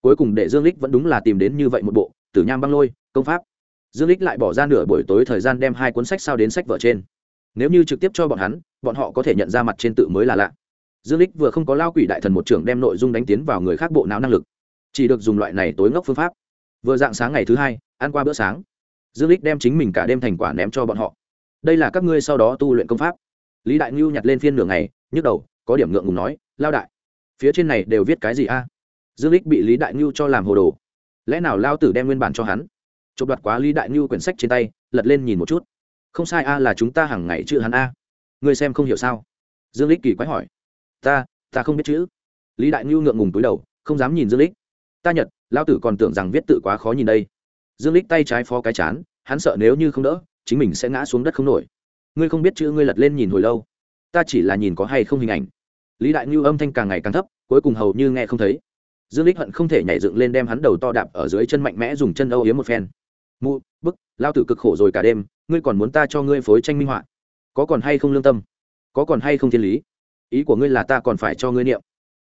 cuối cùng để dương lích vẫn đúng là tìm đến như vậy một bộ, tử nham băng lôi, công pháp. Dương lích lại bỏ ra nửa buổi tối thời gian đem hai cuốn sách sao đến sách vở trên. Nếu như trực tiếp cho bọn hắn, bọn họ có thể nhận ra mặt trên tự mới là lạ. Dương lích vừa không có lao quỷ đại thần một trưởng đem nội dung đánh tiến vào người khác bộ não năng lực, chỉ được dùng loại này tối ngốc phương pháp. Vừa dạng sáng ngày thứ hai, ăn qua bữa sáng, dương lích đem chính mình cả đêm thành quả ném cho bọn họ. Đây là các ngươi sau đó tu luyện công pháp. Lý đại ngưu nhặt lên phiên nửa ngày, nhức đầu, có điểm ngượng ngùng nói, lao đại, phía trên này đều viết cái gì a? Dương lích bị lý đại ngưu cho làm hồ đồ. Lẽ nào lao tử đem nguyên bản cho hắn? Chụp đoạt quá lý đại ngưu quyển sách trên tay, lật lên nhìn một chút. Không sai a, là chúng ta hàng ngày chữ hắn a. Người xem không hiểu sao? Dương lích kỳ quái hỏi. Ta ta không biết chữ. Lý đại ngưu ngượng ngùng túi đầu, không dám nhìn dương lích ta nhật, lao tử còn tưởng rằng viết tự quá khó nhìn đây. Dương lích tay trái phó cái chán, hắn sợ nếu như không đỡ, chính mình sẽ ngã xuống đất không nổi. Ngươi không biết chữ ngươi lật lên nhìn hồi lâu. Ta chỉ là nhìn có hay không hình ảnh. Lý đại ngưu âm thanh càng ngày càng thấp, cuối cùng hầu như nghe không thấy dương lích hận không thể nhảy dựng lên đem hắn đầu to đạp ở dưới chân mạnh mẽ dùng chân âu yếm một phen. Mụ, bức, lao tử cực khổ rồi cả đêm, ngươi còn muốn ta cho ngươi phối tranh minh họa? Có còn hay không lương tâm? Có còn hay không thiên lý? Ý của ngươi là ta còn phải cho ngươi niệm.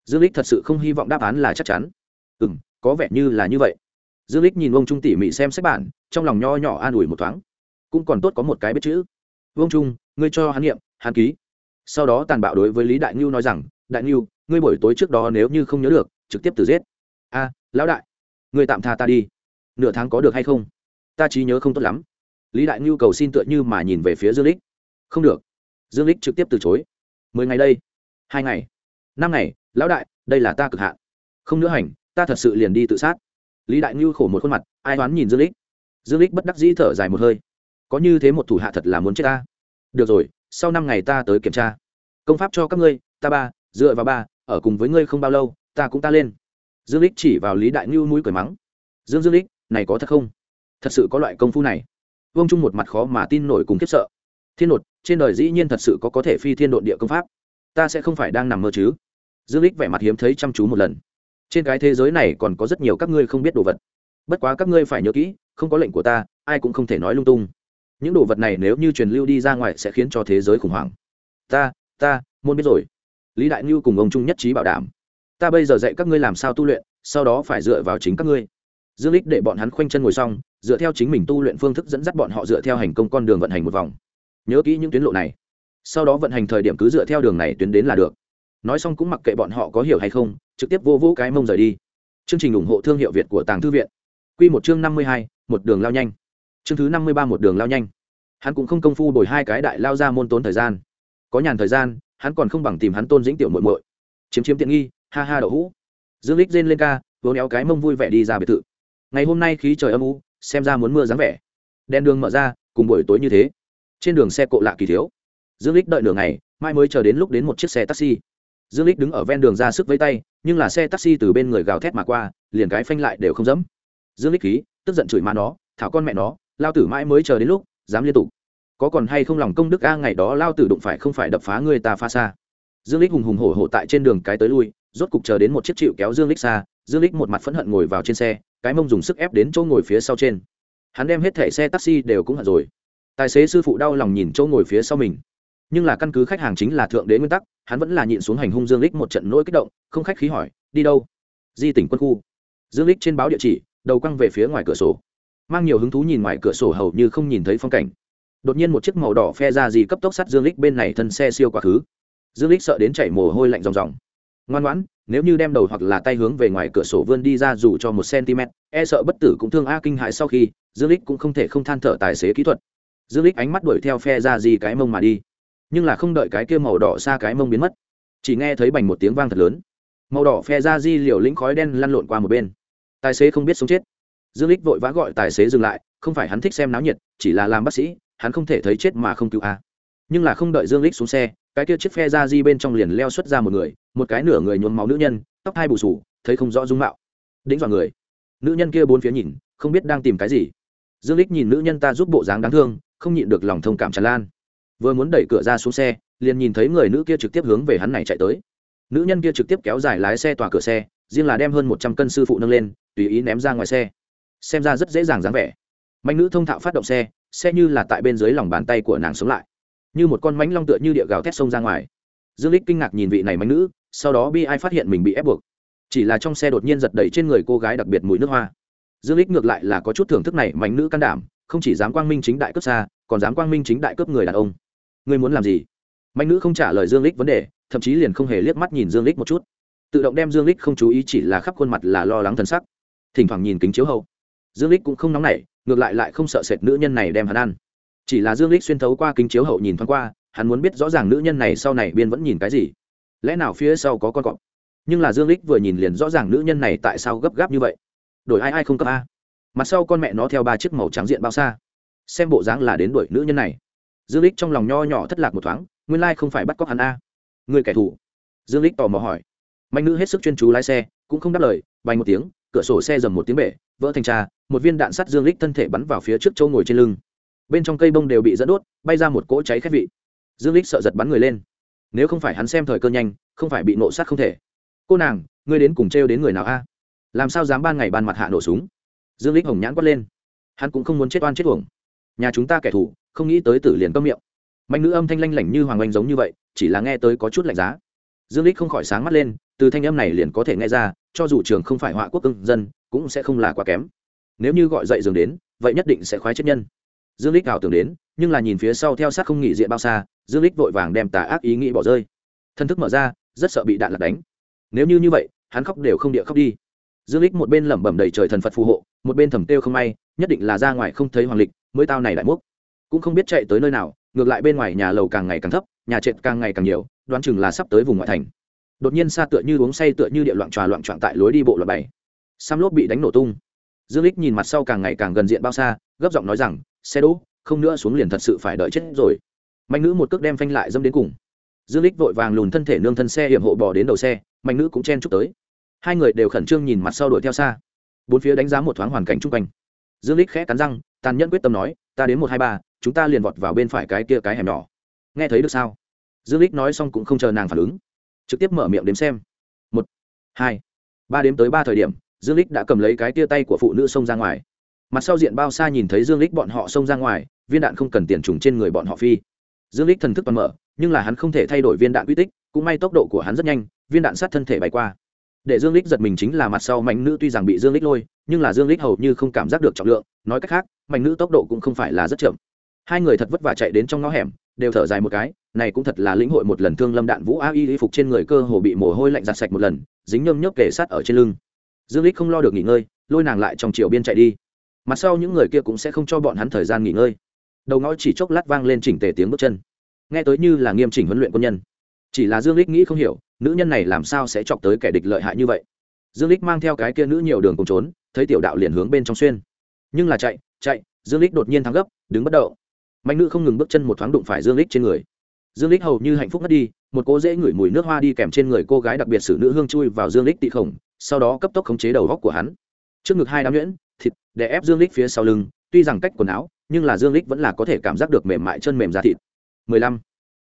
Dương lích thật sự không hy vọng đáp án là chắc chắn. Ừ m có vẻ như là như vậy. Dương lích nhìn ông trung tỉ mỉ xem sách bản, trong lòng nho nhỏ an ủi một thoáng. Cũng còn tốt có một cái biết chữ. Vương trung, ngươi cho hắn niệm, hắn ký. Sau đó tàn bạo đối với lý đại ngưu nói rằng, đại ngưu, ngươi buổi tối trước đó nếu như không nhớ được trực tiếp từ giết. A, lão đại, người tạm tha ta đi. Nửa tháng có được hay không? Ta trí nhớ không tốt lắm. Lý đại ngưu cầu xin tựa như mà nhìn về phía dương lích. Không được. Dương lích trực tiếp từ chối. Mười ngày đây. Hai ngày. Năm ngày, lão đại, đây là ta cực hạn. Không nữa hành, ta thật sự liền đi tự sát. Lý đại ngưu khổ một khuôn mặt, ai đoán nhìn dương lích? Dương lích bất đắc dĩ thở dài một hơi. Có như thế một thủ hạ thật là muốn chết ta. Được rồi, sau năm ngày ta tới kiểm tra. Công pháp cho các ngươi, ta ba, dựa vào ba, ở cùng với ngươi không bao lâu ta cũng ta lên. Dương lích chỉ vào lý đại ngưu mũi cười mắng. Dương dương lích này có thật không? Thật sự có loại công phu này. Vương trung một mặt khó mà tin nổi cùng khiếp sợ. Thiên nột, trên đời dĩ nhiên thật sự có có thể phi thiên độn địa công pháp. Ta sẽ không phải đang nằm mơ chứ? Dương lích vẻ mặt hiếm thấy chăm chú một lần. Trên cái thế giới này còn có rất nhiều các ngươi không biết đồ vật. Bất quá các ngươi phải nhớ kỹ, không có lệnh của ta, ai cũng không thể nói lung tung. Những đồ vật này nếu như truyền lưu đi ra ngoài sẽ khiến cho thế giới khủng hoảng. Ta ta môn biết rồi. Lý đại ngưu cùng ông trung nhất trí bảo đảm ta bây giờ dạy các ngươi làm sao tu luyện, sau đó phải dựa vào chính các ngươi. Dương lích để bọn hắn khoanh chân ngồi xong, dựa theo chính mình tu luyện phương thức dẫn dắt bọn họ dựa theo hành công con đường vận hành một vòng. Nhớ kỹ những tuyến lộ này. Sau đó vận hành thời điểm cứ dựa theo đường này tuyến đến là được. Nói xong cũng mặc kệ bọn họ có hiểu hay không, trực tiếp vô vũ cái mông rời đi. Chương trình ủng hộ thương hiệu việt của tàng thư viện. Q một chương năm mươi hai, một đường lao nhanh. Chương thứ năm mươi ba, một đường lao nhanh. Hắn cũng không công phu đổi hai cái đại lao ra môn tốn thời gian. Có nhàn thời gian, hắn còn không bằng tìm hắn tôn dĩnh tiểu muội muội. Chiếm chiếm tiện nghi ha ha đậu hũ. Dương lích rên lên ca, vỗ néo cái mông vui vẻ đi ra biệt thự. Ngày hôm nay khí trời âm u, xem ra muốn mưa dáng vẻ. Đèn đường mở ra, cùng buổi tối như thế. Trên đường xe cộ lạ kỳ thiếu. Dương lích đợi nửa ngày, mai mới chờ đến lúc đến một chiếc xe taxi. Dương lích đứng ở ven đường ra sức với tay, nhưng là xe taxi từ bên người gào thét mà qua, liền cái phanh lại đều không dẫm. Dương lích khí, tức giận chửi má nó, thảo con mẹ nó, lao tử mãi mới chờ đến lúc, dám liên tục. Có còn hay không lòng công đức a, ngày đó lao tử đụng phải không phải đập phá người ta pha xa. Dương lích hùng hùng hổ hổ tại trên đường cái tới lui rốt cục chờ đến một chiếc chịu kéo dương lích xa, dương lích một mặt phẫn hận ngồi vào trên xe, cái mông dùng sức ép đến chỗ ngồi phía sau trên. Hắn đem hết thẻ xe taxi đều cũng hận rồi. Tài xế sư phụ đau lòng nhìn chỗ ngồi phía sau mình. Nhưng là căn cứ khách hàng chính là thượng đế nguyên tắc, hắn vẫn là nhịn xuống hành hung dương lích một trận nỗi kích động, không khách khí hỏi, đi đâu? Di tỉnh quân khu. Dương lích trên báo địa chỉ, đầu quăng về phía ngoài cửa sổ. Mang nhiều hứng thú nhìn ngoài cửa sổ hầu như không nhìn thấy phong cảnh. Đột nhiên một chiếc màu đỏ phe ra gì cấp tốc sắt dương lích bên này thân xe siêu quá khứ. Dương lích sợ đến chảy mồ hôi lạnh ròng ròng ngoan ngoãn, nếu như đem đầu hoặc là tay hướng về ngoài cửa sổ vươn đi ra dù cho một cm e sợ bất tử cũng thương a kinh hại sau khi, dương lích cũng không thể không than thở tài xế kỹ thuật. Dương lích ánh mắt đuổi theo phe ra gì cái mông mà đi. Nhưng là không đợi cái kia màu đỏ xa cái mông biến mất, chỉ nghe thấy bành một tiếng vang thật lớn. Màu đỏ phe ra di liều lĩnh khói đen lăn lộn qua một bên. Tài xế không biết sống chết. Dương lích vội vã gọi tài xế dừng lại, không phải hắn thích xem náo nhiệt, chỉ là làm bác sĩ, hắn không thể thấy chết mà không cứu a. Nhưng là không đợi dương lích xuống xe cái kia chiếc phe ra di bên trong liền leo xuất ra một người, một cái nửa người nhuốm máu nữ nhân, tóc hai bù sù thấy không rõ dung mạo. Đĩnh dọa người. Nữ nhân kia bốn phía nhìn, không biết đang tìm cái gì. Dương lích nhìn nữ nhân ta giúp bộ dáng đáng thương, không nhịn được lòng thông cảm tràn lan. Vừa muốn đẩy cửa ra xuống xe, liền nhìn thấy người nữ kia trực tiếp hướng về hắn này chạy tới. Nữ nhân kia trực tiếp kéo dài lái xe tòa cửa xe, riêng là đem hơn một trăm cân sư phụ nâng lên, tùy ý ném ra ngoài xe. Xem ra rất dễ dàng dáng vẻ. Mạnh nữ thông thạo phát động xe xe như là tại bên dưới lòng bàn tay của nàng sống lại như một con mánh long tựa như địa gào thét sông ra ngoài. Dương lích kinh ngạc nhìn vị này mánh nữ, sau đó bi ai phát hiện mình bị ép buộc. Chỉ là trong xe đột nhiên giật đẩy trên người cô gái đặc biệt mùi nước hoa. Dương lích ngược lại là có chút thưởng thức này mánh nữ can đảm, không chỉ dám quang minh chính đại cướp xa, còn dám quang minh chính đại cướp người đàn ông. Ngươi muốn làm gì? Mánh nữ không trả lời dương lích vấn đề, thậm chí liền không hề liếc mắt nhìn dương lích một chút. Tự động đem dương lích không chú ý chỉ là khắp khuôn mặt là lo lắng thân sắc. Thỉnh thoảng nhìn kính chiếu hậu. Dương lích cũng không nóng nảy, ngược lại lại không sợ sệt nữ nhân này đem hắn ăn chỉ là dương lích xuyên thấu qua kính chiếu hậu nhìn thoáng qua, hắn muốn biết rõ ràng nữ nhân này sau này biên vẫn nhìn cái gì. Lẽ nào phía sau có con cọp? Nhưng là dương lích vừa nhìn liền rõ ràng nữ nhân này tại sao gấp gáp như vậy. Đổi ai ai không cấp a. Mặt sau con mẹ nó theo ba chiếc màu trắng diện bao xa. Xem bộ dáng là đến đuổi nữ nhân này. Dương lích trong lòng nho nhỏ thất lạc một thoáng, nguyên lai không phải bắt cóc hắn a. Người kẻ thù. Dương lích tò mò hỏi. Mạnh nữ hết sức chuyên chú lái xe, cũng không đáp lời bay một tiếng, cửa sổ xe dầm một tiếng bể, vỡ thành trà, một viên đạn sắt dương lích thân thể bắn vào phía trước châu ngồi trên lưng bên trong cây bông đều bị dẫn đốt, bay ra một cỗ cháy khét vị. Dương lích sợ giật bắn người lên. Nếu không phải hắn xem thời cơ nhanh, không phải bị nộ sát không thể. Cô nàng, ngươi đến cùng trêu đến người nào a? Làm sao dám ban ngày ban mặt hạ nổ súng? Dương lích hồng nhãn quát lên. Hắn cũng không muốn chết oan chết uổng. Nhà chúng ta kẻ thù, không nghĩ tới tử liền cơm miệng. Mạnh nữ âm thanh lanh lảnh như hoàng oanh giống như vậy, chỉ là nghe tới có chút lạnh giá. Dương lích không khỏi sáng mắt lên, từ thanh âm này liền có thể nghe ra, cho dù trường không phải họa quốc cưng dân, cũng sẽ không là quá kém. Nếu như gọi dậy dường đến, vậy nhất định sẽ khoái chết nhân dương lích ảo tưởng đến, nhưng là nhìn phía sau theo sát không nghỉ diện bao xa, dương lích vội vàng đem tà ác ý nghĩ bỏ rơi. Thân thức mở ra, rất sợ bị đạn lạc đánh. Nếu như như vậy, hắn khóc đều không địa khóc đi. Dương lích một bên lẩm bẩm đầy trời thần phật phù hộ, một bên thầm tiêu không may, nhất định là ra ngoài không thấy hoàng lịch, mới tao này lại múc. Cũng không biết chạy tới nơi nào, ngược lại bên ngoài nhà lầu càng ngày càng thấp, nhà trệt càng ngày càng nhiều, đoán chừng là sắp tới vùng ngoại thành. Đột nhiên xa tựa như uống say tựa như địa loạn tròa loạn trọn tại lối đi bộ loạn bảy sam lốp bị đánh nổ tung. Dương lích nhìn mặt sau càng ngày càng gần diện bao xa, gấp giọng nói rằng xe đỗ, không nữa xuống liền thật sự phải đợi chết rồi. Mạnh nữ một cước đem phanh lại dâm đến cùng. Dương lích vội vàng lùn thân thể nương thân xe hiểm hộ bò đến đầu xe, mạnh nữ cũng chen chúc tới. Hai người đều khẩn trương nhìn mặt sau đuổi theo xa. Bốn phía đánh giá một thoáng hoàn cảnh chung quanh. Dương lích khẽ cắn răng, tàn nhẫn quyết tâm nói, ta đến một hai ba, chúng ta liền vọt vào bên phải cái kia cái hẻm nhỏ. Nghe thấy được sao? Dương lích nói xong cũng không chờ nàng phản ứng. Trực tiếp mở miệng đếm xem. Một, hai, ba đếm tới ba thời điểm, dương lích đã cầm lấy cái tia tay của phụ nữ xông ra ngoài mặt sau diện bao xa nhìn thấy dương lích bọn họ xông ra ngoài, viên đạn không cần tiền trùng trên người bọn họ phi. Dương lích thần thức toàn mở, nhưng là hắn không thể thay đổi viên đạn quy tích, cũng may tốc độ của hắn rất nhanh, viên đạn sát thân thể bay qua. Để dương lích giật mình chính là mặt sau mạnh nữ tuy rằng bị dương lích lôi, nhưng là dương lích hầu như không cảm giác được trọng lượng, nói cách khác mạnh nữ tốc độ cũng không phải là rất chậm. Hai người thật vất vả chạy đến trong ngõ hẻm, đều thở dài một cái, này cũng thật là lĩnh hội một lần thương lâm đạn vũ a y y phục trên người cơ hồ bị mồ hôi lạnh giặt sạch một lần, dính nhơm nhớp kề sát ở trên lưng. Dương lích không lo được nghỉ ngơi, lôi nàng lại trong chiều biên chạy đi mặt sau những người kia cũng sẽ không cho bọn hắn thời gian nghỉ ngơi. Đầu ngõ chỉ chốc lát vang lên chỉnh tề tiếng bước chân. Nghe tới như là nghiêm chỉnh huấn luyện quân nhân. Chỉ là dương lích nghĩ không hiểu, nữ nhân này làm sao sẽ chọc tới kẻ địch lợi hại như vậy? Dương lích mang theo cái kia nữ nhiều đường cùng trốn, thấy tiểu đạo liền hướng bên trong xuyên. Nhưng là chạy chạy, dương lích đột nhiên thắng gấp, đứng bất động. Mạnh nữ không ngừng bước chân một thoáng đụng phải dương lích trên người. Dương lích hầu như hạnh phúc mất đi, một cô dễ ngửi mùi nước hoa đi kèm trên người cô gái đặc biệt xử nữ hương chui vào dương lích tị khổng, sau đó cấp tốc khống chế đầu góc của hắn. Trước ngực hai đám nhuyễn thịt, để ép dương lích phía sau lưng. Tuy rằng cách quần áo, nhưng là dương lích vẫn là có thể cảm giác được mềm mại chân mềm da thịt. 15.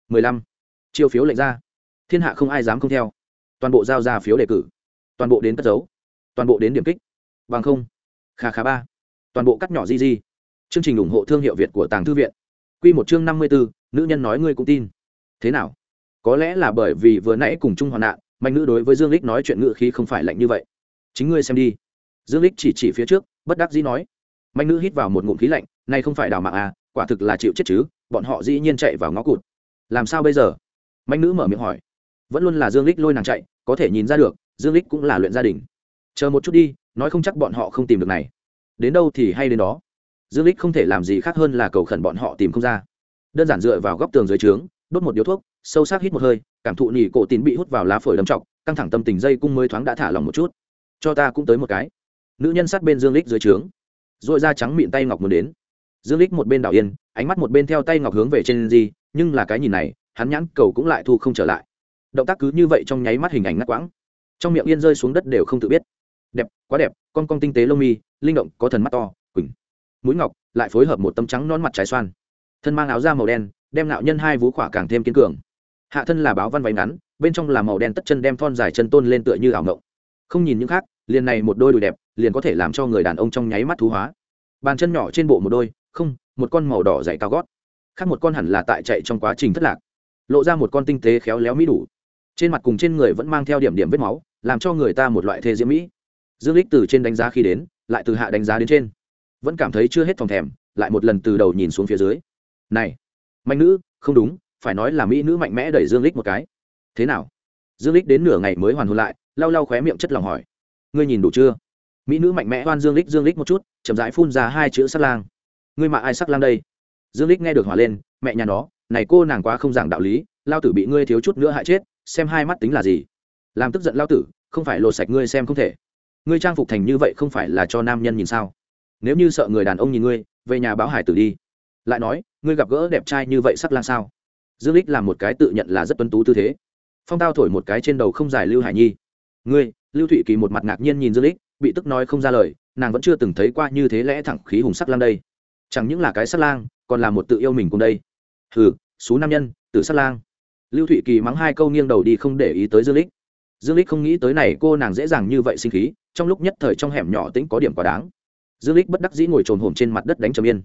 15. chiêu phiếu lệnh ra. Thiên hạ không ai dám không theo. Toàn bộ giao ra phiếu đề cử. Toàn bộ đến cất dấu toàn bộ đến điểm kích. Bằng không. Kha khá ba. Toàn bộ cắt nhỏ di di. Chương trình ủng hộ thương hiệu việt của tàng thư viện. Q một chương năm mươi bốn nữ nhân nói ngươi cũng tin. Thế nào? Có lẽ là bởi vì vừa nãy cùng chung hoạn nạn mạnh nữ đối với dương lích nói chuyện ngự khí không phải lạnh như vậy. Chính ngươi xem đi. Dương lích chỉ chỉ phía trước bất đắc dĩ nói, mạnh nữ hít vào một ngụm khí lạnh, nay không phải đào mạng à quả thực là chịu chết chứ, bọn họ dĩ nhiên chạy vào ngõ cụt. Làm sao bây giờ? Mạnh nữ mở miệng hỏi. Vẫn luôn là dương lích lôi nàng chạy, có thể nhìn ra được, dương lích cũng là luyện gia đình. Chờ một chút đi, nói không chắc bọn họ không tìm được này. Đến đâu thì hay đến đó. Dương lích không thể làm gì khác hơn là cầu khẩn bọn họ tìm không ra. Đơn giản dựa vào góc tường dưới trướng, đốt một điếu thuốc, sâu sắc hít một hơi, cảm thụ nỉ cổ tín bị hút vào lá phổi đâm trọc căng thẳng tâm tình dây cung mới thoáng đã thả lòng một chút. Cho ta cũng tới một cái nữ nhân sát bên dương lích dưới trướng. Dội da trắng miệng tay ngọc muốn đến. Dương lích một bên đảo yên, ánh mắt một bên theo tay ngọc hướng về trên di nhưng là cái nhìn này, hắn nhãn cầu cũng lại thu không trở lại. Động tác cứ như vậy trong nháy mắt hình ảnh ngắt quãng. Trong miệng yên rơi xuống đất đều không tự biết. Đẹp, quá đẹp, con con tinh tế lông mi, linh động, có thần mắt to, quỳnh. Mũi ngọc, lại phối hợp một tấm trắng non mặt trái xoan. Thân mang áo da màu đen, đem nạo nhân hai vú khỏa càng thêm kiên cường. Hạ thân là báo văn váy ngắn, bên trong là màu đen tất chân đem thon dài chân tôn lên tựa như ảo ngộng không nhìn những khác, liền này một đôi đùi đẹp, liền có thể làm cho người đàn ông trong nháy mắt thú hóa. Bàn chân nhỏ trên bộ một đôi, không, một con màu đỏ dày cao gót. Khác một con hẳn là tại chạy trong quá trình thất lạc. Lộ ra một con tinh tế khéo léo mỹ đủ. Trên mặt cùng trên người vẫn mang theo điểm điểm vết máu, làm cho người ta một loại thê diễm mỹ. Dương lích từ trên đánh giá khi đến, lại từ hạ đánh giá đến trên. Vẫn cảm thấy chưa hết phòng thèm, lại một lần từ đầu nhìn xuống phía dưới. Này, mạnh nữ, không đúng, phải nói là mỹ nữ mạnh mẽ đẩy dương lích một cái. Thế nào? Dương lích đến nửa ngày mới hoàn hồn lại lau lau khóe miệng chất lòng hỏi. Ngươi nhìn đủ chưa? Mỹ nữ mạnh mẽ oan dương lích dương lích một chút, chậm rãi phun ra hai chữ sắc lang. Ngươi mà ai sắc lang đây? Dương lích nghe được hòa lên, mẹ nhà nó, này cô nàng quá không giảng đạo lý, lao tử bị ngươi thiếu chút nữa hại chết, xem hai mắt tính là gì. Làm tức giận lao tử, không phải lột sạch ngươi xem không thể. Ngươi trang phục thành như vậy không phải là cho nam nhân nhìn sao? Nếu như sợ người đàn ông nhìn ngươi, về nhà báo hải tử đi. Lại nói, ngươi gặp gỡ đẹp trai như vậy sắc lang sao? Dương lích làm một cái tự nhận là rất tuân tú tư thế. Phong tao thổi một cái trên đầu không dài lưu hải nhi ngươi, lưu thụy kỳ một mặt ngạc nhiên nhìn dương lích, bị tức nói không ra lời, nàng vẫn chưa từng thấy qua như thế lẽ thẳng khí hùng sắc lang đây. Chẳng những là cái sắc lang, còn là một tự yêu mình cùng đây. Hừ số nam nhân, tử sắc lang. Lưu thụy kỳ mắng hai câu nghiêng đầu đi không để ý tới dương lích. Dương lích không nghĩ tới này cô nàng dễ dàng như vậy sinh khí, trong lúc nhất thời trong hẻm nhỏ tĩnh có điểm quá đáng. Dương lích bất đắc dĩ ngồi trồn hổm trên mặt đất đánh trầm yên.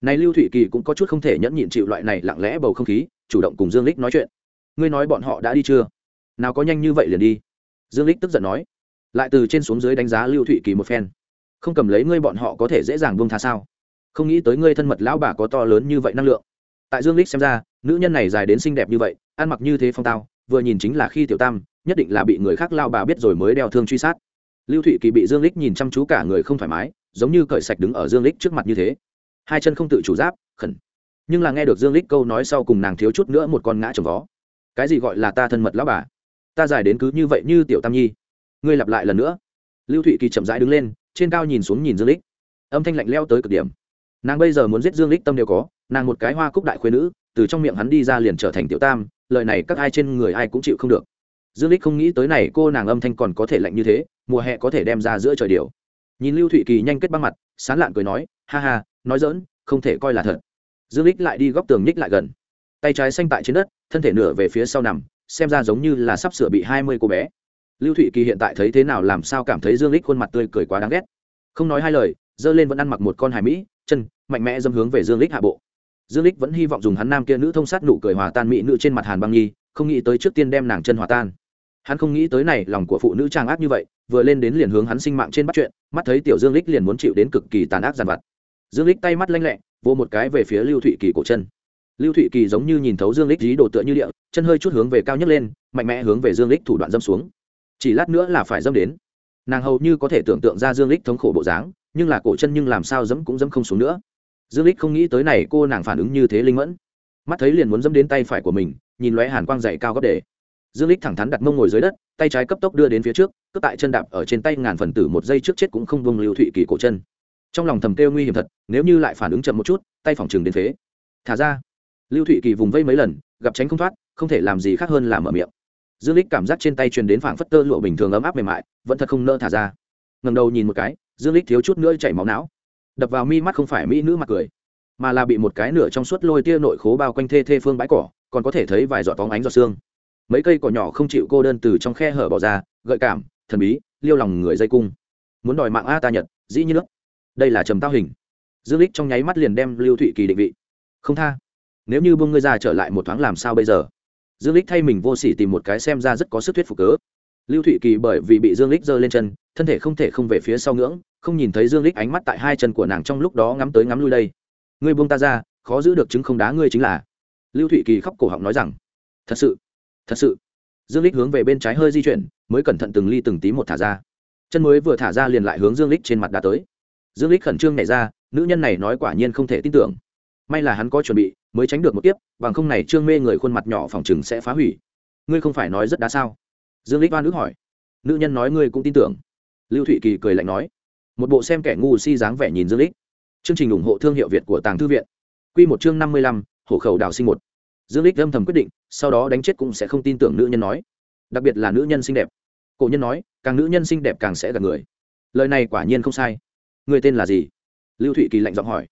Này lưu thụy kỳ cũng có chút không thể nhẫn nhịn chịu loại này lặng lẽ bầu không khí, chủ động cùng dương lích nói chuyện. Ngươi nói bọn họ đã đi chưa? Nào có nhanh như vậy liền đi dương lích tức giận nói, lại từ trên xuống dưới đánh giá lưu thụy kỳ một phen, không cầm lấy ngươi bọn họ có thể dễ dàng buông tha sao? Không nghĩ tới ngươi thân mật lão bà có to lớn như vậy năng lượng. Tại dương lích xem ra, nữ nhân này dài đến xinh đẹp như vậy, ăn mặc như thế phong tao, vừa nhìn chính là khi tiểu tam, nhất định là bị người khác lao bà biết rồi mới đeo thương truy sát. Lưu thụy kỳ bị dương lích nhìn chăm chú cả người không thoải mái, giống như cởi sạch đứng ở dương lích trước mặt như thế. Hai chân không tự chủ giáp, khẩn. Nhưng là nghe được dương lích câu nói sau cùng nàng thiếu chút nữa một con ngã trồng vó. Cái gì gọi là ta thân mật lão bà? Ta dài đến cứ như vậy như tiểu tam nhi. Ngươi lặp lại lần nữa. Lưu thụy kỳ chậm rãi đứng lên, trên cao nhìn xuống nhìn dương lích âm thanh lạnh leo tới cực điểm. Nàng bây giờ muốn giết dương lích tâm đều có, nàng một cái hoa cúc đại khuyên nữ, từ trong miệng hắn đi ra liền trở thành tiểu tam, lời này các ai trên người ai cũng chịu không được. Dương lích không nghĩ tới này cô nàng âm thanh còn có thể lạnh như thế, mùa hè có thể đem ra giữa trời điều. Nhìn lưu thụy kỳ nhanh kết băng mặt, sán lạn cười nói, ha ha, nói dỡn không thể coi là thật. Dương lích lại đi góc tường ních lại gần. Tay trái xanh tại trên đất, thân thể nửa về phía sau nằm xem ra giống như là sắp sửa bị hai mươi cô bé. Lưu thụy kỳ hiện tại thấy thế nào, làm sao cảm thấy dương lích khuôn mặt tươi cười quá đáng ghét. Không nói hai lời dơ lên vẫn ăn mặc một con hải mỹ, chân, mạnh mẽ dâm hướng về dương lích hạ bộ. Dương lích vẫn hy vọng dùng hắn nam kia nữ thông sát nụ cười hòa tan mỹ nữ trên mặt hàn băng nhi, không nghĩ tới trước tiên đem nàng chân hòa tan. Hắn không nghĩ tới này, lòng của phụ nữ trang ác như vậy, vừa lên đến liền hướng hắn sinh mạng trên bắt chuyện, mắt thấy tiểu dương lích liền muốn chịu đến cực kỳ tàn ác giàn vặt. Dương lích tay mắt lanh lẹ vô một cái về phía lưu thụy kỳ cổ chân lưu thụy kỳ giống như nhìn thấu dương lích dí đồ tựa như địa, chân hơi chút hướng về cao nhất lên, mạnh mẽ hướng về dương lích thủ đoạn dâm xuống. Chỉ lát nữa là phải dâm đến. Nàng hầu như có thể tưởng tượng ra dương lích thống khổ bộ dáng, nhưng là cổ chân nhưng làm sao dẫm cũng dẫm không xuống nữa. Dương lích không nghĩ tới này cô nàng phản ứng như thế linh mẫn. Mắt thấy liền muốn dẫm đến tay phải của mình, nhìn lóe hàn quang dậy cao gấp để dương lích thẳng thắn đặt mông ngồi dưới đất, tay trái cấp tốc đưa đến phía trước, cướp tại chân đạp ở trên tay ngàn phần tử một giây trước chết cũng không vung lưu thụy kỳ cổ chân. Trong lòng thầm kêu nguy hiểm thật, nếu như lại phản ứng chậm một chút, tay phòng trường đến phế. Thả ra lưu thụy kỳ vùng vây mấy lần, gặp tránh không thoát, không thể làm gì khác hơn là mở miệng. Dương lích cảm giác trên tay truyền đến phảng phất tơ lụa bình thường ấm áp mềm mại, vẫn thật không nỡ thả ra. Ngầm đầu nhìn một cái, dương lích thiếu chút nữa chảy máu não. Đập vào mi mắt không phải mỹ nữ mặt cười, mà là bị một cái nửa trong suốt lôi tia nội khố bao quanh thê thê phương bãi cỏ, còn có thể thấy vài giọt bóng ánh giọt xương mấy cây cỏ nhỏ không chịu cô đơn từ trong khe hở bỏ ra, gợi cảm, thần bí, liêu lòng người dây cung. Muốn đòi mạng a ta nhật, dĩ như nước đây là trầm tao hình. Dương lích trong nháy mắt liền đem lưu thụy kỳ định vị. Không tha nếu như buông ngươi ra trở lại một thoáng làm sao bây giờ? Dương lích thay mình vô sỉ tìm một cái xem ra rất có sức thuyết phục cớ. Lưu thụy kỳ bởi vì bị dương lích giơ lên chân, thân thể không thể không về phía sau ngưỡng, không nhìn thấy dương lích ánh mắt tại hai chân của nàng trong lúc đó ngắm tới ngắm lui đây. Ngươi buông ta ra, khó giữ được chứng không đá ngươi chính là. Lưu thụy kỳ khóc cổ họng nói rằng, thật sự thật sự. Dương lích hướng về bên trái hơi di chuyển, mới cẩn thận từng ly từng tí một thả ra. Chân mới vừa thả ra liền lại hướng dương lích trên mặt đã tới. Dương lích khẩn trương nhảy ra, nữ nhân này nói quả nhiên không thể tin tưởng. May là hắn có chuẩn bị mới tránh được một tiếp bằng không này trương mê người khuôn mặt nhỏ phòng chừng sẽ phá hủy. Ngươi không phải nói rất đá sao? Dương lích oan ước hỏi. Nữ nhân nói ngươi cũng tin tưởng. Lưu thụy kỳ cười lạnh nói. Một bộ xem kẻ ngu si dáng vẻ nhìn dương lích. Chương trình ủng hộ thương hiệu việt của tàng thư viện. Quy một chương năm mươi lăm, hộ khẩu đào sinh một. Dương lích âm thầm quyết định sau đó đánh chết cũng sẽ không tin tưởng nữ nhân nói. Đặc biệt là nữ nhân xinh đẹp. Cổ nhân nói càng nữ nhân xinh đẹp càng sẽ gạt người. Lời này quả nhiên không sai. Người tên là gì? Lưu thụy kỳ lạnh giọng hỏi.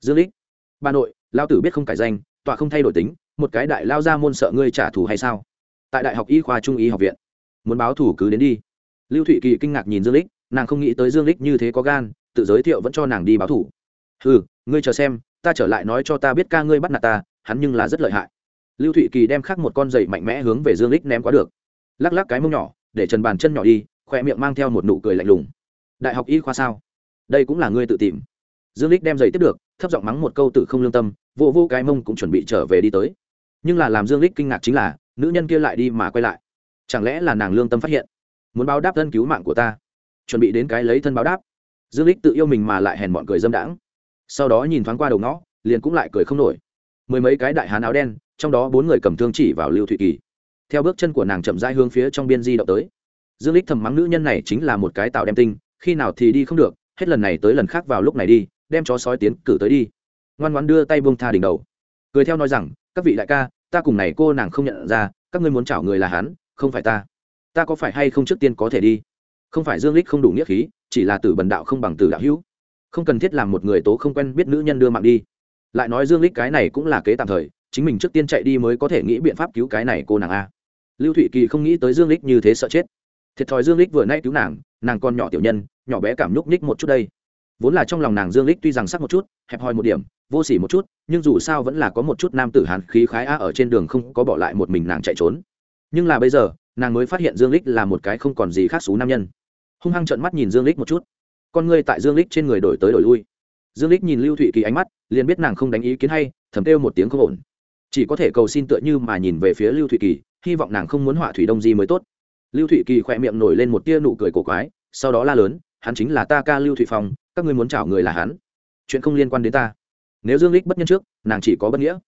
Dương lích. Bà nội lao tử biết không cải danh, tọa không thay đổi tính, một cái đại lao ra môn sợ ngươi trả thù hay sao? Tại đại học y khoa trung y học viện. Muốn báo thủ cứ đến đi. Lưu thụy kỳ kinh ngạc nhìn dương lích, nàng không nghĩ tới dương lích như thế có gan, tự giới thiệu vẫn cho nàng đi báo thủ ừ ngươi chờ xem, ta trở lại nói cho ta biết ca ngươi bắt nạt ta, hắn nhưng là rất lợi hại. Lưu thụy kỳ đem khắc một con dậy mạnh mẽ hướng về dương lích ném quá được. Lắc lắc cái mông nhỏ, để trần bàn chân nhỏ đi, khoe miệng mang theo một nụ cười lạnh lùng. Đại học y khoa sao? Đây cũng là ngươi tự tìm. Dương lích đem giày tiếp được, thấp giọng mắng một câu tự không lương tâm vô vô cái mông cũng chuẩn bị trở về đi tới. Nhưng là làm dương lích kinh ngạc chính là, nữ nhân kia lại đi mà quay lại. Chẳng lẽ là nàng lương tâm phát hiện? Muốn báo đáp thân cứu mạng của ta. Chuẩn bị đến cái lấy thân báo đáp. Dương lích tự yêu mình mà lại hèn bọn cười dâm đãng. Sau đó nhìn thoáng qua đầu ngõ, liền cũng lại cười không nổi. Mười mấy cái đại hán áo đen, trong đó bốn người cầm thương chỉ vào lưu thụy kỳ. Theo bước chân của nàng chậm rãi hướng phía trong biên di động tới. Dương lích thầm mắng nữ nhân này chính là một cái tạo đem tinh, khi nào thì đi không được, hết lần này tới lần khác vào lúc này đi, đem chó sói tiến cử tới đi ngoan ngoan đưa tay buông tha đỉnh đầu. Cười theo nói rằng, các vị đại ca, ta cùng này cô nàng không nhận ra, các ngươi muốn chảo người là hắn, không phải ta. Ta có phải hay không trước tiên có thể đi? Không phải dương lích không đủ nghĩa khí, chỉ là tử bần đạo không bằng tử đạo hữu. Không cần thiết làm một người tố không quen biết nữ nhân đưa mạng đi. Lại nói dương lích cái này cũng là kế tạm thời, chính mình trước tiên chạy đi mới có thể nghĩ biện pháp cứu cái này cô nàng a. Lưu thụy kỳ không nghĩ tới dương lích như thế sợ chết. Thiệt thòi dương lích vừa nay cứu nàng nàng còn nhỏ tiểu nhân, nhỏ bé cảm nhúc nhích một chút đây vốn là trong lòng nàng dương lích tuy rằng sắc một chút, hẹp hòi một điểm, vô sỉ một chút, nhưng dù sao vẫn là có một chút nam tử hàn khí khái a ở trên đường không có bỏ lại một mình nàng chạy trốn. Nhưng là bây giờ, nàng mới phát hiện dương lích là một cái không còn gì khác xú nam nhân. Hung hăng trợn mắt nhìn dương lích một chút. Con ngươi tại dương lích trên người đổi tới đổi lui. Dương lích nhìn lưu thụy kỳ ánh mắt, liền biết nàng không đánh ý kiến hay, thầm kêu một tiếng không ổn. Chỉ có thể cầu xin tựa như mà nhìn về phía lưu thụy kỳ, hy vọng nàng không muốn họa thủy đông di mới tốt. Lưu thụy kỳ khỏe miệng nổi lên một tia nụ cười cổ quái, sau đó la lớn, hắn chính là ta ca lưu thụy phong các ngươi muốn chảo người là hắn. Chuyện không liên quan đến ta. Nếu dương lích bất nhân trước, nàng chỉ có bất nghĩa.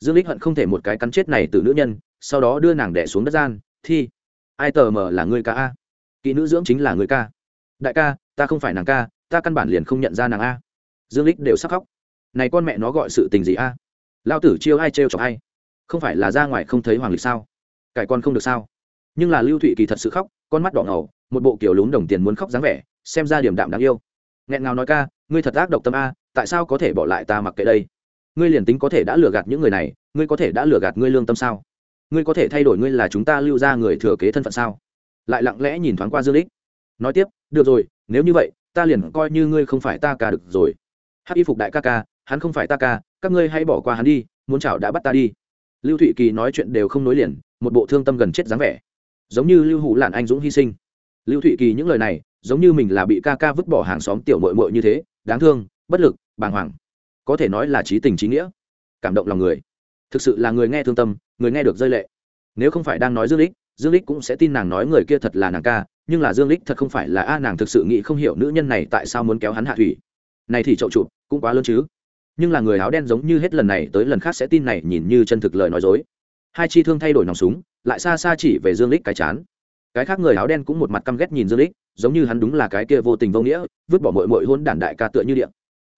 Dương lích hận không thể một cái cắn chết này từ nữ nhân, sau đó đưa nàng đẻ xuống đất gian, thi. Ai tờ mờ là người ca a? Kỹ nữ dưỡng chính là người ca. Đại ca, ta không phải nàng ca, ta căn bản liền không nhận ra nàng a. Dương lích đều sắc khóc. Này con mẹ nó gọi sự tình gì a? Lao tử chiêu ai trêu chọc ai? Không phải là ra ngoài không thấy hoàng lịch sao? Cải con không được sao? Nhưng là lưu thụy kỳ thật sự khóc, con mắt đỏ ngầu, một bộ kiểu lún đồng tiền muốn khóc dáng vẻ, xem ra điểm đạm đáng yêu nghẹn ngào nói ca, ngươi thật ác độc tâm a, tại sao có thể bỏ lại ta mặc kệ đây? Ngươi liền tính có thể đã lừa gạt những người này, ngươi có thể đã lừa gạt ngươi lương tâm sao? Ngươi có thể thay đổi ngươi là chúng ta lưu ra người thừa kế thân phận sao? Lại lặng lẽ nhìn thoáng qua dương lích. Nói tiếp, được rồi, nếu như vậy, ta liền coi như ngươi không phải ta ca được rồi. Hắc y phục đại ca ca, hắn không phải ta ca, các ngươi hãy bỏ qua hắn đi, muốn chảo đã bắt ta đi. Lưu thụy kỳ nói chuyện đều không nối liền, một bộ thương tâm gần chết dáng vẻ. Giống như lưu hủ lạn anh dũng hy sinh. Lưu thụy kỳ những lời này giống như mình là bị ca ca vứt bỏ hàng xóm tiểu mội mội như thế, đáng thương, bất lực, bàng hoàng. Có thể nói là trí tình trí nghĩa, cảm động lòng người. Thực sự là người nghe thương tâm, người nghe được rơi lệ. Nếu không phải đang nói dương lích dương lích cũng sẽ tin nàng nói người kia thật là nàng ca, nhưng là dương lích thật không phải là a, nàng thực sự nghĩ không hiểu nữ nhân này tại sao muốn kéo hắn hạ thủy. Này thì trậu chụp, cũng quá lớn chứ. Nhưng là người áo đen giống như hết lần này tới lần khác sẽ tin này, nhìn như chân thực lời nói dối. Hai chi thương thay đổi nòng súng, lại xa xa chỉ về dương lích cái chán cái khác người áo đen cũng một mặt căm ghét nhìn dương lích, giống như hắn đúng là cái kia vô tình vô nghĩa, vứt bỏ mội mội hôn đản đại ca tựa như điện.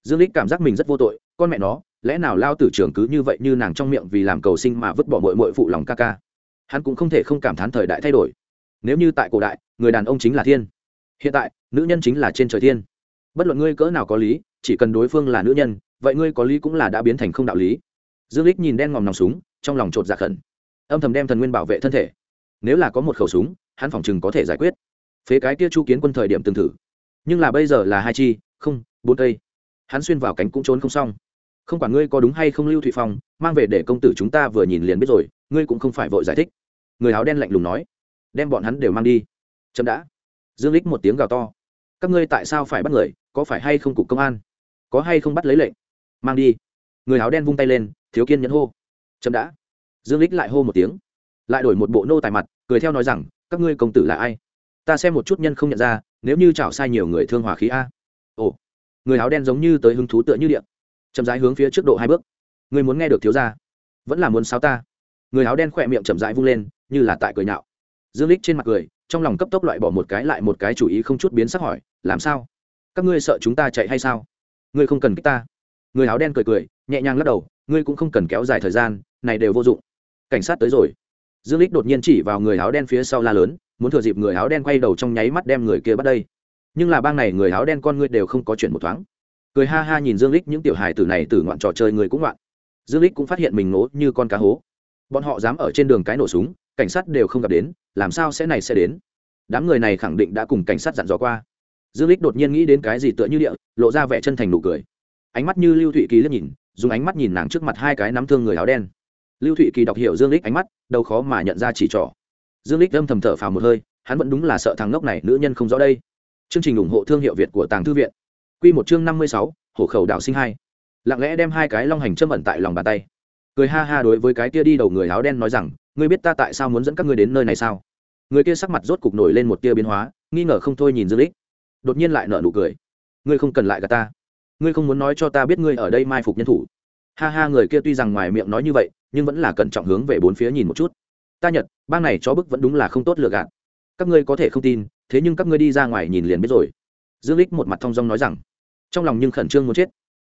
Dương lích cảm giác mình rất vô tội, con mẹ nó, lẽ nào lao tử trưởng cứ như vậy như nàng trong miệng vì làm cầu sinh mà vứt bỏ mội mội phụ lòng ca ca? Hắn cũng không thể không cảm thán thời đại thay đổi. Nếu như tại cổ đại, người đàn ông chính là thiên. Hiện tại, nữ nhân chính là trên trời thiên. Bất luận ngươi cỡ nào có lý, chỉ cần đối phương là nữ nhân, vậy ngươi có lý cũng là đã biến thành không đạo lý. Dương lích nhìn đen ngòm nòng súng, trong lòng chột dạ khẩn. Âm thầm đem thần nguyên bảo vệ thân thể. Nếu là có một khẩu súng hắn phòng chừng có thể giải quyết. Phế cái kia chu kiến quân thời điểm tương thử. Nhưng là bây giờ là hai chi, không, bốn cây. Hắn xuyên vào cánh cũng trốn không xong. Không quản ngươi có đúng hay không lưu thụy phong, mang về để công tử chúng ta vừa nhìn liền biết rồi, ngươi cũng không phải vội giải thích. Người áo đen lạnh lùng nói. Đem bọn hắn đều mang đi. Chậm đã. Dương lích một tiếng gào to. Các ngươi tại sao phải bắt người, có phải hay không cục công an? Có hay không bắt lấy lệnh? Mang đi. Người áo đen vung tay lên, thiếu kiên nhẫn hô. Chậm đã. Dương lích lại hô một tiếng. Lại đổi một bộ nô tài mặt, cười theo nói rằng các ngươi công tử là ai? Ta xem một chút nhân không nhận ra, nếu như chảo sai nhiều người thương hòa khí a. Ồ, người áo đen giống như tới hứng thú tựa như điện. Chậm rãi hướng phía trước độ hai bước. Người muốn nghe được thiếu ra vẫn là muốn sao ta. Người áo đen khỏe miệng chậm rãi vung lên, như là tại cười nhạo. Dương lích trên mặt cười, trong lòng cấp tốc loại bỏ một cái lại một cái chủ ý không chút biến sắc hỏi, làm sao? Các ngươi sợ chúng ta chạy hay sao? Ngươi không cần kích ta. Người áo đen cười cười, nhẹ nhàng lắc đầu, ngươi cũng không cần kéo dài thời gian, này đều vô dụng. Cảnh sát tới rồi dương lích đột nhiên chỉ vào người áo đen phía sau la lớn, muốn thừa dịp người áo đen quay đầu trong nháy mắt đem người kia bắt đây. Nhưng là bang này người áo đen con ngươi đều không có chuyện một thoáng. Cười ha ha nhìn dương lích những tiểu hài tử này từ ngoạn trò chơi người cũng ngoạn. Dương lích cũng phát hiện mình nố như con cá hố. Bọn họ dám ở trên đường cái nổ súng, cảnh sát đều không gặp đến, làm sao sẽ này sẽ đến? Đám người này khẳng định đã cùng cảnh sát dặn dò qua. Dương lích đột nhiên nghĩ đến cái gì tựa như địa, lộ ra vẻ chân thành nụ cười. Ánh mắt như lưu thụy kỳ liếc nhìn, dùng ánh mắt nhìn nàng trước mặt hai cái nắm thương người áo đen lưu thụy kỳ đọc hiểu dương lích ánh mắt đâu khó mà nhận ra chỉ trỏ. Dương lích âm thầm thở phào một hơi hắn vẫn đúng là sợ thằng ngốc này nữ nhân không rõ đây. Chương trình ủng hộ thương hiệu việt của tàng thư viện. Quy một chương năm mươi sáu, Hộ khẩu đảo sinh hai. Lặng lẽ đem hai cái long hành châm ẩn tại lòng bàn tay. Cười ha ha đối với cái kia đi đầu người áo đen nói rằng ngươi biết ta tại sao muốn dẫn các ngươi đến nơi này sao? Người kia sắc mặt rốt cục nổi lên một tia biến hóa nghi ngờ không thôi nhìn dương lích. Đột nhiên lại nở nụ cười. Ngươi không cần lại gạt ta. Ngươi không muốn nói cho ta biết ngươi ở đây mai phục nhân thủ. Ha ha người kia tuy rằng ngoài miệng nói như vậy nhưng vẫn là cẩn trọng hướng về bốn phía nhìn một chút. Ta nhật, bang này chó bức vẫn đúng là không tốt lựa gạt. Các ngươi có thể không tin, thế nhưng các ngươi đi ra ngoài nhìn liền biết rồi. Dương lích một mặt thong dong nói rằng. Trong lòng nhưng khẩn trương muốn chết.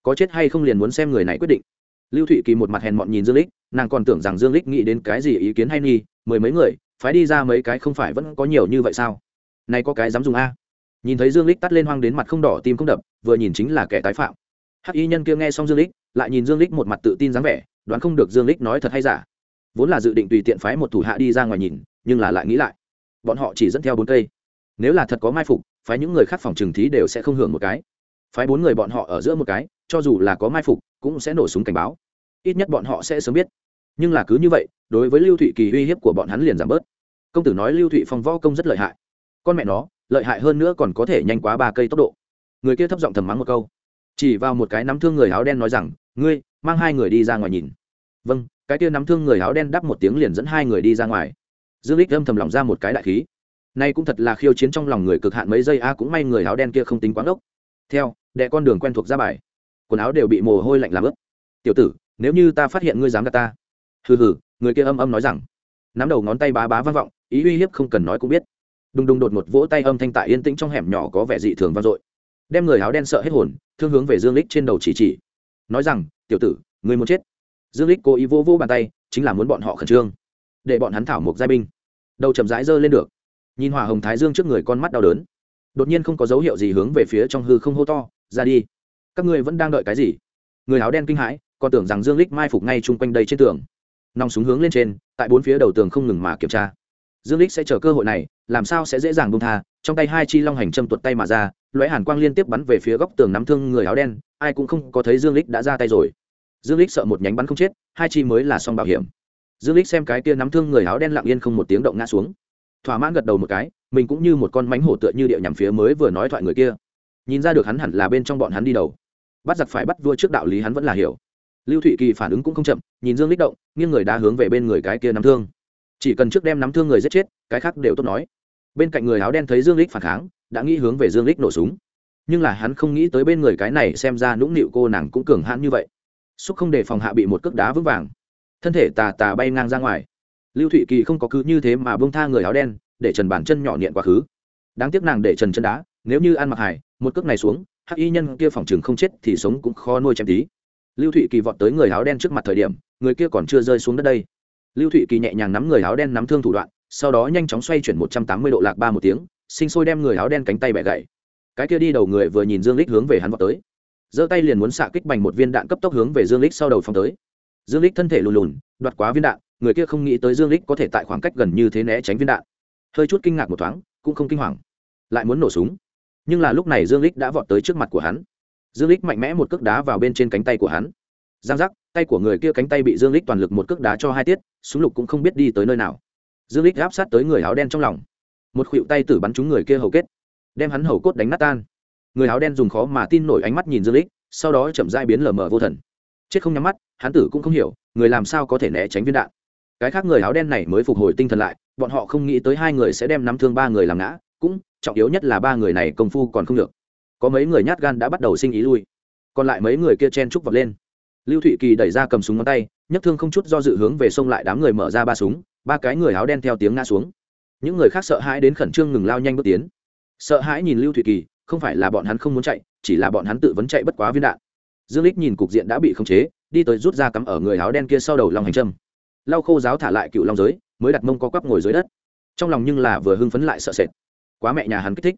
Có chết hay không liền muốn xem người này quyết định. Lưu thụy kỳ một mặt hèn mọn nhìn dương lích nàng còn tưởng rằng dương lích nghĩ đến cái gì ý kiến hay nghi, mười mấy người, phái đi ra mấy cái không phải vẫn có nhiều như vậy sao? Này có cái dám dùng a. Nhìn thấy dương lích tắt lên hoang đến mặt không đỏ tim không đập, vừa nhìn chính là kẻ tái phạm. Hắc y nhân kia nghe xong dương lích lại nhìn dương lích một mặt tự tin dáng vẻ đoán không được dương lích nói thật hay giả. Vốn là dự định tùy tiện phái một thủ hạ đi ra ngoài nhìn, nhưng là lại nghĩ lại. Bọn họ chỉ dẫn theo bốn cây. Nếu là thật có mai phục, phái những người khác phòng trừng thí đều sẽ không hưởng một cái. Phái bốn người bọn họ ở giữa một cái, cho dù là có mai phục, cũng sẽ nổ súng cảnh báo. Ít nhất bọn họ sẽ sớm biết. Nhưng là cứ như vậy, đối với lưu thụy kỳ uy hiếp của bọn hắn liền giảm bớt. Công tử nói lưu thụy phong võ công rất lợi hại. Con mẹ nó, lợi hại hơn nữa còn có thể nhanh quá ba cây tốc độ. Người kia thấp giọng thầm mắng một câu. Chỉ vào một cái nắm thương người áo đen nói rằng, ngươi, mang hai người đi ra ngoài nhìn vâng cái kia nắm thương người áo đen đáp một tiếng liền dẫn hai người đi ra ngoài. Dương lích âm thầm lòng ra một cái đại khí. Nay cũng thật là khiêu chiến trong lòng người cực hạn mấy giây, a, cũng may người áo đen kia không tính quán ốc theo, đệ con đường quen thuộc ra bài. Quần áo đều bị mồ hôi lạnh làm ướt. Tiểu tử, nếu như ta phát hiện ngươi dám gạt ta. Hừ hừ, người kia âm âm nói rằng. Nắm đầu ngón tay bá bá vang vọng, ý uy hiếp không cần nói cũng biết. Đùng đùng đột một vỗ tay âm thanh tại yên tĩnh trong hẻm nhỏ có vẻ dị thường vang dội. Đem người áo đen sợ hết hồn, thương hướng về dương lích trên đầu chỉ chỉ. Nói rằng, tiểu tử người muốn chết dương lích cố ý vô vô bàn tay, chính là muốn bọn họ khẩn trương. Để bọn hắn thảo một giai binh. Đầu chậm rãi giơ lên được. Nhìn hỏa hồng thái dương trước người con mắt đau đớn. Đột nhiên không có dấu hiệu gì hướng về phía trong hư không hô to, ra đi. Các ngươi vẫn đang đợi cái gì? Người áo đen kinh hãi, còn tưởng rằng dương lích mai phục ngay chung quanh đây trên tường. Nòng súng hướng lên trên, tại bốn phía đầu tường không ngừng mà kiểm tra. Dương lích sẽ chờ cơ hội này, làm sao sẽ dễ dàng buông tha? Trong tay hai chi long hành châm tuột tay mà ra, lóe hàn quang liên tiếp bắn về phía góc tường nắm thương người áo đen, ai cũng không có thấy dương lích đã ra tay rồi dương lích sợ một nhánh bắn không chết, hai chi mới là xong bảo hiểm. Dương lích xem cái kia nắm thương người áo đen lặng yên không một tiếng động ngã xuống. Thỏa mãn gật đầu một cái, mình cũng như một con mánh hổ tựa như địa nhằm phía mới vừa nói thoại người kia. Nhìn ra được hắn hẳn là bên trong bọn hắn đi đầu. Bắt giặc phải bắt vua trước đạo lý hắn vẫn là hiểu. Lưu thụy kỳ phản ứng cũng không chậm, nhìn dương lích động, nghiêng người đá hướng về bên người cái kia nắm thương. Chỉ cần trước đem nắm thương người giết chết, cái khác đều tốt nói. Bên cạnh người áo đen thấy dương lích phản kháng, đã nghĩ hướng về dương lích nổ súng. Nhưng là hắn không nghĩ tới bên người cái này xem ra nũng nịu cô nàng cũng cường hãn như vậy xúc không để phòng hạ bị một cước đá vững vàng. Thân thể tà tà bay ngang ra ngoài. Lưu thụy kỳ không có cứ như thế mà bông tha người áo đen, để trần bản chân nhỏ niệm quá khứ. Đáng tiếc nàng để trần chân đá, nếu như ăn mặc hải một cước này xuống, hắc y nhân kia phòng chừng không chết thì sống cũng khó nuôi chém tí. Lưu thụy kỳ vọt tới người áo đen trước mặt thời điểm, người kia còn chưa rơi xuống đất đây. Lưu thụy kỳ nhẹ nhàng nắm người áo đen nắm thương thủ đoạn, sau đó nhanh chóng xoay chuyển một trăm tám mươi độ lạc ba một tiếng, sinh sôi đem người áo đen cánh tay bẻ gãy. Cái kia đi đầu người vừa nhìn dương lích hướng về hắn vọt tới giơ tay liền muốn xạ kích bành một viên đạn cấp tốc hướng về dương lích sau đầu phòng tới. Dương lích thân thể lùn lùn, đoạt quá viên đạn, người kia không nghĩ tới dương lích có thể tại khoảng cách gần như thế né tránh viên đạn. Hơi chút kinh ngạc một thoáng, cũng không kinh hoàng, lại muốn nổ súng. Nhưng là lúc này dương lích đã vọt tới trước mặt của hắn. Dương lích mạnh mẽ một cước đá vào bên trên cánh tay của hắn. Giang giác, tay của người kia cánh tay bị dương lích toàn lực một cước đá cho hai tiết, súng lục cũng không biết đi tới nơi nào. Dương lích áp sát tới người áo đen trong lòng. Một khuỵu tay tử bắn trúng người kia hầu kết, đem hắn hầu cốt đánh nát tan người áo đen dùng khó mà tin nổi ánh mắt nhìn dương lích sau đó chậm dai biến lờ mờ vô thần. Chết không nhắm mắt, Hán tử cũng không hiểu, người làm sao có thể né tránh viên đạn. Cái khác người áo đen này mới phục hồi tinh thần lại, bọn họ không nghĩ tới hai người sẽ đem nắm thương ba người làm ngã, cũng trọng yếu nhất là ba người này công phu còn không được. Có mấy người nhát gan đã bắt đầu sinh ý lui, còn lại mấy người kia chen trúc vật lên. Lưu thụy kỳ đẩy ra cầm súng ngón tay, nhấc thương không chút do dự hướng về sông lại đám người mở ra ba súng, ba cái người áo đen theo tiếng ngã xuống. Những người khác sợ hãi đến khẩn trương ngừng lao nhanh bước tiến. Sợ hãi nhìn lưu thụy kỳ không phải là bọn hắn không muốn chạy, chỉ là bọn hắn tự vấn chạy bất quá viên đạn. Dương lích nhìn cục diện đã bị khống chế, đi tới rút ra cắm ở người áo đen kia sau đầu lòng hành trâm. Lau khô giáo thả lại cựu long giới, mới đặt mông co quắp ngồi dưới đất. Trong lòng nhưng là vừa hưng phấn lại sợ sệt. Quá mẹ nhà hắn kích thích.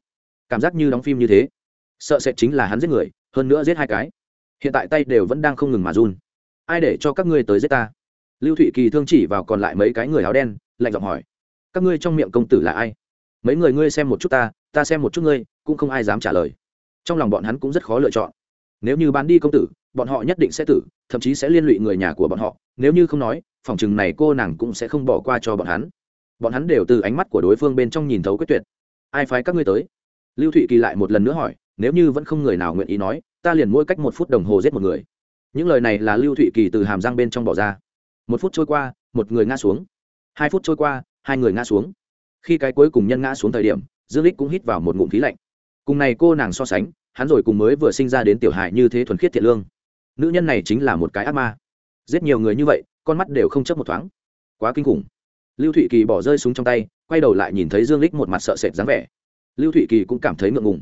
Cảm giác như đóng phim như thế. Sợ sệt chính là hắn giết người, hơn nữa giết hai cái. Hiện tại tay đều vẫn đang không ngừng mà run. Ai để cho các ngươi tới giết ta? Lưu thụy kỳ thương chỉ vào còn lại mấy cái người áo đen, lạnh giọng hỏi. Các ngươi trong miệng công tử là ai? Mấy người ngươi xem một chút ta ta xem một chút ngươi cũng không ai dám trả lời. Trong lòng bọn hắn cũng rất khó lựa chọn. Nếu như bán đi công tử, bọn họ nhất định sẽ tử, thậm chí sẽ liên lụy người nhà của bọn họ. Nếu như không nói, phòng chừng này cô nàng cũng sẽ không bỏ qua cho bọn hắn. Bọn hắn đều từ ánh mắt của đối phương bên trong nhìn thấu quyết tuyệt. Ai phái các ngươi tới? Lưu thụy kỳ lại một lần nữa hỏi, nếu như vẫn không người nào nguyện ý nói, ta liền mỗi cách một phút đồng hồ giết một người. Những lời này là lưu thụy kỳ từ hàm răng bên trong bỏ ra. Một phút trôi qua, một người ngã xuống. Hai phút trôi qua, hai người ngã xuống. Khi cái cuối cùng nhân ngã xuống thời điểm, dương lích cũng hít vào một ngụm khí lạnh cùng này cô nàng so sánh, hắn rồi cùng mới vừa sinh ra đến tiểu hại như thế thuần khiết thiện lương. Nữ nhân này chính là một cái ác ma. Giết nhiều người như vậy, con mắt đều không chấp một thoáng. Quá kinh khủng. Lưu thụy kỳ bỏ rơi súng trong tay, quay đầu lại nhìn thấy dương lích một mặt sợ sệt dáng vẻ. Lưu thụy kỳ cũng cảm thấy ngượng ngùng.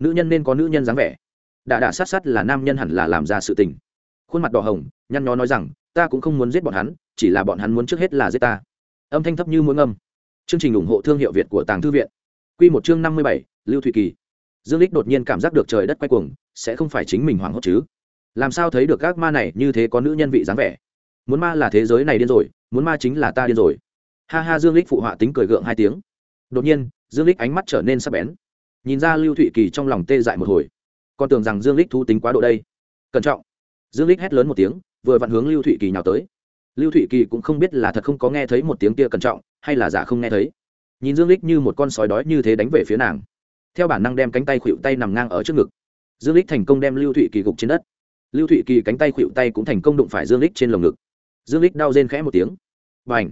Nữ nhân nên có nữ nhân dáng vẻ. Đã đã sát sát là nam nhân hẳn là làm ra sự tình. Khuôn mặt đỏ hồng, nhăn nhó nói rằng, ta cũng không muốn giết bọn hắn, chỉ là bọn hắn muốn trước hết là giết ta. Âm thanh thấp như mỗi ngâm. Chương trình ủng hộ thương hiệu việt của tàng thư viện. Quy một chương năm mươi bảy, lưu thụy kỳ dương lích đột nhiên cảm giác được trời đất quay cuồng, sẽ không phải chính mình hoảng hốt chứ? Làm sao thấy được các ma này như thế có nữ nhân vị dáng vẻ? Muốn ma là thế giới này điên rồi, muốn ma chính là ta điên rồi. Ha ha, dương lích phụ họa tính cười gượng hai tiếng. Đột nhiên, dương lích ánh mắt trở nên sắc bén. Nhìn ra lưu thụy kỳ trong lòng tê dại một hồi. Còn tưởng rằng dương lích thu tính quá độ đây. Cẩn trọng. Dương lích hét lớn một tiếng, vừa vặn hướng lưu thụy kỳ nhào tới. Lưu thụy kỳ cũng không biết là thật không có nghe thấy một tiếng kia cẩn trọng, hay là giả không nghe thấy. Nhìn dương lích như một con sói đói như thế đánh về phía nàng theo bản năng đem cánh tay khuỵu tay nằm ngang ở trước ngực. Dương lích thành công đem lưu thụy kỳ gục trên đất. Lưu thụy kỳ cánh tay khuỵu tay cũng thành công đụng phải dương lích trên lồng ngực. Dương lích đau rên khẽ một tiếng. Và ảnh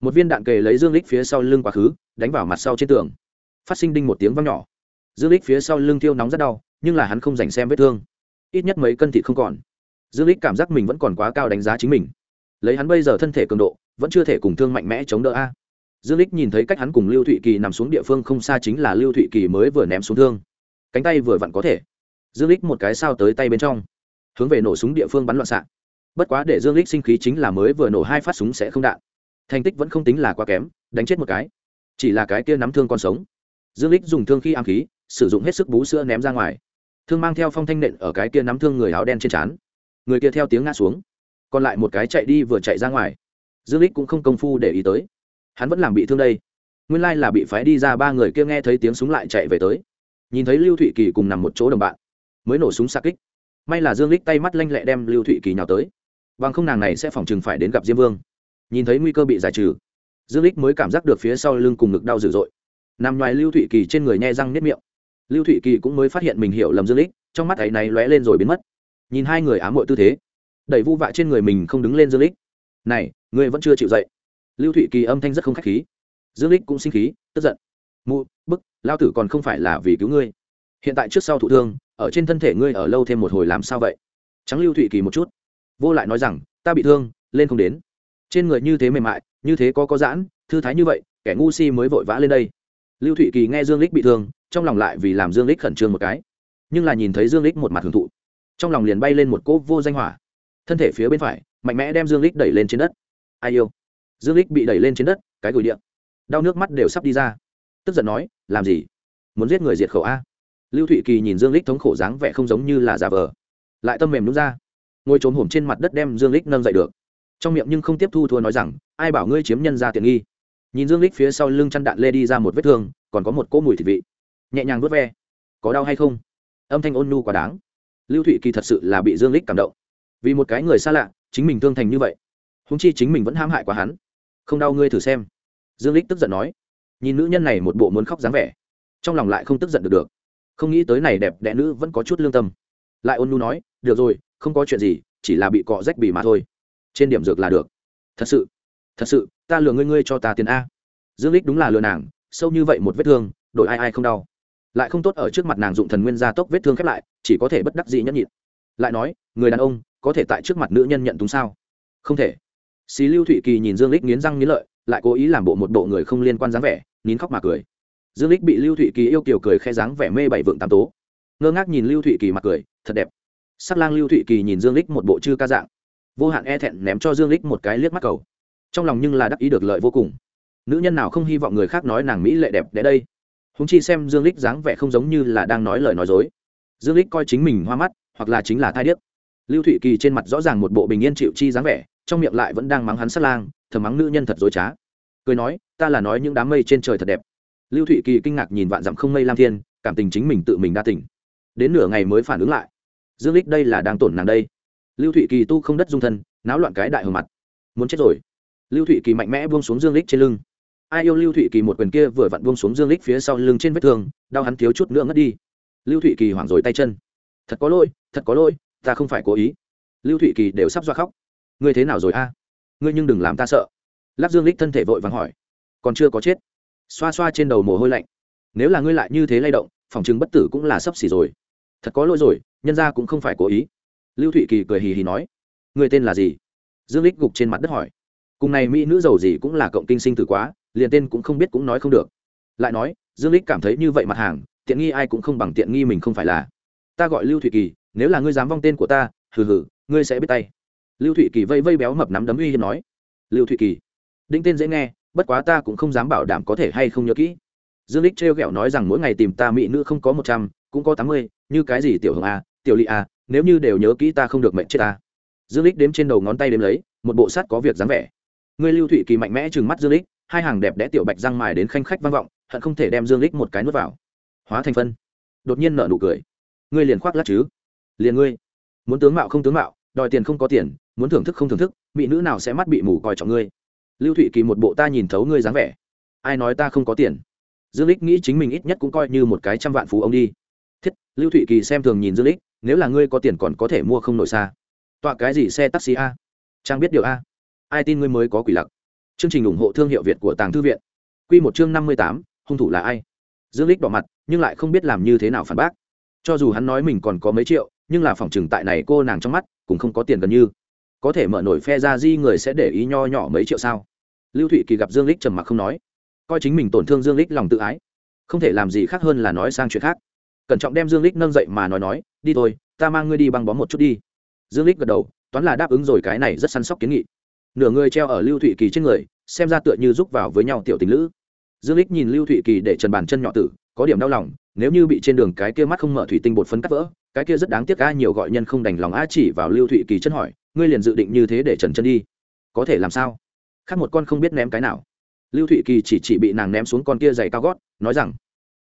một viên đạn kề lấy dương lích phía sau lưng quá khứ, đánh vào mặt sau trên tường. Phát sinh đinh một tiếng văng nhỏ. Dương lích phía sau lưng thiêu nóng rất đau, nhưng là hắn không dành xem vết thương. Ít nhất mấy cân thịt không còn. Dương lích cảm giác mình vẫn còn quá cao đánh giá chính mình. Lấy hắn bây giờ thân thể cường độ, vẫn chưa thể cùng thương mạnh mẽ chống đỡ a dương lích nhìn thấy cách hắn cùng lưu thụy kỳ nằm xuống địa phương không xa chính là lưu thụy kỳ mới vừa ném xuống thương. Cánh tay vừa vặn có thể. Dương lích một cái sao tới tay bên trong. Hướng về nổ súng địa phương bắn loạn xạ. Bất quá để dương lích sinh khí chính là mới vừa nổ hai phát súng sẽ không đạn. Thành tích vẫn không tính là quá kém, đánh chết một cái. Chỉ là cái kia nắm thương còn sống. Dương lích dùng thương khi ám khí, sử dụng hết sức bú sữa ném ra ngoài. Thương mang theo phong thanh nện ở cái kia nắm thương người áo đen trên trán. Người kia theo tiếng ngã xuống. Còn lại một cái chạy đi vừa chạy ra ngoài. Dương lích cũng không công phu để ý tới hắn vẫn làm bị thương đây. Nguyên lai là bị phái đi ra ba người kia nghe thấy tiếng súng lại chạy về tới. Nhìn thấy lưu thụy kỳ cùng nằm một chỗ đồng bạn, mới nổ súng xa kích. May là dương lích tay mắt lanh lẹ đem lưu thụy kỳ nhào tới. Bằng không nàng này sẽ phòng chừng phải đến gặp diêm vương. Nhìn thấy nguy cơ bị giải trừ, dương lích mới cảm giác được phía sau lưng cùng ngực đau dữ dội. Nằm ngoài lưu thụy kỳ trên người nhe răng nếp miệng. Lưu thụy kỳ cũng mới phát hiện mình hiểu lầm dương lích, trong mắt ấy này lóe lên rồi biến mất. Nhìn hai người ám muội tư thế đẩy vu vạ trên người mình không đứng lên dương lích. Này, ngươi vẫn chưa chịu dậy lưu thụy kỳ âm thanh rất không khách khí. Dương lích cũng sinh khí, tức giận. Mụ, bức, lao tử còn không phải là vì cứu ngươi. Hiện tại trước sau thụ thương, ở trên thân thể ngươi ở lâu thêm một hồi làm sao vậy? Trắng lưu thụy kỳ một chút. Vô lại nói rằng, ta bị thương, lên không đến. Trên người như thế mềm mại, như thế có có giãn, thư thái như vậy, kẻ ngu si mới vội vã lên đây. Lưu thụy kỳ nghe dương lích bị thương, trong lòng lại vì làm dương lích khẩn trương một cái. Nhưng là nhìn thấy dương lích một mặt hưởng thụ, trong lòng liền bay lên một cỗ vô danh hỏa. Thân thể phía bên phải, mạnh mẽ đem dương lích đẩy lên trên đất. Ai yêu? Dương lích bị đẩy lên trên đất, cái gửi điện. Đau nước mắt đều sắp đi ra. Tức giận nói, làm gì? Muốn giết người diệt khẩu a? Lưu thụy kỳ nhìn dương lích thống khổ dáng vẻ không giống như là giả vờ. Lại tâm mềm đúng ra. Ngồi trốn hổm trên mặt đất đem dương lích nâng dậy được. Trong miệng nhưng không tiếp thu thua nói rằng, ai bảo ngươi chiếm nhân ra tiện nghi? Nhìn dương lích phía sau lưng chăn đạn lê đi ra một vết thương, còn có một cỗ mùi thịt vị. Nhẹ nhàng vớt ve. Có đau hay không? Âm thanh ôn nhu quá đáng. Lưu thụy kỳ thật sự là bị dương lích cảm động. Vì một cái người xa lạ, chính mình thương thành như vậy. Húng chi chính mình vẫn hãm hại quá hắn không đau ngươi thử xem. Dương lích tức giận nói. Nhìn nữ nhân này một bộ muốn khóc dáng vẻ, trong lòng lại không tức giận được được. Không nghĩ tới này đẹp đẽ nữ vẫn có chút lương tâm. Lại ôn nhu nói, được rồi, không có chuyện gì, chỉ là bị cọ rách bì mà thôi. Trên điểm dược là được. Thật sự thật sự, ta lừa ngươi ngươi cho ta tiền a. Dương lích đúng là lừa nàng, sâu như vậy một vết thương đội ai ai không đau. Lại không tốt ở trước mặt nàng dụng thần nguyên gia tốc vết thương khép lại, chỉ có thể bất đắc dĩ nhẫn nhịn. Lại nói, người đàn ông, có thể tại trước mặt nữ nhân nhận túng sao? Không thể xí lưu thụy kỳ nhìn dương lích nghiến răng nghiến lợi, lại cố ý làm bộ một bộ người không liên quan dáng vẻ, nín khóc mà cười. Dương lích bị lưu thụy kỳ yêu kiều cười khe dáng vẻ mê bảy vượng tám tố. Ngơ ngác nhìn lưu thụy kỳ mặt cười, thật đẹp. Sắc lang lưu thụy kỳ nhìn dương lích một bộ chư ca dạng. Vô hạn e thẹn ném cho dương lích một cái liếc mắt cầu. Trong lòng nhưng là đắc ý được lợi vô cùng. Nữ nhân nào không hy vọng người khác nói nàng mỹ lệ đẹp đẽ đây? Húng chi xem dương lích dáng vẻ không giống như là đang nói lời nói dối. Dương lích coi chính mình hoa mắt, hoặc là chính là thai điếc. Lưu thụy kỳ trên mặt rõ ràng một bộ bình yên chịu chi dáng vẻ trong miệng lại vẫn đang mắng hắn sát lang, thầm mắng nữ nhân thật dối trá. Cười nói, ta là nói những đám mây trên trời thật đẹp. Lưu thụy kỳ kinh ngạc nhìn vạn dặm không mây lam thiên, cảm tình chính mình tự mình đa tỉnh đến nửa ngày mới phản ứng lại. Dương lích đây là đang tổn nàng đây. Lưu thụy kỳ tu không đất dung thân, náo loạn cái đại hờ mặt. Muốn chết rồi. Lưu thụy kỳ mạnh mẽ buông xuống dương lích trên lưng. Ai yêu lưu thụy kỳ một quyền kia vừa vặn buông xuống dương lích phía sau lưng trên vết thương, đau hắn thiếu chút nữa ngất đi. Lưu thụy kỳ hoảng rồi tay chân. Thật có lỗi, thật có lỗi, ta không phải cố ý. Lưu thụy kỳ đều sắp do khóc ngươi thế nào rồi a? Ngươi nhưng đừng làm ta sợ. Lắc dương lích thân thể vội vàng hỏi. Còn chưa có chết. Xoa xoa trên đầu mồ hôi lạnh. Nếu là ngươi lại như thế lay động, phòng chứng bất tử cũng là sấp xỉ rồi. Thật có lỗi rồi, nhân ra cũng không phải cố ý. Lưu thụy kỳ cười hì hì nói. Người tên là gì? Dương lích gục trên mặt đất hỏi. Cùng này mỹ nữ giàu gì cũng là cộng kinh sinh tử quá, liền tên cũng không biết cũng nói không được. Lại nói, dương lích cảm thấy như vậy mặt hàng, tiện nghi ai cũng không bằng tiện nghi mình không phải là. Ta gọi lưu thụy kỳ, nếu là ngươi dám vong tên của ta, hừ hừ, ngươi sẽ biết tay lưu thụy kỳ vây vây béo mập nắm đấm uy hiếp nói. Lưu thụy kỳ đinh tên dễ nghe, bất quá ta cũng không dám bảo đảm có thể hay không nhớ kỹ. Dương lích trêu ghẹo nói rằng mỗi ngày tìm ta mỹ nữ không có một trăm, cũng có tám mươi, như cái gì tiểu hồng a tiểu lị a nếu như đều nhớ kỹ ta không được mệnh chết ta. Dương lích đếm trên đầu ngón tay đếm lấy, một bộ sắt có việc dáng vẻ. Ngươi lưu thụy kỳ mạnh mẽ trừng mắt dương lích hai hàng đẹp đẽ tiểu bạch răng mài đến khanh khách vang vọng, hận không thể đem dương lích một cái nuốt vào. Hóa thành phân. Đột nhiên nở nụ cười. Ngươi liền khoác lát chứ? Liền ngươi. Muốn tướng mạo không tướng mạo, đòi tiền không có tiền muốn thưởng thức không thưởng thức, mỹ nữ nào sẽ mắt bị mù coi trọng ngươi? Lưu thụy kỳ một bộ ta nhìn thấu ngươi dáng vẻ. Ai nói ta không có tiền? Dương lích nghĩ chính mình ít nhất cũng coi như một cái trăm vạn phú ông đi. Thiết, lưu thụy kỳ xem thường nhìn dương lích, nếu là ngươi có tiền còn có thể mua không nổi xa. Tọa cái gì xe taxi a? Trang biết điều a. Ai tin ngươi mới có quỷ lặc? Chương trình ủng hộ thương hiệu việt của tàng thư viện. Quy một chương năm mươi tám, hung thủ là ai? Dương lích đỏ mặt, nhưng lại không biết làm như thế nào phản bác. Cho dù hắn nói mình còn có mấy triệu, nhưng là phòng trừng tại này cô nàng trong mắt, cũng không có tiền gần như có thể mở nổi phe ra di người sẽ để ý nho nhỏ mấy triệu sao? Lưu thụy kỳ gặp dương lích trầm mặc không nói. Coi chính mình tổn thương dương lích lòng tự ái. Không thể làm gì khác hơn là nói sang chuyện khác. Cẩn trọng đem dương lích nâng dậy mà nói nói, đi thôi, ta mang ngươi đi băng bó một chút đi. Dương lích gật đầu, toán là đáp ứng rồi cái này rất săn sóc kiến nghị. Nửa người treo ở lưu thụy kỳ trên người, xem ra tựa như giúp vào với nhau tiểu tình lữ. Dương lích nhìn lưu thụy kỳ để trần bàn chân nhỏ tử, có điểm đau lòng, nếu như bị trên đường cái kia mắt không mở thủy tinh bột phấn cắt vỡ, cái kia rất đáng tiếc a, nhiều gọi nhân không đành lòng a chỉ vào lưu thụy kỳ chân hỏi ngươi liền dự định như thế để trần chân đi. Có thể làm sao? Khác một con không biết ném cái nào. Lưu thụy kỳ chỉ chỉ bị nàng ném xuống con kia giày cao gót, nói rằng,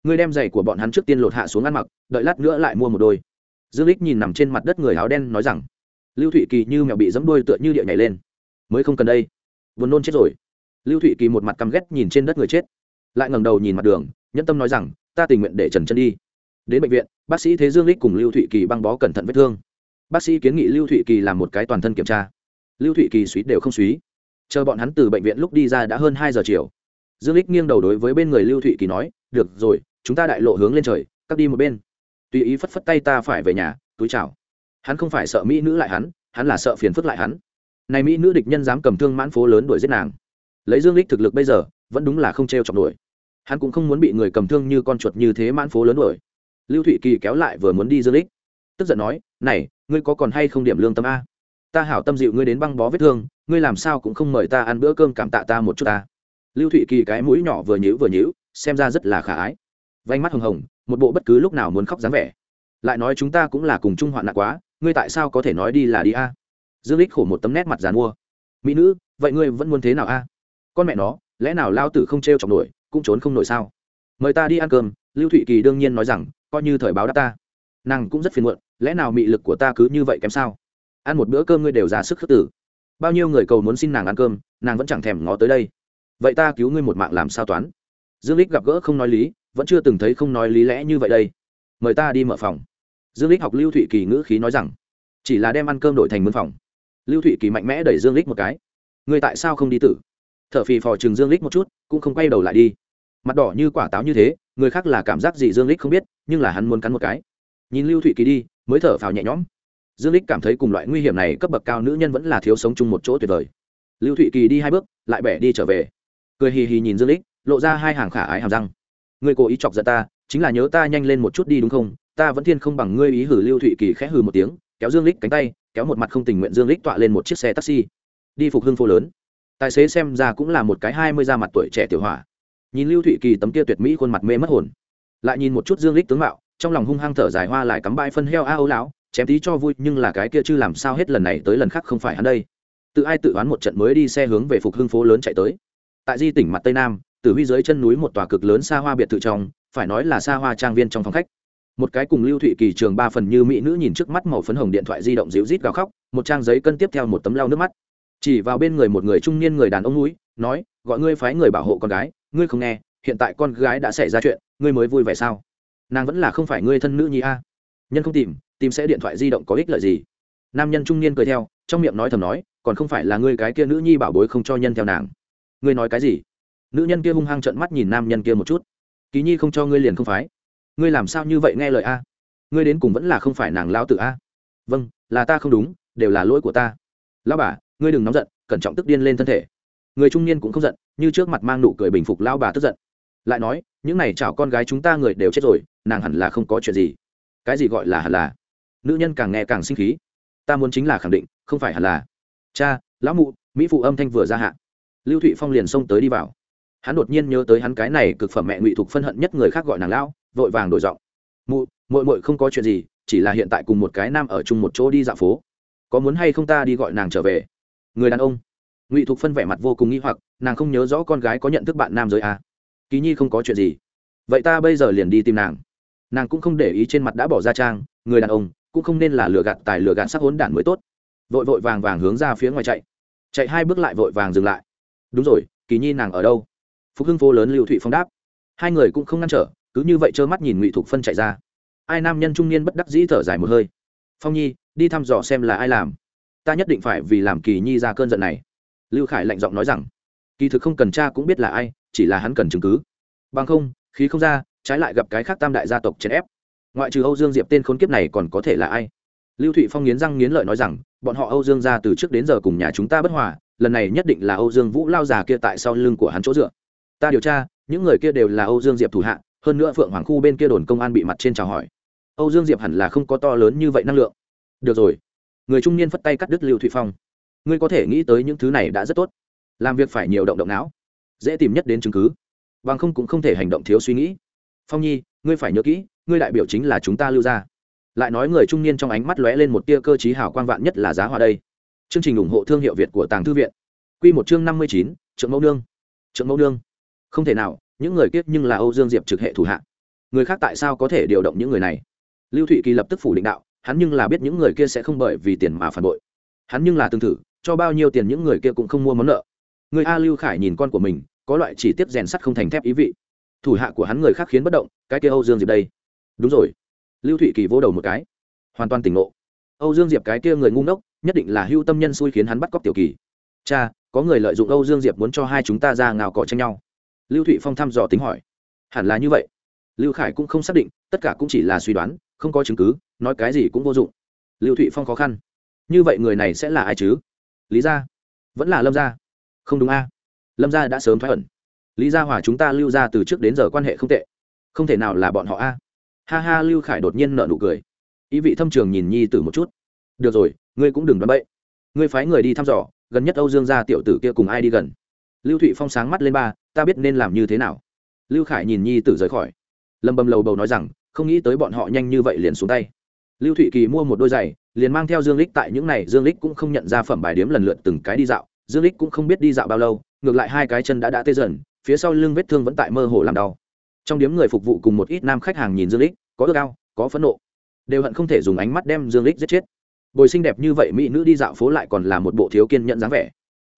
ngươi đem giày của bọn hắn trước tiên lột hạ xuống ăn mặc, đợi lát nữa lại mua một đôi. Dương lích nhìn nằm trên mặt đất người áo đen nói rằng, lưu thụy kỳ như mèo bị dẫm đôi tựa như địa nhảy lên. Mới không cần đây. Vốn nôn chết rồi. Lưu thụy kỳ một mặt căm ghét nhìn trên đất người chết. Lại ngẩng đầu nhìn mặt đường, nhẫn tâm nói rằng, ta tình nguyện để trần chân đi. Đến bệnh viện, bác sĩ thế dương lích cùng lưu thụy kỳ băng bó cẩn thận vết thương bác sĩ kiến nghị lưu thụy kỳ làm một cái toàn thân kiểm tra. Lưu thụy kỳ suý đều không suý. Chờ bọn hắn từ bệnh viện lúc đi ra đã hơn hai giờ chiều. Dương lích nghiêng đầu đối với bên người lưu thụy kỳ nói, được rồi, chúng ta đại lộ hướng lên trời cắt đi một bên. Tùy ý phất phất tay ta phải về nhà, túi chào. Hắn không phải sợ mỹ nữ lại hắn hắn là sợ phiền phức lại hắn. Này mỹ nữ địch nhân dám cầm thương mãn phố lớn đuổi giết nàng. Lấy dương lích thực lực bây giờ, vẫn đúng là không trêu chọc đuổi hắn cũng không muốn bị người cầm thương như con chuột như thế mãn phố lớn đuổi. Lưu thụy kỳ kéo lại vừa muốn đi dương lích tức giận nói, này ngươi có còn hay không điểm lương tâm a? Ta hảo tâm dịu ngươi đến băng bó vết thương, ngươi làm sao cũng không mời ta ăn bữa cơm cảm tạ ta một chút ta. Lưu thụy kỳ cái mũi nhỏ vừa nhữ vừa nhữ xem ra rất là khả ái. Vánh mắt hồng hồng, một bộ bất cứ lúc nào muốn khóc dáng vẻ. Lại nói chúng ta cũng là cùng chung hoạn nạn quá, ngươi tại sao có thể nói đi là đi a? Dương lích khổ một tấm nét mặt dàn mua. Mỹ nữ, vậy ngươi vẫn muốn thế nào a? Con mẹ nó, lẽ nào lao tử không trêu chọc nổi, cũng trốn không nổi sao? Mời ta đi ăn cơm, lưu thụy kỳ đương nhiên nói rằng, coi như thời báo đáp ta nàng cũng rất phiền muộn, lẽ nào mị lực của ta cứ như vậy kém sao? Ăn một bữa cơm ngươi đều ra sức khước tử bao nhiêu người cầu muốn xin nàng ăn cơm, nàng vẫn chẳng thèm ngó tới đây. Vậy ta cứu ngươi một mạng làm sao toán? Dương lích gặp gỡ không nói lý, vẫn chưa từng thấy không nói lý lẽ như vậy đây. Mời ta đi mở phòng. Dương lích học lưu thụy kỳ ngữ khí nói rằng, chỉ là đem ăn cơm đổi thành mân phòng. Lưu thụy kỳ mạnh mẽ đẩy dương lích một cái. Ngươi tại sao không đi tử? Thợ phì phò chừng dương lích một chút, cũng không quay đầu lại đi. Mặt đỏ như quả táo như thế, người khác là cảm giác gì dương lích không biết, nhưng là hắn muốn cắn một cái nhìn lưu thụy kỳ đi, mới thở phào nhẹ nhõm. Dương lích cảm thấy cùng loại nguy hiểm này cấp bậc cao nữ nhân vẫn là thiếu sống chung một chỗ tuyệt vời. Lưu thụy kỳ đi hai bước, lại bẻ đi trở về. Cười hì hì nhìn dương lích lộ ra hai hàng khả ái hàm răng. Người cố ý chọc giận ta, chính là nhớ ta nhanh lên một chút đi đúng không? Ta vẫn thiên không bằng ngươi ý hử lưu thụy kỳ khẽ hừ một tiếng, kéo dương lích cánh tay, kéo một mặt không tình nguyện dương lích tọa lên một chiếc xe taxi. Đi phục hưng phố lớn. Tài xế xem ra cũng là một cái hai mươi da mặt tuổi trẻ tiểu hỏa. Nhìn lưu thụy kỳ tấm kia tuyệt mỹ khuôn mặt mê mất hồn. Lại nhìn một chút dương lích tướng mạo trong lòng hung hăng thở dài hoa lại cắm bãi phân heo a ấu lão, chém tí cho vui, nhưng là cái kia chứ làm sao hết lần này tới lần khác không phải hắn đây. Tự ai tự đoán một trận mới đi xe hướng về phục hưng phố lớn chạy tới. Tại di tỉnh mặt tây nam từ huy dưới chân núi một tòa cực lớn xa hoa biệt thự trong, phải nói là xa hoa trang viên trong phòng khách. Một cái cùng lưu thụy kỳ trường ba phần như mỹ nữ nhìn trước mắt màu phấn hồng điện thoại di động dịu rít gào khóc, một trang giấy cân tiếp theo một tấm lau nước mắt. Chỉ vào bên người một người trung niên người đàn ông núi, nói, gọi ngươi phái người bảo hộ con gái, ngươi không nghe, hiện tại con gái đã xảy ra chuyện, ngươi mới vui vẻ sao? Nàng vẫn là không phải ngươi thân nữ nhi a. Nhân không tìm tìm sẽ điện thoại di động có ích lợi gì? Nam nhân trung niên cười theo, trong miệng nói thầm nói, còn không phải là ngươi cái kia nữ nhi bảo bối không cho nhân theo nàng. Ngươi nói cái gì? Nữ nhân kia hung hăng trận mắt nhìn nam nhân kia một chút. Ký nhi không cho ngươi liền không phái ngươi làm sao như vậy nghe lời a? Ngươi đến cùng vẫn là không phải nàng lao tự a? Vâng là ta không đúng, đều là lỗi của ta. Lao bà, ngươi đừng nóng giận, cẩn trọng tức điên lên thân thể. Người trung niên cũng không giận, như trước mặt mang nụ cười bình phục lao bà tức giận lại nói, những này chảo con gái chúng ta người đều chết rồi, nàng hẳn là không có chuyện gì. Cái gì gọi là hẳn là? Nữ nhân càng nghe càng sinh khí. Ta muốn chính là khẳng định, không phải hẳn là. Cha, lão mụ, mỹ phụ âm thanh vừa ra hạ. Lưu thụy phong liền xông tới đi vào. Hắn đột nhiên nhớ tới hắn cái này cực phẩm mẹ ngụy thục phân hận nhất người khác gọi nàng lão, vội vàng đổi giọng. Mụ mội mội không có chuyện gì, chỉ là hiện tại cùng một cái nam ở chung một chỗ đi dạo phố. Có muốn hay không ta đi gọi nàng trở về? Người đàn ông. Ngụy thục phân vẻ mặt vô cùng nghi hoặc, nàng không nhớ rõ con gái có nhận thức bạn nam giới à kỳ nhi không có chuyện gì. Vậy ta bây giờ liền đi tìm nàng. Nàng cũng không để ý trên mặt đã bỏ ra trang, người đàn ông, cũng không nên là lừa gạt tài lừa gạt sắc hốn đản mới tốt. Vội vội vàng vàng hướng ra phía ngoài chạy. Chạy hai bước lại vội vàng dừng lại. Đúng rồi kỳ nhi nàng ở đâu? Phúc hưng phố lớn lưu thụy phong đáp. Hai người cũng không ngăn trở, cứ như vậy trơ mắt nhìn ngụy thục phân chạy ra. Ai nam nhân trung niên bất đắc dĩ thở dài một hơi. Phong nhi, đi thăm dò xem là ai làm. Ta nhất định phải vì làm kỳ nhi ra cơn giận này. Lưu khải lạnh giọng nói rằng. Kỳ thực không cần cha cũng biết là ai chỉ là hắn cần chứng cứ. Bằng không, khí không ra, trái lại gặp cái khác tam đại gia tộc chèn ép. Ngoại trừ âu dương diệp tên khốn kiếp này còn có thể là ai? Lưu thụy phong nghiến răng nghiến lợi nói rằng, bọn họ âu dương ra từ trước đến giờ cùng nhà chúng ta bất hòa, lần này nhất định là âu dương vũ lao già kia tại sau lưng của hắn chỗ dựa. Ta điều tra, những người kia đều là âu dương diệp thủ hạ, hơn nữa phượng hoàng khu bên kia đồn công an bị mặt trên chào hỏi. Âu dương diệp hẳn là không có to lớn như vậy năng lượng. Được rồi. Người trung niên phất tay cắt đứt lưu thụy phong. Ngươi có thể nghĩ tới những thứ này đã rất tốt. Làm việc phải nhiều động động não dễ tìm nhất đến chứng cứ. Bằng không cũng không thể hành động thiếu suy nghĩ. Phong nhi, ngươi phải nhớ kỹ, ngươi đại biểu chính là chúng ta lưu ra lại nói người trung niên trong ánh mắt lóe lên một tia cơ chí hào quang vạn nhất là giá hòa đây. Chương trình ủng hộ thương hiệu việt của tàng thư viện. Q một chương năm mươi chín, trượng mẫu nương. Trượng mẫu nương. Không thể nào, những người kiết nhưng là âu dương diệp trực hệ thủ hạ. Người khác tại sao có thể điều động những người này? Lưu thụy kỳ lập tức phủ định đạo, hắn nhưng là biết những người kia sẽ không bởi vì tiền mà phản bội. Hắn nhưng là tương thử, cho bao nhiêu tiền những người kia cũng không mua món nợ người a lưu khải nhìn con của mình, có loại chỉ tiếp rèn sắt không thành thép ý vị. Thủ hạ của hắn người khác khiến bất động, cái kia âu dương diệp đây. Đúng rồi. Lưu thụy kỳ vô đầu một cái. Hoàn toàn tỉnh ngộ. Âu dương diệp cái kia người ngu ngốc, nhất định là hưu tâm nhân xui khiến hắn bắt cóc tiểu kỳ. Cha, có người lợi dụng âu dương diệp muốn cho hai chúng ta ra ngào cỏ tranh nhau. Lưu thụy phong thăm dò tính hỏi. Hẳn là như vậy. Lưu khải cũng không xác định, tất cả cũng chỉ là suy đoán, không có chứng cứ, nói cái gì cũng vô dụng. Lưu thụy phong khó khăn. Như vậy người này sẽ là ai chứ? Lý gia. Vẫn là lâm gia không đúng a? Lâm gia đã sớm thoái ẩn. Lý gia hòa chúng ta lưu ra từ trước đến giờ quan hệ không tệ. Không thể nào là bọn họ a. Ha ha, lưu khải đột nhiên nợ nụ cười. Ý vị thâm trường nhìn nhi tử một chút. Được rồi, ngươi cũng đừng đoán bậy. Ngươi phái người đi thăm dò, gần nhất âu dương gia tiểu tử kia cùng ai đi gần? Lưu thụy phong sáng mắt lên ba, ta biết nên làm như thế nào. Lưu khải nhìn nhi tử rời khỏi. Lâm bầm lầu bầu nói rằng, không nghĩ tới bọn họ nhanh như vậy liền xuống tay. Lưu thụy kỳ mua một đôi giày, liền mang theo dương lích tại những này, dương lích cũng không nhận ra phẩm bài điếm lần lượt từng cái đi dạo dương lích cũng không biết đi dạo bao lâu, ngược lại hai cái chân đã đã tê dần, phía sau lưng vết thương vẫn tại mơ hồ làm đau. Trong điếm người phục vụ cùng một ít nam khách hàng nhìn dương lích có ước ao, có phẫn nộ. Đều hận không thể dùng ánh mắt đem dương lích giết chết. Bồi xinh đẹp như vậy mỹ nữ đi dạo phố lại còn là một bộ thiếu kiên nhận dáng vẻ.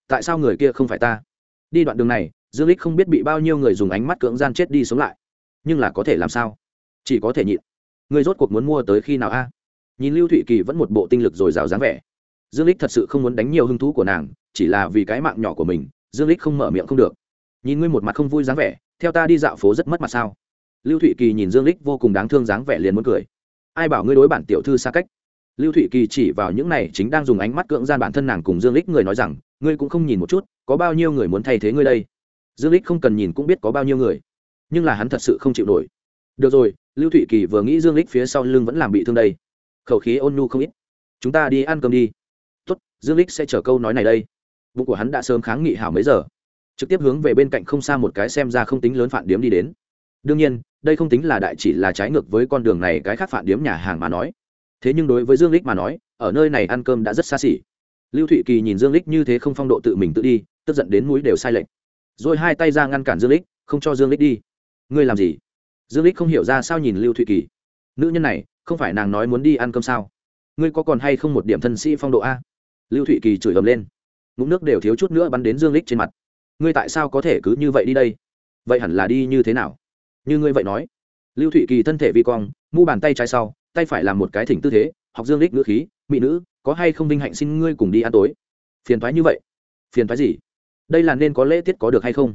Tại sao người kia không phải ta? Đi đoạn đường này, dương lích không biết bị bao nhiêu người dùng ánh mắt cưỡng gian chết đi sống lại. Nhưng là có thể làm sao? Chỉ có thể nhịn. Người rốt cuộc muốn mua tới khi nào a? Nhìn lưu thụy kỳ vẫn một bộ tinh lực dồi dào dáng vẻ dương lích thật sự không muốn đánh nhiều hứng thú của nàng, chỉ là vì cái mạng nhỏ của mình, dương lích không mở miệng không được. Nhìn ngươi một mặt không vui dáng vẻ, theo ta đi dạo phố rất mất mặt sao? Lưu thụy kỳ nhìn dương lích vô cùng đáng thương dáng vẻ liền muốn cười. Ai bảo ngươi đối bản tiểu thư xa cách? Lưu thụy kỳ chỉ vào những này chính đang dùng ánh mắt cưỡng gian bản thân nàng cùng dương lích người nói rằng, ngươi cũng không nhìn một chút, có bao nhiêu người muốn thay thế ngươi đây? Dương lích không cần nhìn cũng biết có bao nhiêu người. Nhưng là hắn thật sự không chịu nổi. Được rồi, lưu thụy kỳ vừa nghĩ dương lích phía sau lưng vẫn làm bị thương đây. Khẩu khí ôn nhu không ít. Chúng ta đi ăn cơm đi dương lích sẽ chờ câu nói này đây. Bụng của hắn đã sớm kháng nghị hảo mấy giờ. Trực tiếp hướng về bên cạnh không xa một cái xem ra không tính lớn phản điếm đi đến. Đương nhiên, đây không tính là đại chỉ là trái ngược với con đường này cái khác phản điếm nhà hàng mà nói. Thế nhưng đối với dương lích mà nói, ở nơi này ăn cơm đã rất xa xỉ. Lưu thụy kỳ nhìn dương lích như thế không phong độ tự mình tự đi, tức giận đến mũi đều sai lệch. Rồi hai tay ra ngăn cản dương lích, không cho dương lích đi. Ngươi làm gì? Dương lích không hiểu ra sao nhìn lưu thụy kỳ. Nữ nhân này, không phải nàng nói muốn đi ăn cơm sao? Ngươi có còn hay không một điểm thân sĩ phong độ a? Lưu thụy kỳ chửi ầm lên. Ngụm nước đều thiếu chút nữa bắn đến dương lích trên mặt. Ngươi tại sao có thể cứ như vậy đi đây? Vậy hẳn là đi như thế nào? Như ngươi vậy nói. Lưu thụy kỳ thân thể vi cong, mu bàn tay trái sau, tay phải làm một cái thỉnh tư thế, học dương lích ngữ khí, mỹ nữ, có hay không vinh hạnh xin ngươi cùng đi ăn tối? Phiền thoái như vậy? Phiền thoái gì? Đây là nên có lễ tiết có được hay không?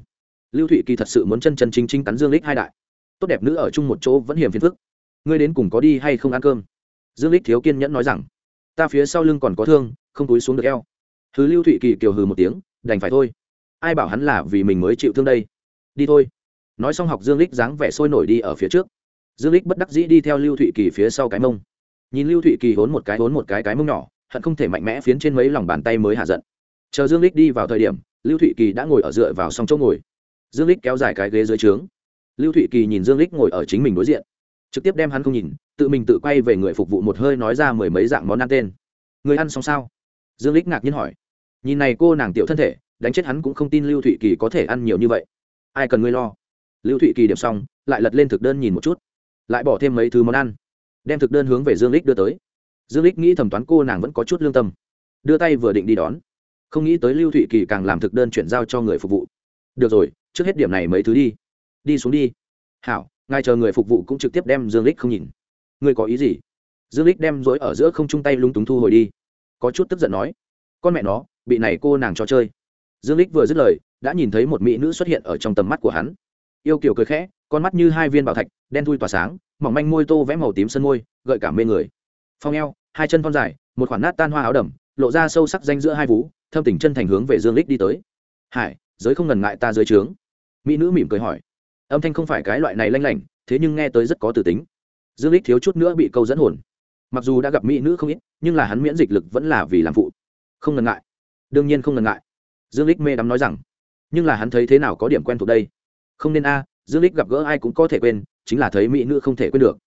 Lưu thụy kỳ thật sự muốn chân chân chính chính cắn dương lích hai đại. Tốt đẹp nữ ở chung một chỗ vẫn hiểm phiền phức. Ngươi đến cùng có đi hay không ăn cơm? Dương lích thiếu kiên nhẫn nói rằng, ta phía sau lưng còn có thương không túi xuống được eo. Thứ lưu thụy kỳ kiều hừ một tiếng, đành phải thôi. Ai bảo hắn là vì mình mới chịu thương đây? Đi thôi. Nói xong học dương lích dáng vẻ sôi nổi đi ở phía trước. Dương lích bất đắc dĩ đi theo lưu thụy kỳ phía sau cái mông. Nhìn lưu thụy kỳ hốn một cái hốn một cái cái mông nhỏ, hận không thể mạnh mẽ phiến trên mấy lòng bàn tay mới hạ giận. Chờ dương lích đi vào thời điểm, lưu thụy kỳ đã ngồi ở dựa vào song chỗ ngồi. Dương lích kéo dài cái ghế dưới trướng. Lưu thụy kỳ nhìn dương lích ngồi ở chính mình đối diện. Trực tiếp đem hắn không nhìn, tự mình tự quay về người phục vụ một hơi nói ra mười mấy dạng món ăn tên. Người ăn xong sao? Dương lích ngạc nhiên hỏi. Nhìn này cô nàng tiểu thân thể, đánh chết hắn cũng không tin lưu thụy kỳ có thể ăn nhiều như vậy. Ai cần ngươi lo? Lưu thụy kỳ điểm xong, lại lật lên thực đơn nhìn một chút. Lại bỏ thêm mấy thứ món ăn. Đem thực đơn hướng về dương lích đưa tới. Dương lích nghĩ thẩm toán cô nàng vẫn có chút lương tâm. Đưa tay vừa định đi đón. Không nghĩ tới lưu thụy kỳ càng làm thực đơn chuyển giao cho người phục vụ. Được rồi, trước hết điểm này mấy thứ đi. Đi xuống đi. Hảo, ngài chờ người phục vụ cũng trực tiếp đem dương lích không nhìn. Ngươi có ý gì? Dương lích đem rối ở giữa không chung tay lung túng thu hồi đi có chút tức giận nói, con mẹ nó, bị này cô nàng cho chơi. Dương lích vừa dứt lời, đã nhìn thấy một mỹ nữ xuất hiện ở trong tầm mắt của hắn. Yêu kiều cười khẽ, con mắt như hai viên bảo thạch, đen thui tỏa sáng, mỏng manh môi tô vẽ màu tím sân môi, gợi cảm mê người. Phong eo, hai chân thon dài, một khoản nát tan hoa áo đầm, lộ ra sâu sắc danh giữa hai vú, thâm tình chân thành hướng về dương lích đi tới. Hải, giới không ngần ngại ta dưới trướng. Mỹ nữ mỉm cười hỏi. Âm thanh không phải cái loại này lanh lảnh, thế nhưng nghe tới rất có từ tính. Dương lích thiếu chút nữa bị câu dẫn hồn mặc dù đã gặp mỹ nữ không ít, nhưng là hắn miễn dịch lực vẫn là vì làm phụ. Không ngần ngại. Đương nhiên không ngần ngại. Dương lích mê đắm nói rằng, nhưng là hắn thấy thế nào có điểm quen thuộc đây? Không nên a, dương lích gặp gỡ ai cũng có thể quên, chính là thấy mỹ nữ không thể quên được.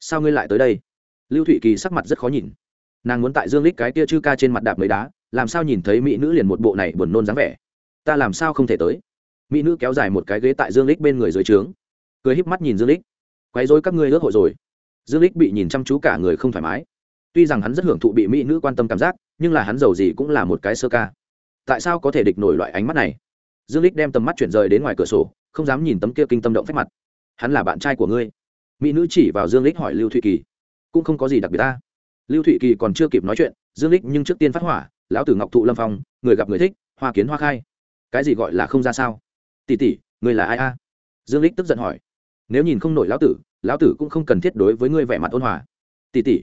Sao ngươi lại tới đây? Lưu thụy kỳ sắc mặt rất khó nhìn. Nàng muốn tại dương lích cái kia chư ca trên mặt đạp mấy đá, làm sao nhìn thấy mỹ nữ liền một bộ này buồn nôn dáng vẻ? Ta làm sao không thể tới? Mỹ nữ kéo dài một cái ghế tại dương lích bên người dưới trướng. Cười híp mắt nhìn dương lích quấy rối các ngươi ước hội rồi dương lích bị nhìn chăm chú cả người không thoải mái. Tuy rằng hắn rất hưởng thụ bị mỹ nữ quan tâm cảm giác, nhưng là hắn giàu gì cũng là một cái sơ ca. Tại sao có thể địch nổi loại ánh mắt này? Dương lích đem tầm mắt chuyển rời đến ngoài cửa sổ, không dám nhìn tấm kia kinh tâm động phép mặt. Hắn là bạn trai của ngươi. Mỹ nữ chỉ vào dương lích hỏi lưu thụy kỳ. Cũng không có gì đặc biệt ta. Lưu thụy kỳ còn chưa kịp nói chuyện, dương lích nhưng trước tiên phát hỏa, lão tử ngọc thụ lâm phong, người gặp người thích, hoa kiến hoa khai. Cái gì gọi là không ra sao? Tỷ tỷ người là ai a? Dương lích tức giận hỏi. Nếu nhìn không nổi lão tử lão tử cũng không cần thiết đối với ngươi vẻ mặt ôn hòa. Tỷ tỷ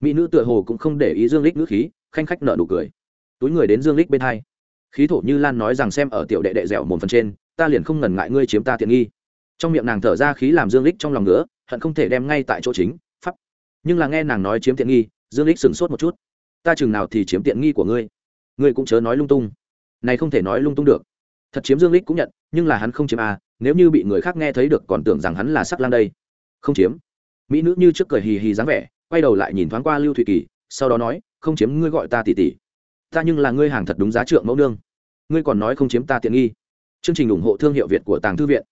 mỹ nữ tựa hồ cũng không để ý dương lích ngữ khí, khanh khách nợ nụ cười. Túi người đến dương lích bên hai. Khí thổ như lan nói rằng xem ở tiểu đệ đệ dẻo một phần trên, ta liền không ngần ngại ngươi chiếm ta tiện nghi. Trong miệng nàng thở ra khí làm dương lích trong lòng nữa hận không thể đem ngay tại chỗ chính, pháp. Nhưng là nghe nàng nói chiếm tiện nghi, dương lích sửng sốt một chút. Ta chừng nào thì chiếm tiện nghi của ngươi? Ngươi cũng chớ nói lung tung. Này không thể nói lung tung được. Thật chiếm dương lích cũng nhận, nhưng là hắn không chiếm à nếu như bị người khác nghe thấy được còn tưởng rằng hắn là sắc lang đây không chiếm. Mỹ nữ như trước cười hì hì dáng vẻ, quay đầu lại nhìn thoáng qua lưu thụy kỳ, sau đó nói, không chiếm ngươi gọi ta tỷ tỷ. Ta nhưng là ngươi hàng thật đúng giá trượng mẫu nương. Ngươi còn nói không chiếm ta tiện nghi. Chương trình ủng hộ thương hiệu việt của tàng thư viện.